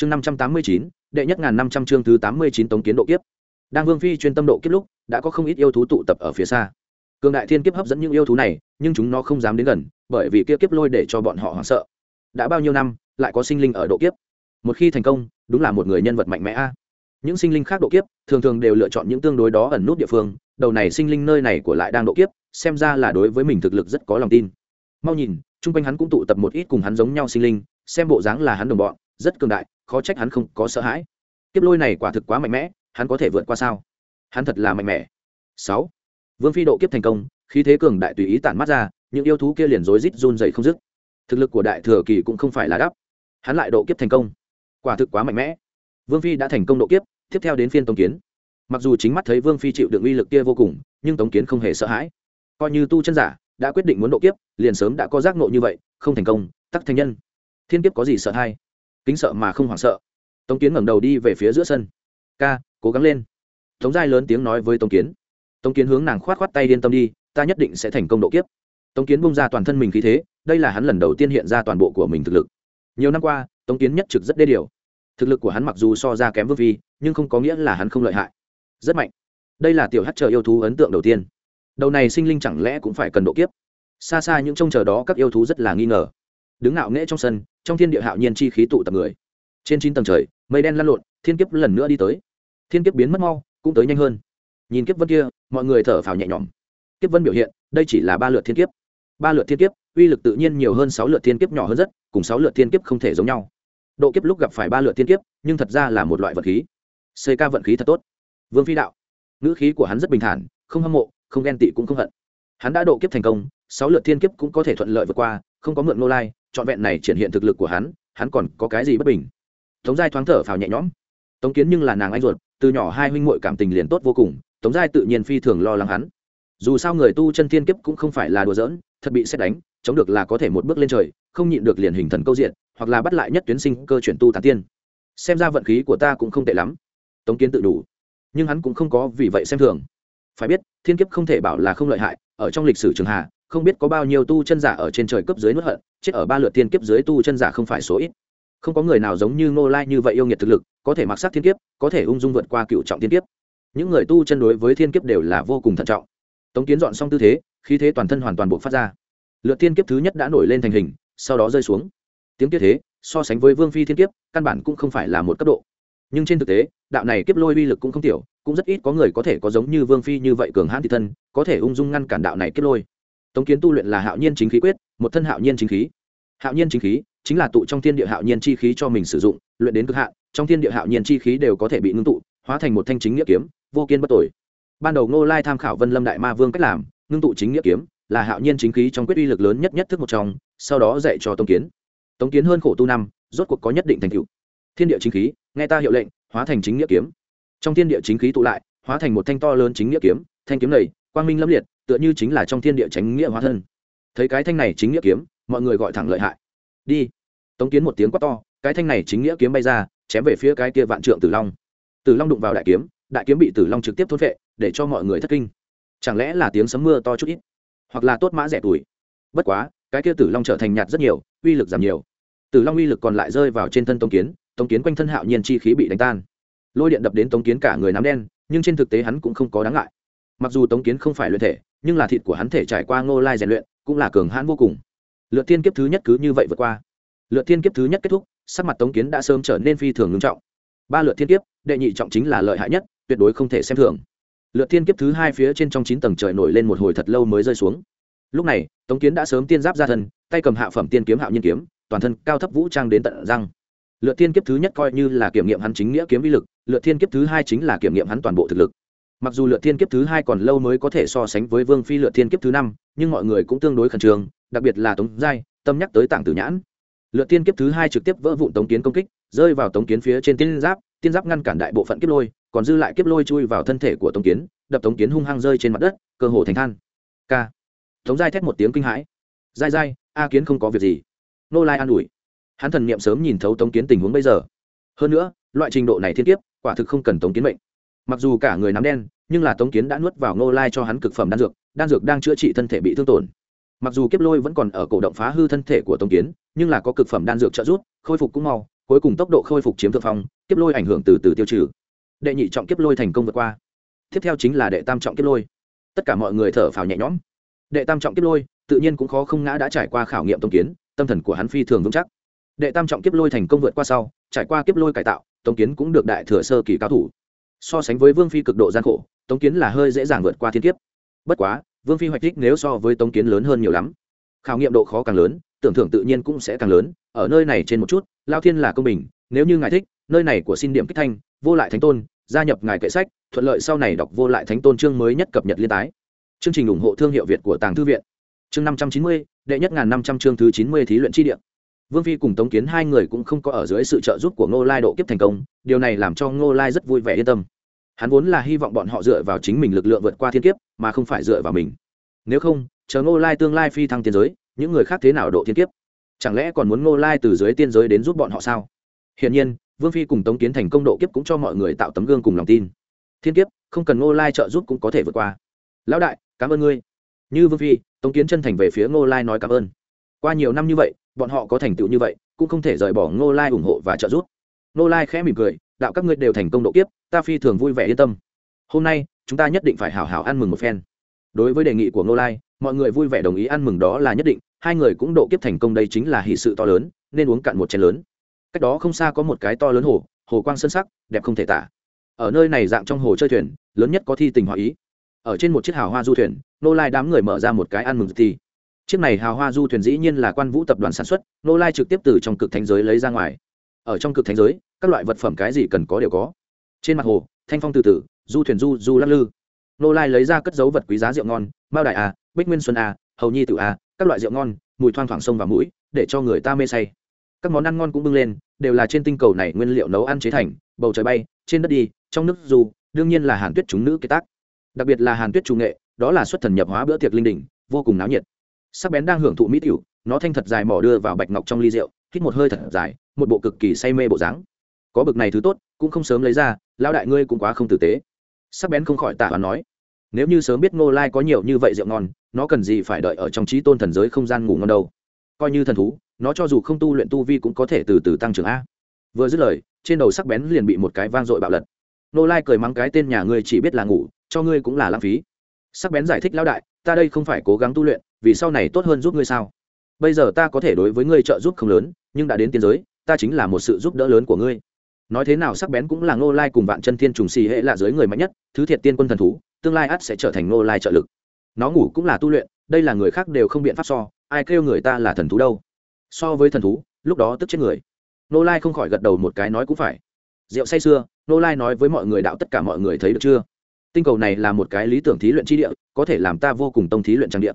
chương năm trăm tám mươi chín, đệ nhất ngàn năm trăm chương thứ tám mươi chín tống kiến độ kiếp. Đang vương phi chuyên tâm độ kiếp lúc, đã có không ít yêu thú tụ tập ở phía xa. Cường đại thiên kiếp hấp dẫn những yêu thú này, nhưng chúng nó không dám đến gần, bởi vì kia kiếp lôi để cho bọn họ hoảng sợ. Đã bao nhiêu năm, lại có sinh linh ở độ kiếp? Một khi thành công, đúng là một người nhân vật mạnh mẽ a. Những sinh linh khác độ kiếp, thường thường đều lựa chọn những tương đối đó ẩn nút địa phương, đầu này sinh linh nơi này của lại đang độ kiếp, xem ra là đối với mình thực lực rất có lòng tin. Mau nhìn, chung quanh hắn cũng tụ tập một ít cùng hắn giống nhau sinh linh, xem bộ dáng là hắn đồng bọn, rất cường đại khó trách hắn không có sợ hãi. Kiếp lôi này quả thực quá mạnh mẽ, hắn có thể vượt qua sao? Hắn thật là mạnh mẽ. Sáu. Vương phi độ kiếp thành công, khí thế cường đại tùy ý tản mắt ra, những yêu thú kia liền rối rít run rẩy không dứt. Thực lực của đại thừa kỳ cũng không phải là đắp. Hắn lại độ kiếp thành công. Quả thực quá mạnh mẽ. Vương phi đã thành công độ kiếp, tiếp theo đến phiên tống kiến. Mặc dù chính mắt thấy vương phi chịu đựng uy lực kia vô cùng, nhưng tống kiến không hề sợ hãi. Coi như tu chân giả, đã quyết định muốn độ kiếp, liền sớm đã có giác nộ như vậy, không thành công, tắc thành nhân. Thiên kiếp có gì sợ hay kính sợ mà không hoảng sợ. Tống kiến ngẩng đầu đi về phía giữa sân. Ca cố gắng lên. Tống giai lớn tiếng nói với tống kiến. Tống kiến hướng nàng khoát khoát tay yên tâm đi ta nhất định sẽ thành công độ kiếp. Tống kiến bung ra toàn thân mình khí thế đây là hắn lần đầu tiên hiện ra toàn bộ của mình thực lực. Nhiều năm qua tống kiến nhất trực rất đê điều. Thực lực của hắn mặc dù so ra kém vương vi, nhưng không có nghĩa là hắn không lợi hại. Rất mạnh. Đây là tiểu hát chờ yêu thú ấn tượng đầu tiên. Đầu này sinh linh chẳng lẽ cũng phải cần độ kiếp? Xa xa những trông chờ đó các yêu thú rất là nghi ngờ. Đứng ngạo nghễ trong sân trong thiên địa hạo nhiên chi khí tụ tập người. Trên chín tầng trời, mây đen lăn lộn, thiên kiếp lần nữa đi tới. Thiên kiếp biến mất mau, cũng tới nhanh hơn. Nhìn kiếp vân kia, mọi người thở phào nhẹ nhõm. Kiếp vân biểu hiện, đây chỉ là ba lượt thiên kiếp. Ba lượt thiên kiếp, uy lực tự nhiên nhiều hơn sáu lượt thiên kiếp nhỏ hơn rất, cùng sáu lượt thiên kiếp không thể giống nhau. Độ kiếp lúc gặp phải ba lượt thiên kiếp, nhưng thật ra là một loại vật khí. Xây ca vận khí thật tốt. Vương phi đạo. Ngữ khí của hắn rất bình thản, không hâm mộ, không ghen tị cũng không hận. Hắn đã độ kiếp thành công, sáu lượt thiên kiếp cũng có thể thuận lợi vượt qua không có mượn nô lai, trọn vẹn này triển hiện thực lực của hắn hắn còn có cái gì bất bình? Tống giai thoáng thở phào nhẹ nhõm. Tống kiến nhưng là nàng anh ruột, từ nhỏ hai huynh muội cảm tình liền tốt vô cùng, tống giai tự nhiên phi thường lo lắng hắn. Dù sao người tu chân thiên kiếp cũng không phải là đùa giỡn, thật bị xét đánh, chống được là có thể một bước lên trời, không nhịn được liền hình thần câu diện, hoặc là bắt lại nhất tuyến sinh cơ chuyển tu tán tiên. Xem ra vận khí của ta cũng không tệ lắm. Tống kiến tự đủ, nhưng hắn cũng không có vì vậy xem thường. Phải biết, thiên kiếp không thể bảo là không lợi hại, ở trong lịch sử trường hà không biết có bao nhiêu tu chân giả ở trên trời cấp dưới nuốt hận, chết ở ba lượt thiên kiếp dưới tu chân giả không phải số ít. Không có người nào giống như ngô lai như vậy yêu nghiệt thực lực, có thể mặc sắc thiên kiếp, có thể ung dung vượt qua cựu trọng thiên kiếp. Những người tu chân đối với thiên kiếp đều là vô cùng thận trọng. Tống kiến dọn xong tư thế, khí thế toàn thân hoàn toàn buộc phát ra. Lượt thiên kiếp thứ nhất đã nổi lên thành hình, sau đó rơi xuống. Tiếng kiếp thế, so sánh với vương phi thiên kiếp, căn bản cũng không phải là một cấp độ. Nhưng trên thực tế, đạo này kiếp lôi uy lực cũng không tiểu, cũng rất ít có người có thể có giống như vương phi như vậy cường hãn thị thân, có thể ung dung ngăn cản đạo này kiếp lôi tống kiến tu luyện là hạo nhiên chính khí quyết, một thân hạo nhiên chính khí. Hạo nhiên chính khí chính là tụ trong thiên địa hạo nhiên chi khí cho mình sử dụng, luyện đến cực hạn, trong thiên địa hạo nhiên chi khí đều có thể bị ngưng tụ, hóa thành một thanh chính nghĩa kiếm, vô kiên bất tội ban đầu ngô lai tham khảo vân lâm đại ma vương cách làm, ngưng tụ chính nghĩa kiếm là hạo nhiên chính khí trong quyết uy lực lớn nhất nhất thức một trong, sau đó dạy cho tống kiến. Tống kiến hơn khổ tu năm, rốt cuộc có nhất định thành tựu. Thiên địa chính khí, nghe ta hiệu lệnh, hóa thành chính nghĩa kiếm. Trong thiên địa chính khí tụ lại, hóa thành một thanh to lớn chính nghĩa kiếm, thanh kiếm này, quang minh lâm liệt tựa như chính là trong thiên địa tránh nghĩa hóa thân. Thấy cái thanh này chính nghĩa kiếm, mọi người gọi thẳng lợi hại. Đi. Tống kiến một tiếng quát to, cái thanh này chính nghĩa kiếm bay ra, chém về phía cái kia vạn trượng tử long. Tử long đụng vào đại kiếm đại kiếm bị tử long trực tiếp thốt vệ để cho mọi người thất kinh. Chẳng lẽ là tiếng sấm mưa to chút ít? Hoặc là tốt mã rẻ tuổi? Bất quá, cái kia tử long trở thành nhạt rất nhiều, uy lực giảm nhiều. Tử long uy lực còn lại rơi vào trên thân tống kiến tống kiến quanh thân hạo nhiên chi khí bị đánh tan. Lôi điện đập đến tống kiến cả người nắm đen, nhưng trên thực tế hắn cũng không có đáng ngại mặc dù tống kiến không phải luyện thể, nhưng là thịt của hắn thể trải qua ngô lai rèn luyện, cũng là cường hãn vô cùng. Lượt Thiên kiếp thứ nhất cứ như vậy vượt qua. Lượt Thiên kiếp thứ nhất kết thúc, sắc mặt tống kiến đã sớm trở nên phi thường ngưng trọng. Ba lượt thiên kiếp, đệ nhị trọng chính là lợi hại nhất, tuyệt đối không thể xem thường. Lượt thiên kiếp thứ hai phía trên trong chín tầng trời nổi lên một hồi thật lâu mới rơi xuống. Lúc này, tống kiến đã sớm tiên giáp ra thân, tay cầm hạ phẩm tiên kiếm hạo nhiên kiếm, toàn thân cao thấp vũ trang đến tận răng. Lượt thiên kiếp thứ nhất coi như là kiểm nghiệm hắn chính nghĩa kiếm vi lực, lượt thiên kiếp thứ hai chính là kiểm nghiệm hắn toàn bộ thực lực mặc dù lượt thiên kiếp thứ hai còn lâu mới có thể so sánh với vương phi lượt thiên kiếp thứ năm, nhưng mọi người cũng tương đối khẩn trương, đặc biệt là tống giai, tâm nhắc tới tảng tử nhãn. Lượt thiên kiếp thứ hai trực tiếp vỡ vụn tống kiến công kích, rơi vào tống kiến phía trên tiên giáp tiên giáp ngăn cản đại bộ phận kiếp lôi, còn dư lại kiếp lôi chui vào thân thể của tống kiến, đập tống kiến hung hăng rơi trên mặt đất, cơ hồ thành than. K tống giai thét một tiếng kinh hãi. Dai dai a kiến không có việc gì. Nô lai an ủi. Hắn thần niệm sớm nhìn thấu tống kiến tình huống bây giờ. Hơn nữa, loại trình độ này thiên kiếp, quả thực không cần tống kiến mệnh mặc dù cả người nắm đen, nhưng là tống kiến đã nuốt vào nô lai cho hắn cực phẩm đan dược đan dược đang chữa trị thân thể bị thương tổn. Mặc dù kiếp lôi vẫn còn ở cổ động phá hư thân thể của tống kiến, nhưng là có cực phẩm đan dược trợ giúp, khôi phục cũng mau, cuối cùng tốc độ khôi phục chiếm thượng phong, kiếp lôi ảnh hưởng từ từ tiêu trừ. Đệ nhị trọng kiếp lôi thành công vượt qua. Tiếp theo chính là đệ tam trọng kiếp lôi. Tất cả mọi người thở phào nhẹ nhõm. Đệ tam trọng kiếp lôi, tự nhiên cũng khó không ngã đã trải qua khảo nghiệm Tống kiến, tâm thần của hắn phi thường vững chắc. Đệ tam trọng kiếp lôi thành công vượt qua sau, trải qua kiếp lôi cải tạo, tống kiến cũng được đại thừa sơ kỳ cao thủ so sánh với vương phi cực độ gian khổ, tống kiến là hơi dễ dàng vượt qua thiên kiếp. Bất quá, vương phi hoạch thích nếu so với tống kiến lớn hơn nhiều lắm. Khảo nghiệm độ khó càng lớn, tưởng thưởng tự nhiên cũng sẽ càng lớn, ở nơi này trên một chút, lao thiên là công bình, nếu như ngài thích, nơi này của xin điểm kích thanh, vô lại thánh tôn, gia nhập ngài kệ sách, thuận lợi sau này đọc vô lại thánh tôn chương mới nhất cập nhật liên tái. Chương trình ủng hộ thương hiệu việt của tàng thư viện. Chương năm trăm chín mươi, đệ nhất ngàn năm trăm chương thứ chín mươi thí luyện chi điện vương phi cùng tống kiến hai người cũng không có ở dưới sự trợ giúp của ngô lai độ kiếp thành công, điều này làm cho ngô lai rất vui vẻ yên tâm. Hắn vốn là hy vọng bọn họ dựa vào chính mình lực lượng vượt qua thiên kiếp, mà không phải dựa vào mình. Nếu không, chờ ngô lai tương lai phi thăng tiên giới, những người khác thế nào độ thiên kiếp? Chẳng lẽ còn muốn ngô lai từ dưới tiên giới đến giúp bọn họ sao? Hiển nhiên, vương phi cùng tống kiến thành công độ kiếp cũng cho mọi người tạo tấm gương cùng lòng tin. Thiên kiếp, không cần ngô lai trợ giúp cũng có thể vượt qua. Lão đại, cảm ơn ngươi. Như vương phi, tống kiến chân thành về phía ngô lai nói cảm ơn. Qua nhiều năm như vậy bọn họ có thành tựu như vậy, cũng không thể rời bỏ ngô lai ủng hộ và trợ giúp. Ngô lai khẽ mỉm cười, đạo các ngươi đều thành công độ kiếp, ta phi thường vui vẻ yên tâm. Hôm nay, chúng ta nhất định phải hào hào ăn mừng một phen. Đối với đề nghị của ngô lai, mọi người vui vẻ đồng ý ăn mừng đó là nhất định, hai người cũng độ kiếp thành công đây chính là hỷ sự to lớn, nên uống cạn một chén lớn. Cách đó không xa có một cái to lớn hồ hồ quang sân sắc, đẹp không thể tả. Ở nơi này dạng trong hồ chơi thuyền, lớn nhất có thi tình hòa ý. Ở trên một chiếc hào hoa du thuyền nô lai đám người mở ra một cái ăn mừng thì chiếc này hào hoa du thuyền dĩ nhiên là quan vũ tập đoàn sản xuất nô lai trực tiếp từ trong cực thánh giới lấy ra ngoài. Ở trong cực thánh giới các loại vật phẩm cái gì cần có đều có. Trên mặt hồ thanh phong từ từ du thuyền du du lắc lư. Nô lai lấy ra cất dấu vật quý giá rượu ngon mao đại a bích nguyên xuân a hầu nhi tự a các loại rượu ngon mùi thoang thoảng sông và mũi để cho người ta mê say. Các món ăn ngon cũng bưng lên đều là trên tinh cầu này nguyên liệu nấu ăn chế thành bầu trời bay trên đất đi trong nước du, đương nhiên là hàn tuyết chúng nữ kế tác. Đặc biệt là hàn tuyết chủ nghệ đó là xuất thần nhập hóa bữa tiệc linh đình vô cùng náo nhiệt sắc bén đang hưởng thụ mỹ tiểu, nó thanh thật dài mỏ đưa vào bạch ngọc trong ly rượu, hít một hơi thật dài, một bộ cực kỳ say mê bộ dáng. Có bực này thứ tốt, cũng không sớm lấy ra lao đại ngươi cũng quá không tử tế. Sắc bén không khỏi tạ và nói, nếu như sớm biết ngô lai có nhiều như vậy rượu ngon, nó cần gì phải đợi ở trong trí tôn thần giới không gian ngủ ngon đâu. Coi như thần thú, nó cho dù không tu luyện tu vi cũng có thể từ từ tăng trưởng a. Vừa dứt lời, trên đầu sắc bén liền bị một cái vang dội bạo lật. Ngô lai cười mắng cái tên nhà ngươi chỉ biết là ngủ, cho ngươi cũng là lãng phí. Sắc bén giải thích, lão đại, ta đây không phải cố gắng tu luyện vì sau này tốt hơn giúp ngươi sao? Bây giờ ta có thể đối với ngươi trợ giúp không lớn, nhưng đã đến tiên giới, ta chính là một sự giúp đỡ lớn của ngươi. Nói thế nào sắc bén cũng là ngô lai cùng vạn chân thiên trùng xì hệ là giới người mạnh nhất, thứ thiệt tiên quân thần thú, tương lai ắt sẽ trở thành ngô lai trợ lực. Nó ngủ cũng là tu luyện, đây là người khác đều không biện pháp so, ai kêu người ta là thần thú đâu. So với thần thú, lúc đó tức chết người. Ngô lai không khỏi gật đầu một cái nói cũng phải. Rượu say xưa, ngô lai nói với mọi người đạo tất cả mọi người thấy được chưa? Tinh cầu này là một cái lý tưởng thí luyện chi địa, có thể làm ta vô cùng tông thí luyện trang địa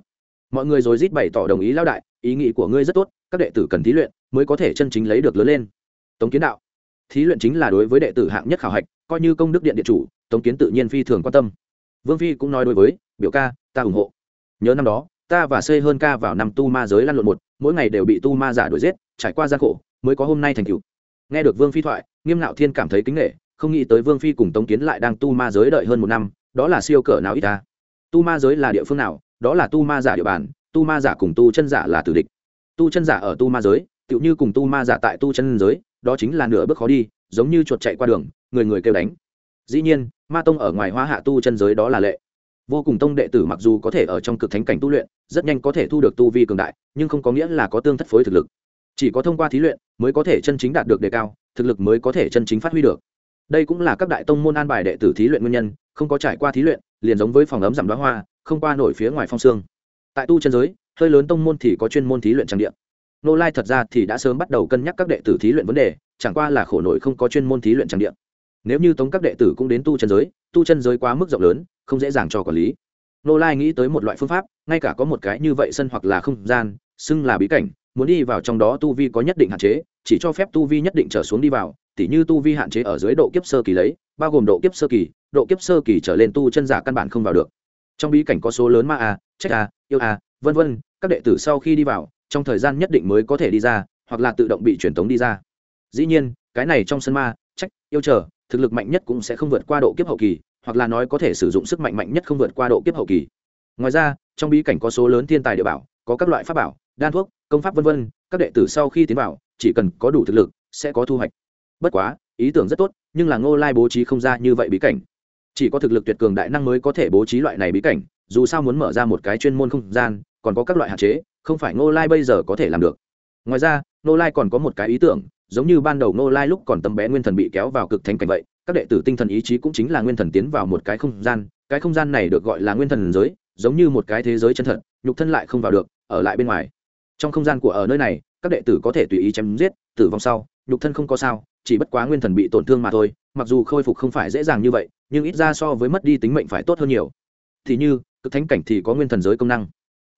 mọi người rồi rít bày tỏ đồng ý lao đại, ý nghĩ của ngươi rất tốt, các đệ tử cần thí luyện mới có thể chân chính lấy được lớn lên. Tống kiến đạo, thí luyện chính là đối với đệ tử hạng nhất khảo hạch, coi như công đức điện điện chủ, tống kiến tự nhiên phi thường quan tâm. Vương phi cũng nói đối với, biểu ca, ta ủng hộ. Nhớ năm đó, ta và xây hơn ca vào năm tu ma giới lăn lộn một, mỗi ngày đều bị tu ma giả đuổi giết, trải qua gian khổ, mới có hôm nay thành cựu nghe được vương phi thoại, nghiêm ngạo thiên cảm thấy kính nghệ, không nghĩ tới vương phi cùng tống kiến lại đang tu ma giới đợi hơn một năm, đó là siêu cỡ nào ít ta. Tu ma giới là địa phương nào đó là tu ma giả địa bàn, tu ma giả cùng tu chân giả là tử địch. Tu chân giả ở tu ma giới, tựu như cùng tu ma giả tại tu chân giới, đó chính là nửa bước khó đi, giống như chuột chạy qua đường, người người kêu đánh. Dĩ nhiên, ma tông ở ngoài hoa hạ tu chân giới đó là lệ. Vô cùng tông đệ tử mặc dù có thể ở trong cực thánh cảnh tu luyện, rất nhanh có thể thu được tu vi cường đại, nhưng không có nghĩa là có tương thất phối thực lực. Chỉ có thông qua thí luyện mới có thể chân chính đạt được đề cao, thực lực mới có thể chân chính phát huy được. Đây cũng là các đại tông môn an bài đệ tử thí luyện nguyên nhân, không có trải qua thí luyện liền giống với phòng ấm giảm đoá hoa, không qua nổi phía ngoài phong xương tại tu chân giới, hơi lớn tông môn thì có chuyên môn thí luyện trang điện nô lai thật ra thì đã sớm bắt đầu cân nhắc các đệ tử thí luyện vấn đề, chẳng qua là khổ nổi không có chuyên môn thí luyện trang điện nếu như tống các đệ tử cũng đến tu chân giới, tu chân giới quá mức rộng lớn, không dễ dàng cho quản lý. Nô lai nghĩ tới một loại phương pháp, ngay cả có một cái như vậy sân hoặc là không gian, xưng là bí cảnh, muốn đi vào trong đó tu vi có nhất định hạn chế, chỉ cho phép tu vi nhất định trở xuống đi vào, tỉ như tu vi hạn chế ở dưới độ kiếp sơ kỳ lấy, bao gồm độ kiếp sơ kỳ độ kiếp sơ kỳ trở lên tu chân giả căn bản không vào được. Trong bí cảnh có số lớn ma a trách a, yêu a, vân vân, các đệ tử sau khi đi vào, trong thời gian nhất định mới có thể đi ra, hoặc là tự động bị truyền tống đi ra. Dĩ nhiên, cái này trong sân ma, trách, yêu chờ, thực lực mạnh nhất cũng sẽ không vượt qua độ kiếp hậu kỳ, hoặc là nói có thể sử dụng sức mạnh mạnh nhất không vượt qua độ kiếp hậu kỳ. Ngoài ra, trong bí cảnh có số lớn thiên tài địa bảo, có các loại pháp bảo, đan thuốc, công pháp vân vân, các đệ tử sau khi tiến vào, chỉ cần có đủ thực lực, sẽ có thu hoạch. Bất quá, ý tưởng rất tốt, nhưng là ngô lai bố trí không ra như vậy bí cảnh chỉ có thực lực tuyệt cường đại năng mới có thể bố trí loại này bí cảnh, dù sao muốn mở ra một cái chuyên môn không gian, còn có các loại hạn chế, không phải ngô lai bây giờ có thể làm được. Ngoài ra, ngô lai còn có một cái ý tưởng, giống như ban đầu ngô lai lúc còn tấm bé nguyên thần bị kéo vào cực thánh cảnh vậy, các đệ tử tinh thần ý chí cũng chính là nguyên thần tiến vào một cái không gian, cái không gian này được gọi là nguyên thần giới, giống như một cái thế giới chân thật, nhục thân lại không vào được, ở lại bên ngoài. Trong không gian của ở nơi này, các đệ tử có thể tùy ý chém giết, tử vong sau, nhục thân không có sao chỉ bất quá nguyên thần bị tổn thương mà thôi, mặc dù khôi phục không phải dễ dàng như vậy, nhưng ít ra so với mất đi tính mệnh phải tốt hơn nhiều. Thì như, cực thánh cảnh thì có nguyên thần giới công năng.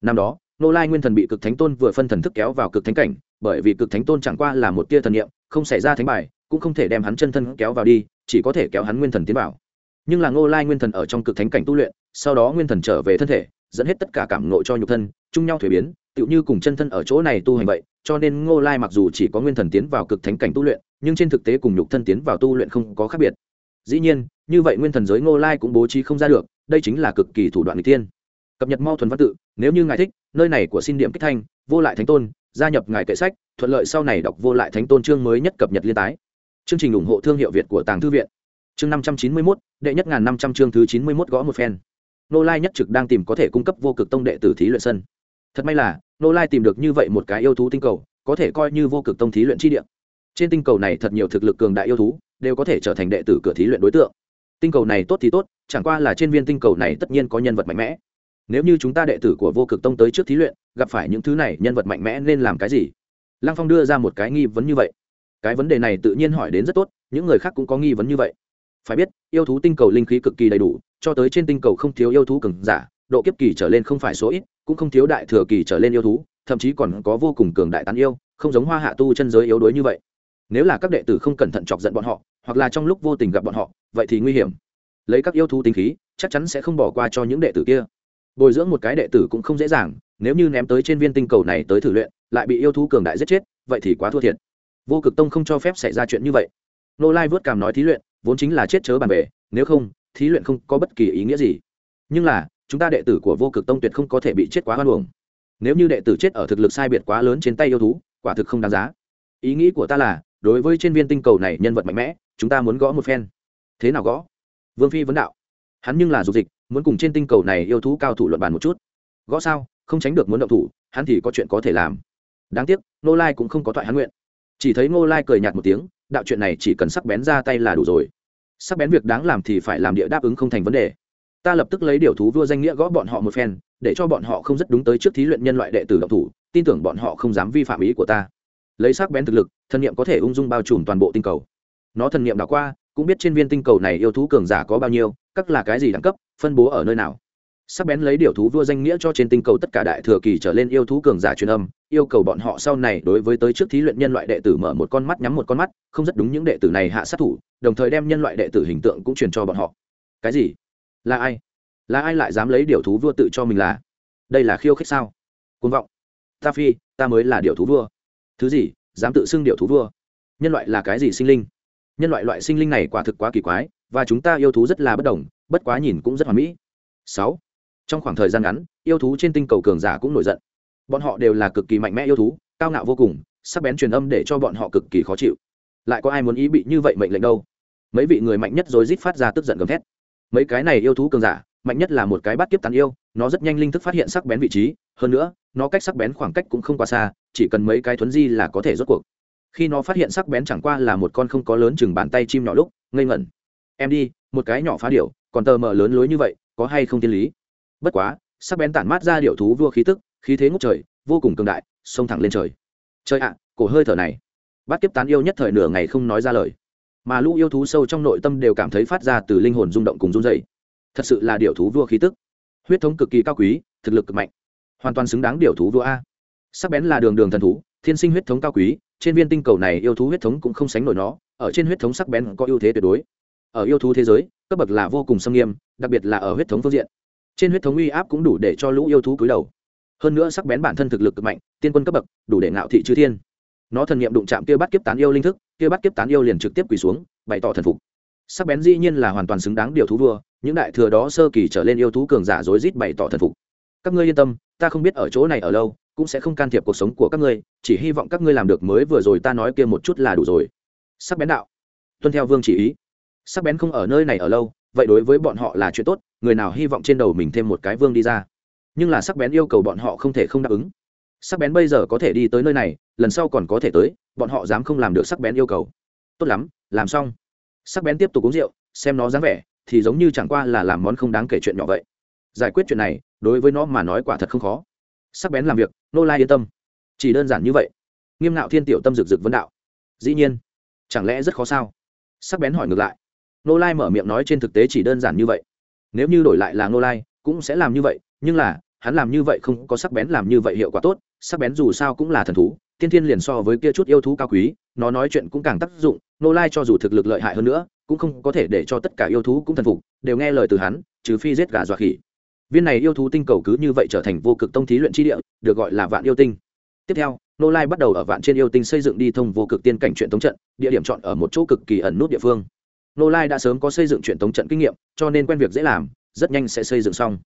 Năm đó nô lai nguyên thần bị cực thánh tôn vừa phân thần thức kéo vào cực thánh cảnh, bởi vì cực thánh tôn chẳng qua là một tia thần niệm, không xảy ra thánh bài, cũng không thể đem hắn chân thân kéo vào đi, chỉ có thể kéo hắn nguyên thần tiến vào. Nhưng là ngô lai nguyên thần ở trong cực thánh cảnh tu luyện, sau đó nguyên thần trở về thân thể, dẫn hết tất cả cảm nộ cho nhục thân, chung nhau thuế biến, tựu như cùng chân thân ở chỗ này tu hành vậy cho nên ngô lai mặc dù chỉ có nguyên thần tiến vào cực thánh cảnh tu luyện, nhưng trên thực tế cùng nhục thân tiến vào tu luyện không có khác biệt. Dĩ nhiên, như vậy nguyên thần giới ngô lai cũng bố trí không ra được, đây chính là cực kỳ thủ đoạn người tiên cập nhật mau thuần văn tự, nếu như ngài thích, nơi này của xin điểm kích thanh, vô lại thánh tôn, gia nhập ngài kệ sách, thuận lợi sau này đọc vô lại thánh tôn chương mới nhất cập nhật liên tái. Chương trình ủng hộ thương hiệu việt của tàng thư viện. Chương năm trăm chín mươi mốt, đệ nhất ngàn năm trăm chương thứ chín mươi mốt gõ một phen. Nô lai nhất trực đang tìm có thể cung cấp vô cực tông đệ tử thí luyện sân thật may là, nô lai tìm được như vậy một cái yêu thú tinh cầu, có thể coi như vô cực tông thí luyện chi địa. Trên tinh cầu này thật nhiều thực lực cường đại yêu thú, đều có thể trở thành đệ tử cửa thí luyện đối tượng. Tinh cầu này tốt thì tốt, chẳng qua là trên viên tinh cầu này tất nhiên có nhân vật mạnh mẽ. Nếu như chúng ta đệ tử của vô cực tông tới trước thí luyện, gặp phải những thứ này nhân vật mạnh mẽ nên làm cái gì? Lăng phong đưa ra một cái nghi vấn như vậy. Cái vấn đề này tự nhiên hỏi đến rất tốt, những người khác cũng có nghi vấn như vậy. Phải biết, yêu thú tinh cầu linh khí cực kỳ đầy đủ, cho tới trên tinh cầu không thiếu yêu thú cường giả độ kiếp kỳ trở lên không phải số ít, cũng không thiếu đại thừa kỳ trở lên yêu thú, thậm chí còn có vô cùng cường đại tán yêu, không giống hoa hạ tu chân giới yếu đuối như vậy. Nếu là các đệ tử không cẩn thận chọc giận bọn họ, hoặc là trong lúc vô tình gặp bọn họ, vậy thì nguy hiểm. Lấy các yêu thú tinh khí, chắc chắn sẽ không bỏ qua cho những đệ tử kia. Bồi dưỡng một cái đệ tử cũng không dễ dàng, nếu như ném tới trên viên tinh cầu này tới thử luyện, lại bị yêu thú cường đại giết chết, vậy thì quá thua thiệt. Vô cực tông không cho phép xảy ra chuyện như vậy. Nô lai vớt cảm nói thí luyện, vốn chính là chết chớ bàn về nếu không, thí luyện không có bất kỳ ý nghĩa gì. Nhưng là chúng ta đệ tử của vô cực tông tuyệt không có thể bị chết quá hoan hồng nếu như đệ tử chết ở thực lực sai biệt quá lớn trên tay yêu thú, quả thực không đáng giá. Ý nghĩ của ta là, đối với trên viên tinh cầu này nhân vật mạnh mẽ, chúng ta muốn gõ một phen. Thế nào gõ? Vương phi vấn đạo. Hắn nhưng là dục dịch, muốn cùng trên tinh cầu này yêu thú cao thủ luận bàn một chút. Gõ sao? Không tránh được muốn động thủ, hắn thì có chuyện có thể làm. Đáng tiếc nô lai cũng không có thoại hắn nguyện. Chỉ thấy nô lai cười nhạt một tiếng, đạo chuyện này chỉ cần sắc bén ra tay là đủ rồi. Sắc bén việc đáng làm thì phải làm địa đáp ứng không thành vấn đề ta lập tức lấy điều thú vua danh nghĩa gõ bọn họ một phen, để cho bọn họ không rất đúng tới trước thí luyện nhân loại đệ tử độc thủ, tin tưởng bọn họ không dám vi phạm ý của ta. Lấy sắc bén thực lực, thần niệm có thể ung dung bao trùm toàn bộ tinh cầu. Nó thần niệm đã qua, cũng biết trên viên tinh cầu này yêu thú cường giả có bao nhiêu, các là cái gì đẳng cấp, phân bố ở nơi nào. Sắc bén lấy điều thú vua danh nghĩa cho trên tinh cầu tất cả đại thừa kỳ trở lên yêu thú cường giả truyền âm, yêu cầu bọn họ sau này đối với tới trước thí luyện nhân loại đệ tử mở một con mắt, nhắm một con mắt, không rất đúng những đệ tử này hạ sát thủ, đồng thời đem nhân loại đệ tử hình tượng cũng truyền cho bọn họ. Cái gì? Là ai? Là ai lại dám lấy điều thú vua tự cho mình là? Đây là khiêu khích sao? Côn vọng. Ta phi, ta mới là điều thú vua. Thứ gì, dám tự xưng điều thú vua? Nhân loại là cái gì sinh linh? Nhân loại loại sinh linh này quả thực quá kỳ quái, và chúng ta yêu thú rất là bất đồng, bất quá nhìn cũng rất hoàn mỹ. Sáu. Trong khoảng thời gian ngắn, yêu thú trên tinh cầu cường giả cũng nổi giận. Bọn họ đều là cực kỳ mạnh mẽ yêu thú, cao ngạo vô cùng, sắc bén truyền âm để cho bọn họ cực kỳ khó chịu. Lại có ai muốn ý bị như vậy mệnh lệnh đâu? Mấy vị người mạnh nhất rồi rít phát ra tức giận gầm thét mấy cái này yêu thú cường giả, mạnh nhất là một cái bắt kiếp tán yêu, nó rất nhanh linh thức phát hiện sắc bén vị trí, hơn nữa, nó cách sắc bén khoảng cách cũng không quá xa, chỉ cần mấy cái thuấn di là có thể rốt cuộc. Khi nó phát hiện sắc bén chẳng qua là một con không có lớn chừng bàn tay chim nhỏ lúc, ngây ngẩn. Em đi, một cái nhỏ phá điệu còn tờ mờ lớn lối như vậy, có hay không tiên lý? Bất quá, sắc bén tản mát ra điệu thú vua khí tức, khí thế ngốc trời, vô cùng cường đại, xông thẳng lên trời. Trời ạ, cổ hơi thở này. Bắt kiếp tán yêu nhất thời nửa ngày không nói ra lời mà lũ yêu thú sâu trong nội tâm đều cảm thấy phát ra từ linh hồn rung động cùng run dày thật sự là điệu thú vua khí tức. Huyết thống cực kỳ cao quý, thực lực cực mạnh. Hoàn toàn xứng đáng điệu thú vua a. Sắc bén là đường đường thần thú, thiên sinh huyết thống cao quý, trên viên tinh cầu này yêu thú huyết thống cũng không sánh nổi nó, ở trên huyết thống sắc bén có ưu thế tuyệt đối. Ở yêu thú thế giới, cấp bậc là vô cùng xâm nghiêm, đặc biệt là ở huyết thống phương diện. Trên huyết thống uy áp cũng đủ để cho lũ yêu thú cúi đầu. Hơn nữa sắc bén bản thân thực lực cực mạnh, tiên quân cấp bậc, đủ để ngạo thị chư thiên nó thần nghiệm đụng chạm kia bắt kiếp tán yêu linh thức, kia bắt kiếp tán yêu liền trực tiếp quỳ xuống, bày tỏ thần phục. Sắc bén dĩ nhiên là hoàn toàn xứng đáng điều thú vua, những đại thừa đó sơ kỳ trở lên yêu thú cường giả rối rít bày tỏ thần phục. Các ngươi yên tâm, ta không biết ở chỗ này ở lâu, cũng sẽ không can thiệp cuộc sống của các ngươi, chỉ hy vọng các ngươi làm được mới vừa rồi ta nói kia một chút là đủ rồi. Sắc bén đạo. Tuân theo vương chỉ ý. Sắc bén không ở nơi này ở lâu, vậy đối với bọn họ là chuyện tốt, người nào hy vọng trên đầu mình thêm một cái vương đi ra. Nhưng là sắc bén yêu cầu bọn họ không thể không đáp ứng sắc bén bây giờ có thể đi tới nơi này, lần sau còn có thể tới, bọn họ dám không làm được sắc bén yêu cầu. Tốt lắm, làm xong. Sắc bén tiếp tục uống rượu, xem nó dáng vẻ, thì giống như chẳng qua là làm món không đáng kể chuyện nhỏ vậy. Giải quyết chuyện này, đối với nó mà nói quả thật không khó. Sắc bén làm việc, nô lai yên tâm. Chỉ đơn giản như vậy. Nghiêm ngạo thiên tiểu tâm rực rực vấn đạo. Dĩ nhiên, chẳng lẽ rất khó sao? Sắc bén hỏi ngược lại. Nô lai mở miệng nói trên thực tế chỉ đơn giản như vậy. Nếu như đổi lại là nô lai, cũng sẽ làm như vậy, nhưng là, hắn làm như vậy không có sắc bén làm như vậy hiệu quả tốt sắc bén dù sao cũng là thần thú, tiên thiên liền so với kia chút yêu thú cao quý, nó nói chuyện cũng càng tác dụng, nô lai cho dù thực lực lợi hại hơn nữa, cũng không có thể để cho tất cả yêu thú cũng thần phục, đều nghe lời từ hắn, trừ phi giết gà dọa khỉ. Viên này yêu thú tinh cầu cứ như vậy trở thành vô cực tông thí luyện tri địa, được gọi là vạn yêu tinh. Tiếp theo, nô lai bắt đầu ở vạn trên yêu tinh xây dựng đi thông vô cực tiên cảnh truyện tống trận, địa điểm chọn ở một chỗ cực kỳ ẩn nút địa phương. Nô lai đã sớm có xây dựng truyện tống trận kinh nghiệm, cho nên quen việc dễ làm, rất nhanh sẽ xây dựng xong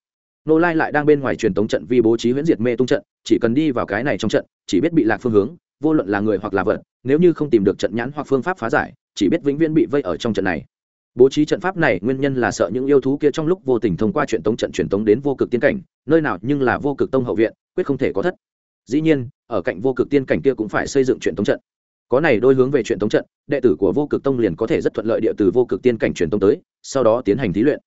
nô lai lại đang bên ngoài truyền tống trận vi bố trí huyễn diệt mê tung trận, chỉ cần đi vào cái này trong trận, chỉ biết bị lạc phương hướng, vô luận là người hoặc là vật, nếu như không tìm được trận nhãn hoặc phương pháp phá giải, chỉ biết vĩnh viễn bị vây ở trong trận này. Bố trí trận pháp này nguyên nhân là sợ những yêu thú kia trong lúc vô tình thông qua chuyện tống trận truyền tống đến vô cực tiên cảnh, nơi nào nhưng là vô cực tông hậu viện, quyết không thể có thất. Dĩ nhiên, ở cạnh vô cực tiên cảnh kia cũng phải xây dựng chuyện tống trận. Có này đôi hướng về chuyện tống trận, đệ tử của vô cực tông liền có thể rất thuận lợi địa từ vô cực tiên cảnh truyền tống tới, sau đó tiến hành thí luyện.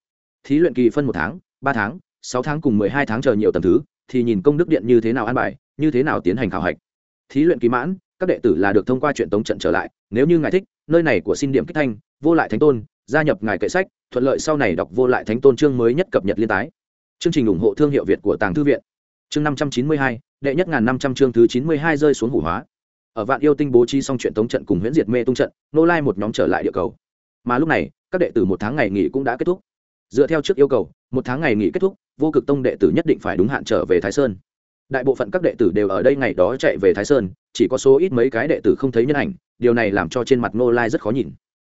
Thí luyện kỳ phân một tháng, ba tháng sáu tháng cùng mười hai tháng chờ nhiều tầm thứ, thì nhìn công đức điện như thế nào an bài, như thế nào tiến hành khảo hạch. Thí luyện kỳ mãn, các đệ tử là được thông qua chuyện tống trận trở lại, nếu như ngài thích, nơi này của xin điểm kích thanh, vô lại thánh tôn, gia nhập ngài kệ sách, thuận lợi sau này đọc vô lại thánh tôn chương mới nhất cập nhật liên tái. Chương trình ủng hộ thương hiệu việt của tàng thư viện. Chương năm trăm chín mươi hai, đệ nhất ngàn năm trăm chương thứ chín mươi hai rơi xuống hủ hóa. Ở vạn yêu tinh bố trí xong chuyện tống trận cùng huyễn diệt mê tung trận, nô lai một nhóm trở lại địa cầu. Mà lúc này, các đệ tử một tháng ngày nghỉ cũng đã kết thúc. Dựa theo trước yêu cầu, một tháng ngày nghỉ kết thúc vô cực tông đệ tử nhất định phải đúng hạn trở về thái sơn. Đại bộ phận các đệ tử đều ở đây ngày đó chạy về thái sơn, chỉ có số ít mấy cái đệ tử không thấy nhân ảnh, điều này làm cho trên mặt ngô lai rất khó nhìn.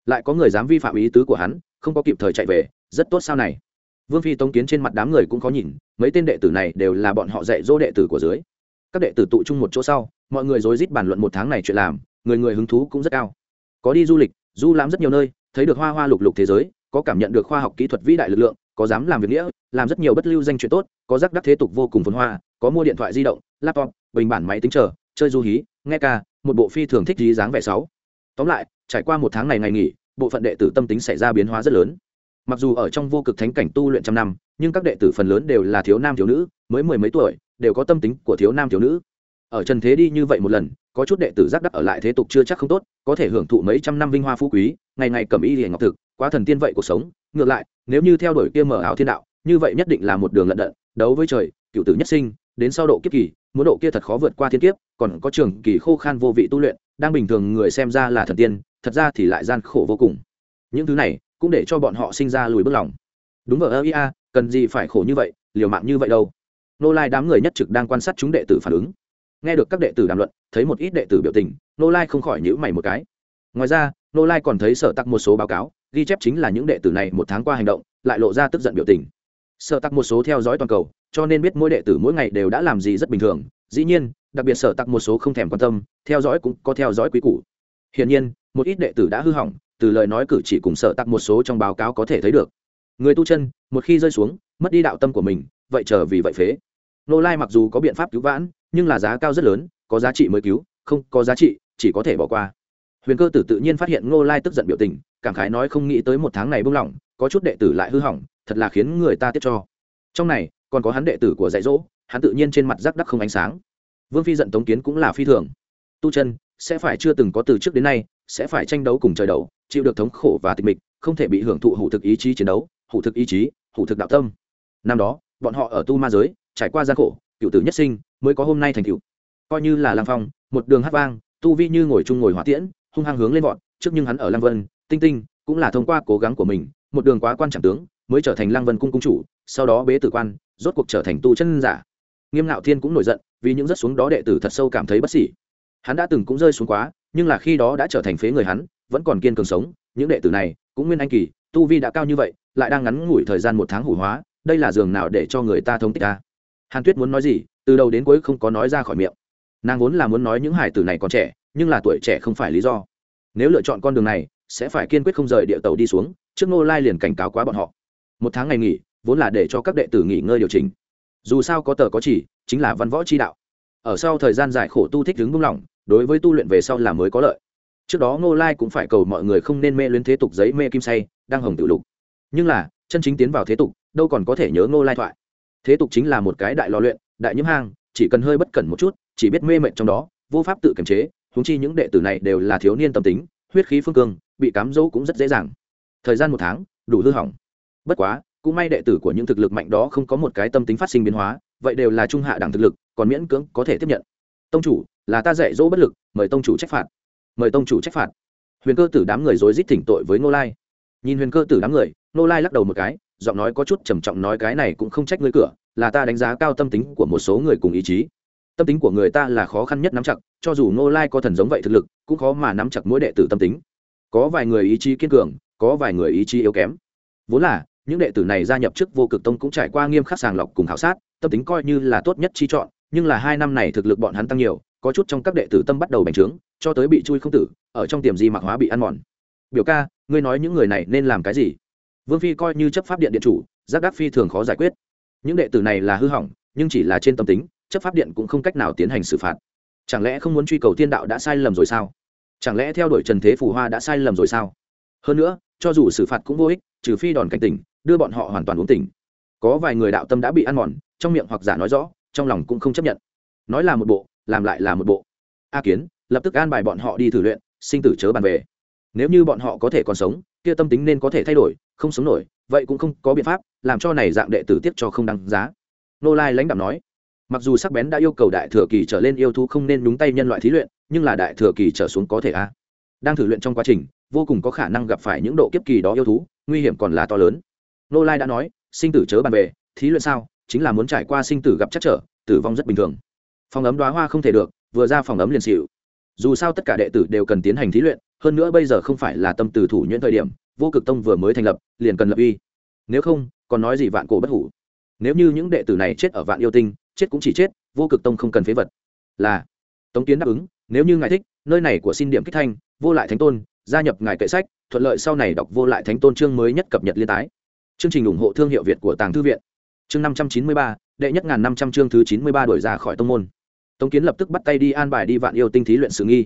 Lại có người dám vi phạm ý tứ của hắn, không có kịp thời chạy về, rất tốt sao này. Vương phi tống kiến trên mặt đám người cũng khó nhìn, mấy tên đệ tử này đều là bọn họ dạy dỗ đệ tử của dưới. Các đệ tử tụ chung một chỗ sau, mọi người rối rít bàn luận một tháng này chuyện làm, người người hứng thú cũng rất cao. Có đi du lịch, du lãm rất nhiều nơi, thấy được hoa hoa lục lục thế giới, có cảm nhận được khoa học kỹ thuật vĩ đại lực lượng có dám làm việc nghĩa, làm rất nhiều bất lưu danh chuyện tốt, có rắc đắc thế tục vô cùng phồn hoa, có mua điện thoại di động, laptop, bình bản máy tính chờ, chơi du hí, nghe ca, một bộ phi thường thích dí dáng vẻ sáu. Tóm lại, trải qua một tháng này ngày nghỉ, bộ phận đệ tử tâm tính xảy ra biến hóa rất lớn. Mặc dù ở trong vô cực thánh cảnh tu luyện trăm năm, nhưng các đệ tử phần lớn đều là thiếu nam thiếu nữ, mới mười mấy tuổi, đều có tâm tính của thiếu nam thiếu nữ. Ở trần thế đi như vậy một lần, có chút đệ tử giác đắc ở lại thế tục chưa chắc không tốt, có thể hưởng thụ mấy trăm năm vinh hoa phú quý, ngày ngày cầm y hiền ngọc thực, quá thần tiên vậy cuộc sống ngược lại, nếu như theo đuổi kia mở ảo thiên đạo, như vậy nhất định là một đường lận đận, đấu với trời, cựu tử nhất sinh, đến sau độ kiếp kỳ, muốn độ kia thật khó vượt qua thiên kiếp, còn có trường kỳ khô khan vô vị tu luyện, đang bình thường người xem ra là thần tiên, thật ra thì lại gian khổ vô cùng. Những thứ này cũng để cho bọn họ sinh ra lùi bước lòng. Đúng vào ơ, ia, cần gì phải khổ như vậy, liều mạng như vậy đâu. Nô lai đám người nhất trực đang quan sát chúng đệ tử phản ứng. Nghe được các đệ tử đàm luận, thấy một ít đệ tử biểu tình, nô lai không khỏi nhữ mày một cái. Ngoài ra, nô lai còn thấy sở tặc một số báo cáo ghi chép chính là những đệ tử này một tháng qua hành động, lại lộ ra tức giận biểu tình. Sở tặc một số theo dõi toàn cầu, cho nên biết mỗi đệ tử mỗi ngày đều đã làm gì rất bình thường. Dĩ nhiên, đặc biệt sở tặc một số không thèm quan tâm, theo dõi cũng có theo dõi quý củ. Hiển nhiên, một ít đệ tử đã hư hỏng, từ lời nói cử chỉ cùng sở tặc một số trong báo cáo có thể thấy được. Người tu chân, một khi rơi xuống, mất đi đạo tâm của mình, vậy chờ vì vậy phế. Nô lai mặc dù có biện pháp cứu vãn, nhưng là giá cao rất lớn, có giá trị mới cứu, không có giá trị, chỉ có thể bỏ qua. Huyền cơ tử tự nhiên phát hiện ngô lai tức giận biểu tình cảm khái nói không nghĩ tới một tháng này buông lỏng, có chút đệ tử lại hư hỏng, thật là khiến người ta tiếc cho. Trong này, còn có hắn đệ tử của dạy dỗ, hắn tự nhiên trên mặt rắc đắc không ánh sáng. Vương phi giận tống kiến cũng là phi thường. Tu chân, sẽ phải chưa từng có từ trước đến nay, sẽ phải tranh đấu cùng trời đấu, chịu được thống khổ và tịch mịch, không thể bị hưởng thụ hủ thực ý chí chiến đấu, hủ thực ý chí, hủ thực đạo tâm. Năm đó, bọn họ ở tu ma giới, trải qua gian khổ, cựu tử nhất sinh, mới có hôm nay thành cựu coi như là lang phong, một đường hát vang, tu vi như ngồi chung ngồi hỏa tiễn, hung hăng hướng lên vọt, trước nhưng hắn ở lang vân tinh tinh cũng là thông qua cố gắng của mình, một đường quá quan trọng tướng, mới trở thành lang vân cung cung chủ, sau đó bế tử quan, rốt cuộc trở thành tu chân giả. Nghiêm ngạo thiên cũng nổi giận, vì những rất xuống đó đệ tử thật sâu cảm thấy bất xỉ hắn đã từng cũng rơi xuống quá, nhưng là khi đó đã trở thành phế người hắn, vẫn còn kiên cường sống, những đệ tử này cũng nguyên anh kỳ, tu vi đã cao như vậy, lại đang ngắn ngủi thời gian một tháng hủ hóa, đây là giường nào để cho người ta thống tích ta hàn tuyết muốn nói gì, từ đầu đến cuối không có nói ra khỏi miệng. Nàng vốn là muốn nói những hải tử này còn trẻ, nhưng là tuổi trẻ không phải lý do. Nếu lựa chọn con đường này sẽ phải kiên quyết không rời địa tàu đi xuống, trước ngô lai liền cảnh cáo quá bọn họ. Một tháng ngày nghỉ, vốn là để cho các đệ tử nghỉ ngơi điều chỉnh. Dù sao có tờ có chỉ, chính là văn võ chi đạo. Ở sau thời gian dài khổ tu thích đứng buông lỏng đối với tu luyện về sau là mới có lợi. Trước đó ngô lai cũng phải cầu mọi người không nên mê luyến thế tục giấy mê kim say, đang hồng tự lục. Nhưng là, chân chính tiến vào thế tục, đâu còn có thể nhớ ngô lai thoại. Thế tục chính là một cái đại lò luyện, đại nhiễm hang, chỉ cần hơi bất cẩn một chút, chỉ biết mê mệt trong đó, vô pháp tự kiềm chế húng chi những đệ tử này đều là thiếu niên tâm tính huyết khí phương cương, bị cám dỗ cũng rất dễ dàng. Thời gian một tháng, đủ hư hỏng. Bất quá, cũng may đệ tử của những thực lực mạnh đó không có một cái tâm tính phát sinh biến hóa, vậy đều là trung hạ đẳng thực lực, còn miễn cưỡng có thể tiếp nhận. Tông chủ, là ta dạy dỗ bất lực, mời tông chủ trách phạt. Mời tông chủ trách phạt. Huyền cơ tử đám người rối rít thỉnh tội với ngô lai. Nhìn huyền cơ tử đám người, ngô lai lắc đầu một cái, giọng nói có chút trầm trọng nói cái này cũng không trách ngươi cửa, là ta đánh giá cao tâm tính của một số người cùng ý chí tâm tính của người ta là khó khăn nhất nắm chặt, cho dù ngô lai có thần giống vậy thực lực, cũng khó mà nắm chặt mỗi đệ tử tâm tính. Có vài người ý chí kiên cường, có vài người ý chí yếu kém. Vốn là, những đệ tử này gia nhập chức vô cực tông cũng trải qua nghiêm khắc sàng lọc cùng khảo sát, tâm tính coi như là tốt nhất chi chọn, nhưng là hai năm này thực lực bọn hắn tăng nhiều, có chút trong các đệ tử tâm bắt đầu bành trướng, cho tới bị chui không tử, ở trong tiềm di mạc hóa bị ăn mòn. Biểu ca, ngươi nói những người này nên làm cái gì? Vương phi coi như chấp pháp điện điện chủ, giác đắc phi thường khó giải quyết. Những đệ tử này là hư hỏng, nhưng chỉ là trên tâm tính chấp pháp điện cũng không cách nào tiến hành xử phạt. Chẳng lẽ không muốn truy cầu thiên đạo đã sai lầm rồi sao? Chẳng lẽ theo đuổi trần thế phù hoa đã sai lầm rồi sao? Hơn nữa, cho dù xử phạt cũng vô ích, trừ phi đòn cảnh tỉnh, đưa bọn họ hoàn toàn uống tỉnh. Có vài người đạo tâm đã bị ăn mòn, trong miệng hoặc giả nói rõ, trong lòng cũng không chấp nhận. Nói là một bộ, làm lại là một bộ. A kiến, lập tức an bài bọn họ đi thử luyện, sinh tử chớ bàn về. Nếu như bọn họ có thể còn sống, kia tâm tính nên có thể thay đổi, không sống nổi, vậy cũng không có biện pháp, làm cho này dạng đệ tử tiếp cho không đăng giá. Nô lai lãnh đạo nói mặc dù sắc bén đã yêu cầu đại thừa kỳ trở lên yêu thú không nên nhúng tay nhân loại thí luyện, nhưng là đại thừa kỳ trở xuống có thể a. Đang thử luyện trong quá trình, vô cùng có khả năng gặp phải những độ kiếp kỳ đó yêu thú, nguy hiểm còn là to lớn. Nô lai đã nói, sinh tử chớ bàn về thí luyện sao? Chính là muốn trải qua sinh tử gặp chắc trở, tử vong rất bình thường. Phòng ấm đoá hoa không thể được, vừa ra phòng ấm liền xịu dù sao tất cả đệ tử đều cần tiến hành thí luyện, hơn nữa bây giờ không phải là tâm tử thủ nhuyễn thời điểm, vô cực tông vừa mới thành lập, liền cần lập uy. Nếu không, còn nói gì vạn cổ bất hủ? Nếu như những đệ tử này chết ở vạn yêu tinh chết cũng chỉ chết, vô cực tông không cần phế vật. Là, tống kiến đáp ứng, nếu như ngài thích, nơi này của xin điểm kích thanh, vô lại thánh tôn, gia nhập ngài kệ sách, thuận lợi sau này đọc vô lại thánh tôn chương mới nhất cập nhật liên tái. Chương trình ủng hộ thương hiệu việt của tàng thư viện. Chương năm trăm chín mươi ba, đệ nhất ngàn năm trăm chương thứ chín mươi ba đổi ra khỏi tông môn. Tống kiến lập tức bắt tay đi an bài đi vạn yêu tinh thí luyện sự nghi.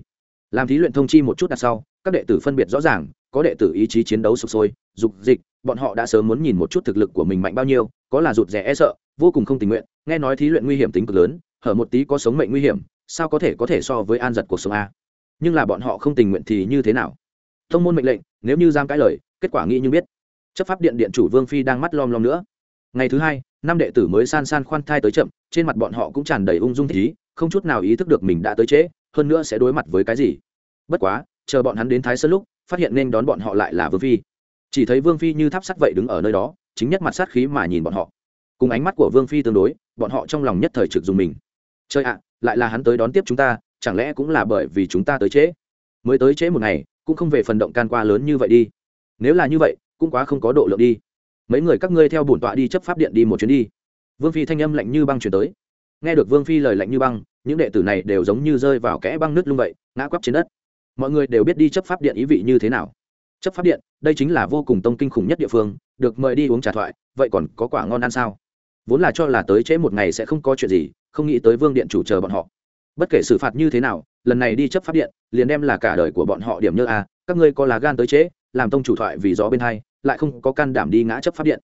Làm thí luyện thông chi một chút đặt sau, các đệ tử phân biệt rõ ràng, có đệ tử ý chí chiến đấu sụp sôi, dục dịch, bọn họ đã sớm muốn nhìn một chút thực lực của mình mạnh bao nhiêu, có là rụt rè e sợ vô cùng không tình nguyện, nghe nói thí luyện nguy hiểm tính cực lớn, hở một tí có sống mệnh nguy hiểm, sao có thể có thể so với an giật cuộc sống a? Nhưng là bọn họ không tình nguyện thì như thế nào? Thông môn mệnh lệnh, nếu như giam cãi lời, kết quả nghĩ như biết. Chấp pháp điện điện chủ vương phi đang mắt lom lom nữa. Ngày thứ hai, năm đệ tử mới san san khoan thai tới chậm, trên mặt bọn họ cũng tràn đầy ung dung thích ý, không chút nào ý thức được mình đã tới trễ, hơn nữa sẽ đối mặt với cái gì? Bất quá, chờ bọn hắn đến thái sơn lúc, phát hiện nên đón bọn họ lại là vương phi. Chỉ thấy vương phi như tháp sắt vậy đứng ở nơi đó, chính nhất mặt sát khí mà nhìn bọn họ cùng ánh mắt của vương phi tương đối, bọn họ trong lòng nhất thời trực dùng mình. Chơi ạ, lại là hắn tới đón tiếp chúng ta, chẳng lẽ cũng là bởi vì chúng ta tới trễ? Mới tới trễ một ngày, cũng không về phần động can qua lớn như vậy đi. Nếu là như vậy, cũng quá không có độ lượng đi. Mấy người các ngươi theo bổn tọa đi chấp pháp điện đi một chuyến đi. Vương phi thanh âm lạnh như băng chuyển tới. Nghe được vương phi lời lạnh như băng, những đệ tử này đều giống như rơi vào kẽ băng nứt lung vậy, ngã quắp trên đất. Mọi người đều biết đi chấp pháp điện ý vị như thế nào. Chấp pháp điện, đây chính là vô cùng tông kinh khủng nhất địa phương, được mời đi uống trà thoại, vậy còn có quả ngon ăn sao? Vốn là cho là tới trễ một ngày sẽ không có chuyện gì, không nghĩ tới vương điện chủ chờ bọn họ bất kể xử phạt như thế nào, lần này đi chấp pháp điện, liền đem là cả đời của bọn họ điểm như à? các ngươi có lá gan tới trễ, làm tông chủ thoại vì gió bên hai, lại không có can đảm đi ngã chấp pháp điện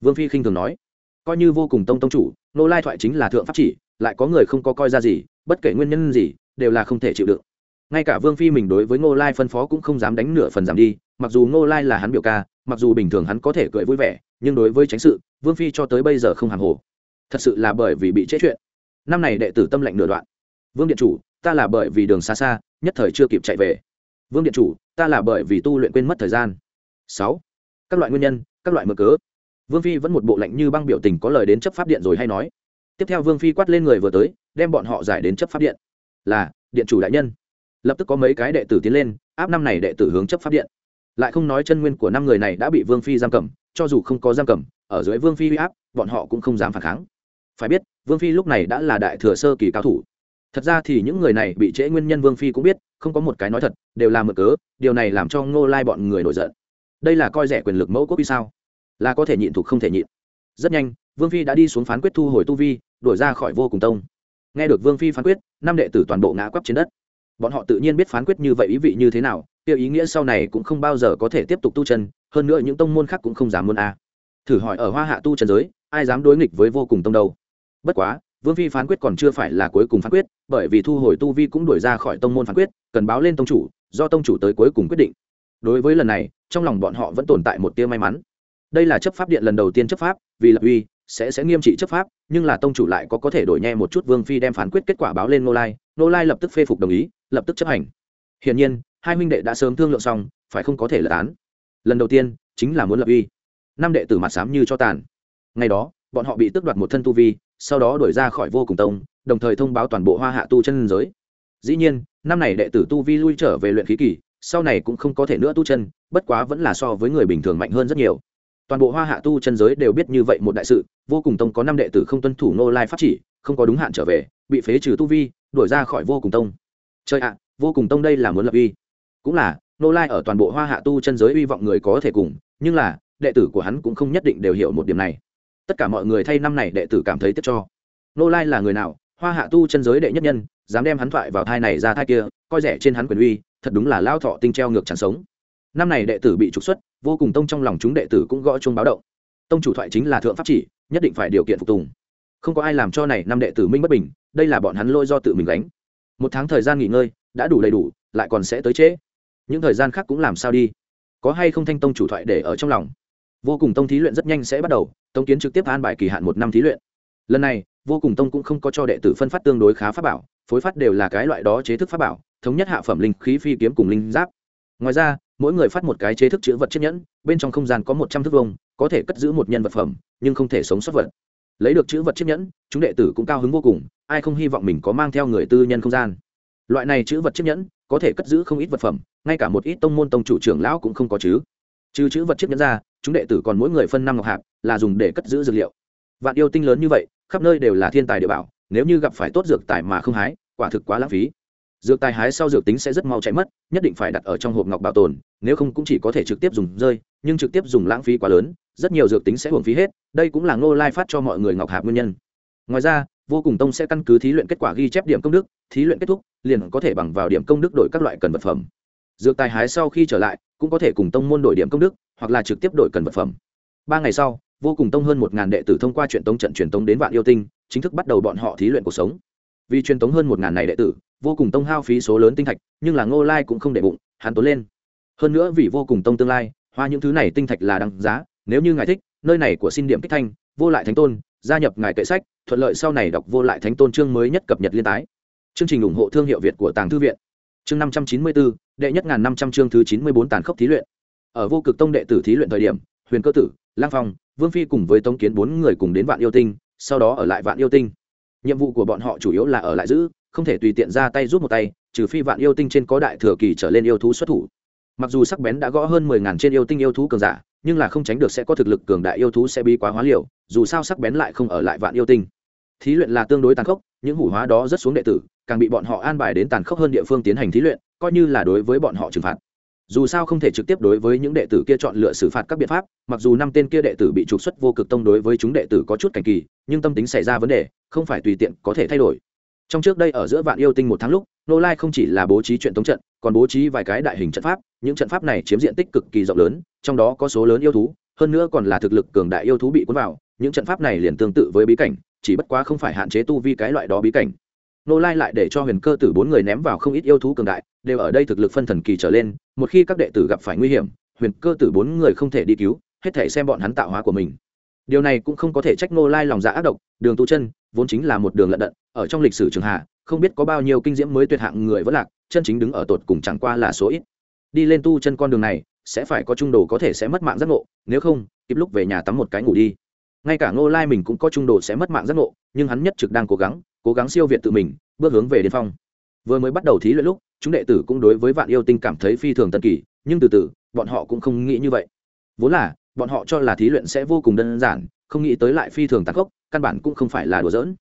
vương phi khinh thường nói, coi như vô cùng tông tông chủ, nô lai thoại chính là thượng pháp chỉ, lại có người không có coi ra gì, bất kể nguyên nhân gì, đều là không thể chịu đựng ngay cả vương phi mình đối với ngô lai phân phó cũng không dám đánh nửa phần giảm đi, mặc dù ngô lai là hắn biểu ca, mặc dù bình thường hắn có thể cười vui vẻ nhưng đối với tránh sự, vương phi cho tới bây giờ không hàng hồ. Thật sự là bởi vì bị chết chuyện. Năm này đệ tử tâm lệnh nửa đoạn. Vương điện chủ, ta là bởi vì đường xa xa, nhất thời chưa kịp chạy về. Vương điện chủ, ta là bởi vì tu luyện quên mất thời gian. Sáu. Các loại nguyên nhân, các loại mơ cớ. Vương phi vẫn một bộ lệnh như băng biểu tình có lời đến chấp pháp điện rồi hay nói. Tiếp theo vương phi quát lên người vừa tới, đem bọn họ giải đến chấp pháp điện. Là, điện chủ đại nhân. Lập tức có mấy cái đệ tử tiến lên, áp năm này đệ tử hướng chấp pháp điện. Lại không nói chân nguyên của năm người này đã bị vương phi giam cầm cho dù không có giam cầm, ở dưới vương phi huy áp, bọn họ cũng không dám phản kháng. Phải biết, vương phi lúc này đã là đại thừa sơ kỳ cao thủ. Thật ra thì những người này bị trễ nguyên nhân vương phi cũng biết, không có một cái nói thật, đều là mực cớ, điều này làm cho ngô lai bọn người nổi giận. Đây là coi rẻ quyền lực mẫu quốc vì sao? Là có thể nhịn thuộc không thể nhịn. Rất nhanh, vương phi đã đi xuống phán quyết thu hồi tu vi đổi ra khỏi vô cùng tông. Nghe được vương phi phán quyết, năm đệ tử toàn bộ ngã quắp trên đất. Bọn họ tự nhiên biết phán quyết như vậy ý vị như thế nào, tiêu ý nghĩa sau này cũng không bao giờ có thể tiếp tục tu chân hơn nữa những tông môn khác cũng không dám muốn a. Thử hỏi ở hoa hạ tu trần giới, ai dám đối nghịch với vô cùng tông đâu? Bất quá, vương phi phán quyết còn chưa phải là cuối cùng phán quyết, bởi vì thu hồi tu vi cũng đuổi ra khỏi tông môn phán quyết, cần báo lên tông chủ, do tông chủ tới cuối cùng quyết định. Đối với lần này, trong lòng bọn họ vẫn tồn tại một tia may mắn. Đây là chấp pháp điện lần đầu tiên chấp pháp, vì lập uy, sẽ sẽ nghiêm trị chấp pháp, nhưng là tông chủ lại có có thể đổi nhẹ một chút vương phi đem phán quyết kết quả báo lên nô lai nô lai lập tức phê phục đồng ý, lập tức chấp hành. Hiển nhiên, hai huynh đệ đã sớm thương lượng xong, phải không có thể lật án lần đầu tiên chính là muốn lập uy. Năm đệ tử mặt sám như cho tàn. Ngày đó, bọn họ bị tước đoạt một thân tu vi, sau đó đuổi ra khỏi vô cùng tông, đồng thời thông báo toàn bộ hoa hạ tu chân giới. Dĩ nhiên, năm này đệ tử tu vi lui trở về luyện khí kỳ, sau này cũng không có thể nữa tu chân, bất quá vẫn là so với người bình thường mạnh hơn rất nhiều. Toàn bộ hoa hạ tu chân giới đều biết như vậy một đại sự, vô cùng tông có năm đệ tử không tuân thủ nô lai pháp chỉ, không có đúng hạn trở về, bị phế trừ tu vi, đuổi ra khỏi vô cùng tông. Chơi ạ, vô cùng tông đây là muốn lập uy. Cũng là nô lai ở toàn bộ hoa hạ tu chân giới hy vọng người có thể cùng, nhưng là, đệ tử của hắn cũng không nhất định đều hiểu một điểm này. Tất cả mọi người thay năm này đệ tử cảm thấy tiếc cho. Nô lai là người nào? Hoa hạ tu chân giới đệ nhất nhân, dám đem hắn thoại vào thai này ra thai kia, coi rẻ trên hắn quyền uy, thật đúng là lao thọ tinh treo ngược chẳng sống. Năm này đệ tử bị trục xuất, vô cùng tông trong lòng chúng đệ tử cũng gõ chung báo động. Tông chủ thoại chính là thượng pháp chỉ, nhất định phải điều kiện phục tùng. Không có ai làm cho này năm đệ tử minh bất bình, đây là bọn hắn lôi do tự mình gánh. Một tháng thời gian nghỉ ngơi, đã đủ đầy đủ, lại còn sẽ tới trễ những thời gian khác cũng làm sao đi. Có hay không thanh tông chủ thoại để ở trong lòng? Vô cùng tông thí luyện rất nhanh sẽ bắt đầu, tông kiến trực tiếp an bài kỳ hạn một năm thí luyện. Lần này, vô cùng tông cũng không có cho đệ tử phân phát tương đối khá pháp bảo, phối phát đều là cái loại đó chế thức pháp bảo, thống nhất hạ phẩm linh khí phi kiếm cùng linh giáp. Ngoài ra, mỗi người phát một cái chế thức chữ vật chiếc nhẫn, bên trong không gian có một trăm thước vông có thể cất giữ một nhân vật phẩm, nhưng không thể sống sót vật. Lấy được chữ vật chiếc nhẫn, chúng đệ tử cũng cao hứng vô cùng, ai không hy vọng mình có mang theo người tư nhân không gian. Loại này chữ vật chiếc nhẫn có thể cất giữ không ít vật phẩm, ngay cả một ít tông môn tông chủ trưởng lão cũng không có chứ. Trừ chữ vật chiếc nhẫn ra, chúng đệ tử còn mỗi người phân năm ngọc hạp, là dùng để cất giữ dược liệu. Vạn yêu tinh lớn như vậy, khắp nơi đều là thiên tài địa bảo, nếu như gặp phải tốt dược tài mà không hái, quả thực quá lãng phí. Dược tài hái sau dược tính sẽ rất mau chạy mất, nhất định phải đặt ở trong hộp ngọc bảo tồn, nếu không cũng chỉ có thể trực tiếp dùng rơi, nhưng trực tiếp dùng lãng phí quá lớn, rất nhiều dược tính sẽ hưởng phí hết, đây cũng là ngô lai phát cho mọi người ngọc hạp nguyên nhân ngoài ra, vô cùng tông sẽ căn cứ thí luyện kết quả ghi chép điểm công đức, thí luyện kết thúc, liền có thể bằng vào điểm công đức đổi các loại cần vật phẩm. Dược tài hái sau khi trở lại, cũng có thể cùng tông môn đổi điểm công đức, hoặc là trực tiếp đổi cần vật phẩm. Ba ngày sau, vô cùng tông hơn một ngàn đệ tử thông qua truyền tống trận truyền tống đến vạn yêu tinh, chính thức bắt đầu bọn họ thí luyện cuộc sống. Vì truyền tống hơn một ngàn này đệ tử, vô cùng tông hao phí số lớn tinh thạch, nhưng là ngô lai cũng không để bụng, hắn tốn lên. Hơn nữa vì vô cùng tông tương lai, hoa những thứ này tinh thạch là đăng giá, nếu như ngài thích, nơi này của xin điểm kích thanh, vô lại thánh tôn gia nhập ngài kệ sách, thuận lợi sau này đọc vô lại thánh tôn chương mới nhất cập nhật liên tái. Chương trình ủng hộ thương hiệu việt của tàng thư viện. Chương năm trăm chín mươi bốn đệ nhất ngàn năm trăm chương thứ chín mươi bốn tàn khốc thí luyện. Ở vô cực tông đệ tử thí luyện thời điểm, huyền cơ tử, lang phong, vương phi cùng với tống kiến bốn người cùng đến vạn yêu tinh, sau đó ở lại vạn yêu tinh. Nhiệm vụ của bọn họ chủ yếu là ở lại giữ, không thể tùy tiện ra tay rút một tay, trừ phi vạn yêu tinh trên có đại thừa kỳ trở lên yêu thú xuất thủ. Mặc dù sắc bén đã gõ hơn mười ngàn trên yêu tinh yêu thú cường giả nhưng là không tránh được sẽ có thực lực cường đại yêu thú sẽ bí quá hóa liều, dù sao sắc bén lại không ở lại vạn yêu tinh. Thí luyện là tương đối tàn khốc, những hủ hóa đó rất xuống đệ tử, càng bị bọn họ an bài đến tàn khốc hơn địa phương tiến hành thí luyện, coi như là đối với bọn họ trừng phạt. Dù sao không thể trực tiếp đối với những đệ tử kia chọn lựa xử phạt các biện pháp, mặc dù năm tên kia đệ tử bị trục xuất vô cực tông đối với chúng đệ tử có chút cảnh kỳ, nhưng tâm tính xảy ra vấn đề, không phải tùy tiện có thể thay đổi. Trong trước đây ở giữa vạn yêu tinh một tháng lúc, nô lai không chỉ là bố trí chuyện tống trận, còn bố trí vài cái đại hình trận pháp, những trận pháp này chiếm diện tích cực kỳ rộng lớn trong đó có số lớn yêu thú, hơn nữa còn là thực lực cường đại yêu thú bị cuốn vào, những trận pháp này liền tương tự với bí cảnh, chỉ bất quá không phải hạn chế tu vi cái loại đó bí cảnh. Nô lai lại để cho huyền cơ tử bốn người ném vào không ít yêu thú cường đại, đều ở đây thực lực phân thần kỳ trở lên, một khi các đệ tử gặp phải nguy hiểm, huyền cơ tử bốn người không thể đi cứu, hết thể xem bọn hắn tạo hóa của mình. Điều này cũng không có thể trách nô lai lòng dạ ác độc, đường tu chân vốn chính là một đường lận đận, ở trong lịch sử trường hạ, không biết có bao nhiêu kinh diễm mới tuyệt hạng người vẫn lạc, chân chính đứng ở tột cùng chẳng qua là số ít. Đi lên tu chân con đường này sẽ phải có trung đồ có thể sẽ mất mạng giác ngộ nếu không kịp lúc về nhà tắm một cái ngủ đi. Ngay cả ngô lai mình cũng có trung đồ sẽ mất mạng giác ngộ nhưng hắn nhất trực đang cố gắng cố gắng siêu việt tự mình bước hướng về điên phong. Vừa mới bắt đầu thí luyện lúc chúng đệ tử cũng đối với vạn yêu tinh cảm thấy phi thường tân kỳ nhưng từ từ bọn họ cũng không nghĩ như vậy. Vốn là bọn họ cho là thí luyện sẽ vô cùng đơn giản không nghĩ tới lại phi thường tạc gốc, căn bản cũng không phải là đùa giỡn.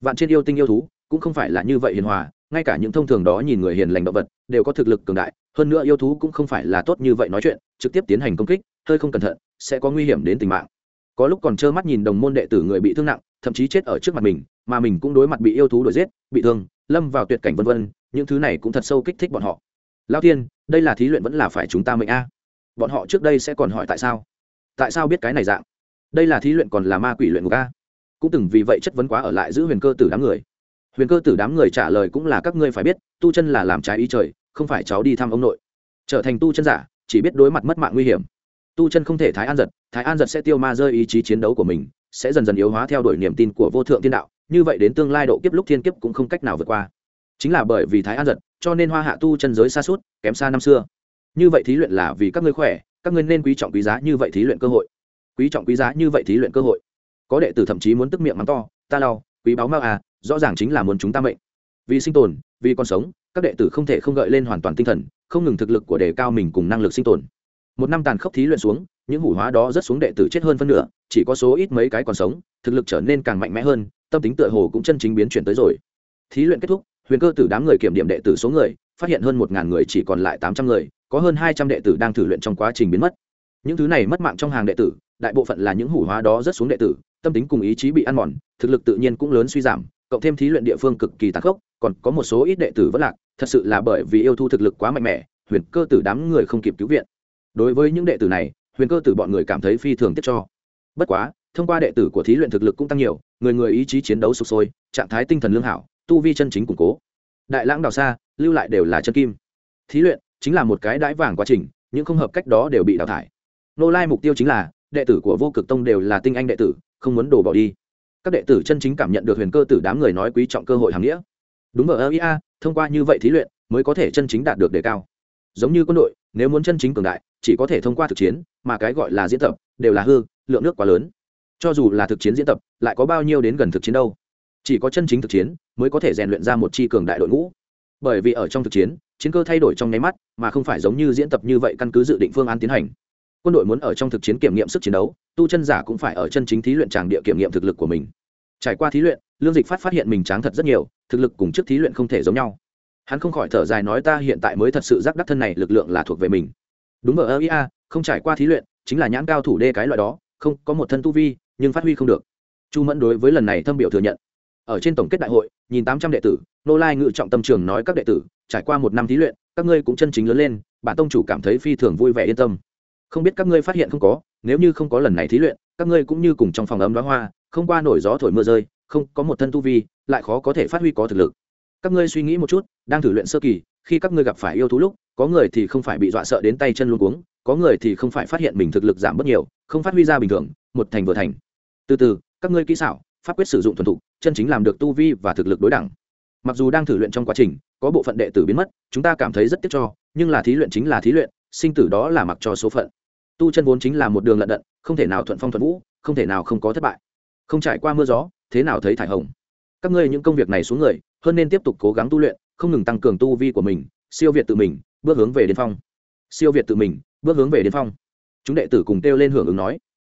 Vạn trên yêu tinh yêu thú cũng không phải là như vậy hiền hòa ngay cả những thông thường đó nhìn người hiền lành động vật, đều có thực lực cường đại, hơn nữa yêu thú cũng không phải là tốt như vậy nói chuyện, trực tiếp tiến hành công kích, hơi không cẩn thận, sẽ có nguy hiểm đến tính mạng. Có lúc còn trơ mắt nhìn đồng môn đệ tử người bị thương nặng, thậm chí chết ở trước mặt mình, mà mình cũng đối mặt bị yêu thú đuổi giết, bị thương, lâm vào tuyệt cảnh vân vân, những thứ này cũng thật sâu kích thích bọn họ. Lao tiên đây là thí luyện vẫn là phải chúng ta mệnh a? Bọn họ trước đây sẽ còn hỏi tại sao? Tại sao biết cái này dạng? Đây là thí luyện còn là ma quỷ luyện của ca cũng từng vì vậy chất vấn quá ở lại giữ huyền cơ tử đám người huyền cơ tử đám người trả lời cũng là các ngươi phải biết, tu chân là làm trái ý trời, không phải cháu đi thăm ông nội. Trở thành tu chân giả, chỉ biết đối mặt mất mạng nguy hiểm. Tu chân không thể thái an giật, thái an giật sẽ tiêu ma rơi ý chí chiến đấu của mình, sẽ dần dần yếu hóa theo đuổi niềm tin của vô thượng thiên đạo, như vậy đến tương lai độ kiếp lúc thiên kiếp cũng không cách nào vượt qua. Chính là bởi vì thái an giật, cho nên hoa hạ tu chân giới xa suốt, kém xa năm xưa. Như vậy thí luyện là vì các ngươi khỏe, các ngươi nên quý trọng quý giá như vậy thí luyện cơ hội. Quý trọng quý giá như vậy thí luyện cơ hội. Có đệ tử thậm chí muốn tức miệng mắng to, ta lau, quý báo mao à rõ ràng chính là muốn chúng ta mệnh. Vì sinh tồn, vì còn sống, các đệ tử không thể không gợi lên hoàn toàn tinh thần, không ngừng thực lực của đề cao mình cùng năng lực sinh tồn. Một năm tàn khốc thí luyện xuống, những hủ hóa đó rất xuống đệ tử chết hơn phân nửa, chỉ có số ít mấy cái còn sống, thực lực trở nên càng mạnh mẽ hơn, tâm tính tựa hồ cũng chân chính biến chuyển tới rồi. Thí luyện kết thúc, huyền cơ tử đám người kiểm điểm đệ tử số người, phát hiện hơn một ngàn người chỉ còn lại tám trăm người, có hơn hai trăm đệ tử đang thử luyện trong quá trình biến mất. Những thứ này mất mạng trong hàng đệ tử, đại bộ phận là những hủ hóa đó rất xuống đệ tử, tâm tính cùng ý chí bị ăn mòn, thực lực tự nhiên cũng lớn suy giảm cộng thêm thí luyện địa phương cực kỳ tàn khốc, còn có một số ít đệ tử vẫn lạc, thật sự là bởi vì yêu thu thực lực quá mạnh mẽ, huyền cơ tử đám người không kịp cứu viện. Đối với những đệ tử này, huyền cơ tử bọn người cảm thấy phi thường tiếc cho. Bất quá, thông qua đệ tử của thí luyện thực lực cũng tăng nhiều, người người ý chí chiến đấu sụp sôi, trạng thái tinh thần lương hảo, tu vi chân chính củng cố. Đại lãng đào xa lưu lại đều là chân kim. Thí luyện chính là một cái đãi vàng quá trình những không hợp cách đó đều bị đào thải. Nô lai mục tiêu chính là, đệ tử của vô cực tông đều là tinh anh đệ tử, không muốn đổ bỏ đi các đệ tử chân chính cảm nhận được huyền cơ tử đám người nói quý trọng cơ hội hàng nghĩa. Đúng ở ia thông qua như vậy thí luyện mới có thể chân chính đạt được đề cao. Giống như quân đội, nếu muốn chân chính cường đại, chỉ có thể thông qua thực chiến, mà cái gọi là diễn tập đều là hư, lượng nước quá lớn. Cho dù là thực chiến diễn tập, lại có bao nhiêu đến gần thực chiến đâu. Chỉ có chân chính thực chiến mới có thể rèn luyện ra một chi cường đại đội ngũ. Bởi vì ở trong thực chiến chiến cơ thay đổi trong nháy mắt, mà không phải giống như diễn tập như vậy căn cứ dự định phương án tiến hành quân đội muốn ở trong thực chiến kiểm nghiệm sức chiến đấu, tu chân giả cũng phải ở chân chính thí luyện tràng địa kiểm nghiệm thực lực của mình. Trải qua thí luyện, lương dịch phát phát hiện mình tráng thật rất nhiều, thực lực cùng trước thí luyện không thể giống nhau. Hắn không khỏi thở dài nói ta hiện tại mới thật sự giác đắc thân này lực lượng là thuộc về mình. Đúng ở ia không trải qua thí luyện, chính là nhãn cao thủ đê cái loại đó, không, có một thân tu vi, nhưng phát huy không được. Chu mẫn đối với lần này thâm biểu thừa nhận. Ở trên tổng kết đại hội, nhìn tám trăm đệ tử, nô lai ngự trọng tâm trường nói các đệ tử, trải qua một năm thí luyện, các ngươi cũng chân chính lớn lên, bản tông chủ cảm thấy phi thường vui vẻ yên tâm không biết các ngươi phát hiện không có, nếu như không có lần này thí luyện, các ngươi cũng như cùng trong phòng ấm đoá hoa, không qua nổi gió thổi mưa rơi, không có một thân tu vi, lại khó có thể phát huy có thực lực. Các ngươi suy nghĩ một chút, đang thử luyện sơ kỳ, khi các ngươi gặp phải yêu thú lúc, có người thì không phải bị dọa sợ đến tay chân luôn cuống, có người thì không phải phát hiện mình thực lực giảm bớt nhiều, không phát huy ra bình thường, một thành vừa thành. Từ từ, các ngươi kỹ xảo, pháp quyết sử dụng thuần thục, chân chính làm được tu vi và thực lực đối đẳng. Mặc dù đang thử luyện trong quá trình, có bộ phận đệ tử biến mất, chúng ta cảm thấy rất tiếc cho, nhưng là thí luyện chính là thí luyện, sinh tử đó là mặc cho số phận tu chân vốn chính là một đường lận đận, không thể nào thuận phong thuận vũ, không thể nào không có thất bại. Không trải qua mưa gió, thế nào thấy thải hồng? Các ngươi những công việc này xuống người, hơn nên tiếp tục cố gắng tu luyện, không ngừng tăng cường tu vi của mình, siêu việt tự mình, bước hướng về điên phong. Siêu việt tự mình, bước hướng về điên phong. Chúng đệ tử cùng kêu lên hưởng ứng nói.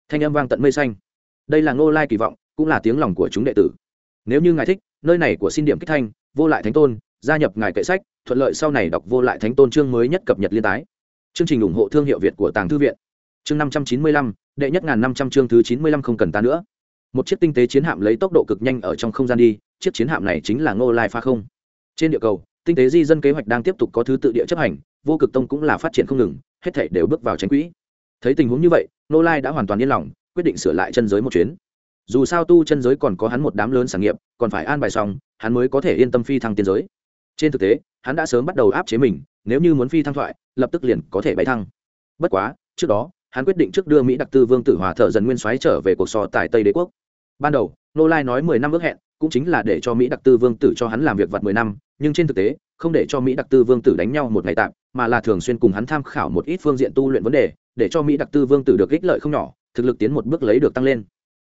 Thanh âm vang tận mây xanh. Đây là ngô lai kỳ vọng, cũng là tiếng lòng của chúng đệ tử. Nếu như ngài thích, nơi này của xin điểm kích thanh, vô lại thánh tôn, gia nhập ngài kệ sách, thuận lợi sau này đọc vô lại thánh tôn chương mới nhất cập nhật liên tái. Chương trình ủng hộ thương hiệu việt của tàng thư viện chương năm trăm chín mươi lăm, đệ nhất ngàn năm trăm chương thứ chín mươi lăm không cần ta nữa. Một chiếc tinh tế chiến hạm lấy tốc độ cực nhanh ở trong không gian đi, chiếc chiến hạm này chính là ngô lai pha không. Trên địa cầu, tinh tế di dân kế hoạch đang tiếp tục có thứ tự địa chấp hành, vô cực tông cũng là phát triển không ngừng, hết thảy đều bước vào tránh quỹ. Thấy tình huống như vậy, ngô lai đã hoàn toàn yên lòng, quyết định sửa lại chân giới một chuyến. Dù sao tu chân giới còn có hắn một đám lớn sản nghiệp, còn phải an bài xong, hắn mới có thể yên tâm phi thăng tiên giới. Trên thực tế, hắn đã sớm bắt đầu áp chế mình, nếu như muốn phi thăng thoại, lập tức liền có thể bay thăng. Bất quá, trước đó hắn quyết định trước đưa mỹ đặc tư vương tử hòa thợ dần nguyên soái trở về cuộc so tại tây đế quốc. Ban đầu, nô lai nói mười năm ước hẹn, cũng chính là để cho mỹ đặc tư vương tử cho hắn làm việc vặt mười năm, nhưng trên thực tế, không để cho mỹ đặc tư vương tử đánh nhau một ngày tạm, mà là thường xuyên cùng hắn tham khảo một ít phương diện tu luyện vấn đề, để cho mỹ đặc tư vương tử được ích lợi không nhỏ, thực lực tiến một bước lấy được tăng lên.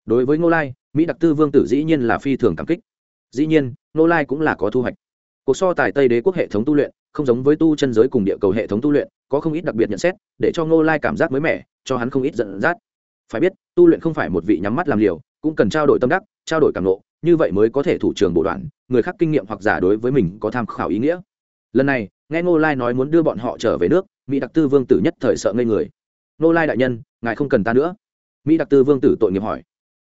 Đối với ngô lai, mỹ đặc tư vương tử dĩ nhiên là phi thường cảm kích. Dĩ nhiên ngô lai cũng là có thu hoạch. Cuộc so tài tây đế quốc hệ thống tu luyện không giống với tu chân giới cùng địa cầu hệ thống tu luyện, có không ít đặc biệt nhận xét, để cho ngô lai cảm giác mới mẻ, cho hắn không ít giận dắt. Phải biết, tu luyện không phải một vị nhắm mắt làm liều, cũng cần trao đổi tâm đắc, trao đổi cảm ngộ, như vậy mới có thể thủ trường bộ đoạn, người khác kinh nghiệm hoặc giả đối với mình có tham khảo ý nghĩa. Lần này, nghe ngô lai nói muốn đưa bọn họ trở về nước, mỹ đặc tư vương tử nhất thời sợ ngây người. Ngô lai đại nhân, ngài không cần ta nữa. Mỹ đặc tư vương tử tội nghiệp hỏi.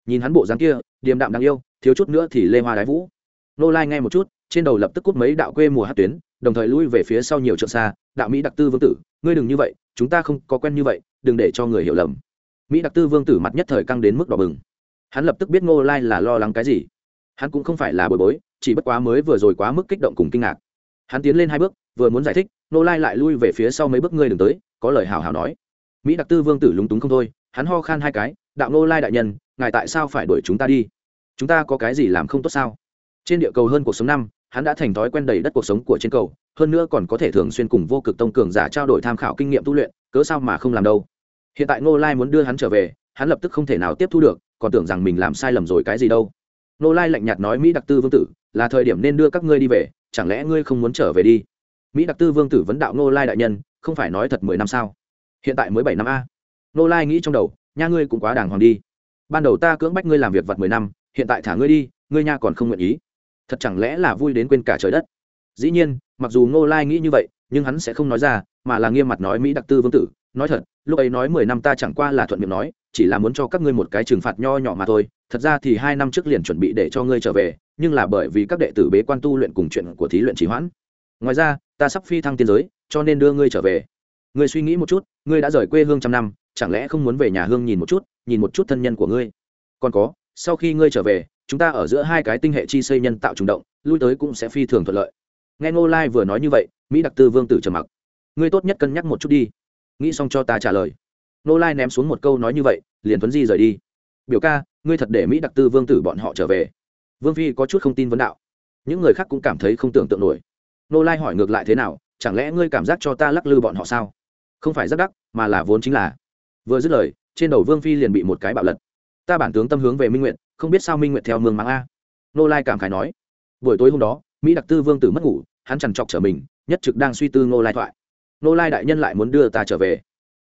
Nhìn hắn bộ dáng kia, điềm đạm đáng yêu, thiếu chút nữa thì lê hoa đái vũ. Ngô lai nghe một chút, trên đầu lập tức cút mấy đạo quê mùa hát tuyến đồng thời lui về phía sau nhiều trượng xa, đạo mỹ đặc tư vương tử, ngươi đừng như vậy, chúng ta không có quen như vậy, đừng để cho người hiểu lầm. Mỹ đặc tư vương tử mặt nhất thời căng đến mức đỏ bừng. Hắn lập tức biết ngô lai là lo lắng cái gì. Hắn cũng không phải là bồi bối, chỉ bất quá mới vừa rồi quá mức kích động cùng kinh ngạc. Hắn tiến lên hai bước, vừa muốn giải thích, ngô lai lại lui về phía sau mấy bước ngươi đừng tới, có lời hào hào nói. Mỹ đặc tư vương tử lúng túng không thôi, hắn ho khan hai cái, đạo ngô lai đại nhân, ngài tại sao phải đuổi chúng ta đi? Chúng ta có cái gì làm không tốt sao? Trên địa cầu hơn cuộc sống năm hắn đã thành thói quen đầy đất cuộc sống của trên cầu, hơn nữa còn có thể thường xuyên cùng vô cực tông cường giả trao đổi tham khảo kinh nghiệm tu luyện, cớ sao mà không làm đâu. Hiện tại ngô lai muốn đưa hắn trở về, hắn lập tức không thể nào tiếp thu được, còn tưởng rằng mình làm sai lầm rồi cái gì đâu. Ngô lai lạnh nhạt nói, mỹ đặc tư vương tử, là thời điểm nên đưa các ngươi đi về, chẳng lẽ ngươi không muốn trở về đi? Mỹ đặc tư vương tử vấn đạo ngô lai đại nhân, không phải nói thật mười năm sao? Hiện tại mới bảy năm a. Ngô lai nghĩ trong đầu, nha ngươi cũng quá đàng hoàng đi. Ban đầu ta cưỡng bách ngươi làm việc vặt mười năm, hiện tại thả ngươi đi, ngươi nha còn không nguyện ý thật chẳng lẽ là vui đến quên cả trời đất? Dĩ nhiên, mặc dù ngô lai nghĩ như vậy, nhưng hắn sẽ không nói ra, mà là nghiêm mặt nói mỹ đặc tư vương tử, nói thật, lúc ấy nói mười năm ta chẳng qua là thuận miệng nói, chỉ là muốn cho các ngươi một cái trừng phạt nho nhỏ mà thôi. Thật ra thì hai năm trước liền chuẩn bị để cho ngươi trở về, nhưng là bởi vì các đệ tử bế quan tu luyện cùng chuyện của thí luyện trì hoãn. Ngoài ra, ta sắp phi thăng tiên giới, cho nên đưa ngươi trở về. Ngươi suy nghĩ một chút, ngươi đã rời quê hương trăm năm, chẳng lẽ không muốn về nhà hương nhìn một chút, nhìn một chút thân nhân của ngươi? Còn có, sau khi ngươi trở về chúng ta ở giữa hai cái tinh hệ chi xây nhân tạo trùng động, lui tới cũng sẽ phi thường thuận lợi. Nghe ngô lai vừa nói như vậy, mỹ đặc tư vương tử trầm mặc. Ngươi tốt nhất cân nhắc một chút đi. Nghĩ xong cho ta trả lời. Ngô lai ném xuống một câu nói như vậy, liền tuấn di rời đi. Biểu ca, ngươi thật để mỹ đặc tư vương tử bọn họ trở về. Vương phi có chút không tin vấn đạo. Những người khác cũng cảm thấy không tưởng tượng nổi. Ngô lai hỏi ngược lại thế nào, chẳng lẽ ngươi cảm giác cho ta lắc lư bọn họ sao? Không phải rất đắc, mà là vốn chính là. Vừa dứt lời, trên đầu vương phi liền bị một cái bạo lật ta bản tướng tâm hướng về minh nguyện, không biết sao minh nguyện theo mương mắng a. Nô lai cảm khải nói. Buổi tối hôm đó, mỹ đặc tư vương tử mất ngủ, hắn chằn trọc trở mình, nhất trực đang suy tư ngô lai thoại. Nô lai đại nhân lại muốn đưa ta trở về.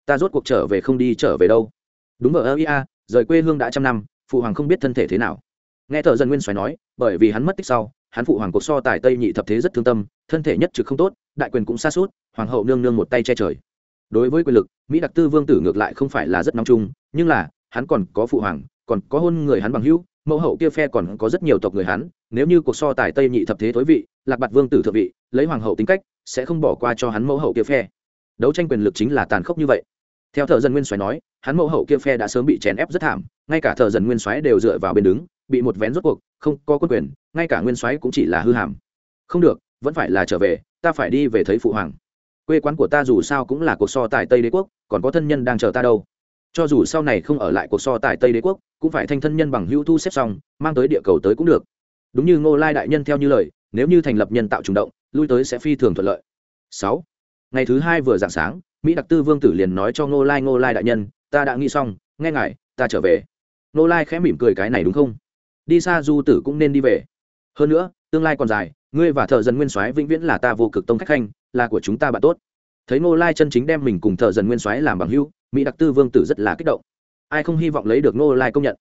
Ta rốt cuộc trở về không đi trở về đâu. Đúng ở ơ ia rời quê hương đã trăm năm, phụ hoàng không biết thân thể thế nào. Nghe thợ dân nguyên xoáy nói, bởi vì hắn mất tích sau, hắn phụ hoàng cuộc so tài tây nhị thập thế rất thương tâm, thân thể nhất trực không tốt, đại quyền cũng xa suốt hoàng hậu nương nương một tay che trời. Đối với quyền lực, mỹ đặc tư vương tử ngược lại không phải là rất nóng chung, nhưng là, hắn còn có phụ hoàng còn có hôn người hắn bằng hữu, mẫu hậu kia phe còn có rất nhiều tộc người hắn, nếu như cuộc so tài tây nhị thập thế thối vị, lạc bạt vương tử thượng vị, lấy hoàng hậu tính cách, sẽ không bỏ qua cho hắn mẫu hậu kia phe. Đấu tranh quyền lực chính là tàn khốc như vậy. Theo thợ dân nguyên soái nói, hắn mẫu hậu kia phe đã sớm bị chèn ép rất thảm, ngay cả thợ dân nguyên soái đều dựa vào bên đứng, bị một vén rốt cuộc, không có quân quyền, ngay cả nguyên soái cũng chỉ là hư hàm. Không được, vẫn phải là trở về, ta phải đi về thấy phụ hoàng. Quê quán của ta dù sao cũng là cuộc so tài tây đế quốc, còn có thân nhân đang chờ ta đâu cho dù sau này không ở lại cuộc so tài tây đế quốc, cũng phải thanh thân nhân bằng hữu thu xếp xong, mang tới địa cầu tới cũng được. Đúng như ngô lai đại nhân theo như lời, nếu như thành lập nhân tạo trùng động, lui tới sẽ phi thường thuận lợi. Sáu. Ngày thứ hai vừa dạng sáng, mỹ đặc tư vương tử liền nói cho ngô lai ngô lai đại nhân, ta đã nghĩ xong, nghe ngài, ta trở về. Ngô lai khẽ mỉm cười cái này đúng không? Đi xa du tử cũng nên đi về. Hơn nữa, tương lai còn dài, ngươi và thợ dân nguyên soái vĩnh viễn là ta vô cực tông khách khanh, là của chúng ta bạn tốt thấy ngô lai chân chính đem mình cùng thợ dần nguyên soái làm bằng hữu, mỹ đặc tư vương tử rất là kích động. Ai không hy vọng lấy được ngô lai công nhận?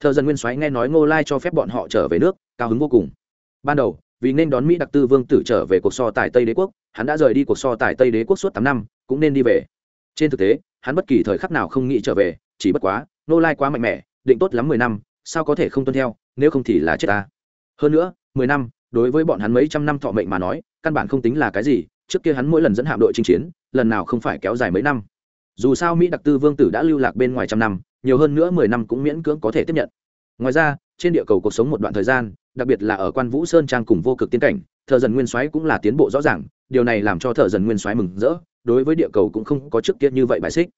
Thợ dần nguyên soái nghe nói ngô lai cho phép bọn họ trở về nước, cao hứng vô cùng. Ban đầu, vì nên đón mỹ đặc tư vương tử trở về cuộc so tài tây đế quốc, hắn đã rời đi cuộc so tài tây đế quốc suốt tám năm, cũng nên đi về. Trên thực tế, hắn bất kỳ thời khắc nào không nghĩ trở về, chỉ bất quá, ngô lai quá mạnh mẽ, định tốt lắm mười năm, sao có thể không tuân theo, nếu không thì là chết ta. Hơn nữa, mười năm, đối với bọn hắn mấy trăm năm thọ mệnh mà nói, căn bản không tính là cái gì trước kia hắn mỗi lần dẫn hạm đội chinh chiến, lần nào không phải kéo dài mấy năm. Dù sao mỹ đặc tư vương tử đã lưu lạc bên ngoài trăm năm, nhiều hơn nữa mười năm cũng miễn cưỡng có thể tiếp nhận. Ngoài ra, trên địa cầu cuộc sống một đoạn thời gian, đặc biệt là ở quan vũ sơn trang cùng vô cực tiến cảnh, thợ dần nguyên soái cũng là tiến bộ rõ ràng, điều này làm cho thợ dần nguyên soái mừng rỡ, đối với địa cầu cũng không có trước kia như vậy bài xích.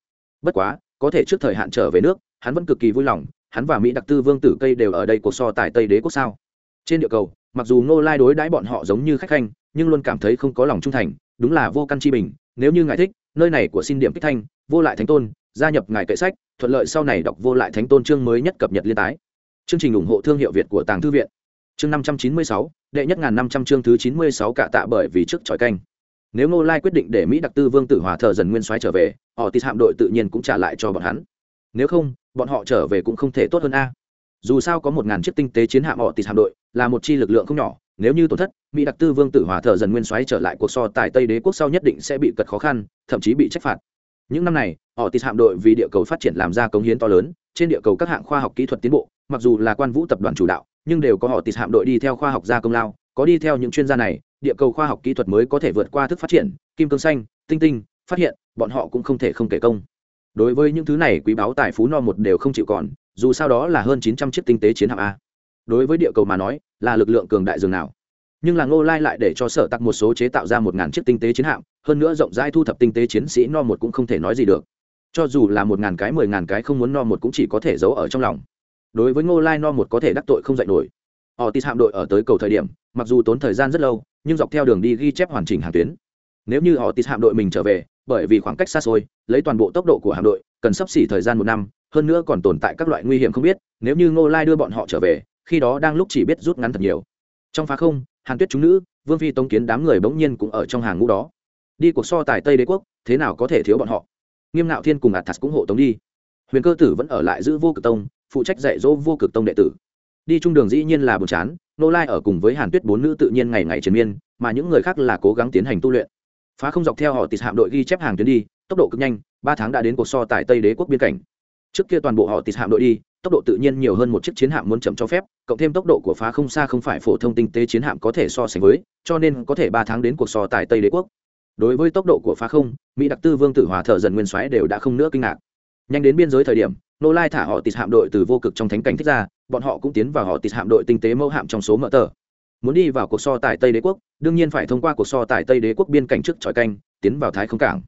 Bất quá, có thể trước thời hạn trở về nước, hắn vẫn cực kỳ vui lòng, hắn và mỹ đặc tư vương tử cây đều ở đây cuộc so tài tây đế quốc sao? Trên địa cầu, mặc dù ngô lai đối đãi bọn họ giống như khách khanh nhưng luôn cảm thấy không có lòng trung thành, đúng là vô căn chi bình, nếu như ngài thích, nơi này của xin điểm kích thanh, vô lại thánh tôn, gia nhập ngài kệ sách, thuận lợi sau này đọc vô lại thánh tôn chương mới nhất cập nhật liên tái. Chương trình ủng hộ thương hiệu việt của tàng thư viện. Chương năm trăm chín mươi sáu, đệ nhất ngàn năm trăm chương thứ chín mươi sáu cạ tạ bởi vì trước tròi canh. Nếu ngô lai quyết định để mỹ đặc tư vương tử hòa thờ dần nguyên soái trở về, họ tít hạm đội tự nhiên cũng trả lại cho bọn hắn. Nếu không, bọn họ trở về cũng không thể tốt hơn a. Dù sao có một ngàn chiếc tinh tế chiến hạm họ tịt hạm đội, là một chi lực lượng không nhỏ nếu như tổn thất, mỹ đặc tư vương tử hòa thợ dần nguyên xoáy trở lại cuộc so tại tây đế quốc sau nhất định sẽ bị cật khó khăn, thậm chí bị trách phạt. Những năm này, họ tịt hạm đội vì địa cầu phát triển làm ra công hiến to lớn, trên địa cầu các hạng khoa học kỹ thuật tiến bộ, mặc dù là quan vũ tập đoàn chủ đạo, nhưng đều có họ tịt hạm đội đi theo khoa học gia công lao, có đi theo những chuyên gia này, địa cầu khoa học kỹ thuật mới có thể vượt qua thức phát triển, kim cương xanh, tinh tinh, phát hiện, bọn họ cũng không thể không kể công. Đối với những thứ này, quý báo tài phú no một đều không chịu còn, dù sao đó là hơn chín trăm chiếc tinh tế chiến hạm a đối với địa cầu mà nói, là lực lượng cường đại dường nào. Nhưng là ngô lai lại để cho sở tặc một số chế tạo ra một ngàn chiếc tinh tế chiến hạm, hơn nữa rộng rãi thu thập tinh tế chiến sĩ no một cũng không thể nói gì được. Cho dù là một ngàn cái, mười ngàn cái không muốn no một cũng chỉ có thể giấu ở trong lòng. Đối với ngô lai no một có thể đắc tội không dạy nổi. Họ tịt hạm đội ở tới cầu thời điểm, mặc dù tốn thời gian rất lâu, nhưng dọc theo đường đi ghi chép hoàn chỉnh hàng tuyến. Nếu như họ tịt hạm đội mình trở về, bởi vì khoảng cách xa xôi, lấy toàn bộ tốc độ của hạm đội, cần sắp xỉ thời gian một năm, hơn nữa còn tồn tại các loại nguy hiểm không biết, nếu như ngô lai đưa bọn họ trở về khi đó đang lúc chỉ biết rút ngắn thật nhiều. Trong phá không, hàn tuyết chúng nữ, vương phi tống kiến đám người bỗng nhiên cũng ở trong hàng ngũ đó. Đi cuộc so tài tây đế quốc, thế nào có thể thiếu bọn họ? Nghiêm ngạo thiên cùng athas cũng hộ tống đi. Huyền cơ tử vẫn ở lại giữ vô cực tông, phụ trách dạy dỗ vô cực tông đệ tử. Đi trung đường dĩ nhiên là buồn chán, nô lai ở cùng với hàn tuyết bốn nữ tự nhiên ngày ngày triền miên, mà những người khác là cố gắng tiến hành tu luyện. Phá không dọc theo họ tịt hạm đội ghi chép hàng tuyến đi, tốc độ cực nhanh, ba tháng đã đến cuộc so tại tây đế quốc biên cảnh. Trước kia toàn bộ họ tịt hạm đội đi, tốc độ tự nhiên nhiều hơn một chiếc chiến hạm muốn chậm cho phép cộng thêm tốc độ của phá không xa không phải phổ thông tinh tế chiến hạm có thể so sánh với, cho nên có thể ba tháng đến cuộc so tại tây đế quốc. Đối với tốc độ của phá không, mỹ đặc tư vương tử hòa thợ dần nguyên soái đều đã không nữa kinh ngạc. Nhanh đến biên giới thời điểm, nô lai thả họ tịt hạm đội từ vô cực trong thánh cảnh thích ra, bọn họ cũng tiến vào họ tịt hạm đội tinh tế mẫu hạm trong số mỡ tờ. Muốn đi vào cuộc so tại tây đế quốc, đương nhiên phải thông qua cuộc so tại tây đế quốc biên cảnh trước tròi canh, tiến vào thái không cảng.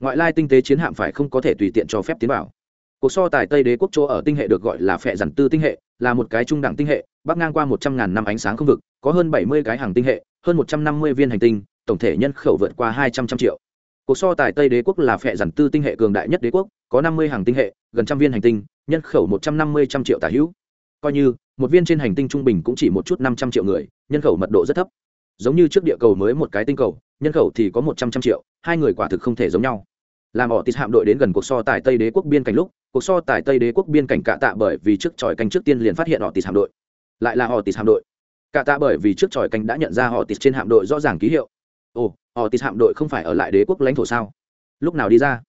Ngoại lai tinh tế chiến hạm phải không có thể tùy tiện cho phép tiến vào. Cuộc so tại tây đế quốc chỗ ở tinh hệ được gọi là phệ giản tư tinh hệ là một cái trung đẳng tinh hệ, bắc ngang qua một trăm ngàn năm ánh sáng không vực, có hơn bảy mươi cái hàng tinh hệ, hơn một trăm năm mươi viên hành tinh, tổng thể nhân khẩu vượt qua hai trăm trăm triệu. Cuộc so tài tây đế quốc là phệ giản tư tinh hệ cường đại nhất đế quốc, có năm mươi hàng tinh hệ, gần trăm viên hành tinh, nhân khẩu một trăm năm mươi trăm triệu tả hữu. Coi như, một viên trên hành tinh trung bình cũng chỉ một chút năm trăm triệu người, nhân khẩu mật độ rất thấp. Giống như trước địa cầu mới một cái tinh cầu, nhân khẩu thì có một trăm trăm triệu, hai người quả thực không thể giống nhau. Làm họ tít hạm đội đến gần cuộc so tài tây đế quốc biên cảnh lúc cuộc so tại tây đế quốc biên cảnh cạ tạ bởi vì trước tròi canh trước tiên liền phát hiện họ tịt hạm đội. Lại là họ tịt hạm đội. Cạ tạ bởi vì trước tròi canh đã nhận ra họ tịt trên hạm đội rõ ràng ký hiệu. Ồ họ tịt hạm đội không phải ở lại đế quốc lãnh thổ sao? Lúc nào đi ra?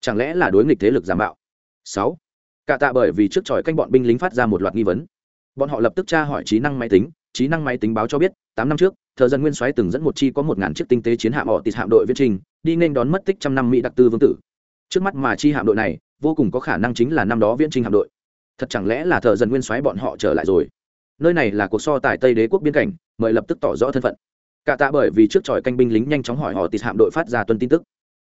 Chẳng lẽ là đối nghịch thế lực giả mạo? Sáu. Cạ tạ bởi vì trước tròi canh bọn binh lính phát ra một loạt nghi vấn. Bọn họ lập tức tra hỏi trí năng máy tính. Trí năng máy tính báo cho biết, tám năm trước, thợ dân nguyên soái từng dẫn một chi có một ngàn chiếc tinh tế chiến hạm họ tịt hạm đội viễn trình, đi nên đón mất tích trăm năm mỹ đặc tư vương tử. Trước mắt mà chi hạm đội này vô cùng có khả năng chính là năm đó viễn trình hạm đội. Thật chẳng lẽ là thợ dân nguyên soái bọn họ trở lại rồi? Nơi này là cuộc so tại tây đế quốc biên cảnh, mời lập tức tỏ rõ thân phận. Cả tạ bởi vì trước tròi canh binh lính nhanh chóng hỏi họ tịt hạm đội phát ra tuân tin tức.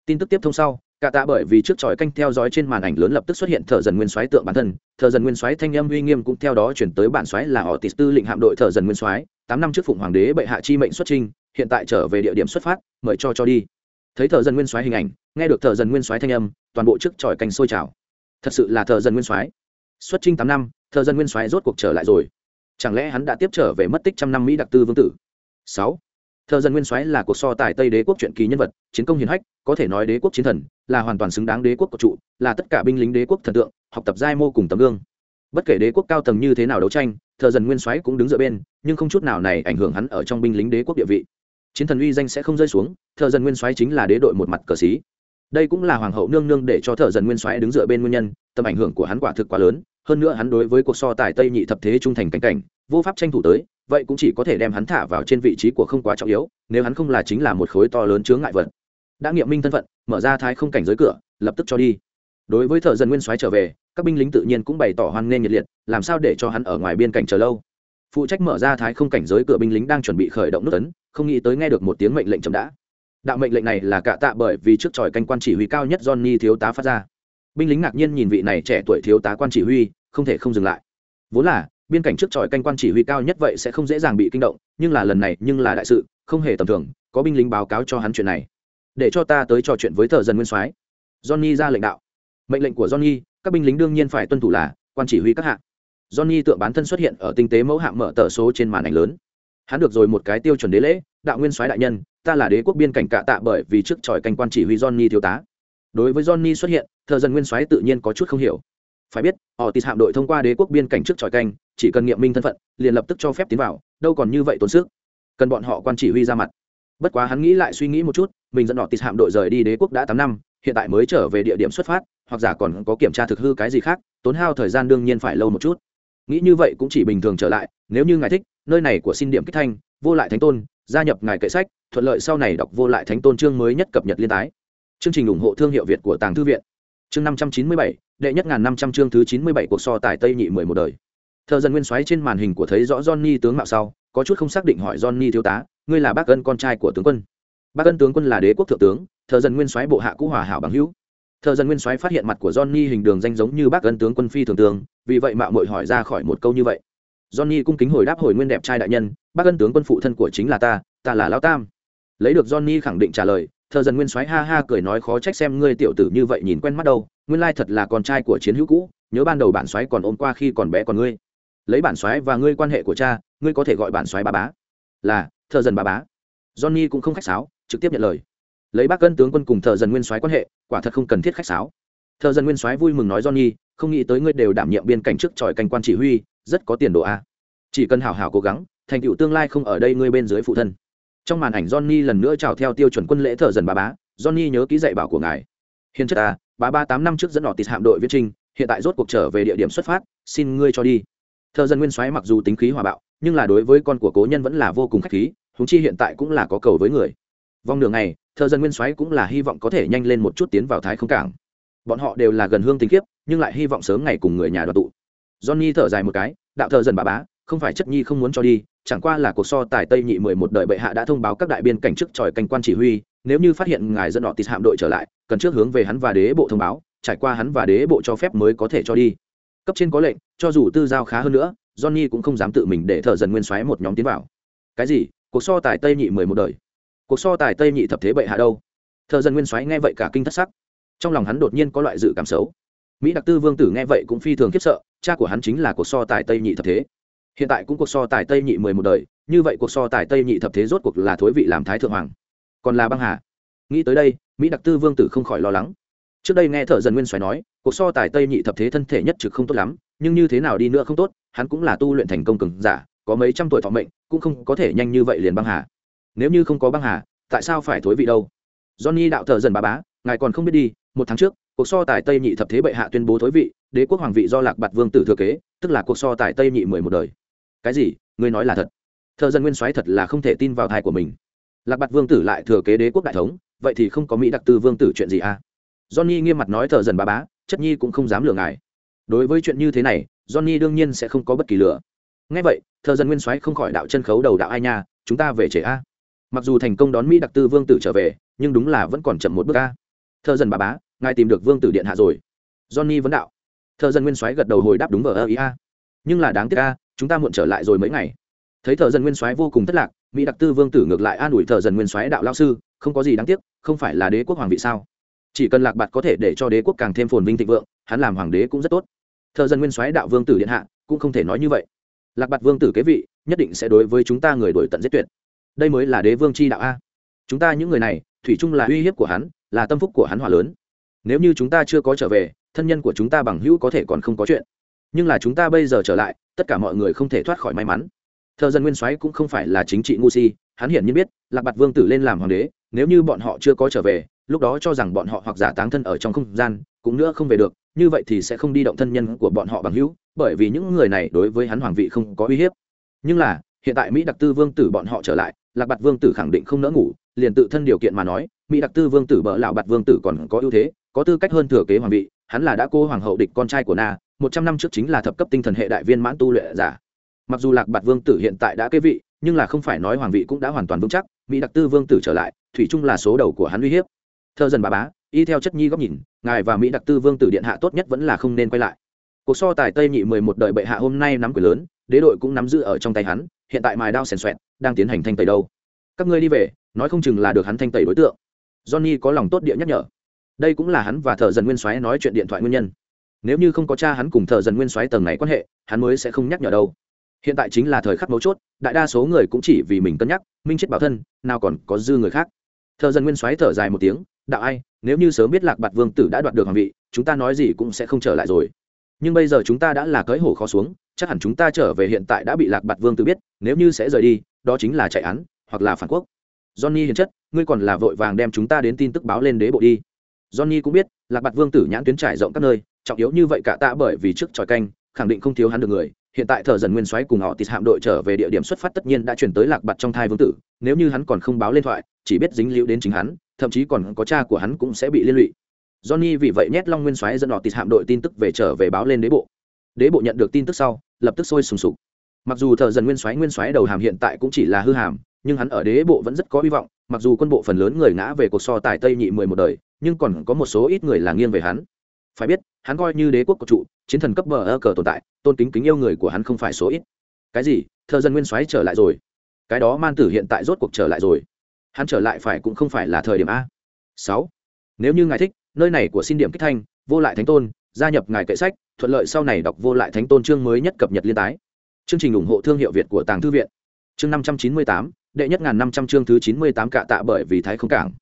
Tin tức tiếp thông sau, cả tạ bởi vì trước tròi canh theo dõi trên màn ảnh lớn lập tức xuất hiện thợ dần nguyên soái tượng bản thân. Thợ dần nguyên soái thanh âm uy nghiêm cũng theo đó chuyển tới bản soái là họ tịt tư lệnh hạm đội thợ dần nguyên soái. Tám năm trước phụng hoàng đế bệ hạ chi mệnh xuất trinh hiện tại trở về địa điểm xuất phát, mời cho cho đi thấy thợ dần nguyên soái hình ảnh, nghe được thợ dần nguyên soái thanh âm, toàn bộ trước tròi cành sôi trào. Thật sự là thợ dần nguyên soái. Xuất trinh tám năm, thợ dần nguyên soái rốt cuộc trở lại rồi. Chẳng lẽ hắn đã tiếp trở về mất tích trăm năm mỹ đặc tư vương tử? Sáu. Thợ dân nguyên soái là cuộc so tài tây đế quốc truyện kỳ nhân vật, chiến công hiển hách, có thể nói đế quốc chiến thần, là hoàn toàn xứng đáng đế quốc của trụ, là tất cả binh lính đế quốc thần tượng, học tập giai mô cùng tấm gương. Bất kể đế quốc cao tầng như thế nào đấu tranh, thợ dân nguyên soái cũng đứng dựa bên, nhưng không chút nào này ảnh hưởng hắn ở trong binh lính đế quốc địa vị chiến thần uy danh sẽ không rơi xuống, thợ dân nguyên soái chính là đế đội một mặt cờ xí. Đây cũng là hoàng hậu nương nương để cho thợ dân nguyên soái đứng dựa bên nguyên nhân, tầm ảnh hưởng của hắn quả thực quá lớn, hơn nữa hắn đối với cuộc so tài tây nhị thập thế trung thành cảnh cảnh, vô pháp tranh thủ tới, vậy cũng chỉ có thể đem hắn thả vào trên vị trí của không quá trọng yếu, nếu hắn không là chính là một khối to lớn chướng ngại vật. Đã nghiệm minh thân phận, mở ra thái không cảnh giới cửa, lập tức cho đi. Đối với thợ dân nguyên soái trở về, các binh lính tự nhiên cũng bày tỏ hoan nghênh nhiệt liệt, làm sao để cho hắn ở ngoài biên cảnh chờ lâu? Phụ trách mở ra thái không cảnh giới cửa binh lính đang chuẩn bị khởi động nút tấn không nghĩ tới nghe được một tiếng mệnh lệnh chậm đã. Đạo mệnh lệnh này là cả tạ bởi vì trước tròi canh quan chỉ huy cao nhất johnny thiếu tá phát ra. Binh lính ngạc nhiên nhìn vị này trẻ tuổi thiếu tá quan chỉ huy, không thể không dừng lại. Vốn là, biên cảnh trước tròi canh quan chỉ huy cao nhất vậy sẽ không dễ dàng bị kinh động, nhưng là lần này nhưng là đại sự, không hề tầm thường, có binh lính báo cáo cho hắn chuyện này. Để cho ta tới trò chuyện với thợ dân nguyên soái. Johnny ra lệnh đạo. Mệnh lệnh của johnny, các binh lính đương nhiên phải tuân thủ là quan chỉ huy các hạng. Johnny tượng bán thân xuất hiện ở tinh tế mẫu hạng mở tờ số trên màn ảnh lớn hắn được rồi một cái tiêu chuẩn đế lễ, đạo nguyên soái đại nhân, ta là đế quốc biên cảnh cạ tạ bởi vì trước tròi canh quan chỉ huy johnny thiếu tá. Đối với johnny xuất hiện thợ dân nguyên soái tự nhiên có chút không hiểu. Phải biết, họ tịt hạm đội thông qua đế quốc biên cảnh trước tròi canh, chỉ cần nghiệm minh thân phận, liền lập tức cho phép tiến vào, đâu còn như vậy tốn sức. Cần bọn họ quan chỉ huy ra mặt. Bất quá hắn nghĩ lại suy nghĩ một chút, mình dẫn họ tịt hạm đội rời đi đế quốc đã tám năm, hiện tại mới trở về địa điểm xuất phát, hoặc giả còn có kiểm tra thực hư cái gì khác, tốn hao thời gian đương nhiên phải lâu một chút nghĩ như vậy cũng chỉ bình thường trở lại, nếu như ngài thích, nơi này của xin điểm kích thanh, vô lại thánh tôn, gia nhập ngài kệ sách, thuận lợi sau này đọc vô lại thánh tôn chương mới nhất cập nhật liên tái. Chương trình ủng hộ thương hiệu việt của tàng thư viện. Chương năm trăm chín mươi bảy, đệ nhất ngàn năm trăm chương thứ chín mươi bảy cuộc so tài tây nhị mười một đời. Thợ dân nguyên xoáy trên màn hình của thấy rõ johnny tướng mạo sau, có chút không xác định hỏi johnny thiếu tá, ngươi là bác ân con trai của tướng quân? Bác ân tướng quân là đế quốc thượng tướng thợ dân nguyên xoáy bộ hạ cũ hòa hảo bằng hữu thợ dần nguyên soái phát hiện mặt của johnny hình đường danh giống như bác ân tướng quân phi thường tướng vì vậy mạo mội hỏi ra khỏi một câu như vậy. Johnny cung kính hồi đáp hồi nguyên đẹp trai đại nhân, bác ân tướng quân phụ thân của chính là ta ta là lão tam. Lấy được johnny khẳng định trả lời, thợ dần nguyên soái ha ha cười nói khó trách xem ngươi tiểu tử như vậy nhìn quen mắt đâu, nguyên lai thật là con trai của chiến hữu cũ, nhớ ban đầu bản soái còn ôm qua khi còn bé còn ngươi. Lấy bản soái và ngươi quan hệ của cha, ngươi có thể gọi bản soái bà bá. Là, thợ dần bà bá. Johnny cũng không khách sáo, trực tiếp nhận lời lấy bác cân tướng quân cùng thợ dân nguyên soái quan hệ, quả thật không cần thiết khách sáo. Thợ dân nguyên soái vui mừng nói, johnny, không nghĩ tới ngươi đều đảm nhiệm biên cảnh trước tròi cảnh quan chỉ huy, rất có tiền đồ a. Chỉ cần hảo hảo cố gắng, thành tựu tương lai không ở đây ngươi bên dưới phụ thân. Trong màn ảnh johnny lần nữa chào theo tiêu chuẩn quân lễ thợ dân bà bá, johnny nhớ ký dạy bảo của ngài. Hiền chất ta bà ba tám năm trước dẫn họ tịt hạm đội viễn trinh hiện tại rốt cuộc trở về địa điểm xuất phát, xin ngươi cho đi. Thợ dân nguyên soái mặc dù tính khí hòa bạo, nhưng là đối với con của cố nhân vẫn là vô cùng khách khí húng chi hiện tại cũng là có cầu với người. Vong đường này thợ dân nguyên soái cũng là hy vọng có thể nhanh lên một chút tiến vào thái không cảng. Bọn họ đều là gần hương tình kiếp, nhưng lại hy vọng sớm ngày cùng người nhà đoàn tụ. Johnny thở dài một cái, đạo thợ dần bà bá, không phải chất nhi không muốn cho đi, chẳng qua là cuộc so tài tây nhị mười một đời bệ hạ đã thông báo các đại biên cảnh chức tròi cảnh quan chỉ huy, nếu như phát hiện ngài dẫn họ tịt hạm đội trở lại, cần trước hướng về hắn và đế bộ thông báo, trải qua hắn và đế bộ cho phép mới có thể cho đi. Cấp trên có lệnh, cho dù tư giao khá hơn nữa, johnny cũng không dám tự mình để thợ dân nguyên xoáy một nhóm tiến vào. Cái gì? Cuộc so tài tây nhị mười một đời cuộc so tài tây nhị thập thế bệ hạ đâu? Thợ dân nguyên soái nghe vậy cả kinh thất sắc. Trong lòng hắn đột nhiên có loại dự cảm xấu. Mỹ đặc tư vương tử nghe vậy cũng phi thường khiếp sợ, cha của hắn chính là cuộc so tài tây nhị thập thế. Hiện tại cũng cuộc so tài tây nhị mười một đời, như vậy cuộc so tài tây nhị thập thế rốt cuộc là thối vị làm thái thượng hoàng. Còn là băng hà. Nghĩ tới đây, mỹ đặc tư vương tử không khỏi lo lắng. Trước đây nghe thợ dân nguyên xoáy nói, cuộc so tài tây nhị thập thế thân thể nhất trực không tốt lắm, nhưng như thế nào đi nữa không tốt, hắn cũng là tu luyện thành công cường giả, có mấy trăm tuổi thọ mệnh, cũng không có thể nhanh như vậy liền băng hà nếu như không có băng hà, tại sao phải thối vị đâu? Johnny đạo thờ dần bà bá, ngài còn không biết đi, một tháng trước, cuộc so tài tây nhị thập thế bệ hạ tuyên bố thối vị, đế quốc hoàng vị do lạc bạt vương tử thừa kế, tức là cuộc so tài tây nhị mười một đời. Cái gì? Ngươi nói là thật. Thợ dân nguyên soái thật là không thể tin vào thai của mình. Lạc bạt vương tử lại thừa kế đế quốc đại thống, vậy thì không có mỹ đặc tư vương tử chuyện gì à? Johnny nghiêm mặt nói thợ dần bà bá, chất nhi cũng không dám lừa ngài. Đối với chuyện như thế này, johnny đương nhiên sẽ không có bất kỳ lừa. Ngay vậy thợ dân nguyên soái không khỏi đạo chân khấu đầu đạo ai nha, chúng ta về trẻ a mặc dù thành công đón mỹ đặc tư vương tử trở về, nhưng đúng là vẫn còn chậm một bước ca thợ dần bà bá, ngài tìm được vương tử điện hạ rồi. Johnny vấn đạo. Thợ dân nguyên soái gật đầu hồi đáp đúng vờ ơ ý a. Nhưng là đáng tiếc a, chúng ta muộn trở lại rồi mấy ngày. Thấy thợ dân nguyên soái vô cùng thất lạc, mỹ đặc tư vương tử ngược lại an ủi thợ dân nguyên soái đạo lao sư, không có gì đáng tiếc, không phải là đế quốc hoàng vị sao? Chỉ cần lạc bạt có thể để cho đế quốc càng thêm phồn vinh thịnh vượng, hắn làm hoàng đế cũng rất tốt. Thợ dân nguyên soái đạo vương tử điện hạ cũng không thể nói như vậy. Lạc bạt vương tử kế vị, nhất định sẽ đối với chúng ta người đổi tận giết tuyệt đây mới là đế vương c h i đạo a. Chúng ta những người này, thủy chung là uy hiếp của hắn, là tâm phúc của hắn hỏa lớn. Nếu như chúng ta chưa có trở về, thân nhân của chúng ta bằng hữu có thể còn không có chuyện. Nhưng là chúng ta bây giờ trở lại, tất cả mọi người không thể thoát khỏi may mắn. Thợ dân nguyên soái cũng không phải là chính trị ngu si, hắn hiển nhiên biết, lạc bạt vương tử lên làm hoàng đế, nếu như bọn họ chưa có trở về, lúc đó cho rằng bọn họ hoặc giả táng thân ở trong không gian, cũng nữa không về được, như vậy thì sẽ không đi động thân nhân của bọn họ bằng hữu, bởi vì những người này đối với hắn hoàng vị không có uy hiếp. Nhưng là, hiện tại mỹ đặc tư vương tử bọn họ trở lại lạc bạt vương tử khẳng định không nỡ ngủ, liền tự thân điều kiện mà nói, mỹ đặc tư vương tử bợ lão bạt vương tử còn có ưu thế, có tư cách hơn thừa kế hoàng vị, hắn là đã cô hoàng hậu địch con trai của na, một trăm năm trước chính là thập cấp tinh thần hệ đại viên mãn tu luyện giả. Mặc dù lạc bạt vương tử hiện tại đã kế vị, nhưng là không phải nói hoàng vị cũng đã hoàn toàn vững chắc, mỹ đặc tư vương tử trở lại, thủy chung là số đầu của hắn uy hiếp. Thơ dần bà bá, y theo chất nhi góc nhìn, ngài và mỹ đặc tư vương tử điện hạ tốt nhất vẫn là không nên quay lại. Cuộc so tài tây nhị mười một đời bệ hạ hôm nay nắm quyền lớn, đế đội cũng nắm giữ ở trong tay hắn hiện tại mài đao xèn xoẹt, đang tiến hành thanh tẩy đâu? Các ngươi đi về, nói không chừng là được hắn thanh tẩy đối tượng. Johnny có lòng tốt địa nhắc nhở. Đây cũng là hắn và thợ dần nguyên soái nói chuyện điện thoại nguyên nhân. Nếu như không có cha hắn cùng thợ dần nguyên soái tầng này quan hệ, hắn mới sẽ không nhắc nhở đâu. Hiện tại chính là thời khắc mấu chốt, đại đa số người cũng chỉ vì mình cân nhắc, minh chết bảo thân, nào còn có dư người khác. Thợ dần nguyên soái thở dài một tiếng, đạo ai, nếu như sớm biết lạc bạt vương tử đã đoạt được hoàng vị, chúng ta nói gì cũng sẽ không trở lại rồi. Nhưng bây giờ chúng ta đã là cưới hổ khó xuống chắc hẳn chúng ta trở về hiện tại đã bị lạc bạt vương tự biết, nếu như sẽ rời đi, đó chính là chạy án, hoặc là phản quốc. Johnny hiền chất, ngươi còn là vội vàng đem chúng ta đến tin tức báo lên đế bộ đi. Johnny cũng biết, lạc bạt vương tử nhãn tuyến trải rộng các nơi, trọng yếu như vậy cả tạ bởi vì trước tròi canh, khẳng định không thiếu hắn được người. Hiện tại thợ dần nguyên xoáy cùng họ tịt hạm đội trở về địa điểm xuất phát tất nhiên đã chuyển tới lạc bạt trong thai vương tử, nếu như hắn còn không báo lên thoại, chỉ biết dính liễu đến chính hắn, thậm chí còn có cha của hắn cũng sẽ bị liên lụy. Johnny vì vậy nhét long nguyên xoáy dẫn họ tịt hạm đội tin tức về trở về báo lên đế bộ. Đế bộ nhận được tin tức sau lập tức sôi sùng sục. Mặc dù thợ dần nguyên soái nguyên soái đầu hàm hiện tại cũng chỉ là hư hàm, nhưng hắn ở đế bộ vẫn rất có hy vọng, mặc dù quân bộ phần lớn người ngã về cuộc so tài tây nhị mười một đời, nhưng còn có một số ít người là nghiêng về hắn. Phải biết, hắn coi như đế quốc của trụ, chiến thần cấp bờ ơ cờ tồn tại, tôn kính kính yêu người của hắn không phải số ít. Cái gì? Thợ dân nguyên soái trở lại rồi. Cái đó man tử hiện tại rốt cuộc trở lại rồi. Hắn trở lại phải cũng không phải là thời điểm a. Sáu. Nếu như ngài thích, nơi này của xin điểm kích thanh, vô lại thánh tôn gia nhập ngài kệ sách, thuận lợi sau này đọc vô lại thánh tôn chương mới nhất cập nhật liên tái. Chương trình ủng hộ thương hiệu việt của tàng thư viện. Chương năm trăm chín mươi tám, đệ nhất ngàn năm trăm chương thứ chín mươi tám cạ tạ bởi vì thái không cảng.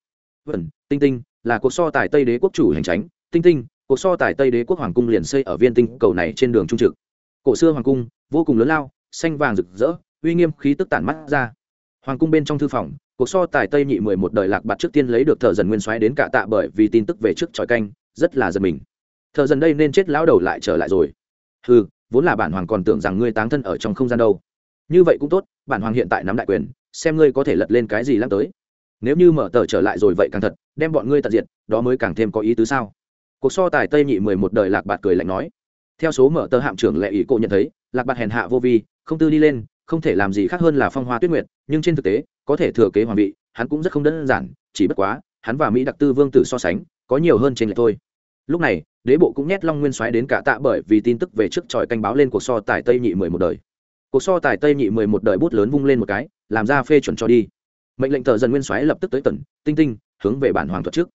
Vần tinh tinh, là cuộc so tài tây đế quốc chủ hành tránh tinh tinh, cuộc so tài tây đế quốc hoàng cung liền xây ở viên tinh cầu này trên đường trung trực. Cổ xưa hoàng cung, vô cùng lớn lao, xanh vàng rực rỡ, uy nghiêm khí tức tản mắt ra. Hoàng cung bên trong thư phòng, cuộc so tài tây nhị mười một đời lạc bạt trước tiên lấy được thợ dần nguyên soái đến cạ tạ bởi vì tin tức về trước tròi canh, rất là giật mình thợ dần đây nên chết lão đầu lại trở lại rồi. Ừ vốn là bản hoàng còn tưởng rằng ngươi táng thân ở trong không gian đâu. Như vậy cũng tốt, bản hoàng hiện tại nắm đại quyền, xem ngươi có thể lật lên cái gì lắm tới. Nếu như mở tờ trở lại rồi vậy càng thật, đem bọn ngươi tận diệt, đó mới càng thêm có ý tứ sao? Cuộc so tài tây nhị mười một đời lạc bạt cười lạnh nói. Theo số mở tờ hạm trưởng lệ ý cô nhận thấy, lạc bạt hèn hạ vô vi, không tư đi lên, không thể làm gì khác hơn là phong hoa tuyết nguyệt, nhưng trên thực tế, có thể thừa kế hoàng vị, hắn cũng rất không đơn giản, chỉ bất quá, hắn và mỹ đặc tư vương tử so sánh, có nhiều hơn trên lệ thôi lúc này, đế bộ cũng nhét long nguyên xoáy đến cả tạ bởi vì tin tức về trước tròi canh báo lên cuộc so tài tây nhị mười một đời. Cuộc so tài tây nhị mười một đời bút lớn vung lên một cái, làm ra phê chuẩn cho đi. Mệnh lệnh thợ dần nguyên xoáy lập tức tới tần tinh tinh, hướng về bản hoàng thuật trước.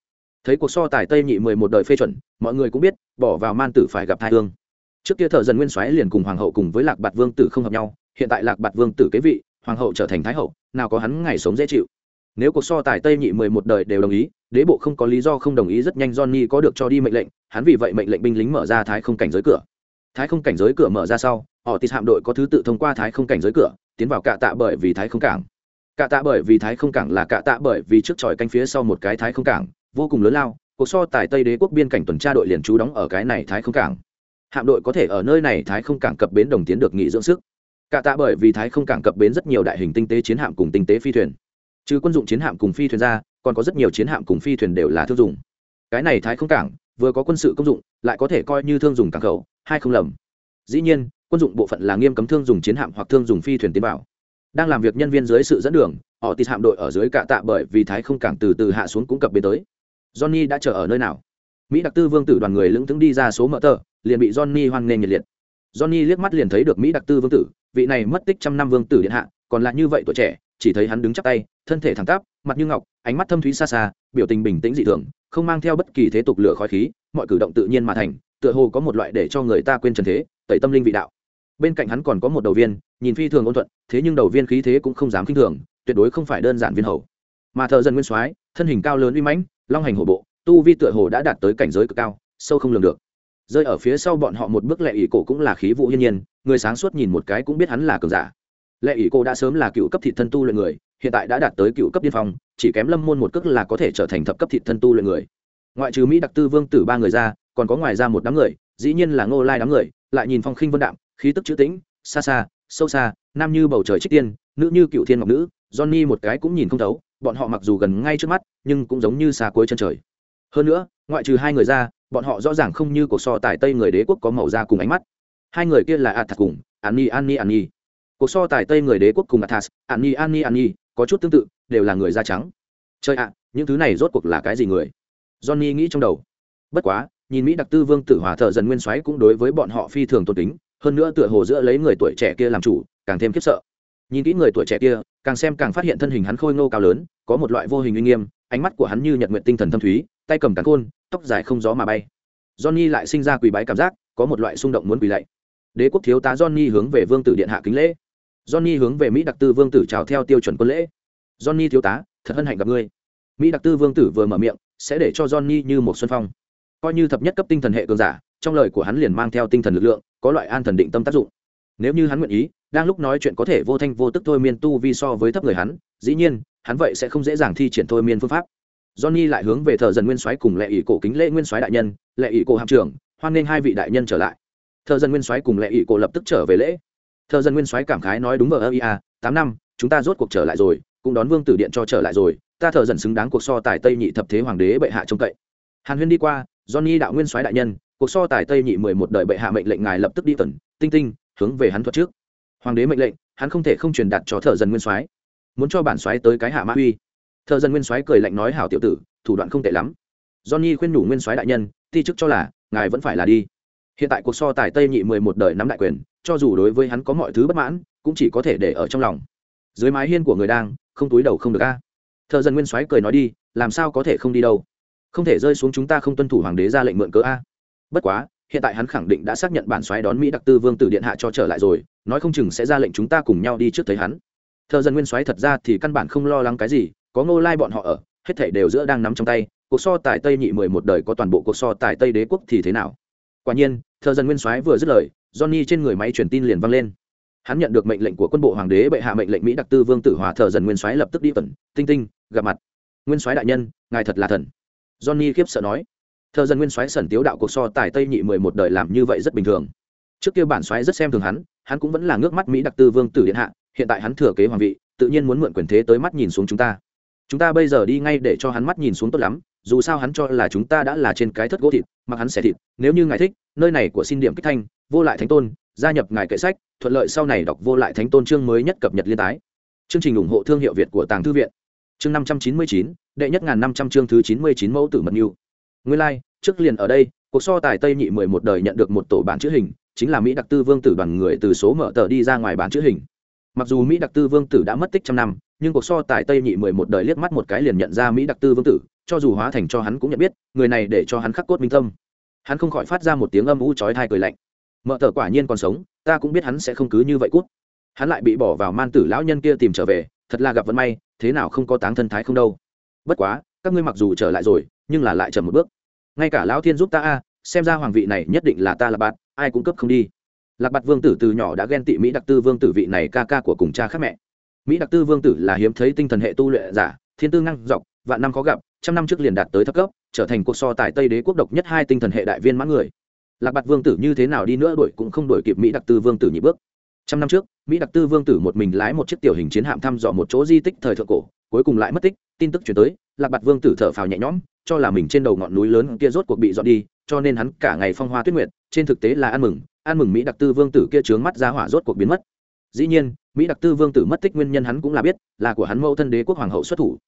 Thấy cuộc so tài tây nhị mười một đời phê chuẩn, mọi người cũng biết, bỏ vào man tử phải gặp thai hương trước kia thợ dần nguyên xoáy liền cùng hoàng hậu cùng với lạc bạt vương tử không hợp nhau, hiện tại lạc bạt vương tử kế vị, hoàng hậu trở thành thái hậu, nào có hắn ngày sống dễ chịu nếu cuộc so tài tây nhị mười một đời đều đồng ý, đế bộ không có lý do không đồng ý rất nhanh johnny có được cho đi mệnh lệnh, hắn vì vậy mệnh lệnh binh lính mở ra thái không cảnh giới cửa. Thái không cảnh giới cửa mở ra sau, họ tịt hạm đội có thứ tự thông qua thái không cảnh giới cửa, tiến vào cạ tạ bởi vì thái không cảng. Cạ tạ bởi vì thái không cảng là cạ tạ bởi vì trước tròi canh phía sau một cái thái không cảng, vô cùng lớn lao, cuộc so tài tây đế quốc biên cảnh tuần tra đội liền trú đóng ở cái này thái không cảng. Hạm đội có thể ở nơi này thái không cảng cập bến đồng tiến được nghỉ dưỡng sức. Cạ tạ bởi vì thái không cảng cập bến rất nhiều đại hình tinh tế chiến hạm cùng tinh tế phi thuyền trừ quân dụng chiến hạm cùng phi thuyền ra, còn có rất nhiều chiến hạm cùng phi thuyền đều là thương dùng cái này thái không cảng, vừa có quân sự công dụng, lại có thể coi như thương dùng cảng khẩu, hai không lầm. Dĩ nhiên, quân dụng bộ phận là nghiêm cấm thương dùng chiến hạm hoặc thương dùng phi thuyền tiến vào. Đang làm việc nhân viên dưới sự dẫn đường, họ tịt hạm đội ở dưới cạ tạ bởi vì thái không cảng từ từ hạ xuống cũng cập bến tới. Johnny đã chờ ở nơi nào? Mỹ đặc tư vương tử đoàn người lững thững đi ra số mỡ tờ, liền bị johnny hoan nghênh nhiệt liệt. Johnny liếc mắt liền thấy được mỹ đặc tư vương tử, vị này mất tích trăm năm vương tử điện hạ, còn là như vậy tuổi trẻ chỉ thấy hắn đứng chắp tay, thân thể thẳng tắp, mặt như ngọc, ánh mắt thâm thúy xa xa, biểu tình bình tĩnh dị thường, không mang theo bất kỳ thế tục lửa khói khí, mọi cử động tự nhiên mà thành, tựa hồ có một loại để cho người ta quên trần thế, tẩy tâm linh vị đạo. Bên cạnh hắn còn có một đầu viên, nhìn phi thường ôn thuận, thế nhưng đầu viên khí thế cũng không dám khinh thường, tuyệt đối không phải đơn giản viên hầu. Mà thợ dân nguyên soái, thân hình cao lớn uy mãnh, long hành hổ bộ, tu vi tựa hồ đã đạt tới cảnh giới cực cao, sâu không lường được. Rơi ở phía sau bọn họ một bước lệ ỷ cổ cũng là khí vụ hiên nhiên, người sáng suốt nhìn một cái cũng biết hắn là cường giả lệ ỷ cô đã sớm là cựu cấp thị thân tu luyện người, hiện tại đã đạt tới cựu cấp điên phong, chỉ kém lâm môn một cước là có thể trở thành thập cấp thị thân tu luyện người. Ngoại trừ mỹ đặc tư vương tử ba người ra, còn có ngoài ra một đám người, dĩ nhiên là ngô lai đám người, lại nhìn phong khinh vân đạm, khí tức chữ tĩnh, xa xa, sâu xa, nam như bầu trời trích tiên, nữ như cựu thiên ngọc nữ, johnny một cái cũng nhìn không thấu, bọn họ mặc dù gần ngay trước mắt, nhưng cũng giống như xa cuối chân trời. Hơn nữa, ngoại trừ hai người ra, bọn họ rõ ràng không như cuộc so tài tây người đế quốc có màu da cùng ánh mắt. Hai người kia là a thật cùng an ni an ni an ni cuộc so tài tây người đế quốc cùng athas ani ani ani có chút tương tự, đều là người da trắng. Chơi ạ, những thứ này rốt cuộc là cái gì người? Johnny nghĩ trong đầu. Bất quá, nhìn mỹ đặc tư vương tử hòa thợ dần nguyên soái cũng đối với bọn họ phi thường tôn kính, hơn nữa tựa hồ giữa lấy người tuổi trẻ kia làm chủ, càng thêm khiếp sợ. Nhìn kỹ người tuổi trẻ kia, càng xem càng phát hiện thân hình hắn khôi ngô cao lớn, có một loại vô hình uy nghiêm, ánh mắt của hắn như nhật nguyện tinh thần thâm thúy, tay cầm cán côn tóc dài không gió mà bay. Johnny lại sinh ra quỳ bái cảm giác, có một loại xung động muốn quỳ lạy. Đế quốc thiếu tá johnny hướng về vương tử điện hạ kính lễ johnny hướng về mỹ đặc tư vương tử chào theo tiêu chuẩn quân lễ. Johnny thiếu tá, thật hân hạnh gặp ngươi. Mỹ đặc tư vương tử vừa mở miệng, sẽ để cho johnny như một xuân phong. Coi như thập nhất cấp tinh thần hệ cường giả, trong lời của hắn liền mang theo tinh thần lực lượng, có loại an thần định tâm tác dụng. Nếu như hắn nguyện ý, đang lúc nói chuyện có thể vô thanh vô tức thôi miên tu vi so với thấp người hắn, dĩ nhiên, hắn vậy sẽ không dễ dàng thi triển thôi miên phương pháp. Johnny lại hướng về thợ dần nguyên soái cùng lệ ỷ cổ kính lễ nguyên soái đại nhân, lệ ỷ cổ hạm trưởng, hoan nghênh hai vị đại nhân trở lại. Thợ dần nguyên soái cùng lệ ỷ cổ lập tức trở về lễ thợ dần nguyên soái cảm khái nói đúng vờ ơ ia tám năm, chúng ta rốt cuộc trở lại rồi, cũng đón vương tử điện cho trở lại rồi, ta thợ dần xứng đáng cuộc so tài tây nhị thập thế hoàng đế bệ hạ trông cậy. Hàn huyên đi qua, johnny đạo nguyên soái đại nhân, cuộc so tài tây nhị mười một đời bệ hạ mệnh lệnh ngài lập tức đi tần tinh tinh, hướng về hắn thuật trước. Hoàng đế mệnh lệnh, hắn không thể không truyền đạt cho thợ dần nguyên soái. Muốn cho bản soái tới cái hạ mã uy. Thợ dần nguyên soái cười lạnh nói hảo tiểu tử, thủ đoạn không tệ lắm. Johnny khuyên nhủ nguyên soái đại nhân, ti chức cho là, ngài vẫn phải là đi hiện tại cuộc so tài tây nhị mười một đời nắm đại quyền, cho dù đối với hắn có mọi thứ bất mãn, cũng chỉ có thể để ở trong lòng. Dưới mái hiên của người đang, không túi đầu không được a. Thợ dân nguyên soái cười nói đi, làm sao có thể không đi đâu? Không thể rơi xuống chúng ta không tuân thủ hoàng đế ra lệnh mượn cớ a. Bất quá, hiện tại hắn khẳng định đã xác nhận bản soái đón mỹ đặc tư vương tử điện hạ cho trở lại rồi, nói không chừng sẽ ra lệnh chúng ta cùng nhau đi trước thấy hắn. Thợ dân nguyên soái thật ra thì căn bản không lo lắng cái gì, có ngô lai bọn họ ở, hết thảy đều giữa đang nắm trong tay, cuộc so tài tây nhị mười một đời có toàn bộ cuộc so tài tây đế quốc thì thế nào? Quả nhiên thợ dân nguyên soái vừa dứt lời, johnny trên người máy truyền tin liền vang lên. Hắn nhận được mệnh lệnh của quân bộ hoàng đế bệ hạ mệnh lệnh mỹ đặc tư vương tử hòa thợ dần nguyên soái lập tức đi tuần, tinh tinh, gặp mặt. Nguyên soái đại nhân, ngài thật là thần. Johnny khiếp sợ nói. Thợ dân nguyên soái sẩn tiếu đạo cuộc so tài tây nhị mười một đời làm như vậy rất bình thường. Trước kia bản soái rất xem thường hắn hắn cũng vẫn là ngước mắt mỹ đặc tư vương tử điện hạ, hiện tại hắn thừa kế hoàng vị, tự nhiên muốn mượn quyền thế tới mắt nhìn xuống chúng ta. Chúng ta bây giờ đi ngay để cho hắn mắt nhìn xuống tốt lắm dù sao hắn cho là chúng ta đã là trên cái thất gỗ thịt mặc hắn sẽ thịt nếu như ngài thích nơi này của xin điểm kích thanh vô lại thánh tôn gia nhập ngài kệ sách thuận lợi sau này đọc vô lại thánh tôn chương mới nhất cập nhật liên tái. Chương trình ủng hộ thương hiệu việt của tàng thư viện. Chương năm trăm chín mươi chín đệ nhất ngàn năm trăm chương thứ chín mươi chín mẫu tử mật mưu nguyên lai、like, trước liền ở đây cuộc so tài tây nhị mười một đời nhận được một tổ bản chữ hình chính là mỹ đặc tư vương tử đoàn người từ số mở tờ đi ra ngoài bản chữ hình. Mặc dù mỹ đặc tư vương tử đã mất tích trăm năm nhưng cuộc so tài tây nhị mười một đời liếc mắt một cái liền nhận ra mỹ đặc tư vương tử, cho dù hóa thành cho hắn cũng nhận biết, người này để cho hắn khắc cốt minh tâm. Hắn không khỏi phát ra một tiếng âm u chói thai cười lạnh. Mợ tờ quả nhiên còn sống, ta cũng biết hắn sẽ không cứ như vậy cút. Hắn lại bị bỏ vào man tử lão nhân kia tìm trở về, thật là gặp vận may, thế nào không có táng thân thái không đâu. Bất quá, các ngươi mặc dù trở lại rồi, nhưng là lại chậm một bước. Ngay cả lão thiên giúp ta a, xem ra hoàng vị này nhất định là ta là bạn, ai cũng cấp không đi. Lạc bạt vương tử từ nhỏ đã ghen tị mỹ đặc tư vương tử vị này ca ca của cùng cha khác mẹ mỹ đặc tư vương tử là hiếm thấy tinh thần hệ tu luyện giả, thiên tư ngăn dọc, vạn năm khó gặp, trăm năm trước liền đạt tới thấp cấp, trở thành cuộc so tại tây đế quốc độc nhất hai tinh thần hệ đại viên mãn người. Lạc bạt vương tử như thế nào đi nữa đuổi cũng không đuổi kịp mỹ đặc tư vương tử nhị bước. Trăm năm trước, mỹ đặc tư vương tử một mình lái một chiếc tiểu hình chiến hạm thăm dò một chỗ di tích thời thượng cổ, cuối cùng lại mất tích, tin tức chuyển tới, lạc bạt vương tử thở phào nhẹ nhõm, cho là mình trên đầu ngọn núi lớn kia rốt cuộc bị dọn đi, cho nên hắn cả ngày phong hoa tuyết nguyệt, trên thực tế là ăn mừng ăn mừng mỹ đặc tư vương tử kia trướng mắt ra hỏa rốt cuộc biến mất. Dĩ nhiên mỹ đặc tư vương tử mất tích nguyên nhân hắn cũng là biết, là của hắn mẫu thân đế quốc hoàng hậu xuất thủ.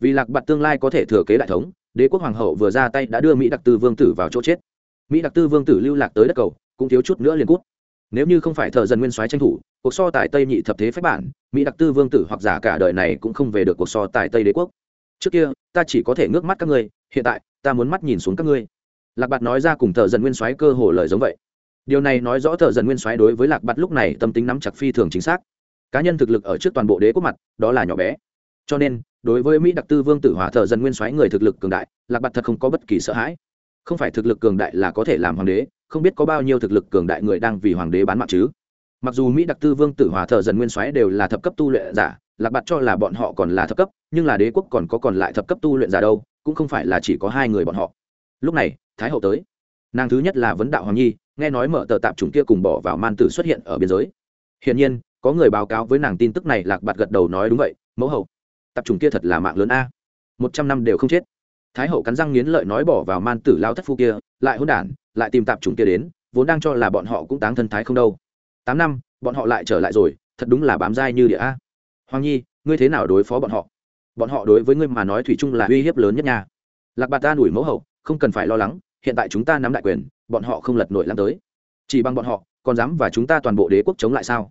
Vì lạc bạt tương lai có thể thừa kế đại thống, đế quốc hoàng hậu vừa ra tay đã đưa mỹ đặc tư vương tử vào chỗ chết. Mỹ đặc tư vương tử lưu lạc tới đất cầu, cũng thiếu chút nữa liền cút. Nếu như không phải thợ dần nguyên soái tranh thủ, cuộc so tài tây nhị thập thế phép bản, mỹ đặc tư vương tử hoặc giả cả đời này cũng không về được cuộc so tài tây đế quốc. Trước kia, ta chỉ có thể ngước mắt các ngươi, hiện tại, ta muốn mắt nhìn xuống các ngươi. Lạc bạt nói ra cùng thợ dần nguyên soái cơ hồ lời giống vậy. Điều này nói rõ thợ dần nguyên soái đối với lạc bạt lúc này tâm tính nắm chặt phi thường chính xác cá nhân thực lực ở trước toàn bộ đế quốc mặt, đó là nhỏ bé. Cho nên, đối với mỹ đặc tư vương tử hòa thợ dần nguyên soái người thực lực cường đại, lạc bạt thật không có bất kỳ sợ hãi. Không phải thực lực cường đại là có thể làm hoàng đế, không biết có bao nhiêu thực lực cường đại người đang vì hoàng đế bán mạng chứ. Mặc dù mỹ đặc tư vương tử hòa thợ dần nguyên soái đều là thập cấp tu luyện giả, lạc bạt cho là bọn họ còn là thập cấp, nhưng là đế quốc còn có còn lại thập cấp tu luyện giả đâu, cũng không phải là chỉ có hai người bọn họ. Lúc này, thái hậu tới. Nàng thứ nhất là vấn đạo hoàng nhi, nghe nói mở tờ tạp chủng kia cùng bỏ vào man tử xuất hiện ở biên giới. Hiển nhiên có người báo cáo với nàng tin tức này, lạc bạt gật đầu nói đúng vậy, mẫu hậu, tập trung kia thật là mạng lớn a. Một trăm năm đều không chết. Thái hậu cắn răng nghiến lợi nói bỏ vào man tử lao thất phu kia, lại hôn đản, lại tìm tạp chủng kia đến, vốn đang cho là bọn họ cũng táng thân thái không đâu. Tám năm, bọn họ lại trở lại rồi, thật đúng là bám dai như địa a. Hoàng nhi, ngươi thế nào đối phó bọn họ? Bọn họ đối với ngươi mà nói thủy chung là uy hiếp lớn nhất nha. Lạc bạt ta đuổi mẫu hậu, không cần phải lo lắng, hiện tại chúng ta nắm đại quyền, bọn họ không lật nổi lắm tới. Chỉ bằng bọn họ, còn dám và chúng ta toàn bộ đế quốc chống lại sao?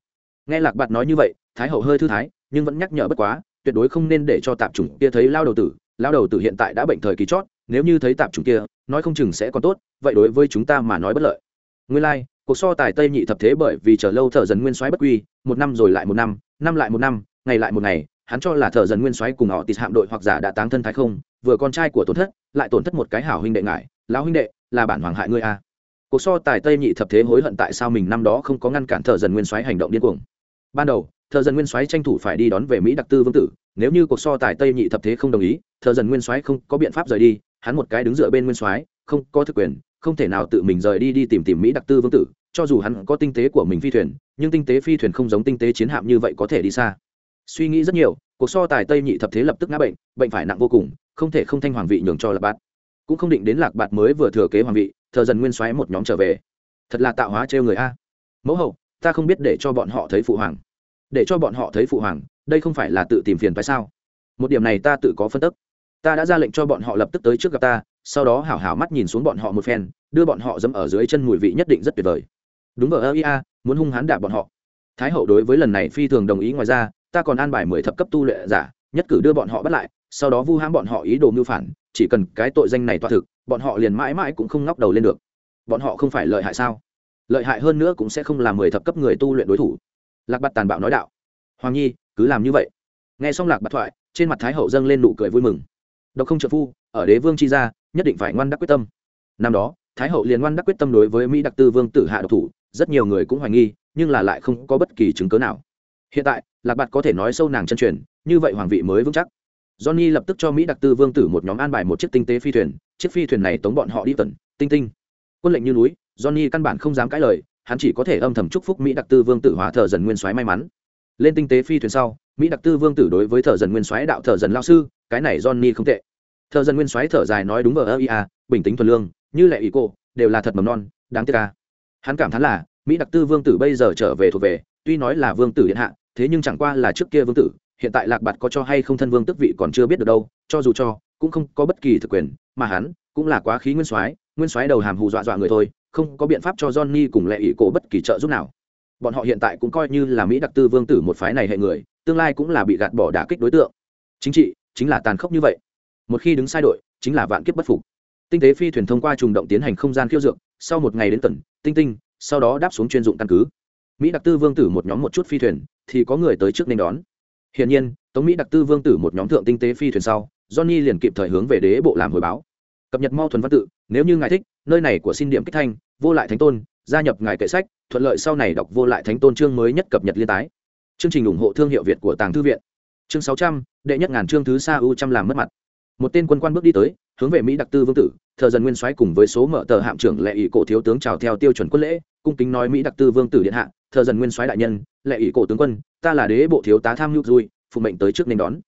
Nghe lạc bạt nói như vậy thái hậu hơi thư thái nhưng vẫn nhắc nhở bất quá tuyệt đối không nên để cho tạp chủng kia thấy lao đầu tử. Lao đầu tử hiện tại đã bệnh thời kỳ chót nếu như thấy tạp chủng kia nói không chừng sẽ còn tốt vậy đối với chúng ta mà nói bất lợi. Nguyên lai、like, cuộc so tài tây nhị thập thế bởi vì chờ lâu thợ dần nguyên soái bất quy một năm rồi lại một năm năm lại một năm ngày lại một ngày hắn cho là thợ dần nguyên soái cùng họ tịt hạm đội hoặc giả đã táng thân thái không vừa con trai của tổn thất lại tổn thất một cái hảo huynh đệ ngại lão huynh đệ là bản hoàng hại ngươi a cuộc so tài tây nhị thập thế hối hận tại sao mình năm đó không có ngăn cản thợ dần nguyên soái hành động điên cuồng ban đầu, thợ dần nguyên soái tranh thủ phải đi đón về mỹ đặc tư vương tử, nếu như cuộc so tài tây nhị thập thế không đồng ý, thợ dần nguyên soái không có biện pháp rời đi, hắn một cái đứng dựa bên nguyên soái, không có thực quyền, không thể nào tự mình rời đi đi tìm tìm mỹ đặc tư vương tử, cho dù hắn có tinh tế của mình phi thuyền, nhưng tinh tế phi thuyền không giống tinh tế chiến hạm như vậy có thể đi xa. Suy nghĩ rất nhiều, cuộc so tài tây nhị thập thế lập tức ngã bệnh bệnh phải nặng vô cùng, không thể không thanh hoàng vị nhường cho lạc bạt. Cũng không định đến lạc bạt mới vừa thừa kế hoàng vị thờ dần nguyên xoáy một nhóm trở về. Thật là tạo hóa trêu người a. Mẫu hậu ta không biết để cho bọn họ thấy phụ hoàng. Để cho bọn họ thấy phụ hoàng, đây không phải là tự tìm phiền phải sao? Một điểm này ta tự có phân tức. Ta đã ra lệnh cho bọn họ lập tức tới trước gặp ta, sau đó hảo hảo mắt nhìn xuống bọn họ một phen, đưa bọn họ dẫm ở dưới chân mùi vị nhất định rất tuyệt vời. Đúng ở ơ ia muốn hung hãn đạp bọn họ. Thái hậu đối với lần này phi thường đồng ý ngoài ra, ta còn an bài mười thập cấp tu lệ giả, nhất cử đưa bọn họ bắt lại, sau đó vu hãm bọn họ ý đồ mưu phản, chỉ cần cái tội danh này toa thực, bọn họ liền mãi mãi cũng không ngóc đầu lên được. Bọn họ không phải lợi hại sao? Lợi hại hơn nữa cũng sẽ không làm mười thập cấp người tu luyện đối thủ. Lạc bạt tàn bạo nói đạo. Hoàng nhi, cứ làm như vậy. Nghe xong lạc bạt thoại, trên mặt thái hậu dâng lên nụ cười vui mừng. Độc không trợ phu, ở đế vương chi gia, nhất định phải ngoan đắc quyết tâm. Năm đó, thái hậu liền ngoan đắc quyết tâm đối với mỹ đặc tư vương tử hạ độc thủ, rất nhiều người cũng hoài nghi, nhưng là lại không có bất kỳ chứng cớ nào. Hiện tại, lạc bạt có thể nói sâu nàng chân truyền, như vậy hoàng vị mới vững chắc. Johnny lập tức cho mỹ đặc tư vương tử một nhóm an bài một chiếc tinh tế phi thuyền, chiếc phi thuyền này tống bọn họ đi tận tinh tinh. Quân lệnh như núi johnny căn bản không dám cãi lời, hắn chỉ có thể âm thầm chúc phúc mỹ đặc tư vương tử hóa thờ dần nguyên soái may mắn. Lên tinh tế phi thuyền sau, mỹ đặc tư vương tử đối với thờ dần nguyên soái đạo thờ dần lao sư, cái này johnny không tệ. Thờ dần nguyên soái thở dài nói đúng ở ơ ia bình tĩnh thuần lương, như lệ ý cô đều là thật mầm non, đáng tiếc ca hắn cảm thán là, mỹ đặc tư vương tử bây giờ trở về thuộc về, tuy nói là vương tử điện hạ, thế nhưng chẳng qua là trước kia vương tử, hiện tại lạc bạt có cho hay không thân vương tức vị còn chưa biết được đâu, cho dù cho, cũng không có bất kỳ thực quyền, mà hắn cũng là quá khí nguyên soái nguyên soái đầu hàm hù dọa dọa người thôi không có biện pháp cho johnny cùng lệ ý cổ bất kỳ trợ giúp nào. Bọn họ hiện tại cũng coi như là mỹ đặc tư vương tử một phái này hệ người, tương lai cũng là bị gạt bỏ đả kích đối tượng. Chính trị, chính là tàn khốc như vậy. Một khi đứng sai đội, chính là vạn kiếp bất phục. Tinh tế phi thuyền thông qua trùng động tiến hành không gian khiêu dược, sau một ngày đến tận tinh tinh, sau đó đáp xuống chuyên dụng căn cứ. Mỹ đặc tư vương tử một nhóm một chút phi thuyền, thì có người tới trước nên đón. Hiển nhiên, tống mỹ đặc tư vương tử một nhóm thượng tinh tế phi thuyền sau, johnny liền kịp thời hướng về đế bộ làm hồi báo. Cập nhật mau thuần văn tự, nếu như ngài thích nơi này của xin điểm kích thanh, vô lại thánh tôn, gia nhập ngài kệ sách, thuận lợi sau này đọc vô lại thánh tôn chương mới nhất cập nhật liên tái. Chương trình ủng hộ thương hiệu việt của tàng thư viện. Chương sáu trăm, đệ nhất ngàn chương thứ sa u trăm làm mất mặt. Một tên quân quan bước đi tới, hướng về mỹ đặc tư vương tử, thờ dần nguyên soái cùng với số mở tờ hạm trưởng lệ ỷ cổ thiếu tướng chào theo tiêu chuẩn quân lễ, cung kính nói mỹ đặc tư vương tử điện hạ, thờ dần nguyên soái đại nhân, lệ ỷ cổ tướng quân, ta là đế bộ thiếu tá tham nhục dui phụ mệnh tới trước nên đón.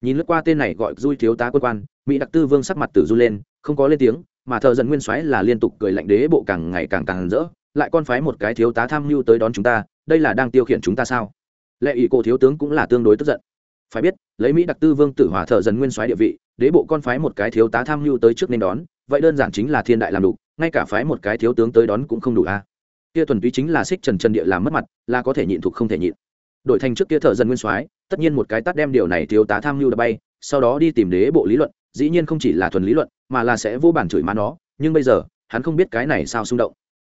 Nhìn lướt qua tên này gọi dui thiếu tá quân quan, mỹ đặc tư vương sắc mặt tử du lên, không có lên tiếng mà thợ dần nguyên soái là liên tục cười lạnh đế bộ càng ngày càng càng rỡ, lại con phái một cái thiếu tá tham mưu tới đón chúng ta, đây là đang tiêu khiển chúng ta sao? Lệ ỷ cổ thiếu tướng cũng là tương đối tức giận. Phải biết, lấy mỹ đặc tư vương tử hòa thợ dần nguyên soái địa vị, đế bộ con phái một cái thiếu tá tham mưu tới trước nên đón, vậy đơn giản chính là thiên đại làm đủ, ngay cả phái một cái thiếu tướng tới đón cũng không đủ a. Kia thuần túy chính là xích trần trần địa làm mất mặt, là có thể nhịn thuộc không thể nhịn. Đổi thành trước kia thợ dần nguyên soái, tất nhiên một cái tắt đem điều này thiếu tá tham mưu đã bay sau đó đi tìm đế bộ lý luận, dĩ nhiên không chỉ là thuần lý luận, mà là sẽ vô bản chửi má nó, nhưng bây giờ, hắn không biết cái này sao xung động.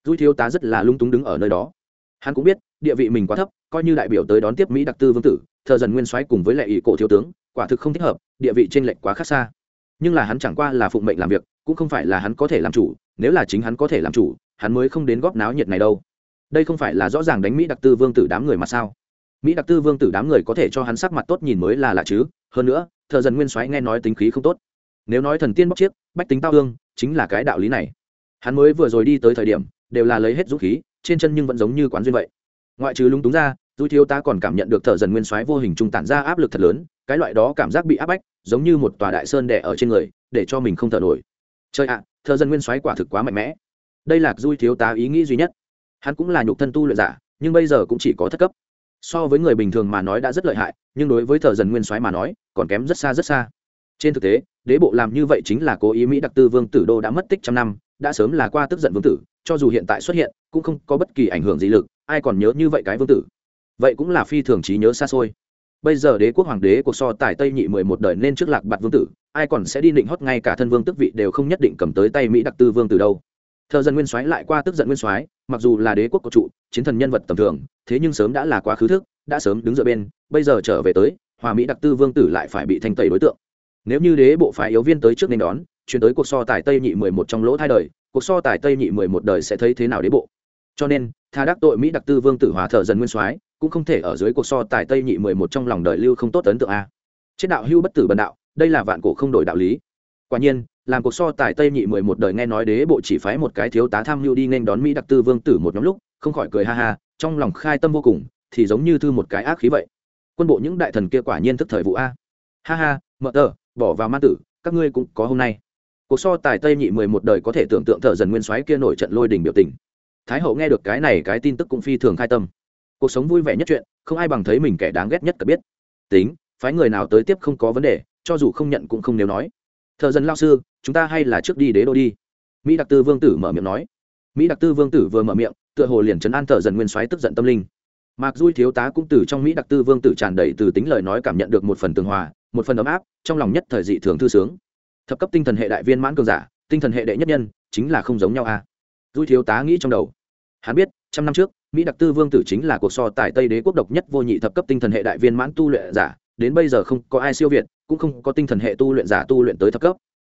Dui thiếu tá rất là lung túng đứng ở nơi đó. Hắn cũng biết, địa vị mình quá thấp, coi như đại biểu tới đón tiếp mỹ đặc tư vương tử, thờ dần nguyên soái cùng với lệ ỷ cổ thiếu tướng, quả thực không thích hợp, địa vị trên lệch quá khác xa. Nhưng là hắn chẳng qua là phụng mệnh làm việc, cũng không phải là hắn có thể làm chủ, nếu là chính hắn có thể làm chủ, hắn mới không đến góp náo nhiệt này đâu. Đây không phải là rõ ràng đánh mỹ đặc tư vương tử đám người mà sao? Mỹ đặc tư vương tử đám người có thể cho hắn sắc mặt tốt nhìn mới là lạ chứ, hơn nữa thợ dần nguyên soái nghe nói tính khí không tốt. Nếu nói thần tiên bóc chiếc bách tính tao hương chính là cái đạo lý này. Hắn mới vừa rồi đi tới thời điểm đều là lấy hết dũng khí trên chân nhưng vẫn giống như quán duyên vậy. Ngoại trừ lúng túng ra dù thiếu ta còn cảm nhận được thợ dần nguyên soái vô hình trung tản ra áp lực thật lớn cái loại đó cảm giác bị áp bách giống như một tòa đại sơn đè ở trên người để cho mình không thở nổi. Chơi ạ à, thợ dần nguyên soái quả thực quá mạnh mẽ. Đây là du thiếu tá ý nghĩ duy nhất. Hắn cũng là nhục thân tu luyện giả nhưng bây giờ cũng chỉ có thất cấp so với người bình thường mà nói đã rất lợi hại, nhưng đối với thợ dần nguyên soái mà nói, còn kém rất xa rất xa. Trên thực tế, đế bộ làm như vậy chính là cố ý mỹ đặc tư vương tử đô đã mất tích trăm năm, đã sớm là qua tức giận vương tử, cho dù hiện tại xuất hiện, cũng không có bất kỳ ảnh hưởng gì lực, ai còn nhớ như vậy cái vương tử? Vậy cũng là phi thường trí nhớ xa xôi. Bây giờ đế quốc hoàng đế cuộc so tài tây nhị mười một đời nên trước lạc bạt vương tử, ai còn sẽ đi định hót ngay cả thân vương tức vị đều không nhất định cầm tới tay mỹ đặc tư vương từ đâu thợ dân nguyên soái lại qua tức giận nguyên soái, mặc dù là đế quốc của trụ, chiến thần nhân vật tầm thường, thế nhưng sớm đã là quá khứ thức, đã sớm đứng dựa bên, bây giờ trở về tới, hòa mỹ đặc tư vương tử lại phải bị thanh tẩy đối tượng. Nếu như đế bộ phải yếu viên tới trước nên đón, chuyển tới cuộc so tài tây nhị mười một trong lỗ thai đời, cuộc so tài tây nhị mười một đời sẽ thấy thế nào đế bộ? Cho nên, tha đắc tội mỹ đặc tư vương tử hòa thợ dần nguyên soái, cũng không thể ở dưới cuộc so tài tây nhị mười một trong lòng đời lưu không tốt ấn tượng a. Chết đạo hưu bất tử bần đạo, đây là vạn cổ không đổi đạo lý quả nhiên, làm cuộc so tài tây nhị mười một đời nghe nói đế bộ chỉ phái một cái thiếu tá tham mưu đi nên đón mỹ đặc tư vương tử một nhóm lúc, không khỏi cười ha ha, trong lòng khai tâm vô cùng, thì giống như thư một cái ác khí vậy. Quân bộ những đại thần kia quả nhiên thức thời vụ a. Ha ha, mợ tờ, bỏ vào ma tử, các ngươi cũng có hôm nay. Cuộc so tài tây nhị mười một đời có thể tưởng tượng thợ dần nguyên soái kia nổi trận lôi đình biểu tình. Thái hậu nghe được cái này cái tin tức cũng phi thường khai tâm. Cuộc sống vui vẻ nhất chuyện, không ai bằng thấy mình kẻ đáng ghét nhất cả biết. Tính, phái người nào tới tiếp không có vấn đề, cho dù không nhận cũng không nếu nói thợ dân lao sư, chúng ta hay là trước đi đế đô đi. Mỹ đặc tư vương tử mở miệng nói. Mỹ đặc tư vương tử vừa mở miệng, tựa hồ liền trấn an thợ dần nguyên soái tức giận tâm linh. Mặc dui thiếu tá cũng từ trong mỹ đặc tư vương tử tràn đầy từ tính lời nói cảm nhận được một phần tường hòa, một phần ấm áp, trong lòng nhất thời dị thường thư sướng. Thập cấp tinh thần hệ đại viên mãn cường giả, tinh thần hệ đệ nhất nhân, chính là không giống nhau a à? dui thiếu tá nghĩ trong đầu. Hắn biết, trăm năm trước, mỹ đặc tư vương tử chính là cuộc so tài tây đế quốc độc nhất vô nhị thập cấp tinh thần hệ đại viên mãn tu luyện giả đến bây giờ không có ai siêu việt, cũng không có tinh thần hệ tu luyện giả tu luyện tới thập cấp.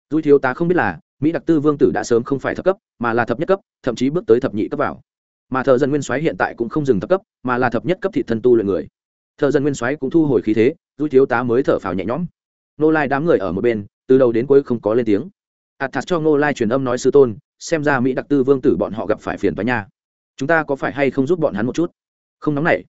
Dui thiếu tá không biết là, mỹ đặc tư vương tử đã sớm không phải thập cấp, mà là thập nhất cấp, thậm chí bước tới thập nhị cấp vào. Mà thợ dân nguyên soái hiện tại cũng không dừng thập cấp, mà là thập nhất cấp thị thân tu luyện người. Thợ dân nguyên soái cũng thu hồi khí thế dui thiếu tá mới thở phào nhẹ nhõm. Nô lai đám người ở một bên, từ đầu đến cuối không có lên tiếng. À, Athas cho nô lai truyền âm nói sư tôn, xem ra mỹ đặc tư vương tử bọn họ gặp phải phiền với nha. Chúng ta có phải hay không giúp bọn hắn một chút? Không nóng nảy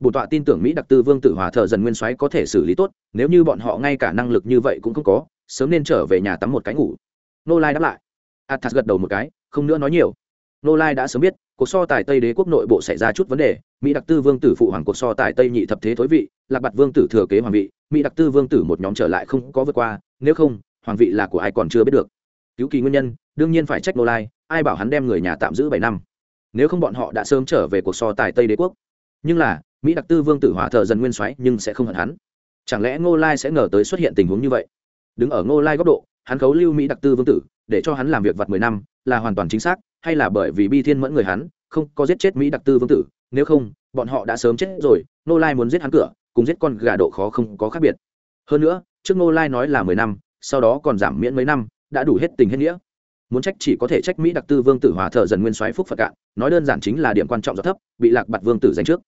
bổn tọa tin tưởng mỹ đặc tư vương tử hòa thợ dần nguyên soái có thể xử lý tốt, nếu như bọn họ ngay cả năng lực như vậy cũng không có, sớm nên trở về nhà tắm một cái ngủ. Nô lai đáp lại. Athas gật đầu một cái, không nữa nói nhiều. Nô lai đã sớm biết, cuộc so tài tây đế quốc nội bộ xảy ra chút vấn đề, mỹ đặc tư vương tử phụ hoàng cuộc so tài tây nhị thập thế thối vị, lạc bặt vương tử thừa kế hoàng vị, mỹ đặc tư vương tử một nhóm trở lại không có vượt qua, nếu không, hoàng vị là của ai còn chưa biết được. Cứu kỳ nguyên nhân, đương nhiên phải trách nô lai, ai bảo hắn đem người nhà tạm giữ bảy năm. Nếu không bọn họ đã sớm trở về cuộc so tài tây đế quốc. Nhưng là mỹ đặc tư vương tử hỏa thợ dần nguyên soái nhưng sẽ không hận hắn. Chẳng lẽ ngô lai sẽ ngờ tới xuất hiện tình huống như vậy? Đứng ở ngô lai góc độ, hắn khấu lưu mỹ đặc tư vương tử, để cho hắn làm việc vặt mười năm, là hoàn toàn chính xác, hay là bởi vì bi thiên mẫn người hắn, không có giết chết mỹ đặc tư vương tử? Nếu không, bọn họ đã sớm chết rồi, Ngô lai muốn giết hắn cửa, cùng giết con gà độ khó không có khác biệt. Hơn nữa, trước Ngô lai nói là mười năm, sau đó còn giảm miễn mấy năm, đã đủ hết tình hết nghĩa. Muốn trách chỉ có thể trách mỹ đặc tư vương tử hòa thợ dần nguyên soái phúc phật cạn, nói đơn giản chính là điểm quan trọng rất thấp, bị lạc bặt vương tử giành trước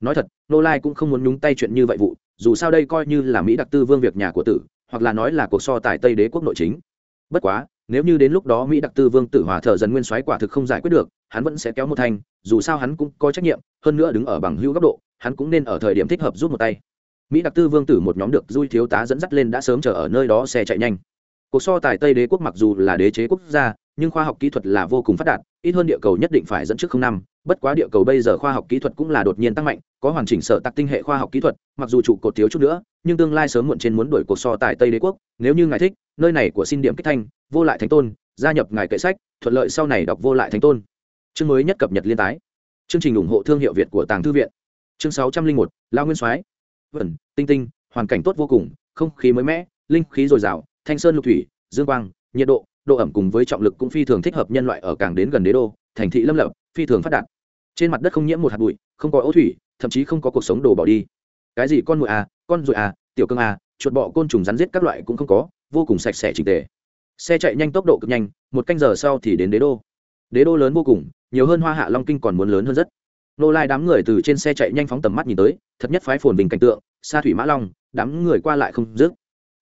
nói thật nô lai cũng không muốn nhúng tay chuyện như vậy vụ, dù sao đây coi như là mỹ đặc tư vương việc nhà của tử, hoặc là nói là cuộc so tài tây đế quốc nội chính. Bất quá, nếu như đến lúc đó mỹ đặc tư vương tử hòa thợ dần nguyên soái quả thực không giải quyết được, hắn vẫn sẽ kéo một thanh, dù sao hắn cũng có trách nhiệm, hơn nữa đứng ở bằng hữu góc độ, hắn cũng nên ở thời điểm thích hợp rút một tay. Mỹ đặc tư vương tử một nhóm được dui thiếu tá dẫn dắt lên đã sớm chờ ở nơi đó xe chạy nhanh cuộc so tài tây đế quốc mặc dù là đế chế quốc gia, nhưng khoa học kỹ thuật là vô cùng phát đạt, ít hơn địa cầu nhất định phải dẫn trước không năm, bất quá địa cầu bây giờ khoa học kỹ thuật cũng là đột nhiên tăng mạnh, có hoàn chỉnh sở tạc tinh hệ khoa học kỹ thuật, mặc dù trụ cột thiếu chút nữa, nhưng tương lai sớm muộn trên muốn đổi cuộc so tài tây đế quốc, nếu như ngài thích, nơi này của xin điểm kích thanh, vô lại thánh tôn, gia nhập ngài kệ sách, thuận lợi sau này đọc vô lại thánh tôn. Chương mới nhất cập nhật liên tái. Chương trình ủng hộ thương hiệu việt của tàng thư viện. Chương sáu trăm linh một, lao nguyên soái. Vẩn tinh tinh, hoàn cảnh tốt vô cùng, không khí mới mẻ, linh khí dồi dào thanh sơn lục thủy, dương quang, nhiệt độ độ ẩm cùng với trọng lực cũng phi thường thích hợp nhân loại ở càng đến gần đế đô, thành thị lâm lập, phi thường phát đạt. Trên mặt đất không nhiễm một hạt bụi, không có ấu thủy, thậm chí không có cuộc sống đồ bỏ đi. Cái gì con mụi à con ruồi à tiểu cương à chuột bọ côn trùng rắn giết các loại cũng không có, vô cùng sạch sẽ trình tề. Xe chạy nhanh tốc độ cực nhanh, một canh giờ sau thì đến đế đô. Đế đô lớn vô cùng, nhiều hơn hoa hạ long kinh còn muốn lớn hơn rất. Nô lai đám người từ trên xe chạy nhanh phóng tầm mắt nhìn tới, thật nhất phái phồn bình cảnh tượng xa thủy mã long, đám người qua lại không dứt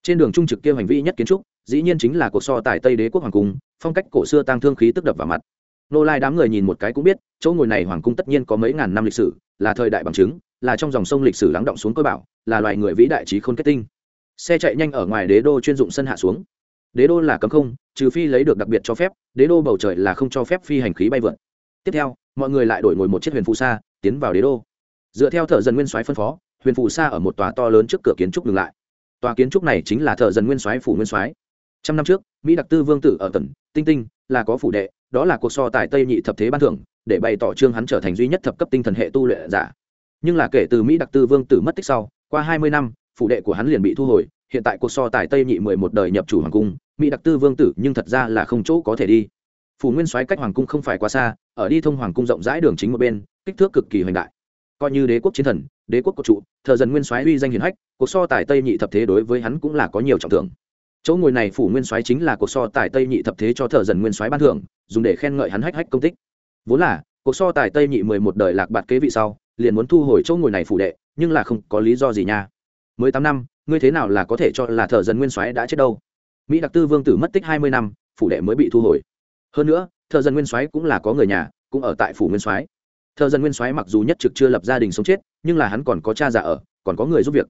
trên đường trung trực kia hành vi nhất kiến trúc, dĩ nhiên chính là cuộc so tài tây đế quốc hoàng cung, phong cách cổ xưa tăng thương khí tức đập vào mặt. Nô lai đám người nhìn một cái cũng biết, chỗ ngồi này hoàng cung tất nhiên có mấy ngàn năm lịch sử, là thời đại bằng chứng, là trong dòng sông lịch sử lắng động xuống cơ bảo, là loài người vĩ đại trí khôn kết tinh. Xe chạy nhanh ở ngoài đế đô chuyên dụng sân hạ xuống. Đế đô là cấm không, trừ phi lấy được đặc biệt cho phép, đế đô bầu trời là không cho phép phi hành khí bay vượt. Tiếp theo, mọi người lại đổi ngồi một chiếc huyền phù sa, tiến vào đế đô. Dựa theo thợ dân nguyên soái phân phó, huyền phù sa ở một tòa to lớn trước cửa kiến trúc ngừng lại tòa kiến trúc này chính là thợ dân nguyên soái phủ nguyên soái. Trăm năm trước, mỹ đặc tư vương tử ở tần, tinh tinh, là có phủ đệ, đó là cuộc so tài tây nhị thập thế ban thưởng, để bày tỏ trương hắn trở thành duy nhất thập cấp tinh thần hệ tu luyện giả. Nhưng là kể từ mỹ đặc tư vương tử mất tích sau, qua hai mươi năm, phủ đệ của hắn liền bị thu hồi, hiện tại cuộc so tài tây nhị mười một đời nhập chủ hoàng cung, mỹ đặc tư vương tử nhưng thật ra là không chỗ có thể đi. Phủ nguyên soái cách hoàng cung không phải quá xa, ở đi thông hoàng cung rộng rãi đường chính một bên, kích thước cực kỳ hoành đại coi như đế quốc chiến thần, đế quốc của trụ, thờ dần nguyên soái uy danh hiền hách, cuộc so tài tây nhị thập thế đối với hắn cũng là có nhiều trọng thưởng. Chỗ ngồi này phủ nguyên soái chính là cuộc so tài tây nhị thập thế cho thợ dần nguyên soái ban thưởng, dùng để khen ngợi hắn hách hách công tích. Vốn là, cuộc so tài tây nhị mười một đời lạc bạt kế vị sau, liền muốn thu hồi chỗ ngồi này phủ đệ, nhưng là không có lý do gì nha. Mới tám năm, ngươi thế nào là có thể cho là thợ dần nguyên soái đã chết đâu? Mỹ đặc tư vương tử mất tích hai mươi năm, phủ đệ mới bị thu hồi. Hơn nữa thợ dần nguyên soái cũng là có người nhà, cũng ở tại phủ nguyên soái thợ Dân nguyên soái mặc dù nhất trực chưa lập gia đình sống chết, nhưng là hắn còn có cha già ở, còn có người giúp việc.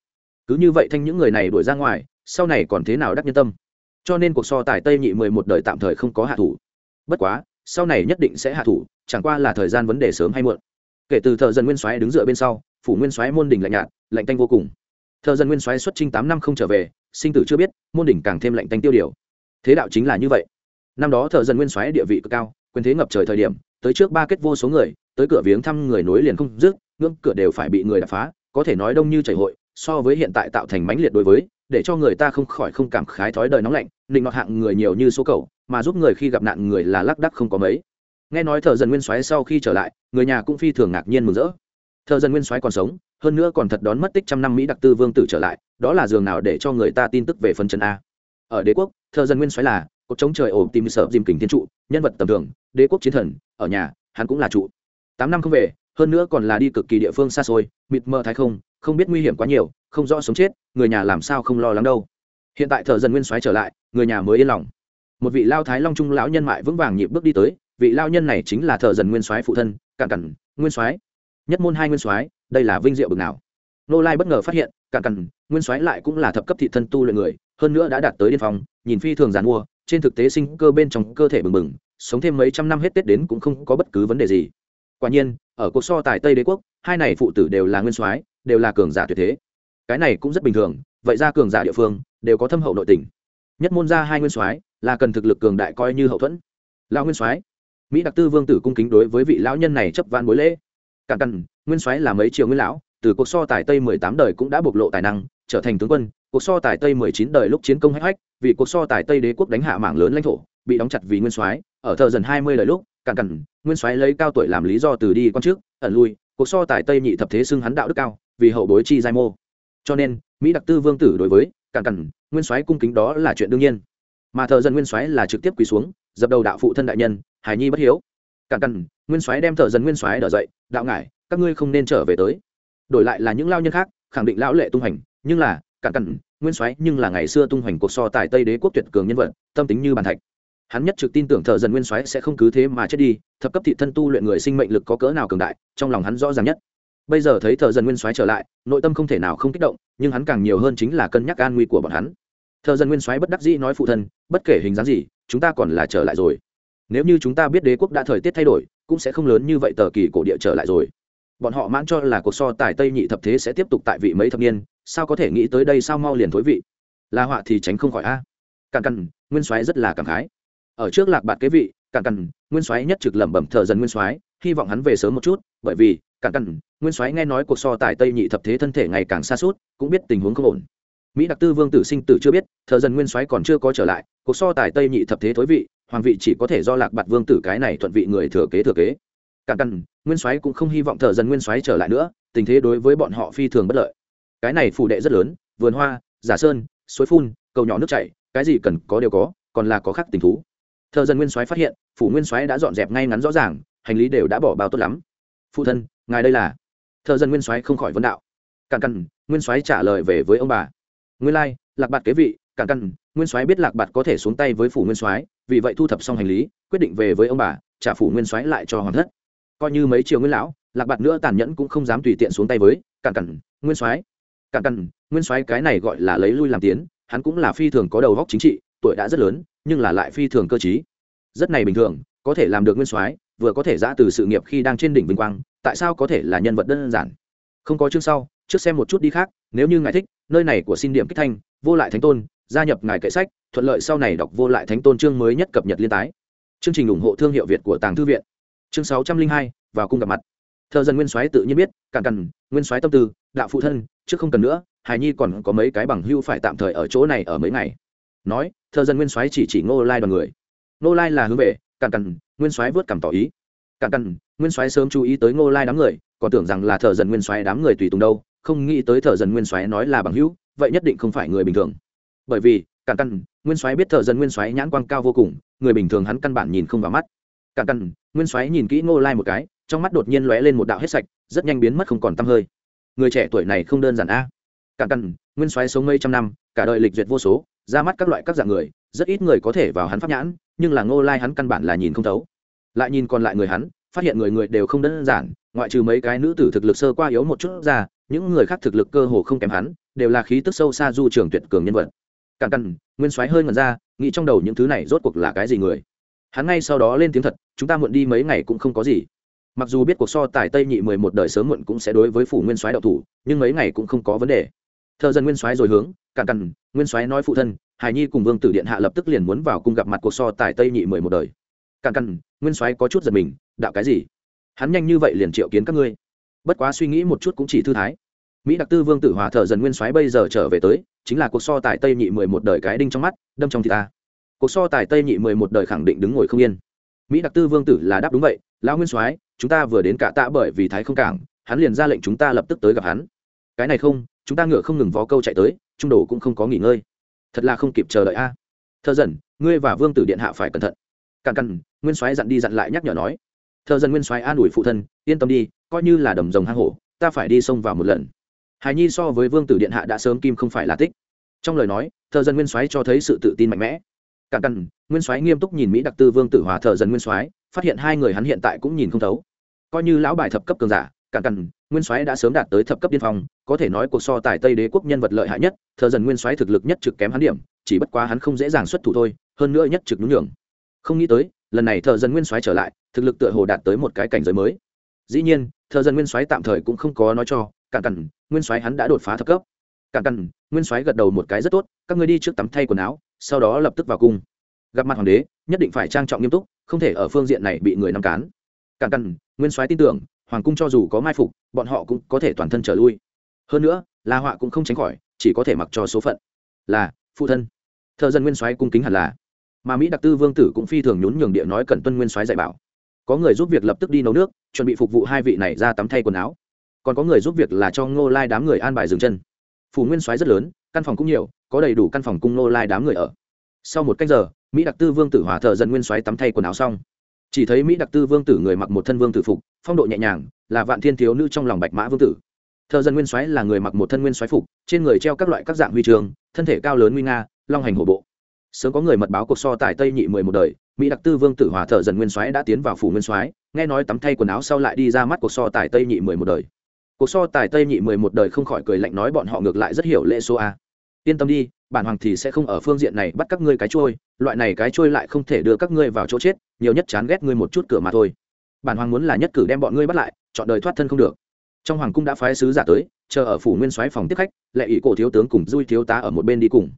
Cứ như vậy thanh những người này đuổi ra ngoài, sau này còn thế nào đắc nhân tâm? Cho nên cuộc so tài tây nhị mười một đời tạm thời không có hạ thủ. Bất quá, sau này nhất định sẽ hạ thủ, chẳng qua là thời gian vấn đề sớm hay muộn. Kể từ thợ dân nguyên soái đứng dựa bên sau, phủ nguyên soái môn đỉnh lạnh nhạt, lạnh tanh vô cùng. Thợ dân nguyên soái xuất trinh tám năm không trở về, sinh tử chưa biết, môn đỉnh càng thêm lạnh tanh tiêu điều. Thế đạo chính là như vậy. Năm đó thợ dân nguyên soái địa vị cực cao, quyền thế ngập trời thời điểm, tới trước ba kết vô số người tới cửa viếng thăm người nối liền không dứt, ngưỡng cửa đều phải bị người đập phá, có thể nói đông như chảy hội, so với hiện tại tạo thành mãnh liệt đối với, để cho người ta không khỏi không cảm khái thói đời nóng lạnh định nọ hạng người nhiều như số cầu mà giúp người khi gặp nạn người là lác đắc không có mấy. Nghe nói thợ dần nguyên soái sau khi trở lại, người nhà cũng phi thường ngạc nhiên mừng rỡ. Thợ dần nguyên soái còn sống, hơn nữa còn thật đón mất tích trăm năm mỹ đặc tư vương tử trở lại, đó là giường nào để cho người ta tin tức về phần trần a. Ở đế quốc, thợ dần nguyên soái là, cột chống trời ổ tìm sợ dìm kình thiên trụ, nhân vật tầm thường, đế quốc chiến thần, ở nhà, hắn cũng là trụ tám năm không về, hơn nữa còn là đi cực kỳ địa phương xa xôi, mịt mờ thái không không biết nguy hiểm quá nhiều, không rõ sống chết, người nhà làm sao không lo lắng đâu. Hiện tại thợ dần nguyên soái trở lại, người nhà mới yên lòng. Một vị lao thái long trung lão nhân mại vững vàng nhịp bước đi tới, vị lao nhân này chính là thợ dần nguyên soái phụ thân, cản cản, nguyên soái. Nhất môn hai nguyên soái, đây là vinh diệu bực nào. Nô lai bất ngờ phát hiện, cản cản, nguyên soái lại cũng là thập cấp thị thân tu luyện người, hơn nữa đã đạt tới điên phòng nhìn phi thường giàn mua, trên thực tế sinh cơ bên trong cơ thể bừng bừng, sống thêm mấy trăm năm hết tết đến cũng không có bất cứ vấn đề gì quả nhiên, ở cuộc so tài tây đế quốc, hai này phụ tử đều là nguyên soái, đều là cường giả tuyệt thế. Cái này cũng rất bình thường, vậy ra cường giả địa phương, đều có thâm hậu nội tình. Nhất môn ra hai nguyên soái, là cần thực lực cường đại coi như hậu thuẫn. Lão nguyên soái, mỹ đặc tư vương tử cung kính đối với vị lão nhân này chấp van bối lễ. Cản cằn nguyên soái là mấy triều nguyên lão, từ cuộc so tài tây mười tám đời cũng đã bộc lộ tài năng, trở thành tướng quân, cuộc so tài tây mười chín đời lúc chiến công hách hách, vì cuộc so tài tây đế quốc đánh hạ mảng lớn lãnh thổ, bị đóng chặt vì nguyên soái, ở thờ dần hai mươi đời lúc càn cằn, nguyên soái lấy cao tuổi làm lý do từ đi quan trước, ẩn lui, cuộc so tài tây nhị thập thế xưng hắn đạo đức cao, vì hậu bối chi giai mô. Cho nên, mỹ đặc tư vương tử đối với càn cằn, nguyên soái cung kính đó là chuyện đương nhiên. Mà thợ dân nguyên soái là trực tiếp quỳ xuống, dập đầu đạo phụ thân đại nhân hải nhi bất hiếu. Càn cằn, nguyên soái đem thợ dân nguyên soái đỡ dậy, đạo ngải các ngươi không nên trở về tới. Đổi lại là những lao nhân khác, khẳng định lão lệ tung hành nhưng là càn cằn, nguyên soái nhưng là ngày xưa tung hoành cuộc so tài tây đế quốc tuyệt cường nhân vật, tâm tính như bàn thạch hắn nhất trực tin tưởng thợ dần nguyên soái sẽ không cứ thế mà chết đi, thập cấp thị thân tu luyện người sinh mệnh lực có cỡ nào cường đại, trong lòng hắn rõ ràng nhất. Bây giờ thấy thợ dần nguyên soái trở lại, nội tâm không thể nào không kích động, nhưng hắn càng nhiều hơn chính là cân nhắc an nguy của bọn hắn. Thợ dần nguyên soái bất đắc dĩ nói phụ thân, bất kể hình dáng gì, chúng ta còn là trở lại rồi. Nếu như chúng ta biết đế quốc đã thời tiết thay đổi, cũng sẽ không lớn như vậy tờ kỳ cổ địa trở lại rồi. Bọn họ mãn cho là cuộc so tài tây nhị thập thế sẽ tiếp tục tại vị mấy thập niên, sao có thể nghĩ tới đây sao mau liền thối vị? Là họa thì tránh không khỏi a. Càng cằn nguyên soái rất là cảm khái ở trước lạc bạt kế vị càn cằn nguyên soái nhất trực lẩm bẩm thờ dần nguyên soái, hy vọng hắn về sớm một chút, bởi vì càn cằn nguyên soái nghe nói cuộc so tài tây nhị thập thế thân thể ngày càng xa suốt, cũng biết tình huống không ổn. Mỹ đặc tư vương tử sinh tử chưa biết, thờ dần nguyên soái còn chưa có trở lại, cuộc so tài tây nhị thập thế thối vị, hoàng vị chỉ có thể do lạc bạt vương tử cái này thuận vị người thừa kế thừa kế. Càn cằn nguyên soái cũng không hy vọng thờ dần nguyên soái trở lại nữa, tình thế đối với bọn họ phi thường bất lợi. Cái này phủ đệ rất lớn, vườn hoa, giả sơn, suối phun, cầu nhỏ nước chảy, cái gì cần có đều có, còn là có khác tình thú thợ dân nguyên soái phát hiện, phủ nguyên soái đã dọn dẹp ngay ngắn rõ ràng, hành lý đều đã bỏ bao tốt lắm. Phụ thân, ngài đây là? Thợ dân nguyên soái không khỏi vấn đạo. Càn cằn nguyên soái trả lời về với ông bà. Nguyên lai, lạc bạt kế vị càn cằn nguyên soái biết lạc bạt có thể xuống tay với phủ nguyên soái, vì vậy thu thập xong hành lý, quyết định về với ông bà, trả phủ nguyên soái lại cho hoàng thất. Coi như mấy triều nguyên lão, lạc bạt nữa tàn nhẫn cũng không dám tùy tiện xuống tay với càn cằn nguyên soái. Càn cằn nguyên soái cái này gọi là lấy lui làm tiến, hắn cũng là phi thường có đầu góc chính trị tuổi đã rất lớn nhưng là lại phi thường cơ trí, rất này bình thường có thể làm được nguyên soái vừa có thể giã từ sự nghiệp khi đang trên đỉnh vinh quang tại sao có thể là nhân vật đơn giản? Không có chương sau trước xem một chút đi khác nếu như ngài thích nơi này của xin điểm kích thanh vô lại thánh tôn gia nhập ngài kệ sách thuận lợi sau này đọc vô lại thánh tôn chương mới nhất cập nhật liên tái. Chương trình ủng hộ thương hiệu việt của tàng thư viện. Chương sáu trăm linh hai vào cung gặp mặt. Thợ dân nguyên soái tự nhiên biết càng cần nguyên soái tâm tư đạo phụ thân chứ không cần nữa hài nhi còn có mấy cái bằng hưu phải tạm thời ở chỗ này ở mấy ngày. Nói thợ dân nguyên soái chỉ chỉ ngô lai đoàn người. Ngô lai là hướng về càng cằn nguyên soái vớt cảm tỏ ý. Càng cằn nguyên soái sớm chú ý tới ngô lai đám người, còn tưởng rằng là thợ dân nguyên soái đám người tùy tùng đâu, không nghĩ tới thợ dân nguyên soái nói là bằng hữu, vậy nhất định không phải người bình thường. Bởi vì càng cằn nguyên soái biết thợ dân nguyên soái nhãn quang cao vô cùng, người bình thường hắn căn bản nhìn không vào mắt. Cạn cằn nguyên soái nhìn kỹ ngô lai một cái, trong mắt đột nhiên lóe lên một đạo hết sạch, rất nhanh biến mất không còn t hơi. Người trẻ tuổi này không đơn giản a. à cạn cằn nguyên soái sống mấy trăm năm, cả đời lịch duyệt vô số, ra mắt các loại các dạng người, rất ít người có thể vào hắn pháp nhãn, nhưng là ngô lai hắn căn bản là nhìn không thấu. Lại nhìn còn lại người hắn, phát hiện người người đều không đơn giản, ngoại trừ mấy cái nữ tử thực lực sơ qua yếu một chút ra, những người khác thực lực cơ hồ không kém hắn, đều là khí tức sâu xa du trường tuyệt cường nhân vật. Càng cằn nguyên soái hơi ngẩn ra, nghĩ trong đầu những thứ này rốt cuộc là cái gì người. Hắn ngay sau đó lên tiếng thật, chúng ta muộn đi mấy ngày cũng không có gì. Mặc dù biết cuộc so tài tây nhị mười một đời sớm muộn cũng sẽ đối với phủ nguyên soái đạo thủ, nhưng mấy ngày cũng không có vấn đề thợ dân nguyên soái rồi hướng càn cằn, nguyên soái nói phụ thân, hải nhi cùng vương tử điện hạ lập tức liền muốn vào cung gặp mặt cuộc so tài tây nhị mười một đời. Càn cằn, nguyên soái có chút giật mình, đạo cái gì? Hắn nhanh như vậy liền triệu kiến các ngươi. Bất quá suy nghĩ một chút cũng chỉ thư thái. Mỹ đặc tư vương tử hòa thợ dần nguyên soái bây giờ trở về tới, chính là cuộc so tài tây nhị mười một đời cái đinh trong mắt, đâm trong thì ta. Cuộc so tài tây nhị mười một đời khẳng định đứng ngồi không yên. Mỹ đặc tư vương tử là đáp đúng vậy, lão nguyên soái, chúng ta vừa đến cả tạ bởi vì thái không cảng, hắn liền ra lệnh chúng ta lập tức tới gặp hắn. Cái này không chúng ta ngựa không ngừng vó câu chạy tới, trung đồ cũng không có nghỉ ngơi. Thật là không kịp chờ đợi a. À. thợ dần, ngươi và vương tử điện hạ phải cẩn thận. Càng cằn nguyên soái dặn đi dặn lại nhắc nhở nói. Thợ dần nguyên soái an ủi phụ thân, yên tâm đi, coi như là đầm rồng hang hổ, ta phải đi sông vào một lần. Hài nhi so với vương tử điện hạ đã sớm kim không phải là tích. Trong lời nói, thợ dân nguyên soái cho thấy sự tự tin mạnh mẽ. Càng cằn nguyên soái nghiêm túc nhìn mỹ đặc tư vương tử hòa thợ dân nguyên soái, phát hiện hai người hắn hiện tại cũng nhìn không thấu. Coi như lão bài thập cấp cường giả cản cản, nguyên soái đã sớm đạt tới thập cấp điên phong, có thể nói cuộc so tài tây đế quốc nhân vật lợi hại nhất, thờ dần nguyên soái thực lực nhất trực kém hắn điểm, chỉ bất quá hắn không dễ dàng xuất thủ thôi, hơn nữa nhất trực nhún nhường. Không nghĩ tới, lần này thờ dần nguyên soái trở lại, thực lực tựa hồ đạt tới một cái cảnh giới mới. Dĩ nhiên, thờ dần nguyên soái tạm thời cũng không có nói cho, cản cản, nguyên soái hắn đã đột phá thập cấp. Cản cản, nguyên soái gật đầu một cái rất tốt, các ngươi đi trước tắm thay quần áo, sau đó lập tức vào cung. Gặp mặt hoàng đế, nhất định phải trang trọng nghiêm túc, không thể ở phương diện này bị người nắm cán. Cản cản, nguyên soái tin tưởng hoàng cung cho dù có mai phục, bọn họ cũng có thể toàn thân trở lui. Hơn nữa, la họa cũng không tránh khỏi, chỉ có thể mặc cho số phận. Là, phụ thân. Thợ dân nguyên soái cung kính hẳn là. Mà mỹ đặc tư vương tử cũng phi thường nhún nhường địa nói cần tuân nguyên soái dạy bảo. Có người giúp việc lập tức đi nấu nước, chuẩn bị phục vụ hai vị này ra tắm thay quần áo. Còn có người giúp việc là cho ngô lai đám người an bài dừng chân. Phủ nguyên soái rất lớn, căn phòng cũng nhiều, có đầy đủ căn phòng cung ngô lai đám người ở. Sau một cách giờ, mỹ đặc tư vương tử hòa thợ dân nguyên soái tắm thay quần áo xong. Chỉ thấy mỹ đặc tư vương tử người mặc một thân vương tử phục phong độ nhẹ nhàng, là vạn thiên thiếu nữ trong lòng bạch mã vương tử. Thợ dân nguyên soái là người mặc một thân nguyên soái phục, trên người treo các loại các dạng huy trường thân thể cao lớn nguy nga, long hành hổ bộ. Sớm có người mật báo cuộc so tại tây nhị mười một đời, mỹ đặc tư vương tử hòa thợ dần nguyên soái đã tiến vào phủ nguyên soái, nghe nói tắm thay quần áo sau lại đi ra mắt cuộc so tại tây nhị mười một đời. Cuộc so tài tây nhị mười một đời không khỏi cười lạnh nói bọn họ ngược lại rất hiểu lễ số a. Yên tâm đi, bản hoàng thì sẽ không ở phương diện này bắt các ngươi cái trôi, loại này cái trôi lại không thể đưa các ngươi vào chỗ chết, nhiều nhất chán ghét ngươi một chút cửa mà thôi bản hoàng muốn là nhất cử đem bọn ngươi bắt lại, chọn đời thoát thân không được. Trong hoàng cung đã phái sứ giả tới, chờ ở phủ nguyên soái phòng tiếp khách, lệ ý cổ thiếu tướng cùng dui thiếu tá ở một bên đi cùng.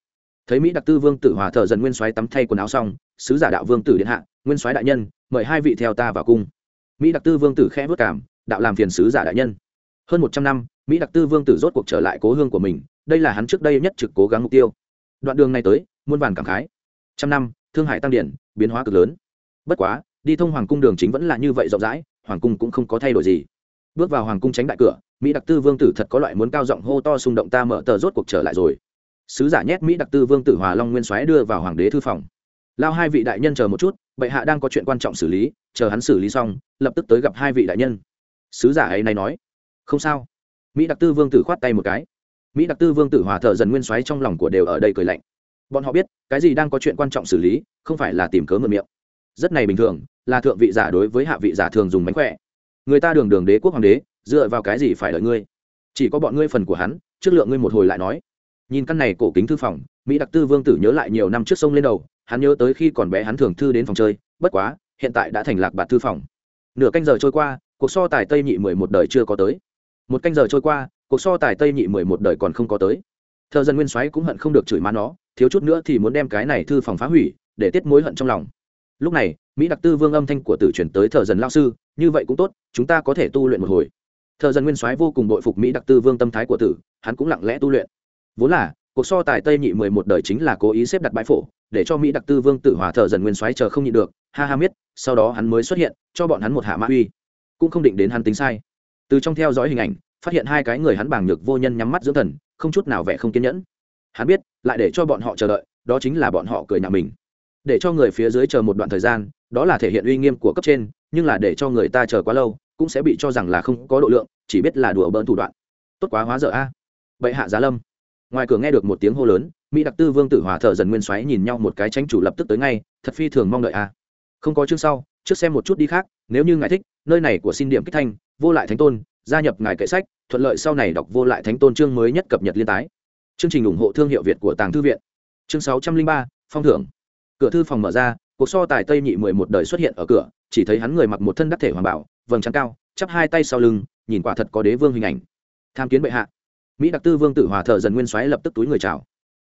Thấy mỹ đặc tư vương tử hòa thợ dần nguyên soái tắm thay quần áo xong, sứ giả đạo vương tử điện hạ, nguyên soái đại nhân, mời hai vị theo ta vào cung. Mỹ đặc tư vương tử khẽ vất cảm đạo làm phiền sứ giả đại nhân. Hơn một trăm năm, mỹ đặc tư vương tử rốt cuộc trở lại cố hương của mình, đây là hắn trước đây nhất trực cố gắng mục tiêu. Đoạn đường này tới, muôn vàn cảm khái. Trăm năm, thương hải tăng điển, biến hóa cực lớn. Bất quá đi thông hoàng cung đường chính vẫn là như vậy rộng rãi, hoàng cung cũng không có thay đổi gì. Bước vào hoàng cung tránh đại cửa, mỹ đặc tư vương tử thật có loại muốn cao giọng hô to xung động ta mở tờ rốt cuộc trở lại rồi. Sứ giả nhét mỹ đặc tư vương tử hòa long nguyên soái đưa vào hoàng đế thư phòng. Lao hai vị đại nhân chờ một chút, bệ hạ đang có chuyện quan trọng xử lý, chờ hắn xử lý xong, lập tức tới gặp hai vị đại nhân. Sứ giả ấy này nói, không sao. Mỹ đặc tư vương tử khoát tay một cái. Mỹ đặc tư vương tử hòa thợ dần nguyên xoáy trong lòng của đều ở đây cười lạnh. Bọn họ biết, cái gì đang có chuyện quan trọng xử lý, không phải là tìm cớ mượn miệng rất này bình thường, là thượng vị giả đối với hạ vị giả thường dùng mánh khỏe. Người ta đường đường đế quốc hoàng đế, dựa vào cái gì phải đợi ngươi? Chỉ có bọn ngươi phần của hắn, trước lượng ngươi một hồi lại nói. Nhìn căn này cổ kính thư phòng, mỹ đặc tư vương tử nhớ lại nhiều năm trước sông lên đầu, hắn nhớ tới khi còn bé hắn thường thư đến phòng chơi, bất quá, hiện tại đã thành lạc bạt thư phòng. Nửa canh giờ trôi qua, cuộc so tài tây nhị mười một đời chưa có tới. Một canh giờ trôi qua, cuộc so tài tây nhị mười một đời còn không có tới. Thợ dân nguyên soái cũng hận không được chửi má nó, thiếu chút nữa thì muốn đem cái này thư phòng phá hủy, để tiết mối hận trong lòng lúc này, mỹ đặc tư vương âm thanh của tử chuyển tới thợ dần lao sư, như vậy cũng tốt, chúng ta có thể tu luyện một hồi. Thợ dần nguyên soái vô cùng bội phục mỹ đặc tư vương tâm thái của tử, hắn cũng lặng lẽ tu luyện. Vốn là, cuộc so tài tây nhị mười một đời chính là cố ý xếp đặt bãi phổ, để cho mỹ đặc tư vương tử hòa thợ dần nguyên soái chờ không nhịn được, ha ha miết, sau đó hắn mới xuất hiện, cho bọn hắn một hạ mã uy. Cũng không định đến hắn tính sai. Từ trong theo dõi hình ảnh, phát hiện hai cái người hắn bàng nhược vô nhân nhắm mắt dưỡng thần, không chút nào vẻ không kiên nhẫn. Hắn biết, lại để cho bọn họ chờ đợi, đó chính là bọn họ cười nhạo mình để cho người phía dưới chờ một đoạn thời gian, đó là thể hiện uy nghiêm của cấp trên, nhưng là để cho người ta chờ quá lâu, cũng sẽ bị cho rằng là không có độ lượng, chỉ biết là đùa bỡn thủ đoạn. Tốt quá hóa dở a. Bệ hạ giá lâm. Ngoài cửa nghe được một tiếng hô lớn, mỹ đặc tư vương tử hòa thợ dần nguyên xoáy nhìn nhau một cái tranh chủ lập tức tới ngay, thật phi thường mong đợi a. Không có chương sau, trước xem một chút đi khác, nếu như ngài thích, nơi này của xin điểm kích thanh, vô lại thánh tôn, gia nhập ngài kệ sách, thuận lợi sau này đọc vô lại thánh tôn chương mới nhất cập nhật liên tái. Chương trình ủng hộ thương hiệu việt của tàng thư viện. Chương sáu trăm linh ba, phong thưởng cửa thư phòng mở ra, cuộc so tài tây nhị mười một đời xuất hiện ở cửa, chỉ thấy hắn người mặc một thân đắc thể hoàng bảo, vầng trắng cao, chắp hai tay sau lưng, nhìn quả thật có đế vương hình ảnh. Tham kiến bệ hạ. Mỹ đặc tư vương tử hòa thợ dần nguyên xoáy lập tức túi người chào.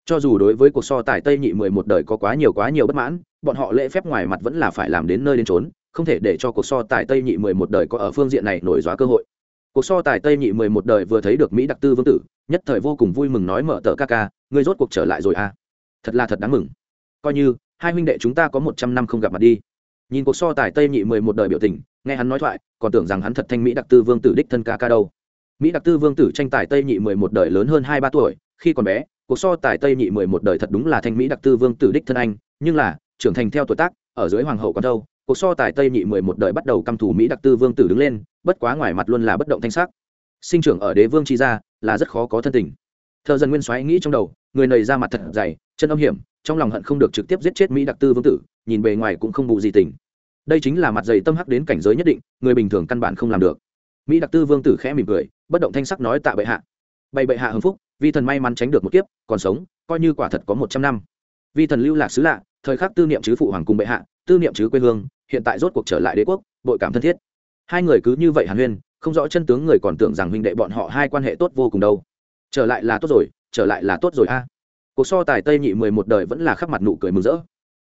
Cho dù đối với cuộc so tài tây nhị mười một đời có quá nhiều quá nhiều bất mãn, bọn họ lễ phép ngoài mặt vẫn là phải làm đến nơi đến trốn không thể để cho cuộc so tài tây nhị mười một đời có ở phương diện này nổi dóa cơ hội. Cuộc so tài tây nhị mười một đời vừa thấy được mỹ đặc tư vương tử, nhất thời vô cùng vui mừng nói mở tờ ca ca, ngươi rốt cuộc trở lại rồi à? Thật là thật đáng mừng. Coi như hai huynh đệ chúng ta có một trăm năm không gặp mặt đi. Nhìn cuộc so tài tây nhị mười một đời biểu tình, nghe hắn nói thoại, còn tưởng rằng hắn thật thanh mỹ đặc tư vương tử đích thân ca ca đâu. Mỹ đặc tư vương tử tranh tài tây nhị mười một đời lớn hơn hai ba tuổi, khi còn bé, cuộc so tài tây nhị mười một đời thật đúng là thanh mỹ đặc tư vương tử đích thân anh, nhưng là, trưởng thành theo tuổi tác, ở dưới hoàng hậu con đâu, cuộc so tài tây nhị mười một đời bắt đầu căm thủ mỹ đặc tư vương tử đứng lên, bất quá ngoài mặt luôn là bất động thanh sắc. Sinh trưởng ở đế vương chi gia là rất khó có thân tình. Thợ dần nguyên xoáy nghĩ trong đầu, người này ra mặt thật dày, chân âm hiểm trong lòng hận không được trực tiếp giết chết mỹ đặc tư vương tử, nhìn bề ngoài cũng không bù gì tình. Đây chính là mặt dày tâm hắc đến cảnh giới nhất định, người bình thường căn bản không làm được. Mỹ đặc tư vương tử khẽ mỉm cười, bất động thanh sắc nói tạ bệ hạ. Bày bệ hạ hưng phúc, vi thần may mắn tránh được một kiếp, còn sống, coi như quả thật có một trăm năm. Vi thần lưu lạc xứ lạ, thời khắc tư niệm chứ phụ hoàng cùng bệ hạ, tư niệm chứ quê hương, hiện tại rốt cuộc trở lại đế quốc, bội cảm thân thiết. Hai người cứ như vậy hàn huyên, không rõ chân tướng người còn tưởng rằng huynh đệ bọn họ hai quan hệ tốt vô cùng đâu. Trở lại là tốt rồi, trở lại là tốt rồi a cuộc so tài tây nhị mười một đời vẫn là khắp mặt nụ cười mừng rỡ.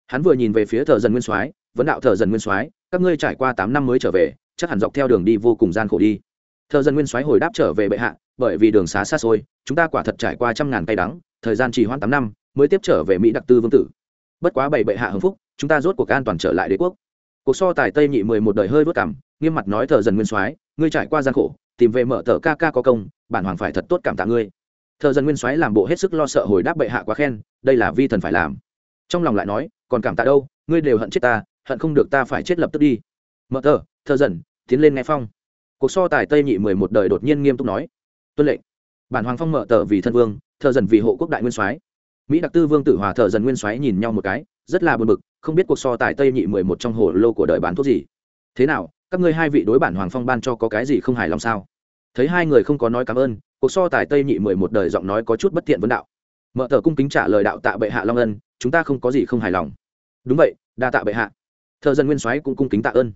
Hắn vừa nhìn về phía thợ dần nguyên soái vẫn đạo thợ dần nguyên soái, các ngươi trải qua tám năm mới trở về, chắc hẳn dọc theo đường đi vô cùng gian khổ đi. Thợ dần nguyên soái hồi đáp trở về bệ hạ, bởi vì đường xá xa xôi, chúng ta quả thật trải qua trăm ngàn cây đắng, thời gian chỉ hoãn tám năm, mới tiếp trở về mỹ đặc tư vương tử. Bất quá bảy bệ hạ hưng phúc, chúng ta rốt cuộc an toàn trở lại đế quốc. Cuộc so tài tây nhị mười một đời hơi vất cảm, nghiêm mặt nói thợ dần nguyên soái, ngươi trải qua gian khổ, tìm về mở tờ ca ca có công, bản hoàng phải thật tốt cảm tạ ngươi thợ dần nguyên soái làm bộ hết sức lo sợ hồi đáp bệ hạ quá khen, đây là vi thần phải làm. Trong lòng lại nói, còn cảm tạ đâu, ngươi đều hận chết ta, hận không được ta phải chết lập tức đi. Mở tờ, thợ dần tiến lên nghe phong. Cuộc so tài tây nhị mười một đời đột nhiên nghiêm túc nói. Tuân lệnh. Bản hoàng phong mở tờ vì thân vương, thợ dần vì hộ quốc đại nguyên soái. Mỹ đặc tư vương tử hòa thợ dần nguyên soái nhìn nhau một cái, rất là buồn bực, không biết cuộc so tài tây nhị mười một trong hồ lô của đời bán thuốc gì. Thế nào, các ngươi hai vị đối bản hoàng phong ban cho có cái gì không hài lòng sao? Thấy hai người không có nói cảm ơn cuộc so tài tây nhị mười một đời giọng nói có chút bất thiện vấn đạo. Mở tờ cung kính trả lời đạo tạ bệ hạ long ân, chúng ta không có gì không hài lòng. Đúng vậy, đa tạ bệ hạ. Thợ dân nguyên soái cũng cung kính tạ ơn.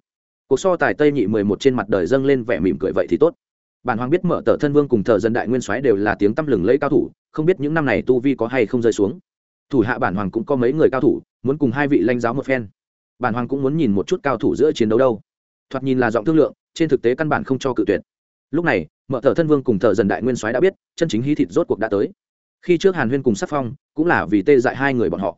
Cuộc so tài tây nhị mười một trên mặt đời dâng lên vẻ mỉm cười vậy thì tốt. Bản hoàng biết mở tờ thân vương cùng thợ dân đại nguyên soái đều là tiếng tăm lừng lẫy cao thủ, không biết những năm này tu vi có hay không rơi xuống. Thủ hạ bản hoàng cũng có mấy người cao thủ, muốn cùng hai vị lãnh giáo một phen. Bản hoàng cũng muốn nhìn một chút cao thủ giữa chiến đấu đâu. Thoạt nhìn là giọng thương lượng, trên thực tế căn bản không cho cự tuyệt lúc này mở thợ thân vương cùng thợ dần đại nguyên soái đã biết, chân chính hí thịt rốt cuộc đã tới. Khi trước hàn huyên cùng sắc phong, cũng là vì tê dại hai người bọn họ.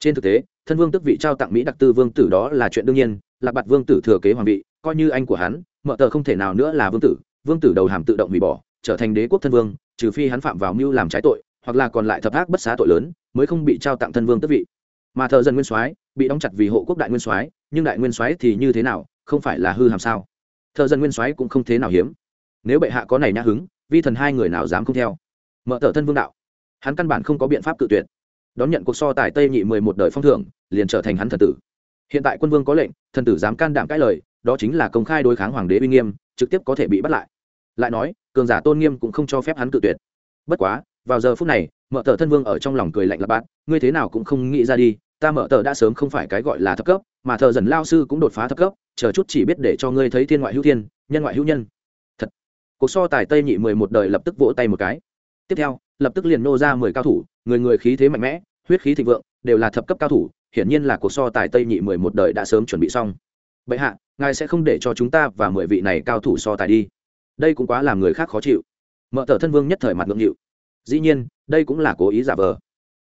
Trên thực tế, thân vương tức vị trao tặng mỹ đặc tư vương tử đó là chuyện đương nhiên, lạc bạt vương tử thừa kế hoàng vị, coi như anh của hắn mở tờ không thể nào nữa là vương tử vương tử đầu hàm tự động hủy bỏ, trở thành đế quốc thân vương, trừ phi hắn phạm vào mưu làm trái tội, hoặc là còn lại thập ác bất xá tội lớn, mới không bị trao tặng thân vương tức vị. Mà thợ dân nguyên soái bị đóng chặt vì hộ quốc đại nguyên soái, nhưng đại nguyên soái thì như thế nào, không phải là hư hàm sao? Thợ dân nguyên soái cũng không thế nào hiếm nếu bệ hạ có này nhã hứng, vi thần hai người nào dám không theo? Mở tờ thân vương đạo. Hắn căn bản không có biện pháp tự tuyệt. Đón nhận cuộc so tài tây nhị mười một đời phong thưởng, liền trở thành hắn thần tử. Hiện tại quân vương có lệnh, thần tử dám can đảm cãi lời, đó chính là công khai đối kháng hoàng đế uy nghiêm, trực tiếp có thể bị bắt lại. Lại nói, cường giả tôn nghiêm cũng không cho phép hắn cự tuyệt. Bất quá, vào giờ phút này, mở tờ thân vương ở trong lòng cười lạnh là bạn, ngươi thế nào cũng không nghĩ ra đi, ta mở tờ đã sớm không phải cái gọi là thấp cấp, mà thợ dần lao sư cũng đột phá thấp cấp, chờ chút chỉ biết để cho ngươi thấy thiên ngoại hữu thiên, nhân ngoại hữu nhân cuộc so tài tây nhị mười một đời lập tức vỗ tay một cái. Tiếp theo, lập tức liền nô ra mười cao thủ, người người khí thế mạnh mẽ, huyết khí thịnh vượng, đều là thập cấp cao thủ, hiển nhiên là cuộc so tài tây nhị mười một đời đã sớm chuẩn bị xong. Bệ hạ, ngài sẽ không để cho chúng ta và mười vị này cao thủ so tài đi. Đây cũng quá làm người khác khó chịu. Mở tờ thân vương nhất thời mặt ngượng nghịu. Dĩ nhiên, đây cũng là cố ý giả vờ.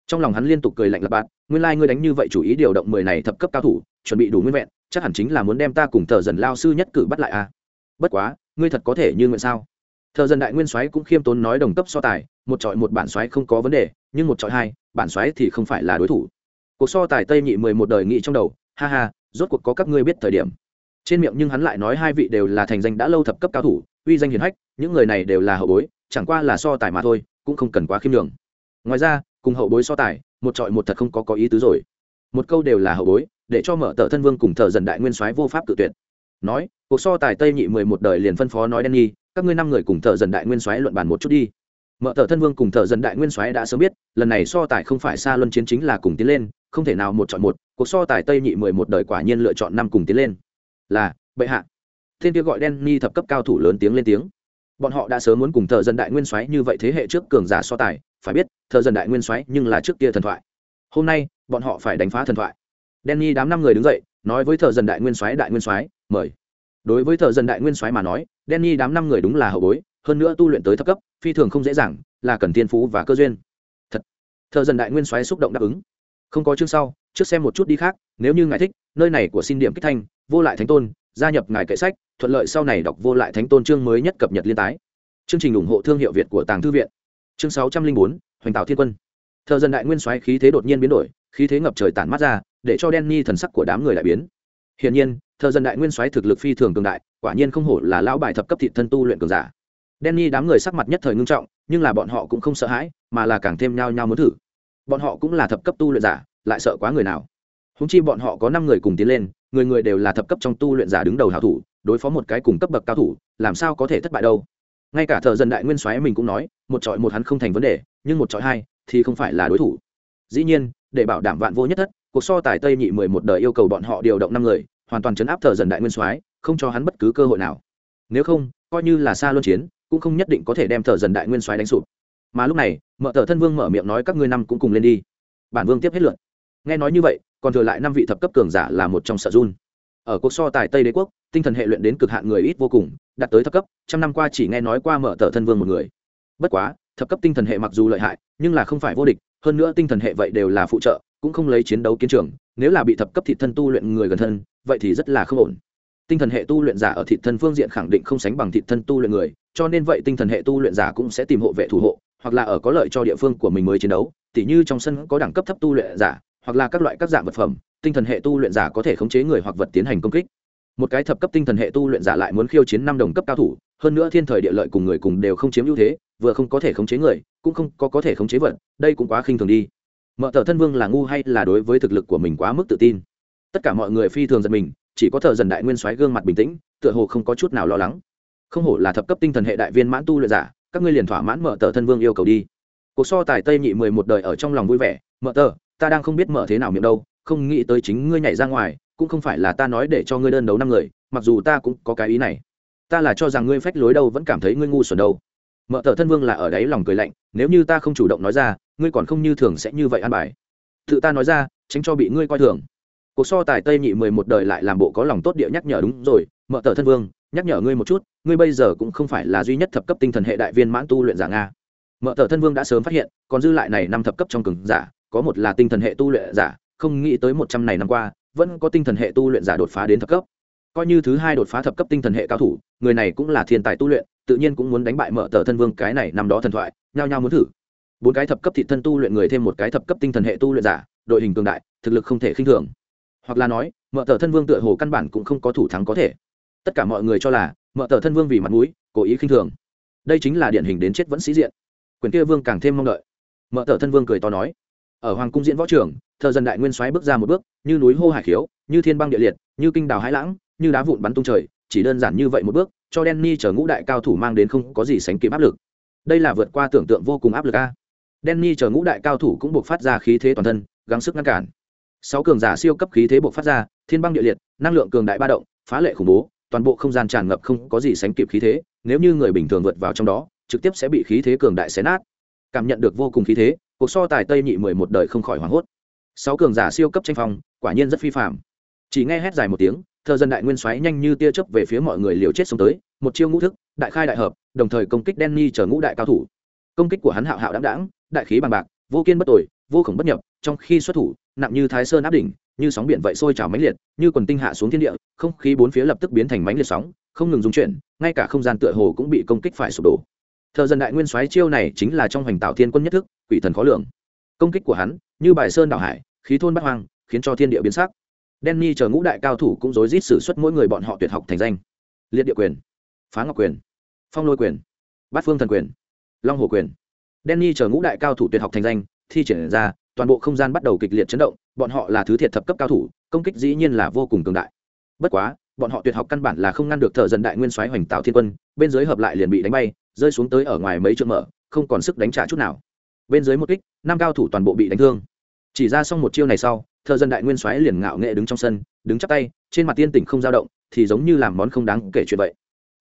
Trong lòng hắn liên tục cười lạnh lập bạn, nguyên lai、like、ngươi đánh như vậy chủ ý điều động mười này thập cấp cao thủ, chuẩn bị đủ nguyên vẹn, chắc hẳn chính là muốn đem ta cùng thợ dần lao sư nhất cử bắt lại à. bất quá ngươi thật có thể như nguyện sao? Thợ dân đại nguyên soái cũng khiêm tốn nói đồng cấp so tài, một trọi một bản soái không có vấn đề, nhưng một trọi hai, bản soái thì không phải là đối thủ. Cuộc so tài tây nhị mười một đời nghị trong đầu, ha ha, rốt cuộc có các ngươi biết thời điểm. Trên miệng nhưng hắn lại nói hai vị đều là thành danh đã lâu thập cấp cao thủ, uy danh hiền hách, những người này đều là hậu bối, chẳng qua là so tài mà thôi, cũng không cần quá khiêm đường ngoài ra, cùng hậu bối so tài, một trọi một thật không có có ý tứ rồi. Một câu đều là hậu bối, để cho mở tờ thân vương cùng thợ dần đại nguyên soái vô pháp tự tuyệt. Nói cuộc so tài tây nhị mười một đời liền phân phó nói đen nhi các ngươi năm người cùng thợ dần đại nguyên soái luận bàn một chút đi. Mợ thợ thân vương cùng thợ dần đại nguyên soái đã sớm biết lần này so tài không phải xa luân chiến chính là cùng tiến lên không thể nào một chọn một cuộc so tài tây nhị mười một đời quả nhiên lựa chọn năm cùng tiến lên. Là bệ hạ. Thiên kia gọi đen nhi thập cấp cao thủ lớn tiếng lên tiếng. Bọn họ đã sớm muốn cùng thợ dân đại nguyên soái như vậy thế hệ trước cường giả so tài phải biết thợ dân đại nguyên soái nhưng là trước kia thần thoại. Hôm nay bọn họ phải đánh phá thần thoại. Danny đám năm người đứng dậy, nói với thợ dân đại nguyên soái đại nguyên soái, mời. Đối với thợ dân đại nguyên soái mà nói, Danny đám năm người đúng là hậu bối, hơn nữa tu luyện tới thấp cấp, phi thường không dễ dàng, là cần tiên phú và cơ duyên. Thật. Thợ dân đại nguyên soái xúc động đáp ứng. Không có chương sau, trước xem một chút đi khác, nếu như ngài thích, nơi này của xin điểm kích thanh, vô lại thánh tôn, gia nhập ngài kệ sách, thuận lợi sau này đọc vô lại thánh tôn chương mới nhất cập nhật liên tái. Chương trình ủng hộ thương hiệu Việt của Tàng Thư viện. Chương 604, Hoành tạo thiên quân. Thợ dân đại nguyên soái khí thế đột nhiên biến đổi, khí thế ngập trời tản mắt ra, để cho Danny thần sắc của đám người lại biến. Hiển nhiên, thợ dân đại nguyên soái thực lực phi thường cường đại, quả nhiên không hổ là lão bài thập cấp thị thân tu luyện cường giả. Danny đám người sắc mặt nhất thời ngưng trọng, nhưng là bọn họ cũng không sợ hãi, mà là càng thêm nhao nhao muốn thử. Bọn họ cũng là thập cấp tu luyện giả, lại sợ quá người nào. Húng chi bọn họ có năm người cùng tiến lên, người người đều là thập cấp trong tu luyện giả đứng đầu hảo thủ, đối phó một cái cùng cấp bậc cao thủ, làm sao có thể thất bại đâu? Ngay cả thợ dân đại nguyên soái mình cũng nói, một trọi một hắn không thành vấn đề, nhưng một trọi hai thì không phải là đối thủ. Dĩ nhiên, để bảo đảm vạn vô nhất thất, cuộc so tài tây nhị mười một đời yêu cầu bọn họ điều động năm người hoàn toàn chấn áp thợ dần đại nguyên soái, không cho hắn bất cứ cơ hội nào. Nếu không, coi như là xa luân chiến, cũng không nhất định có thể đem thợ dần đại nguyên soái đánh sụp. Mà lúc này mở thợ thân vương mở miệng nói các ngươi năm cũng cùng lên đi. Bản vương tiếp hết lượt nghe nói như vậy, còn thừa lại năm vị thập cấp cường giả là một trong sợ run. Ở cuộc so tài tây đế quốc, tinh thần hệ luyện đến cực hạn người ít vô cùng, đạt tới thập cấp, trăm năm qua chỉ nghe nói qua mở tờ thân vương một người. Bất quá, thập cấp tinh thần hệ mặc dù lợi hại, nhưng là không phải vô địch, hơn nữa tinh thần hệ vậy đều là phụ trợ cũng không lấy chiến đấu kiến trường, nếu là bị thập cấp thị thân tu luyện người gần thân, vậy thì rất là không ổn. Tinh thần hệ tu luyện giả ở thị thân phương diện khẳng định không sánh bằng thị thân tu luyện người, cho nên vậy tinh thần hệ tu luyện giả cũng sẽ tìm hộ vệ thủ hộ, hoặc là ở có lợi cho địa phương của mình mới chiến đấu. Tỉ như trong sân có đẳng cấp thấp tu luyện giả, hoặc là các loại các dạng vật phẩm, tinh thần hệ tu luyện giả có thể khống chế người hoặc vật tiến hành công kích. Một cái thập cấp tinh thần hệ tu luyện giả lại muốn khiêu chiến năm đồng cấp cao thủ, hơn nữa thiên thời địa lợi cùng người cùng đều không chiếm ưu thế, vừa không có thể khống chế người, cũng không có có thể khống chế vật, đây cũng quá khinh thường đi mở tờ thân vương là ngu hay là đối với thực lực của mình quá mức tự tin? Tất cả mọi người phi thường giật mình, chỉ có thợ dần đại nguyên soái gương mặt bình tĩnh, tựa hồ không có chút nào lo lắng. Không hổ là thập cấp tinh thần hệ đại viên mãn tu luyện giả, các ngươi liền thỏa mãn mở tờ thân vương yêu cầu đi. Cuộc so tài tây nhị mười một đời ở trong lòng vui vẻ mở tờ ta đang không biết mở thế nào miệng đâu, không nghĩ tới chính ngươi nhảy ra ngoài, cũng không phải là ta nói để cho ngươi đơn đấu năm người, mặc dù ta cũng có cái ý này. Ta là cho rằng ngươi phách lối đâu vẫn cảm thấy ngươi ngu xuẩn đâu. Mở tờ thân vương là ở đấy lòng cười lạnh, nếu như ta không chủ động nói ra ngươi còn không như thường sẽ như vậy an bài. Tự ta nói ra, tránh cho bị ngươi coi thường. Cuộc so tài tây nhị mười một đời lại làm bộ có lòng tốt địa nhắc nhở đúng rồi, mở tờ thân vương, nhắc nhở ngươi một chút, ngươi bây giờ cũng không phải là duy nhất thập cấp tinh thần hệ đại viên mãn tu luyện giả nga. Mở tờ thân vương đã sớm phát hiện, còn dư lại này năm thập cấp trong cường giả, có một là tinh thần hệ tu luyện giả, không nghĩ tới một trăm này năm qua, vẫn có tinh thần hệ tu luyện giả đột phá đến thập cấp. Coi như thứ hai đột phá thập cấp tinh thần hệ cao thủ, người này cũng là thiên tài tu luyện, tự nhiên cũng muốn đánh bại mở tờ thân vương cái này năm đó thần thoại, nhao nhao muốn thử bốn cái thập cấp thị thân tu luyện người thêm một cái thập cấp tinh thần hệ tu luyện giả, đội hình cường đại, thực lực không thể khinh thường. Hoặc là nói mở tờ thân vương tựa hồ căn bản cũng không có thủ thắng có thể. Tất cả mọi người cho là mở tờ thân vương vì mặt mũi, cố ý khinh thường. Đây chính là điển hình đến chết vẫn sĩ diện. Quyền kia vương càng thêm mong đợi. Mở tờ thân vương cười to nói, ở hoàng cung diễn võ trường, thợ dân đại nguyên xoáy bước ra một bước, như núi hô hải khiếu, như thiên băng địa liệt, như kinh đào hải lãng, như đá vụn bắn tung trời, chỉ đơn giản như vậy một bước, cho đen ni chở ngũ đại cao thủ mang đến không có gì sánh kịp áp lực. Đây là vượt qua tưởng tượng vô cùng áp lực a. Denny chờ ngũ đại cao thủ cũng buộc phát ra khí thế toàn thân, gắng sức ngăn cản. Sáu cường giả siêu cấp khí thế buộc phát ra, thiên băng địa liệt, năng lượng cường đại ba động, phá lệ khủng bố, toàn bộ không gian tràn ngập không có gì sánh kịp khí thế, nếu như người bình thường vượt vào trong đó, trực tiếp sẽ bị khí thế cường đại xé nát. Cảm nhận được vô cùng khí thế, cuộc so tài tây nhị mười một đời không khỏi hoảng hốt. Sáu cường giả siêu cấp tranh phong, quả nhiên rất phi phàm. chỉ nghe hét dài một tiếng, thờ dân đại nguyên xoáy nhanh như tia chớp về phía mọi người liều chết xông tới, một chiêu ngũ thức, đại khai đại hợp, đồng thời công kích Denny chờ ngũ đại cao thủ công kích của hắn hạo hạo đáng đáng đại khí bằng bạc, vô kiên bất tội vô khổng bất nhập, trong khi xuất thủ, nặng như thái sơn áp đỉnh, như sóng biển vậy sôi trào mãnh liệt, như quần tinh hạ xuống thiên địa, không khí bốn phía lập tức biến thành mãnh liệt sóng, không ngừng dung chuyển, ngay cả không gian tựa hồ cũng bị công kích phải sụp đổ. Thợ dân đại nguyên soái chiêu này chính là trong hoành tạo thiên quân nhất thức, quỷ thần khó lường. Công kích của hắn, như bài sơn đảo hải, khí thôn bắt hoang, khiến cho thiên địa biến sắc. Denny chờ ngũ đại cao thủ cũng rối rít sử xuất mỗi người bọn họ tuyệt học thành danh. Liệt địa quyền, phá ngọc quyền, phong lôi quyền, bát phương thần quyền long hồ quyền. Danny chờ ngũ đại cao thủ tuyệt học thành danh, thi triển ra, toàn bộ không gian bắt đầu kịch liệt chấn động, bọn họ là thứ thiệt thập cấp cao thủ, công kích dĩ nhiên là vô cùng cường đại. Bất quá, bọn họ tuyệt học căn bản là không ngăn được thợ dân đại nguyên soái hoành tạo thiên quân, bên dưới hợp lại liền bị đánh bay, rơi xuống tới ở ngoài mấy trượng mở, không còn sức đánh trả chút nào. Bên dưới một kích, năm cao thủ toàn bộ bị đánh thương. Chỉ ra xong một chiêu này sau, thợ dân đại nguyên soái liền ngạo nghệ đứng trong sân, đứng chắp tay, trên mặt tiên tỉnh không dao động, thì giống như làm món không đáng kể chuyện vậy.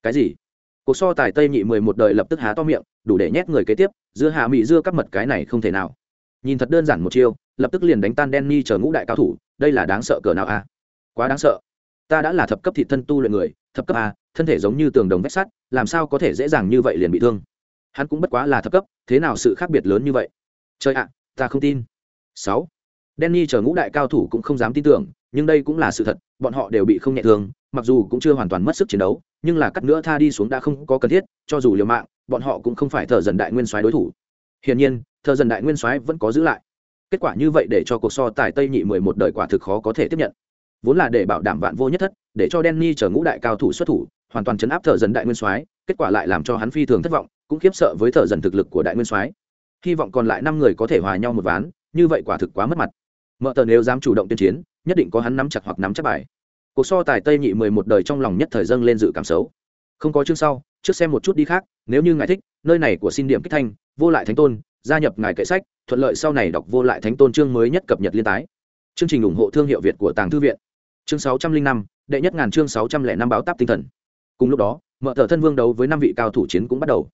Cái gì? Cuộc so tài tây nhị mười một đời lập tức há to miệng, đủ để nhét người kế tiếp, dưa hạ mỹ dưa cắp mật cái này không thể nào. Nhìn thật đơn giản một chiêu, lập tức liền đánh tan đen ni chờ ngũ đại cao thủ, đây là đáng sợ cỡ nào a quá đáng sợ. Ta đã là thập cấp thị thân tu luyện người, thập cấp a, thân thể giống như tường đồng vách sắt, làm sao có thể dễ dàng như vậy liền bị thương? Hắn cũng bất quá là thập cấp, thế nào sự khác biệt lớn như vậy? Chơi ạ, ta không tin. Sáu. Danny chờ ngũ đại cao thủ cũng không dám tin tưởng, nhưng đây cũng là sự thật, bọn họ đều bị không nhẹ thương, mặc dù cũng chưa hoàn toàn mất sức chiến đấu, nhưng là cắt nữa tha đi xuống đã không có cần thiết, cho dù liều mạng, bọn họ cũng không phải thở dần đại nguyên soái đối thủ. Hiển nhiên, thở dần đại nguyên soái vẫn có giữ lại. Kết quả như vậy để cho cuộc so tài Tây Nhị 11 đời quả thực khó có thể tiếp nhận. Vốn là để bảo đảm vạn vô nhất thất, để cho Danny chờ ngũ đại cao thủ xuất thủ, hoàn toàn chấn áp thở dần đại nguyên soái, kết quả lại làm cho hắn phi thường thất vọng, cũng khiếp sợ với thở dần thực lực của đại nguyên soái. Hy vọng còn lại năm người có thể hòa nhau một ván, như vậy quả thực quá mất mặt mở tờ nếu dám chủ động tuyên chiến, nhất định có hắn nắm chặt hoặc nắm chắc bài. Cuộc so tài tây nhị mười một đời trong lòng nhất thời dâng lên dự cảm xấu. Không có chương sau, trước xem một chút đi khác, nếu như ngài thích, nơi này của xin điểm kích thanh, vô lại thánh tôn, gia nhập ngài kệ sách, thuận lợi sau này đọc vô lại thánh tôn chương mới nhất cập nhật liên tái. Chương trình ủng hộ thương hiệu việt của tàng thư viện. Chương sáu trăm linh năm, đệ nhất ngàn chương sáu trăm lẻ năm báo táp tinh thần. Cùng lúc đó mở tờ thân vương đấu với năm vị cao thủ chiến cũng bắt đầu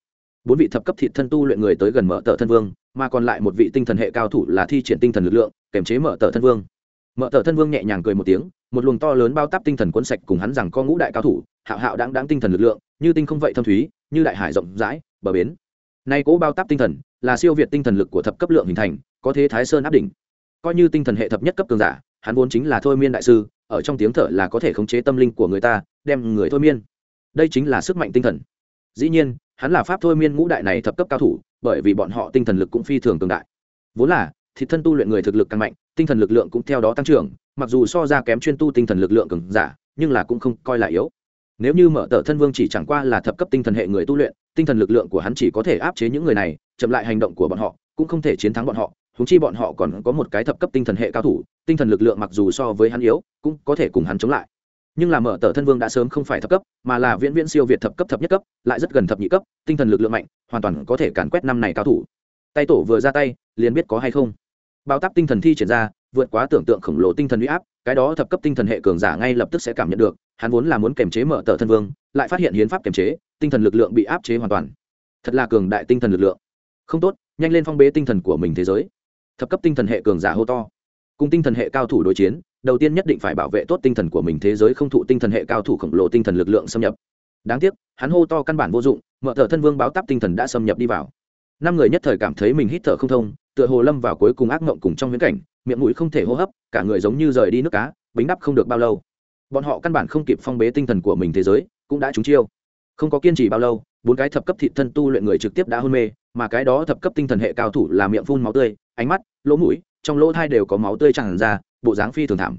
bốn vị thập cấp thị thân tu luyện người tới gần mở tờ thân vương, mà còn lại một vị tinh thần hệ cao thủ là thi triển tinh thần lực lượng kèm chế mở tờ thân vương. Mở tờ thân vương nhẹ nhàng cười một tiếng, một luồng to lớn bao tắp tinh thần cuốn sạch cùng hắn rằng có ngũ đại cao thủ, hạo hạo đáng đáng tinh thần lực lượng, như tinh không vậy thâm thúy, như đại hải rộng rãi, bờ bến. Nay cố bao tắp tinh thần, là siêu việt tinh thần lực của thập cấp lượng hình thành, có thế thái sơn áp đỉnh. Coi như tinh thần hệ thập nhất cấp cường giả, hắn vốn chính là thôi miên đại sư, ở trong tiếng thở là có thể khống chế tâm linh của người ta, đem người thôi miên. Đây chính là sức mạnh tinh thần. Dĩ nhiên hắn là pháp thôi miên ngũ đại này thập cấp cao thủ, bởi vì bọn họ tinh thần lực cũng phi thường cường đại. Vốn là, thịt thân tu luyện người thực lực càng mạnh, tinh thần lực lượng cũng theo đó tăng trưởng, mặc dù so ra kém chuyên tu tinh thần lực lượng cường giả, nhưng là cũng không coi là yếu. Nếu như mở tờ thân vương chỉ chẳng qua là thập cấp tinh thần hệ người tu luyện, tinh thần lực lượng của hắn chỉ có thể áp chế những người này, chậm lại hành động của bọn họ, cũng không thể chiến thắng bọn họ húng chi bọn họ còn có một cái thập cấp tinh thần hệ cao thủ, tinh thần lực lượng mặc dù so với hắn yếu, cũng có thể cùng hắn chống lại nhưng là mở tờ thân vương đã sớm không phải thập cấp, mà là viễn viễn siêu việt thập cấp thập nhất cấp, lại rất gần thập nhị cấp, tinh thần lực lượng mạnh, hoàn toàn có thể càn quét năm này cao thủ. Tay tổ vừa ra tay, liền biết có hay không. Bao táp tinh thần thi triển ra, vượt quá tưởng tượng khổng lồ tinh thần huy áp, cái đó thập cấp tinh thần hệ cường giả ngay lập tức sẽ cảm nhận được, hắn vốn là muốn kiềm chế mở tờ thân vương, lại phát hiện hiến pháp kiềm chế, tinh thần lực lượng bị áp chế hoàn toàn. Thật là cường đại tinh thần lực lượng. Không tốt, nhanh lên phong bế tinh thần của mình thế giới. Thập cấp tinh thần hệ cường giả hô to. Cùng tinh thần hệ cao thủ đối chiến đầu tiên nhất định phải bảo vệ tốt tinh thần của mình thế giới không thụ tinh thần hệ cao thủ khổng lồ tinh thần lực lượng xâm nhập. Đáng tiếc, hắn hô to căn bản vô dụng, mở thở thân vương báo táp tinh thần đã xâm nhập đi vào. Năm người nhất thời cảm thấy mình hít thở không thông, tựa hồ lâm vào cuối cùng ác mộng cùng trong viễn cảnh, miệng mũi không thể hô hấp, cả người giống như rời đi nước cá, bính đắp không được bao lâu. Bọn họ căn bản không kịp phong bế tinh thần của mình thế giới, cũng đã trúng chiêu. Không có kiên trì bao lâu, bốn cái thập cấp thị thân tu luyện người trực tiếp đã hôn mê, mà cái đó thập cấp tinh thần hệ cao thủ là miệng phun máu tươi, ánh mắt, lỗ mũi, trong lỗ thai đều có máu tươi tràn ra bộ dáng phi thường thảm.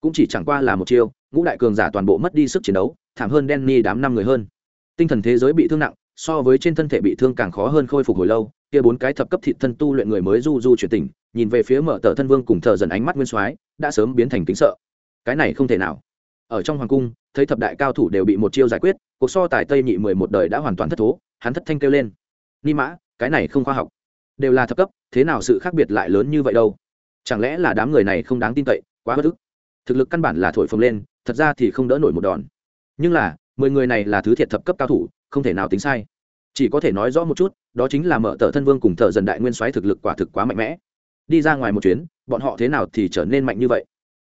Cũng chỉ chẳng qua là một chiêu, ngũ đại cường giả toàn bộ mất đi sức chiến đấu, thảm hơn Danny đám năm người hơn. Tinh thần thế giới bị thương nặng, so với trên thân thể bị thương càng khó hơn khôi phục hồi lâu, kia bốn cái thập cấp thị thân tu luyện người mới du du chuyển tỉnh, nhìn về phía mở tờ thân vương cùng thờ dần ánh mắt nguyên soái, đã sớm biến thành kính sợ. Cái này không thể nào. Ở trong hoàng cung, thấy thập đại cao thủ đều bị một chiêu giải quyết, cuộc so tài tây nhị mười một đời đã hoàn toàn thất thố, hắn thất thanh kêu lên. Ni mã, cái này không khoa học. Đều là thập cấp, thế nào sự khác biệt lại lớn như vậy đâu? Chẳng lẽ là đám người này không đáng tin cậy, quá bất ức? Thực lực căn bản là thổi phồng lên, thật ra thì không đỡ nổi một đòn. Nhưng là, mười người này là thứ thiệt thập cấp cao thủ, không thể nào tính sai. Chỉ có thể nói rõ một chút, đó chính là mở tờ thân vương cùng thợ dần đại nguyên soái thực lực quả thực quá mạnh mẽ. Đi ra ngoài một chuyến, bọn họ thế nào thì trở nên mạnh như vậy?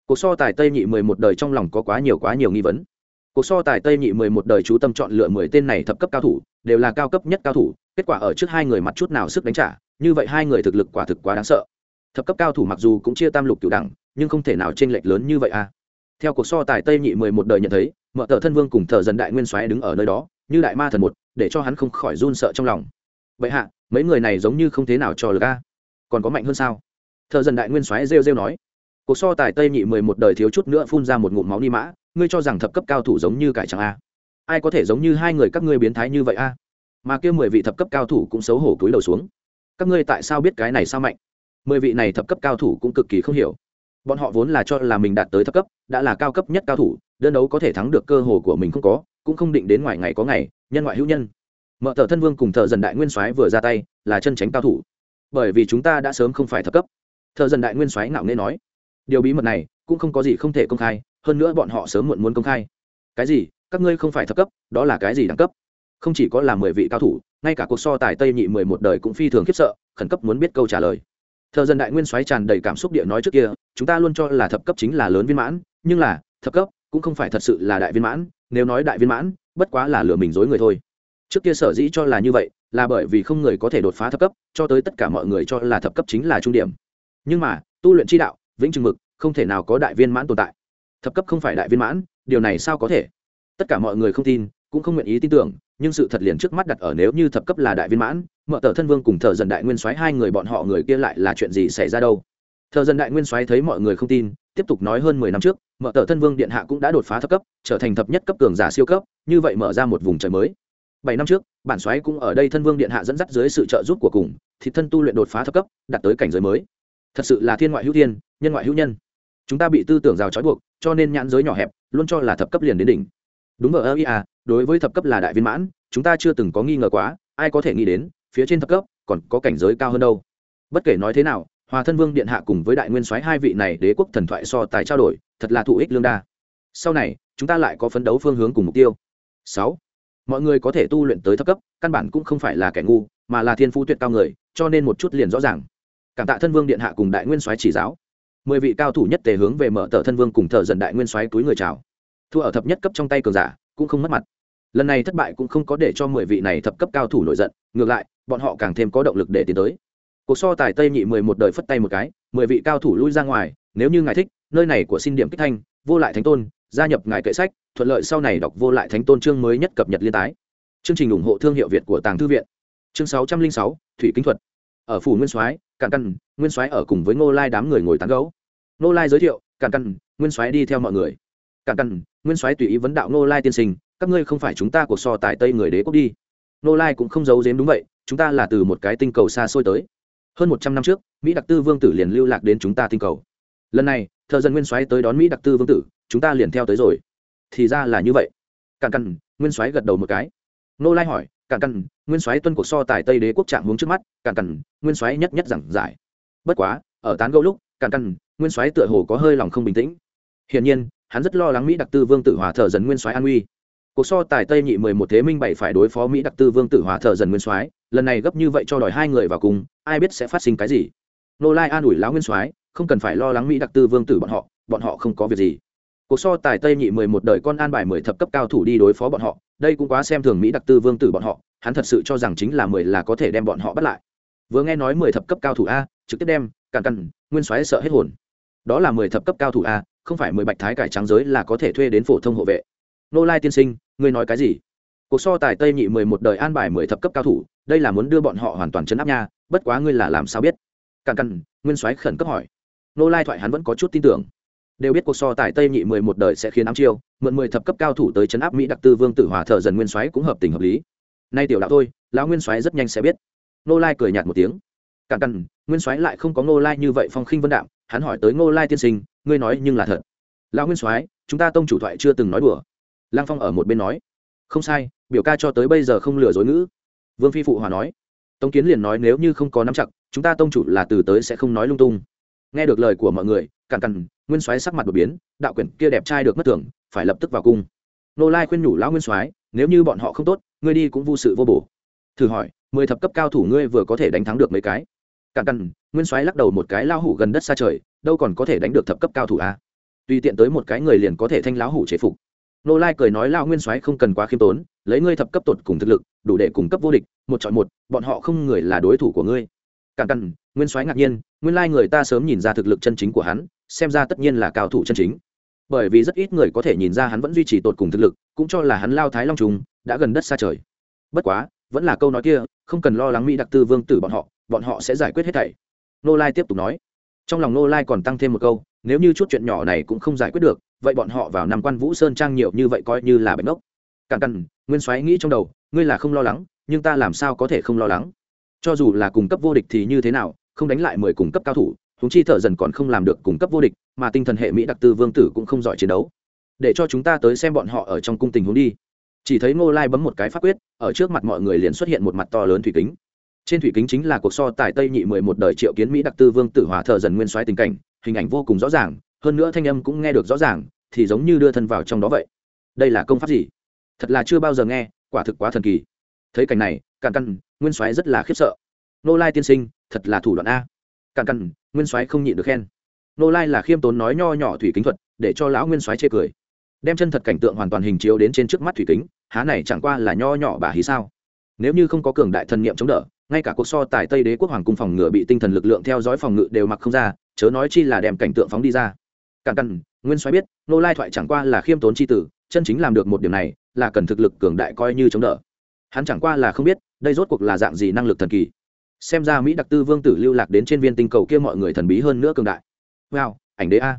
Cuộc so tài tây nhị mười một đời trong lòng có quá nhiều quá nhiều nghi vấn. Cuộc so tài tây nhị mười một đời chú tâm chọn lựa mười tên này thập cấp cao thủ, đều là cao cấp nhất cao thủ, kết quả ở trước hai người mặt chút nào sức đánh trả, như vậy hai người thực lực quả thực quá đáng sợ thập cấp cao thủ mặc dù cũng chia tam lục cửu đẳng, nhưng không thể nào chênh lệch lớn như vậy à. Theo cuộc so tài tây nhị mười một đời nhận thấy, mở tờ thân vương cùng thờ dần đại nguyên soái đứng ở nơi đó, như đại ma thần một, để cho hắn không khỏi run sợ trong lòng. Vậy hạ, mấy người này giống như không thế nào cho lực a. Còn có mạnh hơn sao? Thợ dần đại nguyên soái rêu rêu nói. Cuộc so tài tây nhị mười một đời thiếu chút nữa phun ra một ngụm máu ni mã, ngươi cho rằng thập cấp cao thủ giống như cải chẳng a? Ai có thể giống như hai người các ngươi biến thái như vậy a? Mà kia mười vị thập cấp cao thủ cũng xấu hổ cúi đầu xuống. Các ngươi tại sao biết cái này sao mạnh? Mười vị này thập cấp cao thủ cũng cực kỳ không hiểu. Bọn họ vốn là cho là mình đạt tới thấp cấp, đã là cao cấp nhất cao thủ, đơn đấu có thể thắng được cơ hồ của mình không có, cũng không định đến ngoài ngày có ngày, nhân ngoại hữu nhân. Mở tờ thân vương cùng thợ dần đại nguyên soái vừa ra tay, là chân tránh cao thủ. Bởi vì chúng ta đã sớm không phải thấp cấp. Thợ dần đại nguyên soái ngạo nghễ nói, điều bí mật này cũng không có gì không thể công khai, hơn nữa bọn họ sớm muộn muốn công khai. Cái gì? Các ngươi không phải thấp cấp, đó là cái gì đẳng cấp? Không chỉ có là mười vị cao thủ, ngay cả cuộc so tài tây nhị mười một đời cũng phi thường khiếp sợ, khẩn cấp muốn biết câu trả lời thợ dân đại nguyên xoáy tràn đầy cảm xúc địa nói trước kia, chúng ta luôn cho là thập cấp chính là lớn viên mãn, nhưng là, thập cấp cũng không phải thật sự là đại viên mãn, nếu nói đại viên mãn, bất quá là lừa mình dối người thôi. Trước kia sở dĩ cho là như vậy, là bởi vì không người có thể đột phá thập cấp, cho tới tất cả mọi người cho là thập cấp chính là trung điểm. Nhưng mà, tu luyện chi đạo, vĩnh trừng mực, không thể nào có đại viên mãn tồn tại. Thập cấp không phải đại viên mãn, điều này sao có thể? Tất cả mọi người không tin cũng không nguyện ý tin tưởng, nhưng sự thật liền trước mắt đặt ở nếu như thập cấp là đại viên mãn, mở tờ thân vương cùng thợ dần đại nguyên soái hai người bọn họ người kia lại là chuyện gì xảy ra đâu? Thợ dần đại nguyên soái thấy mọi người không tin, tiếp tục nói hơn mười năm trước, mở tờ thân vương điện hạ cũng đã đột phá thấp cấp, trở thành thập nhất cấp cường giả siêu cấp, như vậy mở ra một vùng trời mới. Bảy năm trước, bản soái cũng ở đây thân vương điện hạ dẫn dắt dưới sự trợ giúp của cùng, thì thân tu luyện đột phá thấp cấp, đạt tới cảnh giới mới. Thật sự là thiên ngoại hữu thiên, nhân ngoại hữu nhân. Chúng ta bị tư tưởng rào trói buộc, cho nên nhãn giới nhỏ hẹp, luôn cho là thập cấp liền đến đỉnh. Đúng ở ơ ia đối với thập cấp là đại viên mãn, chúng ta chưa từng có nghi ngờ quá, ai có thể nghĩ đến, phía trên thập cấp còn có cảnh giới cao hơn đâu. Bất kể nói thế nào, hòa thân vương điện hạ cùng với đại nguyên soái hai vị này đế quốc thần thoại so tài trao đổi, thật là thụ ích lương đa. Sau này, chúng ta lại có phấn đấu phương hướng cùng mục tiêu. Sáu. Mọi người có thể tu luyện tới thấp cấp, căn bản cũng không phải là kẻ ngu, mà là thiên phú tuyệt cao người, cho nên một chút liền rõ ràng. Cảm tạ thân vương điện hạ cùng đại nguyên soái chỉ giáo. Mười vị cao thủ nhất tề hướng về mở tờ thân vương cùng thợ dần đại nguyên soái túi người chào. Thua ở thập nhất cấp trong tay cường giả cũng không mất mặt. Lần này thất bại cũng không có để cho mười vị này thập cấp cao thủ nổi giận, ngược lại, bọn họ càng thêm có động lực để tiến tới. Cuộc so tài tây nhị mười một đời phất tay một cái, mười vị cao thủ lui ra ngoài, nếu như ngài thích, nơi này của xin điểm kích thanh, vô lại thánh tôn, gia nhập ngài kệ sách, thuận lợi sau này đọc vô lại thánh tôn chương mới nhất cập nhật liên tái. Chương trình ủng hộ thương hiệu việt của tàng thư viện. Chương sáu trăm linh sáu, thủy kính thuật. Ở phủ nguyên soái càn căn, nguyên soái ở cùng với ngô lai đám người ngồi tán gấu ngô lai giới thiệu càn căn, nguyên soái đi theo mọi người. Càn căn nguyên soái tùy ý vấn đạo Nô lai tiên sinh, các ngươi không phải chúng ta cuộc so tại tây người đế quốc đi. Nô lai cũng không giấu giếm đúng vậy, chúng ta là từ một cái tinh cầu xa xôi tới. Hơn một trăm năm trước, mỹ đặc tư vương tử liền lưu lạc đến chúng ta tinh cầu. Lần này, thợ dân nguyên soái tới đón mỹ đặc tư vương tử, chúng ta liền theo tới rồi. Thì ra là như vậy. Càn căn nguyên soái gật đầu một cái. Nô lai hỏi càn căn nguyên soái tuân cuộc so tài tây đế quốc trạng hướng trước mắt? Càn căn nguyên soái nhất nhất giảng giải. Bất quá, ở tán gẫu lúc càn căn nguyên soái tựa hồ có hơi lòng không bình tĩnh. Hiển nhiên hắn rất lo lắng mỹ đặc tư vương tử hòa thợ dần nguyên soái an uy cuộc so tài tây nhị mười một thế minh bảy phải đối phó mỹ đặc tư vương tử hòa thợ dần nguyên soái, lần này gấp như vậy cho đòi hai người vào cùng, ai biết sẽ phát sinh cái gì. Nô lai an ủi lão nguyên soái, không cần phải lo lắng mỹ đặc tư vương tử bọn họ bọn họ không có việc gì. Cuộc so tài tây nhị mười một đời con an bài mười thập cấp cao thủ đi đối phó bọn họ, đây cũng quá xem thường mỹ đặc tư vương tử bọn họ, hắn thật sự cho rằng chính là mười là có thể đem bọn họ bắt lại. Vừa nghe nói mười thập cấp cao thủ a, trực tiếp đem càng cằn nguyên soái sợ hết hồn. Đó là mười thập cấp cao thủ a không phải mười bạch thái cải trắng giới là có thể thuê đến phổ thông hộ vệ. Nô lai tiên sinh, ngươi nói cái gì? Cuộc so tài tây nhị mười một đời an bài mười thập cấp cao thủ, đây là muốn đưa bọn họ hoàn toàn chấn áp nha, bất quá ngươi là làm sao biết? Càng cằn nguyên soái khẩn cấp hỏi. Nô lai thoại hắn vẫn có chút tin tưởng. Đều biết cuộc so tài tây nhị mười một đời sẽ khiến ám chiêu, mượn mười thập cấp cao thủ tới chấn áp mỹ đặc tư vương tử hòa thợ dần nguyên soái cũng hợp tình hợp lý. Nay tiểu đạo thôi, lão nguyên soái rất nhanh sẽ biết. Nô lai cười nhạt một tiếng. Càng cằn nguyên soái lại không có nô lai như vậy phong khinh vân đạm, hắn hỏi tới nô lai tiên sinh ngươi nói nhưng là thật. Lão nguyên soái, chúng ta tông chủ thoại chưa từng nói đùa. Lang phong ở một bên nói. Không sai, biểu ca cho tới bây giờ không lừa dối ngữ. Vương phi phụ hòa nói. Tống kiến liền nói nếu như không có nắm chặt, chúng ta tông chủ là từ tới sẽ không nói lung tung. Nghe được lời của mọi người, cằn cằn, nguyên soái sắc mặt đột biến, đạo quyển kia đẹp trai được mất tưởng phải lập tức vào cung. Nô lai khuyên nhủ lão nguyên soái, nếu như bọn họ không tốt, ngươi đi cũng vô sự vô bổ. Thử hỏi, mười thập cấp cao thủ ngươi vừa có thể đánh thắng được mấy cái? Cằn cằn, nguyên soái lắc đầu một cái, lao hủ gần đất xa trời đâu còn có thể đánh được thập cấp cao thủ a à? tùy tiện tới một cái người liền có thể thanh lão hủ chế phục. Nô lai cười nói lao nguyên soái không cần quá khiêm tốn, lấy ngươi thập cấp tột cùng thực lực, đủ để cung cấp vô địch, một chọn một, bọn họ không người là đối thủ của ngươi. Càng cằn nguyên soái ngạc nhiên, nguyên lai người ta sớm nhìn ra thực lực chân chính của hắn, xem ra tất nhiên là cao thủ chân chính. Bởi vì rất ít người có thể nhìn ra hắn vẫn duy trì tột cùng thực lực, cũng cho là hắn lao thái long trùng, đã gần đất xa trời. Bất quá, vẫn là câu nói kia, không cần lo lắng mỹ đặc tư vương tử bọn họ bọn họ sẽ giải quyết hết thảy. Nô lai tiếp tục nói trong lòng nô lai còn tăng thêm một câu, nếu như chút chuyện nhỏ này cũng không giải quyết được, vậy bọn họ vào năm quan vũ sơn trang nhiều như vậy coi như là bệnh ốc càn cằn nguyên soái nghĩ trong đầu, ngươi là không lo lắng, nhưng ta làm sao có thể không lo lắng? Cho dù là cung cấp vô địch thì như thế nào, không đánh lại mười cung cấp cao thủ húng chi thợ dần còn không làm được cung cấp vô địch, mà tinh thần hệ mỹ đặc tư vương tử cũng không giỏi chiến đấu. Để cho chúng ta tới xem bọn họ ở trong cung tình huống đi. Chỉ thấy ngô lai bấm một cái pháp quyết, ở trước mặt mọi người liền xuất hiện một mặt to lớn thủy kính trên thủy kính chính là cuộc so tài tây nhị mười một đời triệu kiến mỹ đặc tư vương tử hòa thợ dần nguyên soái tình cảnh, hình ảnh vô cùng rõ ràng, hơn nữa thanh âm cũng nghe được rõ ràng, thì giống như đưa thân vào trong đó vậy. Đây là công pháp gì? Thật là chưa bao giờ nghe, quả thực quá thần kỳ. Thấy cảnh này, càn căn nguyên soái rất là khiếp sợ. Nô lai tiên sinh, thật là thủ đoạn a. Càn căn nguyên soái không nhịn được khen. Nô lai là khiêm tốn nói nho nhỏ thủy kính thuật, để cho lão nguyên soái chê cười. Đem chân thật cảnh tượng hoàn toàn hình chiếu đến trên trước mắt thủy kính, há này chẳng qua là nho nhỏ bà hí sao? Nếu như không có cường đại thần niệm chống đỡ ngay cả cuộc so tài tây đế quốc hoàng cung phòng ngựa bị tinh thần lực lượng theo dõi phòng ngự đều mặc không ra, chớ nói chi là đem cảnh tượng phóng đi ra. Càng căn nguyên soái biết nô lai thoại chẳng qua là khiêm tốn chi tử, chân chính làm được một điểm này là cần thực lực cường đại coi như chống đỡ. Hắn chẳng qua là không biết, đây rốt cuộc là dạng gì năng lực thần kỳ. Xem ra mỹ đặc tư vương tử lưu lạc đến trên viên tinh cầu kia mọi người thần bí hơn nữa cường đại. Wow, ảnh đế a.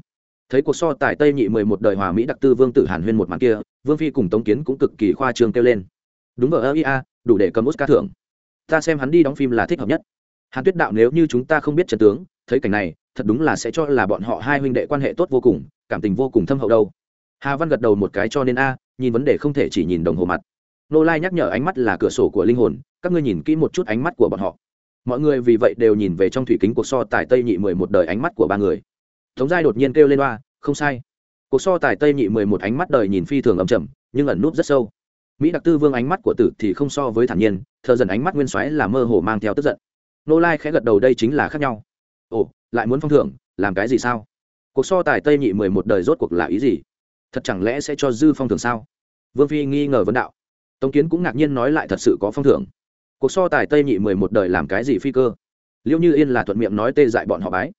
Thấy cuộc so tài tây nhị mười một đời hòa mỹ đặc tư vương tử hàn huyên một màn kia, vương phi cùng tống kiến cũng cực kỳ khoa trương kêu lên. Đúng vào ơ ia đủ để cầm oscar thưởng ta xem hắn đi đóng phim là thích hợp nhất. Hàn tuyết đạo nếu như chúng ta không biết trần tướng, thấy cảnh này, thật đúng là sẽ cho là bọn họ hai huynh đệ quan hệ tốt vô cùng, cảm tình vô cùng thâm hậu đâu. Hà văn gật đầu một cái cho nên a, nhìn vấn đề không thể chỉ nhìn đồng hồ mặt. Nô lai nhắc nhở ánh mắt là cửa sổ của linh hồn, các ngươi nhìn kỹ một chút ánh mắt của bọn họ. Mọi người vì vậy đều nhìn về trong thủy kính cuộc so tài tây nhị mười một đời ánh mắt của ba người. Tống giai đột nhiên kêu lên loa, không sai. Cuộc so tài tây nhị mười một ánh mắt đời nhìn phi thường ầm chậm, nhưng ẩn núp rất sâu. Mỹ đặc tư vương ánh mắt của tử thì không so với thản nhiên thợ dần ánh mắt nguyên soái là mơ hồ mang theo tức giận. Nô lai khẽ gật đầu, đây chính là khác nhau. Ồ, lại muốn phong thưởng, làm cái gì sao? Cuộc so tài tây nhị mười một đời rốt cuộc là ý gì? Thật chẳng lẽ sẽ cho dư phong thưởng sao? Vương phi nghi ngờ vấn đạo. Tống kiến cũng ngạc nhiên nói lại thật sự có phong thưởng. Cuộc so tài tây nhị mười một đời làm cái gì phi cơ? Liệu như yên là thuận miệng nói tê dại bọn họ bái.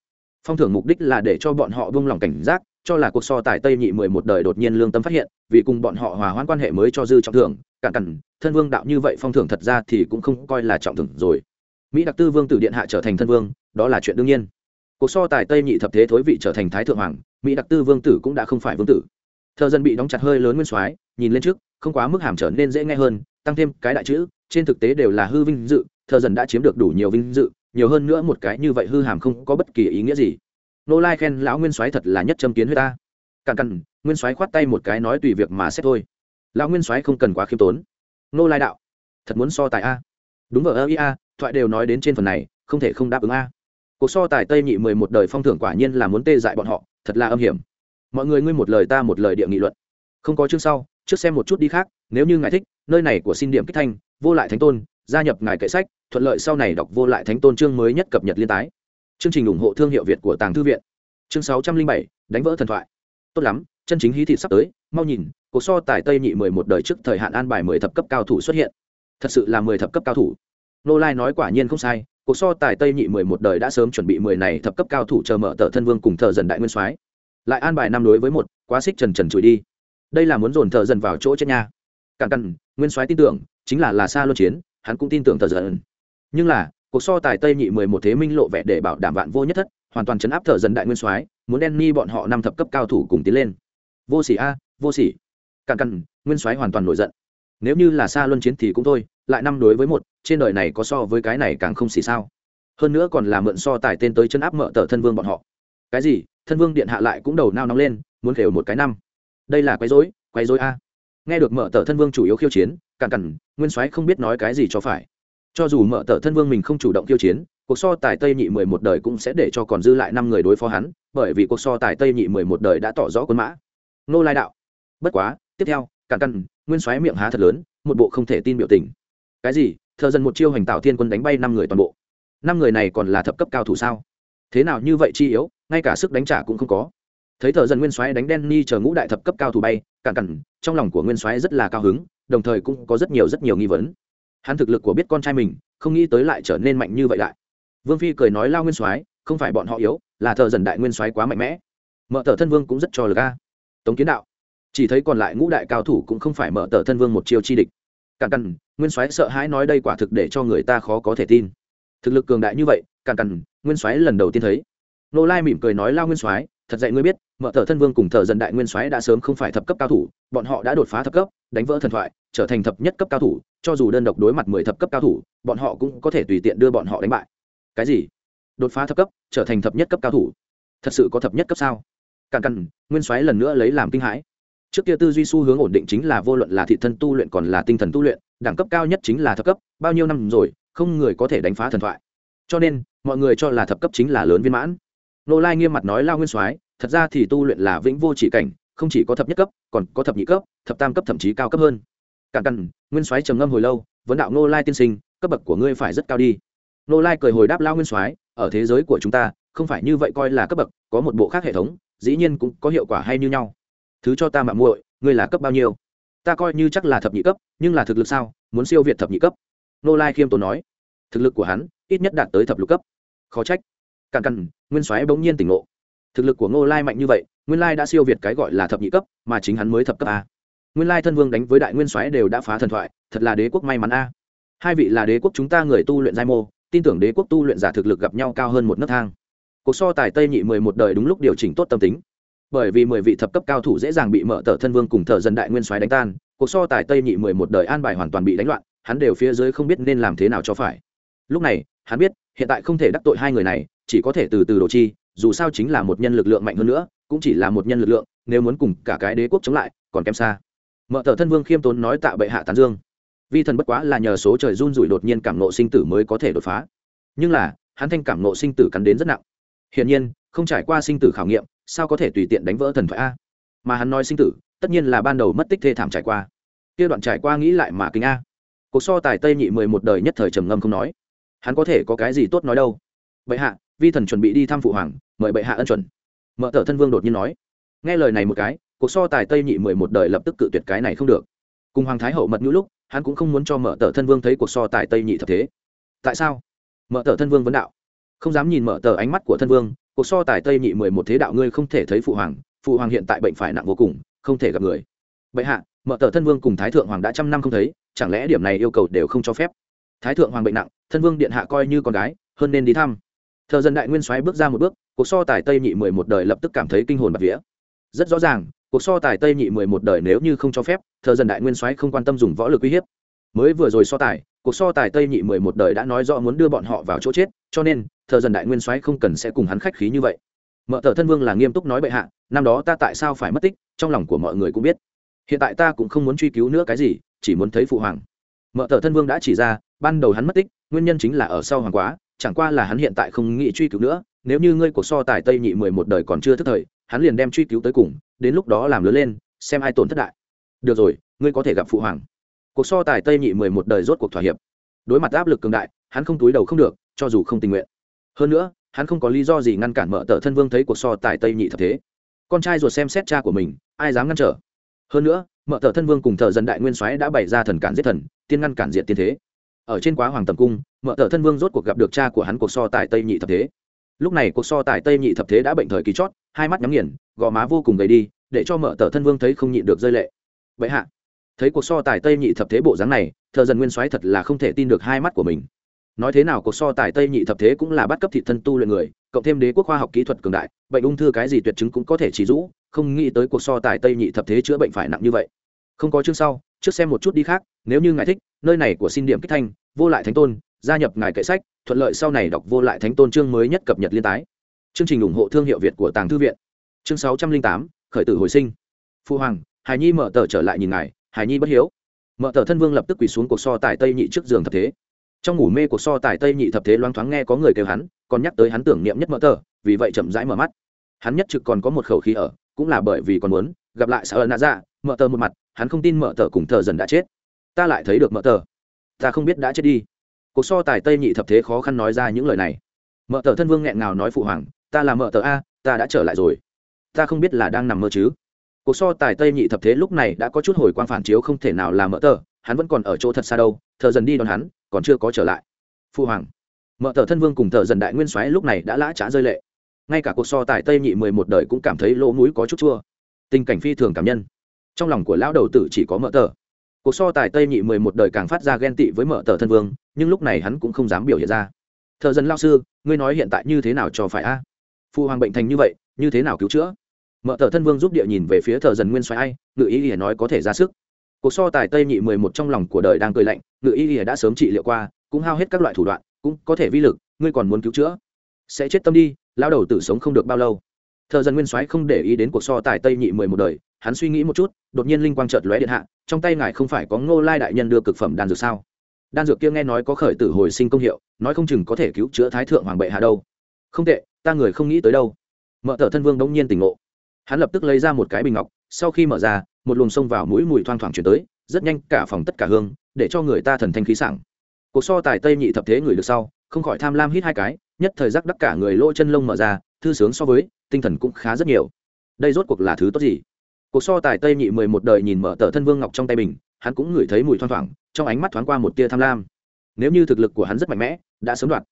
Phong thưởng mục đích là để cho bọn họ buông lòng cảnh giác, cho là cuộc so tài tây nhị mười một đời đột nhiên lương tâm phát hiện, vì cùng bọn họ hòa hoãn quan hệ mới cho dư trọng thưởng cản cẩn thân vương đạo như vậy phong thưởng thật ra thì cũng không coi là trọng thưởng rồi. Mỹ đặc tư vương tử điện hạ trở thành thân vương, đó là chuyện đương nhiên. Cuộc so tài tây nhị thập thế thối vị trở thành thái thượng hoàng, mỹ đặc tư vương tử cũng đã không phải vương tử. Thợ dân bị đóng chặt hơi lớn nguyên soái, nhìn lên trước, không quá mức hàm trở nên dễ nghe hơn, tăng thêm cái đại chữ, trên thực tế đều là hư vinh dự, thợ dần đã chiếm được đủ nhiều vinh dự, nhiều hơn nữa một cái như vậy hư hàm không có bất kỳ ý nghĩa gì. Nô lai khen lão nguyên soái thật là nhất châm kiến huyết ta. Càng cằn nguyên soái khoát tay một cái nói tùy việc mà xét thôi lão nguyên soái không cần quá khiêm tốn. Nô lai đạo, thật muốn so tài a. Đúng vợ ơ ia thoại đều nói đến trên phần này, không thể không đáp ứng a. Cuộc so tài tây nhị mười một đời phong thưởng quả nhiên là muốn tê dại bọn họ, thật là âm hiểm. Mọi người ngươi một lời ta một lời địa nghị luận. Không có chương sau, trước xem một chút đi khác, nếu như ngài thích, nơi này của xin điểm kích thanh, vô lại thánh tôn, gia nhập ngài kệ sách, thuận lợi sau này đọc vô lại thánh tôn chương mới nhất cập nhật liên tái. Chương trình ủng hộ thương hiệu việt của tàng thư viện. Chương sáu trăm linh bảy, đánh vỡ thần thoại. Tốt lắm, chân chính hí thịt sắp tới, mau nhìn cuộc so tài tây nhị mười một đời trước thời hạn an bài mười thập cấp cao thủ xuất hiện. Thật sự là mười thập cấp cao thủ. Nô lai nói quả nhiên không sai, cuộc so tài tây nhị mười một đời đã sớm chuẩn bị mười này thập cấp cao thủ chờ mở tờ thân vương cùng thờ dần đại nguyên soái. Lại an bài năm đối với một, quá xích trần trần trụi đi. Đây là muốn dồn thợ dần vào chỗ chết nha. Càng căn nguyên soái tin tưởng, chính là là xa luân chiến, hắn cũng tin tưởng thợ dần. Nhưng là, cuộc so tài tây nhị mười một thế minh lộ vẻ để bảo đảm vạn vô nhất thất, hoàn toàn chấn áp thợ dần đại nguyên soái, muốn đen ni bọn họ năm thập cấp cao thủ cùng tiến lên. Vô sỉ a, vô sỉ càng căn nguyên soái hoàn toàn nổi giận. Nếu như là xa luân chiến thì cũng thôi, lại năm đối với một, trên đời này có so với cái này càng không xỉ sao. Hơn nữa còn là mượn so tài tên tới chân áp mở tờ thân vương bọn họ. Cái gì? Thân vương điện hạ lại cũng đầu nao nóng lên, muốn khều một cái năm. Đây là quấy rối quấy rối a. Nghe được mở tờ thân vương chủ yếu khiêu chiến, càn cằn nguyên soái không biết nói cái gì cho phải. Cho dù mở tờ thân vương mình không chủ động khiêu chiến, cuộc so tài tây nhị mười một đời cũng sẽ để cho còn dư lại năm người đối phó hắn, bởi vì cuộc so tài tây nhị mười một đời đã tỏ rõ quân mã. Nô lai đạo, bất quá tiếp theo càn căn nguyên soái miệng há thật lớn, một bộ không thể tin biểu tình. Cái gì? Thợ dần một chiêu hành tạo thiên quân đánh bay năm người toàn bộ. Năm người này còn là thập cấp cao thủ sao? Thế nào như vậy chi yếu, ngay cả sức đánh trả cũng không có. Thấy thợ dần nguyên soái đánh đen ni chờ ngũ đại thập cấp cao thủ bay, cản cản, trong lòng của nguyên soái rất là cao hứng, đồng thời cũng có rất nhiều rất nhiều nghi vấn. Hắn thực lực của biết con trai mình, không nghĩ tới lại trở nên mạnh như vậy lại. Vương phi cười nói lao nguyên soái, không phải bọn họ yếu, là thợ dần đại nguyên soái quá mạnh mẽ. Mợ thợ thân vương cũng rất cho lực a. Tống kiến đạo chỉ thấy còn lại ngũ đại cao thủ cũng không phải mở tờ thân vương một chiêu chi địch. Càn cằn nguyên soái sợ hãi nói đây quả thực để cho người ta khó có thể tin. Thực lực cường đại như vậy, càn cằn nguyên soái lần đầu tiên thấy. Nô lai mỉm cười nói, lao nguyên soái, thật dạy ngươi biết, mở tờ thân vương cùng thờ dần đại nguyên soái đã sớm không phải thập cấp cao thủ, bọn họ đã đột phá thập cấp, đánh vỡ thần thoại, trở thành thập nhất cấp cao thủ, cho dù đơn độc đối mặt mười thập cấp cao thủ, bọn họ cũng có thể tùy tiện đưa bọn họ đánh bại. Cái gì? Đột phá thập cấp, trở thành thập nhất cấp cao thủ? Thật sự có thập nhất cấp sao? Càn cằn nguyên soái lần nữa lấy làm kinh hãi trước kia tư duy xu hướng ổn định chính là vô luận là thị thân tu luyện còn là tinh thần tu luyện, đẳng cấp cao nhất chính là thấp cấp, bao nhiêu năm rồi, không người có thể đánh phá thần thoại. Cho nên, mọi người cho là thập cấp chính là lớn viên mãn. Nô lai nghiêm mặt nói lao nguyên soái, thật ra thì tu luyện là vĩnh vô chỉ cảnh, không chỉ có thập nhất cấp, còn có thập nhị cấp, thập tam cấp thậm chí cao cấp hơn. Càn cằn nguyên soái trầm ngâm hồi lâu, vấn đạo nô lai tiên sinh, cấp bậc của ngươi phải rất cao đi. Nô lai cười hồi đáp lao nguyên soái, ở thế giới của chúng ta, không phải như vậy coi là cấp bậc, có một bộ khác hệ thống, dĩ nhiên cũng có hiệu quả hay như nhau thứ cho ta mạng muội, ngươi là cấp bao nhiêu? Ta coi như chắc là thập nhị cấp, nhưng là thực lực sao? Muốn siêu việt thập nhị cấp. Nô lai khiêm tốn nói. Thực lực của hắn, ít nhất đạt tới thập lục cấp. Khó trách. Càn cằn nguyên soái bỗng nhiên tỉnh ngộ. Thực lực của ngô lai mạnh như vậy, nguyên lai đã siêu việt cái gọi là thập nhị cấp, mà chính hắn mới thập cấp a. Nguyên lai thân vương đánh với đại nguyên soái đều đã phá thần thoại, thật là đế quốc may mắn a. Hai vị là đế quốc chúng ta người tu luyện giai mô, tin tưởng đế quốc tu luyện giả thực lực gặp nhau cao hơn một nấc thang. Cuộc so tài tây nhị mười một đời đúng lúc điều chỉnh tốt tâm tính bởi vì mười vị thập cấp cao thủ dễ dàng bị mở tờ thân vương cùng thợ dân đại nguyên soái đánh tan, cuộc so tài tây nhị mười một đời an bài hoàn toàn bị đánh loạn, hắn đều phía dưới không biết nên làm thế nào cho phải. Lúc này, hắn biết, hiện tại không thể đắc tội hai người này, chỉ có thể từ từ đồ chi, dù sao chính là một nhân lực lượng mạnh hơn nữa, cũng chỉ là một nhân lực lượng, nếu muốn cùng cả cái đế quốc chống lại, còn kém xa. Mở tờ thân vương khiêm tốn nói tạ bệ hạ tán dương. Vi thần bất quá là nhờ số trời run rủi đột nhiên cảm nộ sinh tử mới có thể đột phá. Nhưng là, hắn thanh cảm nộ sinh tử cắn đến rất nặng. Hiển nhiên, không trải qua sinh tử khảo nghiệm sao có thể tùy tiện đánh vỡ thần thoại a? Mà hắn nói sinh tử, tất nhiên là ban đầu mất tích thê thảm trải qua. Kia đoạn trải qua nghĩ lại mà kính a. Cuộc so tài tây nhị mười một đời nhất thời trầm ngâm không nói. Hắn có thể có cái gì tốt nói đâu? Bệ hạ, vi thần chuẩn bị đi thăm phụ hoàng, mời bệ hạ ân chuẩn. Mợ tở thân vương đột nhiên nói. Nghe lời này một cái, cuộc so tài tây nhị mười một đời lập tức cự tuyệt cái này không được. Cùng hoàng thái hậu mật nhũ lúc, hắn cũng không muốn cho mợ tở thân vương thấy cuộc so tài tây nhị thập thế. Tại sao? Mợ tở thân vương vấn đạo. Không dám nhìn mợ tở ánh mắt của thân vương cuộc so tài tây nhị mười một thế đạo ngươi không thể thấy phụ hoàng phụ hoàng hiện tại bệnh phải nặng vô cùng, không thể gặp người. Bệ hạ, mở tờ thân vương cùng thái thượng hoàng đã trăm năm không thấy, chẳng lẽ điểm này yêu cầu đều không cho phép? Thái thượng hoàng bệnh nặng, thân vương điện hạ coi như con gái, hơn nên đi thăm. Thợ dân đại nguyên soái bước ra một bước, cuộc so tài tây nhị mười một đời lập tức cảm thấy kinh hồn bạc vía. Rất rõ ràng, cuộc so tài tây nhị mười một đời nếu như không cho phép thợ dân đại nguyên soái không quan tâm dùng võ lực uy hiếp. Mới vừa rồi so tài, cuộc so tài tây nhị mười một đời đã nói rõ muốn đưa bọn họ vào chỗ chết, cho nên thợ dần đại nguyên soái không cần sẽ cùng hắn khách khí như vậy. Mợ thợ thân vương là nghiêm túc nói bệ hạ, năm đó ta tại sao phải mất tích, trong lòng của mọi người cũng biết. Hiện tại ta cũng không muốn truy cứu nữa cái gì, chỉ muốn thấy phụ hoàng. Mợ thợ thân vương đã chỉ ra, ban đầu hắn mất tích, nguyên nhân chính là ở sau hoàng quá, chẳng qua là hắn hiện tại không nghĩ truy cứu nữa, nếu như ngươi cuộc so tài tây nhị mười một đời còn chưa thức thời, hắn liền đem truy cứu tới cùng, đến lúc đó làm lớn lên, xem ai tổn thất đại. Được rồi, ngươi có thể gặp phụ hoàng. Cuộc so tài tây nhị mười một đời rốt cuộc thỏa hiệp. Đối mặt áp lực cường đại, hắn không túi đầu không được, cho dù không tình nguyện hơn nữa, hắn không có lý do gì ngăn cản mở tờ thân vương thấy cuộc so tài tây nhị thập thế. Con trai ruột xem xét cha của mình, ai dám ngăn trở? Hơn nữa, mở tờ thân vương cùng thợ dân đại nguyên soái đã bày ra thần cản giết thần, tiên ngăn cản diện tiên thế. Ở trên quá hoàng tầm cung, mở tờ thân vương rốt cuộc gặp được cha của hắn cuộc so tài tây nhị thập thế. Lúc này cuộc so tài tây nhị thập thế đã bệnh thời kỳ chót, hai mắt nhắm nghiền, gò má vô cùng gầy đi, để cho mở tờ thân vương thấy không nhịn được rơi lệ. Vậy hạ, thấy cuộc so tài tây nhị thập thế bộ dáng này thợ dân nguyên soái thật là không thể tin được hai mắt của mình nói thế nào cuộc so tài tây nhị thập thế cũng là bắt cấp thị thân tu luyện người, cộng thêm đế quốc khoa học kỹ thuật cường đại, bệnh ung thư cái gì tuyệt chứng cũng có thể chỉ rũ, không nghĩ tới cuộc so tài tây nhị thập thế chữa bệnh phải nặng như vậy. Không có chương sau, trước xem một chút đi khác, nếu như ngài thích, nơi này của xin điểm kích thanh, vô lại thánh tôn, gia nhập ngài kệ sách, thuận lợi sau này đọc vô lại thánh tôn chương mới nhất cập nhật liên tái. Chương trình ủng hộ thương hiệu việt của tàng thư viện. Chương sáu trăm linh tám, khởi tử hồi sinh. Phu hoàng, hải nhi mở tờ trở lại nhìn ngài, hải nhi bất hiếu. Mở tờ thân vương lập tức quỳ xuống cuộc so tài tây nhị trước giường thập thế trong ngủ mê cuộc so tài tây nhị thập thế loáng thoáng nghe có người kêu hắn, còn nhắc tới hắn tưởng niệm nhất mỡ tờ, vì vậy chậm rãi mở mắt. Hắn nhất trực còn có một khẩu khí ở, cũng là bởi vì còn muốn gặp lại sợ nạ dạ mỡ tờ một mặt, hắn không tin mỡ tờ cùng thờ dần đã chết. Ta lại thấy được mỡ tờ. Ta không biết đã chết đi. Cuộc so tài tây nhị thập thế khó khăn nói ra những lời này. Mợ tờ thân vương nghẹn ngào nói phụ hoàng, ta là mợ tờ a, ta đã trở lại rồi. Ta không biết là đang nằm mơ chứ. Cuộc so tài tây nhị thập thế lúc này đã có chút hồi quang phản chiếu không thể nào là mợ tờ, hắn vẫn còn ở chỗ thật xa đâu, thờ dần đi đón hắn còn chưa có trở lại. Phu hoàng, mở tờ thân vương cùng thợ dần đại nguyên soái lúc này đã lã trá rơi lệ. Ngay cả cuộc so tài tây nhị mười một đời cũng cảm thấy lỗ mũi có chút chua. Tình cảnh phi thường cảm nhân. Trong lòng của lão đầu tử chỉ có mở tờ. Cuộc so tài tây nhị mười một đời càng phát ra ghen tị với mở tờ thân vương, nhưng lúc này hắn cũng không dám biểu hiện ra. Thợ dân lao sư, ngươi nói hiện tại như thế nào cho phải a? À? hoàng bệnh thành như vậy, như thế nào cứu chữa? Mở tờ thân vương giúp địa nhìn về phía thợ dần nguyên xoáy ai, ngự ý ỉa nói có thể ra sức cuộc so tài tây nhị mười một trong lòng của đời đang cười lạnh, ngự y ỉa đã sớm trị liệu qua, cũng hao hết các loại thủ đoạn, cũng có thể vi lực, ngươi còn muốn cứu chữa. Sẽ chết tâm đi lao đầu tử sống không được bao lâu. Thợ dân nguyên soái không để ý đến cuộc so tài tây nhị mười một đời, hắn suy nghĩ một chút, đột nhiên linh quang chợt lóe điện hạ, trong tay ngài không phải có ngô lai đại nhân đưa cực phẩm đan dược sao? Đan dược kia nghe nói có khởi tử hồi sinh công hiệu, nói không chừng có thể cứu chữa thái thượng hoàng bệ hạ đâu. Không tệ, ta người không nghĩ tới đâu. Mợ tờ thân vương đống nhiên tỉnh ngộ. Hắn lập tức lấy ra một cái bình ngọc sau khi mở ra, một luồng sông vào mũi mùi thoang thoảng chuyển tới, rất nhanh cả phòng tất cả hương, để cho người ta thần thanh khí sảng. Cuộc so tài tây nhị thập thế người được sau, không khỏi tham lam hít hai cái, nhất thời giác đắc cả người lỗ chân lông mở ra, thư sướng so với, tinh thần cũng khá rất nhiều. Đây rốt cuộc là thứ tốt gì? Cuộc so tài tây nhị mười một đời nhìn mở tờ thân vương ngọc trong tay mình, hắn cũng ngửi thấy mùi thoang thoảng, trong ánh mắt thoáng qua một tia tham lam. Nếu như thực lực của hắn rất mạnh mẽ, đã sớm đoạt.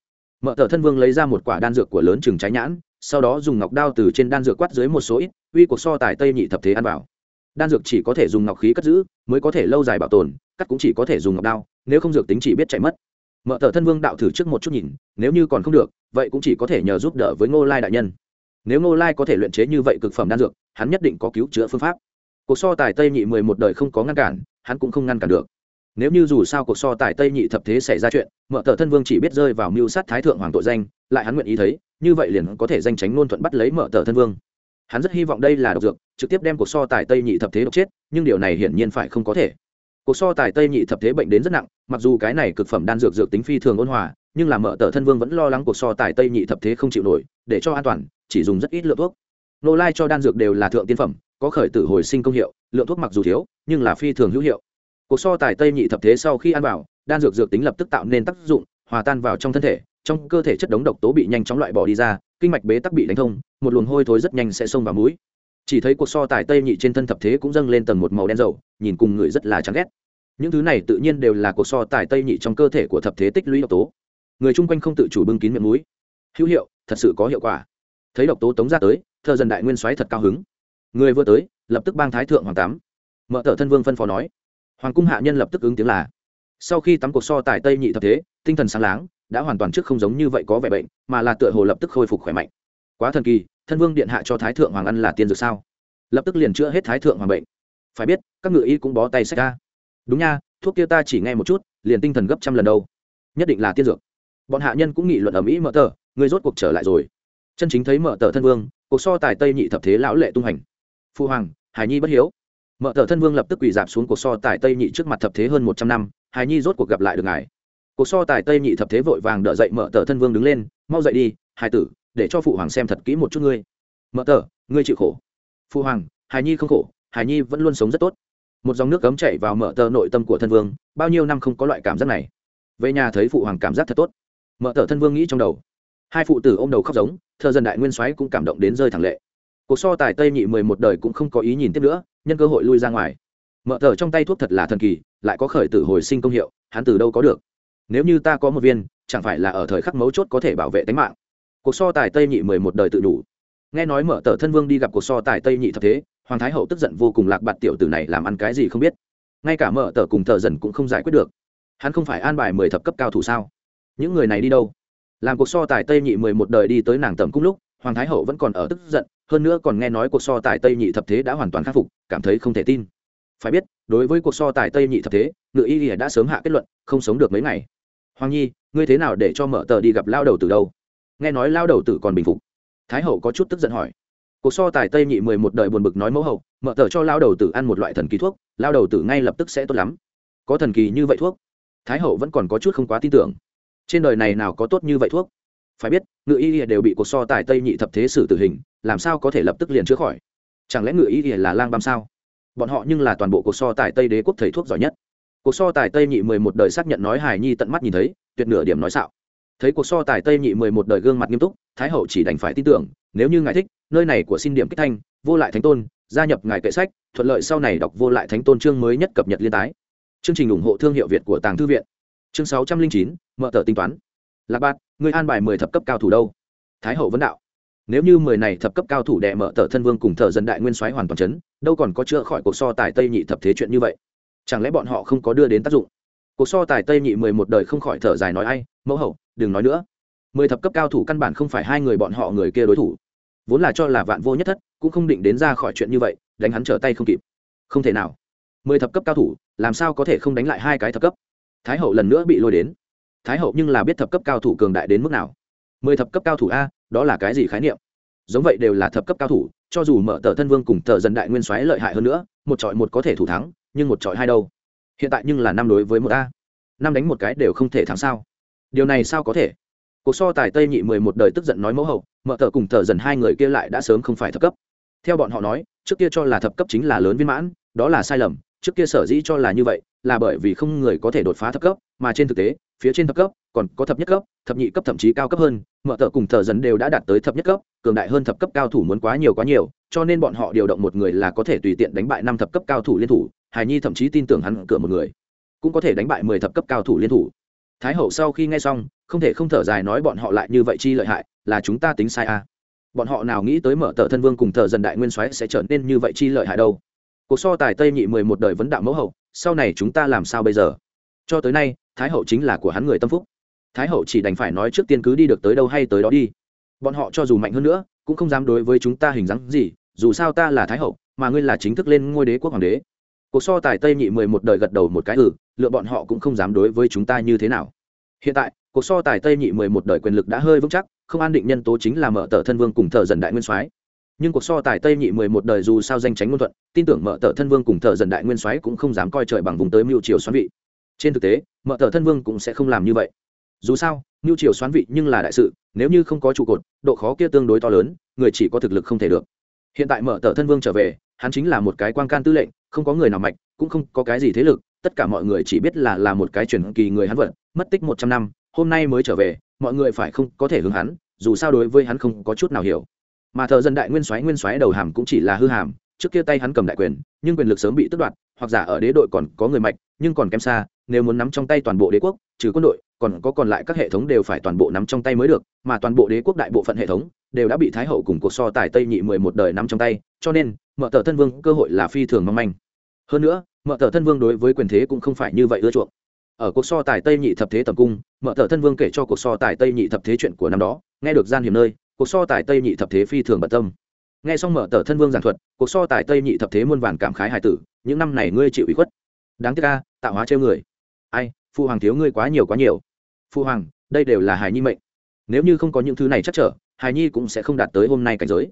Mở tờ thân vương lấy ra một quả đan dược của lớn chừng trái nhãn, sau đó dùng ngọc đao từ trên đan dược quát dưới một số ít uy cuộc so tài tây nhị thập thế ăn vào. Đan dược chỉ có thể dùng ngọc khí cất giữ, mới có thể lâu dài bảo tồn, cắt cũng chỉ có thể dùng ngọc đao, nếu không dược tính chỉ biết chạy mất. Mợ tờ thân vương đạo thử trước một chút nhìn, nếu như còn không được, vậy cũng chỉ có thể nhờ giúp đỡ với ngô lai đại nhân. Nếu ngô lai có thể luyện chế như vậy cực phẩm đan dược, hắn nhất định có cứu chữa phương pháp. Cuộc so tài tây nhị mười một đời không có ngăn cản, hắn cũng không ngăn cản được. Nếu như dù sao cuộc so tài tây nhị thập thế xảy ra chuyện mợ tờ thân vương chỉ biết rơi vào mưu sát thái thượng hoàng tội danh, lại hắn nguyện ý thấy, như vậy liền có thể danh tránh luôn thuận bắt lấy mợ tờ thân vương hắn rất hy vọng đây là độc dược, trực tiếp đem cuộc so tài tây nhị thập thế độc chết, nhưng điều này hiển nhiên phải không có thể. Cuộc so tài tây nhị thập thế bệnh đến rất nặng, mặc dù cái này cực phẩm đan dược dược tính phi thường ôn hòa, nhưng là mở tờ thân vương vẫn lo lắng cuộc so tài tây nhị thập thế không chịu nổi, để cho an toàn, chỉ dùng rất ít lượng thuốc. Nô lai cho đan dược đều là thượng tiên phẩm, có khởi tử hồi sinh công hiệu, lượng thuốc mặc dù thiếu, nhưng là phi thường hữu hiệu. Cuộc so tài tây nhị thập thế sau khi ăn vào, đan dược dược tính lập tức tạo nên tác dụng, hòa tan vào trong thân thể trong cơ thể chất đống độc tố bị nhanh chóng loại bỏ đi ra, kinh mạch bế tắc bị đánh thông, một luồng hôi thối rất nhanh sẽ xông vào mũi. Chỉ thấy cuộc so tài tây nhị trên thân thập thế cũng dâng lên tầng một màu đen dầu, nhìn cùng người rất là chán ghét. Những thứ này tự nhiên đều là cuộc so tài tây nhị trong cơ thể của thập thế tích lũy độc tố. Người chung quanh không tự chủ bưng kín miệng mũi. Hữu hiệu, thật sự có hiệu quả. Thấy độc tố tống ra tới, thợ dần đại nguyên soái thật cao hứng. Người vừa tới, lập tức bang thái thượng hoàng tám. Mở tờ thân vương phân phó nói. Hoàng cung hạ nhân lập tức ứng tiếng là. Sau khi tắm cuộc so tài tây nhị thập thế, tinh thần sáng láng đã hoàn toàn trước không giống như vậy có vẻ bệnh, mà là tựa hồ lập tức khôi phục khỏe mạnh. Quá thần kỳ, thân vương điện hạ cho thái thượng hoàng ăn là tiên dược sao? Lập tức liền chữa hết thái thượng hoàng bệnh. Phải biết, các ngự y cũng bó tay sách ra. Đúng nha, thuốc kia ta chỉ nghe một chút, liền tinh thần gấp trăm lần đâu. Nhất định là tiên dược. Bọn hạ nhân cũng nghị luận ở mỹ mở tờ, người rốt cuộc trở lại rồi. Chân chính thấy mở tờ thân vương, cuộc so tài tây nhị thập thế lão lệ tung hành. Phu hoàng, hải nhi bất hiếu. Mở tờ thân vương lập tức quỳ dạp xuống cuộc so tài tây nhị trước mặt thập thế hơn một trăm năm, hải nhi rốt cuộc gặp lại được ngài cuộc so tài tây nhị thập thế vội vàng đỡ dậy mở tờ thân vương đứng lên, mau dậy đi hải tử, để cho phụ hoàng xem thật kỹ một chút ngươi. Mở tờ, ngươi chịu khổ. Phụ hoàng hải nhi không khổ hải nhi vẫn luôn sống rất tốt. Một dòng nước cấm chảy vào mở tờ nội tâm của thân vương, bao nhiêu năm không có loại cảm giác này. Về nhà thấy phụ hoàng cảm giác thật tốt. Mở tờ thân vương nghĩ trong đầu. Hai phụ tử ô m đầu khóc giống thợ dân đại nguyên soái cũng cảm động đến rơi thẳng lệ. Cuộc so tài tây nhị mười một đời cũng không có ý nhìn tiếp nữa, nhân cơ hội lui ra ngoài. Mở tờ trong tay thuốc thật là thần kỳ, lại có khởi tử hồi sinh công hiệu, hắn từ đâu có được? Nếu như ta có một viên, chẳng phải là ở thời khắc mấu chốt có thể bảo vệ tính mạng. Cuộc so tài tây nhị mười một đời tự đủ. Nghe nói mở tờ thân vương đi gặp cuộc so tài tây nhị thập thế, hoàng thái hậu tức giận vô cùng lạc bạt tiểu tử này làm ăn cái gì không biết. Ngay cả mở tờ cùng thợ dần cũng không giải quyết được. Hắn không phải an bài mười thập cấp cao thủ sao? Những người này đi đâu? Làm cuộc so tài tây nhị mười một đời đi tới nàng tầm cung lúc, hoàng thái hậu vẫn còn ở tức giận, hơn nữa còn nghe nói cuộc so tài tây nhị thập thế đã hoàn toàn khắc phục, cảm thấy không thể tin. Phải biết, đối với cuộc so tài tây nhị thập thế, ngự y đã sớm hạ kết luận, không sống được mấy ngày hoàng nhi, ngươi thế nào để cho mở tờ đi gặp lao đầu từ đâu? Nghe nói lao đầu tử còn bình phục. Thái hậu có chút tức giận hỏi. Cuộc so tài tây nhị mười một đời buồn bực nói mẫu hậu, mở tờ cho lao đầu tử ăn một loại thần kỳ thuốc, lao đầu tử ngay lập tức sẽ tốt lắm. Có thần kỳ như vậy thuốc? Thái hậu vẫn còn có chút không quá tin tưởng. Trên đời này nào có tốt như vậy thuốc? Phải biết, ngự y đều bị cuộc so tài tây nhị thập thế xử tử hình, làm sao có thể lập tức liền chữa khỏi? Chẳng lẽ ngự y là lang băm sao? Bọn họ nhưng là toàn bộ cuộc so tài tây đế quốc thầy thuốc giỏi nhất cuộc so tài tây nhị mười một đời xác nhận nói hải nhi tận mắt nhìn thấy, tuyệt nửa điểm nói xạo. Thấy cuộc so tài tây nhị mười một đời gương mặt nghiêm túc, thái hậu chỉ đành phải tin tưởng, nếu như ngài thích, nơi này của xin điểm kích thanh, vô lại thánh tôn, gia nhập ngài kệ sách, thuận lợi sau này đọc vô lại thánh tôn chương mới nhất cập nhật liên tái. Chương trình ủng hộ thương hiệu việt của tàng thư viện. Chương sáu trăm linh chín, mở tờ tính toán. Lạc bát người an bài mười thập cấp cao thủ đâu? Thái hậu vấn đạo. Nếu như mười này thập cấp cao thủ đệ mở tờ thân vương cùng thợ dân đại nguyên soái hoàn toàn chấn, đâu còn có chữa khỏi cuộc so tài tây nhị thập thế chuyện như vậy? Chẳng lẽ bọn họ không có đưa đến tác dụng? Cuộc so tài tây nhị mười một đời không khỏi thở dài nói ai, mẫu hậu, đừng nói nữa. Mười thập cấp cao thủ căn bản không phải hai người bọn họ người kia đối thủ. Vốn là cho là vạn vô nhất thất, cũng không định đến ra khỏi chuyện như vậy, đánh hắn trở tay không kịp. Không thể nào. Mười thập cấp cao thủ, làm sao có thể không đánh lại hai cái thập cấp? Thái hậu lần nữa bị lôi đến. Thái hậu nhưng là biết thập cấp cao thủ cường đại đến mức nào. Mười thập cấp cao thủ a, đó là cái gì khái niệm? Giống vậy đều là thập cấp cao thủ, cho dù mở tờ thân vương cùng tờ dân đại nguyên soái lợi hại hơn nữa, một trọi một có thể thủ thắng nhưng một trọi hai đâu. Hiện tại nhưng là năm đối với một a. Năm đánh một cái đều không thể thắng sao. Điều này sao có thể? Cuộc so tài tây nhị mười một đời tức giận nói mẫu hậu mợ thợ cùng thợ dần hai người kia lại đã sớm không phải thập cấp. Theo bọn họ nói, trước kia cho là thập cấp chính là lớn viên mãn, đó là sai lầm, trước kia sở dĩ cho là như vậy là bởi vì không người có thể đột phá thấp cấp, mà trên thực tế, phía trên thấp cấp còn có thập nhất cấp, thập nhị cấp thậm chí cao cấp hơn, mở thợ cùng thợ dần đều đã đạt tới thập nhất cấp, cường đại hơn thập cấp cao thủ muốn quá nhiều quá nhiều, cho nên bọn họ điều động một người là có thể tùy tiện đánh bại năm thập cấp cao thủ liên thủ hải nhi thậm chí tin tưởng hắn cửa một người, cũng có thể đánh bại mười thập cấp cao thủ liên thủ. Thái hậu sau khi nghe xong, không thể không thở dài nói bọn họ lại như vậy chi lợi hại, là chúng ta tính sai à. bọn họ nào nghĩ tới mở tờ thân vương cùng thờ dần đại nguyên soái sẽ trở nên như vậy chi lợi hại đâu. Cuộc so tài tây nhị mười một đời vấn đạo mẫu hậu, sau này chúng ta làm sao bây giờ? Cho tới nay, thái hậu chính là của hắn người tâm phúc. Thái hậu chỉ đành phải nói trước tiên cứ đi được tới đâu hay tới đó đi. Bọn họ cho dù mạnh hơn nữa, cũng không dám đối với chúng ta hình dáng gì, dù sao ta là thái hậu, mà ngươi là chính thức lên ngôi đế quốc hoàng đế cuộc so tài tây nhị mười một đời gật đầu một cái ừ lựa bọn họ cũng không dám đối với chúng ta như thế nào. Hiện tại, cuộc so tài tây nhị mười một đời quyền lực đã hơi vững chắc, không an định nhân tố chính là mở tờ thân vương cùng thợ dần đại nguyên soái. Nhưng cuộc so tài tây nhị mười một đời dù sao danh tránh ngôn thuận, tin tưởng mở tờ thân vương cùng thợ dần đại nguyên soái cũng không dám coi trời bằng vùng tới mưu triều xoắn vị. Trên thực tế, mở tờ thân vương cũng sẽ không làm như vậy. Dù sao, mưu triều xoán vị nhưng là đại sự, nếu như không có trụ cột, độ khó kia tương đối to lớn, người chỉ có thực lực không thể được. Hiện tại mở tờ thân vương trở về, hắn chính là một cái quan can tư lệnh không có người nào mạnh cũng không có cái gì thế lực, tất cả mọi người chỉ biết là là một cái truyền kỳ người hắn vật, mất tích một trăm năm, hôm nay mới trở về, mọi người phải không có thể hướng hắn, dù sao đối với hắn không có chút nào hiểu. Mà thợ dân đại nguyên soái nguyên soái đầu hàm cũng chỉ là hư hàm, trước kia tay hắn cầm đại quyền, nhưng quyền lực sớm bị tước đoạt, hoặc giả ở đế đội còn có người mạnh nhưng còn kém xa, nếu muốn nắm trong tay toàn bộ đế quốc, trừ quân đội, còn có còn lại các hệ thống đều phải toàn bộ nắm trong tay mới được, mà toàn bộ đế quốc đại bộ phận hệ thống đều đã bị thái hậu cùng cuộc so tài tây nhị mười một đời nắm trong tay, cho nên mở tờ thân vương cơ hội là phi thường mong manh. Hơn nữa, mở tờ thân vương đối với quyền thế cũng không phải như vậy ưa chuộng. Ở cuộc so tài tây nhị thập thế tầm cung, mở tờ thân vương kể cho cuộc so tài tây nhị thập thế chuyện của năm đó, nghe được gian hiểm nơi, cuộc so tài tây nhị thập thế phi thường bận tâm. Nghe xong mở tờ thân vương giảng thuật, cuộc so tài tây nhị thập thế muôn vàn cảm khái hài tử, những năm này ngươi chịu ủy khuất. Đáng tiếc ca tạo hóa treo người. Ai phụ hoàng thiếu ngươi quá nhiều quá nhiều. Phụ hoàng, đây đều là hài nhi mệnh. Nếu như không có những thứ này chắc trở, hài nhi cũng sẽ không đạt tới hôm nay cảnh giới.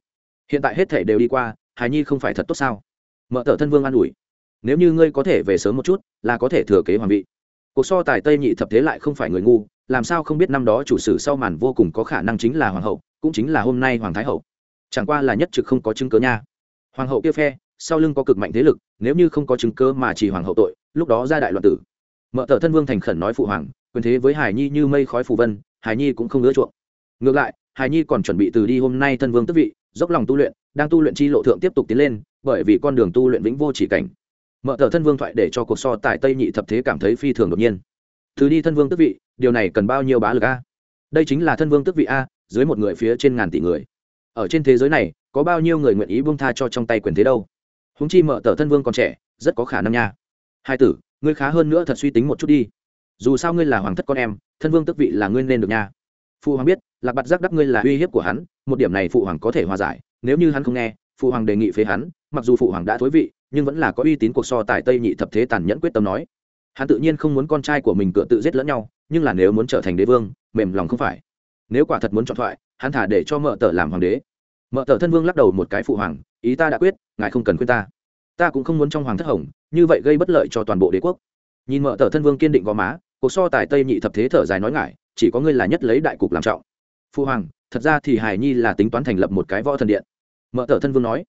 Hiện tại hết thể đều đi qua hài nhi không phải thật tốt sao? Mợ tờ thân vương an ủi. Nếu như ngươi có thể về sớm một chút, là có thể thừa kế hoàng vị. Cuộc so tài tây nhị thập thế lại không phải người ngu, làm sao không biết năm đó chủ sử sau màn vô cùng có khả năng chính là hoàng hậu, cũng chính là hôm nay hoàng thái hậu. Chẳng qua là nhất trực không có chứng cớ nha. Hoàng hậu kia phe, sau lưng có cực mạnh thế lực, nếu như không có chứng cớ mà chỉ hoàng hậu tội, lúc đó ra đại loạn tử. Mợ tờ thân vương thành khẩn nói phụ hoàng, quyền thế với hải nhi như mây khói phù vân, hải nhi cũng không ưa chuộng. Ngược lại, hải nhi còn chuẩn bị từ đi hôm nay thân vương tức vị, dốc lòng tu luyện đang tu luyện chi lộ thượng tiếp tục tiến lên, bởi vì con đường tu luyện vĩnh vô chỉ cảnh. Mở tờ thân vương thoại để cho cuộc so tài tây nhị thập thế cảm thấy phi thường đột nhiên. Thứ đi thân vương tức vị, điều này cần bao nhiêu bá lực a? Đây chính là thân vương tức vị a, dưới một người phía trên ngàn tỷ người. Ở trên thế giới này, có bao nhiêu người nguyện ý buông tha cho trong tay quyền thế đâu? Húng chi mở tờ thân vương còn trẻ, rất có khả năng nha. Hai tử, ngươi khá hơn nữa thật suy tính một chút đi. Dù sao ngươi là hoàng thất con em, thân vương tức vị là ngươi nên được nha. Phụ hoàng biết, lạc bạt giác đắc ngươi là uy hiếp của hắn, một điểm này phụ hoàng có thể hòa giải nếu như hắn không nghe, phụ hoàng đề nghị phế hắn, mặc dù phụ hoàng đã thối vị, nhưng vẫn là có uy tín cuộc so tài tây nhị thập thế tàn nhẫn quyết tâm nói. Hắn tự nhiên không muốn con trai của mình cựa tự giết lẫn nhau, nhưng là nếu muốn trở thành đế vương, mềm lòng không phải. Nếu quả thật muốn chọn thoại, hắn thả để cho mợ tờ làm hoàng đế. Mợ tờ thân vương lắc đầu một cái phụ hoàng, ý ta đã quyết, ngài không cần khuyên ta. Ta cũng không muốn trong hoàng thất hồng, như vậy gây bất lợi cho toàn bộ đế quốc. Nhìn mợ tờ thân vương kiên định gò má, cuộc so tài tây nhị thập thế thở dài nói ngại, chỉ có ngươi là nhất lấy đại cục làm trọng phụ hoàng, thật ra thì hải nhi là tính toán thành lập một cái võ thần điện. Mợ tờ thân vương nói.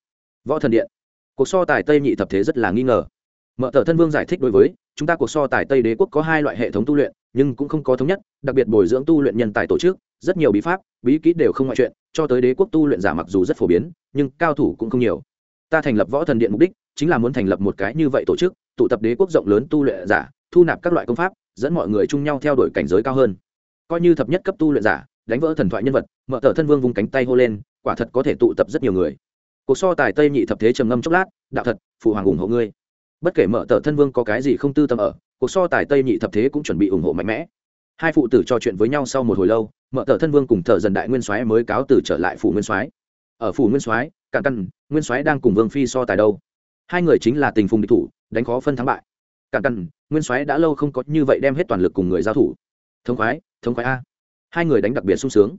Võ thần điện? Cuộc so tài tây nhị thập thế rất là nghi ngờ. Mợ tờ thân vương giải thích đối với, chúng ta cuộc so tài tây đế quốc có hai loại hệ thống tu luyện, nhưng cũng không có thống nhất, đặc biệt bồi dưỡng tu luyện nhân tài tổ chức, rất nhiều bí pháp, bí kíp đều không ngoại chuyện, cho tới đế quốc tu luyện giả mặc dù rất phổ biến, nhưng cao thủ cũng không nhiều. Ta thành lập võ thần điện mục đích chính là muốn thành lập một cái như vậy tổ chức, tụ tập đế quốc rộng lớn tu luyện giả, thu nạp các loại công pháp, dẫn mọi người chung nhau theo đuổi cảnh giới cao hơn. Coi như thập nhất cấp tu luyện giả đánh vỡ thần thoại nhân vật, mở tờ thân vương vùng cánh tay hô lên, quả thật có thể tụ tập rất nhiều người. Cuộc so tài tây nhị thập thế trầm ngâm chốc lát, đạo thật, phụ hoàng ủng hộ ngươi. Bất kể mở tờ thân vương có cái gì không tư tâm ở, cuộc so tài tây nhị thập thế cũng chuẩn bị ủng hộ mạnh mẽ. Hai phụ tử trò chuyện với nhau sau một hồi lâu, mở tờ thân vương cùng thợ dần đại nguyên soái mới cáo từ trở lại phủ nguyên soái. Ở phủ nguyên soái càn căn, nguyên soái đang cùng vương phi so tài đâu? Hai người chính là tình phùng địch thủ, đánh khó phân thắng bại. Càn căn, nguyên soái đã lâu không có như vậy đem hết toàn lực cùng người giao thủ. Thống khoái thống khoái a hai người đánh đặc biệt sung sướng.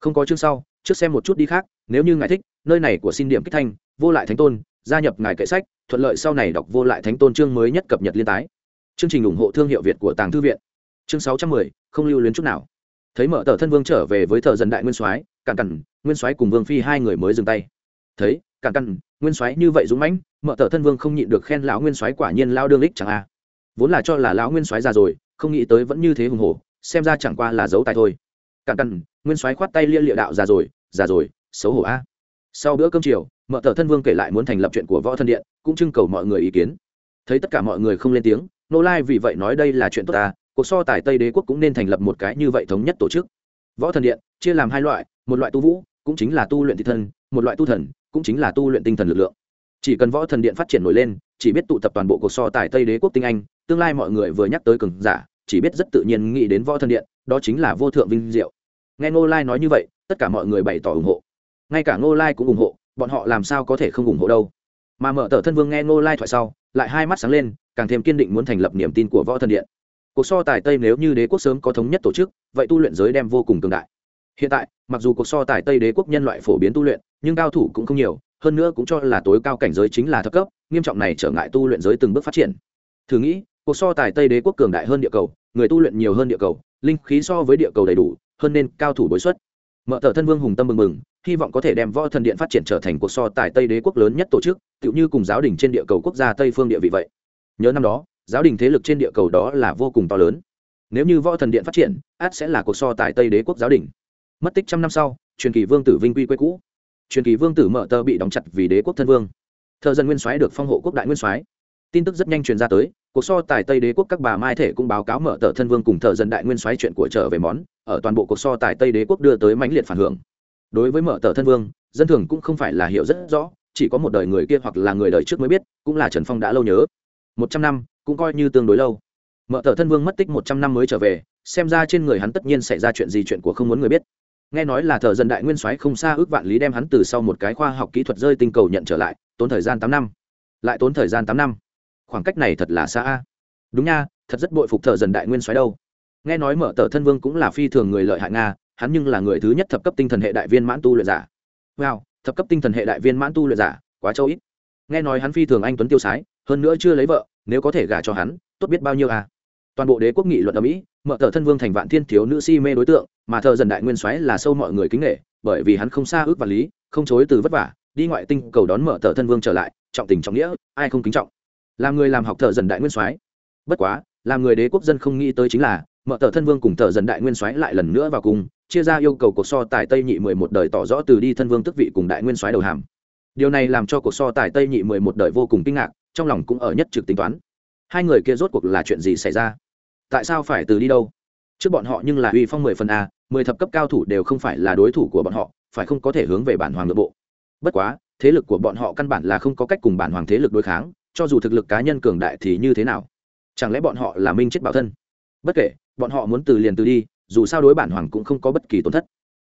Không có chương sau, trước xem một chút đi khác, nếu như ngài thích, nơi này của xin điểm kích thanh, vô lại thánh tôn, gia nhập ngài kệ sách, thuận lợi sau này đọc vô lại thánh tôn chương mới nhất cập nhật liên tái. Chương trình ủng hộ thương hiệu việt của tàng thư viện. Chương sáu trăm mười, không lưu luyến chút nào. Thấy mở tờ thân vương trở về với thợ dần đại nguyên soái càn cằn nguyên soái cùng vương phi hai người mới dừng tay. Thấy càn cằn nguyên soái như vậy dũng mãnh, mở tờ thân vương không nhịn được khen lão nguyên soái quả nhiên lao đương lích chẳng a. Vốn là cho là lão nguyên soái già rồi, không nghĩ tới vẫn như thế hùng hổ, xem ra chẳng qua là dấu tài thôi càn cằn nguyên soái khoát tay lia lịa đạo, già rồi già rồi, xấu hổ a. Sau bữa cơm chiều, mợ thợ thân vương kể lại muốn thành lập chuyện của võ thân điện, cũng trưng cầu mọi người ý kiến. Thấy tất cả mọi người không lên tiếng, nô lai vì vậy nói đây là chuyện tốt ta, cuộc so tài tây đế quốc cũng nên thành lập một cái như vậy thống nhất tổ chức. Võ thần điện, chia làm hai loại, một loại tu vũ, cũng chính là tu luyện thị thân, một loại tu thần, cũng chính là tu luyện tinh thần lực lượng. Chỉ cần võ thần điện phát triển nổi lên, chỉ biết tụ tập toàn bộ cuộc so tài tây đế quốc tinh anh, tương lai mọi người vừa nhắc tới cường giả, chỉ biết rất tự nhiên nghĩ đến võ thần điện đó chính là vô thượng vinh diệu. Nghe ngô lai nói như vậy, tất cả mọi người bày tỏ ủng hộ. Ngay cả ngô lai cũng ủng hộ, bọn họ làm sao có thể không ủng hộ đâu? Mà mở tờ thân vương nghe ngô lai thoại sau, lại hai mắt sáng lên, càng thêm kiên định muốn thành lập niềm tin của võ thần điện. Cuộc so tài tây nếu như đế quốc sớm có thống nhất tổ chức, vậy tu luyện giới đem vô cùng cường đại. Hiện tại, mặc dù cuộc so tài tây đế quốc nhân loại phổ biến tu luyện, nhưng cao thủ cũng không nhiều, hơn nữa cũng cho là tối cao cảnh giới chính là thấp cấp, nghiêm trọng này trở ngại tu luyện giới từng bước phát triển. Thử nghĩ, cuộc so tài tây đế quốc cường đại hơn địa cầu, người tu luyện nhiều hơn địa cầu linh khí so với địa cầu đầy đủ, hơn nên cao thủ bối xuất. Mở tờ thân vương hùng tâm mừng mừng, hy vọng có thể đem võ thần điện phát triển trở thành cuộc so tài tây đế quốc lớn nhất tổ chức, tựu như cùng giáo đình trên địa cầu quốc gia tây phương địa vị vậy. Nhớ năm đó, giáo đình thế lực trên địa cầu đó là vô cùng to lớn. Nếu như võ thần điện phát triển, át sẽ là cuộc so tài tây đế quốc giáo đình. Mất tích trăm năm sau, truyền kỳ vương tử vinh quy quê cũ. Truyền kỳ vương tử mở tờ bị đóng chặt vì đế quốc thân vương. Thợ dân nguyên soái được phong hộ quốc đại nguyên soái tin tức rất nhanh truyền ra tới, cuộc so tài tây đế quốc các bà mai thể cũng báo cáo mở tờ thân vương cùng thợ dân đại nguyên xoáy chuyện của trở về món, ở toàn bộ cuộc so tài tây đế quốc đưa tới mãnh liệt phản hưởng. Đối với mở tờ thân vương, dân thường cũng không phải là hiểu rất rõ, chỉ có một đời người kia hoặc là người đời trước mới biết, cũng là trần phong đã lâu nhớ. Một trăm năm, cũng coi như tương đối lâu. Mở tờ thân vương mất tích một trăm năm mới trở về, xem ra trên người hắn tất nhiên xảy ra chuyện gì chuyện của không muốn người biết. Nghe nói là thợ dân đại nguyên soái không xa ước vạn lý đem hắn từ sau một cái khoa học kỹ thuật rơi tinh cầu nhận trở lại, tốn thời gian tám năm. Lại tốn thời gian tám năm khoảng cách này thật là xa đúng nha, thật rất bội phục thợ dần đại nguyên soái đâu. Nghe nói mở tờ thân vương cũng là phi thường người lợi hại nga, hắn nhưng là người thứ nhất thập cấp tinh thần hệ đại viên mãn tu luyện giả. Wow, thập cấp tinh thần hệ đại viên mãn tu luyện giả, quá châu ít. Nghe nói hắn phi thường anh tuấn tiêu sái, hơn nữa chưa lấy vợ, nếu có thể gả cho hắn, tốt biết bao nhiêu à toàn bộ đế quốc nghị luận ở mỹ, mở tờ thân vương thành vạn thiên thiếu nữ si mê đối tượng, mà thợ dần đại nguyên soái là sâu mọi người kính nghệ bởi vì hắn không xa ước và lý, không chối từ vất vả, đi ngoại tinh cầu đón mở tờ thân vương trở lại, trọng tình trọng nghĩa, ai không kính trọng làm người làm học thợ dần đại nguyên soái. Bất quá, làm người đế quốc dân không nghĩ tới chính là, mở tờ thân vương cùng thợ dần đại nguyên soái lại lần nữa vào cùng, chia ra yêu cầu cuộc so tài tây nhị mười một đời tỏ rõ từ đi thân vương tức vị cùng đại nguyên soái đầu hàm. Điều này làm cho cuộc so tài tây nhị mười một đời vô cùng kinh ngạc, trong lòng cũng ở nhất trực tính toán. Hai người kia rốt cuộc là chuyện gì xảy ra? Tại sao phải từ đi đâu? Trước bọn họ nhưng là uy phong mười phần a, mười thập cấp cao thủ đều không phải là đối thủ của bọn họ, phải không có thể hướng về bản hoàng nội bộ. Bất quá, thế lực của bọn họ căn bản là không có cách cùng bản hoàng thế lực đối kháng cho dù thực lực cá nhân cường đại thì như thế nào? Chẳng lẽ bọn họ là minh chết bảo thân? Bất kể, bọn họ muốn từ liền từ đi, dù sao đối bản hoàng cũng không có bất kỳ tổn thất.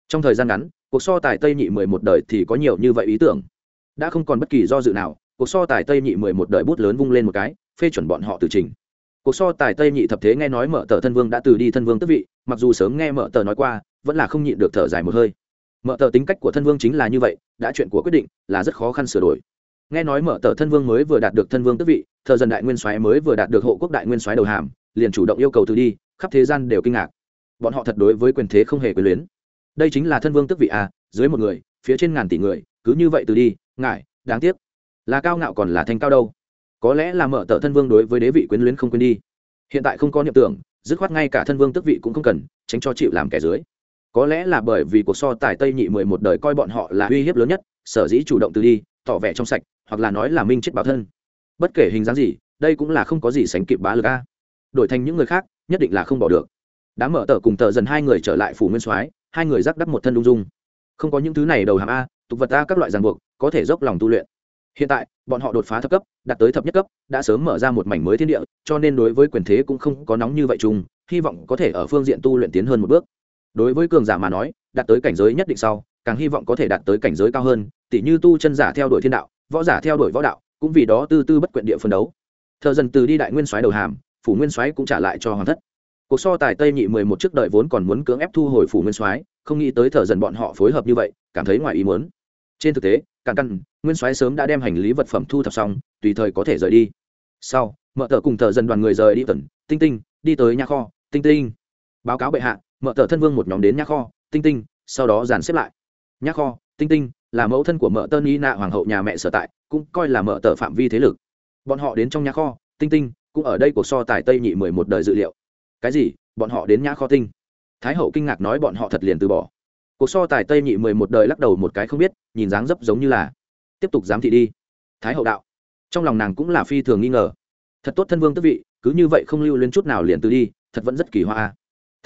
Trong thời gian ngắn, cuộc so tài tây nhị mười một đời thì có nhiều như vậy ý tưởng. Đã không còn bất kỳ do dự nào, cuộc so tài tây nhị mười một đời bút lớn vung lên một cái, phê chuẩn bọn họ từ trình. Cuộc so tài tây nhị thập thế nghe nói mở tờ thân vương đã từ đi thân vương tức vị, mặc dù sớm nghe mở tờ nói qua, vẫn là không nhịn được thở dài một hơi. Mở tờ tính cách của thân vương chính là như vậy, đã chuyện của quyết định là rất khó khăn sửa đổi nghe nói mở tờ thân vương mới vừa đạt được thân vương tước vị thợ dân đại nguyên soái mới vừa đạt được hộ quốc đại nguyên soái đầu hàm, liền chủ động yêu cầu từ đi, khắp thế gian đều kinh ngạc. Bọn họ thật đối với quyền thế không hề quyền luyến. Đây chính là thân vương tước vị à dưới một người, phía trên ngàn tỷ người, cứ như vậy từ đi, ngại, đáng tiếc. Là cao ngạo còn là thanh cao đâu? Có lẽ là mở tờ thân vương đối với đế vị quyến luyến không quên đi. Hiện tại không có niệm tưởng, dứt khoát ngay cả thân vương tước vị cũng không cần, tránh cho chịu làm kẻ dưới. Có lẽ là bởi vì cuộc so tài tây nhị mười một đời coi bọn họ là uy hiếp lớn nhất, sở dĩ chủ động từ đi tỏ vẻ trong sạch, hoặc là nói là minh chết bảo thân. Bất kể hình dáng gì, đây cũng là không có gì sánh kịp bá lực a. Đổi thành những người khác, nhất định là không bỏ được. Đã mở tờ cùng tờ dần hai người trở lại phủ nguyên soái, hai người rắc đắp một thân lung dung. Không có những thứ này đầu hàm a, tục vật a các loại ràng buộc, có thể dốc lòng tu luyện. Hiện tại, bọn họ đột phá thấp cấp, đạt tới thập nhất cấp, đã sớm mở ra một mảnh mới thiên địa, cho nên đối với quyền thế cũng không có nóng như vậy chung, hy vọng có thể ở phương diện tu luyện tiến hơn một bước. Đối với cường giả mà nói đạt tới cảnh giới nhất định sau, càng hy vọng có thể đạt tới cảnh giới cao hơn, tỉ như tu chân giả theo đuổi thiên đạo, võ giả theo đuổi võ đạo, cũng vì đó tư tư bất quyện địa phân đấu. Thợ dần từ đi đại nguyên soái đầu hàm, phủ nguyên soái cũng trả lại cho hoàng thất. Cuộc so tài tây nhị mười một trước đợi vốn còn muốn cưỡng ép thu hồi phủ nguyên soái, không nghĩ tới thợ dần bọn họ phối hợp như vậy, cảm thấy ngoài ý muốn. Trên thực tế càn căn, nguyên soái sớm đã đem hành lý vật phẩm thu thập xong, tùy thời có thể rời đi. Sau, mợ tờ cùng thợ dần đoàn người rời đi tần tinh tinh, đi tới nhà kho, tinh tinh. Báo cáo bệ hạ, mợ tờ thân vương một nhóm đến nhà kho tinh tinh, sau đó dàn xếp lại. Nhà kho, tinh tinh là mẫu thân của mợ tơ ni nạ hoàng hậu nhà mẹ sở tại, cũng coi là mợ tờ phạm vi thế lực. Bọn họ đến trong nhà kho, tinh tinh cũng ở đây cuộc so tài tây nhị mười một đời dự liệu. Cái gì? Bọn họ đến nhà kho tinh. Thái hậu kinh ngạc nói bọn họ thật liền từ bỏ. Cuộc so tài tây nhị mười một đời lắc đầu một cái không biết, nhìn dáng dấp giống như là tiếp tục giám thị đi. Thái hậu đạo. Trong lòng nàng cũng là phi thường nghi ngờ. Thật tốt thân vương tức vị, cứ như vậy không lưu lên chút nào liền từ đi, thật vẫn rất kỳ hoa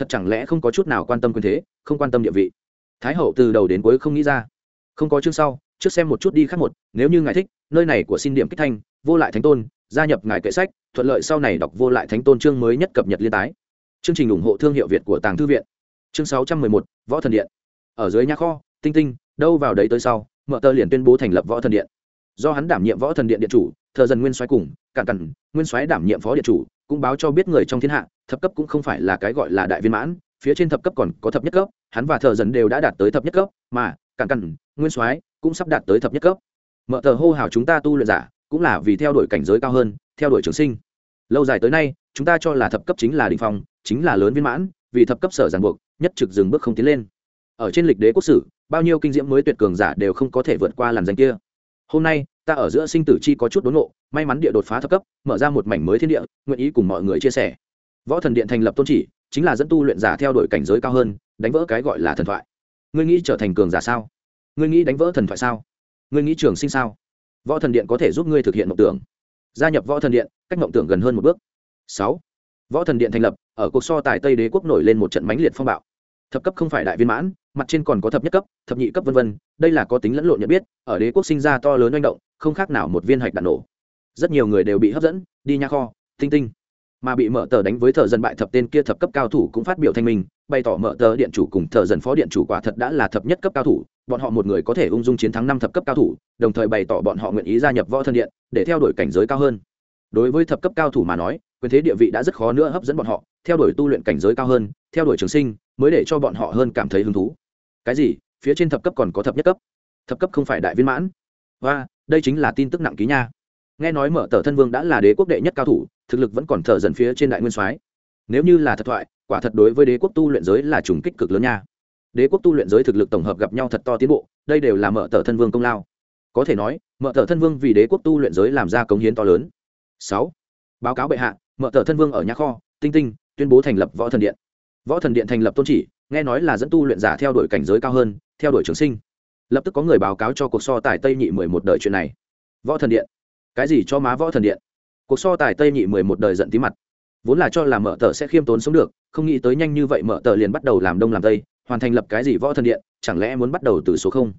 thật chẳng lẽ không có chút nào quan tâm quyền thế, không quan tâm địa vị? Thái hậu từ đầu đến cuối không nghĩ ra. Không có chương sau, trước xem một chút đi khác một, nếu như ngài thích, nơi này của xin điểm kích thanh, vô lại thánh tôn, gia nhập ngài kệ sách, thuận lợi sau này đọc vô lại thánh tôn chương mới nhất cập nhật liên tái. Chương trình ủng hộ thương hiệu việt của tàng thư viện. Chương sáu trăm mười một, võ thần điện. Ở dưới nhà kho, tinh tinh, đâu vào đấy tới sau mợ tơ liền tuyên bố thành lập võ thần điện. Do hắn đảm nhiệm võ thần điện điện chủ, thờ dần nguyên soái cùng cạn cằn nguyên soái đảm nhiệm phó điện chủ cũng báo cho biết người trong thiên hạ, thập cấp cũng không phải là cái gọi là đại viên mãn, phía trên thập cấp còn có thập nhất cấp, hắn và thờ dần đều đã đạt tới thập nhất cấp, mà cạn cằn nguyên soái cũng sắp đạt tới thập nhất cấp. Mợ thờ hô hào chúng ta tu luyện giả, cũng là vì theo đuổi cảnh giới cao hơn, theo đuổi trường sinh. Lâu dài tới nay, chúng ta cho là thập cấp chính là đ ỉ n h phong, chính là lớn viên mãn, vì thập cấp sở giàn buộc, nhất trực dừng bước không tiến lên. Ở trên lịch đế quốc sử, bao nhiêu kinh diễm mới tuyệt cường giả đều không có thể vượt qua làn danh kia. Hôm nay, ta ở giữa sinh tử chi có chút đốn nộ may mắn địa đột phá thấp cấp, mở ra một mảnh mới thiên địa, nguyện ý cùng mọi người chia sẻ. Võ thần điện thành lập tôn chỉ, chính là dẫn tu luyện giả theo đuổi cảnh giới cao hơn, đánh vỡ cái gọi là thần thoại. Ngươi nghĩ trở thành cường giả sao? Ngươi nghĩ đánh vỡ thần thoại sao? Ngươi nghĩ trường sinh sao? Võ thần điện có thể giúp ngươi thực hiện mộng tưởng. Gia nhập võ thần điện, cách mộng tưởng gần hơn một bước. Sáu. Võ thần điện thành lập, ở cuộc so tài tây đế quốc nổi lên một trận mãnh liệt phong bạo. Thập cấp không phải đại viên mãn, mặt trên còn có thập nhất cấp, thập nhị cấp v v đây là có tính lẫn lộn nhận biết, ở đế quốc sinh ra to lớn manh động, không khác nào một viên hạch đạn nổ rất nhiều người đều bị hấp dẫn, đi nha kho tinh tinh. Mà bị mở tờ đánh với thợ dân bại thập tên kia thập cấp cao thủ cũng phát biểu thanh minh, bày tỏ mở tờ điện chủ cùng thợ dần phó điện chủ quả thật đã là thập nhất cấp cao thủ, bọn họ một người có thể ung dung chiến thắng năm thập cấp cao thủ, đồng thời bày tỏ bọn họ nguyện ý gia nhập võ thân điện, để theo đuổi cảnh giới cao hơn. Đối với thập cấp cao thủ mà nói, quyền thế địa vị đã rất khó nữa hấp dẫn bọn họ, theo đuổi tu luyện cảnh giới cao hơn, theo đuổi trường sinh, mới để cho bọn họ hơn cảm thấy hứng thú. Cái gì? Phía trên thập cấp còn có thập nhất cấp? Thập cấp không phải đại viên mãn. Và đây chính là tin tức nặng ký nha nghe nói mở tờ thân vương đã là đế quốc đệ nhất cao thủ, thực lực vẫn còn thở dần phía trên đại nguyên soái. Nếu như là thật thoại, quả thật đối với đế quốc tu luyện giới là trùng kích cực lớn nha. Đế quốc tu luyện giới thực lực tổng hợp gặp nhau thật to tiến bộ, đây đều là mở tờ thân vương công lao. Có thể nói, mở tờ thân vương vì đế quốc tu luyện giới làm ra cống hiến to lớn. Sáu, báo cáo bệ hạ, mở tờ thân vương ở nhà kho, tinh tinh, tuyên bố thành lập võ thần điện. Võ thần điện thành lập tôn chỉ, nghe nói là dẫn tu luyện giả theo đuổi cảnh giới cao hơn, theo đuổi trường sinh. Lập tức có người báo cáo cho cuộc so tài tây nhị mười một đời chuyện này. Võ thần điện cái gì cho má võ thần điện? Cuộc so tài tây nhị mười một đời giận tí mặt. Vốn là cho là mở tờ sẽ khiêm tốn sống được, không nghĩ tới nhanh như vậy mở tờ liền bắt đầu làm đông làm tây, hoàn thành lập cái gì võ thần điện, chẳng lẽ muốn bắt đầu từ số không?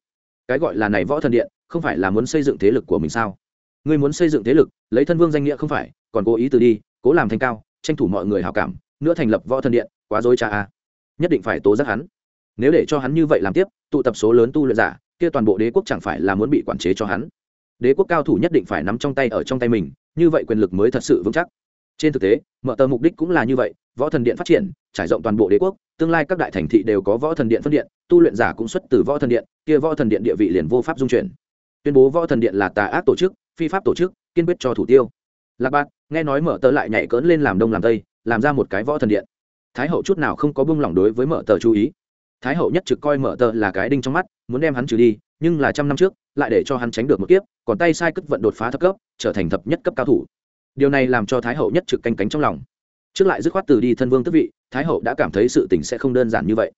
Cái gọi là này võ thần điện, không phải là muốn xây dựng thế lực của mình sao? Ngươi muốn xây dựng thế lực, lấy thân vương danh nghĩa không phải, còn cố ý từ đi, cố làm thành cao, tranh thủ mọi người hào cảm, nữa thành lập võ thần điện, quá dối cha a. Nhất định phải tố giác hắn. Nếu để cho hắn như vậy làm tiếp, tụ tập số lớn tu luyện giả, kia toàn bộ đế quốc chẳng phải là muốn bị quản chế cho hắn? Đế quốc cao thủ nhất định phải nắm trong tay ở trong tay mình, như vậy quyền lực mới thật sự vững chắc. Trên thực tế, mở tờ mục đích cũng là như vậy, võ thần điện phát triển, trải rộng toàn bộ đế quốc, tương lai các đại thành thị đều có võ thần điện phân điện, tu luyện giả cũng xuất từ võ thần điện, kia võ thần điện địa vị liền vô pháp dung chuyển. Tuyên bố võ thần điện là tà ác tổ chức, phi pháp tổ chức, kiên quyết cho thủ tiêu. Lạc bạc nghe nói mở tờ lại nhảy cỡn lên làm đông làm tây, làm ra một cái võ thần điện. Thái hậu chút nào không có bưng lỏng đối với mở tờ chú ý. Thái hậu nhất trực coi mở tờ là cái đinh trong mắt, muốn đem hắn trừ đi, nhưng là trăm năm trước lại để cho hắn tránh được một kiếp, còn tay sai cất vận đột phá thấp cấp, trở thành thập nhất cấp cao thủ. Điều này làm cho thái hậu nhất trực canh cánh trong lòng. Trước lại dứt khoát từ đi thân vương tức vị, thái hậu đã cảm thấy sự tình sẽ không đơn giản như vậy.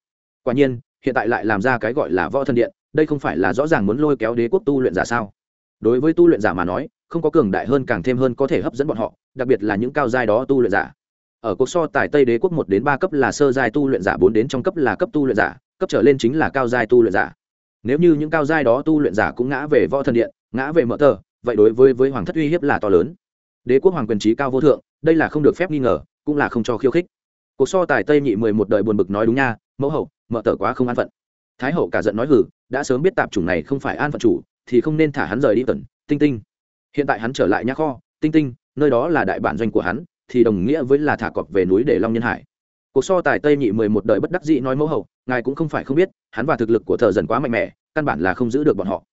Quả nhiên, hiện tại lại làm ra cái gọi là võ thân điện, đây không phải là rõ ràng muốn lôi kéo đế quốc tu luyện giả sao? Đối với tu luyện giả mà nói, không có cường đại hơn càng thêm hơn có thể hấp dẫn bọn họ, đặc biệt là những cao giai đó tu luyện giả. Ở cuộc so tại tây đế quốc một đến ba cấp là sơ giai tu luyện giả, bốn đến trong cấp là cấp tu luyện giả, cấp trở lên chính là cao giai tu luyện giả nếu như những cao giai đó tu luyện giả cũng ngã về võ thần điện, ngã về mở tờ, vậy đối với với hoàng thất uy hiếp là to lớn. Đế quốc hoàng quyền trí cao vô thượng, đây là không được phép nghi ngờ, cũng là không cho khiêu khích. Cuộc so tài tây nhị mười một đời buồn bực nói đúng nha, mẫu hậu, mở tờ quá không an phận. Thái hậu cả giận nói hử đã sớm biết tạp chủng này không phải an phận chủ, thì không nên thả hắn rời đi tần, tinh tinh. Hiện tại hắn trở lại nhà kho, tinh tinh, nơi đó là đại bản doanh của hắn, thì đồng nghĩa với là thả cọp về núi để long nhân hải cuộc so tài tây nhị mười một đời bất đắc dĩ nói mẫu hậu, ngài cũng không phải không biết, hắn và thực lực của thợ dần quá mạnh mẽ, căn bản là không giữ được bọn họ.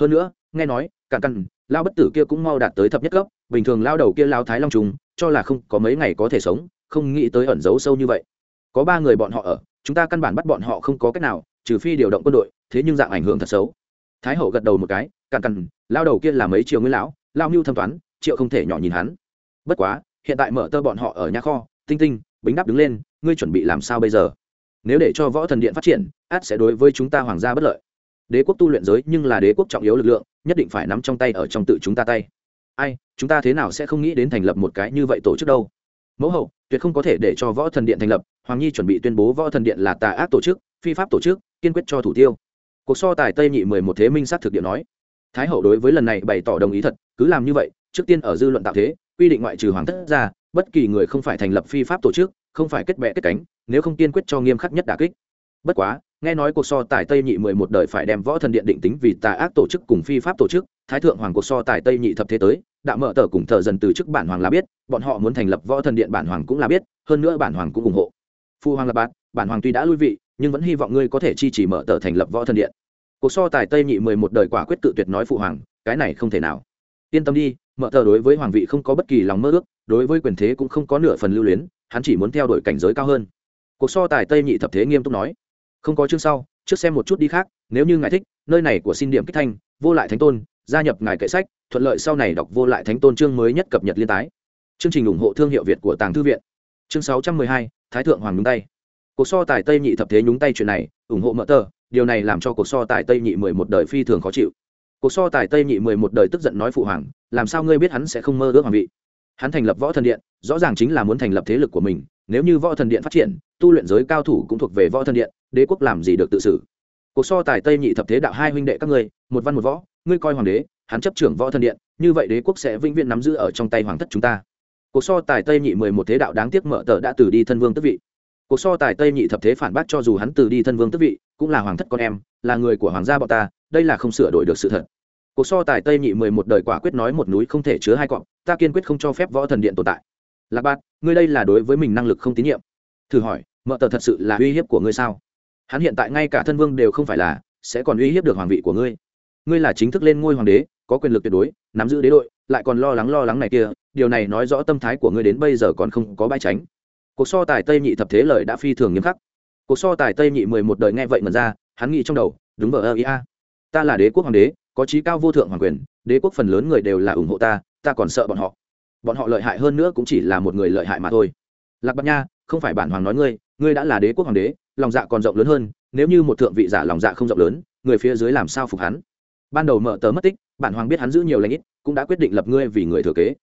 Hơn nữa, nghe nói, cạn căn lao bất tử kia cũng mau đạt tới thập nhất cấp, bình thường lao đầu kia lao thái long trùng, cho là không có mấy ngày có thể sống, không nghĩ tới ẩn giấu sâu như vậy. Có ba người bọn họ ở, chúng ta căn bản bắt bọn họ không có cách nào, trừ phi điều động quân đội, thế nhưng dạng ảnh hưởng thật xấu. Thái hậu gật đầu một cái, cạn căn lao đầu kia là mấy triệu nguyên lão lao mưu thâm toán, triệu không thể nhỏ nhìn hắn. Bất quá, hiện tại mở tơ bọn họ ở nhà kho, tinh tinh, bính đắp đứng lên ngươi chuẩn bị làm sao bây giờ? Nếu để cho võ thần điện phát triển, át sẽ đối với chúng ta hoàng gia bất lợi. Đế quốc tu luyện giới nhưng là đế quốc trọng yếu lực lượng, nhất định phải nắm trong tay ở trong tự chúng ta tay. Ai, chúng ta thế nào sẽ không nghĩ đến thành lập một cái như vậy tổ chức đâu? Mẫu hậu, tuyệt không có thể để cho võ thần điện thành lập. Hoàng nhi chuẩn bị tuyên bố võ thần điện là tà ác tổ chức, phi pháp tổ chức, kiên quyết cho thủ tiêu. Cuộc so tài tây nhị mười một thế minh sát thực điện nói. Thái hậu đối với lần này bày tỏ đồng ý thật, cứ làm như vậy, trước tiên ở dư luận tạo thế, quy định ngoại trừ hoàng thất ra, bất kỳ người không phải thành lập phi pháp tổ chức không phải kết bè kết cánh, nếu không kiên quyết cho nghiêm khắc nhất đà kích. Bất quá, nghe nói cuộc so tài tây nhị mười một đời phải đem võ thần điện định tính vì tà ác tổ chức cùng phi pháp tổ chức, thái thượng hoàng cuộc so tài tây nhị thập thế tới đạo mở tờ cùng thờ dần từ chức bản hoàng là biết, bọn họ muốn thành lập võ thần điện bản hoàng cũng là biết, hơn nữa bản hoàng cũng ủng hộ. Phu hoàng là bạn, bản hoàng tuy đã lui vị, nhưng vẫn hy vọng ngươi có thể chi trì mở tờ thành lập võ thần điện. Cuộc so tài tây nhị mười một đời quả quyết tự tuyệt nói phụ hoàng, cái này không thể nào yên tâm đi, mở tờ đối với hoàng vị không có bất kỳ lòng mơ ước, đối với quyền thế cũng không có nửa phần lưu luyến, hắn chỉ muốn theo đuổi cảnh giới cao hơn. Cuộc so tài tây nhị thập thế nghiêm túc nói. Không có chương sau, trước xem một chút đi khác, nếu như ngài thích, nơi này của xin điểm kích thanh, vô lại thánh tôn, gia nhập ngài kệ sách, thuận lợi sau này đọc vô lại thánh tôn chương mới nhất cập nhật liên tái. Chương trình ủng hộ thương hiệu việt của tàng thư viện. Chương sáu trăm mười hai, thái thượng hoàng nhúng tay. Cuộc so tài tây nhị thập thế nhúng tay chuyện này, ủng hộ mỡ tờ, điều này làm cho cuộc so tài tây nhị mười một đời phi thường khó chịu cuộc so tài tây nhị mười một đời tức giận nói phụ hoàng, làm sao ngươi biết hắn sẽ không mơ ước hoàng vị? Hắn thành lập võ thần điện, rõ ràng chính là muốn thành lập thế lực của mình, nếu như võ thần điện phát triển, tu luyện giới cao thủ cũng thuộc về võ thần điện, đế quốc làm gì được tự xử? Cuộc so tài tây nhị thập thế đạo hai huynh đệ các ngươi, một văn một võ, ngươi coi hoàng đế, hắn chấp trưởng võ thần điện, như vậy đế quốc sẽ vĩnh viễn nắm giữ ở trong tay hoàng thất chúng ta. Cuộc so tài tây nhị mười một thế đạo đáng tiếc mở tờ đã từ đi thân vương tức vị. Cuộc so tài tây nhị thập thế phản bác cho dù hắn từ đi thân vương tức vị, cũng là hoàng thất con em, là người của hoàng gia bọn ta, đây là không sửa đổi được sự thật cuộc so tài tây nhị mười một đời quả quyết nói một núi không thể chứa hai cọp ta kiên quyết không cho phép võ thần điện tồn tại. Lạc bát ngươi đây là đối với mình năng lực không tín nhiệm. Thử hỏi, mợ tờ thật sự là uy hiếp của ngươi sao? Hắn hiện tại ngay cả thân vương đều không phải là, sẽ còn uy hiếp được hoàng vị của ngươi. Ngươi là chính thức lên ngôi hoàng đế, có quyền lực tuyệt đối, nắm giữ đế đội, lại còn lo lắng lo lắng này kia, điều này nói rõ tâm thái của ngươi đến bây giờ còn không có bãi tránh. Cuộc so tài tây nhị thập thế lời đã phi thường nghiêm khắc. Cuộc so tài tây nhị mười một đời nghe vậy mà ra, hắn nghĩ trong đầu, đúng vờ ơ ý a, ta là đế quốc hoàng đế có trí cao vô thượng hoàng quyền, đế quốc phần lớn người đều là ủng hộ ta ta còn sợ bọn họ. Bọn họ lợi hại hơn nữa cũng chỉ là một người lợi hại mà thôi. Lạc bạc nha, không phải bản hoàng nói ngươi ngươi đã là đế quốc hoàng đế, lòng dạ còn rộng lớn hơn, nếu như một thượng vị giả lòng dạ không rộng lớn, người phía dưới làm sao phục hắn? Ban đầu mở tờ mất tích, bản hoàng biết hắn giữ nhiều lãnh ít, cũng đã quyết định lập ngươi vì người thừa kế.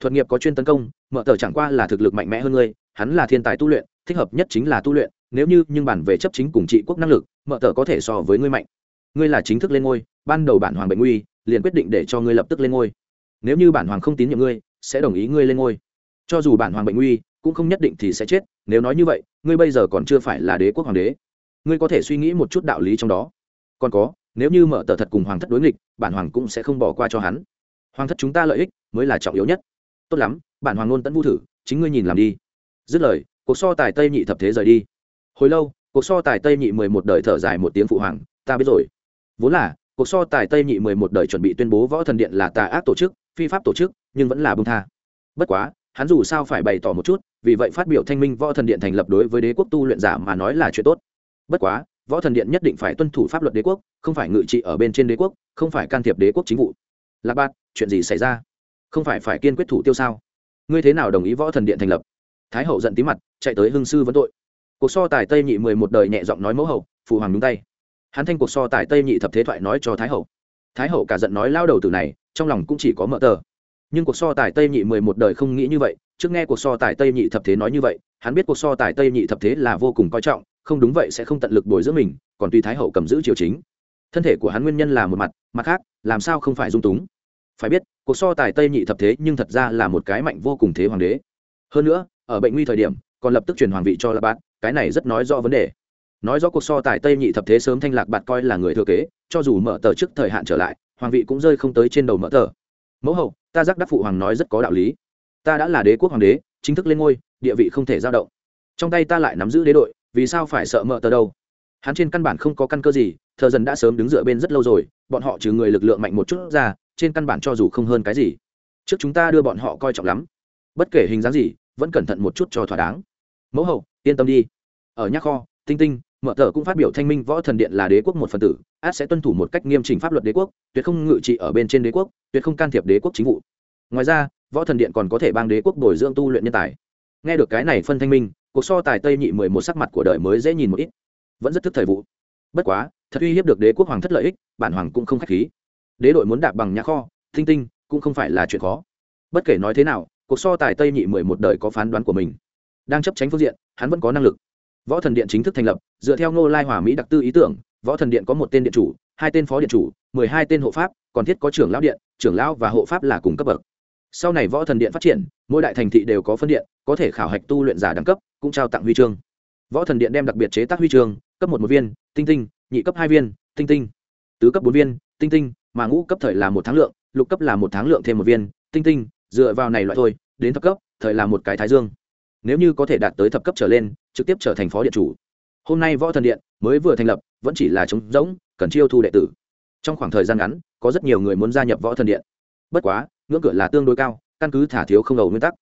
Thuật nghiệp có chuyên tấn công, mở tờ chẳng qua là thực lực mạnh mẽ hơn ngươi, hắn là thiên tài tu luyện, thích hợp nhất chính là tu luyện, nếu như nhưng bản về chấp chính cùng trị quốc năng lực, mở tờ có thể so với ngươi mạnh. Ngươi là chính thức lên ngôi ban đầu bản hoàng bệnh nguy, liền quyết định để cho ngươi lập tức lên ngôi. Nếu như bản hoàng không tín nhiệm ngươi, sẽ đồng ý ngươi lên ngôi. Cho dù bản hoàng bệnh nguy, cũng không nhất định thì sẽ chết, nếu nói như vậy, ngươi bây giờ còn chưa phải là đế quốc hoàng đế. Ngươi có thể suy nghĩ một chút đạo lý trong đó. Còn có, nếu như mở tờ thật cùng hoàng thất đối nghịch, bản hoàng cũng sẽ không bỏ qua cho hắn. Hoàng thất chúng ta lợi ích, mới là trọng yếu nhất. Tốt lắm, bản hoàng ngôn tẫn vũ thử, chính ngươi nhìn làm đi. Dứt lời, cuộc so tài tây nhị thập thế rời đi. Hồi lâu, cuộc so tài tây nhị mười một đời thở dài một tiếng phụ hoàng, ta biết rồi. Vốn là cuộc so tài tây nhị mười một đời chuẩn bị tuyên bố võ thần điện là tà ác tổ chức, phi pháp tổ chức, nhưng vẫn là bông tha. Bất quá, hắn dù sao phải bày tỏ một chút, vì vậy phát biểu thanh minh võ thần điện thành lập đối với đế quốc tu luyện giả mà nói là chuyện tốt. Bất quá, võ thần điện nhất định phải tuân thủ pháp luật đế quốc, không phải ngự trị ở bên trên đế quốc, không phải can thiệp đế quốc chính vụ. Lạc bát chuyện gì xảy ra? Không phải phải kiên quyết thủ tiêu sao? Ngươi thế nào đồng ý võ thần điện thành lập? Thái hậu giận tí mặt, chạy tới hưng sư vấn tội. Cuộc so tài tây nhị mười một đời nhẹ giọng nói mẫu hậu, phụ hoàng đúng tay hắn thanh cuộc so tài tây nhị thập thế thoại nói cho thái hậu. Thái hậu cả giận nói lao đầu từ này trong lòng cũng chỉ có mỡ tờ. Nhưng cuộc so tài tây nhị mười một đời không nghĩ như vậy trước nghe cuộc so tài tây nhị thập thế nói như vậy hắn biết cuộc so tài tây nhị thập thế là vô cùng coi trọng không đúng vậy sẽ không tận lực bồi dưỡng mình còn tuy thái hậu cầm giữ triều chính. Thân thể của hắn nguyên nhân là một mặt mặt khác làm sao không phải dung túng? Phải biết cuộc so tài tây nhị thập thế nhưng thật ra là một cái mạnh vô cùng thế hoàng đế. Hơn nữa ở bệnh nguy thời điểm còn lập tức truyền hoàng vị cho lạc bát, cái này rất nói rõ vấn đề nói rõ cuộc so tài tây nhị thập thế sớm thanh lạc bạt coi là người thừa kế, cho dù mở tờ trước thời hạn trở lại, hoàng vị cũng rơi không tới trên đầu mở tờ. Mẫu hậu, ta giác đắc phụ hoàng nói rất có đạo lý. Ta đã là đế quốc hoàng đế, chính thức lên ngôi, địa vị không thể giao động. Trong tay ta lại nắm giữ đế đội, vì sao phải sợ mở tờ đâu? Hắn trên căn bản không có căn cơ gì, thờ dần đã sớm đứng dựa bên rất lâu rồi, bọn họ trừ người lực lượng mạnh một chút ra, trên căn bản cho dù không hơn cái gì. Trước chúng ta đưa bọn họ coi trọng lắm. Bất kể hình dáng gì, vẫn cẩn thận một chút cho thỏa đáng. Mẫu hậu, yên tâm đi. Ở nhắc kho, tinh tinh mở tờ cũng phát biểu thanh minh võ thần điện là đế quốc một phần tử, át sẽ tuân thủ một cách nghiêm chỉnh pháp luật đế quốc, tuyệt không ngự trị ở bên trên đế quốc, tuyệt không can thiệp đế quốc chính vụ. Ngoài ra, võ thần điện còn có thể bang đế quốc bồi dưỡng tu luyện nhân tài. Nghe được cái này phân thanh minh, cuộc so tài tây nhị mười một sắc mặt của đời mới dễ nhìn một ít. Vẫn rất thức thời vụ. Bất quá, thật uy hiếp được đế quốc hoàng thất lợi ích, bản hoàng cũng không k h á c h khí. Đế đội muốn đạp bằng nhà kho, thinh tinh, cũng không phải là chuyện khó. Bất kể nói thế nào, cuộc so tài tây nhị mười một đời có phán đoán của mình. Đang chấp tránh phương diện, hắn vẫn có năng lực võ thần điện chính thức thành lập, dựa theo ngô lai hòa mỹ đặc tư ý tưởng, võ thần điện có một tên điện chủ, hai tên phó điện chủ, mười hai tên hộ pháp, còn thiết có trưởng lão điện, trưởng lão và hộ pháp là cùng cấp bậc. Sau này võ thần điện phát triển, mỗi đại thành thị đều có phân điện, có thể khảo hạch tu luyện giả đẳng cấp, cũng trao tặng huy chương. Võ thần điện đem đặc biệt chế tác huy chương, cấp một một viên, tinh tinh, nhị cấp hai viên, tinh tinh. Tứ cấp bốn viên, tinh tinh, mà ngũ cấp thời là một tháng lượng, lục cấp là một tháng lượng thêm một viên, tinh tinh, dựa vào này loại thôi, đến thấp cấp, thời là một cái thái dương nếu như có thể đạt tới thập cấp trở lên, trực tiếp trở thành phó điện chủ. Hôm nay võ thần điện mới vừa thành lập, vẫn chỉ là trống rỗng, cần chiêu thu đệ tử. Trong khoảng thời gian ngắn, có rất nhiều người muốn gia nhập võ thần điện. Bất quá, ngưỡng cửa là tương đối cao, căn cứ thả thiếu không đầu nguyên tắc.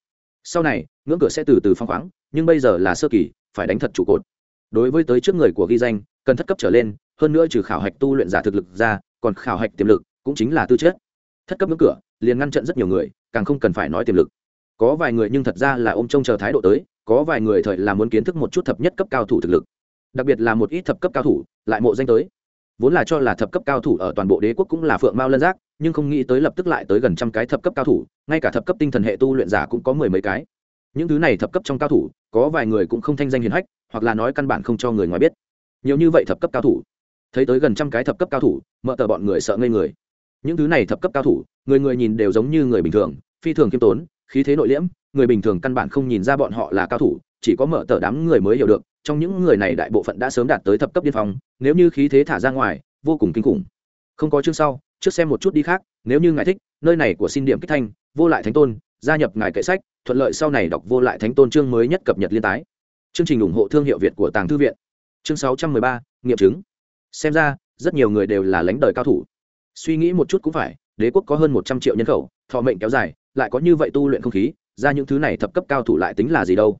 Sau này, ngưỡng cửa sẽ từ từ phong khoáng, nhưng bây giờ là sơ kỳ, phải đánh thật trụ cột. Đối với tới trước người của ghi danh, cần thất cấp trở lên, hơn nữa trừ khảo hạch tu luyện giả thực lực ra, còn khảo hạch tiềm lực cũng chính là tư chất. Thất cấp ngưỡng cửa, liền ngăn chặn rất nhiều người, càng không cần phải nói tiềm lực có vài người nhưng thật ra là ôm trông chờ thái độ tới, có vài người thời là muốn kiến thức một chút thập nhất cấp cao thủ thực lực. Đặc biệt là một ít thập cấp cao thủ, lại mộ danh tới. Vốn là cho là thập cấp cao thủ ở toàn bộ đế quốc cũng là phượng mao lân giác, nhưng không nghĩ tới lập tức lại tới gần trăm cái thập cấp cao thủ, ngay cả thập cấp tinh thần hệ tu luyện giả cũng có mười mấy cái. Những thứ này thập cấp trong cao thủ, có vài người cũng không thanh danh hiền hách, hoặc là nói căn bản không cho người ngoài biết. Nhiều như vậy thập cấp cao thủ. Thấy tới gần trăm cái thập cấp cao thủ, mợ tờ bọn người sợ ngây người. Những thứ này thập cấp cao thủ, người người nhìn đều giống như người bình thường, phi thường kiêm tốn khí thế nội liễm, người bình thường căn bản không nhìn ra bọn họ là cao thủ, chỉ có mở tờ đám người mới hiểu được, trong những người này đại bộ phận đã sớm đạt tới thập cấp điên phong, nếu như khí thế thả ra ngoài, vô cùng kinh khủng. Không có chương sau, trước xem một chút đi khác, nếu như ngài thích, nơi này của xin điểm kích thanh, vô lại thánh tôn, gia nhập ngài kệ sách, thuận lợi sau này đọc vô lại thánh tôn chương mới nhất cập nhật liên tái. Chương trình ủng hộ thương hiệu việt của tàng thư viện. Chương sáu trăm mười ba, nghiệm chứng. Xem ra, rất nhiều người đều là lãnh đời cao thủ. Suy nghĩ một chút cũng phải, đế quốc có hơn một trăm triệu nhân khẩu, thọ mệnh kéo dài lại có như vậy tu luyện không khí, ra những thứ này thập cấp cao thủ lại tính là gì đâu?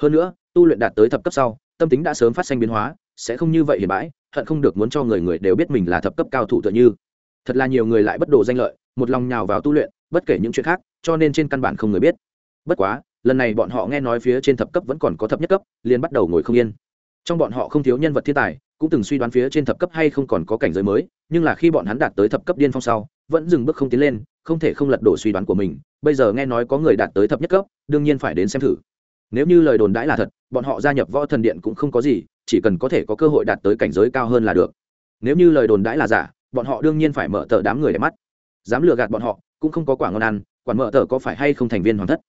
Hơn nữa, tu luyện đạt tới thập cấp sau, tâm tính đã sớm phát sinh biến hóa, sẽ không như vậy hiền bãi, hận không được muốn cho người người đều biết mình là thập cấp cao thủ tựa như. Thật là nhiều người lại bất đồ danh lợi, một lòng nhào vào tu luyện, bất kể những chuyện khác, cho nên trên căn bản không người biết. Bất quá, lần này bọn họ nghe nói phía trên thập cấp vẫn còn có thập nhất cấp, liền bắt đầu ngồi không yên. Trong bọn họ không thiếu nhân vật thiên tài, cũng từng suy đoán phía trên thập cấp hay không còn có cảnh giới mới, nhưng là khi bọn hắn đạt tới thập cấp điên phong sau vẫn dừng bước không tiến lên, không thể không lật đổ suy đoán của mình. Bây giờ nghe nói có người đạt tới thập nhất cấp, đương nhiên phải đến xem thử. Nếu như lời đồn đãi là thật, bọn họ gia nhập võ thần điện cũng không có gì, chỉ cần có thể có cơ hội đạt tới cảnh giới cao hơn là được. Nếu như lời đồn đãi là giả, bọn họ đương nhiên phải mở tờ đám người để mắt. Dám lừa gạt bọn họ, cũng không có quả ngon ăn, quản mở tờ có phải hay không thành viên hoàng thất.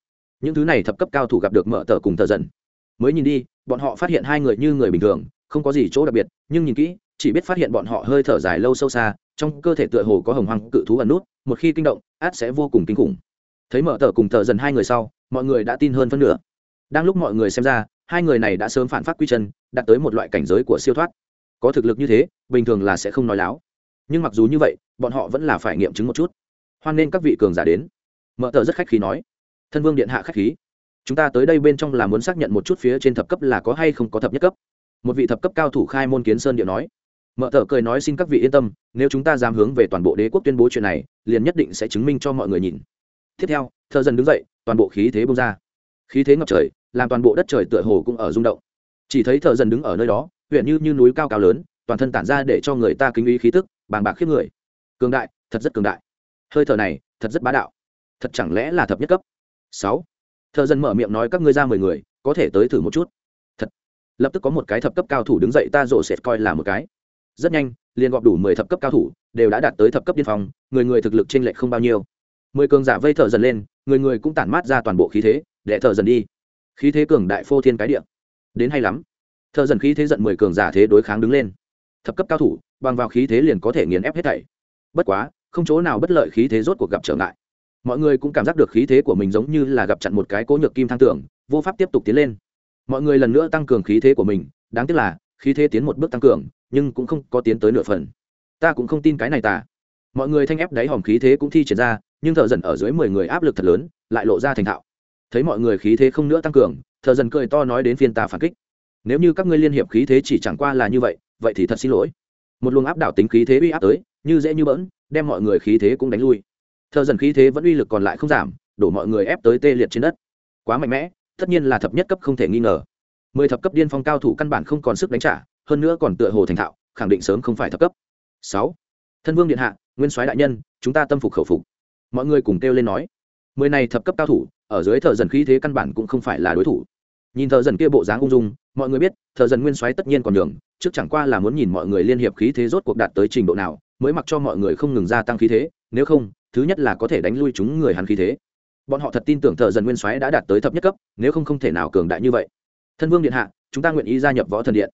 Những thứ này thập cấp cao thủ gặp được mở tờ cùng tờ dần mới nhìn đi, bọn họ phát hiện hai người như người bình thường, không có gì chỗ đặc biệt, nhưng nhìn kỹ, chỉ biết phát hiện bọn họ hơi thở dài lâu sâu xa trong cơ thể tựa hồ có hồng hoang cự thú ẩn nút, một khi kinh động, át sẽ vô cùng kinh khủng. Thấy mở tờ cùng tờ dần hai người sau, mọi người đã tin hơn phân nửa. Đang lúc mọi người xem ra, hai người này đã sớm phản phát quy chân, đạt tới một loại cảnh giới của siêu thoát. Có thực lực như thế, bình thường là sẽ không nói láo. Nhưng mặc dù như vậy, bọn họ vẫn là phải nghiệm chứng một chút. Hoan nên các vị cường giả đến. Mở tờ rất khách khí nói. Thân vương điện hạ khách khí. Chúng ta tới đây bên trong là muốn xác nhận một chút phía trên thập cấp là có hay không có thập nhất cấp. Một vị thập cấp cao thủ khai môn kiến sơn điện nói mở thợ cười nói xin các vị yên tâm, nếu chúng ta dám hướng về toàn bộ đế quốc tuyên bố chuyện này, liền nhất định sẽ chứng minh cho mọi người nhìn. Tiếp theo, thợ dần đứng dậy, toàn bộ khí thế bông ra. Khí thế ngập trời, làm toàn bộ đất trời tựa hồ cũng ở rung động. Chỉ thấy thợ dần đứng ở nơi đó, huyện như như núi cao cao lớn, toàn thân tản ra để cho người ta kính ý khí tức, bàng bạc khiếp người. Cường đại, thật rất cường đại. Hơi thở này, thật rất bá đạo. Thật chẳng lẽ là thập nhất cấp? Sáu. Thợ dần mở miệng nói các ngươi ra mười người, có thể tới thử một chút. Thật. Lập tức có một cái thập cấp cao thủ đứng dậy ta rộ sẽ coi là một cái rất nhanh liền gọp đủ mười thập cấp cao thủ đều đã đạt tới thập cấp điên phòng, người người thực lực t r ê n lệch không bao nhiêu. Mười cường giả vây thở dần lên người người cũng tản mát ra toàn bộ khí thế để thở dần đi. Khí thế cường đại phô thiên cái địa. Đến hay lắm. Thợ dần khí thế giận mười cường giả thế đối kháng đứng lên. Thập cấp cao thủ bằng vào khí thế liền có thể nghiền ép hết thảy. Bất quá không chỗ nào bất lợi khí thế rốt cuộc gặp trở ngại. Mọi người cũng cảm giác được khí thế của mình giống như là gặp chặn một cái cố nhược kim thang tưởng vô pháp tiếp tục tiến lên. Mọi người lần nữa tăng cường khí thế của mình đáng tiếc là khí thế tiến một bước tăng cường, nhưng cũng không có tiến tới nửa phần. Ta cũng không tin cái này tà mọi người thanh ép đáy hòm khí thế cũng thi triển ra, nhưng thợ dần ở dưới mười người áp lực thật lớn, lại lộ ra thành thạo. Thấy mọi người khí thế không nữa tăng cường, thợ dần cười to nói đến phiên ta phản kích. Nếu như các ngươi liên hiệp khí thế chỉ chẳng qua là như vậy vậy thì thật xin lỗi. Một luồng áp đảo tính khí thế uy áp tới, như dễ như bỡn, đem mọi người khí thế cũng đánh lui. Thợ dần khí thế vẫn uy lực còn lại không giảm, đổ mọi người ép tới tê liệt trên đất. Quá mạnh mẽ, tất nhiên là thập nhất cấp không thể nghi ngờ mười thập cấp điên phong cao thủ căn bản không còn sức đánh trả, hơn nữa còn tựa hồ thành thạo, khẳng định sớm không phải thập cấp. Sáu. Thân vương điện hạ, nguyên soái đại nhân, chúng ta tâm phục khẩu phục. Mọi người cùng kêu lên nói. Mười này thập cấp cao thủ, ở dưới thợ dần khí thế căn bản cũng không phải là đối thủ. Nhìn thợ dần kia bộ dáng ung dung, mọi người biết, thợ dần nguyên soái tất nhiên còn đường trước chẳng qua là muốn nhìn mọi người liên hiệp khí thế rốt cuộc đạt tới trình độ nào, mới mặc cho mọi người không ngừng gia tăng khí thế, nếu không, thứ nhất là có thể đánh lui chúng người hắn khí thế. Bọn họ thật tin tưởng thợ dần nguyên soái đã đạt tới thập nhất cấp, nếu không không thể nào cường đại như vậy thân vương điện hạ, chúng ta nguyện ý gia nhập võ thần điện.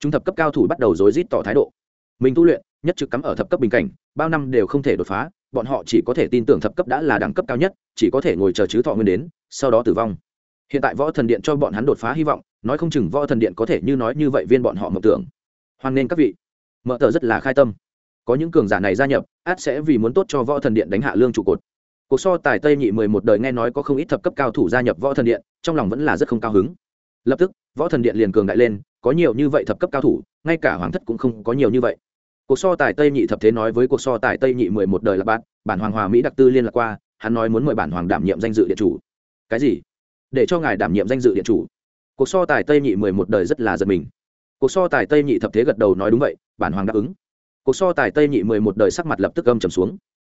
Chúng thập cấp cao thủ bắt đầu rối rít tỏ thái độ. Mình tu luyện, nhất trực cắm ở thập cấp bình cảnh, bao năm đều không thể đột phá, bọn họ chỉ có thể tin tưởng thập cấp đã là đẳng cấp cao nhất, chỉ có thể ngồi chờ chứ thọ nguyên đến, sau đó tử vong. Hiện tại võ thần điện cho bọn hắn đột phá hy vọng, nói không chừng võ thần điện có thể như nói như vậy viên bọn họ mộng tưởng. Hoan nên các vị. Mở tờ rất là khai tâm. Có những cường giả này gia nhập, át sẽ vì muốn tốt cho võ thần điện đánh hạ lương trụ cột. Cuộc so tài tây nhị mười một đời nghe nói có không ít thập cấp cao thủ gia nhập võ thần điện, trong lòng vẫn là rất không cao hứng lập tức, võ thần điện liền cường đại lên, có nhiều như vậy thập cấp cao thủ, ngay cả hoàng thất cũng không có nhiều như vậy. Cuộc so tài tây nhị thập thế nói với cuộc so tài tây nhị mười một đời là bạn, bản hoàng hòa mỹ đặc tư liên lạc qua, hắn nói muốn mời bản hoàng đảm nhiệm danh dự điện chủ. Cái gì? Để cho ngài đảm nhiệm danh dự điện chủ. Cuộc so tài tây nhị mười một đời rất là giật mình. Cuộc so tài tây nhị thập thế gật đầu nói đúng vậy, bản hoàng đáp ứng. Cuộc so tài tây nhị mười một đời sắc mặt lập tức âm trầm xuống.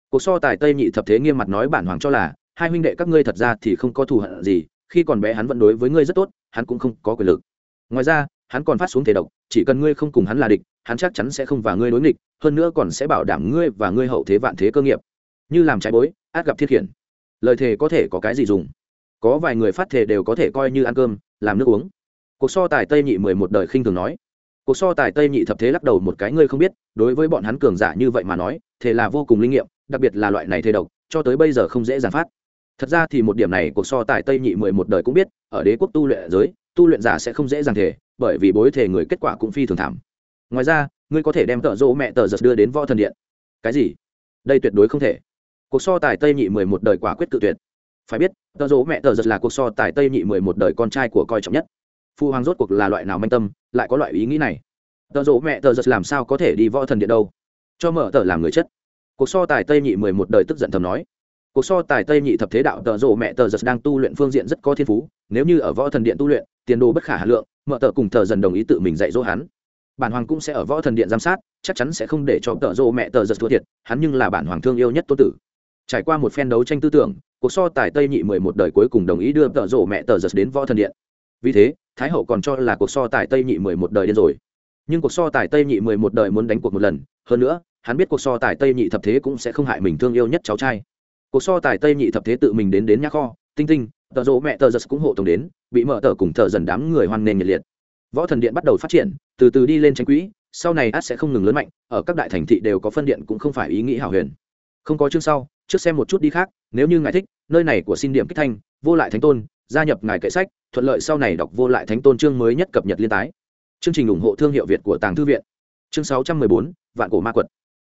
Cuộc so tài tây nhị thập thế nghiêm mặt nói bản hoàng cho là, hai huynh đệ các ngươi thật ra thì không có thù hận gì, khi còn bé hắn vẫn đối với ngươi rất tốt hắn cũng không có quyền lực. Ngoài ra, hắn còn phát xuống thể độc, chỉ cần ngươi không cùng hắn là địch, hắn chắc chắn sẽ không và ngươi đối nghịch, hơn nữa còn sẽ bảo đảm ngươi và ngươi hậu thế vạn thế cơ nghiệp. Như làm trái bối, át gặp thiết khiển lời thề có thể có cái gì dùng? Có vài người phát thể đều có thể coi như ăn cơm, làm nước uống. Cuộc so tài tây nhị mười một đời khinh thường nói. Cuộc so tài tây nhị thập thế lắc đầu một cái ngươi không biết, đối với bọn hắn cường giả như vậy mà nói, thề là vô cùng linh nghiệm, đặc biệt là loại này thề độc, cho tới bây giờ không dễ dàng phát thật ra thì một điểm này cuộc so tài tây nhị mười một đời cũng biết, ở đế quốc tu luyện giới, tu luyện giả sẽ không dễ dàng thể bởi vì bối thể người kết quả cũng phi thường thảm. Ngoài ra, ngươi có thể đem tợ rỗ mẹ tờ giật đưa đến võ thần điện. Cái gì? Đây tuyệt đối không thể. Cuộc so tài tây nhị mười một đời quả quyết tự tuyệt. Phải biết, tợ rỗ mẹ tờ giật là cuộc so tài tây nhị mười một đời con trai của coi trọng nhất. Phu hoàng rốt cuộc là loại nào manh tâm, lại có loại ý nghĩ này? Tợ rỗ mẹ tờ giật làm sao có thể đi võ thần điện đâu? Cho mở tờ làm người chất. Cuộc so tài tây nhị mười một đời tức giận thầm nói cuộc so tài tây nhị thập thế đạo tợ rộ mẹ tờ giật đang tu luyện phương diện rất có thiên phú, nếu như ở võ thần điện tu luyện, tiền đồ bất khả hà lượng, Mợ tờ cùng tờ dần đồng ý tự mình dạy dỗ hắn. Bản hoàng cũng sẽ ở võ thần điện giám sát, chắc chắn sẽ không để cho tợ rộ mẹ tờ giật thua thiệt, hắn nhưng là bản hoàng thương yêu nhất tô tử. Trải qua một phen đấu tranh tư tưởng, cuộc so tài tây nhị mười một đời cuối cùng đồng ý đưa tợ rộ mẹ tờ giật đến võ thần điện. Vì thế, thái hậu còn cho là cuộc so tài tây nhị mười một đời điên rồi. Nhưng cuộc so tài tây nhị mười một đời muốn đánh cuộc một lần, hơn nữa, hắn biết cuộc so tài tây nhị thập thế cũng sẽ không hại mình thương yêu nhất cháu trai cuộc so tài tây nhị thập thế tự mình đến đến nhà kho, tinh tinh, tờ rỗ mẹ tờ giật cũng hộ tổng đến, bị mở tờ cùng thợ dần đám người hoan nghênh nhiệt liệt. Võ thần điện bắt đầu phát triển, từ từ đi lên tranh quỹ, sau này át sẽ không ngừng lớn mạnh, ở các đại thành thị đều có phân điện cũng không phải ý nghĩ hảo huyền. Không có chương sau, trước xem một chút đi khác, nếu như ngài thích, nơi này của xin điểm kích thanh, vô lại thánh tôn, gia nhập ngài kệ sách, thuận lợi sau này đọc vô lại thánh tôn chương mới nhất cập nhật liên tái. Chương trình ủng hộ thương hiệu việt của tàng thư viện. Chương sáu trăm mười bốn, vạn cổ ma quật.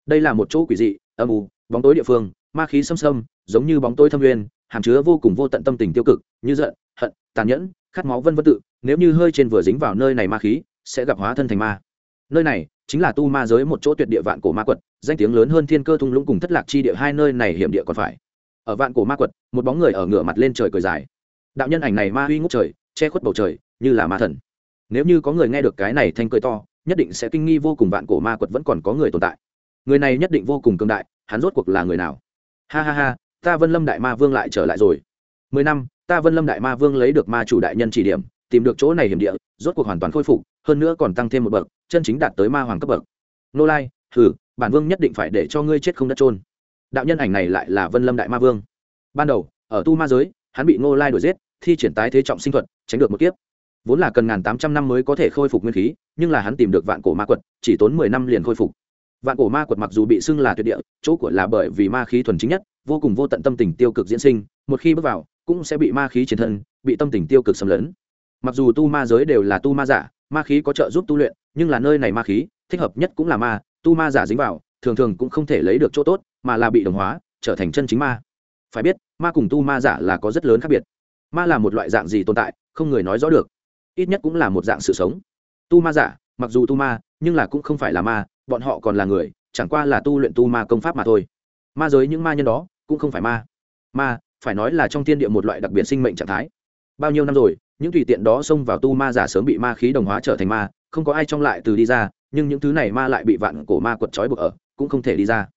Đây là một chỗ quỷ dị, âm u, bóng tối địa phương, ma khí xâm xâm giống như bóng tôi thâm nguyên, hàm chứa vô cùng vô tận tâm tình tiêu cực, như giận, hận, tàn nhẫn, khát máu vân vân tự, nếu như hơi trên vừa dính vào nơi này ma khí, sẽ gặp hóa thân thành ma. Nơi này chính là tu ma giới một chỗ tuyệt địa vạn cổ ma quật, danh tiếng lớn hơn thiên cơ thung lũng cùng thất lạc chi địa hai nơi này hiểm địa còn phải. Ở vạn cổ ma quật, một bóng người ở ngửa mặt lên trời cười dài. Đạo nhân ảnh này ma uy ngút trời, che khuất bầu trời, như là ma thần. Nếu như có người nghe được cái này thanh cười to, nhất định sẽ kinh nghi vô cùng vạn cổ ma quật vẫn còn có người tồn tại. Người này nhất định vô cùng cường đại, hắn rốt cuộc là người nào? Ha ha ha ta vân lâm đại ma vương lại trở lại rồi. Mười năm, ta vân lâm đại ma vương lấy được ma chủ đại nhân chỉ điểm, tìm được chỗ này hiểm địa, rốt cuộc hoàn toàn khôi phục, hơn nữa còn tăng thêm một bậc, chân chính đạt tới ma hoàng cấp bậc. Nô lai thử bản vương nhất định phải để cho ngươi chết không đất trôn đạo nhân ảnh này lại là vân lâm đại ma vương. Ban đầu, ở tu ma giới, hắn bị nô lai đuổi giết, thi triển tái thế trọng sinh thuật, tránh được một kiếp. Vốn là cần ngàn tám trăm năm mới có thể khôi phục nguyên khí, nhưng là hắn tìm được vạn cổ ma quật, chỉ tốn mười năm liền khôi phục. Vạn cổ ma quật mặc dù bị xưng là tuyệt địa, chỗ của là bởi vì ma khí thuần chính nhất vô cùng vô tận tâm tình tiêu cực diễn sinh, một khi bước vào, cũng sẽ bị ma khí chiến thân bị tâm tình tiêu cực xâm lấn. Mặc dù tu ma giới đều là tu ma giả, ma khí có trợ giúp tu luyện, nhưng là nơi này ma khí, thích hợp nhất cũng là ma, tu ma giả dính vào, thường thường cũng không thể lấy được chỗ tốt, mà là bị đồng hóa, trở thành chân chính ma. Phải biết, ma cùng tu ma giả là có rất lớn khác biệt. Ma là một loại dạng gì tồn tại, không người nói rõ được. Ít nhất cũng là một dạng sự sống. Tu ma giả, mặc dù tu ma, nhưng là cũng không phải là ma, bọn họ còn là người, chẳng qua là tu luyện tu ma công pháp mà thôi. Ma giới những ma nhân đó cũng không phải ma. Ma, phải nói là trong thiên địa một loại đặc biệt sinh mệnh trạng thái. Bao nhiêu năm rồi, những tùy tiện đó xông vào tu ma giả sớm bị ma khí đồng hóa trở thành ma, không có ai trong lại từ đi ra, nhưng những thứ này ma lại bị vạn cổ ma quật trói buộc ở, cũng không thể đi ra.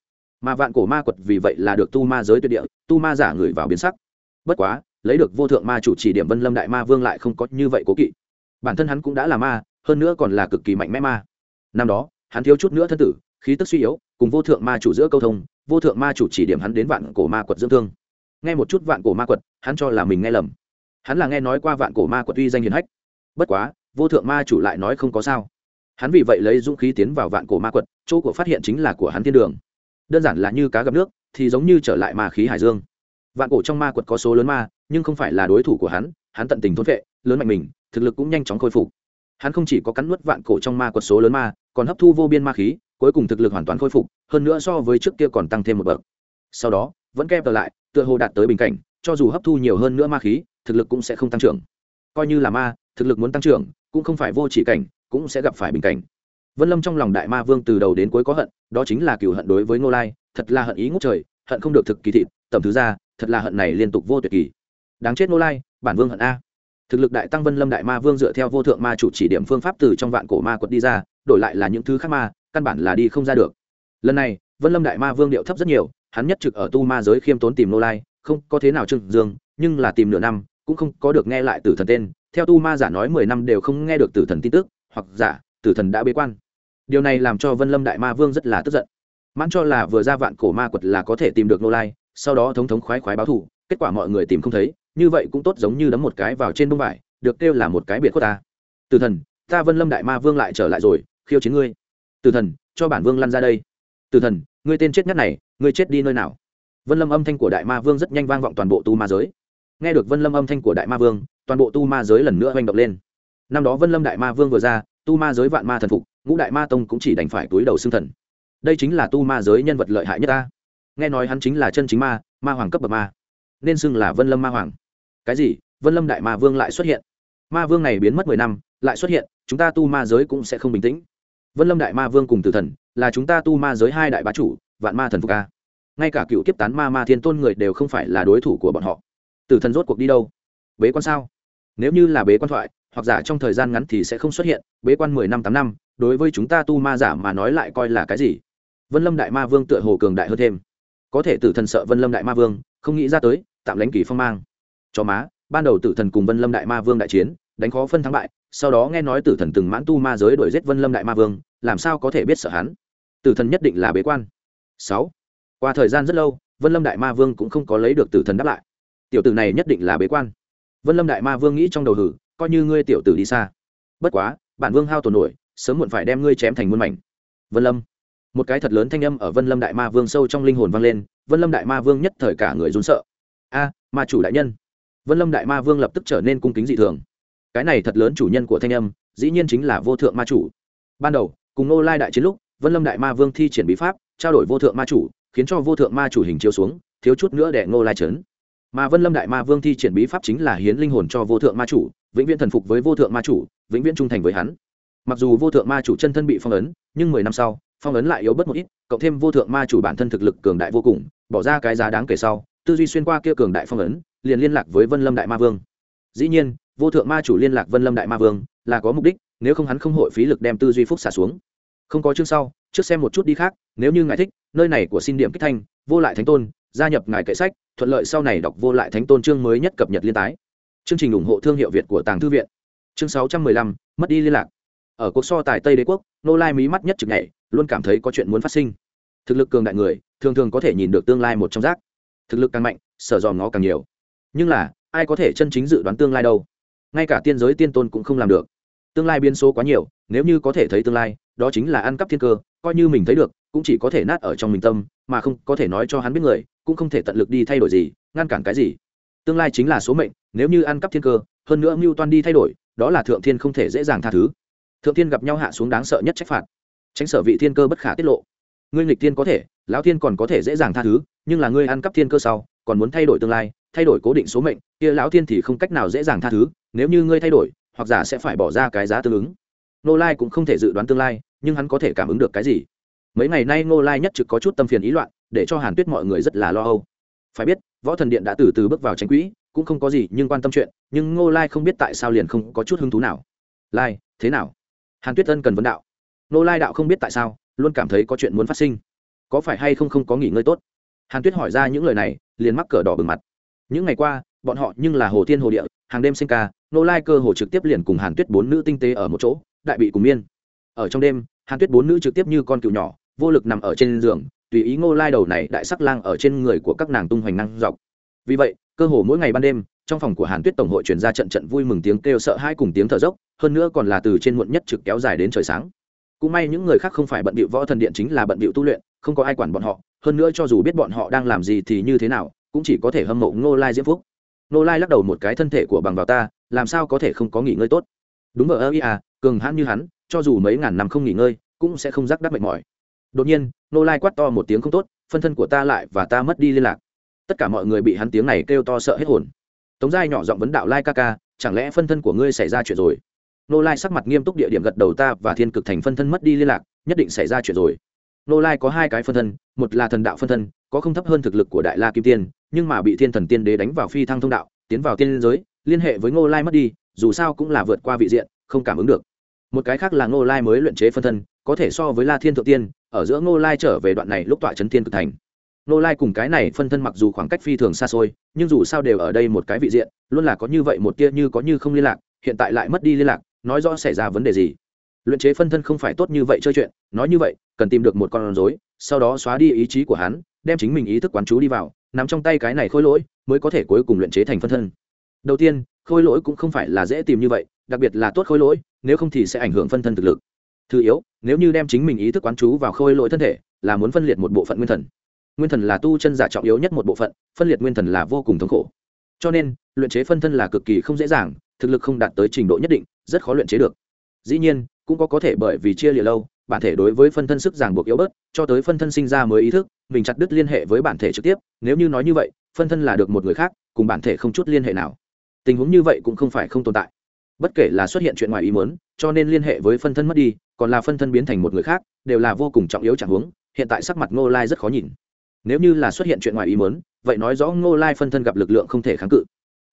Mà vạn cổ ma quật vì vậy là được tu ma giới tuyệt địa, tu ma giả người vào biến sắc. Bất quá, lấy được vô thượng ma chủ chỉ điểm vân lâm đại ma vương lại không có như vậy cố kỵ. Bản thân hắn cũng đã là ma, hơn nữa còn là cực kỳ mạnh mẽ ma. Năm đó, hắn thiếu chút nữa thân tử, khí tức suy yếu, cùng vô thượng ma chủ giữa câu thông vô thượng ma chủ chỉ điểm hắn đến vạn cổ ma quật dưỡng thương. Nghe một chút vạn cổ ma quật, hắn cho là mình nghe lầm. Hắn là nghe nói qua vạn cổ ma quật uy danh hiền hách. Bất quá, vô thượng ma chủ lại nói không có sao. Hắn vì vậy lấy dũng khí tiến vào vạn cổ ma quật, chỗ của phát hiện chính là của hắn thiên đường. Đơn giản là như cá gặp nước, thì giống như trở lại ma khí hải dương. Vạn cổ trong ma quật có số lớn ma, nhưng không phải là đối thủ của hắn hắn tận tình thôn vệ lớn mạnh mình, thực lực cũng nhanh chóng khôi phục. Hắn không chỉ có cắn nuốt vạn cổ trong ma quật số lớn ma, còn hấp thu vô biên ma khí cuối cùng thực lực hoàn toàn khôi phục, hơn nữa so với trước kia còn tăng thêm một bậc. Sau đó, vẫn kép lại, tựa hồ đạt tới bình cảnh, cho dù hấp thu nhiều hơn nữa ma khí, thực lực cũng sẽ không tăng trưởng. Coi như là ma, thực lực muốn tăng trưởng, cũng không phải vô chỉ cảnh, cũng sẽ gặp phải bình cảnh. Vân lâm trong lòng đại ma vương từ đầu đến cuối có hận, đó chính là cựu hận đối với ngô lai, thật là hận ý ngút trời, hận không được thực kỳ thịt, tầm thứ ra, thật là hận này liên tục vô tuyệt kỳ. Đáng chết ngô lai, bản vương hận a. Thực lực đại tăng vân lâm đại ma vương dựa theo vô thượng ma chủ chỉ điểm phương pháp từ trong vạn cổ ma quật đi ra, đổi lại là những thứ khác ma căn bản là đi không ra được. Lần này, vân lâm đại ma vương điệu thấp rất nhiều, hắn nhất trực ở tu ma giới khiêm tốn tìm nô lai, không có thế nào trương dương, nhưng là tìm nửa năm, cũng không có được nghe lại tử thần tên. Theo tu ma giả nói mười năm đều không nghe được tử thần tin tức, hoặc giả, tử thần đã bế quan. Điều này làm cho vân lâm đại ma vương rất là tức giận. Mãn cho là vừa ra vạn cổ ma quật là có thể tìm được nô lai, sau đó thống thống khoái khoái báo thù, kết quả mọi người tìm không thấy, như vậy cũng tốt giống như đấm một cái vào trên bông vải, được kêu là một cái biệt của ta. Tử thần, ta vân lâm đại ma vương lại trở lại rồi, khiêu chiến ngươi tử thần, cho bản vương lăn ra đây. Tử thần, ngươi tên chết nhất này, ngươi chết đi nơi nào? Vân lâm âm thanh của đại ma vương rất nhanh vang vọng toàn bộ tu ma giới. Nghe được vân lâm âm thanh của đại ma vương, toàn bộ tu ma giới lần nữa oanh động lên. Năm đó vân lâm đại ma vương vừa ra, tu ma giới vạn ma thần phục, ngũ đại ma tông cũng chỉ đành phải túi đầu xương thần. Đây chính là tu ma giới nhân vật lợi hại nhất ta. Nghe nói hắn chính là chân chính ma ma hoàng cấp bậc ma. Nên xưng là vân lâm ma hoàng. Cái gì? Vân lâm đại ma vương lại xuất hiện. Ma vương này biến mất mười năm, lại xuất hiện, chúng ta tu ma giới cũng sẽ không bình tĩnh vân lâm đại ma vương cùng tử thần, là chúng ta tu ma giới hai đại bá chủ, vạn ma thần phục ca ngay cả cựu kiếp tán ma ma thiên tôn người đều không phải là đối thủ của bọn họ. Tử thần rốt cuộc đi đâu? Bế quan sao? Nếu như là bế quan thoại, hoặc giả trong thời gian ngắn thì sẽ không xuất hiện, bế quan mười năm, tám năm, đối với chúng ta tu ma giả mà nói lại coi là cái gì? Vân lâm đại ma vương tựa hồ cường đại hơn thêm. Có thể tử thần sợ vân lâm đại ma vương, không nghĩ ra tới, tạm lãnh kỳ phong mang. Cho má, ban đầu tử thần cùng vân lâm đại ma vương đại chiến, đánh khó phân thắng bại, sau đó nghe nói tử thần từng mãn tu ma giới đuổi giết vân lâm đại ma vương làm sao có thể biết sợ hắn? Tử thần nhất định là bế quan. Sáu. Qua thời gian rất lâu, vân lâm đại ma vương cũng không có lấy được tử thần đáp lại. Tiểu tử này nhất định là bế quan. Vân lâm đại ma vương nghĩ trong đầu hử, coi như ngươi tiểu tử đi xa. Bất quá, bản vương hao tổn nổi, sớm muộn phải đem ngươi chém thành muôn mảnh. Vân lâm. Một cái thật lớn thanh âm ở vân lâm đại ma vương sâu trong linh hồn vang lên, vân lâm đại ma vương nhất thời cả người run sợ. A, ma chủ đại nhân. Vân lâm đại ma vương lập tức trở nên cung kính dị thường. Cái này thật lớn chủ nhân của thanh âm, dĩ nhiên chính là vô thượng ma chủ. Ban đầu cùng nô lai đại chiến lúc, vân lâm đại ma vương thi triển bí pháp, trao đổi vô thượng ma chủ, khiến cho vô thượng ma chủ hình chiếu xuống, thiếu chút nữa để ngô lai trấn. Mà vân lâm đại ma vương thi triển bí pháp chính là hiến linh hồn cho vô thượng ma chủ, vĩnh viễn thần phục với vô thượng ma chủ, vĩnh viễn trung thành với hắn. Mặc dù vô thượng ma chủ chân thân bị phong ấn, nhưng mười năm sau, phong ấn lại yếu bớt một ít, cộng thêm vô thượng ma chủ bản thân thực lực cường đại vô cùng, bỏ ra cái giá đáng kể sau, tư duy xuyên qua kia cường đại phong ấn, liền liên lạc với vân lâm đại ma vương. Dĩ nhiên, vô thượng ma chủ liên lạc vân lâm đại ma vương là có mục đích nếu không hắn không hội phí lực đem tư duy phúc xả xuống. Không có chương sau, trước xem một chút đi khác, nếu như ngài thích, nơi này của xin điểm kích thanh, vô lại thánh tôn, gia nhập ngài kệ sách, thuận lợi sau này đọc vô lại thánh tôn chương mới nhất cập nhật liên tái. Chương trình ủng hộ thương hiệu việt của tàng thư viện. Chương sáu trăm mười lăm, mất đi liên lạc. Ở cuộc so tài tây đế quốc, nô lai mí mắt nhất trực nhảy, luôn cảm thấy có chuyện muốn phát sinh. Thực lực cường đại người, thường thường có thể nhìn được tương lai một trong rác. Thực lực càng mạnh, sở dòm nó càng nhiều. Nhưng là, ai có thể chân chính dự đoán tương lai đâu? Ngay cả tiên giới tiên tôn cũng không làm được tương lai biến số quá nhiều, nếu như có thể thấy tương lai, đó chính là ăn cắp thiên cơ, coi như mình thấy được, cũng chỉ có thể nát ở trong mình tâm, mà không có thể nói cho hắn biết người, cũng không thể tận lực đi thay đổi gì, ngăn cản cái gì. Tương lai chính là số mệnh, nếu như ăn cắp thiên cơ, hơn nữa mưu toan đi thay đổi, đó là thượng thiên không thể dễ dàng tha thứ. Thượng thiên gặp nhau hạ xuống đáng sợ nhất trách phạt. Tránh sở vị thiên cơ bất khả tiết lộ. Ngươi nghịch thiên có thể, lão thiên còn có thể dễ dàng tha thứ, nhưng là ngươi ăn cắp thiên cơ sau, còn muốn thay đổi tương lai, thay đổi cố định số mệnh, kia lão thiên thì không cách nào dễ dàng tha thứ, nếu như ngươi thay đổi hoặc giả sẽ phải bỏ ra cái giá tương ứng. Nô lai cũng không thể dự đoán tương lai, nhưng hắn có thể cảm ứng được cái gì? Mấy ngày nay nô lai nhất trực có chút tâm phiền ý loạn, để cho hàn tuyết mọi người rất là lo âu. Phải biết, võ thần điện đã từ từ bước vào tranh quỹ, cũng không có gì nhưng quan tâm chuyện, nhưng ngô lai không biết tại sao liền không có chút hứng thú nào. Lai, thế nào? Hàn tuyết ân cần vấn đạo. Nô lai đạo không biết tại sao, luôn cảm thấy có chuyện muốn phát sinh. Có phải hay không không có nghỉ ngơi tốt? Hàn tuyết hỏi ra những lời này, liền mắc cờ đỏ bừng mặt. Những ngày qua, bọn họ nhưng là hồ thiên hồ địa hàng đêm sinh ca, nô lai cơ hồ trực tiếp liền cùng hàn tuyết bốn nữ tinh tế ở một chỗ, đại bị cùng miên. Ở trong đêm, hàn tuyết bốn nữ trực tiếp như con cừu nhỏ, vô lực nằm ở trên giường, tùy ý ngô lai đầu này đại sắc lang ở trên người của các nàng tung hoành năng dọc. Vì vậy, cơ hồ mỗi ngày ban đêm, trong phòng của hàn tuyết tổng hội truyền ra trận trận vui mừng tiếng kêu sợ hai cùng tiếng thở dốc, hơn nữa còn là từ trên muộn nhất trực kéo dài đến trời sáng. Cũng may những người khác không phải bận bịu võ thần điện chính là bận bịu tu luyện, không có ai quản bọn họ, hơn nữa cho dù biết bọn họ đang làm gì thì như thế nào, cũng chỉ có thể hâm mộ ngô lai diễm phúc nô lai lắc đầu một cái thân thể của bằng vào ta, làm sao có thể không có nghỉ ngơi tốt? Đúng ở ơ ý à cường hãn như hắn, cho dù mấy ngàn năm không nghỉ ngơi, cũng sẽ không rắc đắc mệt mỏi. Đột nhiên, nô lai quát to một tiếng không tốt, phân thân của ta lại và ta mất đi liên lạc. Tất cả mọi người bị hắn tiếng này kêu to sợ hết hồn. Tống giai nhỏ giọng vấn đạo lai ca ca, chẳng lẽ phân thân của ngươi xảy ra chuyện rồi? Nô lai sắc mặt nghiêm túc địa điểm gật đầu ta và thiên cực thành phân thân mất đi liên lạc, nhất định xảy ra chuyện rồi. Nô lai có hai cái phân thân, một là thần đạo phân thân, có không thấp hơn thực lực của đại la kim tiên nhưng mà bị thiên thần tiên đế đánh vào phi thăng thông đạo, tiến vào tiên giới, liên hệ với ngô lai mất đi, dù sao cũng là vượt qua vị diện, không cảm ứng được. Một cái khác là ngô lai mới luyện chế phân thân, có thể so với la thiên thượng tiên, ở giữa ngô lai trở về đoạn này lúc tọa chấn thiên cực thành. Ngô lai cùng cái này phân thân mặc dù khoảng cách phi thường xa xôi, nhưng dù sao đều ở đây một cái vị diện, luôn là có như vậy một tia như có như không liên lạc, hiện tại lại mất đi liên lạc, nói rõ xảy ra vấn đề gì. Luyện chế phân thân không phải tốt như vậy chơi chuyện, nói như vậy, cần tìm được một con rối, sau đó xóa đi ý chí của hắn, đem chính mình ý thức quán chú đi vào nắm trong tay cái này khôi lỗi, mới có thể cuối cùng luyện chế thành phân thân. Đầu tiên, khôi lỗi cũng không phải là dễ tìm như vậy, đặc biệt là tốt khôi lỗi, nếu không thì sẽ ảnh hưởng phân thân thực lực. Thứ yếu, nếu như đem chính mình ý thức quán chú vào khôi lỗi thân thể, là muốn phân liệt một bộ phận nguyên thần. Nguyên thần là tu chân giả trọng yếu nhất một bộ phận, phân liệt nguyên thần là vô cùng thống khổ. Cho nên, luyện chế phân thân là cực kỳ không dễ dàng, thực lực không đạt tới trình độ nhất định, rất khó luyện chế được. Dĩ nhiên, cũng có có thể bởi vì chia lìa lâu, bản thể đối với phân thân sức ràng buộc yếu bớt, cho tới phân thân sinh ra mới ý thức mình chặt đứt liên hệ với bản thể trực tiếp, nếu như nói như vậy, phân thân là được một người khác, cùng bản thể không chút liên hệ nào. Tình huống như vậy cũng không phải không tồn tại. Bất kể là xuất hiện chuyện ngoài ý muốn, cho nên liên hệ với phân thân mất đi, còn là phân thân biến thành một người khác, đều là vô cùng trọng yếu chẳng huống, hiện tại sắc mặt ngô lai rất khó nhìn. Nếu như là xuất hiện chuyện ngoài ý muốn, vậy nói rõ ngô lai phân thân gặp lực lượng không thể kháng cự.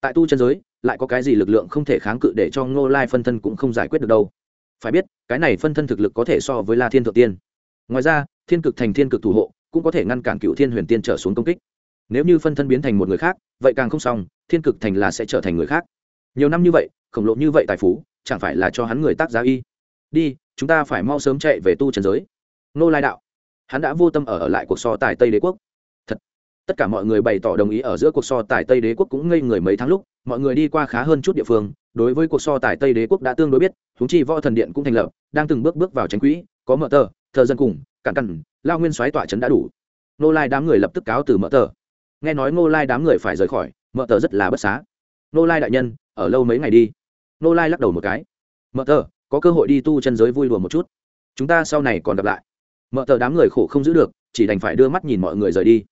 Tại tu chân giới, lại có cái gì lực lượng không thể kháng cự để cho ngô lai phân thân cũng không giải quyết được đâu? Phải biết, cái này phân thân thực lực có thể so với la thiên thượng tiên. Ngoài ra, thiên cực thành thiên cực thủ hộ cũng có thể ngăn cản cựu thiên huyền tiên trở xuống công kích. Nếu như phân thân biến thành một người khác vậy càng không xong thiên cực thành là sẽ trở thành người khác. Nhiều năm như vậy khổng lộ như vậy tài phú chẳng phải là cho hắn người tác giá y? Đi chúng ta phải mau sớm chạy về tu trần giới. Nô lai đạo. Hắn đã vô tâm ở, ở lại cuộc so tài tây đế quốc. Thật. Tất cả mọi người bày tỏ đồng ý ở giữa cuộc so tài tây đế quốc cũng ngây người mấy tháng lúc mọi người đi qua khá hơn chút địa phương. Đối với cuộc so tài tây đế quốc đã tương đối biết thúng chi võ thần điện cũng thành lập đang từng bước bước vào tránh quỹ có mở tờ thờ dân cùng cản cằn lao nguyên soái tọa trấn đã đủ. Nô lai đám người lập tức cáo từ mở tờ. Nghe nói nô lai đám người phải rời khỏi, mở tờ rất là bất xá. Nô lai đại nhân, ở lâu mấy ngày đi. Nô lai lắc đầu một cái. Mở tờ, có cơ hội đi tu chân giới vui đùa một chút. Chúng ta sau này còn gặp lại. Mở tờ đám người khổ không giữ được, chỉ đành phải đưa mắt nhìn mọi người rời đi.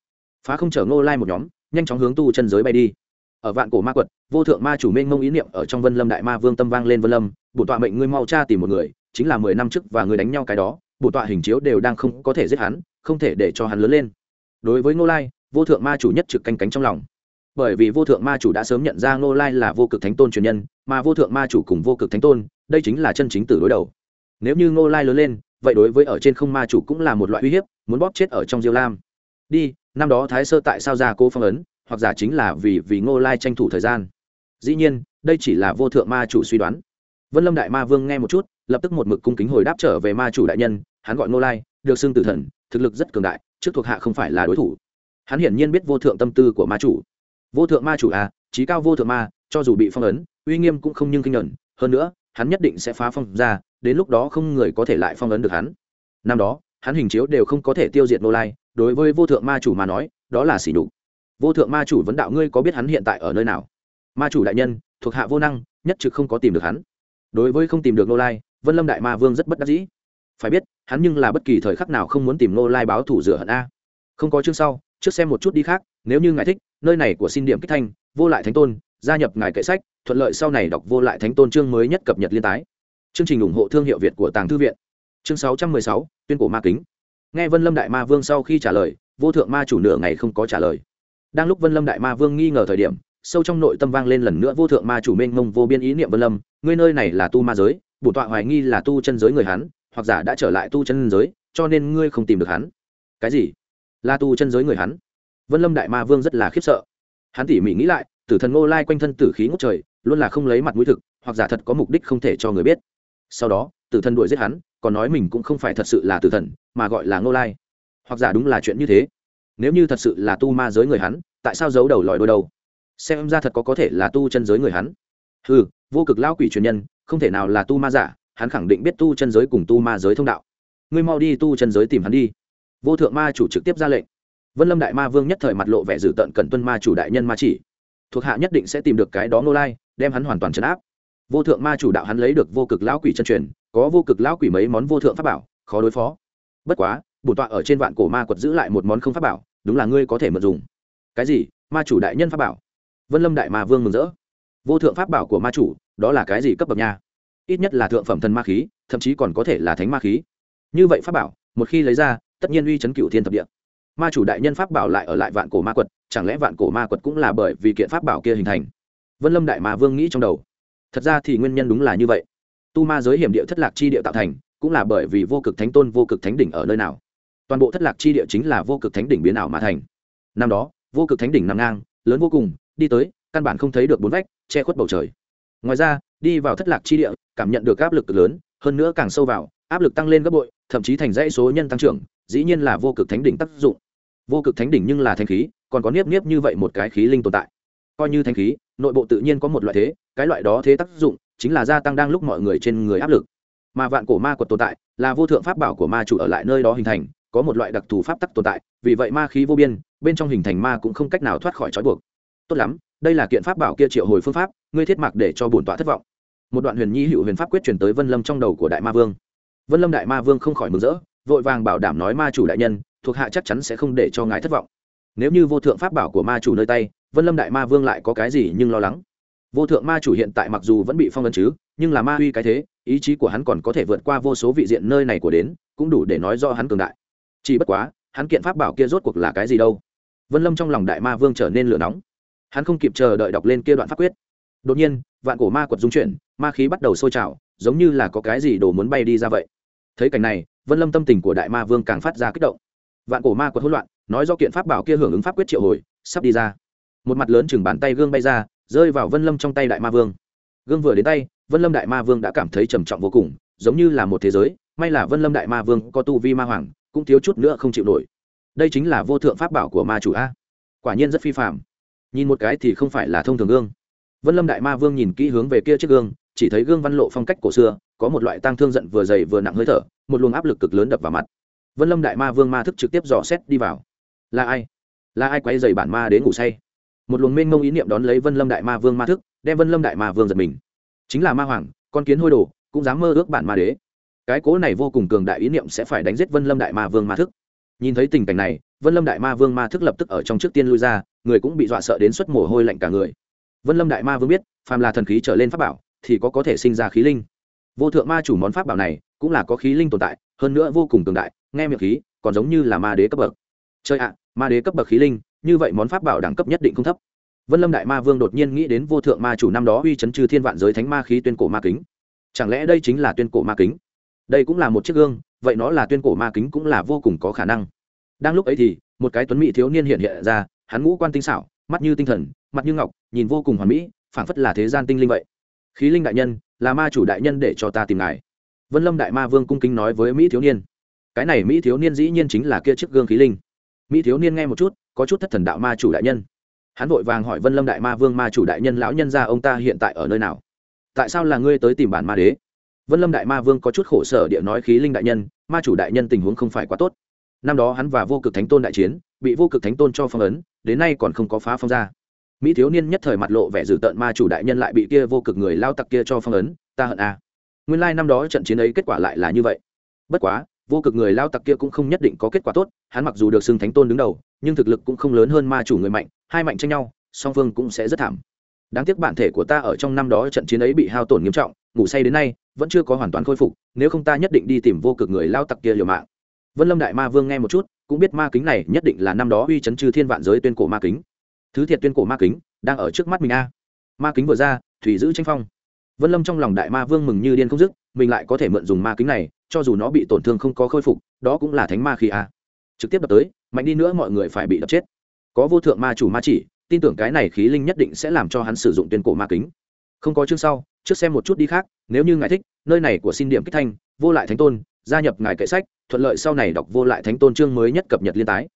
Phá không chở nô lai một nhóm, nhanh chóng hướng tu chân giới bay đi. Ở vạn cổ ma quật, vô thượng ma chủ Minh mông ý niệm ở trong vân lâm đại ma vương tâm vang lên vân lâm, bổn tọa mệnh ngươi mau cha tìm một người, chính là mười năm trước và người đánh nhau cái đó bổ tọa hình chiếu đều đang không có thể giết hắn, không thể để cho hắn lớn lên. Đối với ngô lai, vô thượng ma chủ nhất trực canh cánh trong lòng. Bởi vì vô thượng ma chủ đã sớm nhận ra ngô lai là vô cực thánh tôn truyền nhân, mà vô thượng ma chủ cùng vô cực thánh tôn, đây chính là chân chính tử đối đầu. Nếu như ngô lai lớn lên, vậy đối với ở trên không ma chủ cũng là một loại uy hiếp, muốn bóp chết ở trong diêu lam. Đi, năm đó thái sơ tại sao ra cô phong ấn, hoặc giả chính là vì vì ngô lai tranh thủ thời gian. Dĩ nhiên, đây chỉ là vô thượng ma chủ suy đoán. Vân lâm đại ma vương nghe một chút, lập tức một mực cung kính hồi đáp trở về ma chủ đại nhân hắn gọi ngô lai, được xưng tử thần, thực lực rất cường đại, trước thuộc hạ không phải là đối thủ. Hắn hiển nhiên biết vô thượng tâm tư của ma chủ. Vô thượng ma chủ à trí cao vô thượng ma, cho dù bị phong ấn, uy nghiêm cũng không nhưng kinh nhuận hơn nữa, hắn nhất định sẽ phá phong ra, đến lúc đó không người có thể lại phong ấn được hắn. Năm đó, hắn hình chiếu đều không có thể tiêu diệt nô lai, đối với vô thượng ma chủ mà nói, đó là xỉ nhục. vô thượng ma chủ vấn đạo ngươi có biết hắn hiện tại ở nơi nào? Ma chủ đại nhân, thuộc hạ vô năng, nhất trực không có tìm được hắn. Đối với không tìm được nô lai, vân lâm đại ma vương rất bất đắc dĩ phải biết, hắn nhưng là bất kỳ thời khắc nào không muốn tìm nô lai báo thủ rửa hận a. Không có chương sau, trước xem một chút đi khác, nếu như ngài thích, nơi này của xin điểm kích thanh, vô lại thánh tôn, gia nhập ngài kệ sách, thuận lợi sau này đọc vô lại thánh tôn chương mới nhất cập nhật liên tái. Chương trình ủng hộ thương hiệu việt của tàng thư viện. Chương sáu trăm mười sáu, tuyên cổ ma kính. Nghe vân lâm đại ma vương sau khi trả lời, vô thượng ma chủ nửa ngày không có trả lời. Đang lúc vân lâm đại ma vương nghi ngờ thời điểm, sâu trong nội tâm vang lên lần nữa vô thượng ma chủ mênh mông vô biên ý niệm vân lâm, ngươi nơi này là tu ma giới, bổn tọa hoài nghi là tu chân giới người hắn hoặc giả đã trở lại tu chân giới, cho nên ngươi không tìm được hắn. Cái gì? Là tu chân giới người hắn? Vân lâm đại ma vương rất là khiếp sợ. Hắn tỉ mỉ nghĩ lại, tử thần ngô lai quanh thân tử khí ngút trời, luôn là không lấy mặt mũi thực, hoặc giả thật có mục đích không thể cho người biết. Sau đó, tử thần đuổi giết hắn, còn nói mình cũng không phải thật sự là tử thần, mà gọi là ngô lai. Hoặc giả đúng là chuyện như thế. Nếu như thật sự là tu ma giới người hắn, tại sao giấu đầu lòi đôi đầu? Xem ra thật có có thể là tu chân giới người hắn. Ừ vô cực lao quỷ truyền nhân, không thể nào là tu ma giả hắn khẳng định biết tu chân giới cùng tu ma giới thông đạo. Ngươi mau đi tu chân giới tìm hắn đi. Vô thượng ma chủ trực tiếp ra lệnh. Vân lâm đại ma vương nhất thời mặt lộ vẻ dữ tận cẩn tuân ma chủ đại nhân ma chỉ. Thuộc hạ nhất định sẽ tìm được cái đó nô lai, đem hắn hoàn toàn chấn áp. Vô thượng ma chủ đạo hắn lấy được vô cực lão quỷ chân truyền, có vô cực lão quỷ mấy món vô thượng pháp bảo, khó đối phó. Bất quá, bổn tọa ở trên vạn cổ ma quật giữ lại một món không pháp bảo, đúng là ngươi có thể mượn dùng. Cái gì? Ma chủ đại nhân pháp bảo? Vân lâm đại ma vương mừng rỡ. Vô thượng pháp bảo của ma chủ, đó là cái gì cấp bậc nha? Ít nhất là thượng phẩm thần ma khí, thậm chí còn có thể là thánh ma khí. Như vậy pháp bảo, một khi lấy ra, tất nhiên uy chấn cựu thiên thập địa. Ma chủ đại nhân pháp bảo lại ở lại vạn cổ ma quật, chẳng lẽ vạn cổ ma quật cũng là bởi vì kiện pháp bảo kia hình thành? Vân lâm đại ma vương nghĩ trong đầu. Thật ra thì nguyên nhân đúng là như vậy. Tu ma giới hiểm địa thất lạc chi địa tạo thành, cũng là bởi vì vô cực thánh tôn, vô cực thánh đỉnh ở nơi nào. Toàn bộ thất lạc chi địa chính là vô cực thánh đỉnh biến ảo mà thành. Năm đó, vô cực thánh đỉnh nằm ngang, lớn vô cùng, đi tới, căn bản không thấy được bốn vách, che khuất bầu trời ngoài ra, đi vào thất lạc chi địa, cảm nhận được áp lực cực lớn, hơn nữa càng sâu vào, áp lực tăng lên gấp bội, thậm chí thành dãy số nhân tăng trưởng, dĩ nhiên là vô cực thánh đỉnh tác dụng. Vô cực thánh đỉnh nhưng là thanh khí, còn có niếp niếp như vậy một cái khí linh tồn tại. Coi như thanh khí, nội bộ tự nhiên có một loại thế, cái loại đó thế tác dụng, chính là gia tăng đang lúc mọi người trên người áp lực. Mà vạn cổ ma quật tồn tại, là vô thượng pháp bảo của ma chủ ở lại nơi đó hình thành, có một loại đặc thù pháp tắc tồn tại, vì vậy ma khí vô biên, bên trong hình thành ma cũng không cách nào thoát khỏi trói buộc. Tốt lắm đây là kiện pháp bảo kia triệu hồi phương pháp, ngươi thiết mặc để cho bổn tọa thất vọng. Một đoạn huyền nhi hữu huyền pháp quyết truyền tới vân lâm trong đầu của đại ma vương. Vân lâm đại ma vương không khỏi mừng rỡ, vội vàng bảo đảm nói ma chủ đại nhân, thuộc hạ chắc chắn sẽ không để cho ngài thất vọng. Nếu như vô thượng pháp bảo của ma chủ nơi tay, vân lâm đại ma vương lại có cái gì nhưng lo lắng? Vô thượng ma chủ hiện tại mặc dù vẫn bị phong ấn chứ, nhưng là ma uy cái thế, ý chí của hắn còn có thể vượt qua vô số vị diện nơi này của đến, cũng đủ để nói do hắn cường đại. Chỉ bất quá, hắn kiện pháp bảo kia rốt cuộc là cái gì đâu? Vân lâm trong lòng đại ma vương trở nên lửa nóng hắn không kịp chờ đợi đọc lên kia đoạn pháp quyết. Đột nhiên, vạn cổ ma quật dung chuyển, ma khí bắt đầu sôi trào, giống như là có cái gì đồ muốn bay đi ra vậy. Thấy cảnh này, vân lâm tâm tình của đại ma vương càng phát ra kích động. Vạn cổ ma quật hỗn loạn, nói do kiện pháp bảo kia hưởng ứng pháp quyết triệu hồi, sắp đi ra. Một mặt lớn chừng bàn tay gương bay ra, rơi vào vân lâm trong tay đại ma vương. Gương vừa đến tay, vân lâm đại ma vương đã cảm thấy trầm trọng vô cùng, giống như là một thế giới, may là vân lâm đại ma vương có tu vi ma hoàng, cũng thiếu chút nữa không chịu nổi. Đây chính là vô thượng pháp bảo của ma chủ a. Quả nhiên rất phi phạm nhìn một cái thì không phải là thông thường gương. Vân lâm đại ma vương nhìn kỹ hướng về kia chiếc gương, chỉ thấy gương văn lộ phong cách cổ xưa, có một loại tang thương giận vừa dày vừa nặng hơi thở, một luồng áp lực cực lớn đập vào mặt. Vân lâm đại ma vương ma thức trực tiếp dò xét đi vào. Là ai? Là ai quay dày bản ma đến ngủ say? Một luồng mênh mông ý niệm đón lấy vân lâm đại ma vương ma thức, đem vân lâm đại ma vương giật mình. Chính là ma hoàng, con kiến hôi đồ, cũng dám mơ ước bản ma đế. Cái cố này vô cùng cường đại ý niệm sẽ phải đánh giết vân lâm đại ma vương ma thức nhìn thấy tình cảnh này, vân lâm đại ma vương ma thức lập tức ở trong trước tiên lui ra, người cũng bị dọa sợ đến suất mồ hôi lạnh cả người. Vân lâm đại ma vương biết, phàm là thần khí trở lên pháp bảo, thì có có thể sinh ra khí linh. Vô thượng ma chủ món pháp bảo này, cũng là có khí linh tồn tại, hơn nữa vô cùng cường đại, nghe miệng khí, còn giống như là ma đế cấp bậc. Chơi ạ, ma đế cấp bậc khí linh, như vậy món pháp bảo đẳng cấp nhất định không thấp. Vân lâm đại ma vương đột nhiên nghĩ đến vô thượng ma chủ năm đó uy chấn trừ thiên vạn giới thánh ma khí tuyên cổ ma kính. Chẳng lẽ đây chính là tuyên cổ ma kính? Đây cũng là một chiếc gương vậy nó là tuyên cổ ma kính cũng là vô cùng có khả năng. Đang lúc ấy thì, một cái tuấn mỹ thiếu niên hiện hiện ra, hắn ngũ quan tinh xảo, mắt như tinh thần, mặt như ngọc, nhìn vô cùng hoàn mỹ, phảng phất là thế gian tinh linh vậy. Khí linh đại nhân, là ma chủ đại nhân để cho ta tìm ngài. Vân lâm đại ma vương cung kính nói với mỹ thiếu niên. Cái này mỹ thiếu niên dĩ nhiên chính là kia chiếc gương khí linh. Mỹ thiếu niên nghe một chút, có chút thất thần đạo ma chủ đại nhân. Hắn vội vàng hỏi vân lâm đại ma vương ma chủ đại nhân lão nhân ra ông ta hiện tại ở nơi nào? Tại sao là ngươi tới tìm bản ma đế? Vân lâm đại ma vương có chút khổ sở địa nói khí linh đại nhân, ma chủ đại nhân tình huống không phải quá tốt. Năm đó hắn và vô cực thánh tôn đại chiến, bị vô cực thánh tôn cho phong ấn, đến nay còn không có phá phong ra. Mỹ thiếu niên nhất thời mặt lộ vẻ dữ tợn, ma chủ đại nhân lại bị kia vô cực người lao tặc kia cho phong ấn, ta hận a. À. nguyên lai năm đó trận chiến ấy kết quả lại là như vậy. Bất quá, vô cực người lao tặc kia cũng không nhất định có kết quả tốt, hắn mặc dù được xưng thánh tôn đứng đầu, nhưng thực lực cũng không lớn hơn ma chủ người mạnh, hai mạnh tranh nhau, song phương cũng sẽ rất thảm đáng tiếc bản thể của ta ở trong năm đó trận chiến ấy bị hao tổn nghiêm trọng, ngủ say đến nay, vẫn chưa có hoàn toàn khôi phục, nếu không ta nhất định đi tìm vô cực người lao tặc kia liều mạng. Vân lâm đại ma vương nghe một chút, cũng biết ma kính này nhất định là năm đó uy chấn trừ thiên vạn giới tuyên cổ ma kính. Thứ thiệt tuyên cổ ma kính, đang ở trước mắt mình a. Ma kính vừa ra, thủy giữ tranh phong. Vân lâm trong lòng đại ma vương mừng như điên không dứt, mình lại có thể mượn dùng ma kính này, cho dù nó bị tổn thương không có khôi phục, đó cũng là thánh ma khi a. Trực tiếp đập tới, mạnh đi nữa mọi người phải bị đập chết. Có vô thượng ma chủ ma chỉ tin tưởng cái này khí linh nhất định sẽ làm cho hắn sử dụng tuyên cổ ma kính. Không có chương sau, trước xem một chút đi khác, nếu như ngài thích, nơi này của xin điểm kích thanh, vô lại thánh tôn, gia nhập ngài kệ sách, thuận lợi sau này đọc vô lại thánh tôn chương mới nhất cập nhật liên tái.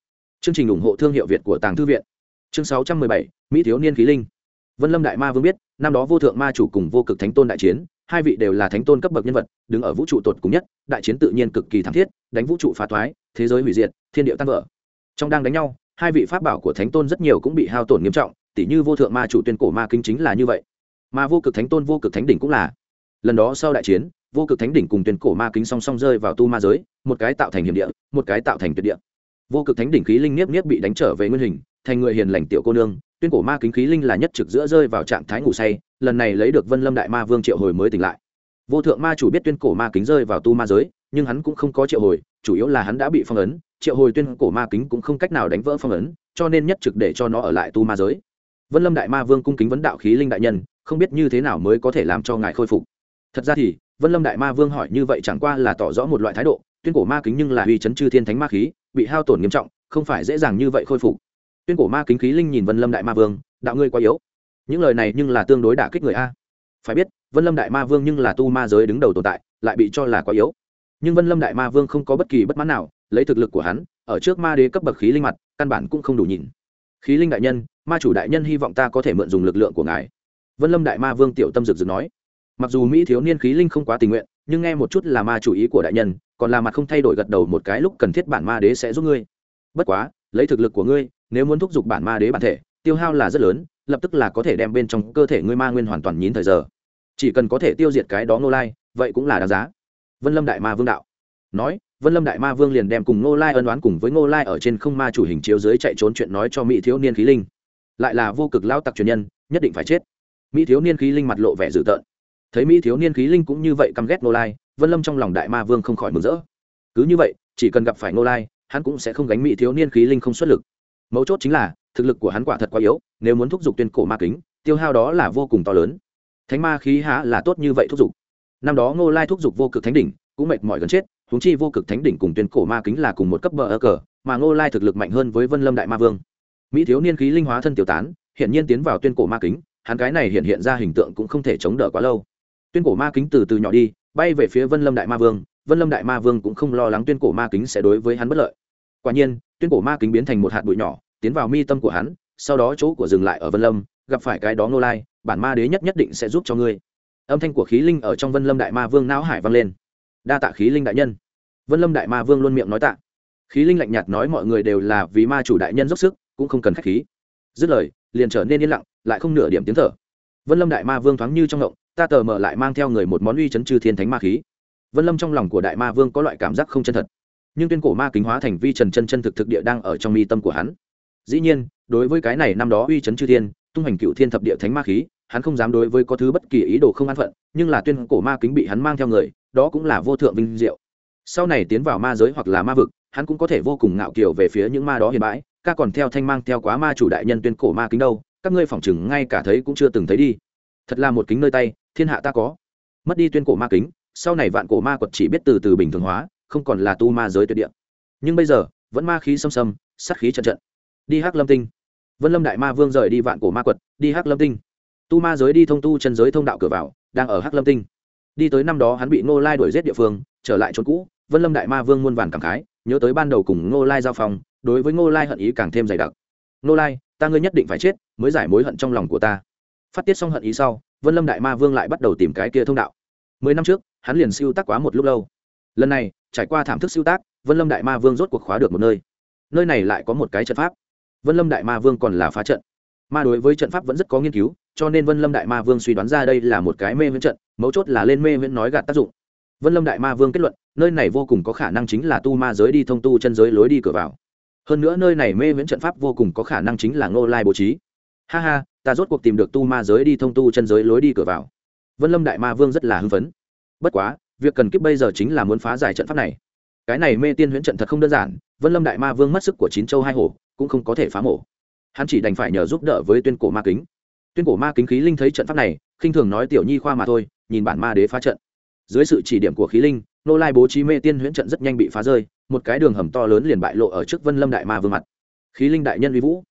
Chương trình ủng hộ thương hiệu việt của tàng thư viện. Chương sáu trăm mười bảy, mỹ thiếu niên khí linh. Vân lâm đại ma vương biết, năm đó vô thượng ma chủ cùng vô cực thánh tôn đại chiến, hai vị đều là thánh tôn cấp bậc nhân vật, đứng ở vũ trụ tột cùng nhất, đại chiến tự nhiên cực kỳ thảm thiết, đánh vũ trụ phá thoái, thế giới hủy diệt, thiên địa tan vỡ. Trong đang đánh nhau hai vị pháp bảo của thánh tôn rất nhiều cũng bị hao tổn nghiêm trọng tỷ như vô thượng ma chủ tuyên cổ ma kinh chính là như vậy. Mà vô cực thánh tôn vô cực thánh đỉnh cũng là. Lần đó sau đại chiến, vô cực thánh đỉnh cùng tuyên cổ ma kính song song rơi vào tu ma giới, một cái tạo thành hiểm địa, một cái tạo thành tuyệt địa. Vô cực thánh đỉnh khí linh niếp niếp bị đánh trở về nguyên hình, thành người hiền lành tiểu cô nương, tuyên cổ ma kính khí linh là nhất trực giữa rơi vào trạng thái ngủ say, lần này lấy được vân lâm đại ma vương triệu hồi mới tỉnh lại. Vô thượng ma chủ biết tuyên cổ ma kính rơi vào tu ma giới, nhưng hắn cũng không có triệu hồi, chủ yếu là hắn đã bị phong ấn triệu hồi tuyên cổ ma kính cũng không cách nào đánh vỡ phong ấn, cho nên nhất trực để cho nó ở lại tu ma giới. Vân lâm đại ma vương cung kính vấn đạo khí linh đại nhân, không biết như thế nào mới có thể làm cho ngài khôi phục. Thật ra thì, vân lâm đại ma vương hỏi như vậy chẳng qua là tỏ rõ một loại thái độ, tuyên cổ ma kính nhưng là uy chấn chư thiên thánh ma khí, bị hao tổn nghiêm trọng, không phải dễ dàng như vậy khôi phục. Tuyên cổ ma kính khí linh nhìn vân lâm đại ma vương, đạo ngươi quá yếu. Những lời này nhưng là tương đối đả kích người a. Phải biết, vân lâm đại ma vương nhưng là tu ma giới đứng đầu tồn tại, lại bị cho là quá yếu. Nhưng vân lâm đại ma vương không có bất kỳ bất mãn nào lấy thực lực của hắn, ở trước ma đế cấp bậc khí linh mặt, căn bản cũng không đủ nhìn. Khí linh đại nhân, ma chủ đại nhân hy vọng ta có thể mượn dùng lực lượng của ngài. Vân lâm đại ma vương tiểu tâm rực rực nói. Mặc dù mỹ thiếu niên khí linh không quá tình nguyện, nhưng nghe một chút là ma chủ ý của đại nhân, còn là mặt không thay đổi gật đầu một cái lúc cần thiết bản ma đế sẽ giúp ngươi. Bất quá, lấy thực lực của ngươi, nếu muốn thúc giục bản ma đế bản thể, tiêu hao là rất lớn, lập tức là có thể đem bên trong cơ thể ngươi ma nguyên hoàn toàn nhín thời giờ. Chỉ cần có thể tiêu diệt cái đó ngô lai, vậy cũng là đáng giá. Vân lâm đại ma vương đạo. Nói vân lâm đại ma vương liền đem cùng ngô lai ân đoán cùng với ngô lai ở trên không ma chủ hình chiếu dưới chạy trốn chuyện nói cho mỹ thiếu niên khí linh. Lại là vô cực lao tặc truyền nhân, nhất định phải chết. Mỹ thiếu niên khí linh mặt lộ vẻ dữ tợn. Thấy mỹ thiếu niên khí linh cũng như vậy căm ghét ngô lai, vân lâm trong lòng đại ma vương không khỏi mừng rỡ. Cứ như vậy, chỉ cần gặp phải ngô lai, hắn cũng sẽ không gánh mỹ thiếu niên khí linh không xuất lực. Mấu chốt chính là, thực lực của hắn quả thật quá yếu, nếu muốn thúc giục tuyên cổ ma kính, tiêu hao đó là vô cùng to lớn. Thánh ma khí há là tốt như vậy thúc giục. Năm đó ngô lai thúc giục vô cực thánh đỉnh, cũng mệt mỏi gần chết huống chi vô cực thánh đỉnh cùng tuyên cổ ma kính là cùng một cấp bờ ơ cờ, mà ngô lai thực lực mạnh hơn với vân lâm đại ma vương. Mỹ thiếu niên khí linh hóa thân tiểu tán hiện nhiên tiến vào tuyên cổ ma kính, hắn cái này hiện hiện ra hình tượng cũng không thể chống đỡ quá lâu. Tuyên cổ ma kính từ từ nhỏ đi, bay về phía vân lâm đại ma vương, vân lâm đại ma vương cũng không lo lắng tuyên cổ ma kính sẽ đối với hắn bất lợi. Quả nhiên, tuyên cổ ma kính biến thành một hạt bụi nhỏ, tiến vào mi tâm của hắn, sau đó chỗ của dừng lại ở vân lâm, gặp phải cái đó ngô lai, bản ma đế nhất nhất định sẽ giúp cho ngươi. Âm thanh của khí linh ở trong vân lâm đại ma vương não hải vang lên. Đa tạ khí linh đại nhân vân lâm đại ma vương luôn miệng nói tạ. Khí linh lạnh nhạt nói mọi người đều là vì ma chủ đại nhân dốc sức, cũng không cần k h á c h khí. Dứt lời, liền trở nên yên lặng, lại không nửa điểm tiếng thở. Vân lâm đại ma vương thoáng như trong ngộng, ta tờ mở lại mang theo người một món uy chấn trừ thiên thánh ma khí. Vân lâm trong lòng của đại ma vương có loại cảm giác không chân thật. Nhưng tuyên cổ ma kính hóa thành vi trần chân chân thực thực địa đang ở trong mi tâm của hắn. Dĩ nhiên, đối với cái này năm đó uy chấn chư thiên, tung hành cựu thiên thập địa thánh ma khí, hắn không dám đối với có thứ bất kỳ ý đồ không an phận, nhưng là tuyên cổ ma kính bị hắn mang theo người, đó cũng là vô thượng vinh diệu sau này tiến vào ma giới hoặc là ma vực, hắn cũng có thể vô cùng ngạo kiều về phía những ma đó hiền bãi. Ca còn theo thanh mang theo quá ma chủ đại nhân tuyên cổ ma kính đâu, các ngươi phỏng chừng ngay cả thấy cũng chưa từng thấy đi. Thật là một kính nơi tay, thiên hạ ta có. Mất đi tuyên cổ ma kính, sau này vạn cổ ma quật chỉ biết từ từ bình thường hóa, không còn là tu ma giới tuyệt địa. Nhưng bây giờ, vẫn ma khí xâm xâm, sát khí trận trận. Đi hắc lâm tinh. Vân lâm đại ma vương rời đi vạn cổ ma quật, đi hắc lâm tinh. Tu ma giới đi thông tu, chân giới thông đạo cửa vào, đang ở hắc lâm tinh. Đi tới năm đó hắn bị ngô lai đuổi giết địa phương, trở lại chốn cũ vân lâm đại ma vương muôn vàn cảm khái, nhớ tới ban đầu cùng ngô lai giao phòng đối với ngô lai hận ý càng thêm dày đặc. Ngô lai, ta ngươi nhất định phải chết, mới giải mối hận trong lòng của ta. Phát tiết xong hận ý sau, vân lâm đại ma vương lại bắt đầu tìm cái kia thông đạo. Mười năm trước, hắn liền siêu tác quá một lúc lâu. Lần này, trải qua thảm thức siêu tác, vân lâm đại ma vương rốt cuộc khóa được một nơi. Nơi này lại có một cái trận pháp. Vân lâm đại ma vương còn là phá trận. Ma đối với trận pháp vẫn rất có nghiên cứu, cho nên vân lâm đại ma vương suy đoán ra đây là một cái mê viễn trận, mấu chốt là lên mê viễn nói gạt tác dụng vân lâm đại ma vương kết luận, nơi này vô cùng có khả năng chính là tu ma giới đi thông tu chân giới lối đi cửa vào. Hơn nữa nơi này mê viễn trận pháp vô cùng có khả năng chính là ngô lai bố trí. Ha ha, ta rốt cuộc tìm được tu ma giới đi thông tu chân giới lối đi cửa vào. Vân lâm đại ma vương rất là hưng phấn. Bất quá, việc cần kiếp bây giờ chính là muốn phá giải trận pháp này. Cái này mê tiên huyễn trận thật không đơn giản, vân lâm đại ma vương mất sức của chín châu hai hổ, cũng không có thể phá mổ. Hắn chỉ đành phải nhờ giúp đỡ với tuyên cổ ma kính. Tuyên cổ ma kính khí linh thấy trận pháp này, khinh thường nói tiểu nhi khoa mà thôi, nhìn bản ma đế phá trận dưới sự chỉ điểm của khí linh, nô lai bố trí mê tiên huyễn trận rất nhanh bị phá rơi, một cái đường hầm to lớn liền bại lộ ở trước vân lâm đại ma vương mặt. Khí linh đại nhân uy vũ.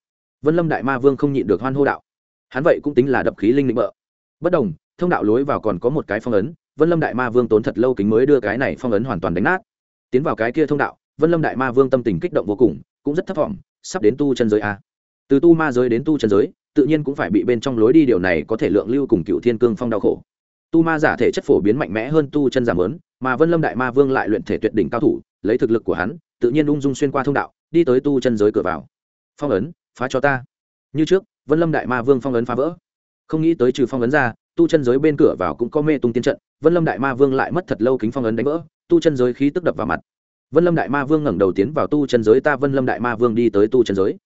Vân lâm đại ma vương không nhịn được hoan hô đạo. Hắn vậy cũng tính là đập khí linh định bợ. Bất đồng, thông đạo lối vào còn có một cái phong ấn, vân lâm đại ma vương tốn thật lâu kính mới đưa cái này phong ấn hoàn toàn đánh nát. Tiến vào cái kia thông đạo, vân lâm đại ma vương tâm tình kích động vô cùng, cũng rất thất vọng, sắp đến tu chân giới a. Từ tu ma giới đến tu chân giới, tự nhiên cũng phải bị bên trong lối đi điều này có thể lượng lưu cùng cựu thiên cương phong đau khổ tu ma giả thể chất phổ biến mạnh mẽ hơn tu chân giảm lớn, mà vân lâm đại ma vương lại luyện thể tuyệt đỉnh cao thủ, lấy thực lực của hắn, tự nhiên ung dung xuyên qua thông đạo, đi tới tu chân giới cửa vào. Phong ấn, phá cho ta. Như trước, vân lâm đại ma vương phong ấn phá vỡ. Không nghĩ tới trừ phong ấn ra, tu chân giới bên cửa vào cũng có mê tung tiên trận, vân lâm đại ma vương lại mất thật lâu kính phong ấn đánh vỡ, tu chân giới khí tức đập vào mặt. Vân lâm đại ma vương ngẩng đầu tiến vào tu chân giới, ta vân lâm đại ma vương đi tới tu chân giới.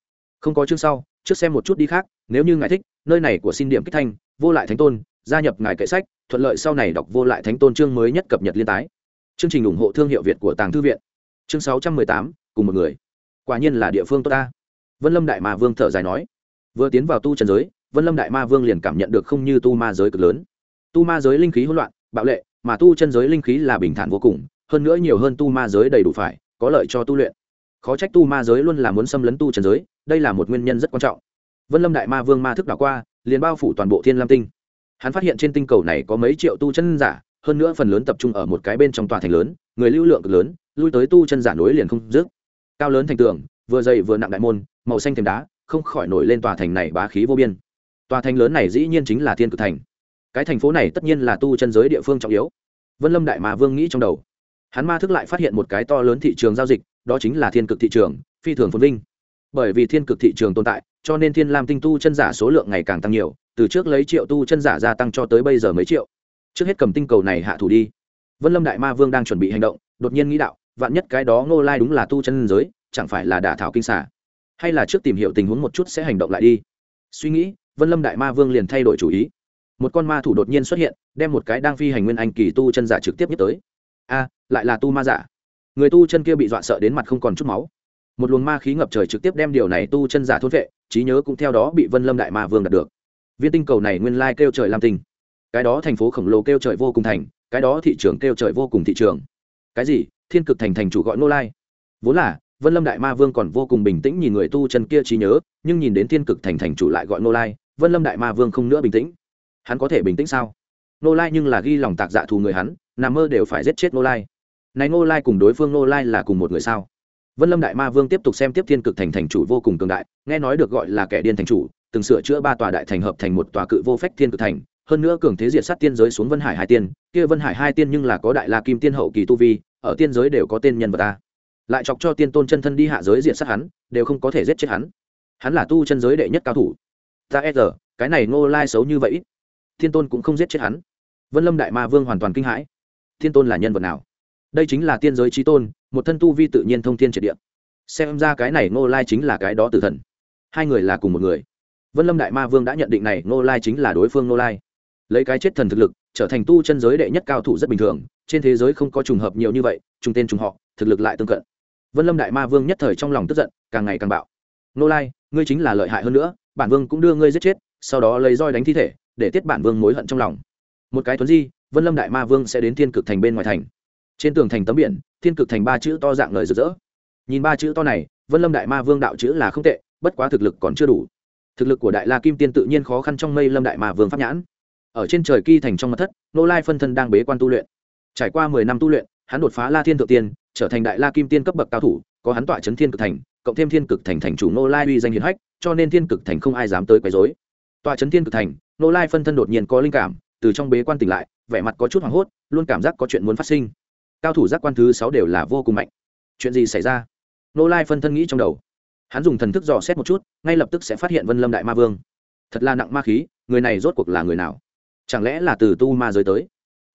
Không có chương sau, trước xem một chút đi khác, nếu như ngài thích, nơi này của xin điểm kích thanh, vô lại thánh tôn gia nhập ngài kệ sách, thuận lợi sau này đọc vô lại thánh tôn chương mới nhất cập nhật liên tái. Chương trình ủng hộ thương hiệu việt của tàng thư viện. Chương sáu trăm mười tám, cùng một người. Quả nhiên là địa phương tốt ta. Vân lâm đại ma vương thở dài nói. Vừa tiến vào tu trần giới, vân lâm đại ma vương liền cảm nhận được không như tu ma giới cực lớn. Tu ma giới linh khí hỗn loạn, bạo lệ, mà tu chân giới linh khí là bình thản vô cùng, hơn nữa nhiều hơn tu ma giới đầy đủ phải, có lợi cho tu luyện. Khó trách tu ma giới luôn là muốn xâm lấn tu trần giới, đây là một nguyên nhân rất quan trọng. Vân lâm đại ma vương ma thức đảo qua, liền bao phủ toàn bộ thiên lam tinh hắn phát hiện trên tinh cầu này có mấy triệu tu chân giả, hơn nữa phần lớn tập trung ở một cái bên trong tòa thành lớn, người lưu lượng cực lớn, lui tới tu chân giả nối liền không dứt. Cao lớn thành tường, vừa dày vừa nặng đại môn, màu xanh thềm đá, không khỏi nổi lên tòa thành này bá khí vô biên. Tòa thành lớn này dĩ nhiên chính là thiên cực thành. Cái thành phố này tất nhiên là tu chân giới địa phương trọng yếu. Vân lâm đại mà vương nghĩ trong đầu. Hắn ma thức lại phát hiện một cái to lớn thị trường giao dịch, đó chính là thiên cực thị trường, phi thường phồn vinh. Bởi vì thiên cực thị trường tồn tại, cho nên thiên lam tinh tu chân giả số lượng ngày càng tăng nhiều từ trước lấy triệu tu chân giả gia tăng cho tới bây giờ mấy triệu. Trước hết cầm tinh cầu này hạ thủ đi. Vân lâm đại ma vương đang chuẩn bị hành động, đột nhiên nghĩ đạo, vạn nhất cái đó ngô lai đúng là tu chân giới, chẳng phải là đả thảo kinh xả hay là trước tìm hiểu tình huống một chút sẽ hành động lại đi. Suy nghĩ, vân lâm đại ma vương liền thay đổi chủ ý. Một con ma thủ đột nhiên xuất hiện, đem một cái đang phi hành nguyên anh kỳ tu chân giả trực tiếp nhất tới. A, lại là tu ma giả. Người tu chân kia bị dọa sợ đến mặt không còn chút máu. Một luồng ma khí ngập trời trực tiếp đem điều này tu chân giả thốt vệ trí nhớ cũng theo đó bị vân lâm đại ma vương đạt được viên tinh cầu này nguyên lai kêu trời lam tinh. Cái đó thành phố khổng lồ kêu trời vô cùng thành, cái đó thị trường kêu trời vô cùng thị trường. Cái gì? Thiên cực thành thành chủ gọi nô lai. Vốn là, vân lâm đại ma vương còn vô cùng bình tĩnh nhìn người tu chân kia trí nhớ, nhưng nhìn đến thiên cực thành thành chủ lại gọi nô lai, vân lâm đại ma vương không nữa bình tĩnh. Hắn có thể bình tĩnh sao? Nô lai nhưng là ghi lòng tạc dạ thù người hắn, nằm mơ đều phải giết chết nô lai. Này nô lai cùng đối phương nô lai là cùng một người sao? Vân lâm đại ma vương tiếp tục xem tiếp thiên cực thành thành chủ vô cùng cường đại, nghe nói được gọi là kẻ điên thành chủ từng sửa chữa ba tòa đại thành hợp thành một tòa cự vô phách thiên cự thành, hơn nữa cường thế diệt sát tiên giới xuống vân hải hai tiên, kia vân hải hai tiên nhưng là có đại la kim tiên hậu kỳ tu vi, ở tiên giới đều có tên nhân vật ta. Lại chọc cho tiên tôn chân thân đi hạ giới diệt sát hắn, đều không có thể giết chết hắn. Hắn là tu chân giới đệ nhất cao thủ. Ta e giờ cái này ngô lai xấu như vậy thiên tôn cũng không giết chết hắn. Vân lâm đại ma vương hoàn toàn kinh hãi. Thiên tôn là nhân vật nào? Đây chính là tiên giới trí tôn, một thân tu vi tự nhiên thông thiên triệt địa. Xem ra cái này ngô lai chính là cái đó tử thần. Hai người là cùng một người vân lâm đại ma vương đã nhận định này Nô lai chính là đối phương Nô lai. Lấy cái chết thần thực lực, trở thành tu chân giới đệ nhất cao thủ rất bình thường, trên thế giới không có trùng hợp nhiều như vậy, trùng tên trùng họ, thực lực lại tương cận. Vân lâm đại ma vương nhất thời trong lòng tức giận, càng ngày càng bạo. Nô lai, ngươi chính là lợi hại hơn nữa, bản vương cũng đưa ngươi giết chết, sau đó lấy roi đánh thi thể, để tiết bản vương mối hận trong lòng. Một cái thuấn di, vân lâm đại ma vương sẽ đến thiên cực thành bên ngoài thành. Trên tường thành tấm biển, thiên cực thành ba chữ to dạng lời rực rỡ. Nhìn ba chữ to này, vân lâm đại ma vương đạo chữ là không tệ, bất quá thực lực còn chưa đủ thực lực của đại la kim tiên tự nhiên khó khăn trong mây lâm đại mà vương pháp nhãn. Ở trên trời kỳ thành trong mặt thất, nô lai phân thân đang bế quan tu luyện. Trải qua mười năm tu luyện, hắn đột phá la thiên thượng tiên, trở thành đại la kim tiên cấp bậc cao thủ, có hắn tọa chấn thiên cực thành, cộng thêm thiên cực thành thành chủ nô lai uy danh hiền hách, cho nên thiên cực thành không ai dám tới quấy dối tọa chấn thiên cực thành, nô lai phân thân đột nhiên có linh cảm, từ trong bế quan tỉnh lại, vẻ mặt có chút hoảng hốt, luôn cảm giác có chuyện muốn phát sinh. Cao thủ giác quan thứ sáu đều là vô cùng mạnh. Chuyện gì xảy ra? Nô lai phân thân nghĩ trong đầu hắn dùng thần thức dò xét một chút, ngay lập tức sẽ phát hiện vân lâm đại ma vương. Thật là nặng ma khí, người này rốt cuộc là người nào? Chẳng lẽ là từ tu ma giới tới,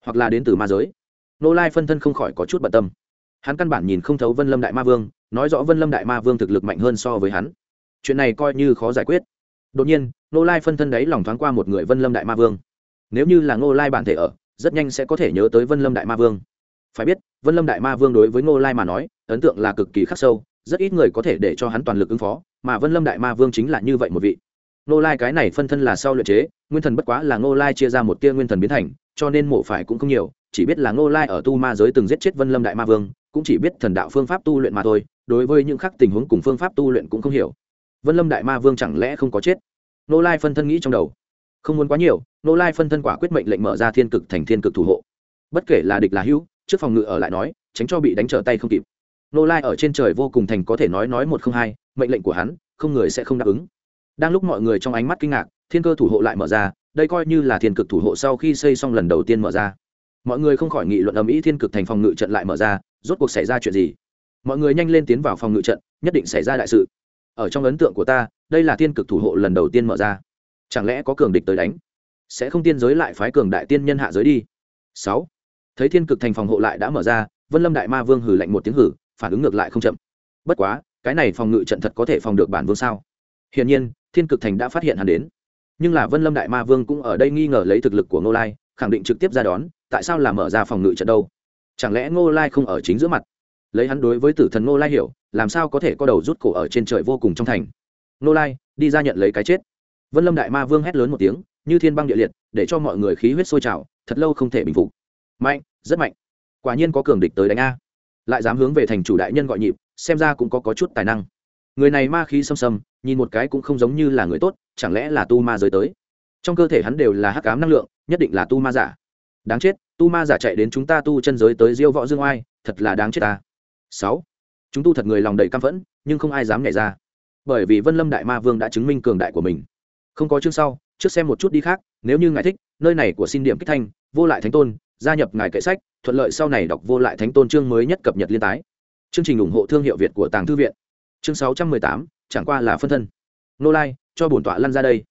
hoặc là đến từ ma giới? Nô lai phân thân không khỏi có chút bận tâm. Hắn căn bản nhìn không thấu vân lâm đại ma vương, nói rõ vân lâm đại ma vương thực lực mạnh hơn so với hắn. Chuyện này coi như khó giải quyết. Đột nhiên, nô lai phân thân đấy lòng thoáng qua một người vân lâm đại ma vương. Nếu như là Ngô lai bản thể ở, rất nhanh sẽ có thể nhớ tới vân lâm đại ma vương. Phải biết, vân lâm đại ma vương đối với ngô lai mà nói, ấn tượng là cực kỳ khắc sâu rất ít người có thể để cho hắn toàn lực ứng phó, mà vân lâm đại ma vương chính là như vậy một vị. Ngô lai cái này phân thân là sau luyện chế, nguyên thần bất quá là ngô lai chia ra một tia nguyên thần biến thành, cho nên mổ phải cũng không nhiều, chỉ biết là ngô lai ở tu ma giới từng giết chết vân lâm đại ma vương, cũng chỉ biết thần đạo phương pháp tu luyện mà thôi, đối với những khác tình huống cùng phương pháp tu luyện cũng không hiểu. Vân lâm đại ma vương chẳng lẽ không có chết? Ngô lai phân thân nghĩ trong đầu. Không muốn quá nhiều, ngô lai phân thân quả quyết mệnh lệnh mở ra thiên cực thành thiên cực thủ hộ. Bất kể là địch là hữu, trước phòng ngự ở lại nói, tránh cho bị đánh trở tay không kịp nô lai ở trên trời vô cùng thành có thể nói nói một không hai, mệnh lệnh của hắn, không người sẽ không đáp ứng. Đang lúc mọi người trong ánh mắt kinh ngạc, thiên cơ thủ hộ lại mở ra, đây coi như là thiên cực thủ hộ sau khi xây xong lần đầu tiên mở ra. Mọi người không khỏi nghị luận ầm ĩ thiên cực thành phòng ngự trận lại mở ra, rốt cuộc xảy ra chuyện gì? Mọi người nhanh lên tiến vào phòng ngự trận, nhất định xảy ra đại sự. Ở trong ấn tượng của ta, đây là thiên cực thủ hộ lần đầu tiên mở ra. Chẳng lẽ có cường địch tới đánh? Sẽ không tiên giới lại phái cường đại tiên nhân hạ giới đi? Sáu. Thấy thiên cực thành phòng hộ lại đã mở ra, vân lâm đại ma vương hử lạnh một tiếng hử phản ứng ngược lại không chậm. Bất quá, cái này phòng ngự trận thật có thể phòng được bản vương sao? Hiển nhiên, thiên cực thành đã phát hiện hắn đến. Nhưng là vân lâm đại ma vương cũng ở đây nghi ngờ lấy thực lực của ngô lai, khẳng định trực tiếp ra đón, tại sao là mở ra phòng ngự trận đâu? Chẳng lẽ ngô lai không ở chính giữa mặt? Lấy hắn đối với tử thần ngô lai hiểu, làm sao có thể có đầu rút cổ ở trên trời vô cùng trong thành? Ngô lai, đi ra nhận lấy cái chết. Vân lâm đại ma vương hét lớn một tiếng, như thiên băng địa liệt, để cho mọi người khí huyết sôi trào, thật lâu không thể bình phục. Mạnh, rất mạnh. Quả nhiên có cường địch tới đánh a lại dám hướng về thành chủ đại nhân gọi nhịp xem ra cũng có, có chút tài năng. Người này ma khí xâm xâm nhìn một cái cũng không giống như là người tốt chẳng lẽ là tu ma giới tới? Trong cơ thể hắn đều là hắc cám năng lượng nhất định là tu ma giả. Đáng chết tu ma giả chạy đến chúng ta tu chân giới tới diêu võ dương oai thật là đáng chết ta. Sáu. Chúng tu thật người lòng đầy căm phẫn nhưng không ai dám nhảy ra. Bởi vì vân lâm đại ma vương đã chứng minh cường đại của mình. Không có chương sau trước xem một chút đi khác nếu như ngài thích nơi này của xin điểm kích thanh vô lại thánh tôn gia nhập ngài kệ sách, thuận lợi sau này đọc vô lại thánh tôn chương mới nhất cập nhật liên tái. Chương trình ủng hộ thương hiệu việt của tàng thư viện. Chương sáu trăm mười tám, chẳng qua là phân thân. Nô lai, cho bổn tọa lăn ra đây.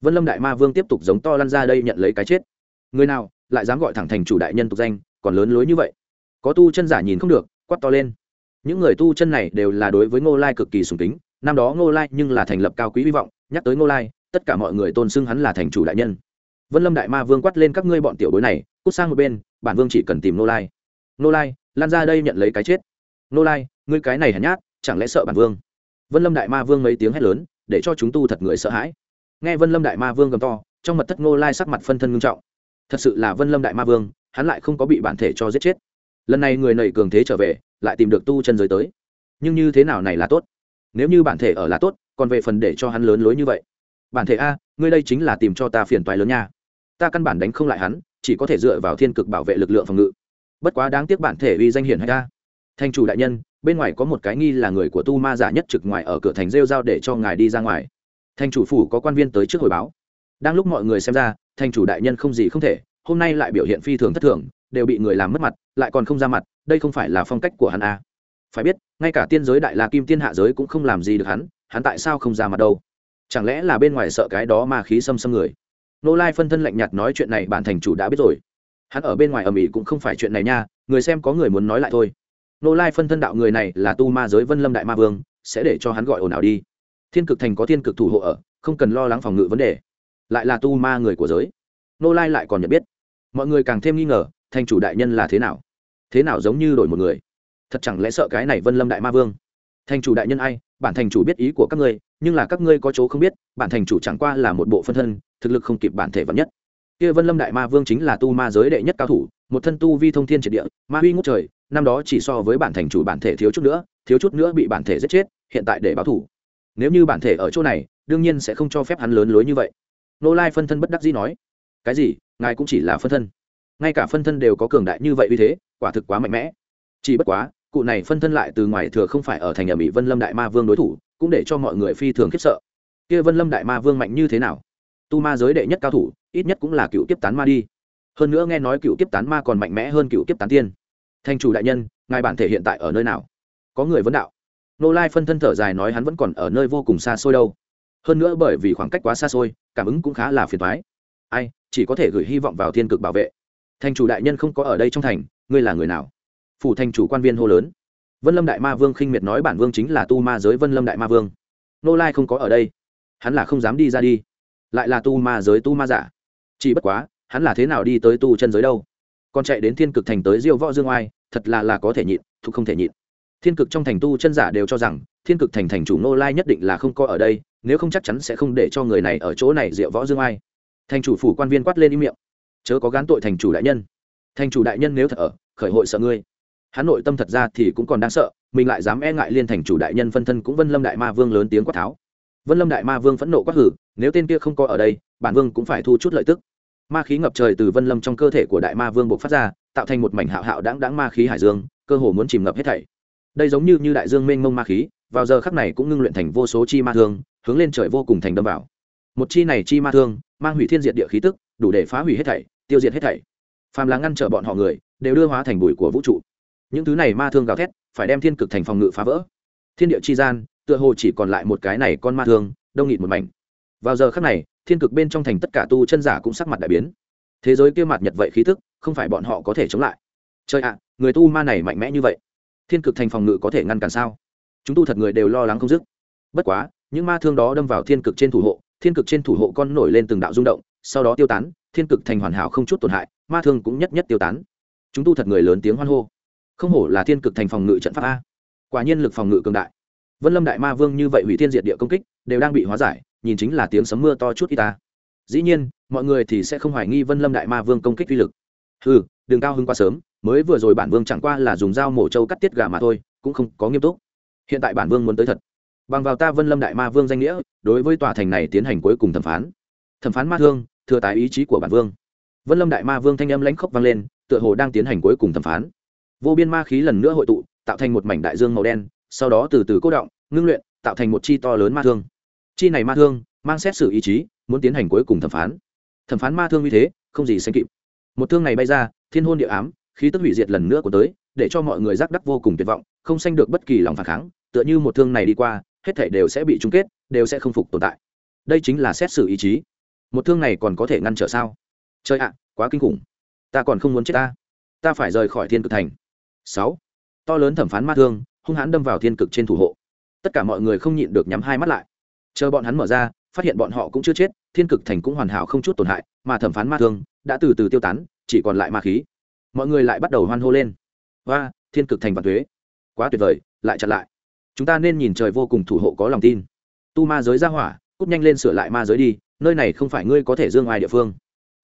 Vân lâm đại ma vương tiếp tục giống to lăn ra đây nhận lấy cái chết. Người nào lại dám gọi thẳng thành chủ đại nhân tục danh, còn lớn lối như vậy? Có tu chân giả nhìn không được, quát to lên. Những người tu chân này đều là đối với ngô lai cực kỳ sùng kính. Năm đó ngô lai nhưng là thành lập cao quý hy vọng, nhắc tới ngô lai, tất cả mọi người tôn xưng hắn là thành chủ đại nhân vân lâm đại ma vương quát lên các ngươi bọn tiểu bối này, cút sang một bên, bản vương chỉ cần tìm nô lai. Nô lai, lan ra đây nhận lấy cái chết. Nô lai, ngươi cái này hèn nhát, chẳng lẽ sợ bản vương? Vân lâm đại ma vương mấy tiếng hét lớn, để cho chúng tu thật người sợ hãi. Nghe vân lâm đại ma vương gầm to, trong mật thất nô lai sắc mặt phân thân ngưng trọng. Thật sự là vân lâm đại ma vương, hắn lại không có bị bản thể cho giết chết. Lần này người nầy cường thế trở về, lại tìm được tu chân giới tới. Nhưng như thế nào này là tốt? Nếu như bản thể ở là tốt, còn về phần để cho hắn lớn lối như vậy. Bản thể a, ngươi đây chính là tìm cho ta phiền toái lớn nha ta căn bản đánh không lại hắn, chỉ có thể dựa vào thiên cực bảo vệ lực lượng phòng ngự. Bất quá đáng tiếc bản thể uy danh hiển hay ta thành chủ đại nhân, bên ngoài có một cái nghi là người của tu ma giả nhất trực ngoài ở cửa thành rêu giao để cho ngài đi ra ngoài. Thành chủ phủ có quan viên tới trước hồi báo. Đang lúc mọi người xem ra thành chủ đại nhân không gì không thể, hôm nay lại biểu hiện phi thường thất thường, đều bị người làm mất mặt, lại còn không ra mặt, đây không phải là phong cách của hắn à. phải biết, ngay cả tiên giới đại la kim tiên hạ giới cũng không làm gì được hắn hắn tại sao không ra mặt đâu? Chẳng lẽ là bên ngoài sợ cái đó mà khí xâm xâm người? Nô lai phân thân lạnh nhạt nói chuyện này bản thành chủ đã biết rồi. Hắn ở bên ngoài ầm ĩ cũng không phải chuyện này nha, người xem có người muốn nói lại thôi. Nô lai phân thân đạo người này là tu ma giới vân lâm đại ma vương, sẽ để cho hắn gọi ồn ào đi. Thiên cực thành có thiên cực thủ hộ ở, không cần lo lắng phòng ngự vấn đề. Lại là tu ma người của giới. Nô lai lại còn nhận biết. Mọi người càng thêm nghi ngờ, thành chủ đại nhân là thế nào? Thế nào giống như đổi một người? Thật chẳng lẽ sợ cái này vân lâm đại ma vương? Thành chủ đại nhân ai, bản thành chủ biết ý của các ngươi, nhưng là các ngươi có chỗ không biết, bản thành chủ chẳng qua là một bộ phân thân, thực lực không kịp bản thể vật nhất. Kia vân lâm đại ma vương chính là tu ma giới đệ nhất cao thủ, một thân tu vi thông thiên triệt địa, ma huy ngút trời, năm đó chỉ so với bản thành chủ bản thể thiếu chút nữa, thiếu chút nữa bị bản thể giết chết, hiện tại để báo thủ. Nếu như bản thể ở chỗ này, đương nhiên sẽ không cho phép hắn lớn lối như vậy. Nô lai phân thân bất đắc dĩ nói, cái gì? Ngài cũng chỉ là phân thân? Ngay cả phân thân đều có cường đại như vậy uy thế, quả thực quá mạnh mẽ. Chỉ bất quá cụ này phân thân lại từ ngoài thừa không phải ở thành ở mỹ vân lâm đại ma vương đối thủ, cũng để cho mọi người phi thường khiếp sợ. Kia vân lâm đại ma vương mạnh như thế nào? Tu ma giới đệ nhất cao thủ, ít nhất cũng là cựu kiếp tán ma đi. Hơn nữa nghe nói cựu kiếp tán ma còn mạnh mẽ hơn cựu kiếp tán tiên. Thanh chủ đại nhân, ngài bản thể hiện tại ở nơi nào? Có người vấn đạo. Nô lai phân thân thở dài nói hắn vẫn còn ở nơi vô cùng xa xôi đâu. Hơn nữa bởi vì khoảng cách quá xa xôi, cảm ứng cũng khá là phiền thoái ai, chỉ có thể gửi hy vọng vào thiên cực bảo vệ. Thanh chủ đại nhân không có ở đây trong thành, ngươi là người nào? Phủ thành chủ quan viên hô lớn. Vân lâm đại ma vương khinh miệt nói bản vương chính là tu ma giới vân lâm đại ma vương. Nô lai không có ở đây. Hắn là không dám đi ra đi. Lại là tu ma giới tu ma giả. Chỉ bất quá, hắn là thế nào đi tới tu chân giới đâu? Còn chạy đến thiên cực thành tới diêu võ dương oai, thật là là có thể nhịn thuộc không thể nhịn. Thiên cực trong thành tu chân giả đều cho rằng, thiên cực thành thành chủ nô lai nhất định là không có ở đây, nếu không chắc chắn sẽ không để cho người này ở chỗ này diệu võ dương oai. Thành chủ phủ quan viên quát lên im miệng. Chớ có gán tội thành chủ đại nhân. Thành chủ đại nhân nếu thật ở, khởi hội sợ ngươi hắn nội tâm thật ra thì cũng còn đang sợ, mình lại dám e ngại liên thành chủ đại nhân phân thân cũng vân lâm đại ma vương lớn tiếng quát tháo. Vân lâm đại ma vương phẫn nộ quát hử, nếu tên kia không có ở đây, bản vương cũng phải thu chút lợi tức. Ma khí ngập trời từ vân lâm trong cơ thể của đại ma vương buộc phát ra, tạo thành một mảnh hạo hạo đáng đáng ma khí hải dương, cơ hồ muốn chìm ngập hết thảy. Đây giống như như đại dương mênh mông ma khí, vào giờ khắc này cũng ngưng luyện thành vô số chi ma thương, hướng lên trời vô cùng thành đâm vào. Một chi này chi ma thương, mang hủy thiên diệt địa khí tức, đủ để phá hủy hết thảy, tiêu diệt hết thảy. Phàm là ngăn trở bọn họ người, đều đưa hóa thành bụi của vũ trụ những thứ này ma thương gào thét, phải đem thiên cực thành phòng ngự phá vỡ. Thiên địa chi gian, tựa hồ chỉ còn lại một cái này con ma thương, đông nghịt một mảnh. Vào giờ khắc này, thiên cực bên trong thành tất cả tu chân giả cũng sắc mặt đại biến. Thế giới kia mặt nhật vậy khí thức không phải bọn họ có thể chống lại. Trời ạ, người tu ma này mạnh mẽ như vậy, thiên cực thành phòng ngự có thể ngăn cản sao? Chúng tu thật người đều lo lắng không dứt. Bất quá, những ma thương đó đâm vào thiên cực trên thủ hộ, thiên cực trên thủ hộ con nổi lên từng đạo rung động, sau đó tiêu tán, thiên cực thành hoàn hảo không chút tổn hại, ma thương cũng nhất nhất tiêu tán. Chúng tu thật người lớn tiếng hoan hô không hổ là thiên cực thành phòng ngự trận pháp a. Quả nhiên lực phòng ngự cường đại. Vân lâm đại ma vương như vậy hủy thiên diệt địa công kích, đều đang bị hóa giải, nhìn chính là tiếng sấm mưa to chút y ta. Dĩ nhiên, mọi người thì sẽ không hoài nghi vân lâm đại ma vương công kích uy lực. Ừ đường cao hưng quá sớm, mới vừa rồi bản vương chẳng qua là dùng dao mổ trâu cắt tiết gà mà thôi, cũng không có nghiêm túc. Hiện tại bản vương muốn tới thật. Bằng vào ta vân lâm đại ma vương danh nghĩa, đối với tòa thành này tiến hành cuối cùng thẩm phán. Thẩm phán ma thương, thừa tái ý chí của bản vương. Vân lâm đại ma vương thanh âm lãnh khốc vang lên, tựa hồ đang tiến hành cuối cùng thẩm phán vô biên ma khí lần nữa hội tụ, tạo thành một mảnh đại dương màu đen, sau đó từ từ cố động, ngưng luyện, tạo thành một chi to lớn ma thương. Chi này ma thương, mang xét xử ý chí, muốn tiến hành cuối cùng thẩm phán. Thẩm phán ma thương như thế, không gì sánh kịp. Một thương này bay ra, thiên hôn địa ám, khí tức hủy diệt lần nữa của tới, để cho mọi người giác đắc vô cùng tuyệt vọng, không sanh được bất kỳ lòng phản kháng, tựa như một thương này đi qua, hết thể đều sẽ bị chung kết, đều sẽ không phục tồn tại. Đây chính là xét xử ý chí. Một thương này còn có thể ngăn trở sao? Chơi ạ, quá kinh khủng. Ta còn không muốn chết ta. Ta phải rời khỏi thiên cực thành sáu. To lớn thẩm phán ma thương, hung hãn đâm vào thiên cực trên thủ hộ. Tất cả mọi người không nhịn được nhắm hai mắt lại. Chờ bọn hắn mở ra, phát hiện bọn họ cũng chưa chết, thiên cực thành cũng hoàn hảo không chút tổn hại, mà thẩm phán ma thương đã từ từ tiêu tán, chỉ còn lại ma khí. Mọi người lại bắt đầu hoan hô lên. Và thiên cực thành vạn thuế. Quá tuyệt vời, lại chặn lại. Chúng ta nên nhìn trời vô cùng thủ hộ có lòng tin. Tu ma giới ra hỏa cúp nhanh lên sửa lại ma giới đi, nơi này không phải ngươi có thể dương ai địa phương.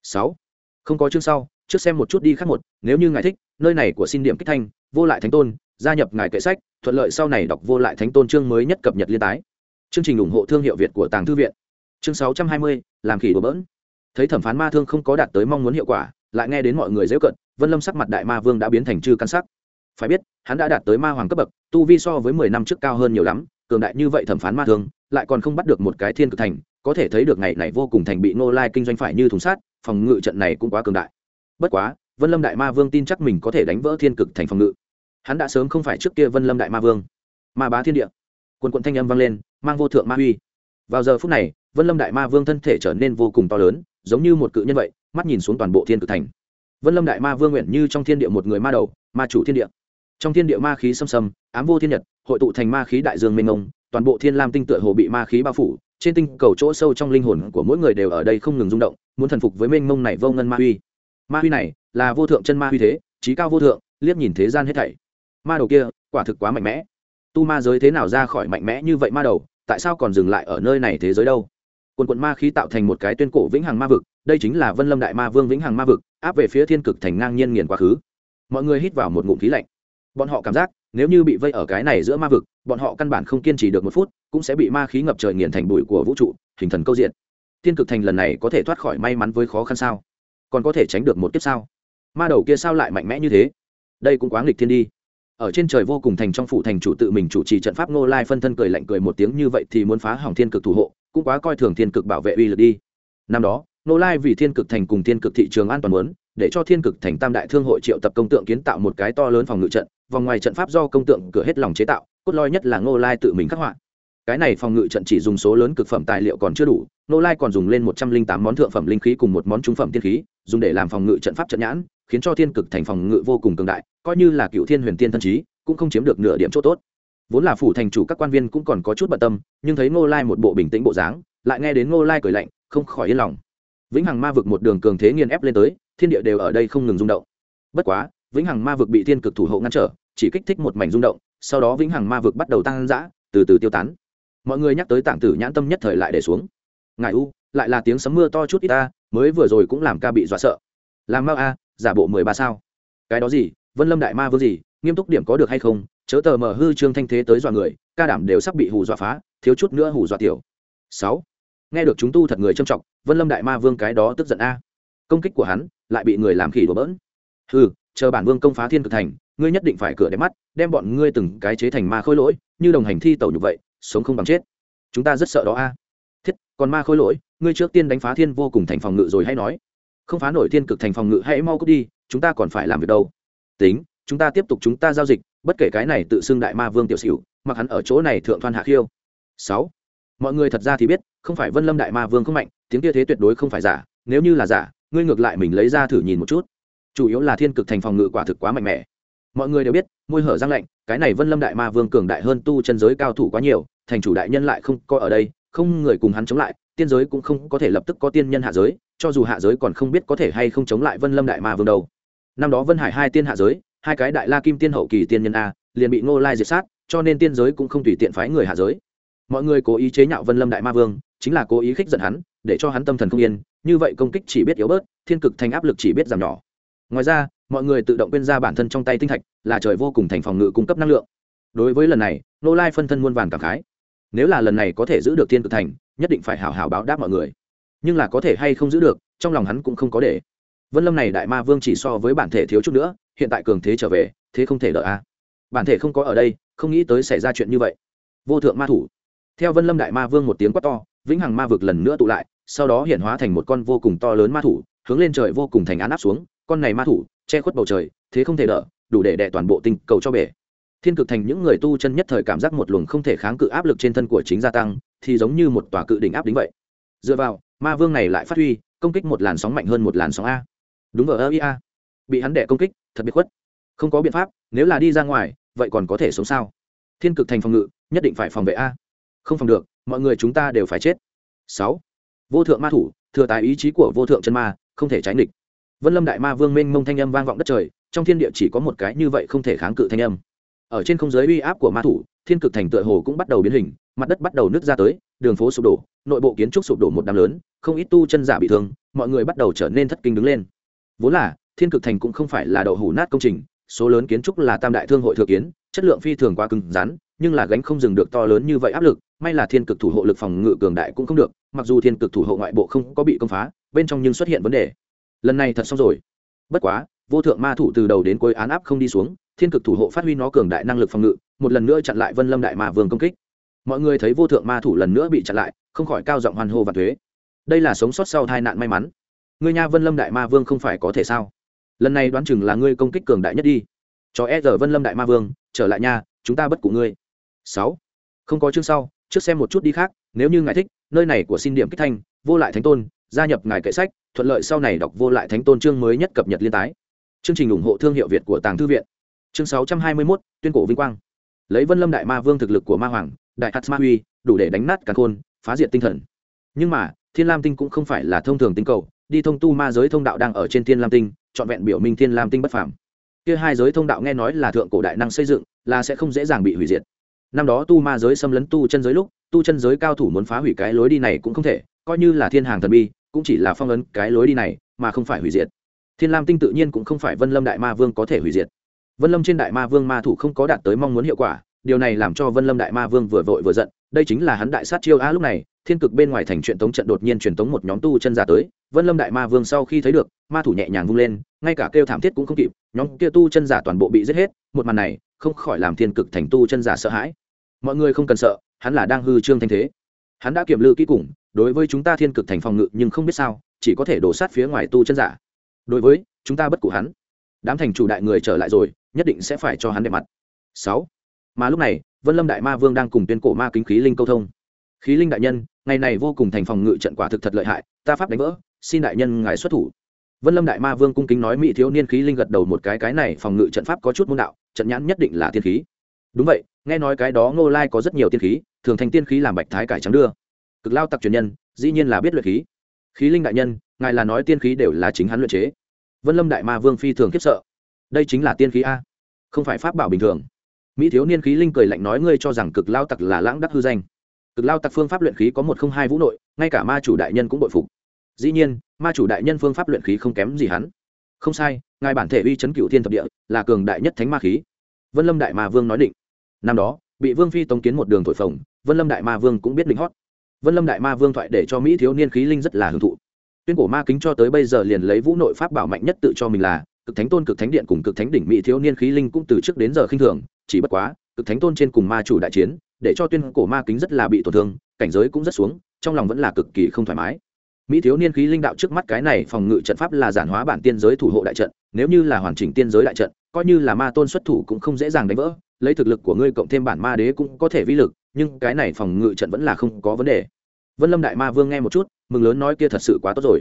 Sáu. Không có chương sau trước xem một chút đi khác một, nếu như ngài thích, nơi này của xin điểm kích thanh, vô lại thánh tôn, gia nhập ngài kệ sách, thuận lợi sau này đọc vô lại thánh tôn chương mới nhất cập nhật liên tái. Chương trình ủng hộ thương hiệu việt của tàng thư viện. Chương sáu trăm hai mươi, làm khỉ bừa bỡn. Thấy thẩm phán ma thương không có đạt tới mong muốn hiệu quả, lại nghe đến mọi người dễ cận vân lâm sắc mặt đại ma vương đã biến thành chư căn sắc. Phải biết, hắn đã đạt tới ma hoàng cấp bậc, tu vi so với mười năm trước cao hơn nhiều lắm, cường đại như vậy thẩm phán ma thương, lại còn không bắt được một cái thiên cực thành, có thể thấy được ngày này vô cùng thành bị nô lai kinh doanh phải như thùng sát phòng ngự trận này cũng quá cường đại bất quá, vân lâm đại ma vương tin chắc mình có thể đánh vỡ thiên cực thành phòng ngự. Hắn đã sớm không phải trước kia vân lâm đại ma vương. Ma bá thiên địa. Quần quận thanh âm vang lên, mang vô thượng ma uy vào giờ phút này, vân lâm đại ma vương thân thể trở nên vô cùng to lớn, giống như một cự nhân vậy, mắt nhìn xuống toàn bộ thiên cực thành. Vân lâm đại ma vương nguyện như trong thiên địa một người ma đầu, ma chủ thiên địa. Trong thiên địa ma khí xâm xâm, ám vô thiên nhật, hội tụ thành ma khí đại dương mênh mông, toàn bộ thiên lam tinh tựa hồ bị ma khí bao phủ, trên tinh cầu chỗ sâu trong linh hồn của mỗi người đều ở đây không ngừng rung động, muốn thần phục với mênh mông này vô ngân ma huy ma huy này là vô thượng chân ma huy thế, trí cao vô thượng, liếc nhìn thế gian hết thảy. Ma đầu kia, quả thực quá mạnh mẽ. Tu ma giới thế nào ra khỏi mạnh mẽ như vậy ma đầu, tại sao còn dừng lại ở nơi này thế giới đâu? Quần quận ma khí tạo thành một cái tuyên cổ vĩnh hằng ma vực, đây chính là vân lâm đại ma vương vĩnh hằng ma vực, áp về phía thiên cực thành ngang nhiên nghiền quá khứ. Mọi người hít vào một ngụm khí lạnh. Bọn họ cảm giác, nếu như bị vây ở cái này giữa ma vực, bọn họ căn bản không kiên trì được một phút, cũng sẽ bị ma khí ngập trời nghiền thành bụi của vũ trụ, hình thần câu diện. Thiên cực thành lần này có thể thoát khỏi may mắn với khó khăn sao? Còn có thể tránh được một kiếp sao? Ma đầu kia sao lại mạnh mẽ như thế? Đây cũng quá nghịch thiên đi. Ở trên trời vô cùng thành trong phủ thành chủ tự mình chủ trì trận pháp ngô lai phân thân cười lạnh cười một tiếng như vậy thì muốn phá hỏng thiên cực thủ hộ, cũng quá coi thường thiên cực bảo vệ uy lực đi. Năm đó, ngô lai vì thiên cực thành cùng thiên cực thị trường an toàn muốn, để cho thiên cực thành tam đại thương hội triệu tập công tượng kiến tạo một cái to lớn phòng ngự trận, vòng ngoài trận pháp do công tượng cửa hết lòng chế tạo, cốt lõi nhất là ngô lai tự mình khắc họa cái này phòng ngự trận chỉ dùng số lớn cực phẩm tài liệu còn chưa đủ ngô lai còn dùng lên một trăm linh tám món thượng phẩm linh khí cùng một món trung phẩm tiên khí, dùng để làm phòng ngự trận pháp trận nhãn, khiến cho thiên cực thành phòng ngự vô cùng cường đại, coi như là cựu thiên huyền tiên thân trí cũng không chiếm được nửa điểm chỗ tốt. Vốn là phủ thành chủ các quan viên cũng còn có chút bận tâm, nhưng thấy ngô lai một bộ bình tĩnh bộ dáng, lại nghe đến ngô lai cười lạnh, không khỏi yên lòng. Vĩnh hằng ma vực một đường cường thế nghiền ép lên tới, thiên địa đều ở đây không ngừng rung động. Bất quá, vĩnh hằng ma vực bị thiên cực thủ hộ ngăn trở, chỉ kích thích một mảnh rung động, sau đó vĩnh hằng ma vực bắt đầu tăng dã, từ từ tiêu tán mọi người nhắc tới tảng tử nhãn tâm nhất thời lại để xuống. Ngài u, lại là tiếng sấm mưa to chút ít ta, mới vừa rồi cũng làm ca bị dọa sợ. Làm mau a, giả bộ mười ba sao? Cái đó gì? Vân lâm đại ma vương gì? Nghiêm túc điểm có được hay không? Chớ tờ mở hư trương thanh thế tới dọa người, ca đảm đều sắp bị hù dọa phá, thiếu chút nữa hù dọa tiểu. Sáu. Nghe được chúng tu thật người trâm trọng vân lâm đại ma vương cái đó tức giận a. Công kích của hắn lại bị người làm khỉ đổ bỡn. Hừ, chờ bản vương công phá thiên cực thành, ngươi nhất định phải cửa đẹp mắt, đem bọn ngươi từng cái chế thành ma khôi lỗi, như đồng hành thi tẩu nhục vậy sống không bằng chết. Chúng ta rất sợ đó a. Thiết, còn ma khôi lỗi, ngươi trước tiên đánh phá thiên vô cùng thành phòng ngự rồi hay nói. Không phá nổi thiên cực thành phòng ngự hãy mau cút đi, chúng ta còn phải làm việc đâu. Tính, chúng ta tiếp tục chúng ta giao dịch, bất kể cái này tự xưng đại ma vương tiểu xỉu, mặc hắn ở chỗ này thượng thoan hạ khiêu. Sáu. Mọi người thật ra thì biết, không phải vân lâm đại ma vương không mạnh, tiếng kia thế tuyệt đối không phải giả, nếu như là giả, ngươi ngược lại mình lấy ra thử nhìn một chút. Chủ yếu là thiên cực thành phòng ngự quả thực quá mạnh mẽ. Mọi người đều biết môi hở răng lạnh, cái này vân lâm đại ma vương cường đại hơn tu chân giới cao thủ quá nhiều, thành chủ đại nhân lại không coi ở đây, không người cùng hắn chống lại, tiên giới cũng không có thể lập tức có tiên nhân hạ giới, cho dù hạ giới còn không biết có thể hay không chống lại vân lâm đại ma vương đâu. Năm đó vân hải hai tiên hạ giới, hai cái đại la kim tiên hậu kỳ tiên nhân a, liền bị ngô lai diệt sát, cho nên tiên giới cũng không tùy tiện phái người hạ giới. Mọi người cố ý chế nhạo vân lâm đại ma vương, chính là cố ý khích giận hắn, để cho hắn tâm thần không yên, như vậy công kích chỉ biết yếu bớt, thiên cực thành áp lực chỉ biết giảm nhỏ ngoài ra, mọi người tự động quên ra bản thân trong tay tinh thạch, là trời vô cùng thành phòng ngự cung cấp năng lượng. Đối với lần này, nô lai phân thân muôn vàn cảm khái. Nếu là lần này có thể giữ được thiên cực thành, nhất định phải hảo hảo báo đáp mọi người. Nhưng là có thể hay không giữ được, trong lòng hắn cũng không có để. Vân lâm này đại ma vương chỉ so với bản thể thiếu chút nữa, hiện tại cường thế trở về, thế không thể đợi a bản thể không có ở đây, không nghĩ tới xảy ra chuyện như vậy. Vô thượng ma thủ. Theo vân lâm đại ma vương một tiếng quát to, vĩnh hằng ma vực lần nữa tụ lại, sau đó hiện hóa thành một con vô cùng to lớn ma thủ, hướng lên trời vô cùng thành án áp xuống con này ma thủ, che khuất bầu trời, thế không thể đỡ, đủ để đè toàn bộ tinh cầu cho bể. Thiên cực thành những người tu chân nhất thời cảm giác một luồng không thể kháng cự áp lực trên thân của chính gia tăng, thì giống như một tòa cự đỉnh áp đính vậy. Dựa vào, ma vương này lại phát huy, công kích một làn sóng mạnh hơn một làn sóng a. Đúng ở ơ ia bị hắn đẻ công kích, thật biệt khuất. Không có biện pháp, nếu là đi ra ngoài, vậy còn có thể sống sao? Thiên cực thành phòng ngự, nhất định phải phòng vệ a. Không phòng được, mọi người chúng ta đều phải chết. Sáu. Vô thượng ma thủ, thừa tài ý chí của vô thượng chân ma, không thể tránh địch vân lâm đại ma vương Minh mông thanh âm vang vọng đất trời, trong thiên địa chỉ có một cái như vậy không thể kháng cự thanh âm. Ở trên không giới uy áp của ma thủ, thiên cực thành tựa hồ cũng bắt đầu biến hình, mặt đất bắt đầu nứt ra tới, đường phố sụp đổ, nội bộ kiến trúc sụp đổ một đám lớn, không ít tu chân giả bị thương, mọi người bắt đầu trở nên thất kinh đứng lên. Vốn là, thiên cực thành cũng không phải là đậu hủ nát công trình, số lớn kiến trúc là tam đại thương hội thừa kiến, chất lượng phi thường quá cứng rắn, nhưng là gánh không dừng được to lớn như vậy áp lực, may là thiên cực thủ hộ lực phòng ngự cường đại cũng không được, mặc dù thiên cực thủ hộ ngoại bộ không có bị công phá, bên trong nhưng xuất hiện vấn đề lần này thật xong rồi. Bất quá, vô thượng ma thủ từ đầu đến cuối án áp không đi xuống, thiên cực thủ hộ phát huy nó cường đại năng lực phòng ngự, một lần nữa chặn lại vân lâm đại ma vương công kích. Mọi người thấy vô thượng ma thủ lần nữa bị chặn lại, không khỏi cao giọng hoan hô và thuế. Đây là sống sót sau tai nạn may mắn. Ngươi nha vân lâm đại ma vương không phải có thể sao? Lần này đoán chừng là ngươi công kích cường đại nhất đi. Cho e giờ vân lâm đại ma vương, trở lại nha, chúng ta bất cụ ngươi. Sáu. Không có chương sau, trước xem một chút đi khác, nếu như ngài thích, nơi này của xin điểm kích thanh, vô lại thánh tôn gia nhập ngài kệ sách thuận lợi sau này đọc vô lại thánh tôn chương mới nhất cập nhật liên tái. Chương trình ủng hộ thương hiệu việt của tàng thư viện. Chương sáu trăm hai mươi 621, tuyên cổ vinh quang. Lấy vân lâm đại ma vương thực lực của ma hoàng đại hạt ma huy đủ để đánh nát cả khôn phá diệt tinh thần. Nhưng mà thiên lam tinh cũng không phải là thông thường tinh cầu đi thông tu ma giới thông đạo đang ở trên thiên lam tinh trọn vẹn biểu minh thiên lam tinh bất phàm. Kia hai giới thông đạo nghe nói là thượng cổ đại năng xây dựng là sẽ không dễ dàng bị hủy diệt. Năm đó tu ma giới xâm lấn tu chân giới lúc tu chân giới cao thủ muốn phá hủy cái lối đi này cũng không thể coi như là thiên hàng thần bi, cũng chỉ là phong ấn cái lối đi này, mà không phải hủy diệt. Thiên lam tinh tự nhiên cũng không phải vân lâm đại ma vương có thể hủy diệt. Vân lâm trên đại ma vương ma thủ không có đạt tới mong muốn hiệu quả, điều này làm cho vân lâm đại ma vương vừa vội vừa giận, đây chính là hắn đại sát chiêu a lúc này, thiên cực bên ngoài thành truyền tống trận đột nhiên truyền tống một nhóm tu chân giả tới, vân lâm đại ma vương sau khi thấy được, ma thủ nhẹ nhàng vung lên, ngay cả kêu thảm thiết cũng không kịp, nhóm kia tu chân giả toàn bộ bị giết hết, một màn này, không khỏi làm thiên cực thành tu chân giả sợ hãi. Mọi người không cần sợ, hắn là đang hư trương thanh thế. Hắn đã kiểm lư kỹ củng đối với chúng ta thiên cực thành phòng ngự nhưng không biết sao, chỉ có thể đổ sát phía ngoài tu chân giả. Đối với chúng ta bất cụ hắn, đám thành chủ đại người trở lại rồi, nhất định sẽ phải cho hắn đẹp mặt. Sáu. Mà lúc này, vân lâm đại ma vương đang cùng tuyên cổ ma kính khí linh câu thông. Khí linh đại nhân, ngày này vô cùng thành phòng ngự trận quả thực thật lợi hại, ta pháp đánh vỡ, xin đại nhân ngài xuất thủ. Vân lâm đại ma vương cung kính nói mỹ thiếu niên khí linh gật đầu một cái cái này phòng ngự trận pháp có chút môn đạo, trận nhãn nhất định là thiên khí. Đúng vậy, nghe nói cái đó ngô lai có rất nhiều tiên khí, thường thành tiên khí làm bạch thái cải trắng đưa cực lao tặc truyền nhân, dĩ nhiên là biết luyện khí. Khí linh đại nhân, ngài là nói tiên khí đều là chính hắn luyện chế. Vân lâm đại ma vương phi thường khiếp sợ. Đây chính là tiên khí a? Không phải pháp bảo bình thường. Mỹ thiếu niên khí linh cười lạnh nói ngươi cho rằng cực lao tặc là lãng đắc hư danh. Cực lao tặc phương pháp luyện khí có một không hai vũ nội, ngay cả ma chủ đại nhân cũng bội phục. Dĩ nhiên, ma chủ đại nhân phương pháp luyện khí không kém gì hắn. Không sai, ngài bản thể uy chấn cựu thiên thập địa, là cường đại nhất thánh ma khí. Vân lâm đại ma vương nói định. Năm đó, bị vương phi tống kiến một đường thổi phồng, vân lâm đại ma vương cũng biết định hót vân lâm đại ma vương thoại để cho mỹ thiếu niên khí linh rất là hưởng thụ. Tuyên cổ ma kính cho tới bây giờ liền lấy vũ nội pháp bảo mạnh nhất tự cho mình là, cực thánh tôn, cực thánh điện cùng cực thánh đỉnh mỹ thiếu niên khí linh cũng từ trước đến giờ khinh thường, chỉ bất quá, cực thánh tôn trên cùng ma chủ đại chiến, để cho tuyên cổ ma kính rất là bị tổn thương, cảnh giới cũng rất xuống, trong lòng vẫn là cực kỳ không thoải mái. Mỹ thiếu niên khí linh đạo trước mắt cái này phòng ngự trận pháp là giản hóa bản tiên giới thủ hộ đại trận, nếu như là hoàn chỉnh tiên giới đại trận, coi như là ma tôn xuất thủ cũng không dễ dàng đánh vỡ, lấy thực lực của ngươi cộng thêm bản ma đế cũng có thể vi lực nhưng cái này phòng ngự trận vẫn là không có vấn đề. Vân lâm đại ma vương nghe một chút, mừng lớn nói kia thật sự quá tốt rồi.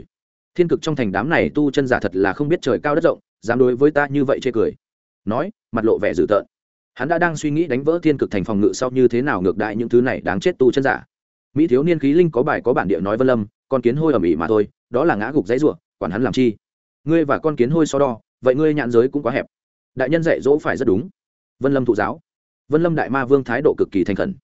Thiên cực trong thành đám này tu chân giả thật là không biết trời cao đất rộng, dám đối với ta như vậy chê cười. Nói, mặt lộ vẻ dữ tợn. Hắn đã đang suy nghĩ đánh vỡ thiên cực thành phòng ngự sau như thế nào ngược đại những thứ này đáng chết tu chân giả. Mỹ thiếu niên khí linh có bài có bản địa nói vân lâm, con kiến hôi ở mỹ mà thôi, đó là ngã gục dãy ruộng quản hắn làm chi? Ngươi và con kiến hôi so đo, vậy ngươi nhãn giới cũng quá hẹp. Đại nhân dạy dỗ phải rất đúng. Vân lâm thụ giáo. Vân lâm đại ma vương thái độ cực kỳ thành khẩn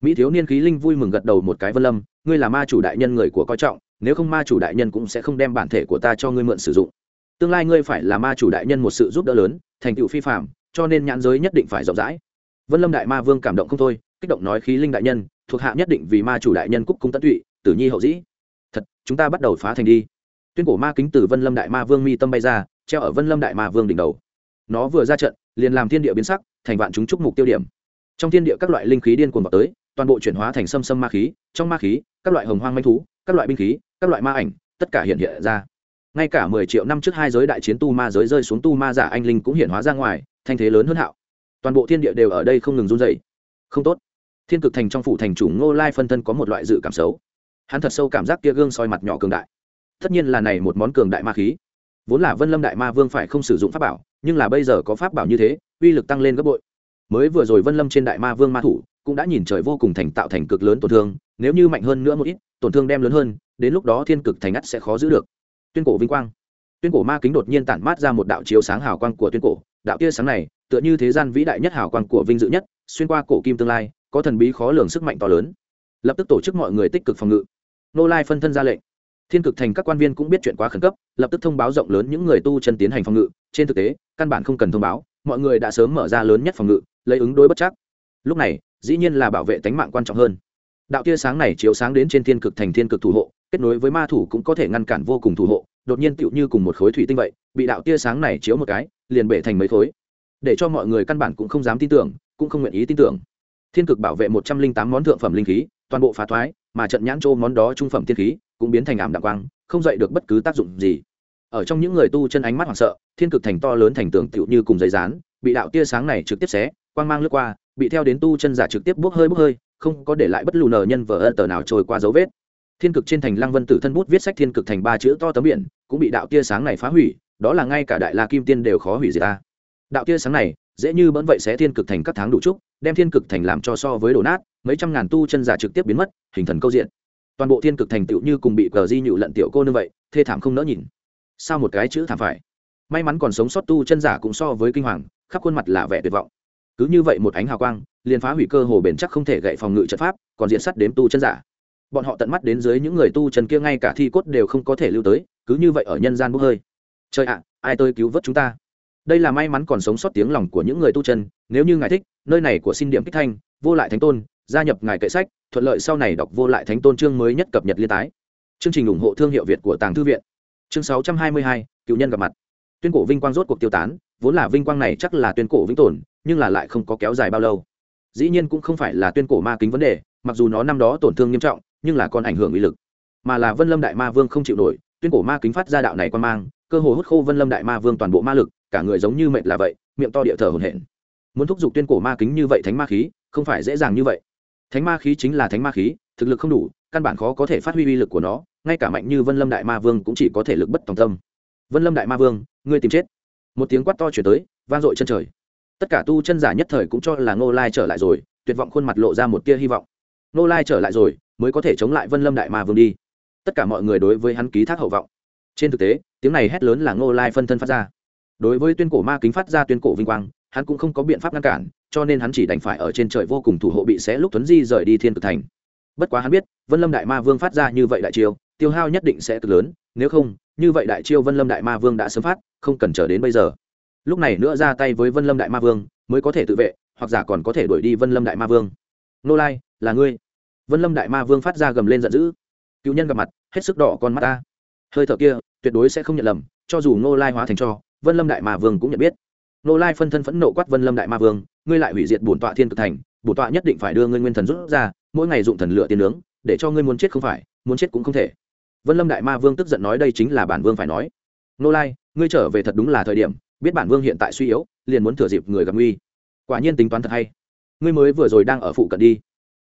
mỹ thiếu niên khí linh vui mừng gật đầu một cái, vân lâm, ngươi là ma chủ đại nhân người của coi trọng, nếu không ma chủ đại nhân cũng sẽ không đem bản thể của ta cho ngươi mượn sử dụng. Tương lai ngươi phải là ma chủ đại nhân một sự giúp đỡ lớn, thành tựu phi phạm cho nên nhãn giới nhất định phải rộng rãi. Vân lâm đại ma vương cảm động không thôi, kích động nói, khí linh đại nhân, thuộc hạ nhất định vì ma chủ đại nhân cúc cung tận tụy, tử nhi hậu dĩ. Thật, chúng ta bắt đầu phá thành đi. Tuyên cổ ma kính từ vân lâm đại ma vương mi tâm bay ra, treo ở vân lâm đại ma vương đỉnh đầu. Nó vừa ra trận, liền làm thiên địa biến sắc, thành vạn chúng chúc mục tiêu điểm. Trong thiên địa các loại linh khí điên cuồng vào tới toàn bộ chuyển hóa thành xâm xâm ma khí, trong ma khí, các loại hồng hoang manh thú, các loại binh khí, các loại ma ảnh, tất cả hiện hiện ra. Ngay cả mười triệu năm trước hai giới đại chiến tu ma giới rơi xuống tu ma giả anh linh cũng hiện hóa ra ngoài, thanh thế lớn hơn hạo. Toàn bộ thiên địa đều ở đây không ngừng run dày không tốt. Thiên cực thành trong phủ thành chủ ngô lai phân thân có một loại dự cảm xấu. Hắn thật sâu cảm giác kia gương soi mặt nhỏ cường đại. Tất nhiên là này một món cường đại ma khí. Vốn là vân lâm đại ma vương phải không sử dụng pháp bảo, nhưng là bây giờ có pháp bảo như thế, uy lực tăng lên gấp bội. Mới vừa rồi vân lâm trên đại ma vương ma thủ cũng đã nhìn trời vô cùng thành tạo thành cực lớn tổn thương, nếu như mạnh hơn nữa một ít, tổn thương đem lớn hơn, đến lúc đó thiên cực thành ngắt sẽ khó giữ được. Tuyên cổ vinh quang. Tuyên cổ ma kính đột nhiên tản mát ra một đạo chiếu sáng hào quang của tuyên cổ, đạo tia sáng này, tựa như thế gian vĩ đại nhất hào quang của vinh dự nhất, xuyên qua cổ kim tương lai, có thần bí khó lường sức mạnh to lớn. Lập tức tổ chức mọi người tích cực phòng ngự. Nô lai phân thân ra lệnh. Thiên cực thành các quan viên cũng biết chuyện quá khẩn cấp, lập tức thông báo rộng lớn những người tu chân tiến hành phòng ngự. Trên thực tế, căn bản không cần thông báo, mọi người đã sớm mở ra lớn nhất phòng ngự, lấy ứng đối bất chắc. Lúc này dĩ nhiên là bảo vệ tánh mạng quan trọng hơn. Đạo tia sáng này chiếu sáng đến trên thiên cực thành thiên cực thủ hộ, kết nối với ma thủ cũng có thể ngăn cản vô cùng thủ hộ, đột nhiên tựu như cùng một khối thủy tinh vậy, bị đạo tia sáng này chiếu một cái, liền bể thành mấy khối. Để cho mọi người căn bản cũng không dám tin tưởng, cũng không nguyện ý tin tưởng. Thiên cực bảo vệ một trăm linh tám món thượng phẩm linh khí, toàn bộ phá thoái, mà trận nhãn trô món đó trung phẩm thiên khí cũng biến thành ảm đạm quang, không dậy được bất cứ tác dụng gì. Ở trong những người tu chân ánh mắt hoảng sợ, thiên cực thành to lớn thành tường tựu như cùng giấy rán bị đạo tia sáng này trực tiếp xé, quang mang lướt qua bị theo đến tu chân giả trực tiếp bốc hơi bốc hơi, không có để lại bất lù nờ nhân vờ ân tờ nào trôi qua dấu vết. Thiên cực trên thành lăng vân tử thân bút viết sách thiên cực thành ba chữ to tấm biển, cũng bị đạo tia sáng này phá hủy, đó là ngay cả đại la kim tiên đều khó hủy diệt ta. Đạo tia sáng này, dễ như bỡn vậy sẽ thiên cực thành các tháng đủ trúc, đem thiên cực thành làm cho so với đổ nát, mấy trăm ngàn tu chân giả trực tiếp biến mất, hình thần câu diện. Toàn bộ thiên cực thành tựu như cùng bị cờ di nhự lận tiểu cô như vậy, thê thảm không nỡ nhìn. Sao một cái chữ thảm phải? May mắn còn sống sót tu chân giả cũng so với kinh hoàng, khắp khuôn mặt là vẻ tuyệt vọng cứ như vậy một ánh hào quang, liền phá hủy cơ hồ bền chắc không thể gậy phòng ngự trận pháp, còn diện sắt đếm tu chân giả. Bọn họ tận mắt đến dưới những người tu chân kia ngay cả thi cốt đều không có thể lưu tới, cứ như vậy ở nhân gian bốc hơi. Trời ạ, ai tôi cứu vớt chúng ta? Đây là may mắn còn sống sót tiếng lòng của những người tu chân, nếu như ngài thích, nơi này của xin điểm kích thanh, vô lại thánh tôn, gia nhập ngài kệ sách, thuận lợi sau này đọc vô lại thánh tôn chương mới nhất cập nhật liên tái. Chương trình ủng hộ thương hiệu việt của tàng thư viện. Chương sáu trăm hai mươi hai, cựu nhân gặp mặt. Tuyên cổ vinh quang rốt cuộc tiêu tán, vốn là vinh quang này chắc là tuyên cổ vĩnh tồn nhưng là lại không có kéo dài bao lâu. Dĩ nhiên cũng không phải là tuyên cổ ma kính vấn đề, mặc dù nó năm đó tổn thương nghiêm trọng, nhưng là còn ảnh hưởng uy lực. Mà là vân lâm đại ma vương không chịu nổi, tuyên cổ ma kính phát ra đạo này quan mang, cơ hồ hút khô vân lâm đại ma vương toàn bộ ma lực, cả người giống như mệt là vậy, miệng to địa thở hồn hển. Muốn thúc giục tuyên cổ ma kính như vậy thánh ma khí, không phải dễ dàng như vậy. Thánh ma khí chính là thánh ma khí, thực lực không đủ, căn bản khó có thể phát huy uy lực của nó, ngay cả mạnh như vân lâm đại ma vương cũng chỉ có thể lực bất tòng tâm. Vân lâm đại ma vương, ngươi tìm chết. Một tiếng quát to chuyển tới, vang dội chân trời tất cả tu chân giả nhất thời cũng cho là ngô lai trở lại rồi, tuyệt vọng khuôn mặt lộ ra một tia hy vọng. Ngô lai trở lại rồi, mới có thể chống lại vân lâm đại ma vương đi. Tất cả mọi người đối với hắn ký thác hậu vọng. Trên thực tế, tiếng này hét lớn là ngô lai phân thân phát ra. Đối với tuyên cổ ma kính phát ra tuyên cổ vinh quang, hắn cũng không có biện pháp ngăn cản, cho nên hắn chỉ đành phải ở trên trời vô cùng thủ hộ bị xé lúc tuấn di rời đi thiên cực thành. Bất quá hắn biết, vân lâm đại ma vương phát ra như vậy đại chiêu, tiêu hao nhất định sẽ cực lớn, nếu không, như vậy đại chiêu vân lâm đại ma vương đã sớm phát, không cần chờ đến bây giờ lúc này nữa ra tay với vân lâm đại ma vương, mới có thể tự vệ, hoặc giả còn có thể đuổi đi vân lâm đại ma vương. Nô lai, là ngươi. Vân lâm đại ma vương phát ra gầm lên giận dữ. Cựu nhân gặp mặt, hết sức đỏ con mắt ta. Hơi thở kia, tuyệt đối sẽ không nhận lầm, cho dù nô lai hóa thành cho, vân lâm đại ma vương cũng nhận biết. Nô lai phân thân phẫn nộ quát vân lâm đại ma vương, ngươi lại hủy diệt bổn tọa thiên cực thành, bổn tọa nhất định phải đưa ngươi nguyên thần rút ra, mỗi ngày dụng thần lửa tiền nướng, để cho ngươi muốn chết không phải, muốn chết cũng không thể. Vân lâm đại ma vương tức giận nói đây chính là bản vương phải nói. Nô lai, ngươi trở về thật đúng là thời điểm biết bản vương hiện tại suy yếu, liền muốn thừa dịp người gặp nguy. Quả nhiên tính toán thật hay. Ngươi mới vừa rồi đang ở phụ cận đi.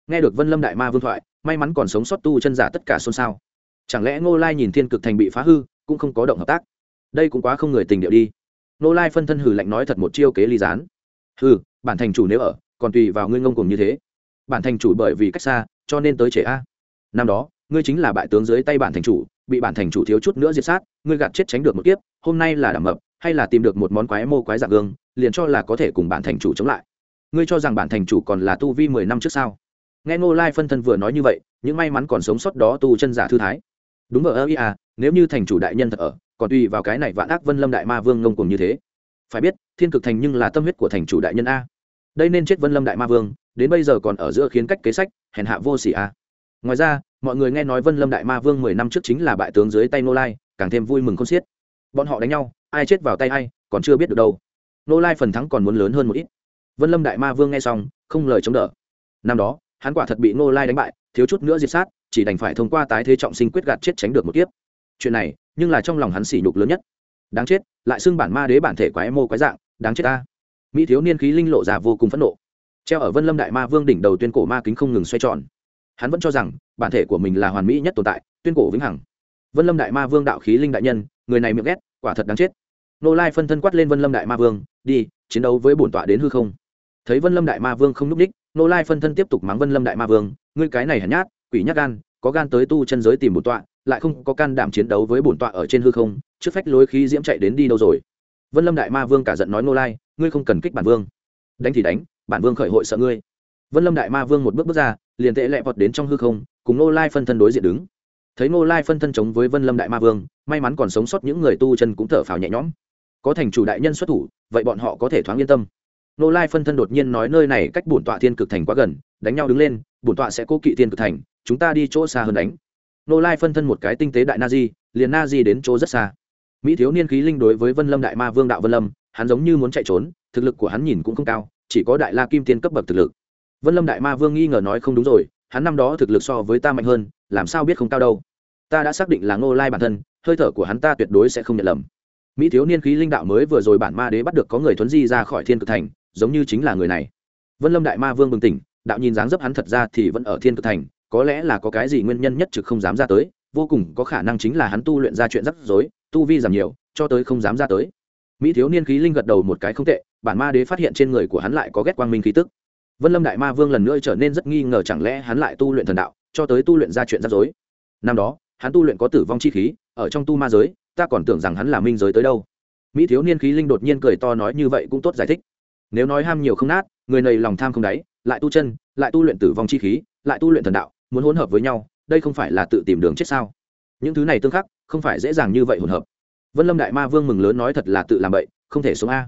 Nghe được vân lâm đại ma vương thoại, may mắn còn sống sót tu chân giả tất cả xôn xao. Chẳng lẽ ngô lai nhìn thiên cực thành bị phá hư, cũng không có động hợp tác? Đây cũng quá không người tình điệu đi. Ngô lai phân thân hử lạnh nói thật một chiêu kế ly gián. Hừ, bản thành chủ nếu ở, còn tùy vào ngươi ngông cùng như thế. Bản thành chủ bởi vì cách xa, cho nên tới trẻ a. Năm đó, ngươi chính là bại tướng dưới tay bản thành chủ, bị bản thành chủ thiếu chút nữa diệt sát, ngươi gạt chết tránh được một kiếp, hôm nay là đảm mập hay là tìm được một món quái mô quái dạng gương, liền cho là có thể cùng bản thành chủ chống lại. Ngươi cho rằng bản thành chủ còn là tu vi mười năm trước sao? Nghe ngô lai phân thân vừa nói như vậy, những may mắn còn sống sót đó tu chân giả thư thái. Đúng ở ơ, ý à nếu như thành chủ đại nhân thật ở, còn tùy vào cái này vạn ác vân lâm đại ma vương ngông cùng như thế. Phải biết, thiên cực thành nhưng là tâm huyết của thành chủ đại nhân a. Đây nên chết vân lâm đại ma vương, đến bây giờ còn ở giữa khiến cách kế sách, hèn hạ vô sỉ a. Ngoài ra, mọi người nghe nói vân lâm đại ma vương mười năm trước chính là bại tướng dưới tay nô lai, càng thêm vui mừng con xiết. Bọn họ đánh nhau ai chết vào tay ai, còn chưa biết được đâu. Nô lai phần thắng còn muốn lớn hơn một ít. Vân lâm đại ma vương nghe xong, không lời chống đỡ. Năm đó, hắn quả thật bị nô lai đánh bại, thiếu chút nữa diệt sát, chỉ đành phải thông qua tái thế trọng sinh quyết gạt chết tránh được một kiếp. Chuyện này, nhưng là trong lòng hắn sỉ nhục lớn nhất. Đáng chết, lại xưng bản ma đế bản thể quái mô quái dạng, đáng chết ta. Mỹ thiếu niên khí linh lộ già vô cùng phẫn nộ. Treo ở vân lâm đại ma vương đỉnh đầu tuyên cổ ma kính không ngừng xoay tròn. Hắn vẫn cho rằng, bản thể của mình là hoàn mỹ nhất tồn tại, tuyên cổ vĩnh hằng. Vân lâm đại ma vương đạo khí linh đại nhân, người này miệng ghét quả thật đáng chết. Nô lai phân thân quát lên vân lâm đại ma vương, đi, chiến đấu với bổn tọa đến hư không. Thấy vân lâm đại ma vương không n ú c ních, nô lai phân thân tiếp tục mắng vân lâm đại ma vương, ngươi cái này hèn nhát, quỷ nhát gan, có gan tới tu chân giới tìm bổn tọa, lại không có can đảm chiến đấu với bổn tọa ở trên hư không, trước phách lối khí diễm chạy đến đi đâu rồi? Vân lâm đại ma vương cả giận nói, nô lai, ngươi không cần kích bản vương. Đánh thì đánh, bản vương khởi hội sợ ngươi. Vân lâm đại ma vương một bước bước ra, liền tệ lẹ vọt đến trong hư không, cùng nô lai phân thân đối diện đứng thấy Ngô lai phân thân chống với vân lâm đại ma vương, may mắn còn sống sót những người tu chân cũng thở phào nhẹ nhõm. Có thành chủ đại nhân xuất thủ, vậy bọn họ có thể thoáng yên tâm. Ngô lai phân thân đột nhiên nói nơi này cách bổn tọa thiên cực thành quá gần, đánh nhau đứng lên, bổn tọa sẽ cố kỵ thiên cực thành, chúng ta đi chỗ xa hơn đánh. Ngô lai phân thân một cái tinh tế đại na di, liền na di đến chỗ rất xa. Mỹ thiếu niên khí linh đối với vân lâm đại ma vương đạo vân lâm, hắn giống như muốn chạy trốn, thực lực của hắn nhìn cũng không cao, chỉ có đại la kim tiên cấp bậc thực lực. Vân lâm đại ma vương nghi ngờ nói không đúng rồi, hắn năm đó thực lực so với ta mạnh hơn, làm sao biết không cao đâu ta đã xác định là ngô lai bản thân, hơi thở của hắn ta tuyệt đối sẽ không nhận lầm. Mỹ thiếu niên khí linh đạo mới vừa rồi bản ma đế bắt được có người thuấn di ra khỏi thiên cực thành, giống như chính là người này. Vân lâm đại ma vương bừng tỉnh, đạo nhìn dáng dấp hắn thật ra thì vẫn ở thiên cực thành, có lẽ là có cái gì nguyên nhân nhất trực không dám ra tới, vô cùng có khả năng chính là hắn tu luyện ra chuyện rắc rối, tu vi giảm nhiều, cho tới không dám ra tới. Mỹ thiếu niên khí linh gật đầu một cái không tệ, bản ma đế phát hiện trên người của hắn lại có ghét quang minh khí tức. Vân lâm đại ma vương lần nữa trở nên rất nghi ngờ chẳng lẽ hắn lại tu luyện thần đạo, cho tới tu luyện ra chuyện rắc rối. Năm đó hắn tu luyện có tử vong chi khí, ở trong tu ma giới, ta còn tưởng rằng hắn là minh giới tới đâu. Mỹ thiếu niên khí linh đột nhiên cười to nói như vậy cũng tốt giải thích. Nếu nói ham nhiều không nát, người này lòng tham không đáy, lại tu chân, lại tu luyện tử vong chi khí, lại tu luyện thần đạo, muốn hỗn hợp với nhau, đây không phải là tự tìm đường chết sao? Những thứ này tương khắc, không phải dễ dàng như vậy hỗn hợp. Vân lâm đại ma vương mừng lớn nói thật là tự làm vậy không thể sống a.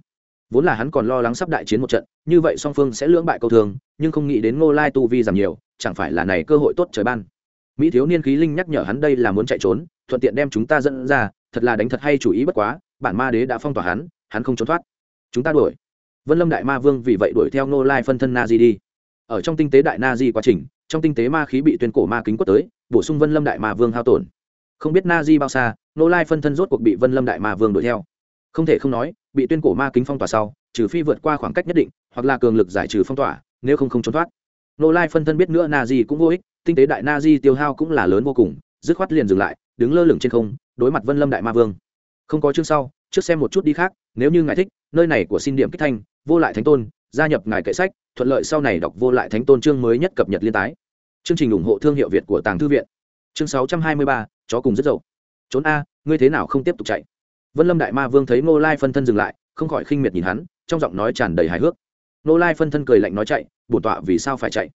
Vốn là hắn còn lo lắng sắp đại chiến một trận, như vậy song phương sẽ lưỡng bại câu thường, nhưng không nghĩ đến ngô lai tu vi giảm nhiều, chẳng phải là này cơ hội tốt trời ban mỹ thiếu niên khí linh nhắc nhở hắn đây là muốn chạy trốn, thuận tiện đem chúng ta dẫn ra, thật là đánh thật hay chủ ý bất quá, bản ma đế đã phong tỏa hắn hắn không trốn thoát. Chúng ta đuổi. Vân lâm đại ma vương vì vậy đuổi theo Nô lai phân thân na di đi. Ở trong tinh tế đại na di quá trình, trong tinh tế ma khí bị tuyên cổ ma kính quất tới, bổ sung vân lâm đại ma vương hao tổn. Không biết na di bao xa nô lai phân thân rốt cuộc bị vân lâm đại ma vương đuổi theo. Không thể không nói, bị tuyên cổ ma kính phong tỏa sau, trừ phi vượt qua khoảng cách nhất định, hoặc là cường lực giải trừ phong tỏa, nếu không không trốn thoát. Nô lai phân thân biết nữa na di cũng vô ích tinh tế đại na di tiêu hao cũng là lớn vô cùng, dứt khoát liền dừng lại, đứng lơ lửng trên không, đối mặt vân lâm đại ma vương. Không có chương sau, trước xem một chút đi khác, nếu như ngài thích, nơi này của xin điểm kích thanh, vô lại thánh tôn, gia nhập ngài kệ sách, thuận lợi sau này đọc vô lại thánh tôn chương mới nhất cập nhật liên tái. Chương trình ủng hộ thương hiệu việt của tàng thư viện. Chương sáu trăm hai mươi ba, chó cùng rất dậu trốn a, ngươi thế nào không tiếp tục chạy? Vân lâm đại ma vương thấy ngô lai phân thân dừng lại, không khỏi khinh miệt nhìn hắn, trong giọng nói tràn đầy hài hước. Ngô lai phân thân cười lạnh nói chạy, bổn tọa vì sao phải chạy?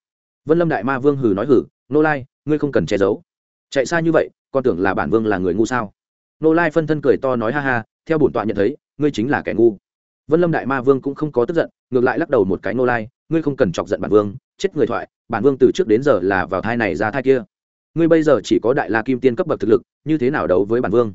Vân lâm đại ma vương hừ nói hừ nô lai, ngươi không cần che giấu. Chạy xa như vậy, con tưởng là bản vương là người ngu sao? Nô lai phân thân cười to nói ha ha, theo bổn tọa nhận thấy, ngươi chính là kẻ ngu. Vân lâm đại ma vương cũng không có tức giận, ngược lại lắc đầu một cái nô lai, ngươi không cần chọc giận bản vương, chết người thoại, bản vương từ trước đến giờ là vào thai này ra thai kia. Ngươi bây giờ chỉ có đại la kim tiên cấp bậc thực lực, như thế nào đấu với bản vương?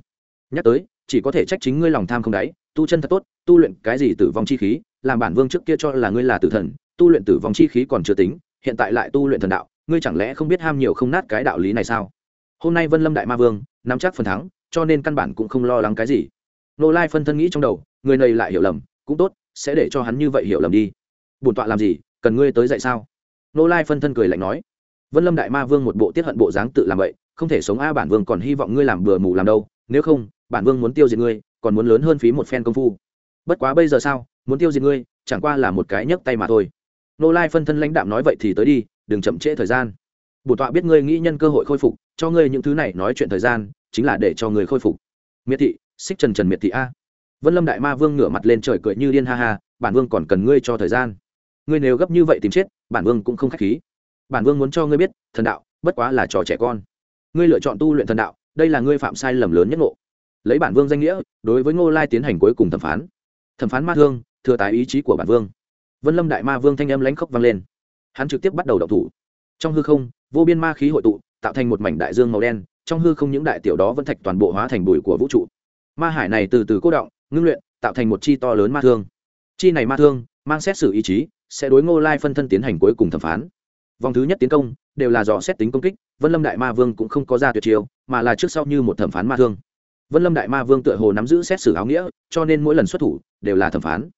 Nhắc tới, chỉ có thể trách chính ngươi lòng tham không đáy, tu chân thật tốt, tu luyện cái gì tử vong chi khí, làm bản vương trước kia cho là ngươi là tử thần, tu luyện tử vong chi khí còn chưa tính, hiện tại lại tu luyện thần đạo ngươi chẳng lẽ không biết ham nhiều không nát cái đạo lý này sao? Hôm nay vân lâm đại ma vương, nắm chắc phần thắng, cho nên căn bản cũng không lo lắng cái gì. Nô lai phân thân nghĩ trong đầu, người này lại hiểu lầm, cũng tốt, sẽ để cho hắn như vậy hiểu lầm đi. Bổn tọa làm gì, cần ngươi tới dạy sao? Nô lai phân thân cười lạnh nói. Vân lâm đại ma vương một bộ tiết hận bộ dáng tự làm vậy, không thể sống a bản vương còn hy vọng ngươi làm bừa mù làm đâu, nếu không, bản vương muốn tiêu diệt ngươi, còn muốn lớn hơn phí một phen công phu. Bất quá bây giờ sao, muốn tiêu diệt ngươi, chẳng qua là một cái nhấc tay mà thôi. Nô lai phân thân lãnh đạm nói vậy thì tới đi đừng chậm trễ thời gian. Bổn tọa biết ngươi nghĩ nhân cơ hội khôi phục, cho ngươi những thứ này nói chuyện thời gian, chính là để cho người khôi phục. Miệt thị, xích trần trần miệt thị a. Vân lâm đại ma vương ngửa mặt lên trời cười như điên ha ha, bản vương còn cần ngươi cho thời gian. Ngươi nếu gấp như vậy tìm chết, bản vương cũng không k h á c h khí. Bản vương muốn cho ngươi biết, thần đạo, bất quá là trò trẻ con. Ngươi lựa chọn tu luyện thần đạo, đây là ngươi phạm sai lầm lớn nhất ngộ. Lấy bản vương danh nghĩa, đối với ngô lai tiến hành cuối cùng thẩm phán. Thẩm phán ma thương, thừa tái ý chí của bản vương. Vân lâm đại ma vương thanh âm lãnh khốc vang lên hắn trực tiếp bắt đầu đậu thủ. Trong hư không, vô biên ma khí hội tụ, tạo thành một mảnh đại dương màu đen, trong hư không những đại tiểu đó vẫn thạch toàn bộ hóa thành bụi của vũ trụ. Ma hải này từ từ cố động, ngưng luyện, tạo thành một chi to lớn ma thương. Chi này ma thương, mang xét xử ý chí, sẽ đối ngô lai phân thân tiến hành cuối cùng thẩm phán. Vòng thứ nhất tiến công, đều là dò xét tính công kích, vân lâm đại ma vương cũng không có ra tuyệt chiêu, mà là trước sau như một thẩm phán ma thương. Vân lâm đại ma vương tựa hồ nắm giữ xét xử áo nghĩa, cho nên mỗi lần xuất thủ, đều là thẩm phán.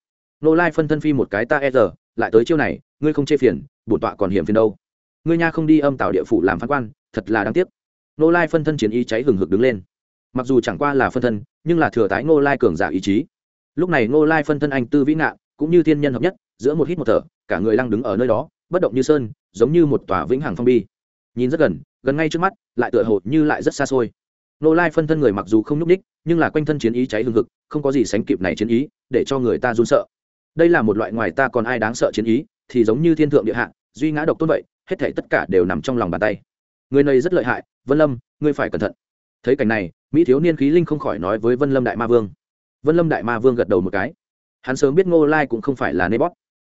Ngô lai phân thân phi một cái ta e giờ lại tới chiêu này, ngươi không chê phiền, bổn tọa còn hiểm phiền đâu. Ngươi nha không đi âm tạo địa phủ làm phán quan, thật là đáng tiếc. Nô lai phân thân chiến ý cháy hừng hực đứng lên. Mặc dù chẳng qua là phân thân, nhưng là thừa tái nô lai cường giả ý chí. Lúc này nô lai phân thân anh tư vĩ ngạn, cũng như thiên nhân hợp nhất, giữa một hít một thở, cả người lăng đứng ở nơi đó, bất động như sơn, giống như một tòa vĩnh hằng phong bi. Nhìn rất gần gần ngay trước mắt, lại tựa hồ như lại rất xa xôi. Nô lai phân thân người mặc dù không nhúc ních nhưng là quanh thân chiến ý cháy hương hực, không có gì sánh kịp này chiến ý, để cho người ta run sợ đây là một loại ngoài ta còn ai đáng sợ chiến ý, thì giống như thiên thượng địa hạ, duy ngã độc tôn vậy, hết thể tất cả đều nằm trong lòng bàn tay. Người này rất lợi hại, vân lâm, ngươi phải cẩn thận. Thấy cảnh này, mỹ thiếu niên khí linh không khỏi nói với vân lâm đại ma vương. Vân lâm đại ma vương gật đầu một cái. Hắn sớm biết ngô lai cũng không phải là nê bót.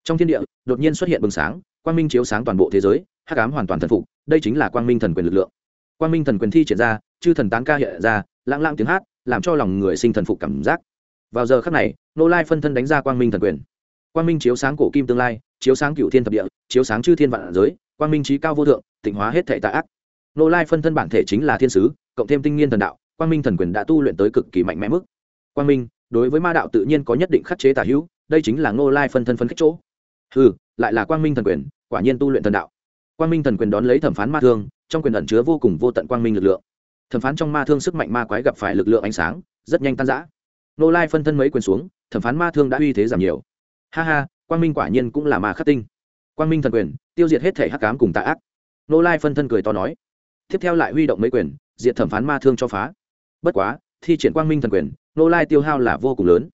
Trong thiên địa, đột nhiên xuất hiện bừng sáng, quang minh chiếu sáng toàn bộ thế giới, hắc ám hoàn toàn thần phục, đây chính là quang minh thần quyền lực lượng. Quang minh thần quyền thi triển ra, chư thần tán ca hiện ra lãng lãng tiếng hát, làm cho lòng người sinh thần phục cảm giác vào giờ khắc này nô lai phân thân đánh ra quang minh thần quyền. Quang minh chiếu sáng cổ kim tương lai, chiếu sáng cựu thiên thập địa, chiếu sáng chư thiên vạn giới, quang minh trí cao vô thượng, tịnh hóa hết thệ tạ ác. Nô lai phân thân bản thể chính là thiên sứ, cộng thêm tinh nghiên thần đạo, quang minh thần quyền đã tu luyện tới cực kỳ mạnh mẽ mức. Quang minh, đối với ma đạo tự nhiên có nhất định khắc chế tả hữu, đây chính là nô lai phân thân phân khích chỗ. Ừ lại là quang minh thần quyền, quả nhiên tu luyện thần đạo. Quang minh thần quyền đón lấy thẩm phán ma thương, trong quyền ẩn chứa vô cùng vô tận quang minh lực lượng. Thẩm phán trong ma thương sức mạnh ma quái gặp phải lực lượng ánh sáng, rất nhanh tan giã nô lai phân thân mấy quyền xuống, thẩm phán ma thương đã uy thế giảm nhiều. Ha ha, quang minh quả nhiên cũng là ma khắc tinh. Quang minh thần quyền, tiêu diệt hết thể hắc cám cùng tạ ác. Nô lai phân thân cười to nói. Tiếp theo lại huy động mấy quyền, diệt thẩm phán ma thương cho phá. Bất quá, thi triển quang minh thần quyền, nô lai tiêu hao là vô cùng lớn.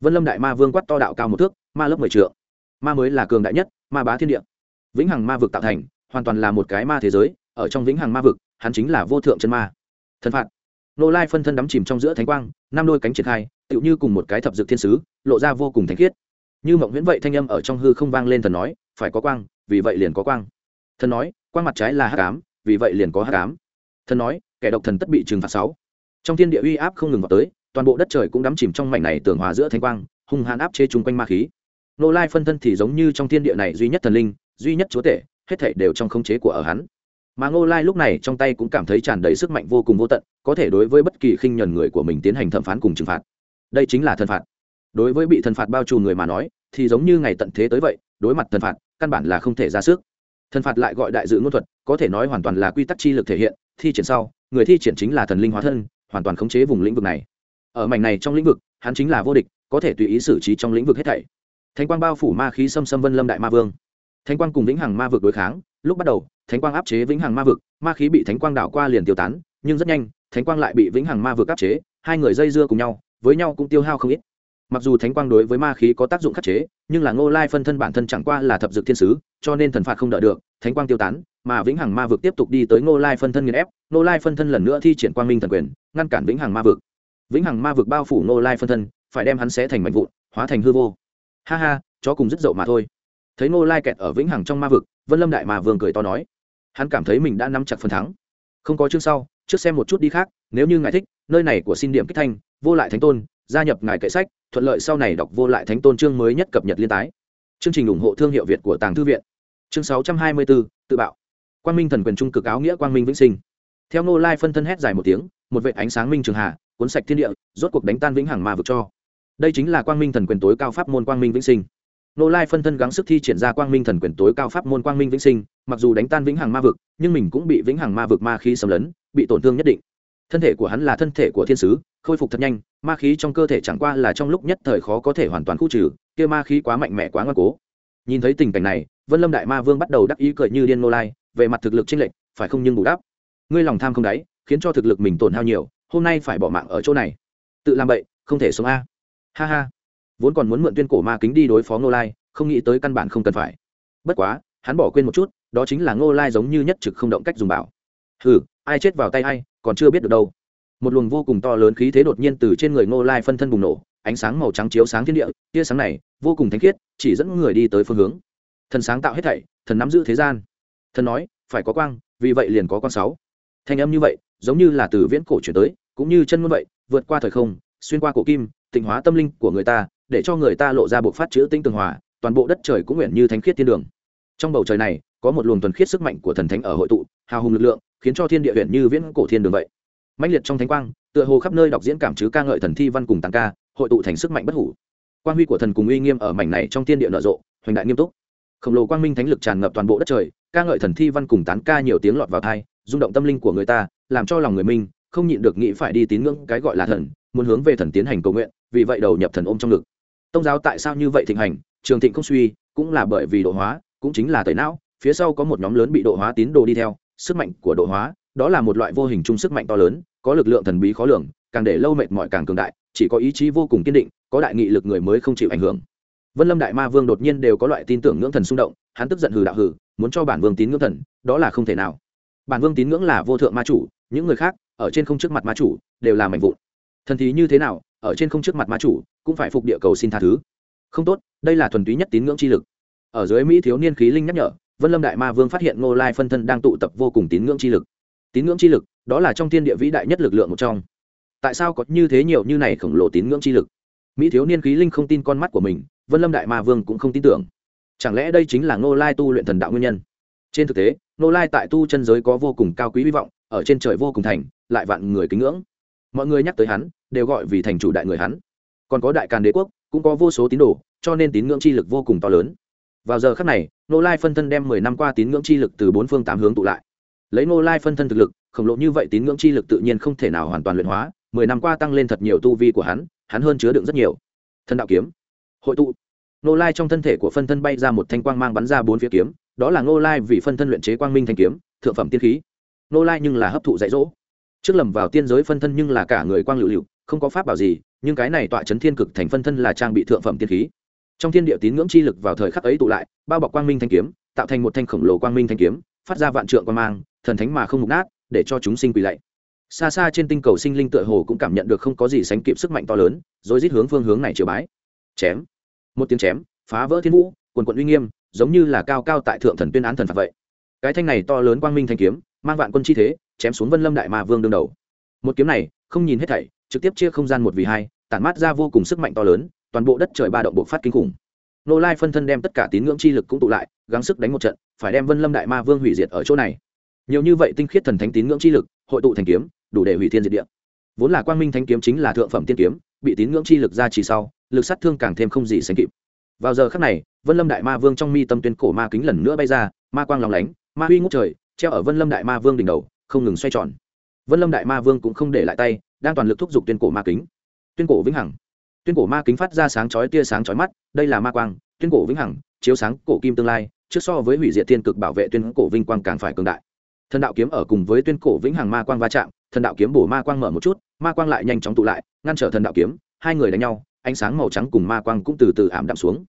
Vân lâm đại ma vương quát to đạo cao một thước, ma lớp mười trượng. Ma mới là cường đại nhất, ma bá thiên địa. Vĩnh hằng ma vực tạo thành, hoàn toàn là một cái ma thế giới, ở trong vĩnh hằng ma vực, hắn chính là vô thượng chân ma. Thần phạt. Nô lai phân thân đắm chìm trong giữa thánh quang năm đôi cánh triển khai, tựu như cùng một cái thập dược thiên sứ, lộ ra vô cùng thanh khiết. Như mộng nguyễn vậy thanh âm ở trong hư không vang lên thần nói, phải có quang, vì vậy liền có quang. Thần nói, quang mặt trái là hắc ám, vì vậy liền có hắc ám. Thần nói, kẻ độc thần tất bị trừng phạt sáu. Trong thiên địa uy áp không ngừng vào tới, toàn bộ đất trời cũng đắm chìm trong mảnh này tường hòa giữa thanh quang, hung hãn áp chế chung quanh ma khí. Nô lai phân thân thì giống như trong thiên địa này duy nhất thần linh, duy nhất chúa tể, hết thảy đều trong khống chế của ở hắn mà ngô lai lúc này trong tay cũng cảm thấy tràn đầy sức mạnh vô cùng vô tận, có thể đối với bất kỳ khinh nhuần người của mình tiến hành thẩm phán cùng trừng phạt. Đây chính là thần phạt. Đối với bị thần phạt bao trùm người mà nói, thì giống như ngày tận thế tới vậy, đối mặt thần phạt, căn bản là không thể ra sức. Thần phạt lại gọi đại dự ngôn thuật, có thể nói hoàn toàn là quy tắc chi lực thể hiện, thi triển sau, người thi triển chính là thần linh hóa thân, hoàn toàn khống chế vùng lĩnh vực này. Ở mảnh này trong lĩnh vực, hắn chính là vô địch, có thể tùy ý xử trí trong lĩnh vực hết thảy. Thánh quang bao phủ ma khí xâm xâm vân lâm đại ma vương. Thánh quang cùng lĩnh hằng ma vực đối kháng, lúc bắt đầu thánh quang áp chế vĩnh hằng ma vực, ma khí bị thánh quang đảo qua liền tiêu tán, nhưng rất nhanh, thánh quang lại bị vĩnh hằng ma vực áp chế, hai người dây dưa cùng nhau, với nhau cũng tiêu hao không ít. Mặc dù thánh quang đối với ma khí có tác dụng khắc chế, nhưng là ngô lai phân thân bản thân chẳng qua là thập dực thiên sứ, cho nên thần phạt không đợi được, thánh quang tiêu tán, mà vĩnh hằng ma vực tiếp tục đi tới ngô lai phân thân nghiền ép, ngô lai phân thân lần nữa thi triển quang minh thần quyền, ngăn cản vĩnh hằng ma vực. Vĩnh hằng ma vực bao phủ ngô lai phân thân, phải đem hắn xé thành mảnh vụn, hóa thành hư vô. Ha ha, chó cùng rất dậu mà thôi. Thấy ngô lai kẹt ở vĩnh hằng trong ma vực, vân lâm đại mà vương cười to nói hắn cảm thấy mình đã nắm chặt phần thắng. Không có chương sau, trước xem một chút đi khác, nếu như ngài thích, nơi này của xin điểm kích thanh, vô lại thánh tôn, gia nhập ngài kệ sách, thuận lợi sau này đọc vô lại thánh tôn chương mới nhất cập nhật liên tái. Chương trình ủng hộ thương hiệu việt của tàng thư viện. Chương sáu trăm hai mươi bốn tự bạo. Quang minh thần quyền trung cực áo nghĩa quang minh vĩnh sinh. Theo nô lai phân thân hét dài một tiếng, một vệ ánh sáng minh trường hạ, cuốn sạch thiên địa, rốt cuộc đánh tan vĩnh hằng ma vực cho. Đây chính là quang minh thần quyền tối cao pháp môn quang minh vĩnh sinh nô lai phân thân gắng sức thi triển ra quang minh thần quyền tối cao pháp môn quang minh vĩnh sinh, mặc dù đánh tan vĩnh hằng ma vực, nhưng mình cũng bị vĩnh hằng ma vực ma khí xâm lấn, bị tổn thương nhất định. Thân thể của hắn là thân thể của thiên sứ, khôi phục thật nhanh, ma khí trong cơ thể chẳng qua là trong lúc nhất thời khó có thể hoàn toàn khu trừ, kia ma khí quá mạnh mẽ quá ngoan cố. Nhìn thấy tình cảnh này, vân lâm đại ma vương bắt đầu đắc ý cười như điên nô lai, về mặt thực lực chênh lệch, phải không nhưng bù đắp. Ngươi lòng tham không đáy, khiến cho thực lực mình tổn hao nhiều, hôm nay phải bỏ mạng ở chỗ này. Tự làm bậy, không thể sống a. Ha ha vốn còn muốn mượn tuyên cổ ma kính đi đối phó ngô lai, không nghĩ tới căn bản không cần phải. Bất quá, hắn bỏ quên một chút, đó chính là ngô lai giống như nhất trực không động cách dùng bảo. Ừ ai chết vào tay ai, còn chưa biết được đâu. Một luồng vô cùng to lớn khí thế đột nhiên từ trên người ngô lai phân thân bùng nổ, ánh sáng màu trắng chiếu sáng thiên địa, tia sáng này, vô cùng thánh khiết, chỉ dẫn người đi tới phương hướng. Thần sáng tạo hết thảy, thần nắm giữ thế gian. Thần nói, phải có quang, vì vậy liền có con sáu. Thanh âm như vậy, giống như là từ viễn cổ chuyển tới, cũng như chân ngôn vậy, vượt qua thời không, xuyên qua cổ kim, tịnh hóa tâm linh của người ta để cho người ta lộ ra bộ phát chữ tinh tường hòa, toàn bộ đất trời cũng nguyện như thánh khiết thiên đường. Trong bầu trời này, có một luồng thuần khiết sức mạnh của thần thánh ở hội tụ, hào hùng lực lượng, khiến cho thiên địa huyện như viễn cổ thiên đường vậy. Mạnh liệt trong thánh quang, tựa hồ khắp nơi đọc diễn cảm chứ ca ngợi thần thi văn cùng tăng ca, hội tụ thành sức mạnh bất hủ. Quang huy của thần cùng uy nghiêm ở mảnh này trong thiên địa nở rộ, hoành đại nghiêm túc. Khổng lồ quang minh thánh lực tràn ngập toàn bộ đất trời, ca ngợi thần thi văn cùng tán ca nhiều tiếng lọt vào thai rung động tâm linh của người ta, làm cho lòng người minh không nhịn được nghĩ phải đi tín ngưỡng cái gọi là thần, muốn hướng về thần tiến hành cầu nguyện, vì vậy đầu nhập thần ôm trong ngực tông giáo tại sao như vậy thịnh hành? Trường thịnh không suy, cũng là bởi vì độ hóa, cũng chính là tẩy não. Phía sau có một nhóm lớn bị độ hóa tín đồ đi theo, sức mạnh của độ hóa, đó là một loại vô hình chung sức mạnh to lớn, có lực lượng thần bí khó lường, càng để lâu mệt mỏi càng cường đại, chỉ có ý chí vô cùng kiên định, có đại nghị lực người mới không chịu ảnh hưởng. Vân lâm đại ma vương đột nhiên đều có loại tin tưởng ngưỡng thần xung động, hắn tức giận hừ đạo hừ, muốn cho bản vương tín ngưỡng thần, đó là không thể nào. Bản vương tín ngưỡng là vô thượng ma chủ, những người khác, ở trên không trước mặt ma chủ, đều là mạnh vụn. Thần thì như thế nào ở trên không trước mặt ma chủ, cũng phải phục địa cầu xin tha thứ. Không tốt, đây là thuần túy nhất tín ngưỡng chi lực. Ở dưới mỹ thiếu niên khí linh nhắc nhở, vân lâm đại ma vương phát hiện ngô lai phân thân đang tụ tập vô cùng tín ngưỡng chi lực. Tín ngưỡng chi lực, đó là trong thiên địa vĩ đại nhất lực lượng một trong. Tại sao có như thế nhiều như này khổng lồ tín ngưỡng chi lực? Mỹ thiếu niên khí linh không tin con mắt của mình, vân lâm đại ma vương cũng không tin tưởng. Chẳng lẽ đây chính là ngô lai tu luyện thần đạo nguyên nhân? Trên thực tế, ngô lai tại tu chân giới có vô cùng cao quý hy vọng, ở trên trời vô cùng thành, lại vạn người kính ngưỡng. Mọi người nhắc tới hắn đều gọi vì thành chủ đại người hắn. Còn có đại càn đế quốc, cũng có vô số tín đồ, cho nên tín ngưỡng chi lực vô cùng to lớn. Vào giờ khắc này nô lai phân thân đem mười năm qua tín ngưỡng chi lực từ bốn phương tám hướng tụ lại. Lấy nô lai phân thân thực lực, khổng lồ như vậy tín ngưỡng chi lực tự nhiên không thể nào hoàn toàn luyện hóa, mười năm qua tăng lên thật nhiều tu vi của hắn hắn hơn chứa đựng rất nhiều. Thân đạo kiếm, hội tụ. Nô lai trong thân thể của phân thân bay ra một thanh quang mang bắn ra bốn phía kiếm, đó là nô lai vì phân thân luyện chế quang minh thanh kiếm, thượng phẩm tiên khí. Nô lai nhưng là hấp thụ dạy dỗ. Trước lầm vào tiên giới phân thân nhưng là cả người quang lựu lựu không có pháp bảo gì, nhưng cái này tọa chấn thiên cực thành phân thân là trang bị thượng phẩm tiên khí. Trong thiên địa tín ngưỡng chi lực vào thời khắc ấy tụ lại, bao bọc quang minh thanh kiếm, tạo thành một thanh khổng lồ quang minh thanh kiếm, phát ra vạn trượng quang mang, thần thánh mà không mục nát, để cho chúng sinh quỳ lạy. Xa xa trên tinh cầu sinh linh tựa hồ cũng cảm nhận được không có gì sánh kịp sức mạnh to lớn, rồi rít hướng phương hướng này chiều bái. Chém. Một tiếng chém, phá vỡ thiên vũ, quần quận uy nghiêm, giống như là cao cao tại thượng thần tuyên án thần phạt vậy. Cái thanh này to lớn quang minh thanh kiếm, mang vạn quân chi thế, chém xuống vân lâm đại ma vương đương đầu. Một kiếm này, không nhìn hết thảy trực tiếp chia không gian một vì hai, tản mát ra vô cùng sức mạnh to lớn, toàn bộ đất trời ba động bộc phát kinh khủng. Nô lai phân thân đem tất cả tín ngưỡng chi lực cũng tụ lại, gắng sức đánh một trận, phải đem vân lâm đại ma vương hủy diệt ở chỗ này. Nhiều như vậy tinh khiết thần thánh tín ngưỡng chi lực, hội tụ thành kiếm, đủ để hủy thiên diệt địa. Vốn là quang minh thánh kiếm chính là thượng phẩm tiên kiếm, bị tín ngưỡng chi lực ra chỉ sau, lực sát thương càng thêm không gì sánh kịp. Vào giờ khắc này, vân lâm đại ma vương trong mi tâm tuyên cổ ma kính lần nữa bay ra, ma quang lòng lánh, ma huy ngút trời, treo ở vân lâm đại ma vương đỉnh đầu, không ngừng xoay tròn. Vân lâm đại ma vương cũng không để lại tay đang toàn lực thúc giục tuyên cổ ma kính. Tuyên cổ vĩnh hằng. Tuyên cổ ma kính phát ra sáng chói tia sáng chói mắt, đây là ma quang, tuyên cổ vĩnh hằng, chiếu sáng cổ kim tương lai, trước so với hủy diệt thiên cực bảo vệ tuyên cổ vinh quang càng phải cường đại. Thần đạo kiếm ở cùng với tuyên cổ vĩnh hằng ma quang va chạm, thần đạo kiếm bổ ma quang mở một chút, ma quang lại nhanh chóng tụ lại, ngăn trở thần đạo kiếm, hai người đánh nhau, ánh sáng màu trắng cùng ma quang cũng từ từ ảm đạm xuống.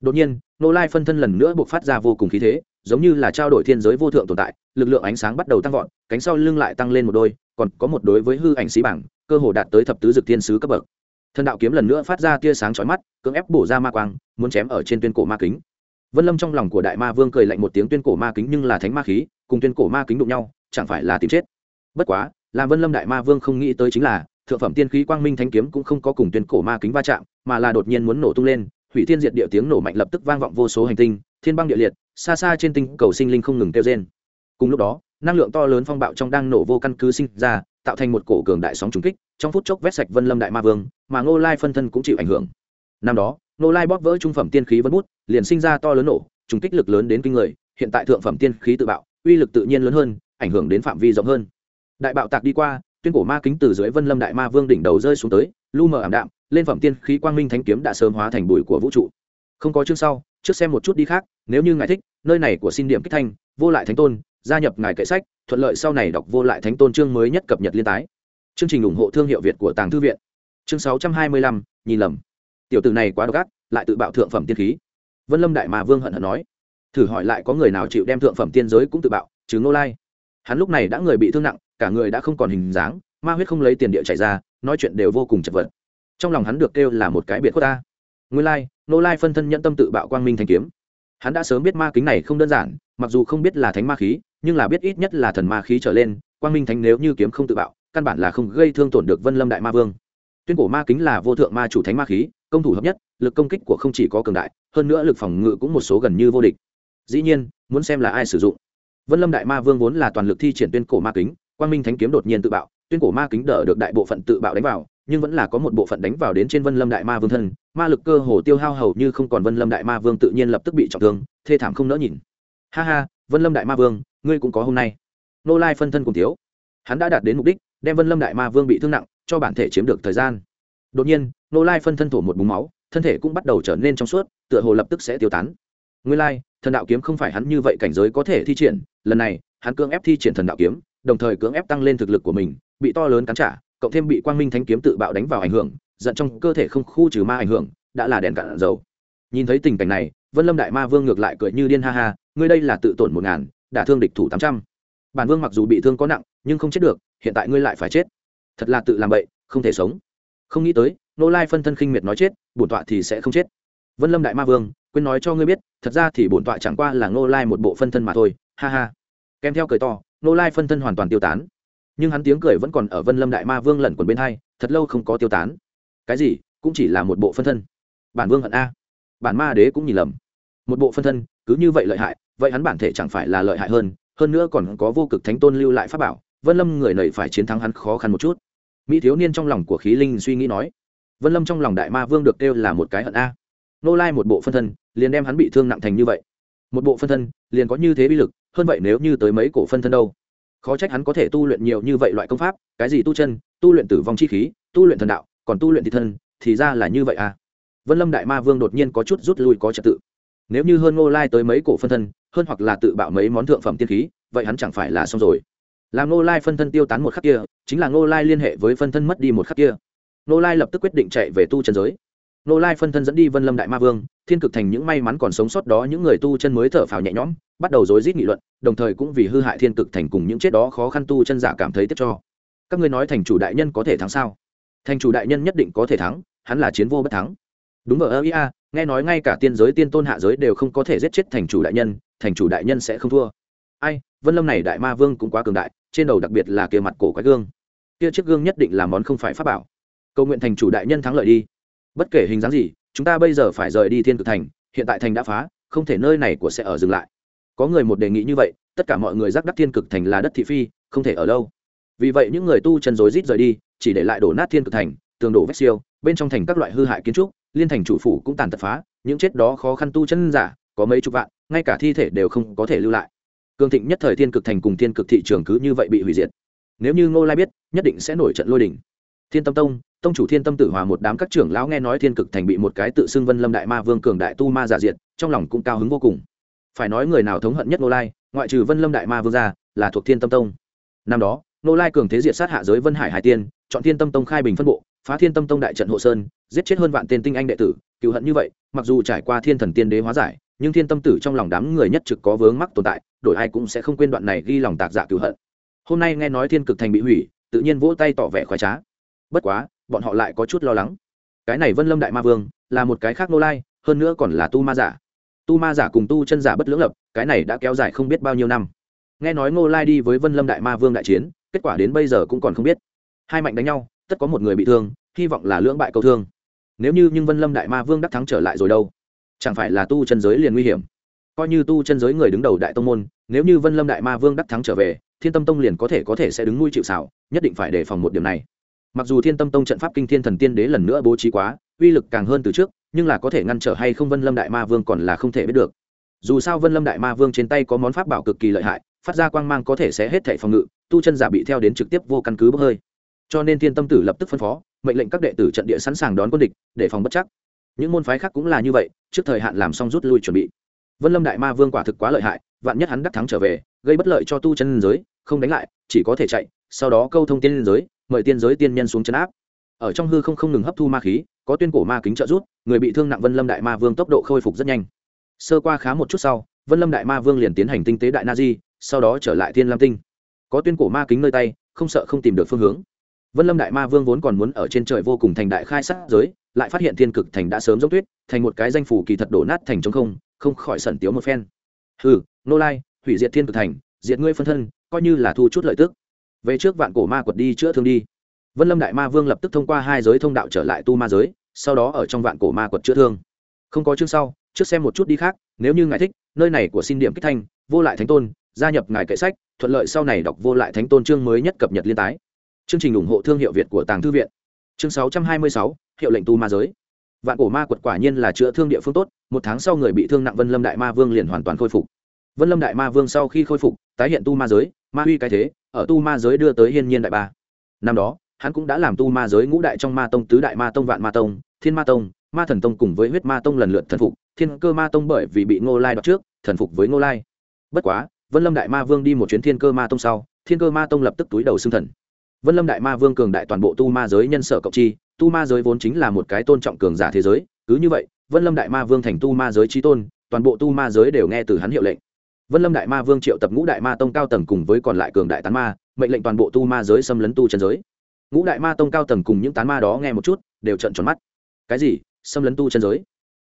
Đột nhiên, nô lai phân thân lần nữa buộc phát ra vô cùng khí thế, giống như là trao đổi thiên giới vô thượng tồn tại, lực lượng ánh sáng bắt đầu tăng vọt, cánh sau lưng lại tăng lên một đôi còn có một đối với hư ảnh sĩ bảng, cơ hồ đạt tới thập tứ dực thiên sứ cấp bậc. Thần đạo kiếm lần nữa phát ra tia sáng chói mắt, cưỡng ép bổ ra ma quang, muốn chém ở trên tuyên cổ ma kính. Vân lâm trong lòng của đại ma vương cười lạnh một tiếng, tuyên cổ ma kính nhưng là thánh ma khí, cùng tuyên cổ ma kính đụng nhau, chẳng phải là tìm chết. Bất quá, làm vân lâm đại ma vương không nghĩ tới chính là, thượng phẩm tiên khí quang minh thanh kiếm cũng không có cùng tuyên cổ ma kính va chạm, mà là đột nhiên muốn nổ tung lên, hủy thiên diệt địa tiếng nổ mạnh lập tức vang vọng vô số hành tinh, thiên băng địa liệt, xa xa trên tinh cầu sinh linh không ngừng kêu trên cùng lúc đó năng lượng to lớn phong bạo trong đang nổ vô căn cứ sinh ra, tạo thành một cổ cường đại sóng trùng kích, trong phút chốc vét sạch vân lâm đại ma vương, mà ngô lai phân thân cũng chịu ảnh hưởng. Năm đó, ngô lai bóp vỡ trung phẩm tiên khí vân bút, liền sinh ra to lớn nổ, trùng kích lực lớn đến kinh người, hiện tại thượng phẩm tiên khí tự bạo, uy lực tự nhiên lớn hơn, ảnh hưởng đến phạm vi rộng hơn. Đại bạo tạc đi qua, tuyên cổ ma kính từ dưới vân lâm đại ma vương đỉnh đầu rơi xuống tới, lu mờ ảm đạm, lên phẩm tiên khí quang minh thánh kiếm đã sớm hóa thành bụi của vũ trụ. Không có chương sau, trước xem một chút đi khác, nếu như ngài thích, nơi này của xin điểm kích thanh, vô lại thánh tôn gia nhập ngài kệ sách, thuận lợi sau này đọc vô lại thánh tôn chương mới nhất cập nhật liên tái. Chương trình ủng hộ thương hiệu việt của tàng thư viện. Chương sáu trăm hai mươi lăm, nhìn lầm. Tiểu từ này quá độc ác, lại tự bạo thượng phẩm tiên khí. Vân lâm đại mà vương hận hận nói. Thử hỏi lại có người nào chịu đem thượng phẩm tiên giới cũng tự bạo chứ ngô lai. Hắn lúc này đã người bị thương nặng, cả người đã không còn hình dáng, ma huyết không lấy tiền địa chạy ra, nói chuyện đều vô cùng chật vật. Trong lòng hắn được kêu là một cái biệt khuất ta. Nguyên lai nô lai phân thân nhận tâm tự bạo quang minh thanh kiếm hắn đã sớm biết ma kính này không đơn giản, mặc dù không biết là thánh ma khí, nhưng là biết ít nhất là thần ma khí trở lên, quang minh thánh nếu như kiếm không tự bạo, căn bản là không gây thương tổn được vân lâm đại ma vương. Tuyên cổ ma kính là vô thượng ma chủ thánh ma khí, công thủ hợp nhất, lực công kích của không chỉ có cường đại, hơn nữa lực phòng ngự cũng một số gần như vô địch. Dĩ nhiên, muốn xem là ai sử dụng. Vân lâm đại ma vương vốn là toàn lực thi triển tuyên cổ ma kính, quang minh thánh kiếm đột nhiên tự bạo tuyên cổ ma kính đỡ được đại bộ phận tự bạo đánh vào, nhưng vẫn là có một bộ phận đánh vào đến trên vân lâm đại ma vương thân. Ma lực cơ hồ tiêu hao hầu như không còn vân lâm đại ma vương tự nhiên lập tức bị trọng thương, thê thảm không nỡ nhìn. Ha ha, vân lâm đại ma vương, ngươi cũng có hôm nay. Nô lai phân thân cùng thiếu. Hắn đã đạt đến mục đích, đem vân lâm đại ma vương bị thương nặng, cho bản thể chiếm được thời gian. Đột nhiên, nô lai phân thân thổ một búng máu, thân thể cũng bắt đầu trở nên trong suốt, tựa hồ lập tức sẽ tiêu tán. Nguyên lai, thần đạo kiếm không phải hắn như vậy cảnh giới có thể thi triển, lần này, hắn cưỡng ép thi triển thần đạo kiếm, đồng thời cưỡng ép tăng lên thực lực của mình bị to lớn cắn trả, cộng thêm bị quang minh thánh kiếm tự bạo đánh vào ảnh hưởng, giận trong cơ thể không khu trừ ma ảnh hưởng, đã là đèn cạn dầu. Nhìn thấy tình cảnh này, vân lâm đại ma vương ngược lại cười như điên ha ha, ngươi đây là tự tổn một ngàn đả thương địch thủ tám trăm. Bản vương mặc dù bị thương có nặng, nhưng không chết được, hiện tại ngươi lại phải chết. Thật là tự làm bậy, không thể sống. Không nghĩ tới, nô lai phân thân khinh miệt nói chết, bổn tọa thì sẽ không chết. Vân lâm đại ma vương, quên nói cho ngươi biết, thật ra thì bổn tọa chẳng qua là nô lai một bộ phân thân mà thôi, ha ha. Kèm theo cười to, nô lai phân thân hoàn toàn tiêu tán nhưng hắn tiếng cười vẫn còn ở vân lâm đại ma vương lẩn quần bên hai, thật lâu không có tiêu tán. Cái gì? Cũng chỉ là một bộ phân thân. Bản vương hận a. Bản ma đế cũng nhìn lầm. Một bộ phân thân, cứ như vậy lợi hại, vậy hắn bản thể chẳng phải là lợi hại hơn hơn nữa còn có vô cực thánh tôn lưu lại pháp bảo. Vân lâm người này phải chiến thắng hắn khó khăn một chút. Mỹ thiếu niên trong lòng của khí linh suy nghĩ nói. Vân lâm trong lòng đại ma vương được kêu là một cái hận a. Nô lai một bộ phân thân, liền đem hắn bị thương nặng thành như vậy. Một bộ phân thân, liền có như thế bi lực, hơn vậy nếu như tới mấy cổ phân thân đâu? Khó trách hắn có thể tu luyện nhiều như vậy loại công pháp, cái gì tu chân, tu luyện tử vong chi khí, tu luyện thần đạo, còn tu luyện thị thân, thì ra là như vậy à. Vân lâm đại ma vương đột nhiên có chút rút lui có trật tự. Nếu như hơn ngô lai tới mấy cổ phân thân, hơn hoặc là tự bạo mấy món thượng phẩm tiên khí, vậy hắn chẳng phải là xong rồi. Làm ngô lai phân thân tiêu tán một khắc kia, chính là ngô lai liên hệ với phân thân mất đi một khắc kia. Ngô lai lập tức quyết định chạy về tu chân giới. Ngô lai phân thân dẫn đi vân lâm đại ma vương, thiên cực thành những may mắn còn sống sót đó những người tu chân mới thở phào nhẹ nhõm bắt đầu rối rít nghị luận, đồng thời cũng vì hư hại thiên cực thành cùng những chết đó khó khăn tu chân giả cảm thấy tiếc cho. Các ngươi nói thành chủ đại nhân có thể thắng sao? Thành chủ đại nhân nhất định có thể thắng, hắn là chiến vô bất thắng. Đúng vậy, ơ ia nghe nói ngay cả tiên giới, tiên tôn hạ giới đều không có thể giết chết thành chủ đại nhân, thành chủ đại nhân sẽ không thua. Ai, vân lâm này đại ma vương cũng quá cường đại, trên đầu đặc biệt là kia mặt cổ quái gương. Kia chiếc gương nhất định là món không phải pháp bảo. Cầu nguyện thành chủ đại nhân thắng lợi đi. Bất kể hình dáng gì, chúng ta bây giờ phải rời đi thiên cực thành, hiện tại thành đã phá, không thể nơi này của sẽ ở dừng lại có người một đề nghị như vậy, tất cả mọi người giác đắc thiên cực thành là đất thị phi, không thể ở lâu. Vì vậy những người tu chân rối rít rời đi, chỉ để lại đổ nát thiên cực thành, tường đổ vách siêu, bên trong thành các loại hư hại kiến trúc, liên thành chủ phủ cũng tàn tật phá, những chết đó khó khăn tu chân giả, có mấy chục vạn, ngay cả thi thể đều không có thể lưu lại. Cường thịnh nhất thời thiên cực thành cùng thiên cực thị trường cứ như vậy bị hủy diệt. Nếu như ngô lai biết, nhất định sẽ nổi trận lôi đình. Thiên tâm tông tông chủ thiên tâm tử hòa một đám các trưởng lão nghe nói thiên cực thành bị một cái tự xưng vân lâm đại ma vương cường đại tu ma giả diệt, trong lòng cũng cao hứng vô cùng phải nói người nào thống hận nhất Nô lai, ngoại trừ vân lâm đại ma vương ra là thuộc thiên tâm tông. Năm đó Nô lai cường thế diệt sát hạ giới vân hải hải tiên, chọn thiên tâm tông khai bình phân bộ, phá thiên tâm tông đại trận hộ sơn, giết chết hơn vạn tên tinh anh đệ tử cựu hận như vậy, mặc dù trải qua thiên thần tiên đế hóa giải, nhưng thiên tâm tử trong lòng đám người nhất trực có vướng mắc tồn tại, đổi ai cũng sẽ không quên đoạn này ghi lòng tạc dạ cựu hận. Hôm nay nghe nói thiên cực thành bị hủy, tự nhiên vỗ tay tỏ vẻ khoái trá. Bất quá, bọn họ lại có chút lo lắng. Cái này vân lâm đại ma vương, là một cái khác nô lai, hơn nữa còn là tu ma giả tu ma giả cùng tu chân giả bất lưỡng lập, cái này đã kéo dài không biết bao nhiêu năm. Nghe nói ngô lai đi với vân lâm đại ma vương đại chiến, kết quả đến bây giờ cũng còn không biết. Hai mạnh đánh nhau, tất có một người bị thương, hy vọng là lưỡng bại câu thương. Nếu như nhưng vân lâm đại ma vương đắc thắng trở lại rồi đâu? Chẳng phải là tu chân giới liền nguy hiểm? Coi như tu chân giới người đứng đầu đại tông môn, nếu như vân lâm đại ma vương đắc thắng trở về, thiên tâm tông liền có thể có thể sẽ đứng nuôi chịu xảo nhất định phải đề phòng một điểm này. Mặc dù thiên tâm tông trận pháp kinh thiên thần tiên đế lần nữa bố trí quá, uy lực càng hơn từ trước nhưng là có thể ngăn trở hay không vân lâm đại ma vương còn là không thể biết được. Dù sao vân lâm đại ma vương trên tay có món pháp bảo cực kỳ lợi hại, phát ra quang mang có thể sẽ hết thảy phòng ngự, tu chân giả bị theo đến trực tiếp vô căn cứ bốc hơi. Cho nên thiên tâm tử lập tức phân phó, mệnh lệnh các đệ tử trận địa sẵn sàng đón quân địch, để phòng bất chắc. Những môn phái khác cũng là như vậy, trước thời hạn làm xong rút lui chuẩn bị. Vân lâm đại ma vương quả thực quá lợi hại, vạn nhất hắn đắc thắng trở về, gây bất lợi cho tu chân giới, không đánh lại, chỉ có thể chạy, sau đó câu thông tiên giới, mời tiên giới tiên nhân xuống chấn áp. Ở trong hư không không ngừng hấp thu ma khí có tuyên cổ ma kính trợ rút người bị thương nặng vân lâm đại ma vương tốc độ khôi phục rất nhanh. Sơ qua khá một chút sau, vân lâm đại ma vương liền tiến hành tinh tế đại na di, sau đó trở lại thiên lam tinh. Có tuyên cổ ma kính nơi tay, không sợ không tìm được phương hướng. Vân lâm đại ma vương vốn còn muốn ở trên trời vô cùng thành đại khai sát giới, lại phát hiện thiên cực thành đã sớm dốc tuyết, thành một cái danh phủ kỳ thật đổ nát thành trống không không khỏi sẩn tiếu một phen. Hừ, nô lai, hủy diệt thiên cực thành, diệt ngươi phân thân, coi như là thu chút lợi tức. Về trước vạn cổ ma quật đi chữa thương đi vân lâm đại ma vương lập tức thông qua hai giới thông đạo trở lại tu ma giới sau đó ở trong vạn cổ ma quật chữa thương. Không có chương sau trước xem một chút đi khác nếu như ngài thích nơi này của xin điểm kích thanh vô lại thánh tôn gia nhập ngài kệ sách thuận lợi sau này đọc vô lại thánh tôn chương mới nhất cập nhật liên tái. Chương trình ủng hộ thương hiệu việt của tàng thư viện. Chương 626, hiệu lệnh tu ma giới. Vạn cổ ma quật quả nhiên là chữa thương địa phương tốt một tháng sau người bị thương nặng vân lâm đại ma vương liền hoàn toàn khôi phục. Vân lâm đại ma vương sau khi khôi phục tái hiện tu ma giới ma huy cái thế ở tu ma giới đưa tới hiên nhiên đại ba. Năm đó hắn cũng đã làm tu ma giới ngũ đại trong ma tông, tứ đại ma tông, vạn ma tông, thiên ma tông, ma thần tông cùng với huyết ma tông lần lượt thần phục, thiên cơ ma tông bởi vì bị ngô lai đọc trước, thần phục với ngô lai. Bất quá, vân lâm đại ma vương đi một chuyến thiên cơ ma tông sau, thiên cơ ma tông lập tức túi đầu xưng thần. Vân lâm đại ma vương cường đại toàn bộ tu ma giới nhân sở cộng chi, tu ma giới vốn chính là một cái tôn trọng cường giả thế giới, cứ như vậy, vân lâm đại ma vương thành tu ma giới trí tôn, toàn bộ tu ma giới đều nghe từ hắn hiệu lệnh. Vân lâm đại ma vương triệu tập ngũ đại ma tông cao tầng cùng với còn lại cường đại tán ma, mệnh lệnh toàn bộ tu ma giới xâm lấn tu chân giới ngũ đại ma tông cao tầng cùng những tán ma đó nghe một chút, đều trận tròn mắt. Cái gì? Xâm lấn tu chân giới?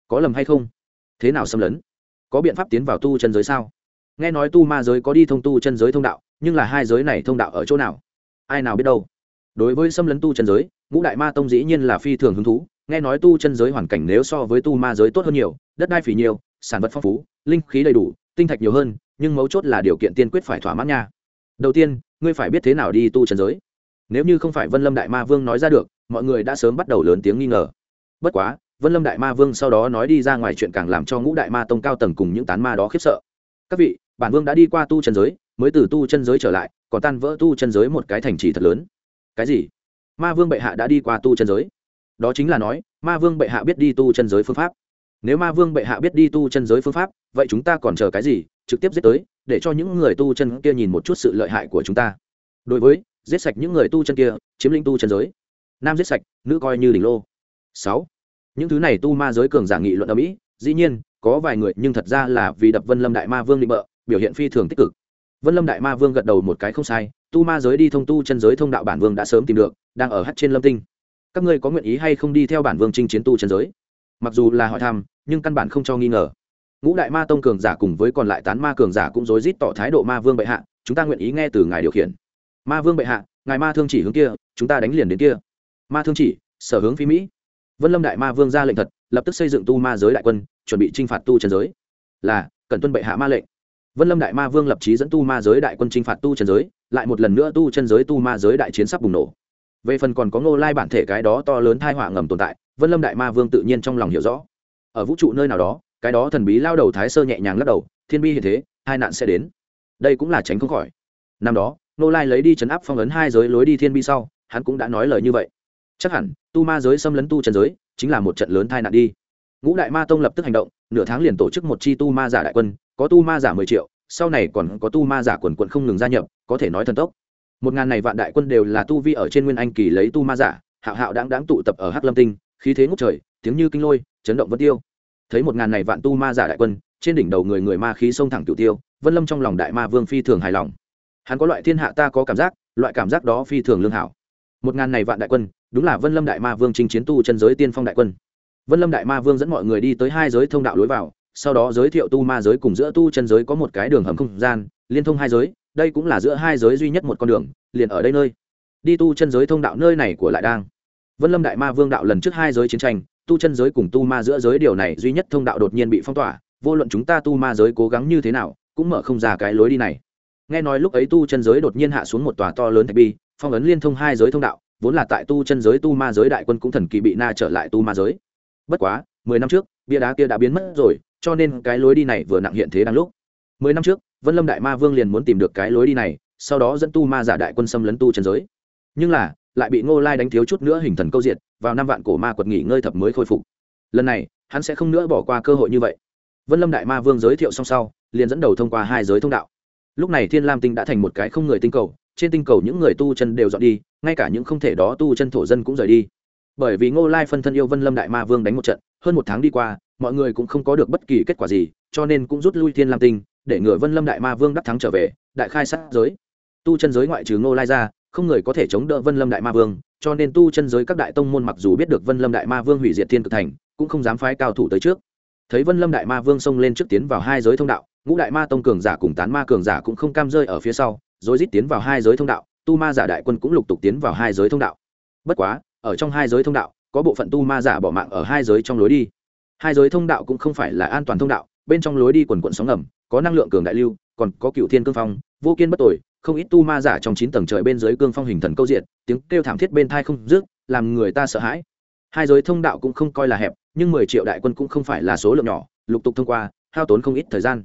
Có lầm hay không? Thế nào xâm lấn? Có biện pháp tiến vào tu chân giới sao? Nghe nói tu ma giới có đi thông tu chân giới thông đạo, nhưng là hai giới này thông đạo ở chỗ nào? Ai nào biết đâu. Đối với xâm lấn tu chân giới, ngũ đại ma tông dĩ nhiên là phi thường hứng thú. Nghe nói tu chân giới hoàn cảnh nếu so với tu ma giới tốt hơn nhiều, đất đai phỉ nhiều, sản vật phong phú, linh khí đầy đủ, tinh thạch nhiều hơn, nhưng mấu chốt là điều kiện tiên quyết phải thỏa mãn nha. Đầu tiên, ngươi phải biết thế nào đi tu chân giới nếu như không phải vân lâm đại ma vương nói ra được, mọi người đã sớm bắt đầu lớn tiếng nghi ngờ. Bất quá, vân lâm đại ma vương sau đó nói đi ra ngoài chuyện càng làm cho ngũ đại ma tông cao tầng cùng những tán ma đó khiếp sợ. Các vị, bản vương đã đi qua tu chân giới, mới từ tu chân giới trở lại, còn tan vỡ tu chân giới một cái thành trì thật lớn. Cái gì? Ma vương bệ hạ đã đi qua tu chân giới? Đó chính là nói, ma vương bệ hạ biết đi tu chân giới phương pháp. Nếu ma vương bệ hạ biết đi tu chân giới phương pháp, vậy chúng ta còn chờ cái gì, trực tiếp giết tới, để cho những người tu chân kia nhìn một chút sự lợi hại của chúng ta. Đối với giết sạch những người tu chân kia, chiếm lĩnh tu chân giới. Nam giết sạch, nữ coi như đỉnh lô. Sáu. Những thứ này tu ma giới cường giả nghị luận ở mỹ, dĩ nhiên, có vài người, nhưng thật ra là vì đập vân lâm đại ma vương định bợ, biểu hiện phi thường tích cực. Vân lâm đại ma vương gật đầu một cái không sai, tu ma giới đi thông tu chân giới thông đạo bản vương đã sớm tìm được, đang ở hát trên lâm tinh. Các ngươi có nguyện ý hay không đi theo bản vương chinh chiến tu chân giới? Mặc dù là hỏi thăm, nhưng căn bản không cho nghi ngờ. Ngũ đại ma tông cường giả cùng với còn lại tán ma cường giả cũng rối rít tỏ thái độ ma vương bệ hạ, chúng ta nguyện ý nghe từ ngài điều khiển ma vương bệ hạ, ngài ma thương chỉ hướng kia, chúng ta đánh liền đến kia. Ma thương chỉ, sở hướng phi mỹ. Vân lâm đại ma vương ra lệnh thật, lập tức xây dựng tu ma giới đại quân, chuẩn bị t r i n h phạt tu trần giới. Là cần tuân bệ hạ ma lệnh. Vân lâm đại ma vương lập trí dẫn tu ma giới đại quân chinh phạt tu chân giới, lại một lần nữa tu chân giới tu ma giới đại chiến sắp bùng nổ. Về phần còn có ngô lai bản thể cái đó to lớn thai họa ngầm tồn tại, vân lâm đại ma vương tự nhiên trong lòng hiểu rõ. Ở vũ trụ nơi nào đó, cái đó thần bí lao đầu thái sơ nhẹ nhàng lắc đầu, thiên bi hiện thế, hai nạn sẽ đến. Đây cũng là tránh không khỏi. Năm đó Nô lai lấy đi chấn áp phong ấn hai giới lối đi thiên bi sau, hắn cũng đã nói lời như vậy. Chắc hẳn, tu ma giới xâm lấn tu trần giới, chính là một trận lớn tai nạn đi. Ngũ đại ma tông lập tức hành động, nửa tháng liền tổ chức một chi tu ma giả đại quân, có tu ma giả mười triệu, sau này còn có tu ma giả quần quận không ngừng gia nhập, có thể nói thần tốc. Một ngàn này vạn đại quân đều là tu vi ở trên nguyên anh kỳ lấy tu ma giả, hạo hạo đáng đáng tụ tập ở hắc lâm tinh, khí thế ngút trời, tiếng như kinh lôi, chấn động vân tiêu. Thấy một ngàn này vạn tu ma giả đại quân, trên đỉnh đầu người người ma khí xông thẳng cửu tiêu, vân lâm trong lòng đại ma vương phi thường hài lòng hắn có loại thiên hạ ta có cảm giác, loại cảm giác đó phi thường lương hảo. Một ngàn này vạn đại quân, đúng là vân lâm đại ma vương chinh chiến tu chân giới tiên phong đại quân. Vân lâm đại ma vương dẫn mọi người đi tới hai giới thông đạo lối vào, sau đó giới thiệu tu ma giới cùng giữa tu chân giới có một cái đường hầm không gian, liên thông hai giới, đây cũng là giữa hai giới duy nhất một con đường, liền ở đây nơi. Đi tu chân giới thông đạo nơi này của lại đang. Vân lâm đại ma vương đạo lần trước hai giới chiến tranh, tu chân giới cùng tu ma giữa giới điều này duy nhất thông đạo đột nhiên bị phong tỏa, vô luận chúng ta tu ma giới cố gắng như thế nào, cũng mở không ra cái lối đi này nghe nói lúc ấy tu chân giới đột nhiên hạ xuống một tòa to lớn thạch bi, phong ấn liên thông hai giới thông đạo, vốn là tại tu chân giới tu ma giới đại quân cũng thần kỳ bị na trở lại tu ma giới. Bất quá, mười năm trước, bia đá kia đã biến mất rồi, cho nên cái lối đi này vừa nặng hiện thế đang lúc. Mười năm trước, vân lâm đại ma vương liền muốn tìm được cái lối đi này, sau đó dẫn tu ma giả đại quân xâm lấn tu chân giới. Nhưng là, lại bị ngô lai đánh thiếu chút nữa hình thần câu diện vào năm vạn cổ ma quật nghỉ ngơi thập mới khôi phục. Lần này, hắn sẽ không nữa bỏ qua cơ hội như vậy. Vân lâm đại ma vương giới thiệu xong sau, liền dẫn đầu thông qua hai giới thông đạo lúc này thiên lam tinh đã thành một cái không người tinh cầu, trên tinh cầu những người tu chân đều dọn đi, ngay cả những không thể đó tu chân thổ dân cũng rời đi. Bởi vì ngô lai phân thân yêu vân lâm đại ma vương đánh một trận, hơn một tháng đi qua, mọi người cũng không có được bất kỳ kết quả gì, cho nên cũng rút lui thiên lam tinh, để ngựa vân lâm đại ma vương đắc thắng trở về, đại khai sát giới. Tu chân giới ngoại trừ ngô lai ra, không người có thể chống đỡ vân lâm đại ma vương, cho nên tu chân giới các đại tông môn mặc dù biết được vân lâm đại ma vương hủy diệt thiên cực thành, cũng không dám phái cao thủ tới trước. Thấy vân lâm đại ma vương xông lên trước tiến vào hai giới thông đạo ngũ đại ma tông cường giả cùng tán ma cường giả cũng không cam rơi ở phía sau, rồi rít tiến vào hai giới thông đạo, tu ma giả đại quân cũng lục tục tiến vào hai giới thông đạo. Bất quá, ở trong hai giới thông đạo, có bộ phận tu ma giả bỏ mạng ở hai giới trong lối đi. Hai giới thông đạo cũng không phải là an toàn thông đạo, bên trong lối đi quần quận sóng ngầm, có năng lượng cường đại lưu, còn có cựu thiên cương phong, vô kiên bất tội không ít tu ma giả trong chín tầng trời bên dưới cương phong hình thần câu diện, tiếng kêu thảm thiết bên thai không dứt, làm người ta sợ hãi. Hai giới thông đạo cũng không coi là hẹp, nhưng mười triệu đại quân cũng không phải là số lượng nhỏ, lục tục thông qua, hao tốn không ít thời gian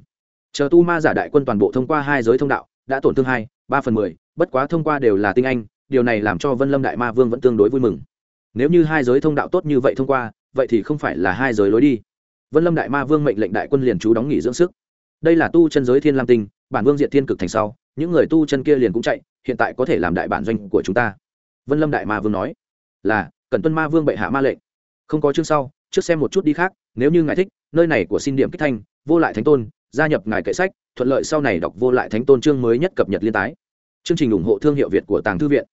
chờ tu ma giả đại quân toàn bộ thông qua hai giới thông đạo, đã tổn thương hai, ba phần mười, bất quá thông qua đều là tinh anh, điều này làm cho vân lâm đại ma vương vẫn tương đối vui mừng. Nếu như hai giới thông đạo tốt như vậy thông qua, vậy thì không phải là hai giới lối đi. Vân lâm đại ma vương mệnh lệnh đại quân liền chú đóng nghỉ dưỡng sức. Đây là tu chân giới thiên lam tinh, bản vương diện thiên cực thành sau, những người tu chân kia liền cũng chạy, hiện tại có thể làm đại bản doanh của chúng ta. Vân lâm đại ma vương nói, là cần tuân ma vương bệ hạ ma lệnh. Không có chương sau, trước xem một chút đi khác, nếu như ngài thích, nơi này của xin điểm kích thanh, vô lại thánh tôn gia nhập ngài kệ sách, thuận lợi sau này đọc vô lại thánh tôn chương mới nhất cập nhật liên tái. Chương trình ủng hộ thương hiệu việt của tàng thư viện.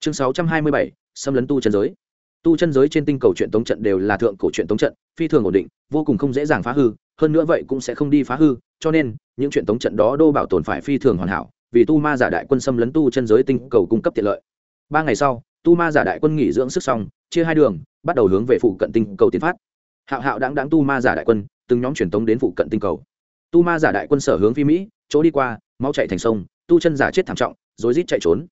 Chương sáu trăm hai mươi bảy, xâm lấn tu chân giới. Tu chân giới trên tinh cầu truyện tống trận đều là thượng cổ truyện tống trận, phi thường ổn định, vô cùng không dễ dàng phá hư, hơn nữa vậy cũng sẽ không đi phá hư, cho nên, những truyện tống trận đó đô bảo tồn phải phi thường hoàn hảo, vì tu ma giả đại quân xâm lấn tu chân giới tinh cầu cung cấp tiện lợi. Ba ngày sau, tu ma giả đại quân nghỉ dưỡng sức xong, chia hai đường, bắt đầu hướng về phụ cận tinh cầu tiến phát. Hạo hạo đáng đáng tu ma giả đại quân, từng nhóm truyền tống đến phụ cận tinh cầu tu ma giả đại quân sở hướng phi mỹ, chỗ đi qua, máu chạy thành sông, tu chân giả chết thảm trọng rối rít chạy trốn.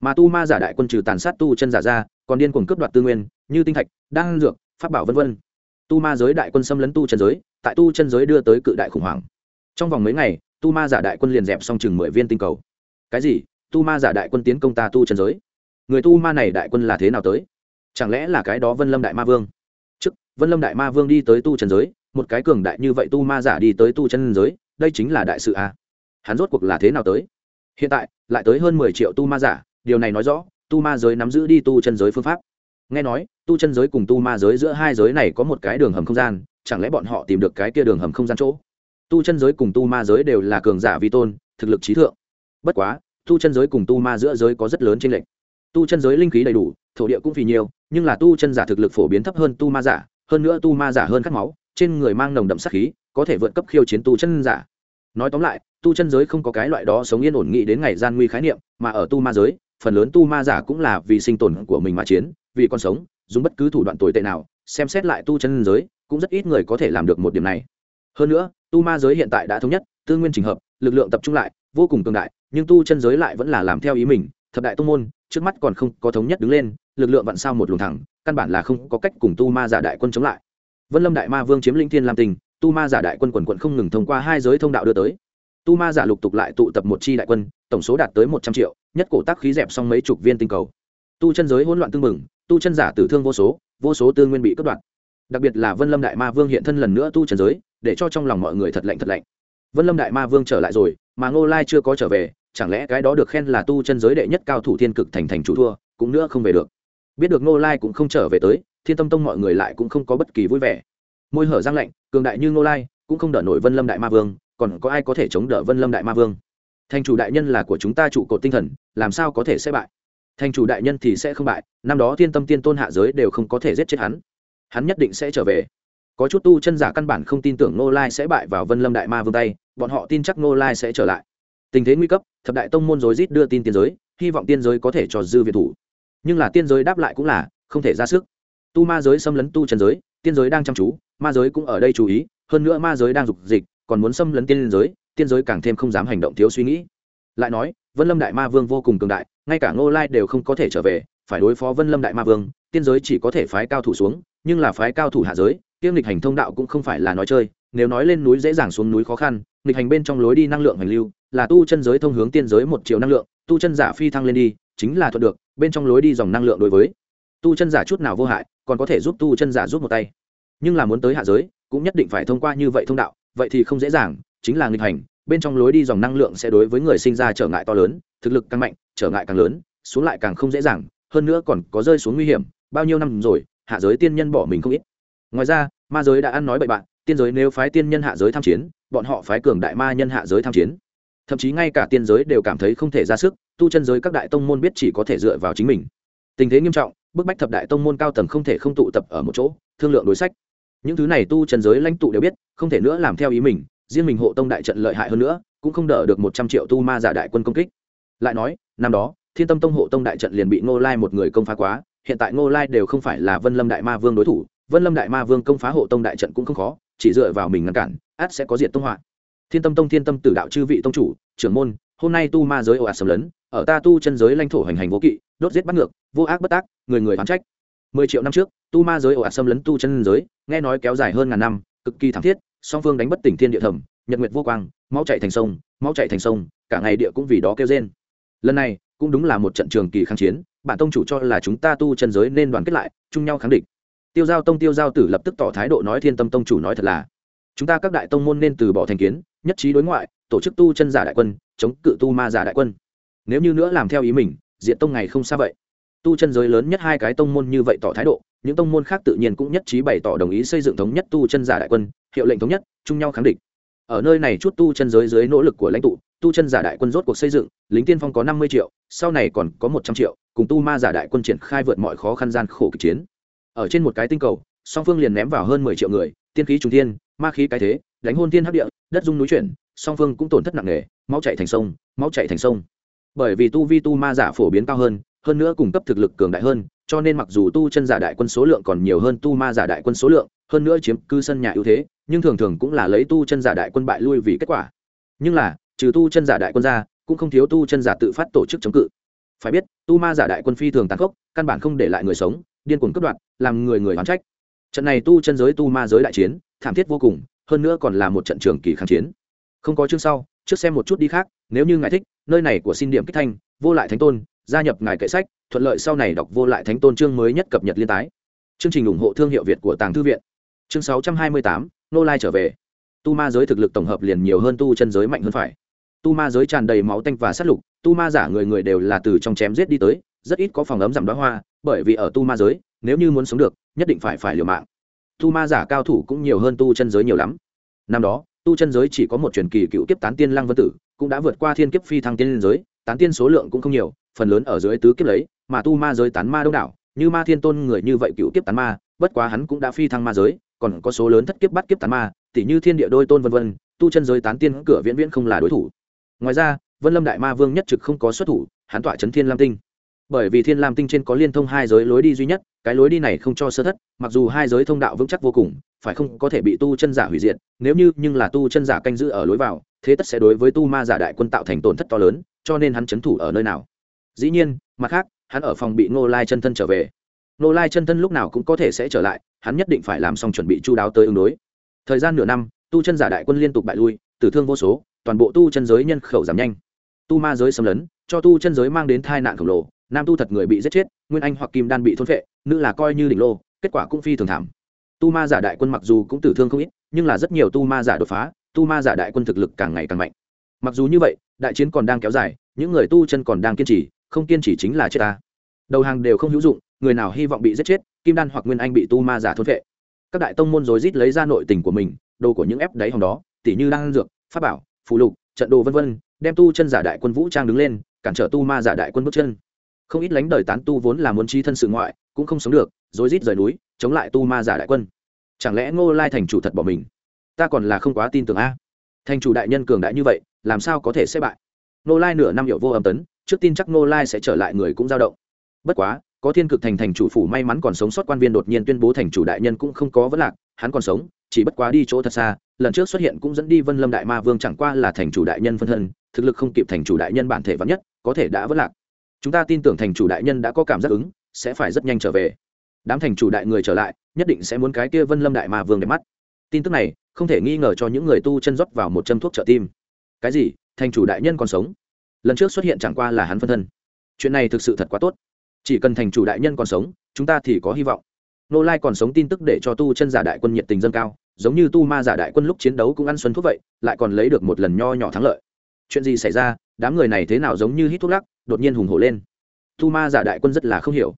Mà tu ma giả đại quân trừ tàn sát tu chân giả ra, còn điên cuồng cướp đoạt tư nguyên, như tinh thạch, đan dược, pháp bảo vân vân. Tu ma giới đại quân xâm lấn tu chân giới, tại tu chân giới đưa tới cự đại khủng hoảng. Trong vòng mấy ngày, tu ma giả đại quân liền dẹp xong chừng mười viên tinh cầu. Cái gì? Tu ma giả đại quân tiến công ta tu chân giới? Người tu ma này đại quân là thế nào tới? Chẳng lẽ là cái đó vân lâm đại ma vương? Trước, vân lâm đại ma vương đi tới tu trần giới một cái cường đại như vậy tu ma giả đi tới tu chân giới, đây chính là đại sự a à? hắn rốt cuộc là thế nào tới? Hiện tại, lại tới hơn mười triệu tu ma giả, điều này nói rõ, tu ma giới nắm giữ đi tu chân giới phương pháp. Nghe nói, tu chân giới cùng tu ma giới giữa hai giới này có một cái đường hầm không gian, chẳng lẽ bọn họ tìm được cái kia đường hầm không gian chỗ? Tu chân giới cùng tu ma giới đều là cường giả vi tôn, thực lực trí thượng. Bất quá, tu chân giới cùng tu ma giữa giới có rất lớn tranh lệch. Tu chân giới linh khí đầy đủ, thổ địa cũng vì nhiều, nhưng là tu chân giả thực lực phổ biến thấp hơn tu ma giả, hơn nữa tu ma giả hơn khát máu trên người mang nồng đậm sát khí, có thể vượt cấp khiêu chiến tu chân giả. Nói tóm lại, tu chân giới không có cái loại đó sống yên ổn nghị đến ngày gian nguy khái niệm, mà ở tu ma giới, phần lớn tu ma giả cũng là vì sinh tồn của mình mà chiến, vì còn sống, dùng bất cứ thủ đoạn tồi tệ nào, xem xét lại tu chân giới, cũng rất ít người có thể làm được một điểm này. Hơn nữa, tu ma giới hiện tại đã thống nhất, tư nguyên trình hợp, lực lượng tập trung lại, vô cùng cường đại, nhưng tu chân giới lại vẫn là làm theo ý mình, thập đại tông môn, trước mắt còn không có thống nhất đứng lên, lực lượng vặn sao một luồng thẳng, căn bản là không có cách cùng tu ma giả đại quân chống lại vân lâm đại ma vương chiếm lĩnh thiên lam tình tu ma giả đại quân quần quận không ngừng thông qua hai giới thông đạo đưa tới. Tu ma giả lục tục lại tụ tập một chi đại quân, tổng số đạt tới một trăm triệu, nhất cổ tác khí dẹp xong mấy chục viên tinh cầu. Tu chân giới hỗn loạn tương mừng tu chân giả tử thương vô số vô số tư nguyên bị cướp đoạt. Đặc biệt là vân lâm đại ma vương hiện thân lần nữa tu chân giới, để cho trong lòng mọi người thật lạnh thật lạnh. Vân lâm đại ma vương trở lại rồi, mà ngô lai chưa có trở về, chẳng lẽ cái đó được khen là tu chân giới đệ nhất cao thủ thiên cực thành thành chủ thua, cũng nữa không về được. Biết được ngô lai cũng không trở về tới thiên tâm tông mọi người lại cũng không có bất kỳ vui vẻ. Môi hở giang lạnh, cường đại như ngô lai, cũng không đỡ nổi vân lâm đại ma vương, còn có ai có thể chống đỡ vân lâm đại ma vương? Thành chủ đại nhân là của chúng ta trụ cột tinh thần, làm sao có thể sẽ bại? Thành chủ đại nhân thì sẽ không bại, năm đó thiên tâm tiên tôn hạ giới đều không có thể giết chết hắn. Hắn nhất định sẽ trở về. Có chút tu chân giả căn bản không tin tưởng ngô lai sẽ bại vào vân lâm đại ma vương tay, bọn họ tin chắc ngô lai sẽ trở lại. Tình thế nguy cấp, thập đại tông môn rối rít đưa tin tiên giới, hy vọng tiên giới có thể cho dư việt thủ. Nhưng là tiên giới đáp lại cũng là không thể ra sức tu ma giới xâm lấn tu chân giới, tiên giới đang chăm chú, ma giới cũng ở đây chú ý, hơn nữa ma giới đang dục dịch, còn muốn xâm lấn tiên giới tiên giới càng thêm không dám hành động thiếu suy nghĩ. Lại nói, vân lâm đại ma vương vô cùng cường đại, ngay cả ngô lai đều không có thể trở về, phải đối phó vân lâm đại ma vương, tiên giới chỉ có thể phái cao thủ xuống, nhưng là phái cao thủ hạ giới tiêm lịch hành thông đạo cũng không phải là nói chơi, nếu nói lên núi dễ dàng xuống núi khó khăn lịch hành bên trong lối đi năng lượng hành lưu, là tu chân giới thông hướng tiên giới một triệu năng lượng, tu chân giả phi thăng lên đi, chính là thuận được, bên trong lối đi dòng năng lượng đối với. Tu chân giả chút nào vô hại còn có thể giúp tu chân giả giúp một tay. Nhưng là muốn tới hạ giới, cũng nhất định phải thông qua như vậy thông đạo, vậy thì không dễ dàng, chính là nghịch hành, bên trong lối đi dòng năng lượng sẽ đối với người sinh ra trở ngại to lớn, thực lực càng mạnh, trở ngại càng lớn, xuống lại càng không dễ dàng, hơn nữa còn có rơi xuống nguy hiểm, bao nhiêu năm rồi, hạ giới tiên nhân bỏ mình không ít. Ngoài ra, ma giới đã ăn nói bậy bạn, tiên giới nếu phái tiên nhân hạ giới tham chiến, bọn họ phái cường đại ma nhân hạ giới tham chiến. Thậm chí ngay cả tiên giới đều cảm thấy không thể ra sức, tu chân giới các đại tông môn biết chỉ có thể dựa vào chính mình. Tình thế nghiêm trọng bức bách thập đại tông môn cao tầng không thể không tụ tập ở một chỗ, thương lượng đối sách. Những thứ này tu trần giới lãnh tụ đều biết, không thể nữa làm theo ý mình, riêng mình hộ tông đại trận lợi hại hơn nữa, cũng không đỡ được một trăm triệu tu ma giả đại quân công kích. Lại nói, năm đó, thiên tâm tông hộ tông đại trận liền bị ngô lai một người công phá quá, hiện tại ngô lai đều không phải là vân lâm đại ma vương đối thủ, vân lâm đại ma vương công phá hộ tông đại trận cũng không khó, chỉ dựa vào mình ngăn cản át sẽ có diện tông họa. Thiên tâm tông thiên tâm tử đạo chư vị tông chủ, trưởng môn, hôm nay tu ma giới ồ ạt sầm lấn ở ta tu chân giới lãnh thổ hành hành vô kỵ, đốt giết bắt ngược, vô ác bất tác, người người phán trách. Mười triệu năm trước, tu ma giới ồ ạt xâm lấn tu chân giới, nghe nói kéo dài hơn ngàn năm, cực kỳ thảm thiết, song phương đánh bất tỉnh thiên địa thẩm nhật nguyệt vô quang, máu chạy thành sông, máu chạy thành sông, cả ngày địa cũng vì đó kêu rên. Lần này, cũng đúng là một trận trường kỳ kháng chiến, bản tông chủ cho là chúng ta tu chân giới nên đoàn kết lại, chung nhau kháng địch. Tiêu giao tông tiêu giao tử lập tức tỏ thái độ nói thiên tâm tông chủ nói thật là, chúng ta các đại tông môn nên từ bỏ thành kiến, nhất trí đối ngoại, tổ chức tu chân giả đại quân, chống cự tu ma giả đại quân nếu như nữa làm theo ý mình, diện tông ngày không xa vậy. Tu chân giới lớn nhất hai cái tông môn như vậy tỏ thái độ, những tông môn khác tự nhiên cũng nhất trí bày tỏ đồng ý xây dựng thống nhất tu chân giả đại quân, hiệu lệnh thống nhất, chung nhau kháng địch ở nơi này chút tu chân giới dưới nỗ lực của lãnh tụ, tu chân giả đại quân rốt cuộc xây dựng, lính tiên phong có năm mươi triệu, sau này còn có một trăm triệu, cùng tu ma giả đại quân triển khai vượt mọi khó khăn gian khổ kịch chiến. Ở trên một cái tinh cầu, song phương liền ném vào hơn mười triệu người, tiên khí trung thiên, ma khí cái thế, đánh hôn tiên hấp địa, đất dung núi chuyển, song phương cũng tổn thất nặng nề, máu chạy thành sông, máu chạy thành sông bởi vì tu vi tu ma giả phổ biến cao hơn hơn nữa cung cấp thực lực cường đại hơn, cho nên mặc dù tu chân giả đại quân số lượng còn nhiều hơn tu ma giả đại quân số lượng, hơn nữa chiếm cư sân nhà ưu thế, nhưng thường thường cũng là lấy tu chân giả đại quân bại lui vì kết quả. Nhưng là, trừ tu chân giả đại quân ra, cũng không thiếu tu chân giả tự phát tổ chức chống cự. Phải biết, tu ma giả đại quân phi thường tàn khốc, căn bản không để lại người sống, điên cuồng cướp đoạt, làm người người oán trách. Trận này tu chân giới tu ma giới đại chiến, thảm thiết vô cùng, hơn nữa còn là một trận trường kỳ kháng chiến. Không có chương sau, trước xem một chút đi khác nếu như ngài thích, nơi này của xin điểm kích thanh, vô lại thánh tôn, gia nhập ngài kệ sách, thuận lợi sau này đọc vô lại thánh tôn chương mới nhất cập nhật liên tái. Chương trình ủng hộ thương hiệu việt của tàng thư viện. Chương sáu trăm hai mươi tám, nô lai trở về. Tu ma giới thực lực tổng hợp liền nhiều hơn tu chân giới mạnh hơn phải. Tu ma giới tràn đầy máu tanh và sát lục, tu ma giả người người đều là từ trong chém giết đi tới, rất ít có phòng ấm giảm đoá hoa, bởi vì ở tu ma giới, nếu như muốn sống được, nhất định phải phải liều mạng. Tu ma giả cao thủ cũng nhiều hơn tu chân giới nhiều lắm. Năm đó, tu chân giới chỉ có một truyền kỳ cựu kiếp tán tiên lăng vân tử cũng đã vượt qua thiên kiếp phi thăng tiên liên giới, tán tiên số lượng cũng không nhiều, phần lớn ở dưới tứ kiếp lấy, mà tu ma giới tán ma đông đảo, như ma thiên tôn người như vậy cựu kiếp tán ma, bất quá hắn cũng đã phi thăng ma giới, còn có số lớn thất kiếp bắt kiếp tán ma tỷ như thiên địa đôi tôn vân vân, tu chân giới tán tiên cửa viễn viễn không là đối thủ. Ngoài ra, vân lâm đại ma vương nhất trực không có xuất thủ, hắn tọa chấn thiên lam tinh. Bởi vì thiên lam tinh trên có liên thông hai giới lối đi duy nhất, cái lối đi này không cho sơ thất, mặc dù hai giới thông đạo vững chắc vô cùng, phải không có thể bị tu chân giả hủy diệt, nếu như nhưng là tu chân giả canh giữ ở lối vào thế tất sẽ đối với tu ma giả đại quân tạo thành tổn thất to lớn, cho nên hắn c h ấ n thủ ở nơi nào? Dĩ nhiên, mặt khác, hắn ở phòng bị ngô lai chân thân trở về. Ngô lai chân thân lúc nào cũng có thể sẽ trở lại, hắn nhất định phải làm xong chuẩn bị chú đáo tới ứng đối. Thời gian nửa năm, tu chân giả đại quân liên tục bại lui, tử thương vô số, toàn bộ tu chân giới nhân khẩu giảm nhanh. Tu ma giới xâm lấn, cho tu chân giới mang đến tai nạn khổng lồ, nam tu thật người bị giết chết, nguyên anh hoặc kim đan bị thôn phệ, nữ là coi như đỉnh lô, kết quả cũng phi thường thảm. Tu ma giả đại quân mặc dù cũng tử thương không ít, nhưng là rất nhiều tu ma giả đột phá tu ma giả đại quân thực lực càng ngày càng mạnh. Mặc dù như vậy, đại chiến còn đang kéo dài, những người tu chân còn đang kiên trì, không kiên trì chính là chết ta. Đầu hàng đều không hữu dụng, người nào hy vọng bị giết chết, kim đan hoặc nguyên anh bị tu ma giả thôn vệ. Các đại tông môn rối rít lấy ra nội tình của mình, đồ của những ép đáy hòng đó, tỉ như đan dược, pháp bảo, phù lục, trận đồ vân vân, đem tu chân giả đại quân vũ trang đứng lên, cản trở tu ma giả đại quân bước chân. Không ít lánh đời tán tu vốn là muốn chi thân sự ngoại, cũng không sống được, rối rít rời núi, chống lại tu ma giả đại quân. Chẳng lẽ ngô lai thành chủ thật bỏ mình? Ta còn là không quá tin tưởng a. Thành chủ đại nhân cường đại như vậy, làm sao có thể sẽ bại? Nô lai nửa năm hiệu vô âm tấn, trước tin chắc nô lai sẽ trở lại người cũng dao động. Bất quá, có thiên cực thành thành chủ phủ may mắn còn sống sót quan viên đột nhiên tuyên bố thành chủ đại nhân cũng không có vấn lạc, hắn còn sống, chỉ bất quá đi chỗ thật xa, lần trước xuất hiện cũng dẫn đi vân lâm đại ma vương chẳng qua là thành chủ đại nhân phân thân, thực lực không kịp thành chủ đại nhân bản thể vắn nhất, có thể đã vấn lạc. Chúng ta tin tưởng thành chủ đại nhân đã có cảm giác ứng, sẽ phải rất nhanh trở về. Đám thành chủ đại người trở lại, nhất định sẽ muốn cái kia vân lâm đại ma vương đẹp mắt. Tin tức này không thể nghi ngờ cho những người tu chân rót vào một châm thuốc trợ tim. Cái gì? Thành chủ đại nhân còn sống? Lần trước xuất hiện chẳng qua là hắn phân thân. Chuyện này thực sự thật quá tốt. Chỉ cần thành chủ đại nhân còn sống, chúng ta thì có hy vọng. Nô lai còn sống tin tức để cho tu chân giả đại quân nhiệt tình dâng cao, giống như tu ma giả đại quân lúc chiến đấu cũng ăn xuân thuốc vậy, lại còn lấy được một lần nho nhỏ thắng lợi. Chuyện gì xảy ra? Đám người này thế nào giống như hít thuốc lắc, đột nhiên hùng hổ lên. Tu ma giả đại quân rất là không hiểu.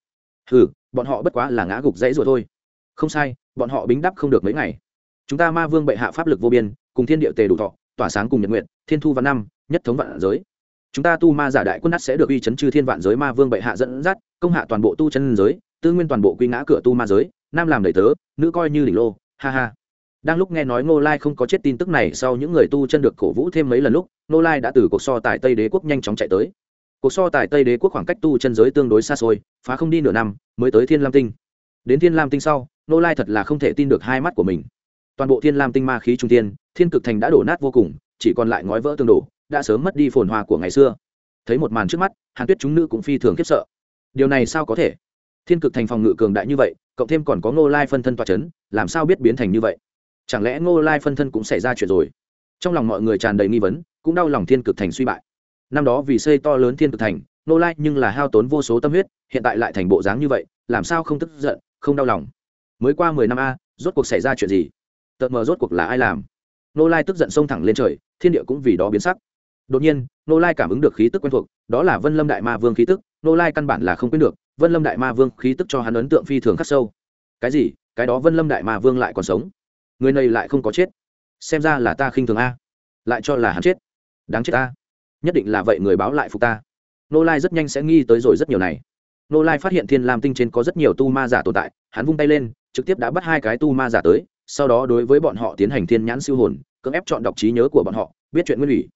Hừ, bọn họ bất quá là ngã gục dãy rồi thôi. Không sai, bọn họ bính đắp không được mấy ngày chúng ta ma vương bệ hạ pháp lực vô biên, cùng thiên địa tề đủ thọ, tỏa sáng cùng nhật nguyện thiên thu văn năm, nhất thống vạn giới. Chúng ta tu ma giả đại quân nát sẽ được uy chấn chư thiên vạn giới ma vương bệ hạ dẫn dắt, công hạ toàn bộ tu chân giới, tư nguyên toàn bộ quy ngã cửa tu ma giới, nam làm đầy tớ, nữ coi như đỉnh lô, ha ha. Đang lúc nghe nói ngô lai không có chết tin tức này, sau những người tu chân được cổ vũ thêm mấy lần lúc, ngô lai đã từ cuộc so tại tây đế quốc nhanh chóng chạy tới. Cuộc so tại tây đế quốc khoảng cách tu chân giới tương đối xa xôi, phá không đi nửa năm, mới tới thiên lam tinh. Đến thiên lam tinh sau, Ngô lai thật là không thể tin được hai mắt của mình toàn bộ thiên lam tinh ma khí trung tiên thiên cực thành đã đổ nát vô cùng, chỉ còn lại ngói vỡ tương đổ, đã sớm mất đi phồn hoa của ngày xưa. Thấy một màn trước mắt, hàn tuyết chúng nữ cũng phi thường khiếp sợ. Điều này sao có thể? Thiên cực thành phòng ngự cường đại như vậy, cộng thêm còn có ngô lai phân thân toa c h ấ n làm sao biết biến thành như vậy? Chẳng lẽ ngô lai phân thân cũng xảy ra chuyện rồi? Trong lòng mọi người tràn đầy nghi vấn, cũng đau lòng thiên cực thành suy bại. Năm đó vì xây to lớn thiên cực thành, ngô lai nhưng là hao tốn vô số tâm huyết, hiện tại lại thành bộ dáng như vậy, làm sao không tức giận, không đau lòng? Mới qua mười năm a, rốt cuộc xảy ra chuyện gì? Tợt mờ rốt cuộc là ai làm? Nô lai tức giận xông thẳng lên trời, thiên địa cũng vì đó biến sắc. Đột nhiên nô lai cảm ứng được khí tức quen thuộc, đó là vân lâm đại ma vương khí tức. Nô lai căn bản là không quên được, vân lâm đại ma vương khí tức cho hắn ấn tượng phi thường khắc sâu. Cái gì? Cái đó vân lâm đại ma vương lại còn sống? Người này lại không có chết. Xem ra là ta khinh thường a. Lại cho là hắn chết. Đáng chết ta. Nhất định là vậy người báo lại phục ta. Nô lai rất nhanh sẽ nghi tới rồi rất nhiều này. Nô lai phát hiện thiên lam tinh trên có rất nhiều tu ma giả tồn tại, hắn vung tay lên, trực tiếp đã bắt hai cái tu ma giả tới sau đó đối với bọn họ tiến hành thiên nhãn siêu hồn, cưỡng ép chọn đọc trí nhớ của bọn họ, biết chuyện nguyên ủy.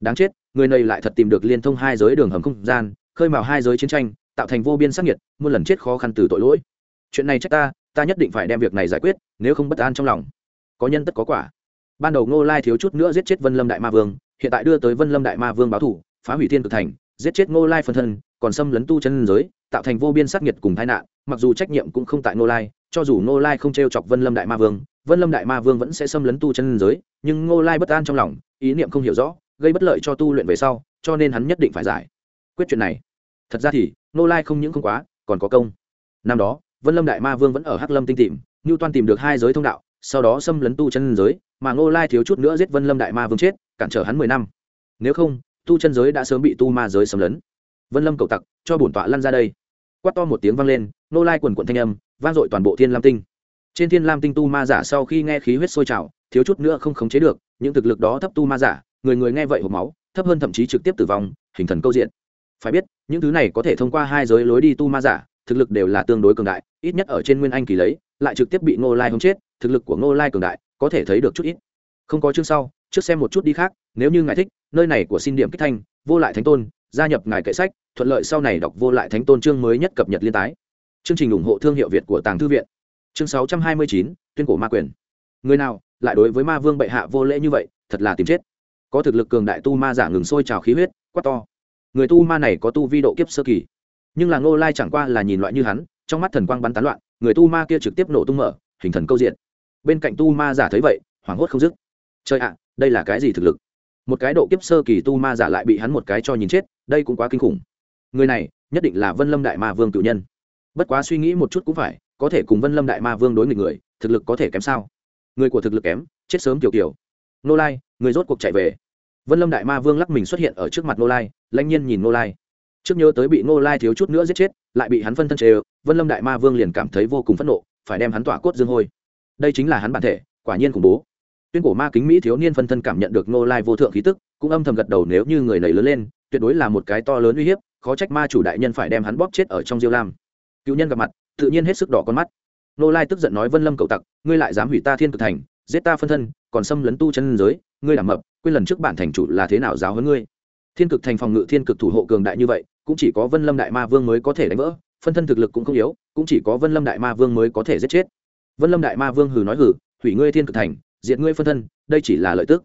Đáng chết, người này lại thật tìm được liên thông hai giới đường hầm không gian, khơi mào hai giới chiến tranh, tạo thành vô biên sắc nhiệt muôn lần chết khó khăn từ tội lỗi. Chuyện này trách ta ta nhất định phải đem việc này giải quyết, nếu không bất an trong lòng. Có nhân tất có quả. Ban đầu ngô lai thiếu chút nữa giết chết vân lâm đại ma vương, hiện tại đưa tới vân lâm đại ma vương báo thủ, phá hủy thiên cực thành, giết chết ngô lai phân thân, còn xâm lấn tu chân giới, tạo thành vô biên sắc nhiệt cùng tai nạn, mặc dù trách nhiệm cũng không tại ngô lai, cho dù ngô lai không t r e o chọc vân lâm đại ma vương vân lâm đại ma vương vẫn sẽ xâm lấn tu chân giới, nhưng ngô lai bất an trong lòng, ý niệm không hiểu rõ, gây bất lợi cho tu luyện về sau, cho nên hắn nhất định phải giải. Quyết chuyện này. Thật ra thì, ngô lai không những không quá, còn có công. Năm đó, vân lâm đại ma vương vẫn ở hắc lâm tinh tìm ngưu toan tìm được hai giới thông đạo, sau đó xâm lấn tu chân giới, mà ngô lai thiếu chút nữa giết vân lâm đại ma vương chết, cản trở hắn mười năm. Nếu không, tu chân giới đã sớm bị tu ma giới xâm lấn. Vân lâm cầu tặc, cho bổn tọa lăn ra đây. Quát to một tiếng vang lên, Ngô lai quần quận thanh âm, vang dội toàn bộ thiên lam tinh trên thiên lam tinh tu ma giả sau khi nghe khí huyết sôi trào, thiếu chút nữa không khống chế được, những thực lực đó thấp tu ma giả, người người nghe vậy hộp máu, thấp hơn thậm chí trực tiếp tử vong, hình thần câu diện. Phải biết, những thứ này có thể thông qua hai giới lối đi tu ma giả, thực lực đều là tương đối cường đại, ít nhất ở trên nguyên anh kỳ lấy, lại trực tiếp bị ngô lai hống chết, thực lực của ngô lai cường đại, có thể thấy được chút ít. Không có chương sau, trước xem một chút đi khác, nếu như ngài thích, nơi này của xin điểm kích thanh, vô lại thánh tôn, gia nhập ngài kệ sách, thuận lợi sau này đọc vô lại thánh tôn chương mới nhất cập nhật liên tái. Chương trình ủng hộ thương hiệu việt của tàng thư viện chương sáu trăm hai mươi chín, tuyên cổ ma quyền. Người nào lại đối với ma vương bệ hạ vô lễ như vậy, thật là tìm chết. Có thực lực cường đại tu ma giả ngừng sôi trào khí huyết, quát to. Người tu ma này có tu vi độ kiếp sơ kỳ, nhưng là ngô lai chẳng qua là nhìn loại như hắn, trong mắt thần quang bắn tán loạn, người tu ma kia trực tiếp nổ tung mở, hình thần câu diện. Bên cạnh tu ma giả thấy vậy, hoảng hốt không dứt. Trời ạ, đây là cái gì thực lực? Một cái độ kiếp sơ kỳ tu ma giả lại bị hắn một cái cho nhìn chết, đây cũng quá kinh khủng. Người này nhất định là vân lâm đại ma vương cựu nhân. Bất quá suy nghĩ một chút cũng phải có thể cùng vân lâm đại ma vương đối nghịch người, thực lực có thể kém sao? Người của thực lực kém, chết sớm kiểu kiểu. Nô lai, người rốt cuộc chạy về. Vân lâm đại ma vương lắc mình xuất hiện ở trước mặt nô lai, lãnh nhiên nhìn nô lai. Trước nhớ tới bị nô lai thiếu chút nữa giết chết, lại bị hắn phân thân chê vân lâm đại ma vương liền cảm thấy vô cùng phẫn nộ, phải đem hắn tỏa cốt dương hôi. Đây chính là hắn bản thể, quả nhiên khủng bố. Tuyên cổ ma kính mỹ thiếu niên phân thân cảm nhận được nô lai vô thượng khí tức, cũng âm thầm gật đầu nếu như người này lớn lên, tuyệt đối là một cái to lớn uy hiếp, khó trách ma chủ đại nhân phải đem hắn bóp chết ở trong diêu lam. Cựu nhân gặp mặt tự nhiên hết sức đỏ con mắt. Nô lai tức giận nói, vân lâm cậu tặc, ngươi lại dám hủy ta thiên cực thành, giết ta phân thân, còn xâm lấn tu chân giới, ngươi đảm mập, quên lần trước bản thành chủ là thế nào giáo hơn ngươi. Thiên cực thành phòng ngự, thiên cực thủ hộ cường đại như vậy, cũng chỉ có vân lâm đại ma vương mới có thể đánh vỡ, phân thân thực lực cũng không yếu, cũng chỉ có vân lâm đại ma vương mới có thể giết chết. Vân lâm đại ma vương hừ nói hừ, hủy ngươi thiên cực thành, diệt ngươi phân thân, đây chỉ là lợi tức.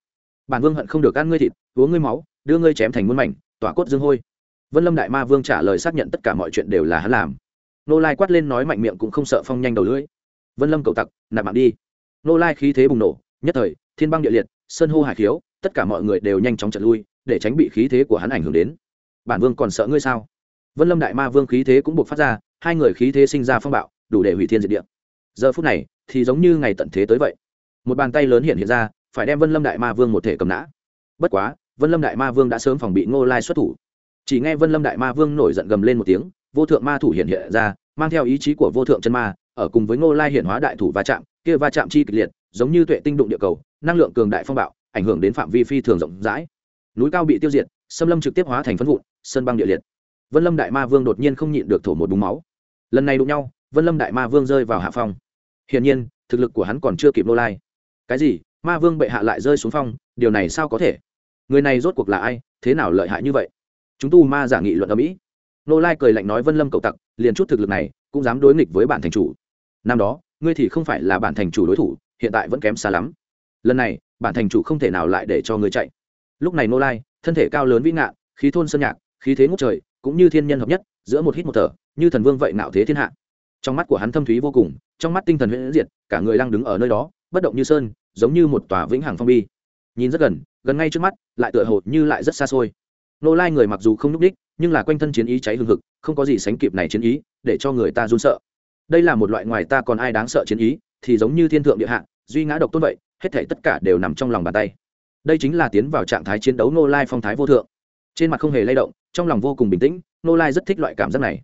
Bản vương hận không được ăn ngươi thịt, uống ngươi máu, đưa ngươi chém thành muôn mảnh, tỏa cốt dương hôi. Vân lâm đại ma vương trả lời xác nhận tất cả mọi chuyện đều là hắn làm nô lai quát lên nói mạnh miệng cũng không sợ phong nhanh đầu lưỡi. Vân lâm cầu tặc, nạp mạng đi. Nô lai khí thế bùng nổ, nhất thời, thiên băng địa liệt, sơn hô hải khiếu, tất cả mọi người đều nhanh chóng trận lui, để tránh bị khí thế của hắn ảnh hưởng đến. Bản vương còn sợ ngươi sao? Vân lâm đại ma vương khí thế cũng buộc phát ra, hai người khí thế sinh ra phong bạo, đủ để hủy thiên diệt địa. Giờ phút này, thì giống như ngày tận thế tới vậy. Một bàn tay lớn hiện hiện ra, phải đem vân lâm đại ma vương một thể cầm nã. Bất quá, vân lâm đại ma vương đã sớm phòng bị ngô lai xuất thủ. Chỉ nghe vân lâm đại ma vương nổi giận gầm lên một tiếng vô thượng ma thủ hiện hiện ra, mang theo ý chí của vô thượng chân ma, ở cùng với ngô lai hiện hóa đại thủ va chạm, kia va chạm chi kịch liệt, giống như tuệ tinh đụng địa cầu, năng lượng cường đại phong bạo, ảnh hưởng đến phạm vi phi thường rộng rãi. Núi cao bị tiêu diệt, xâm lâm trực tiếp hóa thành phân vụn, sơn băng địa liệt. Vân lâm đại ma vương đột nhiên không nhịn được thổ một búng máu. Lần này đụng nhau, vân lâm đại ma vương rơi vào hạ phong. Hiển nhiên, thực lực của hắn còn chưa kịp nô lai. Cái gì? Ma vương bệ hạ lại rơi xuống phong, điều này sao có thể? Người này rốt cuộc là ai? Thế nào lợi hại như vậy? Chúng tu ma giả nghị luận ở mỹ nô lai cười lạnh nói, vân lâm cậu tặc, liền chút thực lực này cũng dám đối nghịch với bản thành chủ. Năm đó, ngươi thì không phải là bản thành chủ đối thủ, hiện tại vẫn kém xa lắm. Lần này, bản thành chủ không thể nào lại để cho ngươi chạy. Lúc này nô lai, thân thể cao lớn vĩ ngạn, khí thôn sơn nhạc, khí thế ngút trời, cũng như thiên nhân hợp nhất, giữa một hít một thở, như thần vương vậy nạo thế thiên hạ. Trong mắt của hắn thâm thúy vô cùng, trong mắt tinh thần huyễn diệt, cả người đang đứng ở nơi đó, bất động như sơn, giống như một tòa vĩnh hằng phong bi. Nhìn rất gần gần ngay trước mắt, lại tựa hồ như lại rất xa xôi. Nô lai người mặc dù không n ú c đích nhưng là quanh thân chiến ý cháy hừng hực, không có gì sánh kịp này chiến ý, để cho người ta run sợ. Đây là một loại ngoài ta còn ai đáng sợ chiến ý, thì giống như thiên thượng địa hạ, duy ngã độc tôn vậy, hết thể tất cả đều nằm trong lòng bàn tay. Đây chính là tiến vào trạng thái chiến đấu nô lai phong thái vô thượng. Trên mặt không hề lay động, trong lòng vô cùng bình tĩnh nô lai rất thích loại cảm giác này.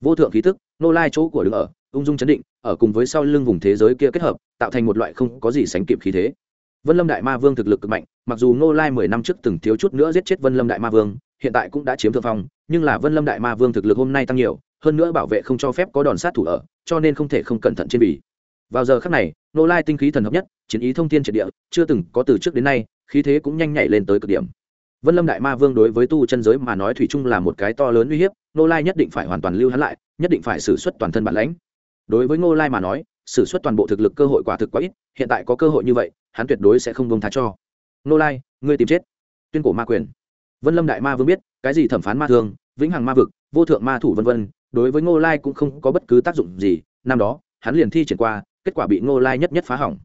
Vô thượng khí thức nô lai chỗ của đứng ở, ung dung chấn định, ở cùng với sau lưng vùng thế giới kia kết hợp, tạo thành một loại không có gì sánh kịp khí thế. Vân lâm đại ma vương thực lực cực mạnh, mặc dù nô lai mười năm trước từng thiếu chút nữa giết chết vân lâm đại ma vương hiện tại cũng đã chiếm thượng phong, nhưng là vân lâm đại ma vương thực lực hôm nay tăng nhiều, hơn nữa bảo vệ không cho phép có đòn sát thủ ở, cho nên không thể không cẩn thận trên bị. vào giờ khắc này, nô lai tinh khí thần hợp nhất, chiến ý thông thiên triệt địa, chưa từng có từ trước đến nay, khí thế cũng nhanh nhảy lên tới cực điểm. Vân lâm đại ma vương đối với tu chân giới mà nói thủy chung là một cái to lớn uy hiếp, nô lai nhất định phải hoàn toàn lưu hắn lại, nhất định phải xử suất toàn thân bản lãnh. Đối với ngô lai mà nói, xử suất toàn bộ thực lực cơ hội quả thực quá ít, hiện tại có cơ hội như vậy, hắn tuyệt đối sẽ không bông tha cho. Nô lai, ngươi tìm chết. Tuyên cổ ma quyền vân lâm đại ma vương biết, cái gì thẩm phán ma thương, vĩnh hằng ma vực, vô thượng ma thủ vân vân, đối với ngô lai cũng không có bất cứ tác dụng gì, năm đó, hắn liền thi triển qua, kết quả bị ngô lai nhất nhất phá hỏng.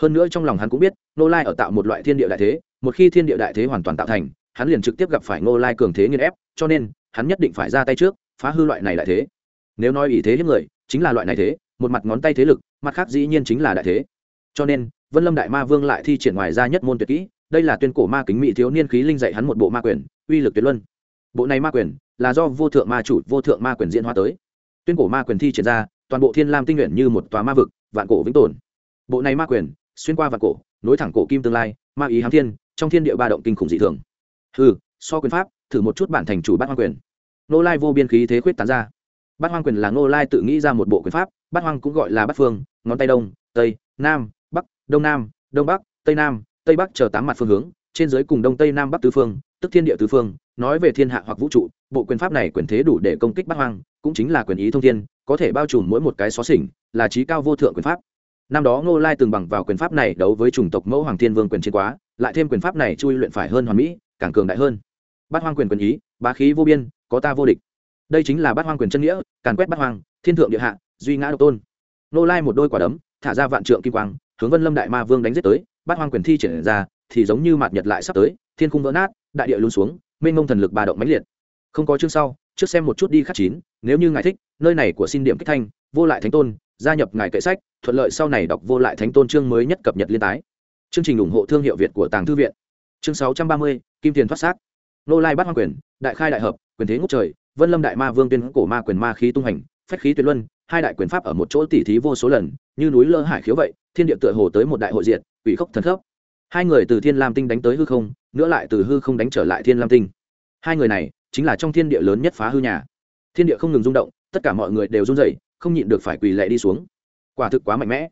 Hơn nữa trong lòng hắn cũng biết, ngô lai ở tạo một loại thiên địa đại thế, một khi thiên địa đại thế hoàn toàn tạo thành, hắn liền trực tiếp gặp phải ngô lai cường thế nghiên ép, cho nên, hắn nhất định phải ra tay trước, phá hư loại này đại thế. Nếu nói ý thế hiếp người, chính là loại này thế, một mặt ngón tay thế lực, mặt khác dĩ nhiên chính là đại thế. Cho nên, vân lâm đại ma vương lại thi triển ngoài ra nhất môn tuyệt kỹ đây là tuyên cổ ma kính mỹ thiếu niên khí linh dạy hắn một bộ ma quyền, uy lực tuyệt luân. Bộ này ma quyền là do vô thượng ma chủ, vô thượng ma quyền diễn hóa tới. Tuyên cổ ma quyền thi triển ra, toàn bộ thiên lam tinh nguyện như một tòa ma vực, vạn cổ vĩnh tồn. Bộ này ma quyền xuyên qua vạn cổ, nối thẳng cổ kim tương lai, ma ý hám thiên, trong thiên địa ba động kinh khủng dị thường. Ừ so quyền pháp, thử một chút bản thành chủ bát hoang quyền. Nô lai vô biên khí thế khuyết tán ra. Bát hoang quyền là nô lai tự nghĩ ra một bộ quyền pháp, bát hoang cũng gọi là bát phương, ngón tay đông, tây, nam, bắc, đông nam, đông bắc, tây nam tây bắc chờ tám mặt phương hướng, trên dưới cùng đông tây nam bắc tứ phương, tức thiên địa tứ phương, nói về thiên hạ hoặc vũ trụ, bộ quyền pháp này quyền thế đủ để công kích bát hoang, cũng chính là quyền ý thông thiên, có thể bao trùm mỗi một cái xó xỉnh, là trí cao vô thượng quyền pháp. Năm đó ngô lai từng bằng vào quyền pháp này đấu với chủng tộc mẫu hoàng thiên vương quyền chiến quá, lại thêm quyền pháp này chui luyện phải hơn hoàn mỹ, càng cường đại hơn. Bát hoang quyền quyền ý, bá khí vô biên, có ta vô địch. Đây chính là bát hoang quyền chân nghĩa, càn quét bát hoang, thiên thượng địa hạ, duy ngã độc tôn. Ngô lai một đôi quả đấm, thả ra vạn trượng kim quang, hướng vân lâm đại ma vương đánh giết tới bát hoang quyền thi triển ra, thì giống như mạt nhật lại sắp tới, thiên cung vỡ nát, đại địa luôn xuống, mênh mông thần lực ba động mãnh liệt. Không có chương sau, trước xem một chút đi khắc chín, nếu như ngài thích, nơi này của xin điểm kích thanh, vô lại thánh tôn, gia nhập ngài kệ sách, thuận lợi sau này đọc vô lại thánh tôn chương mới nhất cập nhật liên tái. Chương trình ủng hộ thương hiệu việt của tàng thư viện. Chương sáu trăm ba mươi, kim tiền thoát xác. Nô lai bắt Hoang quyền, đại khai đại hợp, quyền thế ngốc trời, vân lâm đại ma vương tuyên cổ ma quyền ma khí tung hành, phách khí tuyệt luân, hai đại quyền pháp ở một chỗ tỉ thí vô số lần, như núi lơ hải khiếu vậy, thiên địa tựa hồ tới một đại hội diện quỷ khốc thần khốc. Hai người từ thiên lam tinh đánh tới hư không, nữa lại từ hư không đánh trở lại thiên lam tinh. Hai người này chính là trong thiên địa lớn nhất phá hư nhà. Thiên địa không ngừng rung động, tất cả mọi người đều run rẩy, không nhịn được phải quỳ lệ đi xuống. Quả thực quá mạnh mẽ.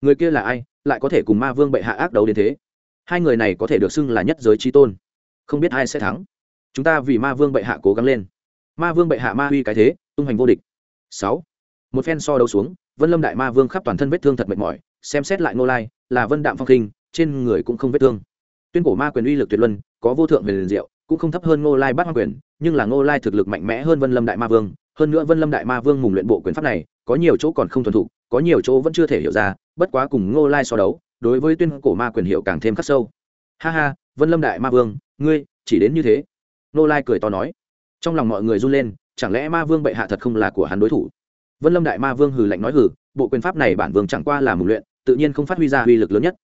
Người kia là ai, lại có thể cùng ma vương bệ hạ ác đấu đến thế? Hai người này có thể được xưng là nhất giới trí tôn. Không biết ai sẽ thắng. Chúng ta vì ma vương bệ hạ cố gắng lên. Ma vương bệ hạ ma huy cái thế, tung hành vô địch. Sáu. Một phen so đấu xuống, vân lâm đại ma vương khắp toàn thân vết thương thật mệt mỏi xem xét lại ngô lai, là vân đạm phong khinh trên người cũng không vết thương. Tuyên cổ ma quyền uy lực tuyệt luân, có vô thượng về liền diệu, cũng không thấp hơn ngô lai bắt hoa quyền, nhưng là ngô lai thực lực mạnh mẽ hơn vân lâm đại ma vương. Hơn nữa vân lâm đại ma vương mùng luyện bộ quyền pháp này, có nhiều chỗ còn không thuần thục, có nhiều chỗ vẫn chưa thể hiểu ra, bất quá cùng ngô lai so đấu, đối với tuyên cổ ma quyền hiệu càng thêm khắc sâu. Ha ha, vân lâm đại ma vương, ngươi, chỉ đến như thế. Ngô lai cười to nói. Trong lòng mọi người run lên, chẳng lẽ ma vương bệ hạ thật không là của hắn đối thủ? Vân lâm đại ma vương hừ lạnh nói hừ, bộ quyền pháp này bản vương chẳng qua là mùng luyện tự nhiên không phát huy ra uy lực lớn nhất.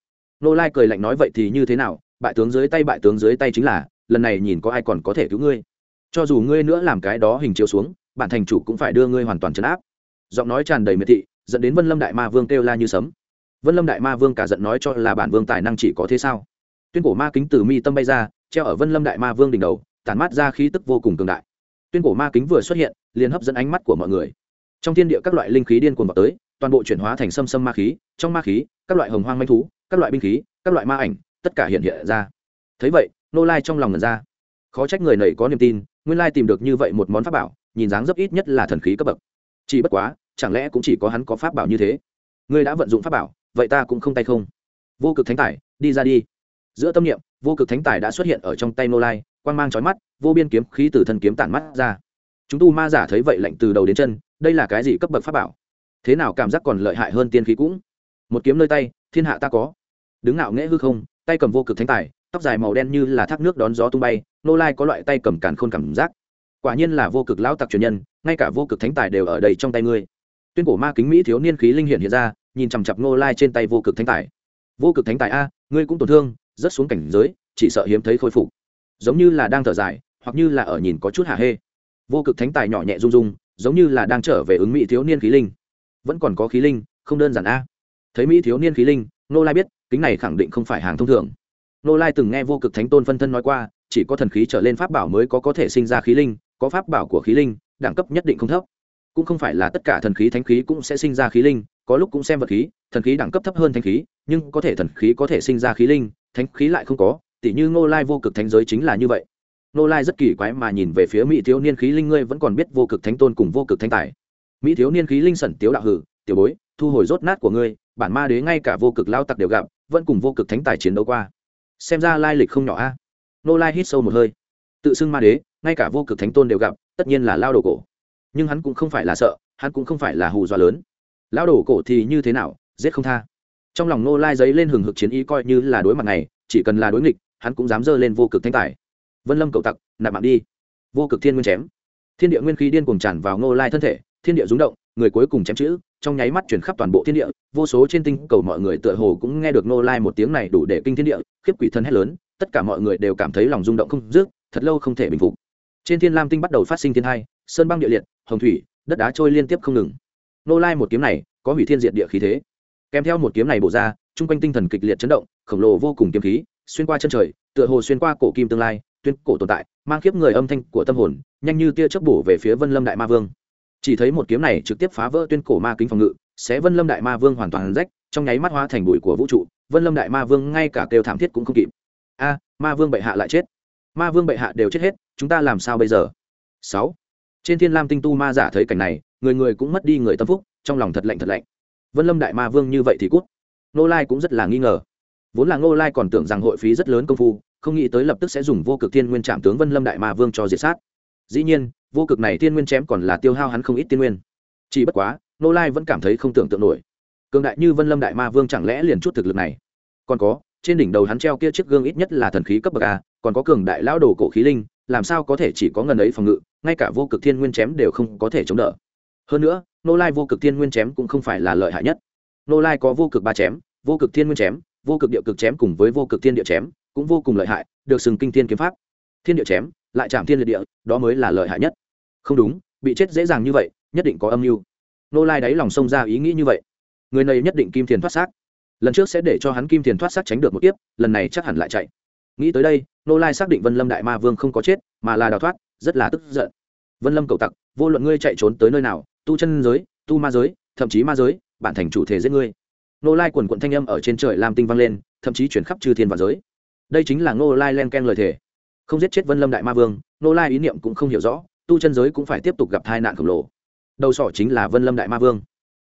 Nô lai cười lạnh nói, vậy thì như thế nào? Bại tướng dưới tay, bại tướng dưới tay chính là, lần này nhìn có ai còn có thể cứu ngươi? Cho dù ngươi nữa làm cái đó hình chiếu xuống, bản thành chủ cũng phải đưa ngươi hoàn toàn trấn áp. Giọng nói tràn đầy miệt thị, dẫn đến vân lâm đại ma vương kêu la như sấm. Vân lâm đại ma vương cả giận nói, cho là bản vương tài năng chỉ có thế sao? Tuyên cổ ma kính từ mi tâm bay ra, treo ở vân lâm đại ma vương đỉnh đầu, tản mát ra khí tức vô cùng cường đại. Tuyên cổ ma kính vừa xuất hiện, liền hấp dẫn ánh mắt của mọi người. Trong thiên địa các loại linh khí điên cuồng vào tới toàn bộ chuyển hóa thành xâm xâm ma khí, trong ma khí, các loại hồng hoang manh thú, các loại binh khí, các loại ma ảnh, tất cả hiện hiện ra. Thấy vậy, nô lai trong lòng ngần ra. Khó trách người này có niềm tin, nguyên lai tìm được như vậy một món pháp bảo, nhìn dáng dấp ít nhất là thần khí cấp bậc. Chỉ bất quá, chẳng lẽ cũng chỉ có hắn có pháp bảo như thế? Ngươi đã vận dụng pháp bảo, vậy ta cũng không tay không. Vô cực thánh tài, đi ra đi. Giữa tâm niệm, vô cực thánh tài đã xuất hiện ở trong tay nô lai, quang mang trói mắt, vô biên kiếm khí từ thân kiếm tản mắt ra. Chúng tu ma giả thấy vậy lạnh từ đầu đến chân, đây là cái gì cấp bậc pháp bảo? Thế nào cảm giác còn lợi hại hơn tiên khí cũng? Một kiếm nơi tay, thiên hạ ta có. Đứng ngạo nghễ hư không, tay cầm vô cực thánh tài, tóc dài màu đen như là thác nước đón gió tung bay, nô lai có loại tay cầm càn khôn cảm giác. Quả nhiên là vô cực lão tặc truyền nhân, ngay cả vô cực thánh tài đều ở đây trong tay ngươi. Tuyên cổ ma kính mỹ thiếu niên khí linh hiện hiện ra, nhìn chằm chặp nô lai trên tay vô cực thánh tài. Vô cực thánh tài a, ngươi cũng tổn thương rất xuống cảnh giới, chỉ sợ hiếm thấy khôi phục. Giống như là đang thở dài, hoặc như là ở nhìn có chút hạ hê. Vô cực thánh tài nhỏ nhẹ rung rung, giống như là đang trở về ứng mỹ thiếu niên khí linh vẫn còn có khí linh, không đơn giản a. Thấy mỹ thiếu niên khí linh nô lai biết, kính này khẳng định không phải hàng thông thường. Nô lai từng nghe vô cực thánh tôn phân thân nói qua, chỉ có thần khí trở lên pháp bảo mới có có thể sinh ra khí linh, có pháp bảo của khí linh, đẳng cấp nhất định không thấp. Cũng không phải là tất cả thần khí thánh khí cũng sẽ sinh ra khí linh, có lúc cũng xem vật khí, thần khí đẳng cấp thấp hơn thánh khí, nhưng có thể thần khí có thể sinh ra khí linh, thánh khí lại không có, tỉ như ngô lai vô cực thánh giới chính là như vậy. Ngô lai rất kỳ quái mà nhìn về phía mỹ thiếu niên khí linh, ngươi vẫn còn biết vô cực thánh tôn cùng vô cực thánh tài mỹ thiếu niên khí linh sẩn tiếu đạo hử, tiểu bối, thu hồi rốt nát của ngươi, bản ma đế ngay cả vô cực lao tặc đều gặp, vẫn cùng vô cực thánh tài chiến đấu qua. Xem ra lai lịch không nhỏ a. Nô lai hít sâu một hơi. Tự xưng ma đế, ngay cả vô cực thánh tôn đều gặp, tất nhiên là lao đồ cổ. Nhưng hắn cũng không phải là sợ, hắn cũng không phải là hù dọa lớn. Lao đồ cổ thì như thế nào, giết không tha. Trong lòng nô lai giấy lên hừng hực chiến ý coi như là đối mặt này, chỉ cần là đối nghịch, hắn cũng dám dơ lên vô cực thanh tài. Vân lâm cầu tặc, nạp mạng đi. Vô cực thiên nguyên chém. Thiên địa nguyên khí điên cuồng tràn vào nô lai thân thể thiên địa rúng động, người cuối cùng chém chữ, trong nháy mắt chuyển khắp toàn bộ thiên địa, vô số trên tinh cầu mọi người tựa hồ cũng nghe được nô lai một tiếng này đủ để kinh thiên địa, khiếp quỷ thân hét lớn, tất cả mọi người đều cảm thấy lòng rung động không dứt, thật lâu không thể bình phục. Trên thiên lam tinh bắt đầu phát sinh thiên hai, sơn băng địa liệt, hồng thủy, đất đá trôi liên tiếp không ngừng. Nô lai một kiếm này, có hủy thiên diệt địa khí thế. Kèm theo một kiếm này bổ ra, chung quanh tinh thần kịch liệt chấn động, khổng lồ vô cùng kiếm khí, xuyên qua chân trời, tựa hồ xuyên qua cổ kim tương lai, tuyên cổ tồn tại, mang khiếp người âm thanh của tâm hồn, nhanh như tia chớp bổ về phía vân lâm đại ma vương chỉ thấy một kiếm này trực tiếp phá vỡ tuyên cổ ma kính phòng ngự sẽ vân lâm đại ma vương hoàn toàn rách, trong nháy mắt hóa thành bụi của vũ trụ, vân lâm đại ma vương ngay cả kêu thảm thiết cũng không kịp. A, ma vương bệ hạ lại chết. Ma vương bệ hạ đều chết hết, chúng ta làm sao bây giờ? Sáu. Trên thiên lam tinh tu ma giả thấy cảnh này, người người cũng mất đi người tâm phúc, trong lòng thật lạnh thật lạnh. Vân lâm đại ma vương như vậy thì cút. Nô lai cũng rất là nghi ngờ. Vốn là ngô lai còn tưởng rằng hội phí rất lớn công phu, không nghĩ tới lập tức sẽ dùng vô cực thiên nguyên trạm tướng vân lâm đại ma vương cho diệt sát. Dĩ nhiên vô cực này tiên nguyên chém còn là tiêu hao hắn không ít tiên nguyên. Chỉ bất quá nô lai vẫn cảm thấy không tưởng tượng nổi. Cường đại như vân lâm đại ma vương chẳng lẽ liền chút thực lực này? Còn có, trên đỉnh đầu hắn treo kia chiếc gương ít nhất là thần khí cấp bậc a, còn có cường đại lão đồ cổ khí linh, làm sao có thể chỉ có ngần ấy phòng ngự, ngay cả vô cực thiên nguyên chém đều không có thể chống đỡ. Hơn nữa nô lai vô cực thiên nguyên chém cũng không phải là lợi hại nhất. Nô lai có vô cực ba chém, vô cực thiên nguyên chém, vô cực địa cực chém cùng với vô cực thiên địa chém cũng vô cùng lợi hại, được sừng kinh thiên kiếm pháp. Thiên địa chém, lại chạm thiên liệt địa, đó mới là lợi hại nhất không đúng, bị chết dễ dàng như vậy, nhất định có âm mưu. Nô lai đáy lòng sông ra ý nghĩ như vậy. Người này nhất định kim thiền thoát xác. Lần trước sẽ để cho hắn kim thiền thoát xác tránh được một kiếp, lần này chắc hẳn lại chạy. Nghĩ tới đây, nô lai xác định vân lâm đại ma vương không có chết, mà là đào thoát, rất là tức giận. Vân lâm cầu tặc, vô luận ngươi chạy trốn tới nơi nào, tu chân giới, tu ma giới, thậm chí ma giới bạn thành chủ thể giết ngươi. Nô lai quần quận thanh âm ở trên trời làm tinh vang lên, thậm chí chuyển khắp chư thiên và giới. Đây chính là nô lai len ken lời thề. Không giết chết vân lâm đại ma vương, nô lai ý niệm cũng không hiểu rõ tu chân giới cũng phải tiếp tục gặp tai nạn khổng lồ. Đầu sỏ chính là vân lâm đại ma vương.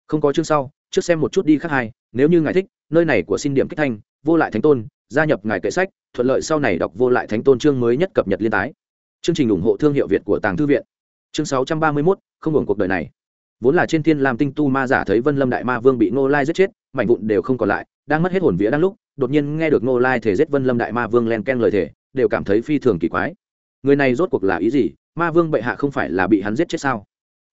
Không có chương sau, trước xem một chút đi khác hai, nếu như ngài thích, nơi này của xin điểm kích thanh, vô lại thánh tôn, gia nhập ngài kệ sách, thuận lợi sau này đọc vô lại thánh tôn chương mới nhất cập nhật liên tái. Chương trình ủng hộ thương hiệu việt của tàng thư viện. Chương sáu trăm ba mươi mốt, không hưởng cuộc đời này. Vốn là trên thiên làm tinh tu ma giả thấy vân lâm đại ma vương bị ngô lai giết chết, mảnh vụn đều không còn lại, đang mất hết hồn vía đang lúc, đột nhiên nghe được ngô lai thể giết vân lâm đại ma vương len ken lời thể đều cảm thấy phi thường kỳ quái. Người này rốt cuộc là ý gì? Ma vương bệ hạ không phải là bị hắn giết chết sao?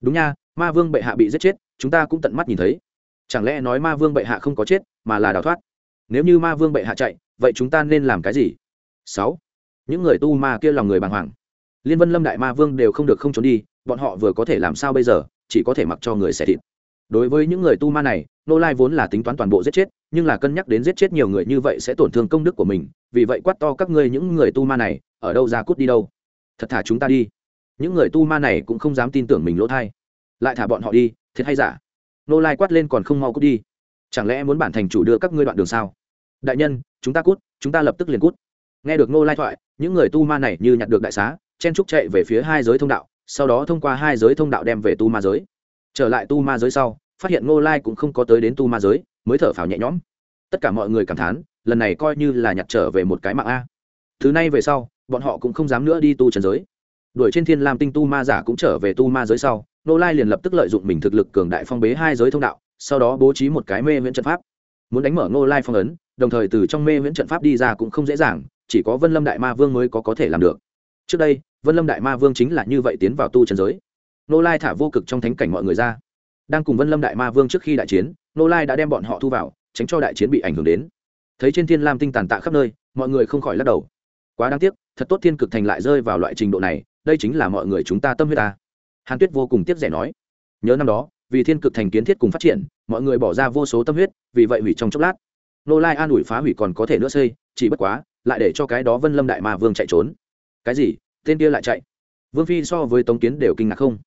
Đúng nha, ma vương bệ hạ bị giết chết, chúng ta cũng tận mắt nhìn thấy. Chẳng lẽ nói ma vương bệ hạ không có chết, mà là đào thoát? Nếu như ma vương bệ hạ chạy, vậy chúng ta nên làm cái gì? Sáu. Những người tu ma kia lòng người bàng hoàng. Liên vân lâm đại ma vương đều không được không trốn đi, bọn họ vừa có thể làm sao bây giờ, chỉ có thể mặc cho người xẻ thịt. Đối với những người tu ma này, nô lai vốn là tính toán toàn bộ giết chết, nhưng là cân nhắc đến giết chết nhiều người như vậy sẽ tổn thương công đức của mình, vì vậy quát to các ngươi những người tu ma này, ở đâu ra cút đi đâu? Thật thả chúng ta đi những người tu ma này cũng không dám tin tưởng mình lỗ thai. Lại thả bọn họ đi, thiệt hay giả? Nô lai quát lên còn không mau cút đi. Chẳng lẽ muốn bản thành chủ đưa các ngươi đoạn đường sao? Đại nhân, chúng ta cút, chúng ta lập tức liền cút. Nghe được nô lai thoại, những người tu ma này như nhặt được đại xá, chen trúc chạy về phía hai giới thông đạo, sau đó thông qua hai giới thông đạo đem về tu ma giới. Trở lại tu ma giới sau, phát hiện ngô lai cũng không có tới đến tu ma giới, mới thở phào nhẹ nhõm. Tất cả mọi người cảm thán, lần này coi như là nhặt trở về một cái mạng a. Thứ này về sau, bọn họ cũng không dám nữa đi tu trần giới đuổi trên thiên lam tinh tu ma giả cũng trở về tu ma giới sau nô lai liền lập tức lợi dụng mình thực lực cường đại phong bế hai giới thông đạo, sau đó bố trí một cái mê viễn trận pháp. Muốn đánh mở nô lai phong ấn, đồng thời từ trong mê viễn trận pháp đi ra cũng không dễ dàng, chỉ có vân lâm đại ma vương mới có có thể làm được. Trước đây, vân lâm đại ma vương chính là như vậy tiến vào tu trần giới. Nô lai thả vô cực trong thánh cảnh mọi người ra. Đang cùng vân lâm đại ma vương trước khi đại chiến nô lai đã đem bọn họ thu vào, tránh cho đại chiến bị ảnh hưởng đến. Thấy trên thiên lam tinh tàn tạ khắp nơi, mọi người không khỏi lắc đầu. Quá đáng tiếc, thật tốt thiên cực thành lại rơi vào loại trình độ này đây chính là mọi người chúng ta tâm huyết ta. Hàn tuyết vô cùng tiếc rẻ nói. Nhớ năm đó, vì thiên cực thành kiến thiết cùng phát triển, mọi người bỏ ra vô số tâm huyết, vì vậy hủy trong chốc lát. Nô lai an ủi phá hủy còn có thể nữa xây, chỉ bất quá, lại để cho cái đó vân lâm đại ma vương chạy trốn. Cái gì? Tên kia lại chạy? Vương phi so với tống kiến đều kinh ngạc không?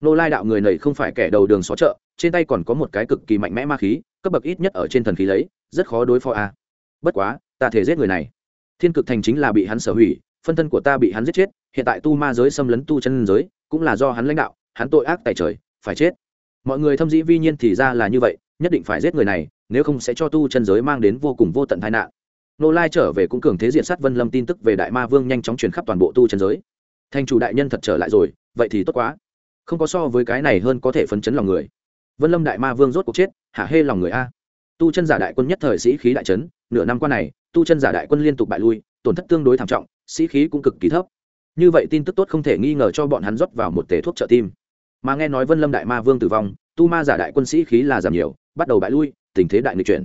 Nô lai đạo người này không phải kẻ đầu đường xó chợ, trên tay còn có một cái cực kỳ mạnh mẽ ma khí, cấp bậc ít nhất ở trên thần khí lấy, rất khó đối phó a. À. bất quá, ta thể giết người này. Thiên cực thành chính là bị hắn sở hủy, phân thân của ta bị hắn giết chết hiện tại tu ma giới xâm lấn tu chân giới, cũng là do hắn lãnh đạo, hắn tội ác tại trời, phải chết. Mọi người thâm dĩ vi nhiên thì ra là như vậy, nhất định phải giết người này, nếu không sẽ cho tu chân giới mang đến vô cùng vô tận tai nạn. Nô lai trở về cũng cường thế diện sát vân lâm tin tức về đại ma vương nhanh chóng truyền khắp toàn bộ tu chân giới. Thành chủ đại nhân thật trở lại rồi, vậy thì tốt quá. Không có so với cái này hơn có thể phấn chấn lòng người. Vân lâm đại ma vương rốt cuộc chết hạ hê lòng người a. Tu chân giả đại quân nhất thời sĩ khí đại trấn nửa năm qua này, tu chân giả đại quân liên tục bại lui, tổn thất tương đối thảm trọng, sĩ khí cũng cực kỳ thấp như vậy tin tức tốt không thể nghi ngờ cho bọn hắn rót vào một tể thuốc trợ tim. Mà nghe nói vân lâm đại ma vương tử vong, tu ma giả đại quân sĩ khí là giảm nhiều, bắt đầu bại lui, tình thế đại nghịch chuyển.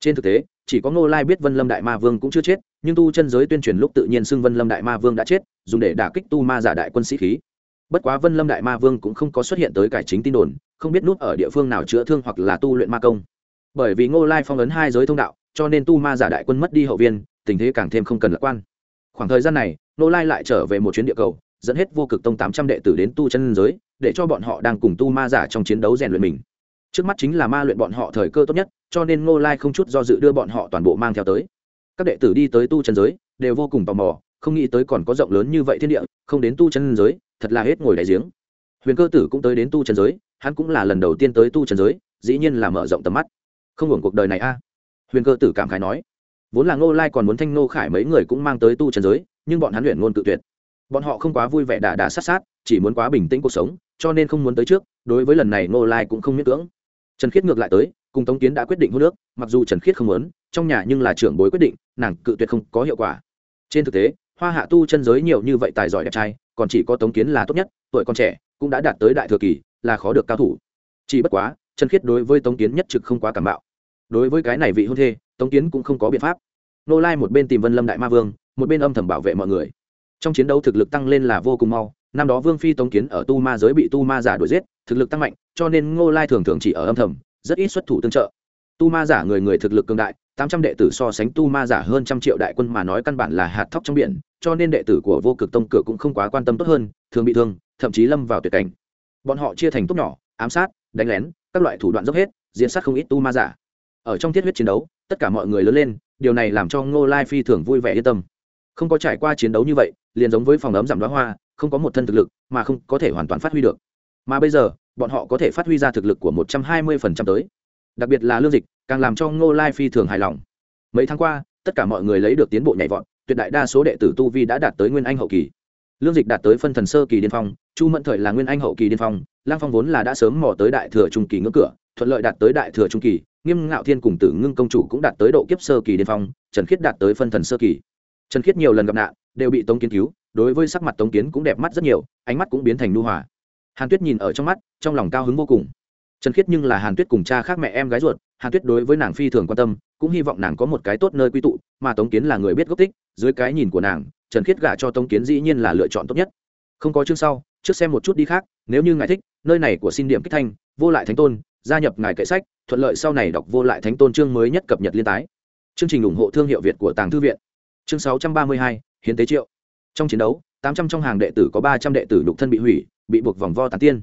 Trên thực tế, chỉ có ngô lai biết vân lâm đại ma vương cũng chưa chết, nhưng tu chân giới tuyên truyền lúc tự nhiên xưng vân lâm đại ma vương đã chết, dùng để đả kích tu ma giả đại quân sĩ khí. Bất quá vân lâm đại ma vương cũng không có xuất hiện tới cải chính tin đồn, không biết nút ở địa phương nào chữa thương hoặc là tu luyện ma công. Bởi vì ngô lai phong ấn hai giới thông đạo, cho nên tu ma giả đại quân mất đi hậu viên, tình thế càng thêm không cần lạc quan khoảng thời gian này ngô lai lại trở về một chuyến địa cầu, dẫn hết vô cực tông tám trăm đệ tử đến tu chân giới, để cho bọn họ đang cùng tu ma giả trong chiến đấu rèn luyện mình. Trước mắt chính là ma luyện bọn họ thời cơ tốt nhất, cho nên ngô lai không chút do dự đưa bọn họ toàn bộ mang theo tới. Các đệ tử đi tới tu chân giới, đều vô cùng tò mò, không nghĩ tới còn có rộng lớn như vậy thiên địa, không đến tu chân giới, thật là hết ngồi đại giếng. Huyền cơ tử cũng tới đến tu chân giới, hắn cũng là lần đầu tiên tới tu chân giới, dĩ nhiên là mở rộng tầm mắt. Không hưởng cuộc đời này a. Huyền cơ tử cảm khái nói vốn là ngô lai còn muốn thanh nô khải mấy người cũng mang tới tu trần giới, nhưng bọn hắn luyện ngôn tự tuyệt. Bọn họ không quá vui vẻ đà đà sát sát, chỉ muốn quá bình tĩnh cuộc sống, cho nên không muốn tới trước, đối với lần này ngô lai cũng không miễn cưỡng. Trần khiết ngược lại tới, cùng tống kiến đã quyết định hô nước mặc dù trần khiết không muốn, trong nhà nhưng là trưởng bối quyết định, nàng cự tuyệt không có hiệu quả. Trên thực tế, hoa hạ tu chân giới nhiều như vậy tài giỏi đẹp trai, còn chỉ có tống kiến là tốt nhất, tuổi còn trẻ, cũng đã đạt tới đại thừa kỳ, là khó được cao thủ. Chỉ bất quá, trần khiết đối với tống kiến nhất trực không quá cảm bạo đối với cái này vị hôn thê, tống kiến cũng không có biện pháp. Nô lai một bên tìm vân lâm đại ma vương, một bên âm thầm bảo vệ mọi người. Trong chiến đấu thực lực tăng lên là vô cùng mau, năm đó vương phi tống kiến ở tu ma giới bị tu ma giả đuổi giết, thực lực tăng mạnh, cho nên ngô lai thường thường chỉ ở âm thầm, rất ít xuất thủ tương trợ. Tu ma giả người người thực lực cường đại, tám trăm đệ tử so sánh tu ma giả hơn trăm triệu đại quân mà nói căn bản là hạt thóc trong biển, cho nên đệ tử của vô cực tông cửa cũng không quá quan tâm tốt hơn, thường bị thương, thậm chí lâm vào tuyệt cảnh. Bọn họ chia thành tốt nhỏ, ám sát, đánh lén, các loại thủ đoạn dốc hết diễn sát không ít tu ma giả ở trong thiết huyết chiến đấu, tất cả mọi người lớn lên, điều này làm cho ngô lai phi thường vui vẻ yên tâm. Không có trải qua chiến đấu như vậy, liền giống với phòng ấm giảm đoá hoa, không có một thân thực lực mà không có thể hoàn toàn phát huy được. Mà bây giờ, bọn họ có thể phát huy ra thực lực của một trăm hai mươi phần trăm tới. Đặc biệt là lương dịch, càng làm cho ngô lai phi thường hài lòng. Mấy tháng qua, tất cả mọi người lấy được tiến bộ nhảy vọt, tuyệt đại đa số đệ tử tu vi đã đạt tới nguyên anh hậu kỳ. Lương dịch đạt tới phân thần sơ kỳ điên phong, chu mẫn thời là nguyên anh hậu kỳ điên phong, lang phong vốn là đã sớm mò tới đại thừa trung kỳ ngưỡng cửa, thuận lợi đạt tới đại thừa trung kỳ nghiêm ngạo thiên cùng tử ngưng công chủ cũng đạt tới độ kiếp sơ kỳ điên phong, trần khiết đạt tới phân thần sơ kỳ. Trần khiết nhiều lần gặp nạn, đều bị tống kiến cứu, đối với sắc mặt tống kiến cũng đẹp mắt rất nhiều, ánh mắt cũng biến thành nu hòa. Hàn tuyết nhìn ở trong mắt, trong lòng cao hứng vô cùng. Trần khiết nhưng là hàn tuyết cùng cha khác mẹ em gái ruột, hàn tuyết đối với nàng phi thường quan tâm, cũng hy vọng nàng có một cái tốt nơi quy tụ, mà tống kiến là người biết gốc tích, dưới cái nhìn của nàng, trần khiết gả cho tống kiến dĩ nhiên là lựa chọn tốt nhất. Không có chương sau, trước xem một chút đi khác, nếu như ngài thích, nơi này của xin điểm kích thanh, vô lại thánh tôn, gia nhập ngài kệ sách thuận lợi sau này đọc vô lại thánh tôn chương mới nhất cập nhật liên tái. Chương trình ủng hộ thương hiệu việt của tàng thư viện. Chương sáu trăm ba mươi hai, hiến tế triệu. Trong chiến đấu, tám trăm trong hàng đệ tử có ba trăm đệ tử nhục thân bị hủy, bị buộc vòng vo tàn tiên.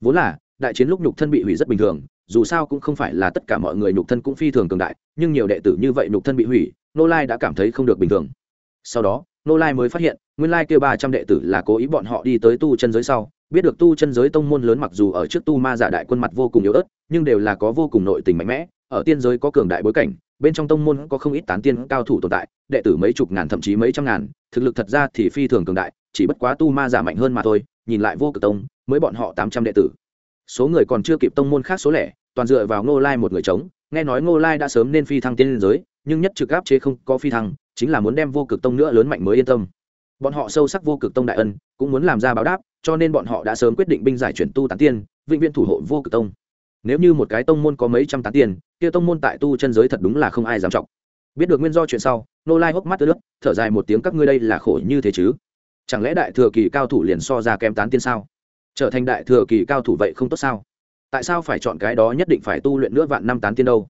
Vốn là, đại chiến lúc nhục thân bị hủy rất bình thường, dù sao cũng không phải là tất cả mọi người nhục thân cũng phi thường cường đại, nhưng nhiều đệ tử như vậy nhục thân bị hủy, nô lai đã cảm thấy không được bình thường. Sau đó, nô lai mới phát hiện, nguyên lai kêu ba trăm đệ tử là cố ý bọn họ đi tới tu chân giới sau, biết được tu chân giới tông môn lớn mặc dù ở trước tu ma giả đại quân mặt vô cùng yếu ớt nhưng đều là có vô cùng nội tình mạnh mẽ, ở tiên giới có cường đại bối cảnh, bên trong tông môn có không ít tán tiên cao thủ tồn tại, đệ tử mấy chục ngàn thậm chí mấy trăm ngàn, thực lực thật ra thì phi thường cường đại, chỉ bất quá tu ma giả mạnh hơn mà thôi, nhìn lại vô cực tông, mới bọn họ tám trăm đệ tử. Số người còn chưa kịp tông môn khác số lẻ, toàn dựa vào ngô lai một người chống nghe nói ngô lai đã sớm nên phi thăng tiên liên giới, nhưng nhất trực áp chế không có phi thăng, chính là muốn đem vô cực tông nữa lớn mạnh mới yên tâm. Bọn họ sâu sắc vô cực tông đại ân, cũng muốn làm ra báo đáp, cho nên bọn họ đã sớm quyết định binh giải chuyển tu tán tiên, vĩnh viễn thủ hộ vô cực tông nếu như một cái tông môn có mấy trăm tán tiền, kia tông môn tại tu chân giới thật đúng là không ai dám trọng. Biết được nguyên do chuyện sau, nô lai hốc mắt ướt thở dài một tiếng, các ngươi đây là khổ như thế chứ? Chẳng lẽ đại thừa kỳ cao thủ liền so ra kém tán tiên sao? Trở thành đại thừa kỳ cao thủ vậy không tốt sao? Tại sao phải chọn cái đó nhất định phải tu luyện nữa vạn năm tán tiên đâu?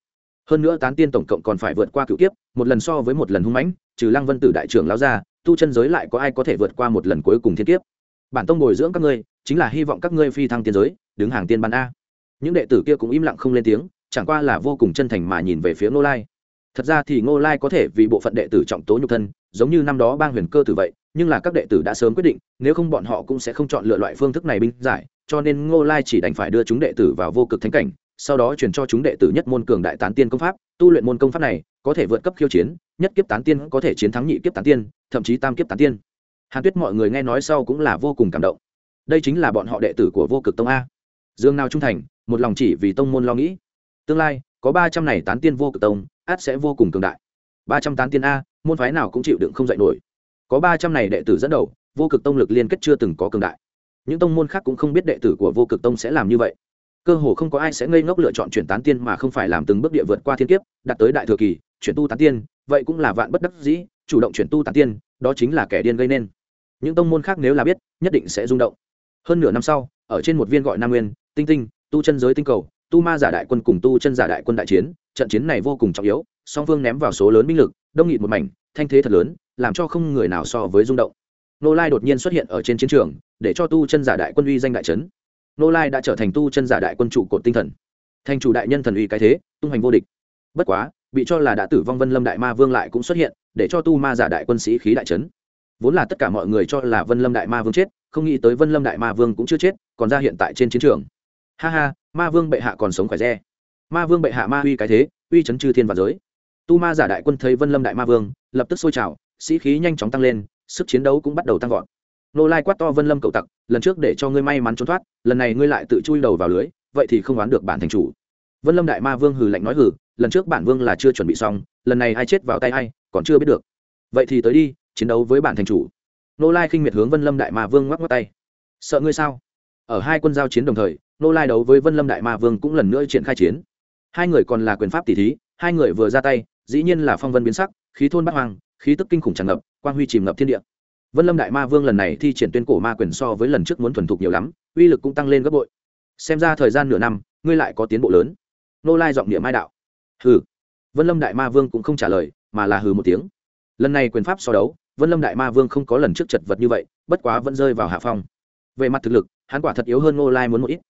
Hơn nữa tán tiên tổng cộng còn phải vượt qua cựu kiếp, một lần so với một lần hung mãnh, trừ lăng vân tử đại trưởng lao ra, tu chân giới lại có ai có thể vượt qua một lần cuối cùng thiên kiếp? Bản tông bồi dưỡng các ngươi, chính là hy vọng các ngươi phi thăng tiên giới, đứng hàng tiên ban a những đệ tử kia cũng im lặng không lên tiếng, chẳng qua là vô cùng chân thành mà nhìn về phía ngô lai. Thật ra thì ngô lai có thể vì bộ phận đệ tử trọng tố nhục thân, giống như năm đó bang huyền cơ tử vậy, nhưng là các đệ tử đã sớm quyết định, nếu không bọn họ cũng sẽ không chọn lựa loại phương thức này binh giải, cho nên ngô lai chỉ đành phải đưa chúng đệ tử vào vô cực thánh cảnh, sau đó truyền cho chúng đệ tử nhất môn cường đại tán tiên công pháp, tu luyện môn công pháp này, có thể vượt cấp khiêu chiến, nhất kiếp tán tiên có thể chiến thắng nhị kiếp tán tiên, thậm chí tam kiếp tán tiên. Hàn tuyết mọi người nghe nói sau cũng là vô cùng cảm động. Đây chính là bọn họ đệ tử của vô cực tông a. Dương nào trung thành một lòng chỉ vì tông môn lo nghĩ. Tương lai, có ba trăm này tán tiên vô cực tông át sẽ vô cùng cường đại. Ba trăm tán tiên a, môn phái nào cũng chịu đựng không dạy nổi. Có ba trăm này đệ tử dẫn đầu, vô cực tông lực liên kết chưa từng có cường đại. Những tông môn khác cũng không biết đệ tử của vô cực tông sẽ làm như vậy. Cơ hồ không có ai sẽ ngây ngốc lựa chọn chuyển tán tiên mà không phải làm từng bước địa vượt qua thiên kiếp, đạt tới đại thừa kỳ, chuyển tu tán tiên, vậy cũng là vạn bất đắc dĩ, chủ động chuyển tu tán tiên, đó chính là kẻ điên gây nên. Những tông môn khác nếu là biết, nhất định sẽ rung động. Hơn nửa năm sau, ở trên một viên gọi nam nguyên, tinh tinh tu chân giới tinh cầu, tu ma giả đại quân cùng tu chân giả đại quân đại chiến, trận chiến này vô cùng trọng yếu, song phương ném vào số lớn binh lực, đông nghịt một mảnh, thanh thế thật lớn, làm cho không người nào so với rung động. Nô lai đột nhiên xuất hiện ở trên chiến trường, để cho tu chân giả đại quân uy danh đại trấn nô lai đã trở thành tu chân giả đại quân trụ cột tinh thần. Thành chủ đại nhân thần uy cái thế, tung hành vô địch. Bất quá, bị cho là đã tử vong vân lâm đại ma vương lại cũng xuất hiện, để cho tu ma giả đại quân sĩ khí đại trấn vốn là tất cả mọi người cho là vân lâm đại ma vương chết, không nghĩ tới vân lâm đại ma vương cũng chưa chết, còn ra hiện tại trên chiến trường ha ha, ma vương bệ hạ còn sống khỏe re. Ma vương bệ hạ ma uy cái thế, uy chấn chư thiên và giới. Tu ma giả đại quân thấy vân lâm đại ma vương, lập tức sôi trào, sĩ khí nhanh chóng tăng lên, sức chiến đấu cũng bắt đầu tăng vọt. Nô lai quát to vân lâm cậu tặc, lần trước để cho ngươi may mắn trốn thoát, lần này ngươi lại tự chui đầu vào lưới, vậy thì không đoán được bản thành chủ. Vân lâm đại ma vương hừ lạnh nói hừ, lần trước bản vương là chưa chuẩn bị xong, lần này ai chết vào tay ai, còn chưa biết được. Vậy thì tới đi, chiến đấu với bản thành chủ. Nô lai khinh miệt hướng vân lâm đại ma vương ngoắc ngoắc tay. Sợ ngươi sao? Ở hai quân giao chiến đồng thời, nô lai đấu với vân lâm đại ma vương cũng lần nữa triển khai chiến. Hai người còn là quyền pháp tỷ thí, hai người vừa ra tay, dĩ nhiên là phong vân biến sắc, khí thôn bắt hoang, khí tức kinh khủng tràn ngập, quang huy chìm ngập thiên địa. Vân lâm đại ma vương lần này thi triển tuyên cổ ma quyền so với lần trước muốn thuần thục nhiều lắm, uy lực cũng tăng lên gấp bội. Xem ra thời gian nửa năm, ngươi lại có tiến bộ lớn. Nô lai giọng địa mai đạo. Hừ. Vân lâm đại ma vương cũng không trả lời, mà là hừ một tiếng. Lần này quyền pháp so đấu, vân lâm đại ma vương không có lần trước chật vật như vậy, bất quá vẫn rơi vào hạ phong. Về mặt thực lực hắn quả thật yếu hơn nô lai muốn một ít.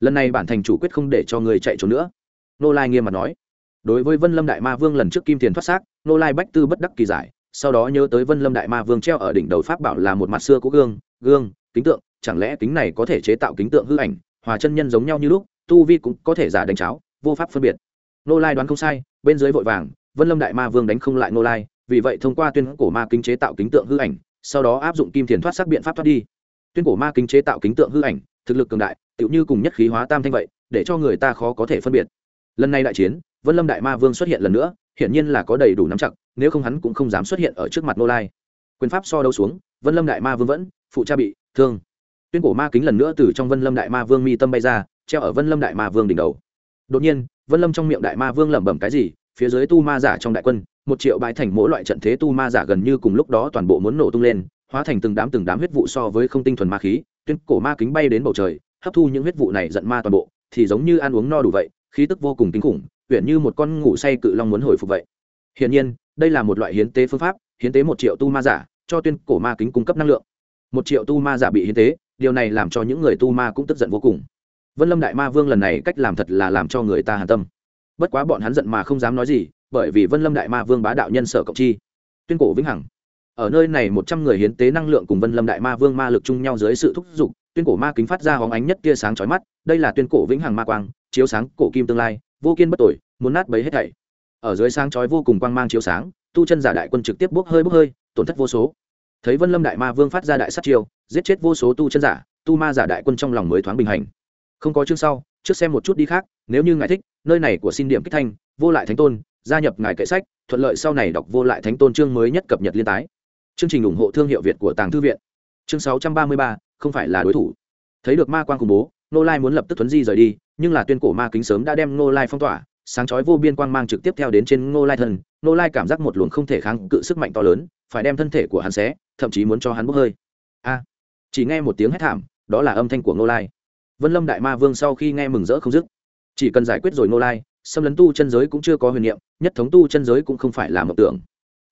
Lần này bản thành chủ quyết không để cho người chạy trốn nữa. Nô lai nghiêm mặt nói. Đối với vân lâm đại ma vương lần trước kim tiền thoát xác nô lai bách tư bất đắc kỳ giải, sau đó nhớ tới vân lâm đại ma vương treo ở đỉnh đầu pháp bảo là một mặt xưa của gương gương, kính tượng, chẳng lẽ kính này có thể chế tạo kính tượng hư ảnh, hòa chân nhân giống nhau như lúc, tu vi cũng có thể giả đánh cháo, vô pháp phân biệt. Nô lai đoán không sai, bên dưới vội vàng, vân lâm đại ma vương đánh không lại nô lai, vì vậy thông qua tuyên cổ ma kính chế tạo kính tượng hư ảnh, sau đó áp dụng kim thiền thoát sắc biện pháp thoát đi tuyên cổ ma kính chế tạo kính tượng hư ảnh, thực lực cường đại, tựu như cùng nhất khí hóa tam thanh vậy, để cho người ta khó có thể phân biệt. Lần này đại chiến, vân lâm đại ma vương xuất hiện lần nữa, hiển nhiên là có đầy đủ nắm chặt, nếu không hắn cũng không dám xuất hiện ở trước mặt nô lai. Quyền pháp so đấu xuống, vân lâm đại ma vương vẫn phụ cha bị thương. Tuyên cổ ma kính lần nữa từ trong vân lâm đại ma vương mi tâm bay ra, treo ở vân lâm đại ma vương đỉnh đầu. Đột nhiên, vân lâm trong miệng đại ma vương lẩm bẩm cái gì, phía dưới tu ma giả trong đại quân, một triệu bãi thành mỗi loại trận thế tu ma giả gần như cùng lúc đó toàn bộ muốn nổ tung lên hóa thành từng đám từng đám huyết vụ so với không tinh thuần ma khí, tuyên cổ ma kính bay đến bầu trời, hấp thu những huyết vụ này giận ma toàn bộ, thì giống như ăn uống no đủ vậy, khí tức vô cùng kinh khủng huyện như một con ngủ say cự long muốn hồi phục vậy. Hiển nhiên, đây là một loại hiến tế phương pháp, hiến tế một triệu tu ma giả, cho tuyên cổ ma kính cung cấp năng lượng. Một triệu tu ma giả bị hiến tế, điều này làm cho những người tu ma cũng tức giận vô cùng. Vân lâm đại ma vương lần này cách làm thật là làm cho người ta hàn tâm. Bất quá bọn hắn giận mà không dám nói gì, bởi vì vân lâm đại ma vương bá đạo nhân sở cộng chi. Tuyên cổ vĩnh hằng ở nơi này một trăm người hiến tế năng lượng cùng vân lâm đại ma vương ma lực chung nhau dưới sự thúc giục, tuyên cổ ma kính phát ra hóng ánh nhất tia sáng chói mắt, đây là tuyên cổ vĩnh hằng ma quang, chiếu sáng cổ kim tương lai, vô kiên bất tội muốn nát bấy hết thảy. Ở dưới sáng chói vô cùng quang mang chiếu sáng, tu chân giả đại quân trực tiếp bốc hơi bốc hơi, tổn thất vô số. Thấy vân lâm đại ma vương phát ra đại sát chiêu, giết chết vô số tu chân giả, tu ma giả đại quân trong lòng mới thoáng bình hành. Không có chương sau, trước xem một chút đi khác, nếu như ngài thích, nơi này của xin điểm kích thanh, vô lại thánh tôn, gia nhập ngài kệ sách, thuận lợi sau này đọc vô lại thánh tôn chương mới nhất cập nhật liên tái chương trình ủng hộ thương hiệu việt của tàng thư viện. Chương sáu trăm ba mươi ba, không phải là đối thủ. Thấy được ma quang khủng bố nô lai muốn lập tức thuấn di rời đi, nhưng là tuyên cổ ma kính sớm đã đem nô lai phong tỏa, sáng chói vô biên quang mang trực tiếp theo đến trên nô lai thân. Nô lai cảm giác một luồng không thể kháng cự sức mạnh to lớn, phải đem thân thể của hắn xé, thậm chí muốn cho hắn bốc hơi. A! Chỉ nghe một tiếng hét thảm, đó là âm thanh của nô lai. Vân lâm đại ma vương sau khi nghe mừng rỡ không dứt. Chỉ cần giải quyết rồi nô lai, xâm lấn tu chân giới cũng chưa có huyền niệm, nhất thống tu chân giới cũng không phải là mộng tưởng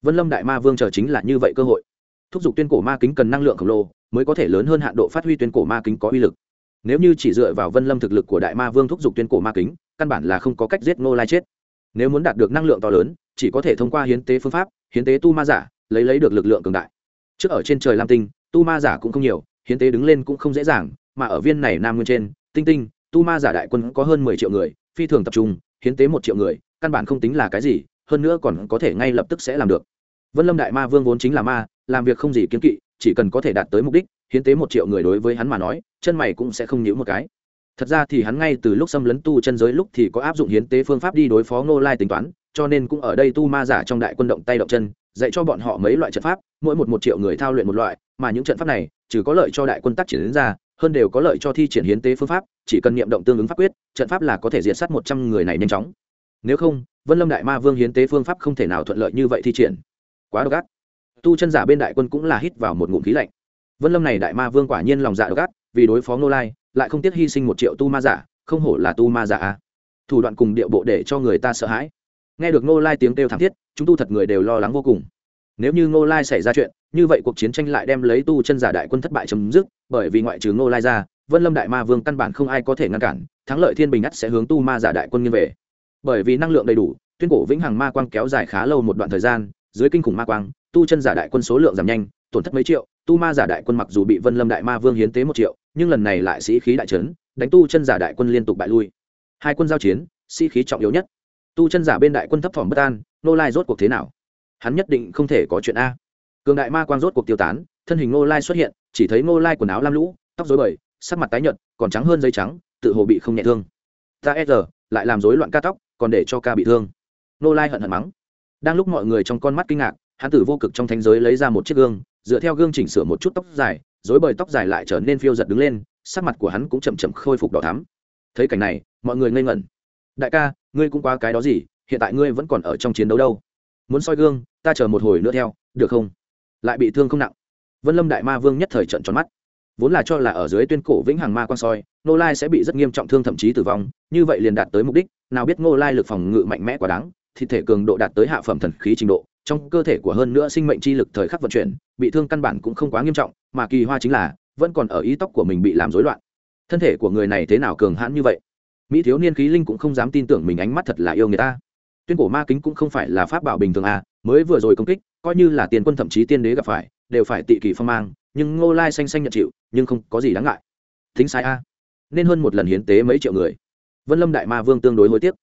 vân lâm đại ma vương chờ chính là như vậy cơ hội. Thúc giục tuyên cổ ma kính cần năng lượng khổng lồ, mới có thể lớn hơn hạn độ phát huy tuyên cổ ma kính có uy lực. Nếu như chỉ dựa vào vân lâm thực lực của đại ma vương thúc giục tuyên cổ ma kính, căn bản là không có cách giết ngô lai chết. Nếu muốn đạt được năng lượng to lớn, chỉ có thể thông qua hiến tế phương pháp, hiến tế tu ma giả, lấy lấy được lực lượng cường đại. Trước ở trên trời lam tinh, tu ma giả cũng không nhiều, hiến tế đứng lên cũng không dễ dàng, mà ở viên này nam nguyên trên, tinh tinh, tu ma giả đại quân có hơn mười triệu người, phi thường tập trung, hiến tế một triệu người, căn bản không tính là cái gì, hơn nữa còn có thể ngay lập tức sẽ làm được vân lâm đại ma vương vốn chính là ma, làm việc không gì kiến kỵ, chỉ cần có thể đạt tới mục đích, hiến tế một triệu người đối với hắn mà nói, chân mày cũng sẽ không nhíu một cái. Thật ra thì hắn ngay từ lúc xâm lấn tu chân giới lúc thì có áp dụng hiến tế phương pháp đi đối phó ngô lai tính toán, cho nên cũng ở đây tu ma giả trong đại quân động tay động chân, dạy cho bọn họ mấy loại trận pháp, mỗi một một triệu người thao luyện một loại, mà những trận pháp này, trừ có lợi cho đại quân tác triển đến ra, hơn đều có lợi cho thi triển hiến tế phương pháp, chỉ cần niệm động tương ứng pháp quyết, trận pháp là có thể diệt sát một trăm người này nhanh chóng. Nếu không, vân lâm đại ma vương hiến tế phương pháp không thể nào thuận lợi như vậy thi triển quá độc ác. Tu chân giả bên đại quân cũng là hít vào một ngụm khí lạnh. Vân lâm này đại ma vương quả nhiên lòng dạ độc ác, vì đối phó nô lai, lại không tiếc hy sinh một triệu tu ma giả, không hổ là tu ma giả thủ đoạn cùng điệu bộ để cho người ta sợ hãi. Nghe được nô lai tiếng kêu thảm thiết, chúng tu thật người đều lo lắng vô cùng. Nếu như nô lai xảy ra chuyện, như vậy cuộc chiến tranh lại đem lấy tu chân giả đại quân thất bại chấm dứt, bởi vì ngoại trừ nô lai ra, vân lâm đại ma vương căn bản không ai có thể ngăn cản, thắng lợi thiên bình ắt sẽ hướng tu ma giả đại quân nghiêng về. Bởi vì năng lượng đầy đủ, tuyên cổ vĩnh hằng ma quang kéo dài khá lâu một đoạn thời gian dưới kinh khủng ma quang, tu chân giả đại quân số lượng giảm nhanh, tổn thất mấy triệu, tu ma giả đại quân mặc dù bị vân lâm đại ma vương hiến tế một triệu, nhưng lần này lại sĩ khí đại trấn, đánh tu chân giả đại quân liên tục bại lui. Hai quân giao chiến, sĩ khí trọng yếu nhất. Tu chân giả bên đại quân thấp thỏm bất an nô lai rốt cuộc thế nào? Hắn nhất định không thể có chuyện a. Cường đại ma quang rốt cuộc tiêu tán, thân hình nô lai xuất hiện, chỉ thấy nô lai quần áo lam lũ, tóc dối bời, sắc mặt tái nhợt, còn trắng hơn dây trắng, tự hồ bị không nhẹ thương. Ta e giờ lại làm rối loạn ca tóc, còn để cho ca bị thương. Nô lai hận hận mắng đang lúc mọi người trong con mắt kinh ngạc, hắn tử vô cực trong thanh giới lấy ra một chiếc gương, dựa theo gương chỉnh sửa một chút tóc dài, dối bời tóc dài lại trở nên phiêu giật đứng lên, sắc mặt của hắn cũng chậm chậm khôi phục đỏ thắm. Thấy cảnh này, mọi người ngây ngẩn. Đại ca, ngươi cũng qua cái đó gì, hiện tại ngươi vẫn còn ở trong chiến đấu đâu? Muốn soi gương, ta chờ một hồi nữa theo, được không? Lại bị thương không nặng. Vân lâm đại ma vương nhất thời trận tròn mắt. Vốn là cho là ở dưới tuyên cổ vĩnh hằng ma quan soi nô lai sẽ bị rất nghiêm trọng thương thậm chí tử vong, như vậy liền đạt tới mục đích, nào biết ngô lai lực phòng ngự mạnh mẽ quá đáng thì thể cường độ đạt tới hạ phẩm thần khí trình độ, trong cơ thể của hơn nữa sinh mệnh chi lực thời khắc vận chuyển, bị thương căn bản cũng không quá nghiêm trọng, mà kỳ hoa chính là, vẫn còn ở ý tóc của mình bị làm rối loạn. Thân thể của người này thế nào cường hãn như vậy? Mỹ thiếu niên khí linh cũng không dám tin tưởng mình ánh mắt thật là yêu người ta. Tuyên cổ ma kính cũng không phải là pháp bảo bình thường à mới vừa rồi công kích, coi như là tiền quân thậm chí tiên đế gặp phải, đều phải tị kỳ phong mang, nhưng ngô lai xanh xanh nhận chịu, nhưng không có gì đáng ngại. Thính sai a. Nên hơn một lần hiến tế mấy triệu người. Vân lâm đại ma vương tương đối hối tiếc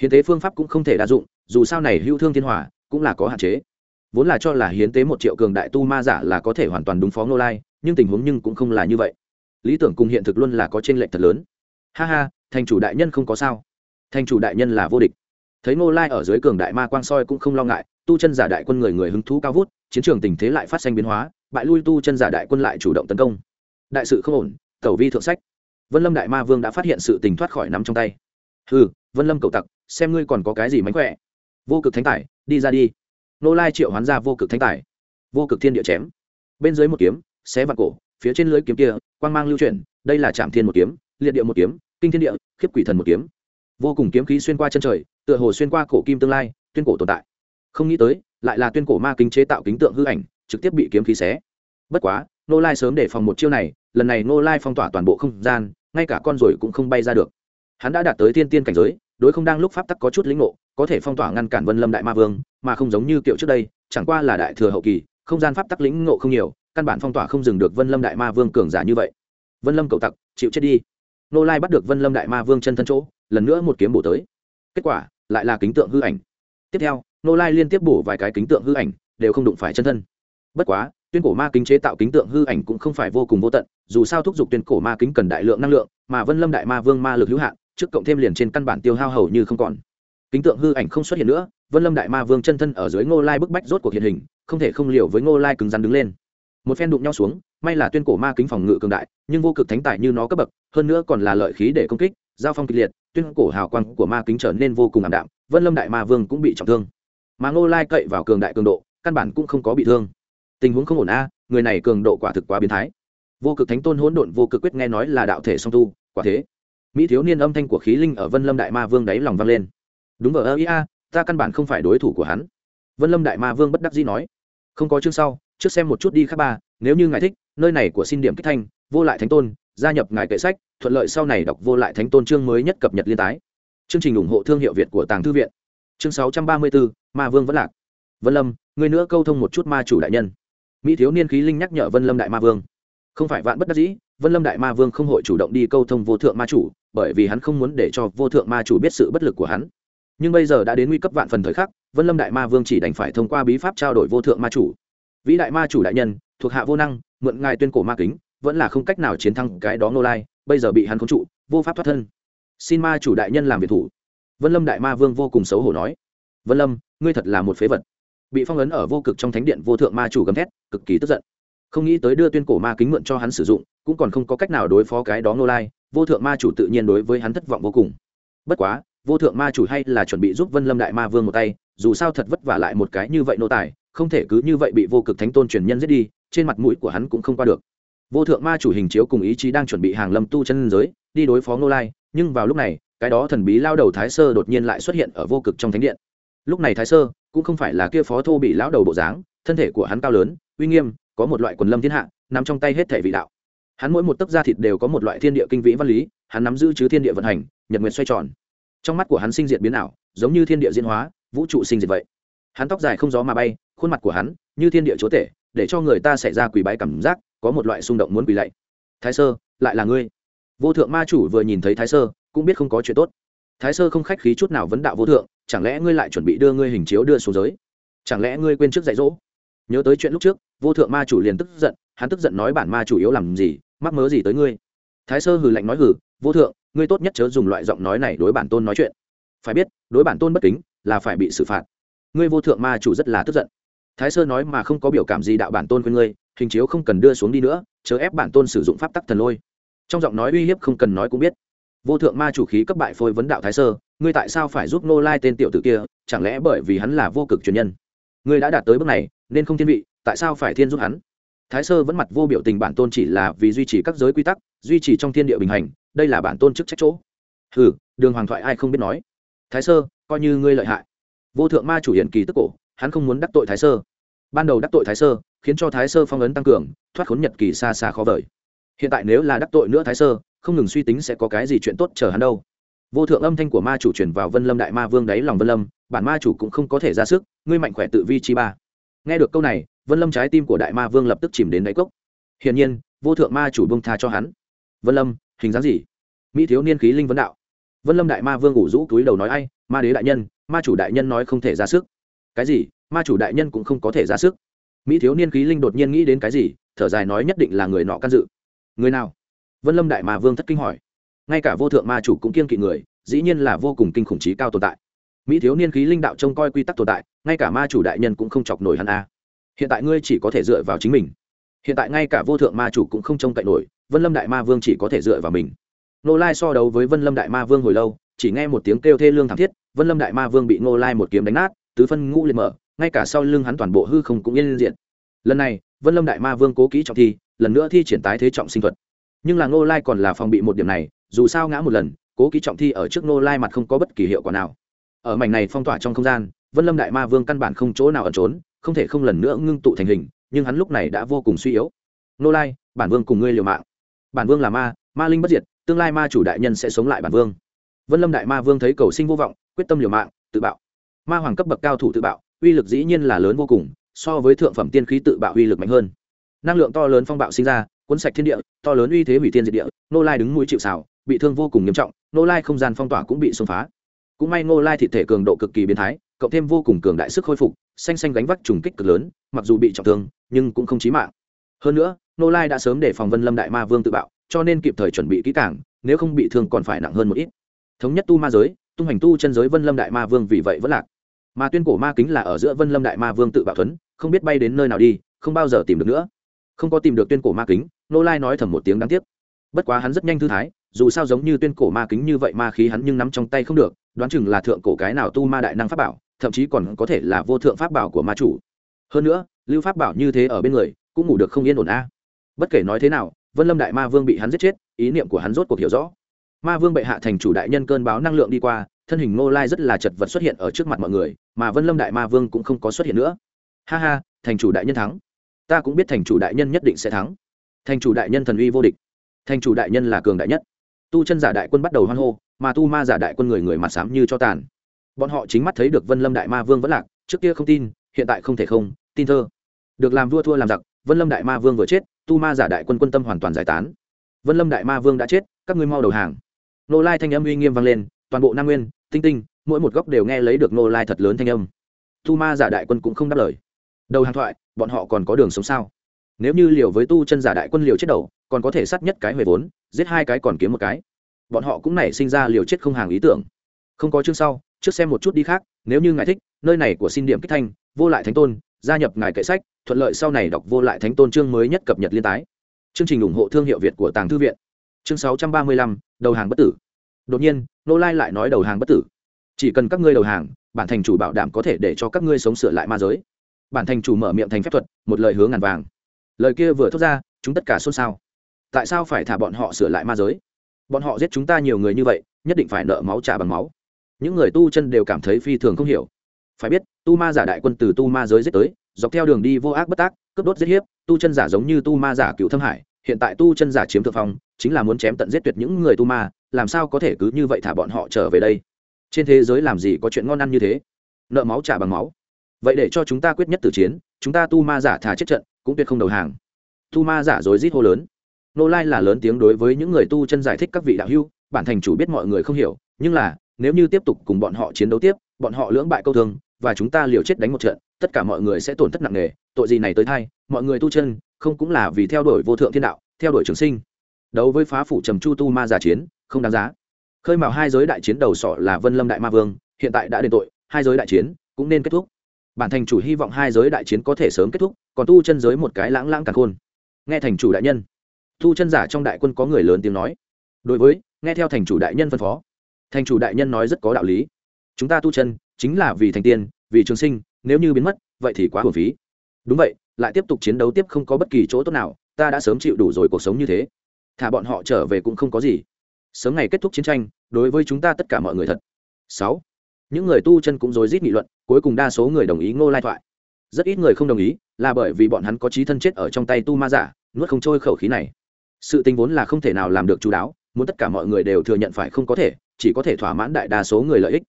hiến tế phương pháp cũng không thể đa dụng, dù sao này hưu thương thiên hòa cũng là có hạn chế. Vốn là cho là hiến tế một triệu cường đại tu ma giả là có thể hoàn toàn đúng phó ngô lai, nhưng tình huống nhưng cũng không là như vậy. Lý tưởng cùng hiện thực luôn là có t r ê n lệch thật lớn. Ha ha, thành chủ đại nhân không có sao. Thành chủ đại nhân là vô địch. Thấy ngô lai ở dưới cường đại ma quang soi cũng không lo ngại, tu chân giả đại quân người người hứng thú cao vút, chiến trường tình thế lại phát sinh biến hóa, bại lui tu chân giả đại quân lại chủ động tấn công. Đại sự không ổn tẩu vi thượng sách. Vân lâm đại ma vương đã phát hiện sự tình thoát khỏi nắm trong tay. Ừ vân lâm cầu tặc xem ngươi còn có cái gì mánh khỏe. Vô cực thánh tài, đi ra đi. Nô lai triệu hoán ra vô cực thánh tài. Vô cực thiên địa chém. Bên dưới một kiếm, xé vặt cổ, phía trên lưới kiếm kia, quang mang lưu chuyển, đây là trạm thiên một kiếm, liệt địa một kiếm, kinh thiên địa, khiếp quỷ thần một kiếm. Vô cùng kiếm khí xuyên qua chân trời, tựa hồ xuyên qua cổ kim tương lai, tuyên cổ tồn tại. Không nghĩ tới, lại là tuyên cổ ma kính chế tạo kính tượng hư ảnh, trực tiếp bị kiếm khí xé. Bất quá, nô lai sớm để phòng một chiêu này, lần này nô lai phong tỏa toàn bộ không gian, ngay cả con rồi cũng không bay ra được. Hắn đã đạt tới thiên tiên cảnh giới đối không đang lúc pháp tắc có chút lĩnh ngộ, có thể phong tỏa ngăn cản vân lâm đại ma vương, mà không giống như kiệu trước đây, chẳng qua là đại thừa hậu kỳ, không gian pháp tắc lĩnh ngộ không nhiều, căn bản phong tỏa không dừng được vân lâm đại ma vương cường giả như vậy. Vân lâm cầu tặc, chịu chết đi. Nô lai bắt được vân lâm đại ma vương chân thân chỗ, lần nữa một kiếm bổ tới. Kết quả, lại là kính tượng hư ảnh. Tiếp theo, nô lai liên tiếp bổ vài cái kính tượng hư ảnh, đều không đụng phải chân thân. Bất quá, tuyên cổ ma kính chế tạo kính tượng hư ảnh cũng không phải vô cùng vô tận, dù sao thúc giục tuyên cổ ma kính cần đại lượng năng lượng, mà vân lâm đại ma vương ma lực hữu hạn trước cộng thêm liền trên căn bản tiêu hao hầu như không còn. Kính tượng hư ảnh không xuất hiện nữa, vân lâm đại ma vương chân thân ở dưới ngô lai bức bách rốt cuộc hiện hình, không thể không liều với ngô lai cứng rắn đứng lên. Một phen đụng nhau xuống, may là tuyên cổ ma kính phòng ngự cường đại, nhưng vô cực thánh tài như nó cấp bậc, hơn nữa còn là lợi khí để công kích, giao phong kịch liệt, tuyên cổ hào quang của ma kính trở nên vô cùng ảm đạm, vân lâm đại ma vương cũng bị trọng thương. Mà ngô lai cậy vào cường đại cường độ, căn bản cũng không có bị thương. Tình huống không ổn a, người này cường độ quả thực quá biến thái. Vô cực thánh tôn hỗn độn vô cực quyết nghe nói là đạo thể song tu, quả thế mỹ thiếu niên âm thanh của khí linh ở vân lâm đại ma vương đáy lòng vang lên. Đúng vờ ơ ia ta căn bản không phải đối thủ của hắn. Vân lâm đại ma vương bất đắc dĩ nói. Không có chương sau, trước xem một chút đi khác ba nếu như ngài thích, nơi này của xin điểm kích thanh, vô lại thánh tôn, gia nhập ngài kệ sách, thuận lợi sau này đọc vô lại thánh tôn chương mới nhất cập nhật liên tái. Chương trình ủng hộ thương hiệu việt của tàng thư viện. Chương sáu trăm ba mươi bốn ma vương vẫn lạc. Vân lâm người nữa câu thông một chút ma chủ đại nhân. Mỹ thiếu niên khí linh nhắc nhở vân lâm đại ma vương. Không phải vạn bất đắc dĩ, vân lâm đại ma vương không hội chủ động đi câu thông vô thượng ma chủ bởi vì hắn không muốn để cho vô thượng ma chủ biết sự bất lực của hắn. Nhưng bây giờ đã đến nguy cấp vạn phần thời khắc, vân lâm đại ma vương chỉ đành phải thông qua bí pháp trao đổi vô thượng ma chủ. Vĩ đại ma chủ đại nhân, thuộc hạ vô năng, mượn ngài tuyên cổ ma kính, vẫn là không cách nào chiến thắng cái đó nô lai, bây giờ bị hắn khống trụ, vô pháp thoát thân. Xin ma chủ đại nhân làm việc thủ. Vân lâm đại ma vương vô cùng xấu hổ nói. Vân lâm, ngươi thật là một phế vật. Bị phong ấn ở vô cực trong thánh điện vô thượng ma chủ gầm thét, cực kỳ tức giận. Không nghĩ tới đưa tuyên cổ ma kính mượn cho hắn sử dụng, cũng còn không có cách nào đối phó cái đó nô lai vô thượng ma chủ tự nhiên đối với hắn thất vọng vô cùng. Bất quá, vô thượng ma chủ hay là chuẩn bị giúp vân lâm đại ma vương một tay, dù sao thật vất vả lại một cái như vậy nô tài, không thể cứ như vậy bị vô cực thánh tôn truyền nhân giết đi, trên mặt mũi của hắn cũng không qua được. Vô thượng ma chủ hình chiếu cùng ý chí đang chuẩn bị hàng lâm tu chân giới, đi đối phó nô lai, nhưng vào lúc này, cái đó thần bí lao đầu thái sơ đột nhiên lại xuất hiện ở vô cực trong thánh điện. Lúc này thái sơ cũng không phải là kia phó thô bị lão đầu bộ dáng, thân thể của hắn cao lớn, uy nghiêm, có một loại quần lâm thiên hạ, nằm trong tay hết thể vị đạo hắn mỗi một tấc da thịt đều có một loại thiên địa kinh vĩ văn lý, hắn nắm giữ chứ thiên địa vận hành, nhật nguyện xoay tròn. Trong mắt của hắn sinh diệt biến ảo, giống như thiên địa diễn hóa, vũ trụ sinh diệt vậy. Hắn tóc dài không gió mà bay, khuôn mặt của hắn như thiên địa chúa tể, để cho người ta xảy ra quỳ bái cảm giác, có một loại xung động muốn quỳ lạy. Thái sơ, lại là ngươi. Vô thượng ma chủ vừa nhìn thấy thái sơ, cũng biết không có chuyện tốt. Thái sơ không khách khí chút nào vấn đạo vô thượng, chẳng lẽ ngươi lại chuẩn bị đưa ngươi hình chiếu đưa xuống giới? Chẳng lẽ ngươi quên trước dạy dỗ? Nhớ tới chuyện lúc trước, vô thượng ma chủ liền tức giận hắn tức giận nói bản ma chủ yếu làm gì, mắc mớ gì tới ngươi? Thái sơ hừ lạnh nói hừ, vô thượng, ngươi tốt nhất chớ dùng loại giọng nói này đối bản tôn nói chuyện. Phải biết, đối bản tôn bất kính là phải bị xử phạt. Ngươi vô thượng ma chủ rất là tức giận. Thái sơ nói mà không có biểu cảm gì đạo bản tôn với ngươi, hình chiếu không cần đưa xuống đi nữa, chớ ép bản tôn sử dụng pháp tắc thần lôi. Trong giọng nói uy hiếp không cần nói cũng biết. Vô thượng ma chủ khí cấp bại phôi vấn đạo thái sơ, ngươi tại sao phải giúp nô lai tên tiểu tử kia, chẳng lẽ bởi vì hắn là vô cực truyền nhân? Ngươi đã đạt tới bước này, nên không thiên vị, tại sao phải thiên giúp hắn? Thái sơ vẫn mặt vô biểu tình bản tôn chỉ là vì duy trì các giới quy tắc, duy trì trong thiên địa bình hành, đây là bản tôn chức trách chỗ. Hừ, đường hoàng thoại ai không biết nói. Thái sơ, coi như ngươi lợi hại. Vô thượng ma chủ hiển kỳ tức cổ, hắn không muốn đắc tội thái sơ. Ban đầu đắc tội thái sơ, khiến cho thái sơ phong ấn tăng cường, thoát khốn nhật kỳ xa xa khó vời. Hiện tại nếu là đắc tội nữa thái sơ, không ngừng suy tính sẽ có cái gì chuyện tốt chờ hắn đâu. Vô thượng âm thanh của ma chủ truyền vào vân lâm đại ma vương đáy lòng vân lâm, bản ma chủ cũng không có thể ra sức, ngươi mạnh khỏe tự vi chi ba nghe được câu này, vân lâm trái tim của đại ma vương lập tức chìm đến đáy cốc. Hiển nhiên, vô thượng ma chủ bông tha cho hắn. Vân lâm, hình dáng gì? Mỹ thiếu niên khí linh vấn đạo. Vân lâm đại ma vương ủ rũ túi đầu nói ai, ma đế đại nhân, ma chủ đại nhân nói không thể ra sức. Cái gì? Ma chủ đại nhân cũng không có thể ra sức. Mỹ thiếu niên khí linh đột nhiên nghĩ đến cái gì, thở dài nói nhất định là người nọ can dự. Người nào? Vân lâm đại ma vương thất kinh hỏi. Ngay cả vô thượng ma chủ cũng kiên kỵ người, dĩ nhiên là vô cùng kinh khủng trí cao tồn tại. Mỹ thiếu niên khí linh đạo trông coi quy tắc tồn tại ngay cả ma chủ đại nhân cũng không chọc nổi hắn a. Hiện tại ngươi chỉ có thể dựa vào chính mình. Hiện tại ngay cả vô thượng ma chủ cũng không trông cậy nổi, vân lâm đại ma vương chỉ có thể dựa vào mình. Nô lai so đấu với vân lâm đại ma vương hồi lâu, chỉ nghe một tiếng kêu thê lương thảm thiết, vân lâm đại ma vương bị nô lai một kiếm đánh nát, tứ phân ngũ liệt mở, ngay cả sau lưng hắn toàn bộ hư không cũng yên diện. Lần này, vân lâm đại ma vương cố kỹ trọng thi, lần nữa thi triển tái thế trọng sinh thuật. Nhưng là nô lai còn là phòng bị một điểm này, dù sao ngã một lần, cố kỹ trọng thi ở trước nô lai mặt không có bất kỳ hiệu quả nào. Ở mảnh này phong tỏa trong không gian vân lâm đại ma vương căn bản không chỗ nào ẩn trốn, không thể không lần nữa ngưng tụ thành hình, nhưng hắn lúc này đã vô cùng suy yếu. Nô lai, bản vương cùng ngươi liều mạng. Bản vương là ma ma linh bất diệt, tương lai ma chủ đại nhân sẽ sống lại bản vương. Vân lâm đại ma vương thấy cầu sinh vô vọng, quyết tâm liều mạng, tự bạo. Ma hoàng cấp bậc cao thủ tự bạo, uy lực dĩ nhiên là lớn vô cùng, so với thượng phẩm tiên khí tự bạo uy lực mạnh hơn. Năng lượng to lớn phong bạo sinh ra, cuốn sạch thiên địa, to lớn uy thế hủy tiên diệt địa, nô lai đứng mũi chịu xào bị thương vô cùng nghiêm trọng, nô lai không gian phong tỏa cũng bị xông phá cũng may Ngô lai thị thể cường độ cực kỳ biến thái, cộng thêm vô cùng cường đại sức khôi phục, xanh xanh gánh vác trùng kích cực lớn, mặc dù bị trọng thương, nhưng cũng không chí mạng. Hơn nữa, Ngô lai đã sớm để phòng vân lâm đại ma vương tự bạo, cho nên kịp thời chuẩn bị kỹ càng, nếu không bị thương còn phải nặng hơn một ít. Thống nhất tu ma giới, tung hành tu chân giới vân lâm đại ma vương vì vậy vẫn lạc. Mà tuyên cổ ma kính là ở giữa vân lâm đại ma vương tự bạo thuấn, không biết bay đến nơi nào đi, không bao giờ tìm được nữa. Không có tìm được tuyên cổ ma kính nô lai nói thầm một tiếng đáng tiếc. Bất quá hắn rất nhanh thư thái, dù sao giống như tuyên cổ ma kính như vậy ma khí hắn nhưng nắm trong tay không được đoán chừng là thượng cổ cái nào tu ma đại năng pháp bảo, thậm chí còn có thể là vô thượng pháp bảo của ma chủ. Hơn nữa, lưu pháp bảo như thế ở bên người, cũng ngủ được không yên ổn a. Bất kể nói thế nào, vân lâm đại ma vương bị hắn giết chết, ý niệm của hắn rốt cuộc hiểu rõ. Ma vương bệ hạ thành chủ đại nhân cơn báo năng lượng đi qua, thân hình ngô lai rất là chật vật xuất hiện ở trước mặt mọi người, mà vân lâm đại ma vương cũng không có xuất hiện nữa. Ha ha, thành chủ đại nhân thắng. Ta cũng biết thành chủ đại nhân nhất định sẽ thắng. Thành chủ đại nhân thần uy vô địch. Thành chủ đại nhân là cường đại nhất tu chân giả đại quân bắt đầu hoan hô, mà tu ma giả đại quân người người mặt sám như cho tàn. Bọn họ chính mắt thấy được vân lâm đại ma vương vẫn lạc, trước kia không tin, hiện tại không thể không tin thơ. Được làm vua thua làm giặc, vân lâm đại ma vương vừa chết, tu ma giả đại quân quân tâm hoàn toàn giải tán. Vân lâm đại ma vương đã chết, các ngươi mau đầu hàng. Nô lai thanh âm uy nghiêm vang lên, toàn bộ nam nguyên, tinh tinh, mỗi một góc đều nghe lấy được nô lai thật lớn thanh âm. Tu ma giả đại quân cũng không đáp lời. Đầu hàng thoại, bọn họ còn có đường sống sao? Nếu như liều với tu chân giả đại quân liều chết đầu còn có thể sát nhất cái huề vốn, giết hai cái còn kiếm một cái. Bọn họ cũng nảy sinh ra liều chết không hàng ý tưởng. Không có chương sau, trước xem một chút đi khác, nếu như ngài thích, nơi này của xin điểm kích thanh, vô lại thánh tôn, gia nhập ngài kệ sách, thuận lợi sau này đọc vô lại thánh tôn chương mới nhất cập nhật liên tái. Chương trình ủng hộ thương hiệu việt của tàng thư viện. Chương sáu trăm ba mươi lăm, đầu hàng bất tử. Đột nhiên, nô lai lại nói đầu hàng bất tử. Chỉ cần các ngươi đầu hàng, bản thành chủ bảo đảm có thể để cho các ngươi sống sửa lại ma giới. Bản thành chủ mở miệng thành phép thuật, một lời hướng ngàn vàng. Lời kia vừa thốt ra, chúng tất cả xôn xao tại sao phải thả bọn họ sửa lại ma giới? Bọn họ giết chúng ta nhiều người như vậy, nhất định phải nợ máu trả bằng máu. Những người tu chân đều cảm thấy phi thường không hiểu. Phải biết, tu ma giả đại quân từ tu ma giới giết tới, dọc theo đường đi vô ác bất tác, cướp đốt giết hiếp, tu chân giả giống như tu ma giả cựu thâm hải, hiện tại tu chân giả chiếm thượng phong, chính là muốn chém tận giết tuyệt những người tu ma, làm sao có thể cứ như vậy thả bọn họ trở về đây? Trên thế giới làm gì có chuyện ngon ăn như thế? Nợ máu trả bằng máu. Vậy để cho chúng ta quyết nhất tử chiến, chúng ta tu ma giả thà chết trận, cũng tuyệt không đầu hàng. Tu ma giả dối rít hô lớn nô lai là lớn tiếng đối với những người tu chân giải thích các vị đạo hưu bản thành chủ biết mọi người không hiểu, nhưng là, nếu như tiếp tục cùng bọn họ chiến đấu tiếp, bọn họ lưỡng bại câu thương, và chúng ta liều chết đánh một trận, tất cả mọi người sẽ tổn thất nặng nề, tội gì này tới thay, mọi người tu chân, không cũng là vì theo đuổi vô thượng thiên đạo, theo đuổi trường sinh. Đấu với phá phủ trầm chu tu ma giả chiến, không đáng giá. Khơi mào hai giới đại chiến đầu sọ là vân lâm đại ma vương, hiện tại đã đền tội, hai giới đại chiến cũng nên kết thúc. Bản thành chủ hy vọng hai giới đại chiến có thể sớm kết thúc, còn tu chân giới một cái lãng lãng càng khôn. Nghe thành chủ đại nhân tu chân giả trong đại quân có người lớn tiếng nói. Đối với, nghe theo thành chủ đại nhân phân phó. Thành chủ đại nhân nói rất có đạo lý. Chúng ta tu chân, chính là vì thành tiên, vì trường sinh, nếu như biến mất, vậy thì quá hồn phí. Đúng vậy, lại tiếp tục chiến đấu tiếp không có bất kỳ chỗ tốt nào, ta đã sớm chịu đủ rồi cuộc sống như thế. Thả bọn họ trở về cũng không có gì. Sớm ngày kết thúc chiến tranh, đối với chúng ta tất cả mọi người thật. Sáu. Những người tu chân cũng rối rít nghị luận, cuối cùng đa số người đồng ý ngô lai thoại. Rất ít người không đồng ý, là bởi vì bọn hắn có trí thân chết ở trong tay tu ma giả, nuốt không trôi khẩu khí này sự tình vốn là không thể nào làm được chú đáo, muốn tất cả mọi người đều thừa nhận phải không có thể, chỉ có thể thỏa mãn đại đa số người lợi ích.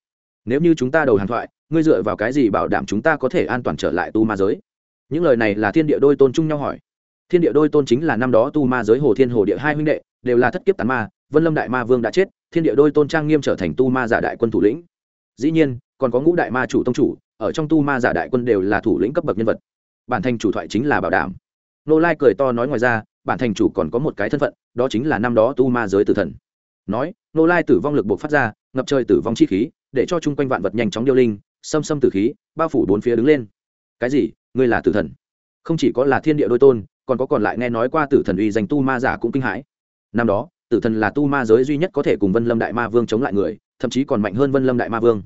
Nếu như chúng ta đầu hàng thoại, ngươi dựa vào cái gì bảo đảm chúng ta có thể an toàn trở lại tu ma giới? Những lời này là thiên địa đôi tôn chung nhau hỏi. Thiên địa đôi tôn chính là năm đó tu ma giới hồ thiên hồ địa hai huynh đệ, đều là thất kiếp tán ma, vân lâm đại ma vương đã chết, thiên địa đôi tôn trang nghiêm trở thành tu ma giả đại quân thủ lĩnh. Dĩ nhiên, còn có ngũ đại ma chủ tông chủ, ở trong tu ma giả đại quân đều là thủ lĩnh cấp bậc nhân vật. Bản thành chủ thoại chính là bảo đảm. Nô lai cười to nói ngoài ra bản thành chủ còn có một cái thân phận, đó chính là năm đó tu ma giới tử thần. Nói, nô lai tử vong lực buộc phát ra, ngập trời tử vong chi khí, để cho chung quanh vạn vật nhanh chóng điêu linh, xâm xâm tử khí, bao phủ bốn phía đứng lên. Cái gì? Ngươi là tử thần? Không chỉ có là thiên địa đôi tôn, còn có còn lại nghe nói qua tử thần uy danh tu ma giả cũng kinh hãi. Năm đó, tử thần là tu ma giới duy nhất có thể cùng vân lâm đại ma vương chống lại người, thậm chí còn mạnh hơn vân lâm đại ma vương.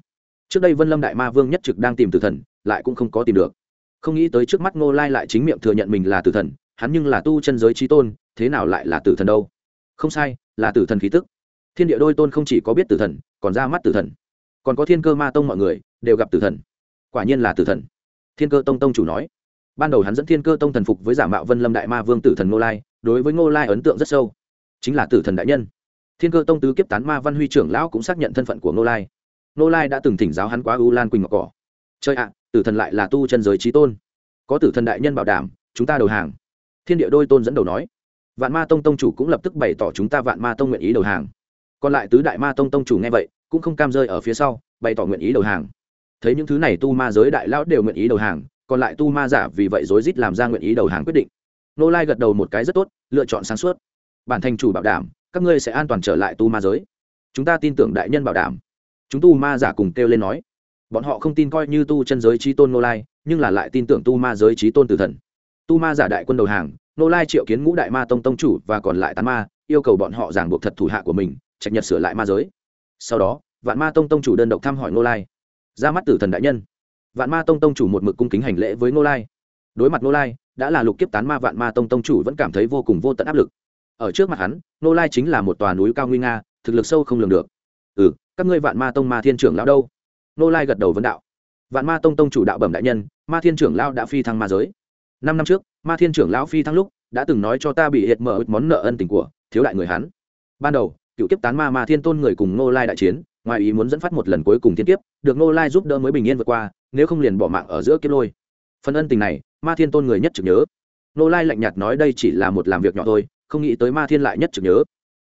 Trước đây vân lâm đại ma vương nhất trực đang tìm tử thần, lại cũng không có tìm được. Không nghĩ tới trước mắt ngô lai lại chính miệng thừa nhận mình là tử thần hắn nhưng là tu chân giới trí tôn, thế nào lại là tử thần đâu? Không sai, là tử thần khí tức. Thiên địa đôi tôn không chỉ có biết tử thần, còn ra mắt tử thần. Còn có thiên cơ ma tông mọi người đều gặp tử thần. Quả nhiên là tử thần. Thiên cơ tông tông chủ nói. Ban đầu hắn dẫn thiên cơ tông thần phục với giả mạo vân lâm đại ma vương tử thần ngô lai, đối với ngô lai ấn tượng rất sâu. Chính là tử thần đại nhân. Thiên cơ tông tứ kiếp tán ma văn huy trưởng lão cũng xác nhận thân phận của ngô lai. Ngô lai đã từng thỉnh giáo hắn quá u lan quỳnh ngọc cỏ. Chơi ạ, tử thần lại là tu chân giới trí tôn. Có tử thần đại nhân bảo đảm, chúng ta đầu hàng thiên địa đôi tôn dẫn đầu nói, vạn ma tông tông chủ cũng lập tức bày tỏ chúng ta vạn ma tông nguyện ý đầu hàng. Còn lại tứ đại ma tông tông chủ nghe vậy, cũng không cam rơi ở phía sau, bày tỏ nguyện ý đầu hàng. Thấy những thứ này tu ma giới đại lão đều nguyện ý đầu hàng, còn lại tu ma giả vì vậy rối rít làm ra nguyện ý đầu hàng quyết định. Nô lai gật đầu một cái rất tốt, lựa chọn sáng suốt. Bản thành chủ bảo đảm, các ngươi sẽ an toàn trở lại tu ma giới. Chúng ta tin tưởng đại nhân bảo đảm. Chúng tu ma giả cùng kêu lên nói. Bọn họ không tin coi như tu chân giới trí tôn nô lai, nhưng là lại tin tưởng tu ma giới trí tôn tử thần tu ma giả đại quân đầu hàng, nô lai triệu kiến ngũ đại ma tông tông chủ và còn lại tán ma, yêu cầu bọn họ giảng buộc thật thủ hạ của mình, trạch nhật sửa lại ma giới. Sau đó, vạn ma tông tông chủ đơn độc thăm hỏi nô lai. Ra mắt tử thần đại nhân. Vạn ma tông tông chủ một mực cung kính hành lễ với nô lai. Đối mặt nô lai, đã là lục kiếp tán ma vạn ma tông tông chủ vẫn cảm thấy vô cùng vô tận áp lực. Ở trước mặt hắn, nô lai chính là một tòa núi cao nguy nga, thực lực sâu không lường được. Ừ các ngươi vạn ma tông ma thiên trưởng lão đâu? Nô lai gật đầu vấn đạo. Vạn ma tông tông chủ đạo bẩm đại nhân, ma thiên trưởng lão đã phi thăng ma giới năm năm trước, ma thiên trưởng lão phi thăng lúc, đã từng nói cho ta bị hiệt mở món nợ ân tình của thiếu đại người hắn. Ban đầu, cựu kiếp tán ma ma thiên tôn người cùng nô lai đại chiến, ngoài ý muốn dẫn phát một lần cuối cùng thiên kiếp, được nô lai giúp đỡ mới bình yên vượt qua, nếu không liền bỏ mạng ở giữa kiếp lôi. Phần ân tình này, ma thiên tôn người nhất trực nhớ. Nô lai lạnh nhạt nói đây chỉ là một làm việc nhỏ thôi, không nghĩ tới ma thiên lại nhất trực nhớ.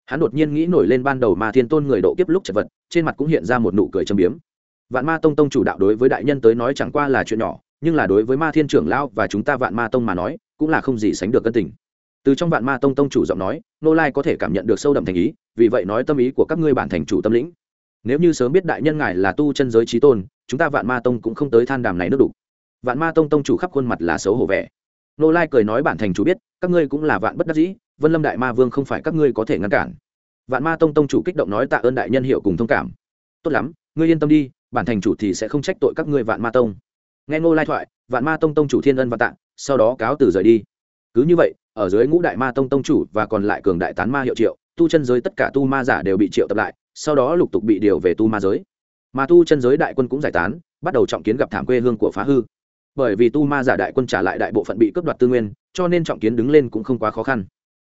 Hắn đột nhiên nghĩ nổi lên ban đầu ma thiên tôn người độ kiếp lúc chật vật, trên mặt cũng hiện ra một nụ cười châm biếm. Vạn ma tông tông chủ đạo đối với đại nhân tới nói chẳng qua là chuyện nhỏ nhưng là đối với ma thiên trưởng lão và chúng ta vạn ma tông mà nói, cũng là không gì sánh được cân tình. Từ trong vạn ma tông tông chủ giọng nói, nô lai có thể cảm nhận được sâu đậm thành ý, vì vậy nói tâm ý của các ngươi bản thành chủ tâm lĩnh. Nếu như sớm biết đại nhân ngài là tu chân giới trí tôn, chúng ta vạn ma tông cũng không tới than đàm này nước đủ vạn ma tông tông chủ khắp khuôn mặt là xấu hổ vẻ. Nô lai cười nói bản thành chủ biết, các ngươi cũng là vạn bất đắc dĩ, vân lâm đại ma vương không phải các ngươi có thể ngăn cản. Vạn ma tông tông chủ kích động nói tạ ơn đại nhân hiệu cùng thông cảm. Tốt lắm, ngươi yên tâm đi, bản thành chủ thì sẽ không trách tội các ngươi vạn ma tông nghe ngô lai thoại, vạn ma tông tông chủ thiên ân và tạng sau đó cáo từ rời đi. Cứ như vậy, ở dưới ngũ đại ma tông tông chủ và còn lại cường đại tán ma hiệu triệu, tu chân giới tất cả tu ma giả đều bị triệu tập lại, sau đó lục tục bị điều về tu ma giới. Mà tu chân giới đại quân cũng giải tán, bắt đầu trọng kiến gặp thảm quê hương của phá hư. Bởi vì tu ma giả đại quân trả lại đại bộ phận bị cướp đoạt tư nguyên, cho nên trọng kiến đứng lên cũng không quá khó khăn.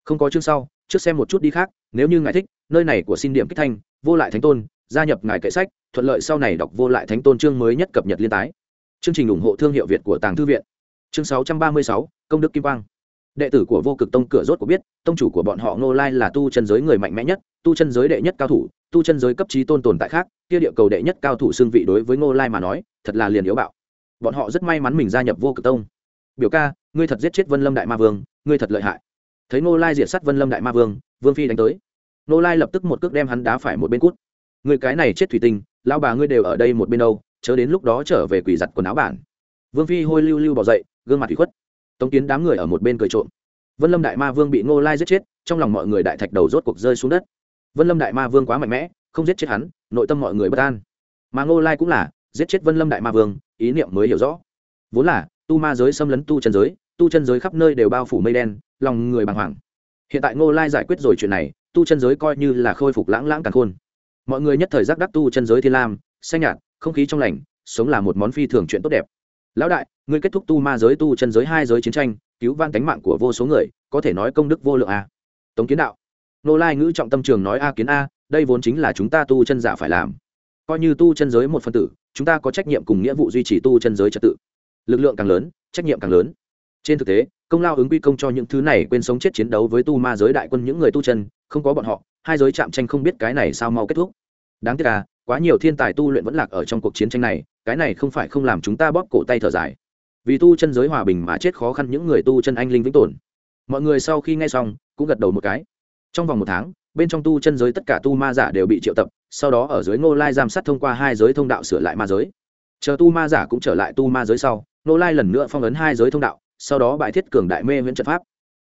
Không có chương sau, trước xem một chút đi khác, nếu như ngài thích, nơi này của xin điểm kích thanh, vô lại thánh tôn, gia nhập ngài kệ sách, thuận lợi sau này đọc vô lại thánh tôn chương mới nhất cập nhật liên tái chương trình ủng hộ thương hiệu việt của tàng thư viện. Chương 636, công đức kim quang. Đệ tử của vô cực tông cửa rốt của biết tông chủ của bọn họ ngô lai là tu chân giới người mạnh mẽ nhất tu chân giới đệ nhất cao thủ tu chân giới cấp trí tôn tồn tại khác kia địa cầu đệ nhất cao thủ xương vị đối với ngô lai mà nói thật là liền yếu bạo. Bọn họ rất may mắn mình gia nhập vô cực tông. Biểu ca ngươi thật giết chết vân lâm đại ma vương ngươi thật lợi hại. Thấy ngô lai diệt sát vân lâm đại ma vương vương phi đánh tới. Ngô lai lập tức một cước đem hắn đá phải một bên cút. Người cái này chết thủy tinh lao bà ngươi đều ở đây một bên đâu? Chớ đến lúc đó trở về quỷ giặt quần áo bản. Vương phi hôi lưu lưu bỏ dậy, gương mặt thủy khuất. Tống kiến đám người ở một bên cười trộm. Vân lâm đại ma vương bị ngô lai giết chết, trong lòng mọi người đại thạch đầu rốt cuộc rơi xuống đất. Vân lâm đại ma vương quá mạnh mẽ, không giết chết hắn, nội tâm mọi người bất an. Mà ngô lai cũng là, giết chết vân lâm đại ma vương, ý niệm mới hiểu rõ. Vốn là, tu ma giới xâm lấn tu chân giới, tu chân giới khắp nơi đều bao phủ mây đen, lòng người bàng hoàng. Hiện tại ngô lai giải quyết rồi chuyện này, tu chân giới coi như là khôi phục lãng lãng càng khôn. Mọi người nhất thời giác đắc tu chân giới thiên lam, xanh nhạt không khí trong lành, sống là một món phi thường chuyện tốt đẹp. Lão đại, ngươi kết thúc tu ma giới, tu chân giới hai giới chiến tranh, cứu van tánh mạng của vô số người, có thể nói công đức vô lượng a à. tống kiến đạo. Nô lai ngữ trọng tâm trường nói a kiến a, đây vốn chính là chúng ta tu chân giả phải làm. Coi như tu chân giới một phân tử, chúng ta có trách nhiệm cùng nghĩa vụ duy trì tu chân giới trật tự. Lực lượng càng lớn, trách nhiệm càng lớn. Trên thực tế, công lao ứng quy công cho những thứ này quên sống chết chiến đấu với tu ma giới đại quân những người tu chân, không có bọn họ, hai giới chạm tranh không biết cái này sao mau kết thúc. Đáng tiếc à quá nhiều thiên tài tu luyện vẫn lạc ở trong cuộc chiến tranh này, cái này không phải không làm chúng ta bóp cổ tay thở dài. Vì tu chân giới hòa bình mà chết khó khăn những người tu chân anh linh vĩnh tồn. Mọi người sau khi nghe xong, cũng gật đầu một cái. Trong vòng một tháng, bên trong tu chân giới tất cả tu ma giả đều bị triệu tập, sau đó ở dưới ngô lai giam sát thông qua hai giới thông đạo sửa lại ma giới. Chờ tu ma giả cũng trở lại tu ma giới sau, ngô lai lần nữa phong ấn hai giới thông đạo, sau đó bài thiết cường đại mê nguyễn trận pháp.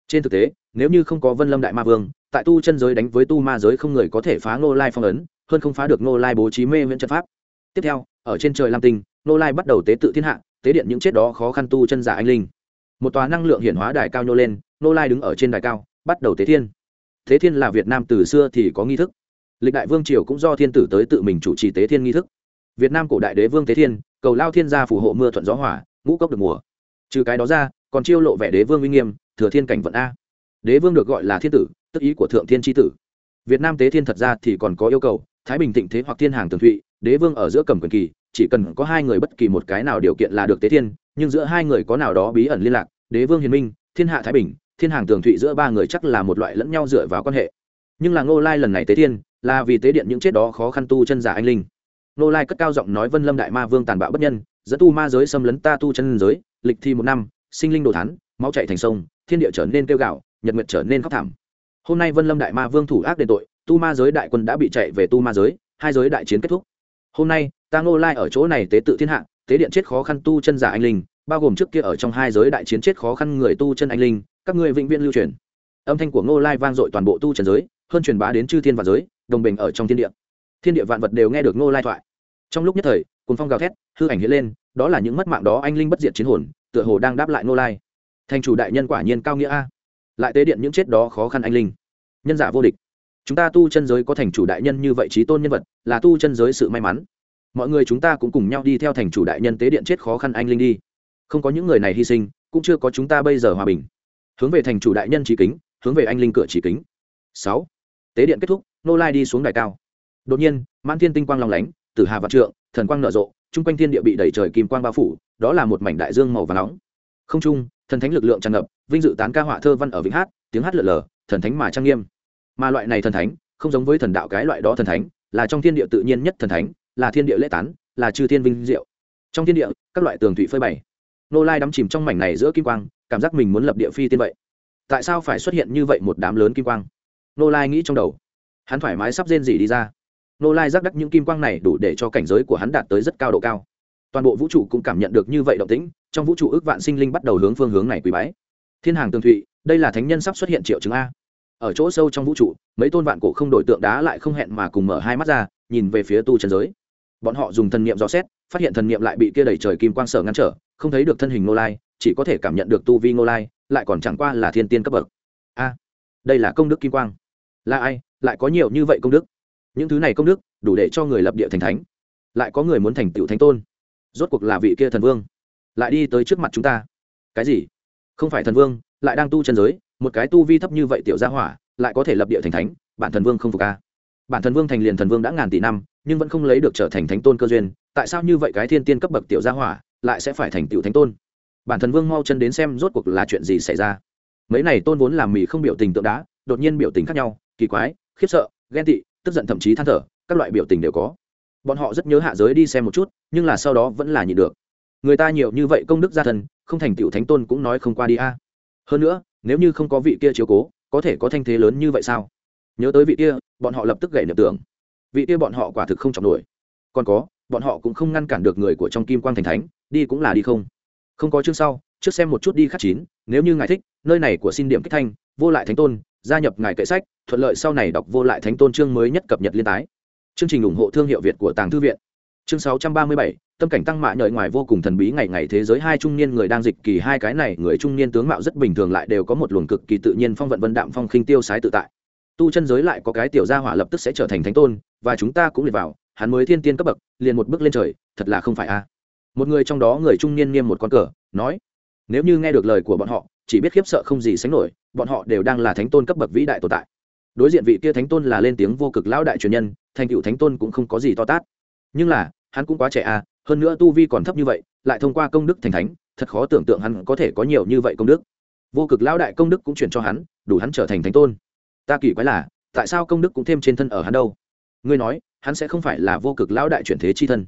Trên thực tế, nếu như không có vân lâm đại ma vương, tại tu chân giới đánh với tu ma giới không người có thể phá ngô lai phong ấn hơn không phá được ngô lai bố trí mê viễn trận pháp. Tiếp theo, ở trên trời lam tinh, ngô lai bắt đầu tế tự thiên hạ, tế điện những chết đó khó khăn tu chân giả anh linh. Một tòa năng lượng hiển hóa đài cao nhô lên, ngô lai đứng ở trên đài cao, bắt đầu tế thiên. Thế thiên là việt nam từ xưa thì có nghi thức. Lịch đại vương triều cũng do thiên tử tới tự mình chủ trì tế thiên nghi thức. Việt nam cổ đại đế vương tế thiên, cầu lao thiên gia phù hộ mưa thuận gió hỏa ngũ cốc được mùa. Trừ cái đó ra, còn chiêu lộ vẻ đế vương uy nghiêm, thừa thiên cảnh vận a. Đế vương được gọi là thiên tử, tức ý của thượng thiên tri tử. Việt nam tế thiên thật ra thì còn có yêu cầu thái bình thịnh thế hoặc thiên hàng tường thụy, đế vương ở giữa cầm quyền kỳ, chỉ cần có hai người bất kỳ một cái nào điều kiện là được tế thiên, nhưng giữa hai người có nào đó bí ẩn liên lạc, đế vương hiền minh, thiên hạ thái bình, thiên hàng tường thụy giữa ba người chắc là một loại lẫn nhau dựa vào quan hệ. Nhưng là ngô lai lần này tế thiên, là vì tế điện những chết đó khó khăn tu chân giả anh linh. Ngô lai cất cao giọng nói vân lâm đại ma vương tàn bạo bất nhân, dẫn tu ma giới xâm lấn ta tu chân giới, lịch thi một năm, sinh linh đồ thán, máu chạy thành sông, thiên địa trở nên kêu gạo, nhật nguyệt trở nên khóc thảm. Hôm nay vân lâm đại ma vương thủ ác đền tội tu ma giới đại quân đã bị chạy về tu ma giới, hai giới đại chiến kết thúc. Hôm nay, ta ngô lai ở chỗ này tế tự thiên hạ, tế điện chết khó khăn tu chân giả anh linh, bao gồm trước kia ở trong hai giới đại chiến chết khó khăn người tu chân anh linh, các người vĩnh viễn lưu truyền. Âm thanh của ngô lai vang dội toàn bộ tu trần giới, hơn truyền bá đến chư thiên và giới, đồng bình ở trong thiên địa. Thiên địa vạn vật đều nghe được ngô lai thoại. Trong lúc nhất thời cùng phong gào thét, hư ảnh hiện lên, đó là những mất mạng đó anh linh bất diệt chiến hồn, tựa hồ đang đáp lại ngô lai. Thành chủ đại nhân quả nhiên cao nghĩa a. Lại tế điện những chết đó khó khăn anh linh. Nhân giả vô địch chúng ta tu chân giới có thành chủ đại nhân như vậy trí tôn nhân vật, là tu chân giới sự may mắn. Mọi người chúng ta cũng cùng nhau đi theo thành chủ đại nhân tế điện chết khó khăn anh linh đi. Không có những người này hy sinh, cũng chưa có chúng ta bây giờ hòa bình. Hướng về thành chủ đại nhân trí kính, hướng về anh linh cửa trí kính. Sáu. Tế điện kết thúc, nô lai đi xuống đài cao. Đột nhiên, mãn thiên tinh quang long lánh từ hà vạn trượng, thần quang nở rộ, chung quanh thiên địa bị đẩy trời kim quang bao phủ, đó là một mảnh đại dương màu và nóng. Không trung, thần thánh lực lượng tràn ngập, vinh dự tán ca họa thơ văn ở vĩnh hát, tiếng hát lượn lờ, thần thánh mà trang nghiêm mà loại này thần thánh, không giống với thần đạo cái loại đó thần thánh, là trong thiên địa tự nhiên nhất thần thánh, là thiên địa lễ tán, là chư thiên vinh diệu. Trong thiên địa, các loại tường thủy phơi bày. Nô lai đắm chìm trong mảnh này giữa kim quang, cảm giác mình muốn lập địa phi tiên vậy. Tại sao phải xuất hiện như vậy một đám lớn kim quang? Nô lai nghĩ trong đầu. Hắn thoải mái sắp rên rỉ đi ra. Nô lai giác đắc những kim quang này đủ để cho cảnh giới của hắn đạt tới rất cao độ cao. Toàn bộ vũ trụ cũng cảm nhận được như vậy động tĩnh, trong vũ trụ ước vạn sinh linh bắt đầu hướng phương hướng này quý bái. Thiên hàng tường thụy đây là thánh nhân sắp xuất hiện triệu chứng a ở chỗ sâu trong vũ trụ, mấy tôn vạn cổ không đổi tượng đá lại không hẹn mà cùng mở hai mắt ra, nhìn về phía tu trần giới. Bọn họ dùng thần niệm dò xét, phát hiện thần niệm lại bị kia đẩy trời kim quang sở ngăn trở, không thấy được thân hình nô lai, chỉ có thể cảm nhận được tu vi nô lai, lại còn chẳng qua là thiên tiên cấp bậc. A à, đây là công đức kim quang. Là ai, lại có nhiều như vậy công đức? Những thứ này công đức, đủ để cho người lập địa thành thánh. Lại có người muốn thành tựu thánh tôn. Rốt cuộc là vị kia thần vương. Lại đi tới trước mặt chúng ta. Cái gì? Không phải thần vương lại đang tu chân giới, một cái tu vi thấp như vậy tiểu gia hỏa, lại có thể lập địa thành thánh, bản thần vương không phục a. Bản thần vương thành liền thần vương đã ngàn tỷ năm, nhưng vẫn không lấy được trở thành thánh tôn cơ duyên, tại sao như vậy cái thiên tiên cấp bậc tiểu gia hỏa lại sẽ phải thành tiểu thánh tôn? Bản thần vương mau chân đến xem rốt cuộc là chuyện gì xảy ra. Mấy này tôn vốn làm mì không biểu tình tượng đá, đột nhiên biểu tình khác nhau, kỳ quái, khiếp sợ, ghen tị, tức giận thậm chí than thở, các loại biểu tình đều có. Bọn họ rất nhớ hạ giới đi xem một chút, nhưng là sau đó vẫn là nhịn được. Người ta nhiều như vậy công đức gia thần, không thành tiểu thánh tôn cũng nói không qua đi a hơn nữa nếu như không có vị kia chiếu cố có thể có thanh thế lớn như vậy sao? Nhớ tới vị kia bọn họ lập tức gậy niệm tưởng. Vị kia bọn họ quả thực không chọc nổi. Còn có bọn họ cũng không ngăn cản được người của trong kim quang thành thánh đi cũng là đi không. Không có chương sau trước xem một chút đi khắc chín nếu như ngài thích nơi này của xin điểm kích thanh vô lại thánh tôn gia nhập ngài kệ sách thuận lợi sau này đọc vô lại thánh tôn chương mới nhất cập nhật liên tái. Chương trình ủng hộ thương hiệu việt của tàng thư viện. Chương 637, tâm cảnh tăng mạ nhợi ngoài vô cùng thần bí ngày ngày thế giới hai trung niên người đang dịch kỳ hai cái này, người trung niên tướng mạo rất bình thường lại đều có một luồng cực kỳ tự nhiên phong vận vân đạm phong khinh tiêu sái tự tại. Tu chân giới lại có cái tiểu gia hỏa lập tức sẽ trở thành thánh tôn, và chúng ta cũng liệt vào, hắn mới thiên tiên cấp bậc, liền một bước lên trời, thật là không phải a. Một người trong đó người trung niên nghiêm một con cờ, nói, nếu như nghe được lời của bọn họ, chỉ biết khiếp sợ không gì sánh nổi, bọn họ đều đang là thánh tôn cấp bậc vĩ đại tồn tại. Đối diện vị kia thánh tôn là lên tiếng vô cực lão đại truyền nhân, thành cựu thánh tôn cũng không có gì to tát. Nhưng là hắn cũng quá trẻ à hơn nữa tu vi còn thấp như vậy, lại thông qua công đức thành thánh, thật khó tưởng tượng hắn có thể có nhiều như vậy công đức. Vô cực lão đại công đức cũng chuyển cho hắn, đủ hắn trở thành thánh tôn. Ta kỳ quái là, tại sao công đức cũng thêm trên thân ở hắn đâu? Ngươi nói, hắn sẽ không phải là vô cực lão đại chuyển thế chi thân.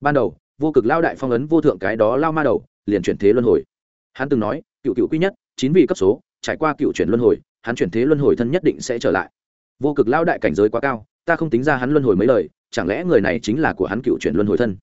Ban đầu, vô cực lão đại phong ấn vô thượng cái đó lao ma đầu, liền chuyển thế luân hồi. Hắn từng nói, cựu cựu quý nhất, chín vị cấp số, trải qua cựu chuyển luân hồi, hắn chuyển thế luân hồi thân nhất định sẽ trở lại. Vô cực lão đại cảnh giới quá cao, ta không tính ra hắn luân hồi mấy lời chẳng lẽ người này chính là của hắn cựu chuyển luân hồi thân?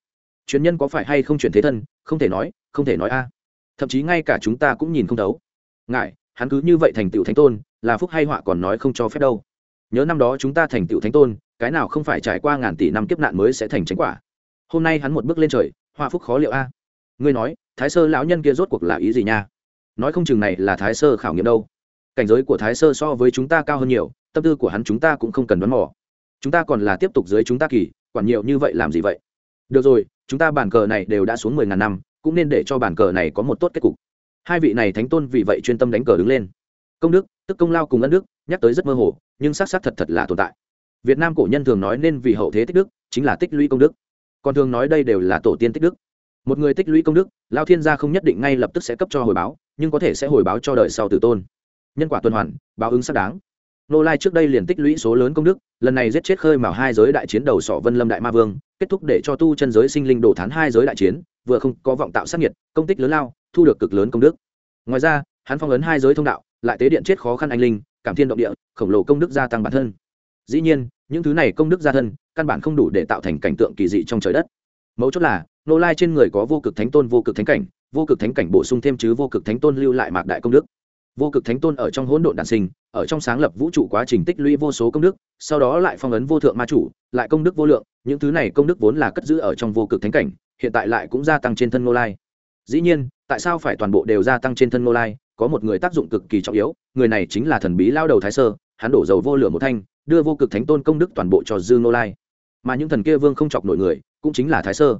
Truyền nhân có phải hay không chuyển thế thân? Không thể nói, không thể nói a. Thậm chí ngay cả chúng ta cũng nhìn không thấu. Ngại hắn cứ như vậy thành tựu thánh tôn, là phúc hay họa còn nói không cho phép đâu. Nhớ năm đó chúng ta thành tựu thánh tôn, cái nào không phải trải qua ngàn tỷ năm kiếp nạn mới sẽ thành tránh quả? Hôm nay hắn một bước lên trời, họa phúc khó liệu a. Ngươi nói, thái sơ lão nhân kia rốt cuộc là ý gì nha? Nói không chừng này là thái sơ khảo nghiệm đâu. Cảnh giới của thái sơ so với chúng ta cao hơn nhiều, tâm tư của hắn chúng ta cũng không cần đoán mò chúng ta còn là tiếp tục dưới chúng ta kỳ, quản nhiều như vậy làm gì vậy? Được rồi, chúng ta bàn cờ này đều đã xuống mười ngàn năm, cũng nên để cho bàn cờ này có một tốt kết cục. Hai vị này thánh tôn vì vậy chuyên tâm đánh cờ đứng lên. Công đức, tức công lao cùng ân đức, nhắc tới rất mơ hồ, nhưng xác xác thật thật là tồn tại. Việt nam cổ nhân thường nói nên vì hậu thế tích đức, chính là tích lũy công đức. Còn thường nói đây đều là tổ tiên tích đức. Một người tích lũy công đức, lao thiên gia không nhất định ngay lập tức sẽ cấp cho hồi báo, nhưng có thể sẽ hồi báo cho đời sau tử tôn. Nhân quả tuần hoàn, báo ứng xác đáng nô lai trước đây liền tích lũy số lớn công đức, lần này giết chết khơi mào hai giới đại chiến đầu sọ vân lâm đại ma vương, kết thúc để cho tu chân giới sinh linh đổ thán hai giới đại chiến, vừa không có vọng tạo sát nhiệt, công tích lớn lao, thu được cực lớn công đức. Ngoài ra, hắn phong ấn hai giới thông đạo, lại tế điện chết khó khăn anh linh, cảm thiên động địa, khổng lồ công đức gia tăng bản thân. Dĩ nhiên, những thứ này công đức gia thân, căn bản không đủ để tạo thành cảnh tượng kỳ dị trong trời đất. Mấu chốt là, nô lai trên người có vô cực thánh tôn, vô cực thánh cảnh, vô cực thánh cảnh bổ sung thêm chứ vô cực thánh tôn lưu lại mạc đại công đức vô cực thánh tôn ở trong hỗn độn đản sinh, ở trong sáng lập vũ trụ quá trình tích lũy vô số công đức, sau đó lại phong ấn vô thượng ma chủ, lại công đức vô lượng, những thứ này công đức vốn là cất giữ ở trong vô cực thánh cảnh, hiện tại lại cũng gia tăng trên thân nô lai. Dĩ nhiên, tại sao phải toàn bộ đều gia tăng trên thân nô lai? Có một người tác dụng cực kỳ trọng yếu, người này chính là thần bí lao đầu thái sơ, hắn đổ dầu vô lửa một thanh, đưa vô cực thánh tôn công đức toàn bộ cho dư nô lai. Mà những thần kia vương không chọc nổi người, cũng chính là thái sơ.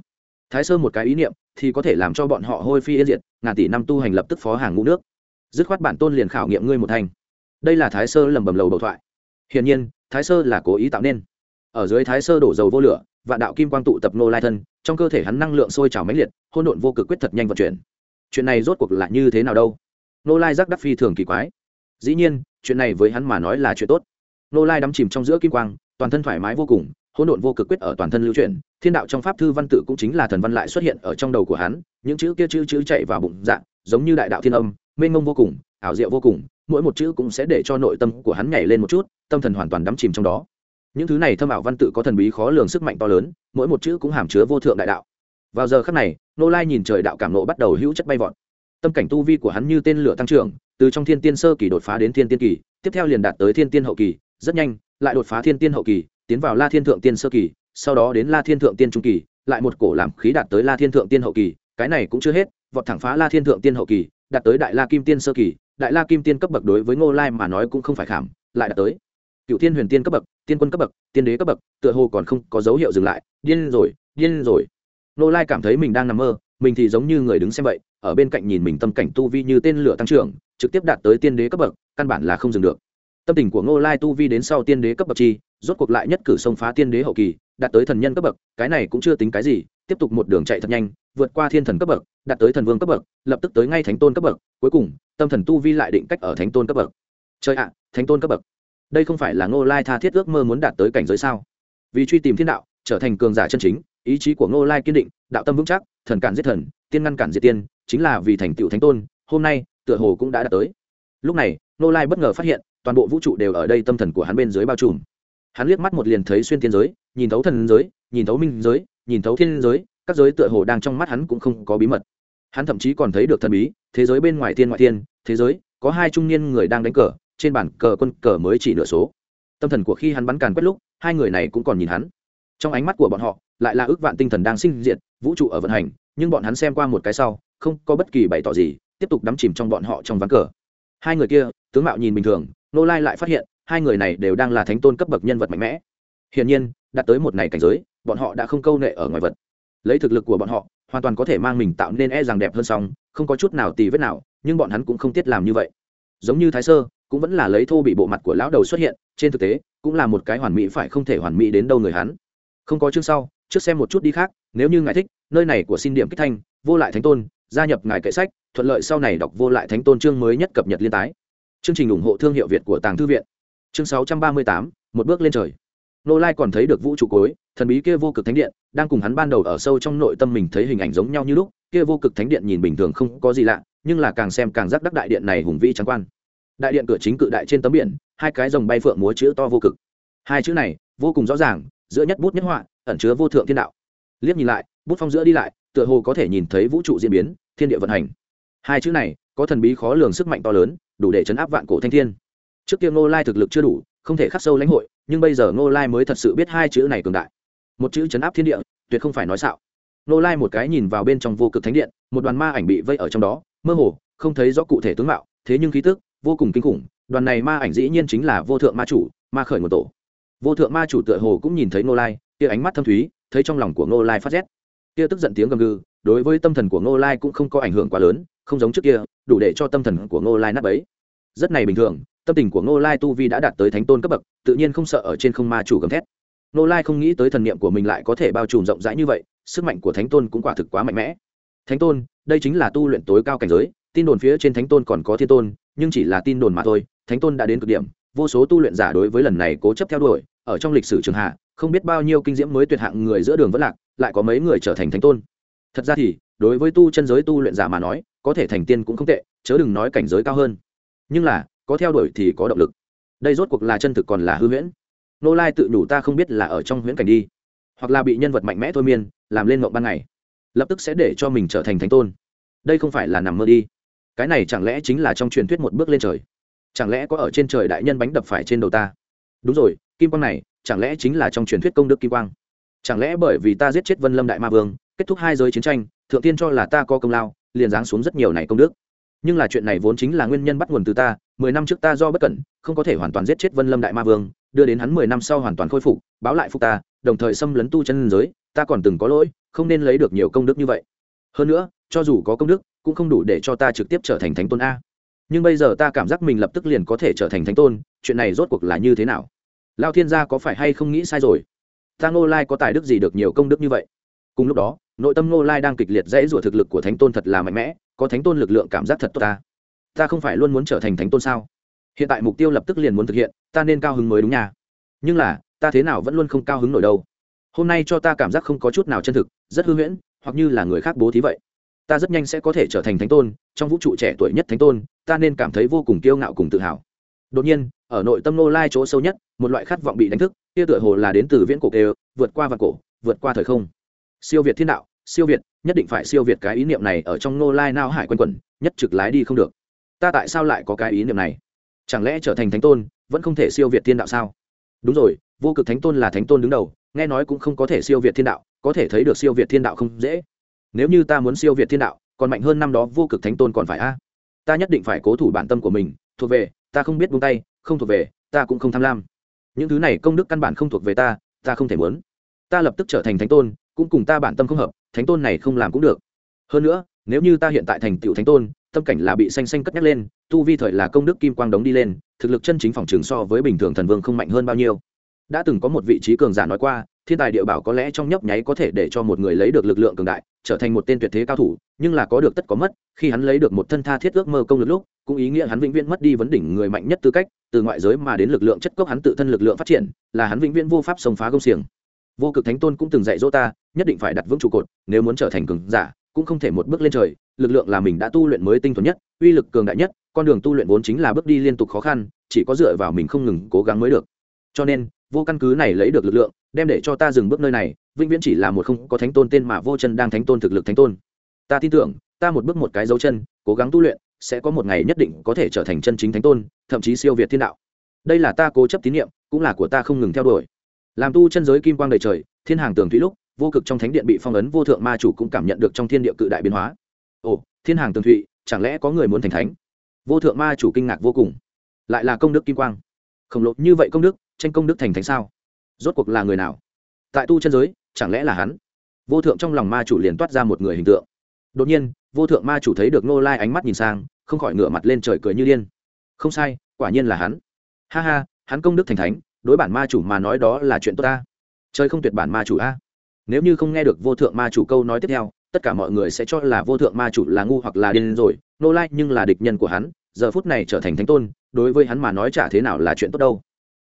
Thái sơ một cái ý niệm, thì có thể làm cho bọn họ hôi phi yên diệt, ngàn tỷ năm tu hành lập tức phó hàng ngũ nước dứt khoát bản tôn liền khảo nghiệm ngươi một thành. Đây là thái sơ lầm bầm lầu đầu thoại. Hiển nhiên, thái sơ là cố ý tạo nên. Ở dưới thái sơ đổ dầu vô lửa, vạn đạo kim quang tụ tập nô lai thân, trong cơ thể hắn năng lượng sôi trào mãnh liệt hôn độn vô cực quyết thật nhanh vận chuyển. Chuyện này rốt cuộc là như thế nào đâu? Nô lai giác đắc phi thường kỳ quái. Dĩ nhiên, chuyện này với hắn mà nói là chuyện tốt. Nô lai đắm chìm trong giữa kim quang, toàn thân thoải mái vô cùng, hỗn độn vô cực quyết ở toàn thân lưu truyền thiên đạo trong pháp thư văn tự cũng chính là thần văn lại xuất hiện ở trong đầu của hắn, những chữ kia chữ chữ chạy vào bụng dạng giống như đại đạo thiên âm mênh mông vô cùng, ảo diệu vô cùng, mỗi một chữ cũng sẽ để cho nội tâm của hắn nhảy lên một chút, tâm thần hoàn toàn đắm chìm trong đó. Những thứ này thâm ảo văn tự có thần bí khó lường sức mạnh to lớn, mỗi một chữ cũng hàm chứa vô thượng đại đạo. Vào giờ khắc này nô lai nhìn trời đạo cảm nộ bắt đầu hữu chất bay vọt. Tâm cảnh tu vi của hắn như tên lửa tăng trưởng, từ trong thiên tiên sơ kỳ đột phá đến thiên tiên kỳ, tiếp theo liền đạt tới thiên tiên hậu kỳ, rất nhanh, lại đột phá thiên tiên hậu kỳ, tiến vào la thiên thượng tiên sơ kỳ, sau đó đến la thiên thượng tiên trung kỳ, lại một cổ làm khí đạt tới la thiên thượng tiên hậu kỳ, cái này cũng chưa hết, vọt thẳng phá la thiên thượng tiên hậu kỳ đạt tới đại la kim tiên sơ kỳ, đại la kim tiên cấp bậc đối với ngô lai mà nói cũng không phải khảm, lại đạt tới cựu thiên huyền tiên cấp bậc, tiên quân cấp bậc, tiên đế cấp bậc, tựa hồ còn không có dấu hiệu dừng lại, điên rồi điên rồi. Ngô lai cảm thấy mình đang nằm mơ, mình thì giống như người đứng xem vậy, ở bên cạnh nhìn mình tâm cảnh tu vi như tên lửa tăng trưởng, trực tiếp đạt tới tiên đế cấp bậc, căn bản là không dừng được. Tâm tình của ngô lai tu vi đến sau tiên đế cấp bậc chi, rốt cuộc lại nhất cử xông phá tiên đế hậu kỳ, đạt tới thần nhân cấp bậc, cái này cũng chưa tính cái gì tiếp tục một đường chạy thật nhanh, vượt qua thiên thần cấp bậc, đạt tới thần vương cấp bậc, lập tức tới ngay thánh tôn cấp bậc, cuối cùng, tâm thần tu vi lại định cách ở thánh tôn cấp bậc. Chơi ạ, thánh tôn cấp bậc. Đây không phải là ngô lai tha thiết ước mơ muốn đạt tới cảnh giới sao? Vì truy tìm thiên đạo, trở thành cường giả chân chính, ý chí của ngô lai kiên định, đạo tâm vững chắc, thần cản giết thần, tiên ngăn cản diệt tiên, chính là vì thành tựu thánh tôn, hôm nay, tựa hồ cũng đã đạt tới. Lúc này, ngô lai bất ngờ phát hiện, toàn bộ vũ trụ đều ở đây tâm thần của hắn bên dưới bao trùm. Hắn liếc mắt một liền thấy xuyên tiên giới, nhìn thấu thần giới, nhìn thấu minh giới nhìn thấu thiên giới, các giới tựa hồ đang trong mắt hắn cũng không có bí mật. Hắn thậm chí còn thấy được thần bí, thế giới bên ngoài thiên ngoại thiên, thế giới, có hai trung niên người đang đánh cờ, trên bản cờ quân cờ mới chỉ nửa số. Tâm thần của khi hắn bắn càn quét lúc, hai người này cũng còn nhìn hắn. Trong ánh mắt của bọn họ, lại là ước vạn tinh thần đang sinh diệt, vũ trụ ở vận hành, nhưng bọn hắn xem qua một cái sau, không có bất kỳ bày tỏ gì, tiếp tục đắm chìm trong bọn họ trong ván cờ. Hai người kia, tướng mạo nhìn bình thường nô lai lại phát hiện, hai người này đều đang là thánh tôn cấp bậc nhân vật mạnh mẽ. Hiển nhiên, đạt tới một ngày cảnh giới bọn họ đã không câu nệ ở ngoài vật. Lấy thực lực của bọn họ, hoàn toàn có thể mang mình tạo nên e rằng đẹp hơn song, không có chút nào tì vết nào, nhưng bọn hắn cũng không tiết làm như vậy. Giống như thái sơ, cũng vẫn là lấy thô bị bộ mặt của lão đầu xuất hiện, trên thực tế, cũng là một cái hoàn mỹ phải không thể hoàn mỹ đến đâu người hắn. Không có chương sau, trước xem một chút đi khác, nếu như ngài thích, nơi này của xin điểm kích thanh, vô lại thánh tôn, gia nhập ngài kệ sách, thuận lợi sau này đọc vô lại thánh tôn chương mới nhất cập nhật liên tái. Chương trình ủng hộ thương hiệu việt của tàng thư viện. Chương sáu trăm ba mươi tám, một bước lên trời nô lai còn thấy được vũ trụ cối, thần bí kia vô cực thánh điện, đang cùng hắn ban đầu ở sâu trong nội tâm mình thấy hình ảnh giống nhau như lúc, kia vô cực thánh điện nhìn bình thường không có gì lạ, nhưng là càng xem càng giác đắc đại điện này hùng vĩ trắng quan. Đại điện cửa chính cự đại trên tấm biển, hai cái dòng bay phượng múa chữ to vô cực. Hai chữ này, vô cùng rõ ràng, giữa nhất bút nhất họa, ẩn chứa vô thượng thiên đạo. Liếc nhìn lại, bút phong giữa đi lại, tựa hồ có thể nhìn thấy vũ trụ diễn biến, thiên địa vận hành. Hai chữ này, có thần bí khó lường sức mạnh to lớn, đủ để chấn áp vạn cổ thanh thiên. Trước kia ngô lai thực lực chưa đủ, không thể khắc sâu lãnh hội nhưng bây giờ ngô lai mới thật sự biết hai chữ này cường đại. Một chữ chấn áp thiên địa, tuyệt không phải nói xạo. Ngô lai một cái nhìn vào bên trong vô cực thánh điện, một đoàn ma ảnh bị vây ở trong đó, mơ hồ, không thấy rõ cụ thể tướng mạo, thế nhưng khí tức, vô cùng kinh khủng, đoàn này ma ảnh dĩ nhiên chính là vô thượng ma chủ, ma khởi nguồn tổ. Vô thượng ma chủ tựa hồ cũng nhìn thấy ngô lai, kia ánh mắt thâm thúy, thấy trong lòng của ngô lai phát rét. Kia tức giận tiếng gầm gừ, đối với tâm thần của ngô lai cũng không có ảnh hưởng quá lớn, không giống trước kia, đủ để cho tâm thần của ngô lai nát bấy. Rất này bình thường tâm tình của ngô lai tu vi đã đạt tới thánh tôn cấp bậc, tự nhiên không sợ ở trên không ma chủ gầm thét. Ngô lai không nghĩ tới thần niệm của mình lại có thể bao trùm rộng rãi như vậy, sức mạnh của thánh tôn cũng quả thực quá mạnh mẽ. Thánh tôn, đây chính là tu luyện tối cao cảnh giới, tin đồn phía trên thánh tôn còn có thiên tôn, nhưng chỉ là tin đồn mà thôi, thánh tôn đã đến cực điểm, vô số tu luyện giả đối với lần này cố chấp theo đuổi, ở trong lịch sử trường hạ, không biết bao nhiêu kinh diễm mới tuyệt hạng người giữa đường vẫn lạc, lại có mấy người trở thành thánh tôn. Thật ra thì, đối với tu chân giới tu luyện giả mà nói, có thể thành tiên cũng không tệ, chớ đừng nói cảnh giới cao hơn. Nhưng là có theo đuổi thì có động lực. Đây rốt cuộc là chân thực còn là hư huyễn. Nô lai tự đủ ta không biết là ở trong huyễn cảnh đi, hoặc là bị nhân vật mạnh mẽ thôi miên, làm lên mộng ban ngày. Lập tức sẽ để cho mình trở thành thánh tôn. Đây không phải là nằm mơ đi. Cái này chẳng lẽ chính là trong truyền thuyết một bước lên trời? Chẳng lẽ có ở trên trời đại nhân bánh đập phải trên đầu ta? Đúng rồi, kim quang này, chẳng lẽ chính là trong truyền thuyết công đức kim quang? Chẳng lẽ bởi vì ta giết chết vân lâm đại ma vương, kết thúc hai giới chiến tranh, thượng tiên cho là ta có công lao, liền giáng xuống rất nhiều này công đức? Nhưng là chuyện này vốn chính là nguyên nhân bắt nguồn từ ta, mười năm trước ta do bất cẩn, không có thể hoàn toàn giết chết vân lâm đại ma vương, đưa đến hắn mười năm sau hoàn toàn khôi phục, báo lại phục ta, đồng thời xâm lấn tu chân giới, ta còn từng có lỗi, không nên lấy được nhiều công đức như vậy. Hơn nữa, cho dù có công đức, cũng không đủ để cho ta trực tiếp trở thành thánh tôn a. Nhưng bây giờ ta cảm giác mình lập tức liền có thể trở thành thánh tôn, chuyện này rốt cuộc là như thế nào? Lao thiên gia có phải hay không nghĩ sai rồi? Ta ngô lai có tài đức gì được nhiều công đức như vậy? Cùng lúc đó nội tâm ngô lai đang kịch liệt dãy rủa thực lực của thánh tôn thật là mạnh mẽ có thánh tôn lực lượng cảm giác thật tốt ta. Ta không phải luôn muốn trở thành thánh tôn sao? Hiện tại mục tiêu lập tức liền muốn thực hiện ta nên cao hứng mới đúng nha. Nhưng là ta thế nào vẫn luôn không cao hứng nổi đâu. Hôm nay cho ta cảm giác không có chút nào chân thực rất hư huyễn hoặc như là người khác bố thí vậy. Ta rất nhanh sẽ có thể trở thành thánh tôn trong vũ trụ trẻ tuổi nhất thánh tôn ta nên cảm thấy vô cùng kiêu ngạo cùng tự hào. Đột nhiên ở nội tâm nô lai chỗ sâu nhất một loại khát vọng bị đánh thức kia tựa hồ là đến từ viễn cổ đều, vượt qua vạn cổ vượt qua thời không siêu việt thiên đạo, siêu việt, nhất định phải siêu việt cái ý niệm này ở trong nô lai nao hải quanh quẩn, nhất trực lái đi không được. Ta tại sao lại có cái ý niệm này? Chẳng lẽ trở thành thánh tôn, vẫn không thể siêu việt thiên đạo sao? Đúng rồi, vô cực thánh tôn là thánh tôn đứng đầu, nghe nói cũng không có thể siêu việt thiên đạo, có thể thấy được siêu việt thiên đạo không dễ. Nếu như ta muốn siêu việt thiên đạo, còn mạnh hơn năm đó vô cực thánh tôn còn phải a. Ta nhất định phải cố thủ bản tâm của mình, thuộc về, ta không biết buông tay, không thuộc về, ta cũng không tham lam. Những thứ này công đức căn bản không thuộc về ta ta không thể muốn. Ta lập tức trở thành thánh tôn cũng cùng ta bản tâm không hợp, thánh tôn này không làm cũng được. Hơn nữa, nếu như ta hiện tại thành tựu thánh tôn, tâm cảnh là bị xanh xanh cất nhắc lên, tu vi thời là công đức kim quang đống đi lên, thực lực chân chính phòng trường so với bình thường thần vương không mạnh hơn bao nhiêu. Đã từng có một vị trí cường giả nói qua, thiên tài địa bảo có lẽ trong nhấp nháy có thể để cho một người lấy được lực lượng cường đại, trở thành một tên tuyệt thế cao thủ, nhưng là có được tất có mất, khi hắn lấy được một thân tha thiết ước mơ công lực lúc, cũng ý nghĩa hắn vĩnh viễn mất đi vấn đỉnh người mạnh nhất tư cách, từ ngoại giới mà đến lực lượng chất cốc hắn tự thân lực lượng phát triển, là hắn vĩnh viễn vô pháp xông phá công xiềng vô cực thánh tôn cũng từng dạy dỗ ta, nhất định phải đặt vững trụ cột, nếu muốn trở thành cường giả, cũng không thể một bước lên trời, lực lượng là mình đã tu luyện mới tinh thuần nhất, uy lực cường đại nhất, con đường tu luyện vốn chính là bước đi liên tục khó khăn, chỉ có dựa vào mình không ngừng cố gắng mới được. Cho nên, vô căn cứ này lấy được lực lượng, đem để cho ta dừng bước nơi này, vĩnh viễn chỉ là một không có thánh tôn tên mà vô chân đang thánh tôn thực lực thánh tôn. Ta tin tưởng, ta một bước một cái dấu chân, cố gắng tu luyện, sẽ có một ngày nhất định có thể trở thành chân chính thánh tôn, thậm chí siêu việt thiên đạo. Đây là ta cố chấp tín nhiệm, cũng là của ta không ngừng theo đuổi làm tu chân giới kim quang đầy trời, thiên hàng tường thủy lúc, vô cực trong thánh điện bị phong ấn vô thượng ma chủ cũng cảm nhận được trong thiên địa cự đại biến hóa. Ồ, thiên hàng tường thụy chẳng lẽ có người muốn thành thánh? Vô thượng ma chủ kinh ngạc vô cùng. Lại là công đức kim quang. Khổng lồ như vậy công đức, tranh công đức thành thánh sao? Rốt cuộc là người nào? Tại tu chân giới, chẳng lẽ là hắn? Vô thượng trong lòng ma chủ liền toát ra một người hình tượng. Đột nhiên, vô thượng ma chủ thấy được nô lai ánh mắt nhìn sang, không khỏi ngửa mặt lên trời cười như điên. Không sai, quả nhiên là hắn. Ha ha, hắn công đức thành thánh đối bản ma chủ mà nói đó là chuyện tốt ta. Chơi không tuyệt bản ma chủ a. Nếu như không nghe được vô thượng ma chủ câu nói tiếp theo, tất cả mọi người sẽ cho là vô thượng ma chủ là ngu hoặc là điên rồi. Nô lai nhưng là địch nhân của hắn, giờ phút này trở thành thánh tôn, đối với hắn mà nói chả thế nào là chuyện tốt đâu.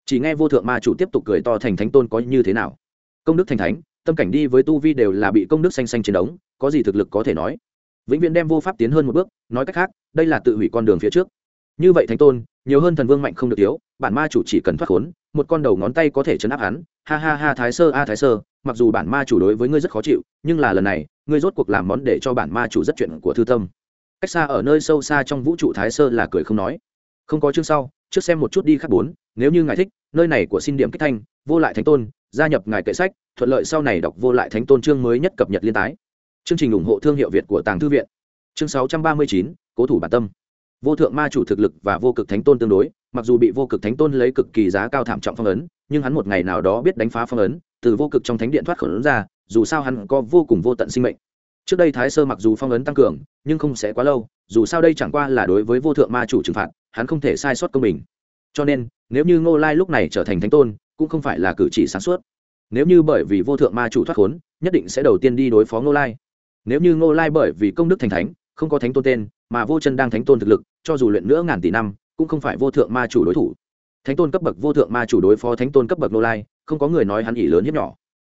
Chỉ nghe vô thượng ma chủ tiếp tục cười to thành thánh tôn có như thế nào. Công đức thành thánh, tâm cảnh đi với tu vi đều là bị công đức xanh xanh chiến đống có gì thực lực có thể nói. Vĩnh viễn đem vô pháp tiến hơn một bước, nói cách khác, đây là tự hủy con đường phía trước. Như vậy thánh tôn, nhiều hơn thần vương mạnh không được yếu bản ma chủ chỉ cần thoát khốn một con đầu ngón tay có thể chấn áp hắn. Ha ha ha, thái sơ, a, thái sơ, mặc dù bản ma chủ đối với ngươi rất khó chịu, nhưng là lần này, ngươi rốt cuộc làm món để cho bản ma chủ rất chuyện của thư tâm. Cách xa ở nơi sâu xa trong vũ trụ, thái sơ là cười không nói. Không có chương sau, trước xem một chút đi khắc bốn, nếu như ngài thích, nơi này của xin điểm kích thanh, vô lại thánh tôn, gia nhập ngài kệ sách, thuận lợi sau này đọc vô lại thánh tôn chương mới nhất cập nhật liên tái. Chương trình ủng hộ thương hiệu việt của tàng thư viện. Chương sáu trăm ba mươi chín, cố thủ bản tâm. Vô thượng ma chủ thực lực và vô cực thánh tôn tương đối mặc dù bị vô cực thánh tôn lấy cực kỳ giá cao thảm trọng phong ấn, nhưng hắn một ngày nào đó biết đánh phá phong ấn, từ vô cực trong thánh điện thoát khẩn ấn ra, dù sao hắn có vô cùng vô tận sinh mệnh. Trước đây thái sơ mặc dù phong ấn tăng cường, nhưng không sẽ quá lâu, dù sao đây chẳng qua là đối với vô thượng ma chủ trừng phạt, hắn không thể sai sót công bình. Cho nên, nếu như ngô lai lúc này trở thành thánh tôn, cũng không phải là cử chỉ sáng suốt. Nếu như bởi vì vô thượng ma chủ thoát khốn, nhất định sẽ đầu tiên đi đối phó ngô lai. Nếu như ngô lai bởi vì công đức thành thánh, không có thánh tôn tên, mà vô chân đang thánh tôn thực lực, cho dù luyện nữa ngàn tỷ năm cũng không phải vô thượng ma chủ đối thủ. Thánh tôn cấp bậc vô thượng ma chủ đối phó thánh tôn cấp bậc nô lai, không có người nói hắn ỷ lớn hiếp nhỏ.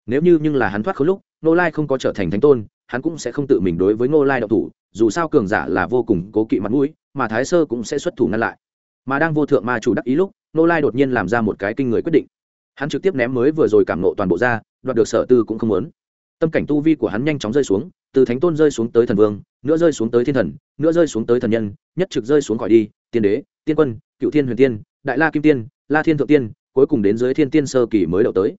Nếu như nhưng là hắn thoát khốn lúc, nô lai không có trở thành thánh tôn, hắn cũng sẽ không tự mình đối với nô lai độc thủ, dù sao cường giả là vô cùng cố kỵ mặt mũi, mà thái sơ cũng sẽ xuất thủ ngăn lại. Mà đang vô thượng ma chủ đắc ý lúc, nô lai đột nhiên làm ra một cái kinh người quyết định. Hắn trực tiếp ném mới vừa rồi cảm nộ toàn bộ ra, đoạt được sở tư cũng không muốn. Tâm cảnh tu vi của hắn nhanh chóng rơi xuống, từ thánh tôn rơi xuống tới thần vương, nữa rơi xuống tới thiên thần, nữa rơi xuống tới thần nhân, nhất trực rơi xuống khỏi đi, tiên đế tiên quân, cựu thiên huyền tiên, đại la kim tiên, la thiên thượng tiên, cuối cùng đến dưới thiên tiên sơ kỳ mới đậu tới.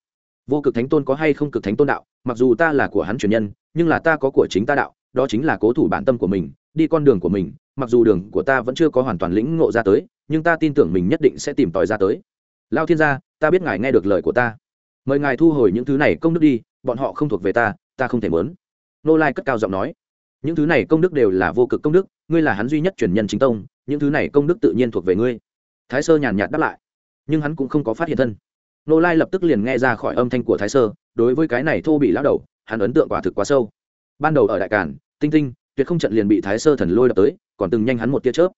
Vô cực thánh tôn có hay không cực thánh tôn đạo? Mặc dù ta là của hắn truyền nhân, nhưng là ta có của chính ta đạo, đó chính là cố thủ bản tâm của mình, đi con đường của mình, mặc dù đường của ta vẫn chưa có hoàn toàn lĩnh ngộ ra tới, nhưng ta tin tưởng mình nhất định sẽ tìm tòi ra tới. Lao thiên gia, ta biết ngài nghe được lời của ta. Mời ngài thu hồi những thứ này công đức đi, bọn họ không thuộc về ta ta không thể mớn. Nô lai cất cao giọng nói. Những thứ này công đức đều là vô cực công đức, ngươi là hắn duy nhất truyền nhân chính tông những thứ này công đức tự nhiên thuộc về ngươi. Thái sơ nhàn nhạt đáp lại. Nhưng hắn cũng không có phát hiện thân. Nô lai lập tức liền nghe ra khỏi âm thanh của thái sơ, đối với cái này thô bị lão đầu, hắn ấn tượng quả thực quá sâu. Ban đầu ở đại cản tinh tinh, tuyệt không trận liền bị thái sơ thần lôi đập tới, còn từng nhanh hắn một tia chớp.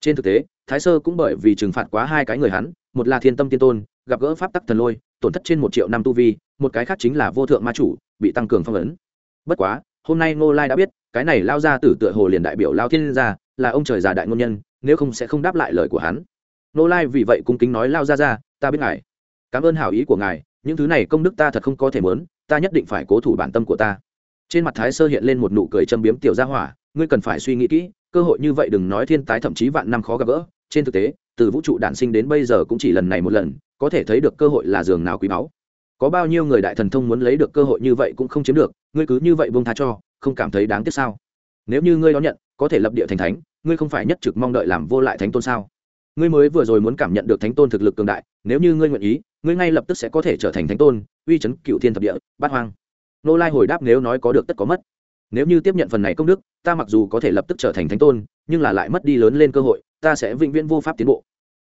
Trên thực tế, thái sơ cũng bởi vì trừng phạt quá hai cái người hắn, một là thiên tâm tiên tôn, gặp gỡ pháp tắc thần lôi, tổn thất trên một triệu năm tu vi, một cái khác chính là vô thượng ma chủ, bị tăng cường phong ấn. Bất quá, hôm nay ngô lai đã biết, cái này lao ra từ tựa hồ liền đại biểu lao thiên gia, là ông trời già đại ngôn nhân nếu không sẽ không đáp lại lời của hắn. Nô lai vì vậy cung kính nói, lao ra ra, ta biết ngài. Cảm ơn hảo ý của ngài, những thứ này công đức ta thật không có thể mớn, ta nhất định phải cố thủ bản tâm của ta. Trên mặt thái sơ hiện lên một nụ cười châm biếm, tiểu gia hỏa, ngươi cần phải suy nghĩ kỹ, cơ hội như vậy đừng nói thiên tái thậm chí vạn năm khó gặp gỡ. Trên thực tế, từ vũ trụ đản sinh đến bây giờ cũng chỉ lần này một lần, có thể thấy được cơ hội là giường nào quý báu. Có bao nhiêu người đại thần thông muốn lấy được cơ hội như vậy cũng không chiếm được, ngươi cứ như vậy buông tha cho, không cảm thấy đáng tiếc sao? Nếu như ngươi đón nhận có thể lập địa thành thánh, ngươi không phải nhất trực mong đợi làm vô lại thánh tôn sao? Ngươi mới vừa rồi muốn cảm nhận được thánh tôn thực lực cường đại, nếu như ngươi nguyện ý, ngươi ngay lập tức sẽ có thể trở thành thánh tôn, uy chấn cựu thiên thập địa, bát hoang. Nô lai hồi đáp nếu nói có được tất có mất. Nếu như tiếp nhận phần này công đức, ta mặc dù có thể lập tức trở thành thánh tôn, nhưng là lại mất đi lớn lên cơ hội, ta sẽ vĩnh viễn vô pháp tiến bộ.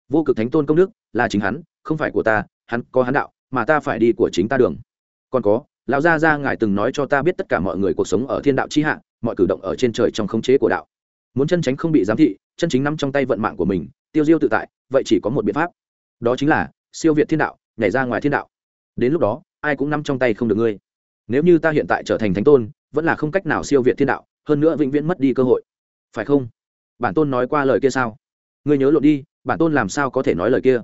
Vô cực thánh tôn công đức là chính hắn, không phải của ta, hắn có hắn đạo, mà ta phải đi của chính ta đường. Còn có, lão gia gia ngài từng nói cho ta biết tất cả mọi người cuộc sống ở thiên đạo chi hạ mọi cử động ở trên trời trong khống chế của đạo. Muốn chân tránh không bị giám thị, chân chính nắm trong tay vận mạng của mình, tiêu diêu tự tại, vậy chỉ có một biện pháp. Đó chính là siêu việt thiên đạo, nhảy ra ngoài thiên đạo. Đến lúc đó, ai cũng nắm trong tay không được ngươi. Nếu như ta hiện tại trở thành thánh tôn, vẫn là không cách nào siêu việt thiên đạo, hơn nữa vĩnh viễn mất đi cơ hội. Phải không? Bản tôn nói qua lời kia sao? Ngươi nhớ lộn đi, bản tôn làm sao có thể nói lời kia?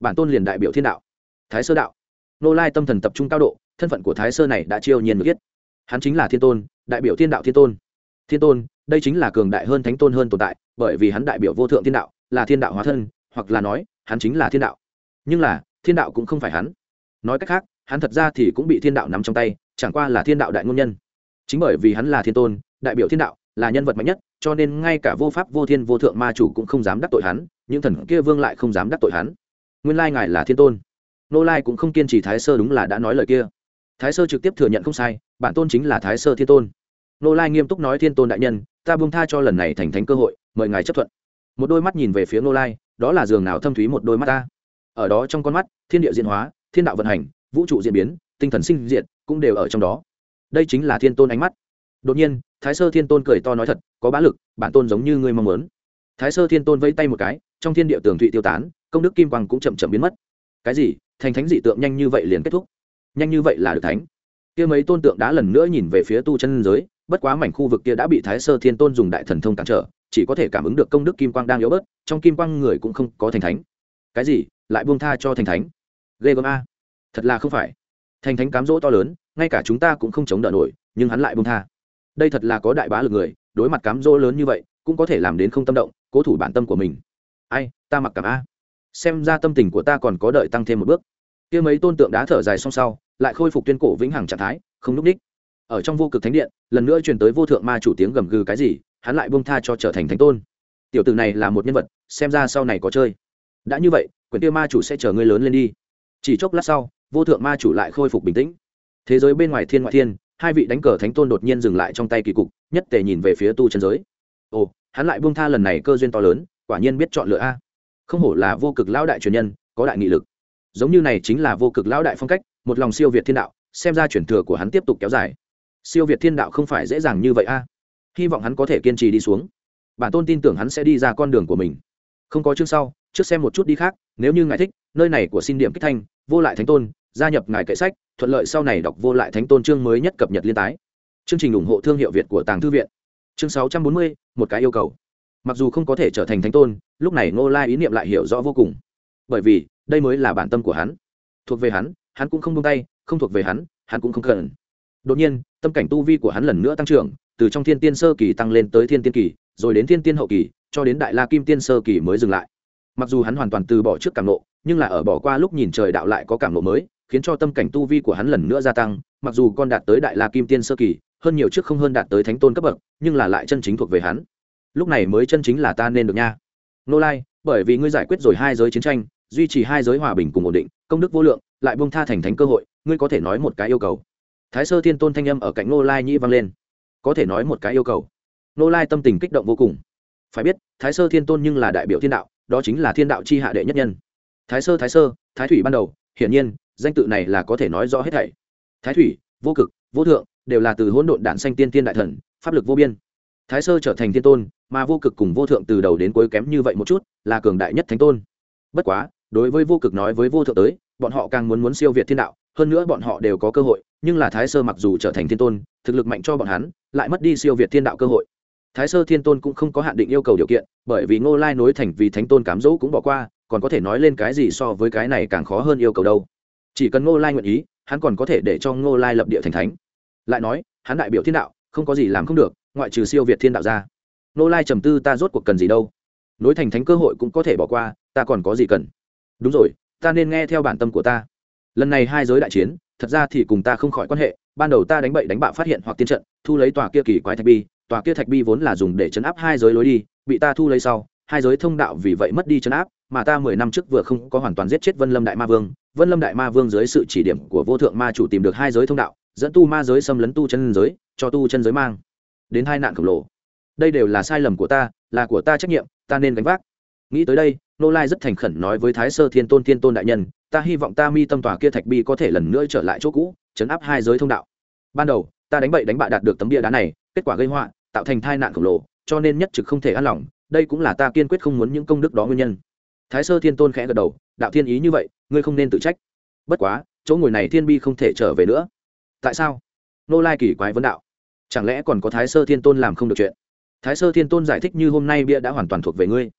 Bản tôn liền đại biểu thiên đạo. Thái sơ đạo. Nô lai tâm thần tập trung cao độ, thân phận của thái sơ này đã chiêu nhiên biết hắn chính là thiên tôn, đại biểu thiên đạo thiên tôn. Thiên tôn, đây chính là cường đại hơn thánh tôn hơn tồn tại, bởi vì hắn đại biểu vô thượng thiên đạo, là thiên đạo hóa thân, hoặc là nói, hắn chính là thiên đạo. Nhưng là, thiên đạo cũng không phải hắn. Nói cách khác, hắn thật ra thì cũng bị thiên đạo nắm trong tay, chẳng qua là thiên đạo đại ngôn nhân. Chính bởi vì hắn là thiên tôn, đại biểu thiên đạo, là nhân vật mạnh nhất, cho nên ngay cả vô pháp, vô thiên, vô thượng ma chủ cũng không dám đắc tội hắn, những thần kia vương lại không dám đắc tội hắn. Nguyên lai ngài là thiên tôn. Nô lai cũng không kiên trì thái sơ đúng là đã nói lời kia. Thái sơ trực tiếp thừa nhận không sai bản tôn chính là thái sơ thiên tôn. Nô lai nghiêm túc nói thiên tôn đại nhân, ta buông tha cho lần này thành thánh cơ hội, mời ngài chấp thuận. Một đôi mắt nhìn về phía nô lai, đó là giường nào thâm thúy một đôi mắt ta. Ở đó trong con mắt, thiên địa diễn hóa, thiên đạo vận hành, vũ trụ diễn biến, tinh thần sinh diện cũng đều ở trong đó. Đây chính là thiên tôn ánh mắt. Đột nhiên, thái sơ thiên tôn cười to nói thật, có bá lực, bản tôn giống như ngươi mong muốn. Thái sơ thiên tôn vẫy tay một cái, trong thiên địa tường thụy tiêu tán, công đức kim quang cũng chậm chậm biến mất. Cái gì? Thành thánh dị tượng nhanh như vậy liền kết thúc. Nhanh như vậy là được thánh kia mấy tôn tượng đã lần nữa nhìn về phía tu chân giới, bất quá mảnh khu vực kia đã bị thái sơ thiên tôn dùng đại thần thông cản trở, chỉ có thể cảm ứng được công đức kim quang đang yếu bớt, trong kim quang người cũng không có thành thánh. Cái gì? Lại buông tha cho thành thánh? Ghê gớm a. Thật là không phải. Thành thánh cám dỗ to lớn, ngay cả chúng ta cũng không chống đỡ nổi, nhưng hắn lại buông tha. Đây thật là có đại bá lực người, đối mặt cám dỗ lớn như vậy, cũng có thể làm đến không tâm động, cố thủ bản tâm của mình. Ai, ta mặc cảm a. Xem ra tâm tình của ta còn có đợi tăng thêm một bước. Kia mấy tôn tượng đá thở dài song sau lại khôi phục tuyên cổ vĩnh hằng trạng thái, không núp đích. Ở trong vô cực thánh điện, lần nữa truyền tới vô thượng ma chủ tiếng gầm gừ cái gì, hắn lại buông tha cho trở thành thánh tôn. Tiểu tử này là một nhân vật, xem ra sau này có chơi. Đã như vậy, quyển tiêu ma chủ sẽ chờ ngươi lớn lên đi. Chỉ chốc lát sau, vô thượng ma chủ lại khôi phục bình tĩnh. Thế giới bên ngoài thiên ngoại thiên, hai vị đánh cờ thánh tôn đột nhiên dừng lại trong tay kỳ cục, nhất tề nhìn về phía tu chân giới. Ồ, hắn lại buông tha lần này cơ duyên to lớn, quả nhiên biết chọn lựa a. Không hổ là vô cực lão đại truyền nhân, có đại nghị lực. Giống như này chính là vô cực lão đại phong cách một lòng siêu việt thiên đạo, xem ra chuyển thừa của hắn tiếp tục kéo dài. Siêu việt thiên đạo không phải dễ dàng như vậy a. Hy vọng hắn có thể kiên trì đi xuống. Bản tôn tin tưởng hắn sẽ đi ra con đường của mình. Không có chương sau, trước xem một chút đi khác, nếu như ngài thích, nơi này của xin điểm kích thanh, vô lại thánh tôn, gia nhập ngài kệ sách, thuận lợi sau này đọc vô lại thánh tôn chương mới nhất cập nhật liên tái. Chương trình ủng hộ thương hiệu việt của tàng thư viện. Chương sáu trăm bốn mươi, một cái yêu cầu. Mặc dù không có thể trở thành thánh tôn, lúc này ngô lai ý niệm lại hiểu rõ vô cùng. Bởi vì, đây mới là bản tâm của hắn. Thuộc về hắn hắn cũng không buông tay, không thuộc về hắn hắn cũng không cần. Đột nhiên, tâm cảnh tu vi của hắn lần nữa tăng trưởng, từ trong thiên tiên sơ kỳ tăng lên tới thiên tiên kỳ, rồi đến thiên tiên hậu kỳ, cho đến đại la kim tiên sơ kỳ mới dừng lại. Mặc dù hắn hoàn toàn từ bỏ trước cảm nộ nhưng là ở bỏ qua lúc nhìn trời đạo lại có cảm nộ mới, khiến cho tâm cảnh tu vi của hắn lần nữa gia tăng, mặc dù con đạt tới đại la kim tiên sơ kỳ, hơn nhiều trước không hơn đạt tới thánh tôn cấp bậc, nhưng là lại chân chính thuộc về hắn. Lúc này mới chân chính là ta nên được nha. Nô lai, bởi vì ngươi giải quyết rồi hai giới chiến tranh, duy trì hai giới hòa bình cùng ổn định, công đức vô lượng lại buông tha thành thánh cơ hội, ngươi có thể nói một cái yêu cầu. Thái sơ thiên tôn thanh âm ở cạnh nô lai nhĩ vang lên. Có thể nói một cái yêu cầu. Nô lai tâm tình kích động vô cùng. Phải biết, thái sơ thiên tôn nhưng là đại biểu thiên đạo, đó chính là thiên đạo c h i hạ đệ nhất nhân. Thái sơ thái sơ, thái thủy ban đầu, hiển nhiên, danh tự này là có thể nói rõ hết thảy. Thái thủy, vô cực, vô thượng, đều là từ hỗn độn đản sanh tiên tiên đại thần, pháp lực vô biên. Thái sơ trở thành thiên tôn, mà vô cực cùng vô thượng từ đầu đến cuối kém như vậy một chút, là cường đại nhất thánh tôn. Bất quá, đối với vô cực nói với vô thượng tới bọn họ càng muốn muốn siêu việt thiên đạo, hơn nữa bọn họ đều có cơ hội, nhưng là thái sơ mặc dù trở thành thiên tôn, thực lực mạnh cho bọn hắn, lại mất đi siêu việt thiên đạo cơ hội. Thái sơ thiên tôn cũng không có hạn định yêu cầu điều kiện, bởi vì ngô lai nối thành vì thánh tôn cám dỗ cũng bỏ qua, còn có thể nói lên cái gì so với cái này càng khó hơn yêu cầu đâu. Chỉ cần ngô lai nguyện ý, hắn còn có thể để cho ngô lai lập địa thành thánh. Lại nói, hắn đại biểu thiên đạo, không có gì làm không được, ngoại trừ siêu việt thiên đạo ra. Ngô lai trầm tư, ta rốt cuộc cần gì đâu? Nối thành thánh cơ hội cũng có thể bỏ qua, ta còn có gì cần? Đúng rồi ta nên nghe theo bản tâm của ta. Lần này hai giới đại chiến, thật ra thì cùng ta không khỏi quan hệ, ban đầu ta đánh bậy đánh bạo phát hiện hoặc tiên trận, thu lấy tòa kia kỳ quái thạch bi, tòa kia thạch bi vốn là dùng để chấn áp hai giới lối đi, bị ta thu lấy sau, hai giới thông đạo vì vậy mất đi chấn áp, mà ta mười năm trước vừa không có hoàn toàn giết chết vân lâm đại ma vương, vân lâm đại ma vương dưới sự chỉ điểm của vô thượng ma chủ tìm được hai giới thông đạo, dẫn tu ma giới xâm lấn tu chân giới, cho tu chân giới mang. Đến hai nạn khổng lồ. Đây đều là sai lầm của ta, là của ta trách nhiệm, ta nên gánh vác. Nghĩ tới đây nô lai rất thành khẩn nói với thái sơ thiên tôn thiên tôn đại nhân, ta hy vọng ta mi tâm tòa kia thạch bi có thể lần nữa trở lại chỗ cũ, chấn áp hai giới thông đạo. Ban đầu, ta đánh bậy đánh bạ đạt được tấm bia đá này, kết quả gây họa, tạo thành tai nạn khổng lồ, cho nên nhất trực không thể an lòng, đây cũng là ta kiên quyết không muốn những công đức đó nguyên nhân. Thái sơ thiên tôn khẽ gật đầu, đạo thiên ý như vậy, ngươi không nên tự trách. Bất quá, chỗ ngồi này thiên bi không thể trở về nữa. Tại sao? Nô lai kỳ quái vấn đạo. Chẳng lẽ còn có thái sơ thiên tôn làm không được chuyện? Thái sơ thiên tôn giải thích như hôm nay bia đã hoàn toàn thuộc về ngươi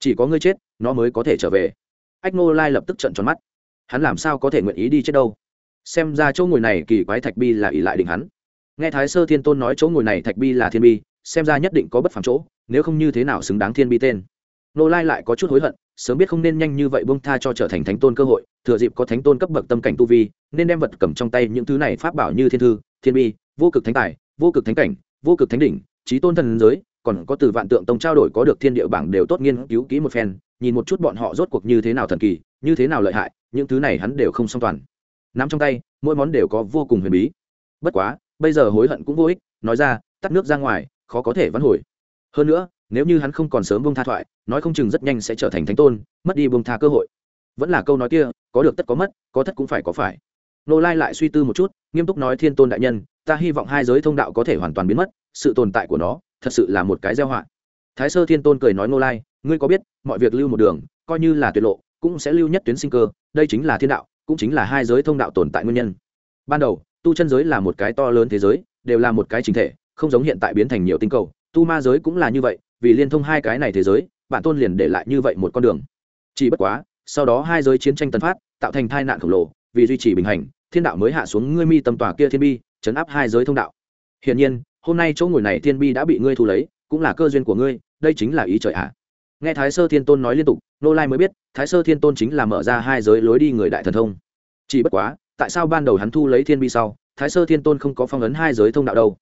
chỉ có ngươi chết, nó mới có thể trở về. Ách nô lai lập tức trận tròn mắt. Hắn làm sao có thể nguyện ý đi chết đâu? Xem ra chỗ ngồi này kỳ quái thạch bi là ỷ lại định hắn. Nghe thái sơ thiên tôn nói chỗ ngồi này thạch bi là thiên bi, xem ra nhất định có bất phẳng chỗ, nếu không như thế nào xứng đáng thiên bi tên. Nô lai lại có chút hối hận, sớm biết không nên nhanh như vậy bông tha cho trở thành thánh tôn cơ hội, thừa dịp có thánh tôn cấp bậc tâm cảnh tu vi, nên đem vật cầm trong tay những thứ này pháp bảo như thiên thư, thiên bi, vô cực thánh tài, vô cực thánh cảnh, vô cực thánh đỉnh trí tôn thần giới còn có từ vạn tượng tông trao đổi có được thiên địa bảng đều tốt nghiên cứu kỹ một phen, nhìn một chút bọn họ rốt cuộc như thế nào thần kỳ, như thế nào lợi hại, những thứ này hắn đều không song toàn. Nắm trong tay, mỗi món đều có vô cùng huyền bí. Bất quá, bây giờ hối hận cũng vô ích, nói ra, tắt nước ra ngoài, khó có thể vãn hồi. Hơn nữa, nếu như hắn không còn sớm bông tha thoại, nói không chừng rất nhanh sẽ trở thành thánh tôn, mất đi bông tha cơ hội. Vẫn là câu nói kia, có được tất có mất, có thất cũng phải có phải. Nô lai lại suy tư một chút, nghiêm túc nói thiên tôn đại nhân, ta hy vọng hai giới thông đạo có thể hoàn toàn biến mất, sự tồn tại của nó thật sự là một cái gieo họa. Thái sơ thiên tôn cười nói nô lai, ngươi có biết, mọi việc lưu một đường, coi như là tuyệt lộ, cũng sẽ lưu nhất tuyến sinh cơ, đây chính là thiên đạo, cũng chính là hai giới thông đạo tồn tại nguyên nhân. Ban đầu, tu chân giới là một cái to lớn thế giới, đều là một cái chính thể, không giống hiện tại biến thành nhiều tinh cầu, tu ma giới cũng là như vậy, vì liên thông hai cái này thế giới bản tôn liền để lại như vậy một con đường. Chỉ bất quá, sau đó hai giới chiến tranh tân phát, tạo thành tai nạn khổng lồ, vì duy trì bình hành, thiên đạo mới hạ xuống ngươi mi tâm tòa kia thiên bi, chấn áp hai giới thông đạo. Hiển nhiên hôm nay chỗ ngồi này thiên bi đã bị ngươi thu lấy, cũng là cơ duyên của ngươi, đây chính là ý trời ạ. Nghe thái sơ thiên tôn nói liên tục, nô lai mới biết, thái sơ thiên tôn chính là mở ra hai giới lối đi người đại thần thông. Chỉ bất quá, tại sao ban đầu hắn thu lấy thiên bi sau, thái sơ thiên tôn không có phong ấn hai giới thông đạo đâu?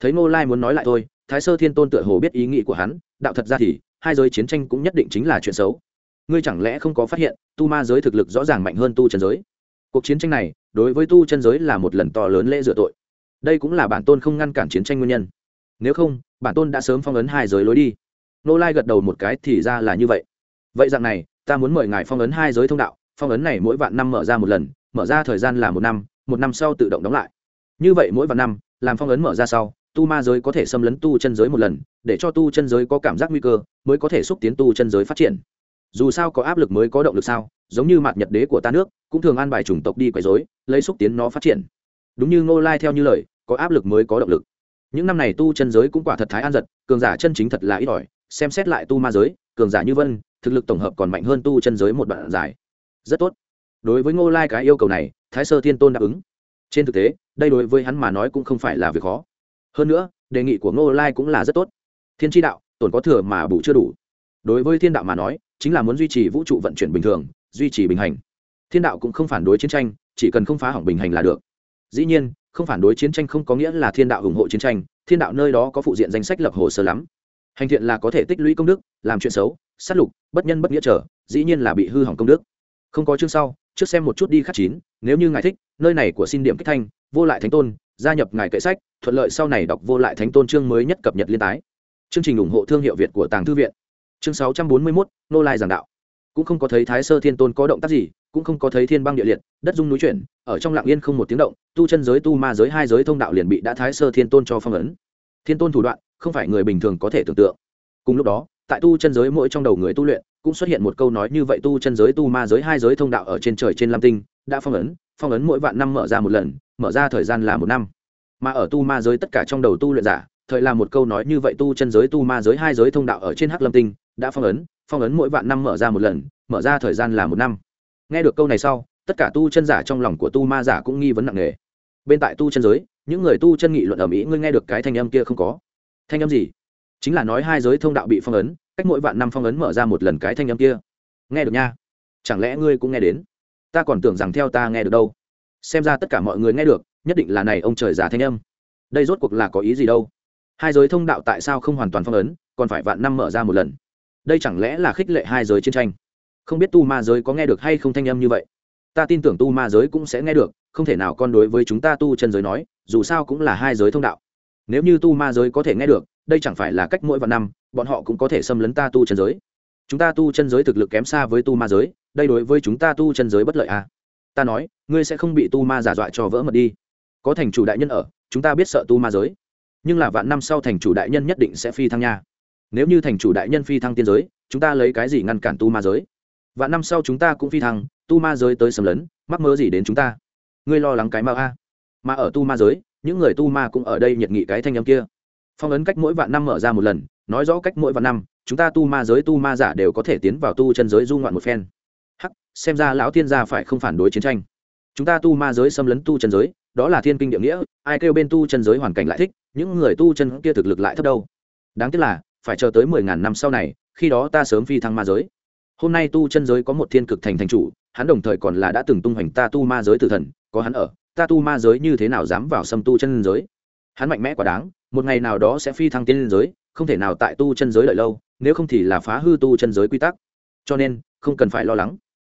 Thấy nô lai muốn nói lại thôi, thái sơ thiên tôn tựa hồ biết ý nghĩ của hắn, đạo thật ra thì, hai giới chiến tranh cũng nhất định chính là chuyện xấu. Ngươi chẳng lẽ không có phát hiện, tu ma giới thực lực rõ ràng mạnh hơn tu chân giới? Cuộc chiến tranh này, đối với tu chân giới là một lần to lớn lễ dựa tội đây cũng là bản tôn không ngăn cản chiến tranh nguyên nhân. Nếu không, bản tôn đã sớm phong ấn hai giới lối đi. Nô lai gật đầu một cái thì ra là như vậy. Vậy dạng này, ta muốn mời ngài phong ấn hai giới thông đạo. Phong ấn này mỗi vạn năm mở ra một lần, mở ra thời gian là một năm một năm sau tự động đóng lại. Như vậy mỗi vạn năm, làm phong ấn mở ra sau, tu ma giới có thể xâm lấn tu chân giới một lần, để cho tu chân giới có cảm giác nguy cơ, mới có thể xúc tiến tu chân giới phát triển. Dù sao có áp lực mới có động lực sao, giống như mặt nhật đế của ta nước, cũng thường an bài chủng tộc đi quấy dối lấy xúc tiến nó phát triển. Đúng như ngô lai theo như lời có áp lực mới có động lực. Những năm này tu chân giới cũng quả thật thái an giật, cường giả chân chính thật là ít ỏi, xem xét lại tu ma giới, cường giả như vân, thực lực tổng hợp còn mạnh hơn tu chân giới một đoạn dài. Rất tốt. Đối với ngô lai cái yêu cầu này, thái sơ thiên tôn đáp ứng. Trên thực tế, đây đối với hắn mà nói cũng không phải là việc khó. Hơn nữa, đề nghị của ngô lai cũng là rất tốt. Thiên tri đạo, tổn có thừa mà bù chưa đủ. Đối với thiên đạo mà nói, chính là muốn duy trì vũ trụ vận chuyển bình thường, duy trì bình hành. Thiên đạo cũng không phản đối chiến tranh, chỉ cần không phá hỏng bình hành là được. Dĩ nhiên không phản đối chiến tranh không có nghĩa là thiên đạo ủng hộ chiến tranh, thiên đạo nơi đó có phụ diện danh sách lập hồ sơ lắm. Hành thiện là có thể tích lũy công đức, làm chuyện xấu, sát lục, bất nhân bất nghĩa trở, dĩ nhiên là bị hư hỏng công đức. Không có chương sau, trước xem một chút đi khắc chín, nếu như ngài thích, nơi này của xin điểm kích thanh, vô lại thánh tôn, gia nhập ngài kệ sách, thuận lợi sau này đọc vô lại thánh tôn chương mới nhất cập nhật liên tái. Chương trình ủng hộ thương hiệu việt của tàng thư viện. Chương sáu trăm bốn mươi mốt, nô lai giảng đạo. Cũng không có thấy thái sơ thiên tôn có động tác gì cũng không có thấy thiên băng địa liệt, đất dung núi chuyển, ở trong lặng yên không một tiếng động, tu chân giới tu ma giới hai giới thông đạo liền bị đã thái sơ thiên tôn cho phong ấn. Thiên tôn thủ đoạn, không phải người bình thường có thể tưởng tượng. Cùng lúc đó, tại tu chân giới mỗi trong đầu người tu luyện, cũng xuất hiện một câu nói như vậy, tu chân giới tu ma giới hai giới thông đạo ở trên trời trên lam tinh, đã phong ấn phong ấn mỗi vạn năm mở ra một lần, mở ra thời gian là một năm. Mà ở tu ma giới tất cả trong đầu tu luyện giả, thời là một câu nói như vậy, tu chân giới tu ma giới hai giới thông đạo ở trên hắc lâm tinh, đã phong ấn phong ấn mỗi vạn năm mở ra một lần, mở ra thời gian là một năm nghe được câu này sau, tất cả tu chân giả trong lòng của tu ma giả cũng nghi vấn nặng nề. Bên tại tu chân giới, những người tu chân nghị luận ở mỹ, ngươi nghe được cái thanh âm kia không có? Thanh âm gì? Chính là nói hai giới thông đạo bị phong ấn, cách mỗi vạn năm phong ấn mở ra một lần cái thanh âm kia. Nghe được nha. Chẳng lẽ ngươi cũng nghe đến? Ta còn tưởng rằng theo ta nghe được đâu. Xem ra tất cả mọi người nghe được, nhất định là này ông trời giả thanh âm. Đây rốt cuộc là có ý gì đâu? Hai giới thông đạo tại sao không hoàn toàn phong ấn, còn phải vạn năm mở ra một lần? Đây chẳng lẽ là khích lệ hai giới chiến tranh? Không biết tu ma giới có nghe được hay không thanh âm như vậy. Ta tin tưởng tu ma giới cũng sẽ nghe được, không thể nào con đối với chúng ta tu chân giới nói, dù sao cũng là hai giới thông đạo. Nếu như tu ma giới có thể nghe được, đây chẳng phải là cách mỗi vạn năm, bọn họ cũng có thể xâm lấn ta tu chân giới. Chúng ta tu chân giới thực lực kém xa với tu ma giới, đây đối với chúng ta tu chân giới bất lợi à? Ta nói, ngươi sẽ không bị tu ma giả dọa cho vỡ mật đi. Có thành chủ đại nhân ở, chúng ta biết sợ tu ma giới. Nhưng là vạn năm sau thành chủ đại nhân nhất định sẽ phi thăng nha. Nếu như thành chủ đại nhân phi thăng tiên giới, chúng ta lấy cái gì ngăn cản tu ma giới? Vạn năm sau chúng ta cũng phi thăng, tu ma giới tới sầm lấn, mắc mơ gì đến chúng ta? Ngươi lo lắng cái mau a. Mà ở tu ma giới, những người tu ma cũng ở đây nhiệt nghị cái thanh âm kia. Phong ấn cách mỗi vạn năm mở ra một lần, nói rõ cách mỗi vạn năm, chúng ta tu ma giới tu ma giả đều có thể tiến vào tu chân giới du ngoạn một phen. Hắc, xem ra lão thiên gia phải không phản đối chiến tranh. Chúng ta tu ma giới xâm lấn tu chân giới, đó là thiên kinh địa nghĩa, ai kêu bên tu chân giới hoàn cảnh lại thích, những người tu chân kia thực lực lại thấp đâu. Đáng tiếc là, phải chờ tới mười ngàn năm sau này, khi đó ta sớm phi thăng ma giới hôm nay tu chân giới có một thiên cực thành thành chủ, hắn đồng thời còn là đã từng tung hoành ta tu ma giới tử thần, có hắn ở, ta tu ma giới như thế nào dám vào xâm tu chân giới? Hắn mạnh mẽ quá đáng, một ngày nào đó sẽ phi thăng tiên giới, không thể nào tại tu chân giới lợi lâu, nếu không thì là phá hư tu chân giới quy tắc. Cho nên, không cần phải lo lắng.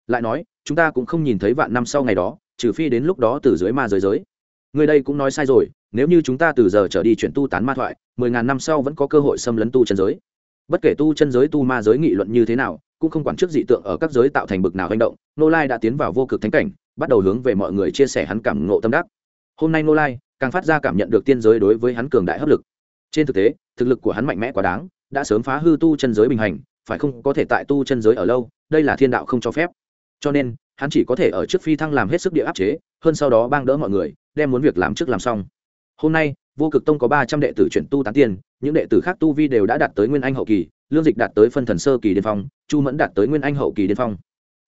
Lại nói, chúng ta cũng không nhìn thấy vạn năm sau ngày đó, trừ phi đến lúc đó từ dưới ma giới giới. Người đây cũng nói sai rồi, nếu như chúng ta từ giờ trở đi chuyển tu tán ma thoại, mười ngàn năm sau vẫn có cơ hội xâm lấn tu chân giới. Bất kể tu chân giới tu ma giới nghị luận như thế nào cũng không quản trước dị tượng ở các giới tạo thành bực nào hành động nô lai đã tiến vào vô cực thánh cảnh, bắt đầu hướng về mọi người chia sẻ hắn cảm ngộ tâm đắc. Hôm nay nô lai càng phát ra cảm nhận được tiên giới đối với hắn cường đại hấp lực. Trên thực tế, thực lực của hắn mạnh mẽ quá đáng, đã sớm phá hư tu chân giới bình hành, phải không có thể tại tu chân giới ở lâu, đây là thiên đạo không cho phép. Cho nên, hắn chỉ có thể ở trước phi thăng làm hết sức địa áp chế, hơn sau đó bang đỡ mọi người, đem muốn việc làm trước làm xong. Hôm nay, vô cực tông có ba trăm đệ tử chuyển tu tán tiền, những đệ tử khác tu vi đều đã đạt tới nguyên anh hậu kỳ lương dịch đạt tới phân thần sơ kỳ điên phong, chu mẫn đạt tới nguyên anh hậu kỳ điên phong.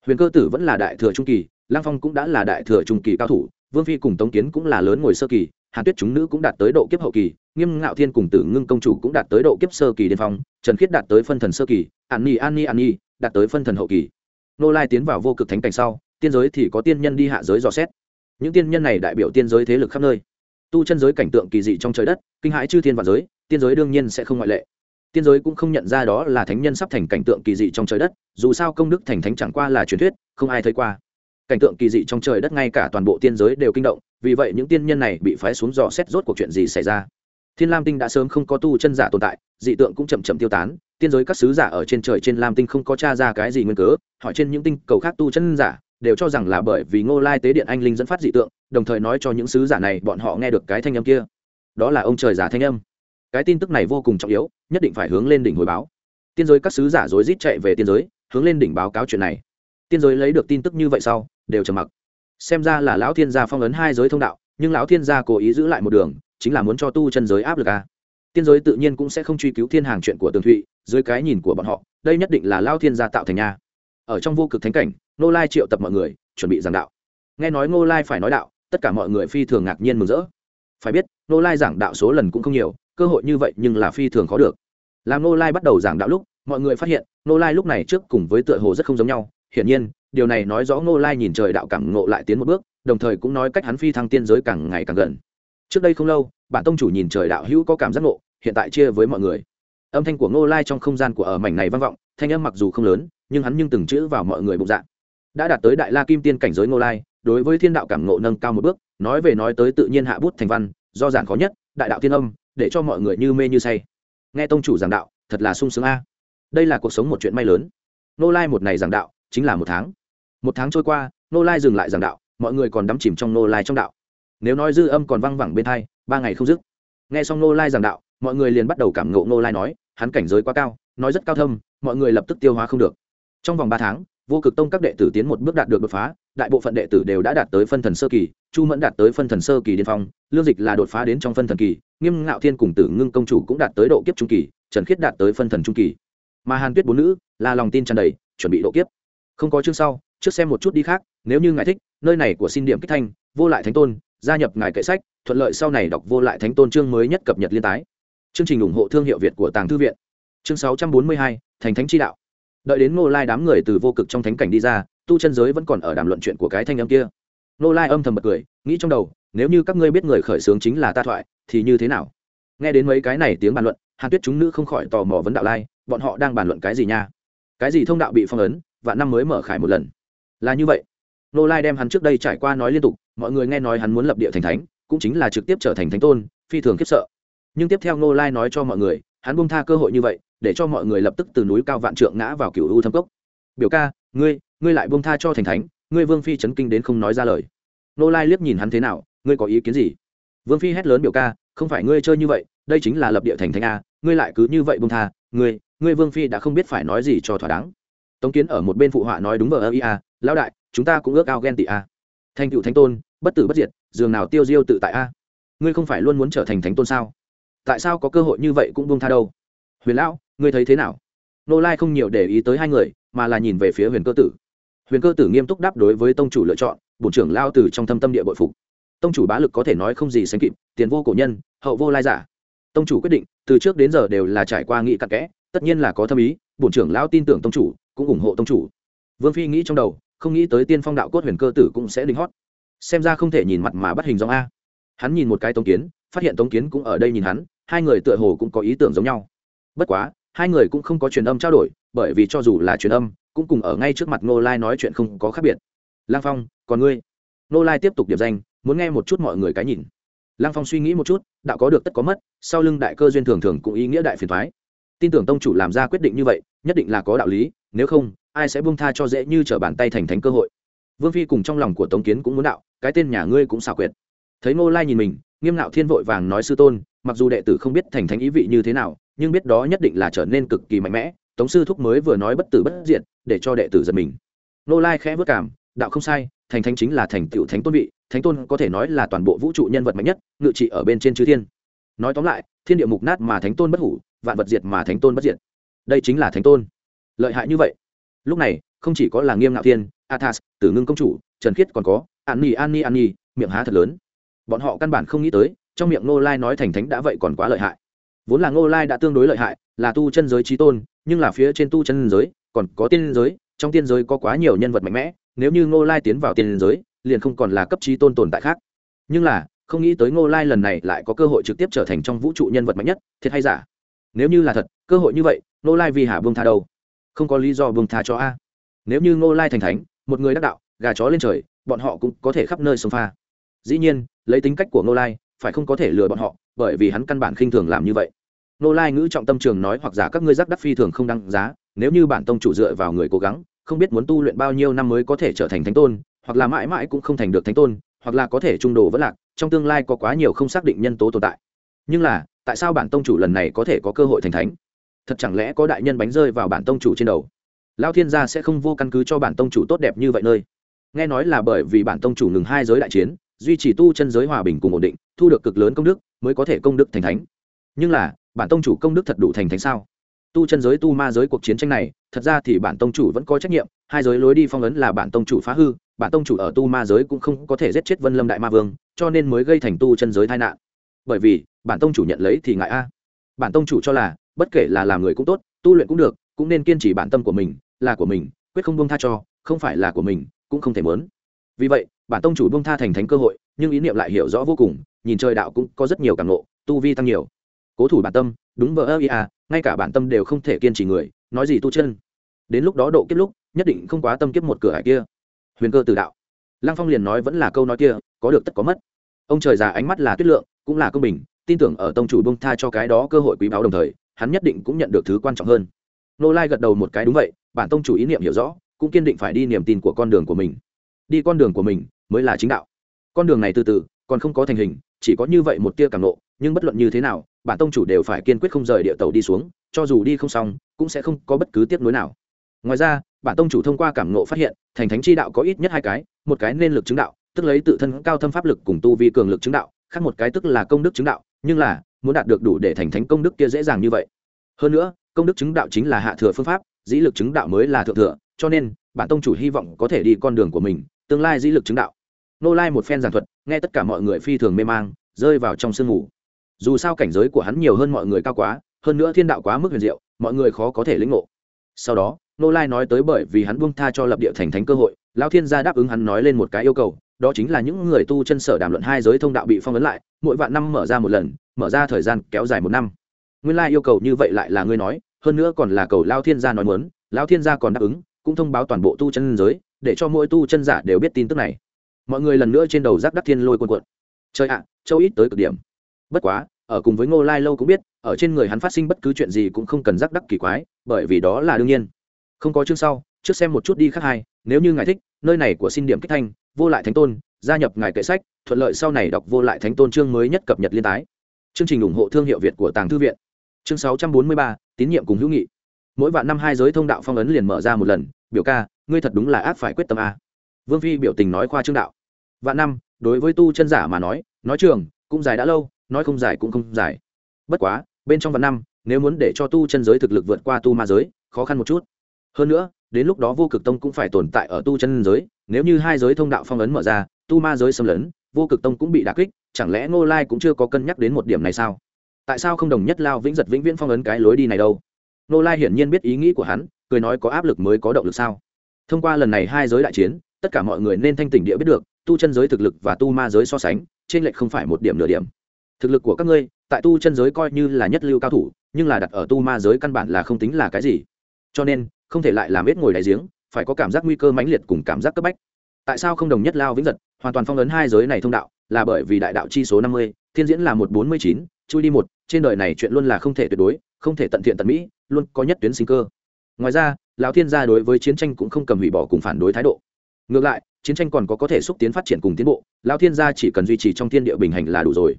Huyền cơ tử vẫn là đại thừa trung kỳ lang phong cũng đã là đại thừa trung kỳ cao thủ, vương phi cùng tống kiến cũng là lớn ngồi sơ kỳ, hàn tuyết chúng nữ cũng đạt tới độ kiếp hậu kỳ, nghiêm ngạo thiên cùng tử ngưng công chủ cũng đạt tới độ kiếp sơ kỳ điên phong, trần khiết đạt tới phân thần sơ kỳ, an nhi an nhi an nhi đạt tới phân thần hậu kỳ. Nô lai tiến vào vô cực thánh cảnh sau, tiên giới thì có tiên nhân đi hạ giới dò xét. Những tiên nhân này đại biểu tiên giới thế lực khắp nơi. Tu chân giới cảnh tượng kỳ dị trong trời đất, kinh hãi chư thiên và giới, tiên giới đương nhiên sẽ không ngoại lệ tiên giới cũng không nhận ra đó là thánh nhân sắp thành cảnh tượng kỳ dị trong trời đất, dù sao công đức thành thánh chẳng qua là truyền thuyết, không ai thấy qua. Cảnh tượng kỳ dị trong trời đất ngay cả toàn bộ tiên giới đều kinh động, vì vậy những tiên nhân này bị phái xuống dò xét rốt cuộc chuyện gì xảy ra. Thiên lam tinh đã sớm không có tu chân giả tồn tại, dị tượng cũng chậm chậm tiêu tán, tiên giới các sứ giả ở trên trời trên lam tinh không có t r a ra cái gì nguyên cớ, hỏi trên những tinh cầu khác tu chân giả, đều cho rằng là bởi vì ngô lai tế điện anh linh dẫn phát dị tượng, đồng thời nói cho những sứ giả này bọn họ nghe được cái thanh âm kia. Đó là ông trời giả thanh âm cái tin tức này vô cùng trọng yếu, nhất định phải hướng lên đỉnh hồi báo. Tiên giới các sứ giả rối rít chạy về tiên giới, hướng lên đỉnh báo cáo chuyện này. Tiên giới lấy được tin tức như vậy sau, đều trầm mặc. Xem ra là lão thiên gia phong ấn hai giới thông đạo, nhưng lão thiên gia cố ý giữ lại một đường, chính là muốn cho tu chân giới áp lực a tiên giới tự nhiên cũng sẽ không truy cứu thiên hàng chuyện của tường thụy, dưới cái nhìn của bọn họ, đây nhất định là lao thiên gia tạo thành nha. Ở trong vô cực thánh cảnh nô lai triệu tập mọi người, chuẩn bị giảng đạo. Nghe nói nô lai phải nói đạo, tất cả mọi người phi thường ngạc nhiên mừng rỡ. Phải biết nô lai giảng đạo số lần cũng không nhiều cơ hội như vậy nhưng là phi thường khó được. Làm nô lai bắt đầu giảng đạo lúc, mọi người phát hiện nô lai lúc này trước cùng với tựa hồ rất không giống nhau. Hiển nhiên, điều này nói rõ nô lai nhìn trời đạo cảm ngộ lại tiến một bước, đồng thời cũng nói cách hắn phi thăng tiên giới càng ngày càng gần. Trước đây không lâu, bản tông chủ nhìn trời đạo hữu có cảm giác ngộ, hiện tại chia với mọi người. Âm thanh của ngô lai trong không gian của ở mảnh này vang vọng, thanh âm mặc dù không lớn, nhưng hắn nhưng từng chữ vào mọi người bụng dạng đã đạt tới đại la kim tiên cảnh giới ngô lai, đối với thiên đạo cảm ngộ nâng cao một bước, nói về nói tới tự nhiên hạ bút thành văn, do giản khó nhất, đại đạo thiên âm để cho mọi người như mê như say. Nghe tông chủ giảng đạo, thật là sung sướng a. Đây là cuộc sống một chuyện may lớn. Nô lai một ngày giảng đạo, chính là một tháng. Một tháng trôi qua, nô lai dừng lại giảng đạo, mọi người còn đắm chìm trong nô lai trong đạo. Nếu nói dư âm còn văng vẳng bên thai ba ngày không dứt. Nghe xong nô lai giảng đạo, mọi người liền bắt đầu cảm ngộ nô lai nói, hắn cảnh giới quá cao, nói rất cao thâm, mọi người lập tức tiêu hóa không được. Trong vòng ba tháng vô cực tông các đệ tử tiến một bước đạt được đột phá, đại bộ phận đệ tử đều đã đạt tới phân thần sơ kỳ, chu mẫn đạt tới phân thần sơ kỳ điên phong, lương dịch là đột phá đến trong phân thần kỳ, nghiêm ngạo thiên cùng tử ngưng công chủ cũng đạt tới độ kiếp trung kỳ, trần khiết đạt tới phân thần trung kỳ. Mà hàn tuyết bốn nữ, là lòng tin tràn đầy, chuẩn bị độ kiếp. Không có chương sau, trước xem một chút đi khác, nếu như ngài thích, nơi này của xin điểm kích thanh, vô lại thánh tôn, gia nhập ngài kệ sách, thuận lợi sau này đọc vô lại thánh tôn chương mới nhất cập nhật liên tái. Chương trình ủng hộ thương hiệu việt của tàng thư viện. Chương sáu trăm bốn mươi hai, thành thánh chi đạo đợi đến ngô lai đám người từ vô cực trong thánh cảnh đi ra, tu chân giới vẫn còn ở đàm luận chuyện của cái thanh âm kia. Ngô lai âm thầm bật cười, nghĩ trong đầu, nếu như các ngươi biết người khởi xướng chính là ta thoại, thì như thế nào? Nghe đến mấy cái này tiếng bàn luận, hàn tuyết chúng nữ không khỏi tò mò vấn đạo lai, bọn họ đang bàn luận cái gì nha? Cái gì thông đạo bị phong ấn và năm mới mở khải một lần? Là như vậy. Nô lai đem hắn trước đây trải qua nói liên tục, mọi người nghe nói hắn muốn lập địa thành thánh, cũng chính là trực tiếp trở thành thánh tôn, phi thường khiếp sợ. Nhưng tiếp theo nô lai nói cho mọi người, hắn bông tha cơ hội như vậy để cho mọi người lập tức từ núi cao vạn trượng ngã vào cựu u thâm cốc. Biểu ca, ngươi ngươi lại buông tha cho thành thánh, ngươi vương phi chấn kinh đến không nói ra lời. Nô lai liếc nhìn hắn thế nào, ngươi có ý kiến gì? Vương phi hét lớn biểu ca, không phải ngươi chơi như vậy, đây chính là lập địa thành thánh a, ngươi lại cứ như vậy buông tha, ngươi ngươi vương phi đã không biết phải nói gì cho thỏa đáng. Tống kiến ở một bên phụ họa nói đúng vờ ơ ia lão đại, chúng ta cũng ước ao ghen tị a. Thành cựu thánh tôn, bất tử bất diệt, dường nào tiêu diêu tự tại a. Ngươi không phải luôn muốn trở thành thánh tôn sao? Tại sao có cơ hội như vậy cũng buông tha đâu? Huyền lão ngươi thấy thế nào? Nô lai không nhiều để ý tới hai người, mà là nhìn về phía huyền cơ tử. Huyền cơ tử nghiêm túc đáp đối với tông chủ lựa chọn bộ trưởng lao từ trong thâm tâm địa bội phục. Tông chủ bá lực có thể nói không gì sánh kịp, tiền vô cổ nhân, hậu vô lai giả. Tông chủ quyết định, từ trước đến giờ đều là trải qua nghị cặn kẽ, tất nhiên là có thâm ý, bổn trưởng lao tin tưởng tông chủ, cũng ủng hộ tông chủ. Vương phi nghĩ trong đầu, không nghĩ tới tiên phong đạo cốt huyền cơ tử cũng sẽ đính hót. Xem ra không thể nhìn mặt mà bắt hình dòng a. Hắn nhìn một cái tống kiến, phát hiện tống kiến cũng ở đây nhìn hắn, hai người tựa hồ cũng có ý tưởng giống nhau. Bất quá hai người cũng không có truyền âm trao đổi, bởi vì cho dù là truyền âm, cũng cùng ở ngay trước mặt ngô lai nói chuyện không có khác biệt. Lang phong, còn ngươi? Ngô lai tiếp tục điệp danh, muốn nghe một chút mọi người cái nhìn. Lang phong suy nghĩ một chút, đạo có được tất có mất, sau lưng đại cơ duyên thường thường cũng ý nghĩa đại phiền thoái tin tưởng tông chủ làm ra quyết định như vậy, nhất định là có đạo lý, nếu không, ai sẽ buông tha cho dễ như t bàn tay thành thánh cơ hội. Vương phi cùng trong lòng của tống kiến cũng muốn đạo, cái tên nhà ngươi cũng xảo quyệt. Thấy ngô lai nhìn mình, nghiêm ngạo thiên vội vàng nói sư tôn, mặc dù đệ tử không biết thành thánh ý vị như thế nào nhưng biết đó nhất định là trở nên cực kỳ mạnh mẽ, tống sư thúc mới vừa nói bất tử bất diệt, để cho đệ tử giật mình. Nô lai khẽ vất cảm, đạo không sai, thành thánh chính là thành tựu thánh tôn vị, thánh tôn có thể nói là toàn bộ vũ trụ nhân vật mạnh nhất, ngự trị ở bên trên chư thiên. Nói tóm lại, thiên địa mục nát mà thánh tôn bất hủ, vạn vật diệt mà thánh tôn bất diệt. Đây chính là thánh tôn. Lợi hại như vậy. Lúc này, không chỉ có là nghiêm ngạo thiên, athas, tử ngưng công chủ, trần khiết còn có an ni an ni an ni miệng há thật lớn. Bọn họ căn bản không nghĩ tới, trong miệng Nô lai nói thành thánh đã vậy còn quá lợi hại vốn là ngô lai đã tương đối lợi hại, là tu chân giới trí tôn, nhưng là phía trên tu chân giới, còn có tiên giới, trong tiên giới có quá nhiều nhân vật mạnh mẽ, nếu như ngô lai tiến vào tiên giới, liền không còn là cấp trí tôn tồn tại khác. Nhưng là, không nghĩ tới ngô lai lần này lại có cơ hội trực tiếp trở thành trong vũ trụ nhân vật mạnh nhất, thiệt hay giả? Nếu như là thật, cơ hội như vậy, ngô lai vì hà vương tha đâu? Không có lý do vương tha cho a. Nếu như ngô lai thành thánh, một người đắc đạo, gà chó lên trời, bọn họ cũng có thể khắp nơi sông pha. Dĩ nhiên, lấy tính cách của ngô lai phải không có thể lừa bọn họ, bởi vì hắn căn bản khinh thường làm như vậy. Nô lai ngữ trọng tâm trường nói hoặc giả các ngươi giác đắc phi thường không đăng giá, nếu như bản tông chủ dựa vào người cố gắng, không biết muốn tu luyện bao nhiêu năm mới có thể trở thành thánh tôn, hoặc là mãi mãi cũng không thành được thánh tôn, hoặc là có thể trung đồ vẫn lạc, trong tương lai có quá nhiều không xác định nhân tố tồn tại. Nhưng là, tại sao bản tông chủ lần này có thể có cơ hội thành thánh? Thật chẳng lẽ có đại nhân bánh rơi vào bản tông chủ trên đầu? Lao thiên gia sẽ không vô căn cứ cho bản tông chủ tốt đẹp như vậy nơi. Nghe nói là bởi vì bản tông chủ ngừng hai giới đại chiến duy trì tu chân giới hòa bình cùng ổn định, thu được cực lớn công đức, mới có thể công đức thành thánh. Nhưng là, bản tông chủ công đức thật đủ thành thánh sao? Tu chân giới tu ma giới cuộc chiến tranh này, thật ra thì bản tông chủ vẫn có trách nhiệm, hai giới lối đi phong ấn là bản tông chủ phá hư, bản tông chủ ở tu ma giới cũng không có thể giết chết vân lâm đại ma vương, cho nên mới gây thành tu chân giới tai nạn. Bởi vì, bản tông chủ nhận lấy thì ngại a. Bản tông chủ cho là, bất kể là làm người cũng tốt, tu luyện cũng được, cũng nên kiên trì bản tâm của mình, là của mình, quyết không buông tha cho, không phải là của mình, cũng không thể mớn vì vậy bản tông chủ buông tha thành thánh cơ hội, nhưng ý niệm lại hiểu rõ vô cùng, nhìn trời đạo cũng có rất nhiều cảm nộ tu vi tăng nhiều. Cố thủ bản tâm, đúng vợ ơ ia à, ngay cả bản tâm đều không thể kiên trì người, nói gì tu chân. Đến lúc đó độ kiếp lúc, nhất định không quá tâm kiếp một cửa hải kia. Huyền cơ từ đạo. Lăng phong liền nói vẫn là câu nói kia, có được tất có mất. Ông trời già ánh mắt là tuyết lượng, cũng là công bình, tin tưởng ở tông chủ bông tha cho cái đó cơ hội quý báu đồng thời, hắn nhất định cũng nhận được thứ quan trọng hơn. Nô lai gật đầu một cái đúng vậy, bản tông chủ ý niệm hiểu rõ, cũng kiên định phải đi niềm tin của con đường của mình. Đi con đường của mình mới là chính đạo. Con đường này từ từ, còn không có thành hình, chỉ có như vậy một tia cảm nộ, nhưng bất luận như thế nào, bản tông chủ đều phải kiên quyết không rời địa tàu đi xuống, cho dù đi không xong, cũng sẽ không có bất cứ tiếc nối nào. Ngoài ra, bản tông chủ thông qua cảm nộ phát hiện, thành thánh chi đạo có ít nhất hai cái, một cái nên lực chứng đạo, tức lấy tự thân cao thâm pháp lực cùng tu vi cường lực chứng đạo, khác một cái tức là công đức chứng đạo, nhưng là, muốn đạt được đủ để thành thánh công đức kia dễ dàng như vậy. Hơn nữa, công đức chứng đạo chính là hạ thừa phương pháp, dĩ lực chứng đạo mới là thượng thừa, cho nên, bản tông chủ hy vọng có thể đi con đường của mình, tương lai dĩ lực chứng đạo nô lai một phen giảng thuật, nghe tất cả mọi người phi thường mê mang, rơi vào trong sương mù. Dù sao cảnh giới của hắn nhiều hơn mọi người cao quá, hơn nữa thiên đạo quá mức huyền diệu, mọi người khó có thể lĩnh ngộ. Sau đó, nô lai nói tới bởi vì hắn buông tha cho lập địa thành thánh cơ hội lao thiên gia đáp ứng hắn nói lên một cái yêu cầu, đó chính là những người tu chân sở đàm luận hai giới thông đạo bị phong ấn lại, mỗi vạn năm mở ra một lần, mở ra thời gian kéo dài một năm. Nguyên lai yêu cầu như vậy lại là ngươi nói, hơn nữa còn là cầu lao thiên gia nói muốn lao thiên gia còn đáp ứng, cũng thông báo toàn bộ tu chân giới, để cho mỗi tu chân giả đều biết tin tức này mọi người lần nữa trên đầu rác đắc thiên lôi cuồn cuộn. trời ạ, châu ít tới cực điểm. Bất quá, ở cùng với ngô lai lâu cũng biết, ở trên người hắn phát sinh bất cứ chuyện gì cũng không cần rắc đắc kỳ quái, bởi vì đó là đương nhiên. Không có chương sau, trước xem một chút đi khác hai, nếu như ngài thích, nơi này của xin điểm kích thanh, vô lại thánh tôn, gia nhập ngài kệ sách, thuận lợi sau này đọc vô lại thánh tôn chương mới nhất cập nhật liên tái. Chương trình ủng hộ thương hiệu việt của tàng thư viện. Chương sáu trăm bốn mươi ba, tín nhiệm cùng hữu nghị. Mỗi vạn năm hai giới thông đạo phong ấn liền mở ra một lần, biểu ca, ngươi thật đúng là ác phải quyết tâm a vương phi biểu tình nói khoa trương đạo. Vạn năm, đối với tu chân giả mà nói nói trường, cũng dài đã lâu, nói không dài cũng không dài. Bất quá, bên trong vạn năm, nếu muốn để cho tu chân giới thực lực vượt qua tu ma giới, khó khăn một chút. Hơn nữa, đến lúc đó vô cực tông cũng phải tồn tại ở tu chân giới, nếu như hai giới thông đạo phong ấn mở ra, tu ma giới xâm lấn, vô cực tông cũng bị đà kích, chẳng lẽ ngô lai cũng chưa có cân nhắc đến một điểm này sao? Tại sao không đồng nhất lao vĩnh giật vĩnh viễn phong ấn cái lối đi này đâu? Ngô lai hiển nhiên biết ý nghĩ của hắn, cười nói có áp lực mới có động lực sao? Thông qua lần này hai giới đại chiến tất cả mọi người nên thanh tỉnh địa biết được, tu chân giới thực lực và tu ma giới so sánh, trên lệch không phải một điểm nửa điểm. Thực lực của các ngươi, tại tu chân giới coi như là nhất lưu cao thủ, nhưng là đặt ở tu ma giới căn bản là không tính là cái gì. Cho nên, không thể lại làm ít ngồi đại giếng, phải có cảm giác nguy cơ mãnh liệt cùng cảm giác cấp bách. Tại sao không đồng nhất lao vĩnh giật, hoàn toàn phong ấn hai giới này thông đạo, là bởi vì đại đạo chi số năm mươi, thiên diễn là một bốn mươi chín, chui đi một, trên đời này chuyện luôn là không thể tuyệt đối, không thể tận thiện tận mỹ, luôn có nhất tuyến sinh cơ. Ngoài ra, lão thiên gia đối với chiến tranh cũng không cầm hủy bỏ cùng phản đối thái độ ngược lại, chiến tranh còn có có thể xúc tiến phát triển cùng tiến bộ, lão thiên gia chỉ cần duy trì trong thiên địa bình hành là đủ rồi.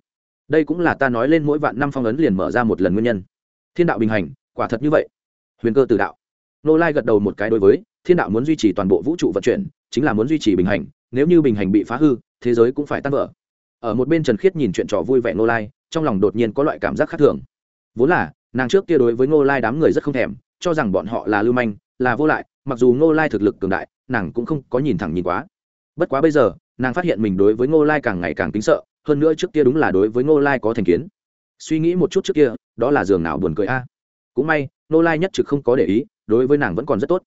Đây cũng là ta nói lên mỗi vạn năm phong ấn liền mở ra một lần nguyên nhân. Thiên đạo bình hành, quả thật như vậy. Huyền cơ từ đạo. Nô lai gật đầu một cái đối với, thiên đạo muốn duy trì toàn bộ vũ trụ vận chuyển, chính là muốn duy trì bình hành, nếu như bình hành bị phá hư, thế giới cũng phải tan vỡ. Ở một bên trần khiết nhìn chuyện trò vui vẻ nô lai, trong lòng đột nhiên có loại cảm giác khác thường. Vốn là, nàng trước kia đối với nô lai đám người rất không thèm, cho rằng bọn họ là lưu manh, là vô lại mặc dù nô lai thực lực cường đại, nàng cũng không có nhìn thẳng nhìn quá. Bất quá bây giờ, nàng phát hiện mình đối với ngô lai càng ngày càng kính sợ, hơn nữa trước kia đúng là đối với ngô lai có thành kiến. Suy nghĩ một chút trước kia, đó là giường nào buồn cười a. Cũng may, ngô lai nhất trực không có để ý, đối với nàng vẫn còn rất tốt.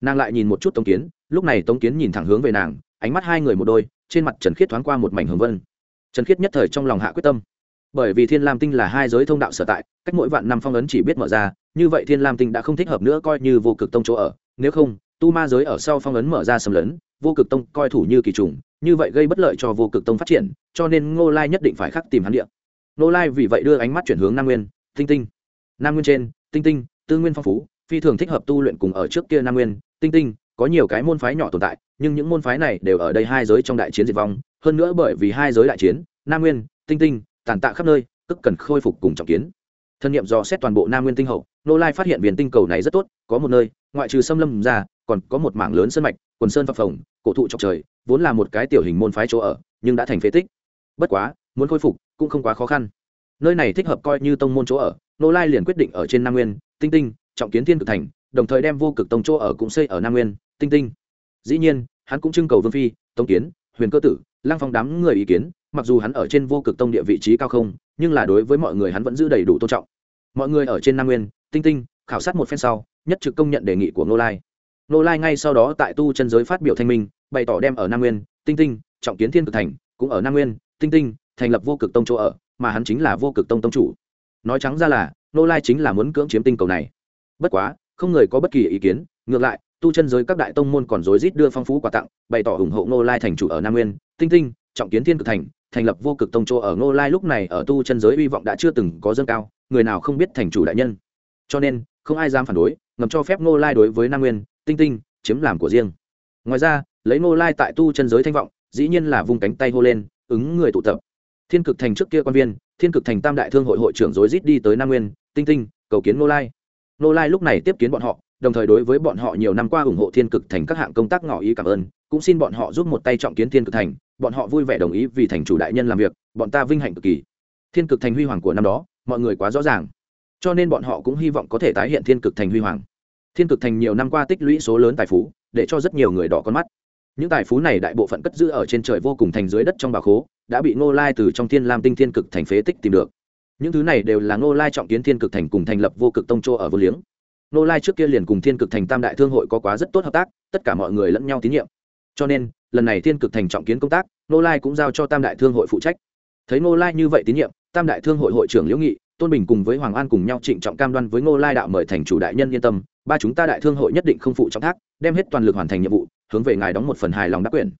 Nàng lại nhìn một chút tống kiến, lúc này tống kiến nhìn thẳng hướng về nàng, ánh mắt hai người một đôi, trên mặt trần khiết thoáng qua một mảnh hồng vân. Trần khiết nhất thời trong lòng hạ quyết tâm. Bởi vì thiên lam tinh là hai giới thông đạo sở tại, cách mỗi vạn năm phong ấn chỉ biết mở ra, như vậy thiên lam tinh đã không thích hợp nữa coi như vô cực tông chỗ ở nếu không, tu ma giới ở sau phong ấn mở ra xâm lấn, vô cực tông coi thủ như kỳ trùng, như vậy gây bất lợi cho vô cực tông phát triển, cho nên ngô lai nhất định phải khắc tìm hắn địa. Ngô lai vì vậy đưa ánh mắt chuyển hướng nam nguyên, tinh tinh. Nam nguyên trên, tinh tinh, tư nguyên phong phú, phi thường thích hợp tu luyện cùng ở trước kia nam nguyên. Tinh tinh, có nhiều cái môn phái nhỏ tồn tại, nhưng những môn phái này đều ở đây hai giới trong đại chiến diệt vong. Hơn nữa bởi vì hai giới đại chiến, nam nguyên, tinh tinh, tàn tạ khắp nơi, tức cần khôi phục cùng trọng kiến thân nhiệm do xét toàn bộ nam nguyên tinh hậu, nô lai phát hiện viền tinh cầu này rất tốt, có một nơi, ngoại trừ xâm lâm ra, còn có một mảng lớn sân mạch, quần sơn phập phồng, cổ thụ trọc trời, vốn là một cái tiểu hình môn phái chỗ ở, nhưng đã thành phế tích. Bất quá, muốn khôi phục, cũng không quá khó khăn. Nơi này thích hợp coi như tông môn chỗ ở, nô lai liền quyết định ở trên nam nguyên, tinh tinh, trọng kiến thiên cực thành, đồng thời đem vô cực tông chỗ ở cũng xây ở nam nguyên, tinh tinh. Dĩ nhiên, hắn cũng trưng cầu vương phi tông kiến, huyền cơ tử, lăng phong đám người ý kiến mặc dù hắn ở trên vô cực tông địa vị trí cao không, nhưng là đối với mọi người hắn vẫn giữ đầy đủ tôn trọng. Mọi người ở trên nam nguyên, tinh tinh, khảo sát một phen sau, nhất trực công nhận đề nghị của nô lai. Nô lai ngay sau đó tại tu chân giới phát biểu thanh minh, bày tỏ đem ở nam nguyên, tinh tinh, trọng kiến thiên cực thành, cũng ở nam nguyên, tinh tinh, thành lập vô cực tông chỗ ở, mà hắn chính là vô cực tông tông chủ. Nói trắng ra là nô lai chính là muốn cưỡng chiếm tinh cầu này. Bất quá, không người có bất kỳ ý kiến, ngược lại, tu chân giới các đại tông môn còn rối rít đưa phong phú quà tặng, bày tỏ ủng hộ nô lai thành chủ ở nam nguyên, tinh tinh, trọng kiến thiên cực thành thành lập vô cực tông chỗ ở Ngô lai lúc này ở tu chân giới hy vọng đã chưa từng có dâng cao, người nào không biết thành chủ đại nhân. Cho nên, không ai dám phản đối, ngầm cho phép Ngô lai đối với nam nguyên, tinh tinh chiếm làm của riêng. Ngoài ra, lấy Ngô lai tại tu chân giới thanh vọng, dĩ nhiên là vung cánh tay hô lên, ứng người tụ tập. Thiên cực thành trước kia quan viên, thiên cực thành tam đại thương hội hội trưởng rối rít đi tới nam nguyên, tinh tinh, cầu kiến Ngô lai. Ngô lai lúc này tiếp kiến bọn họ, đồng thời đối với bọn họ nhiều năm qua ủng hộ thiên cực thành các hạng công tác ngỏ ý cảm ơn, cũng xin bọn họ giúp một tay trọng kiến thiên cực thành bọn họ vui vẻ đồng ý vì thành chủ đại nhân làm việc, bọn ta vinh hạnh cực kỳ. Thiên cực thành huy hoàng của năm đó, mọi người quá rõ ràng. Cho nên bọn họ cũng hy vọng có thể tái hiện thiên cực thành huy hoàng. Thiên cực thành nhiều năm qua tích lũy số lớn tài phú, để cho rất nhiều người đỏ con mắt. Những tài phú này đại bộ phận cất giữ ở trên trời vô cùng thành dưới đất trong bà khố, đã bị ngô lai từ trong thiên lam tinh thiên cực thành phế tích tìm được. Những thứ này đều là ngô lai trọng kiến thiên cực thành cùng thành lập vô cực tông châu ở vô liếng. Ngô lai trước kia liền cùng thiên cực thành tam đại thương hội có quá rất tốt hợp tác, tất cả mọi người lẫn nhau tín nhiệm cho nên, lần này thiên cực thành trọng kiến công tác, ngô lai cũng giao cho tam đại thương hội phụ trách. Thấy ngô lai như vậy tín nhiệm, tam đại thương hội hội trưởng liễu nghị, tôn bình cùng với hoàng an cùng nhau trịnh trọng cam đoan với ngô lai đạo mời thành chủ đại nhân yên tâm, ba chúng ta đại thương hội nhất định không phụ trọng thác, đem hết toàn lực hoàn thành nhiệm vụ, hướng về ngài đóng một phần hài lòng đắc quyền.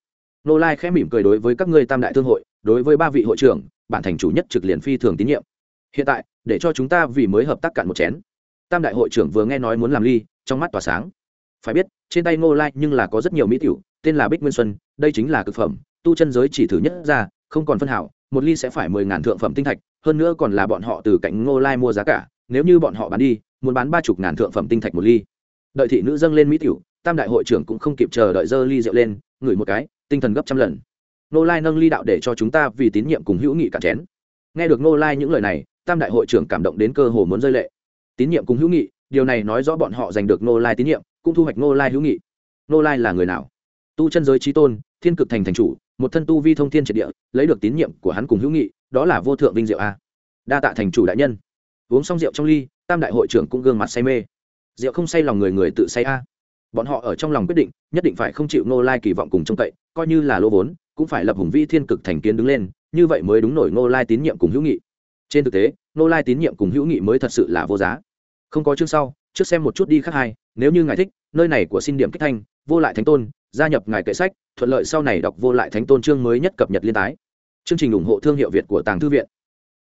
Ngô lai khẽ mỉm cười đối với các ngươi tam đại thương hội, đối với ba vị hội trưởng, bản thành chủ nhất trực liền phi thường tín nhiệm. Hiện tại, để cho chúng ta vì mới hợp tác cạn một chén. Tam đại hội trưởng vừa nghe nói muốn làm ly, trong mắt tỏa sáng. Phải biết, trên tay ngô lai nhưng là có rất nhiều mỹ tiểu tên là bích nguyên xuân, đây chính là cực phẩm, tu chân giới chỉ thử nhất ra, không còn phân hảo, một ly sẽ phải mười ngàn thượng phẩm tinh thạch, hơn nữa còn là bọn họ từ cạnh ngô lai mua giá cả, nếu như bọn họ bán đi, muốn bán ba chục ngàn thượng phẩm tinh thạch một ly. Đợi thị nữ dâng lên mỹ tiểu, tam đại hội trưởng cũng không kịp chờ đợi dơ ly rượu lên, ngửi một cái, tinh thần gấp trăm lần. Ngô lai nâng ly đạo để cho chúng ta vì tín nhiệm cùng hữu nghị cả chén. Nghe được Ngô lai những lời này, tam đại hội trưởng cảm động đến cơ hồ muốn rơi lệ. Tín nhiệm cùng hữu nghị, điều này nói rõ bọn họ giành được Ngô lai tín nhiệm, cũng thu hoạch Ngô lai hữu nghị. Ngô lai là người nào? Tu chân giới trí tôn, thiên cực thành thành chủ, một thân tu vi thông thiên triệt địa, lấy được tín nhiệm của hắn cùng hữu nghị, đó là vô thượng vinh diệu a. Đa tạ thành chủ đại nhân. Uống xong rượu trong ly, tam đại hội trưởng cũng gương mặt say mê. Rượu không say lòng người người tự say a. Bọn họ ở trong lòng quyết định, nhất định phải không chịu nô lai kỳ vọng cùng trông cậy, coi như là lô vốn, cũng phải lập hùng vi thiên cực thành kiến đứng lên, như vậy mới đúng nổi nô lai tín nhiệm cùng hữu nghị. Trên thực tế nô lai tín nhiệm cùng hữu nghị mới thật sự là vô giá. Không có chương sau, trước xem một chút đi khác hai nếu như ngài thích, nơi này của xin điểm kích thanh, vô lại thánh tôn, gia nhập ngài kệ sách, thuận lợi sau này đọc vô lại thánh tôn chương mới nhất cập nhật liên tái. Chương trình ủng hộ thương hiệu việt của tàng thư viện.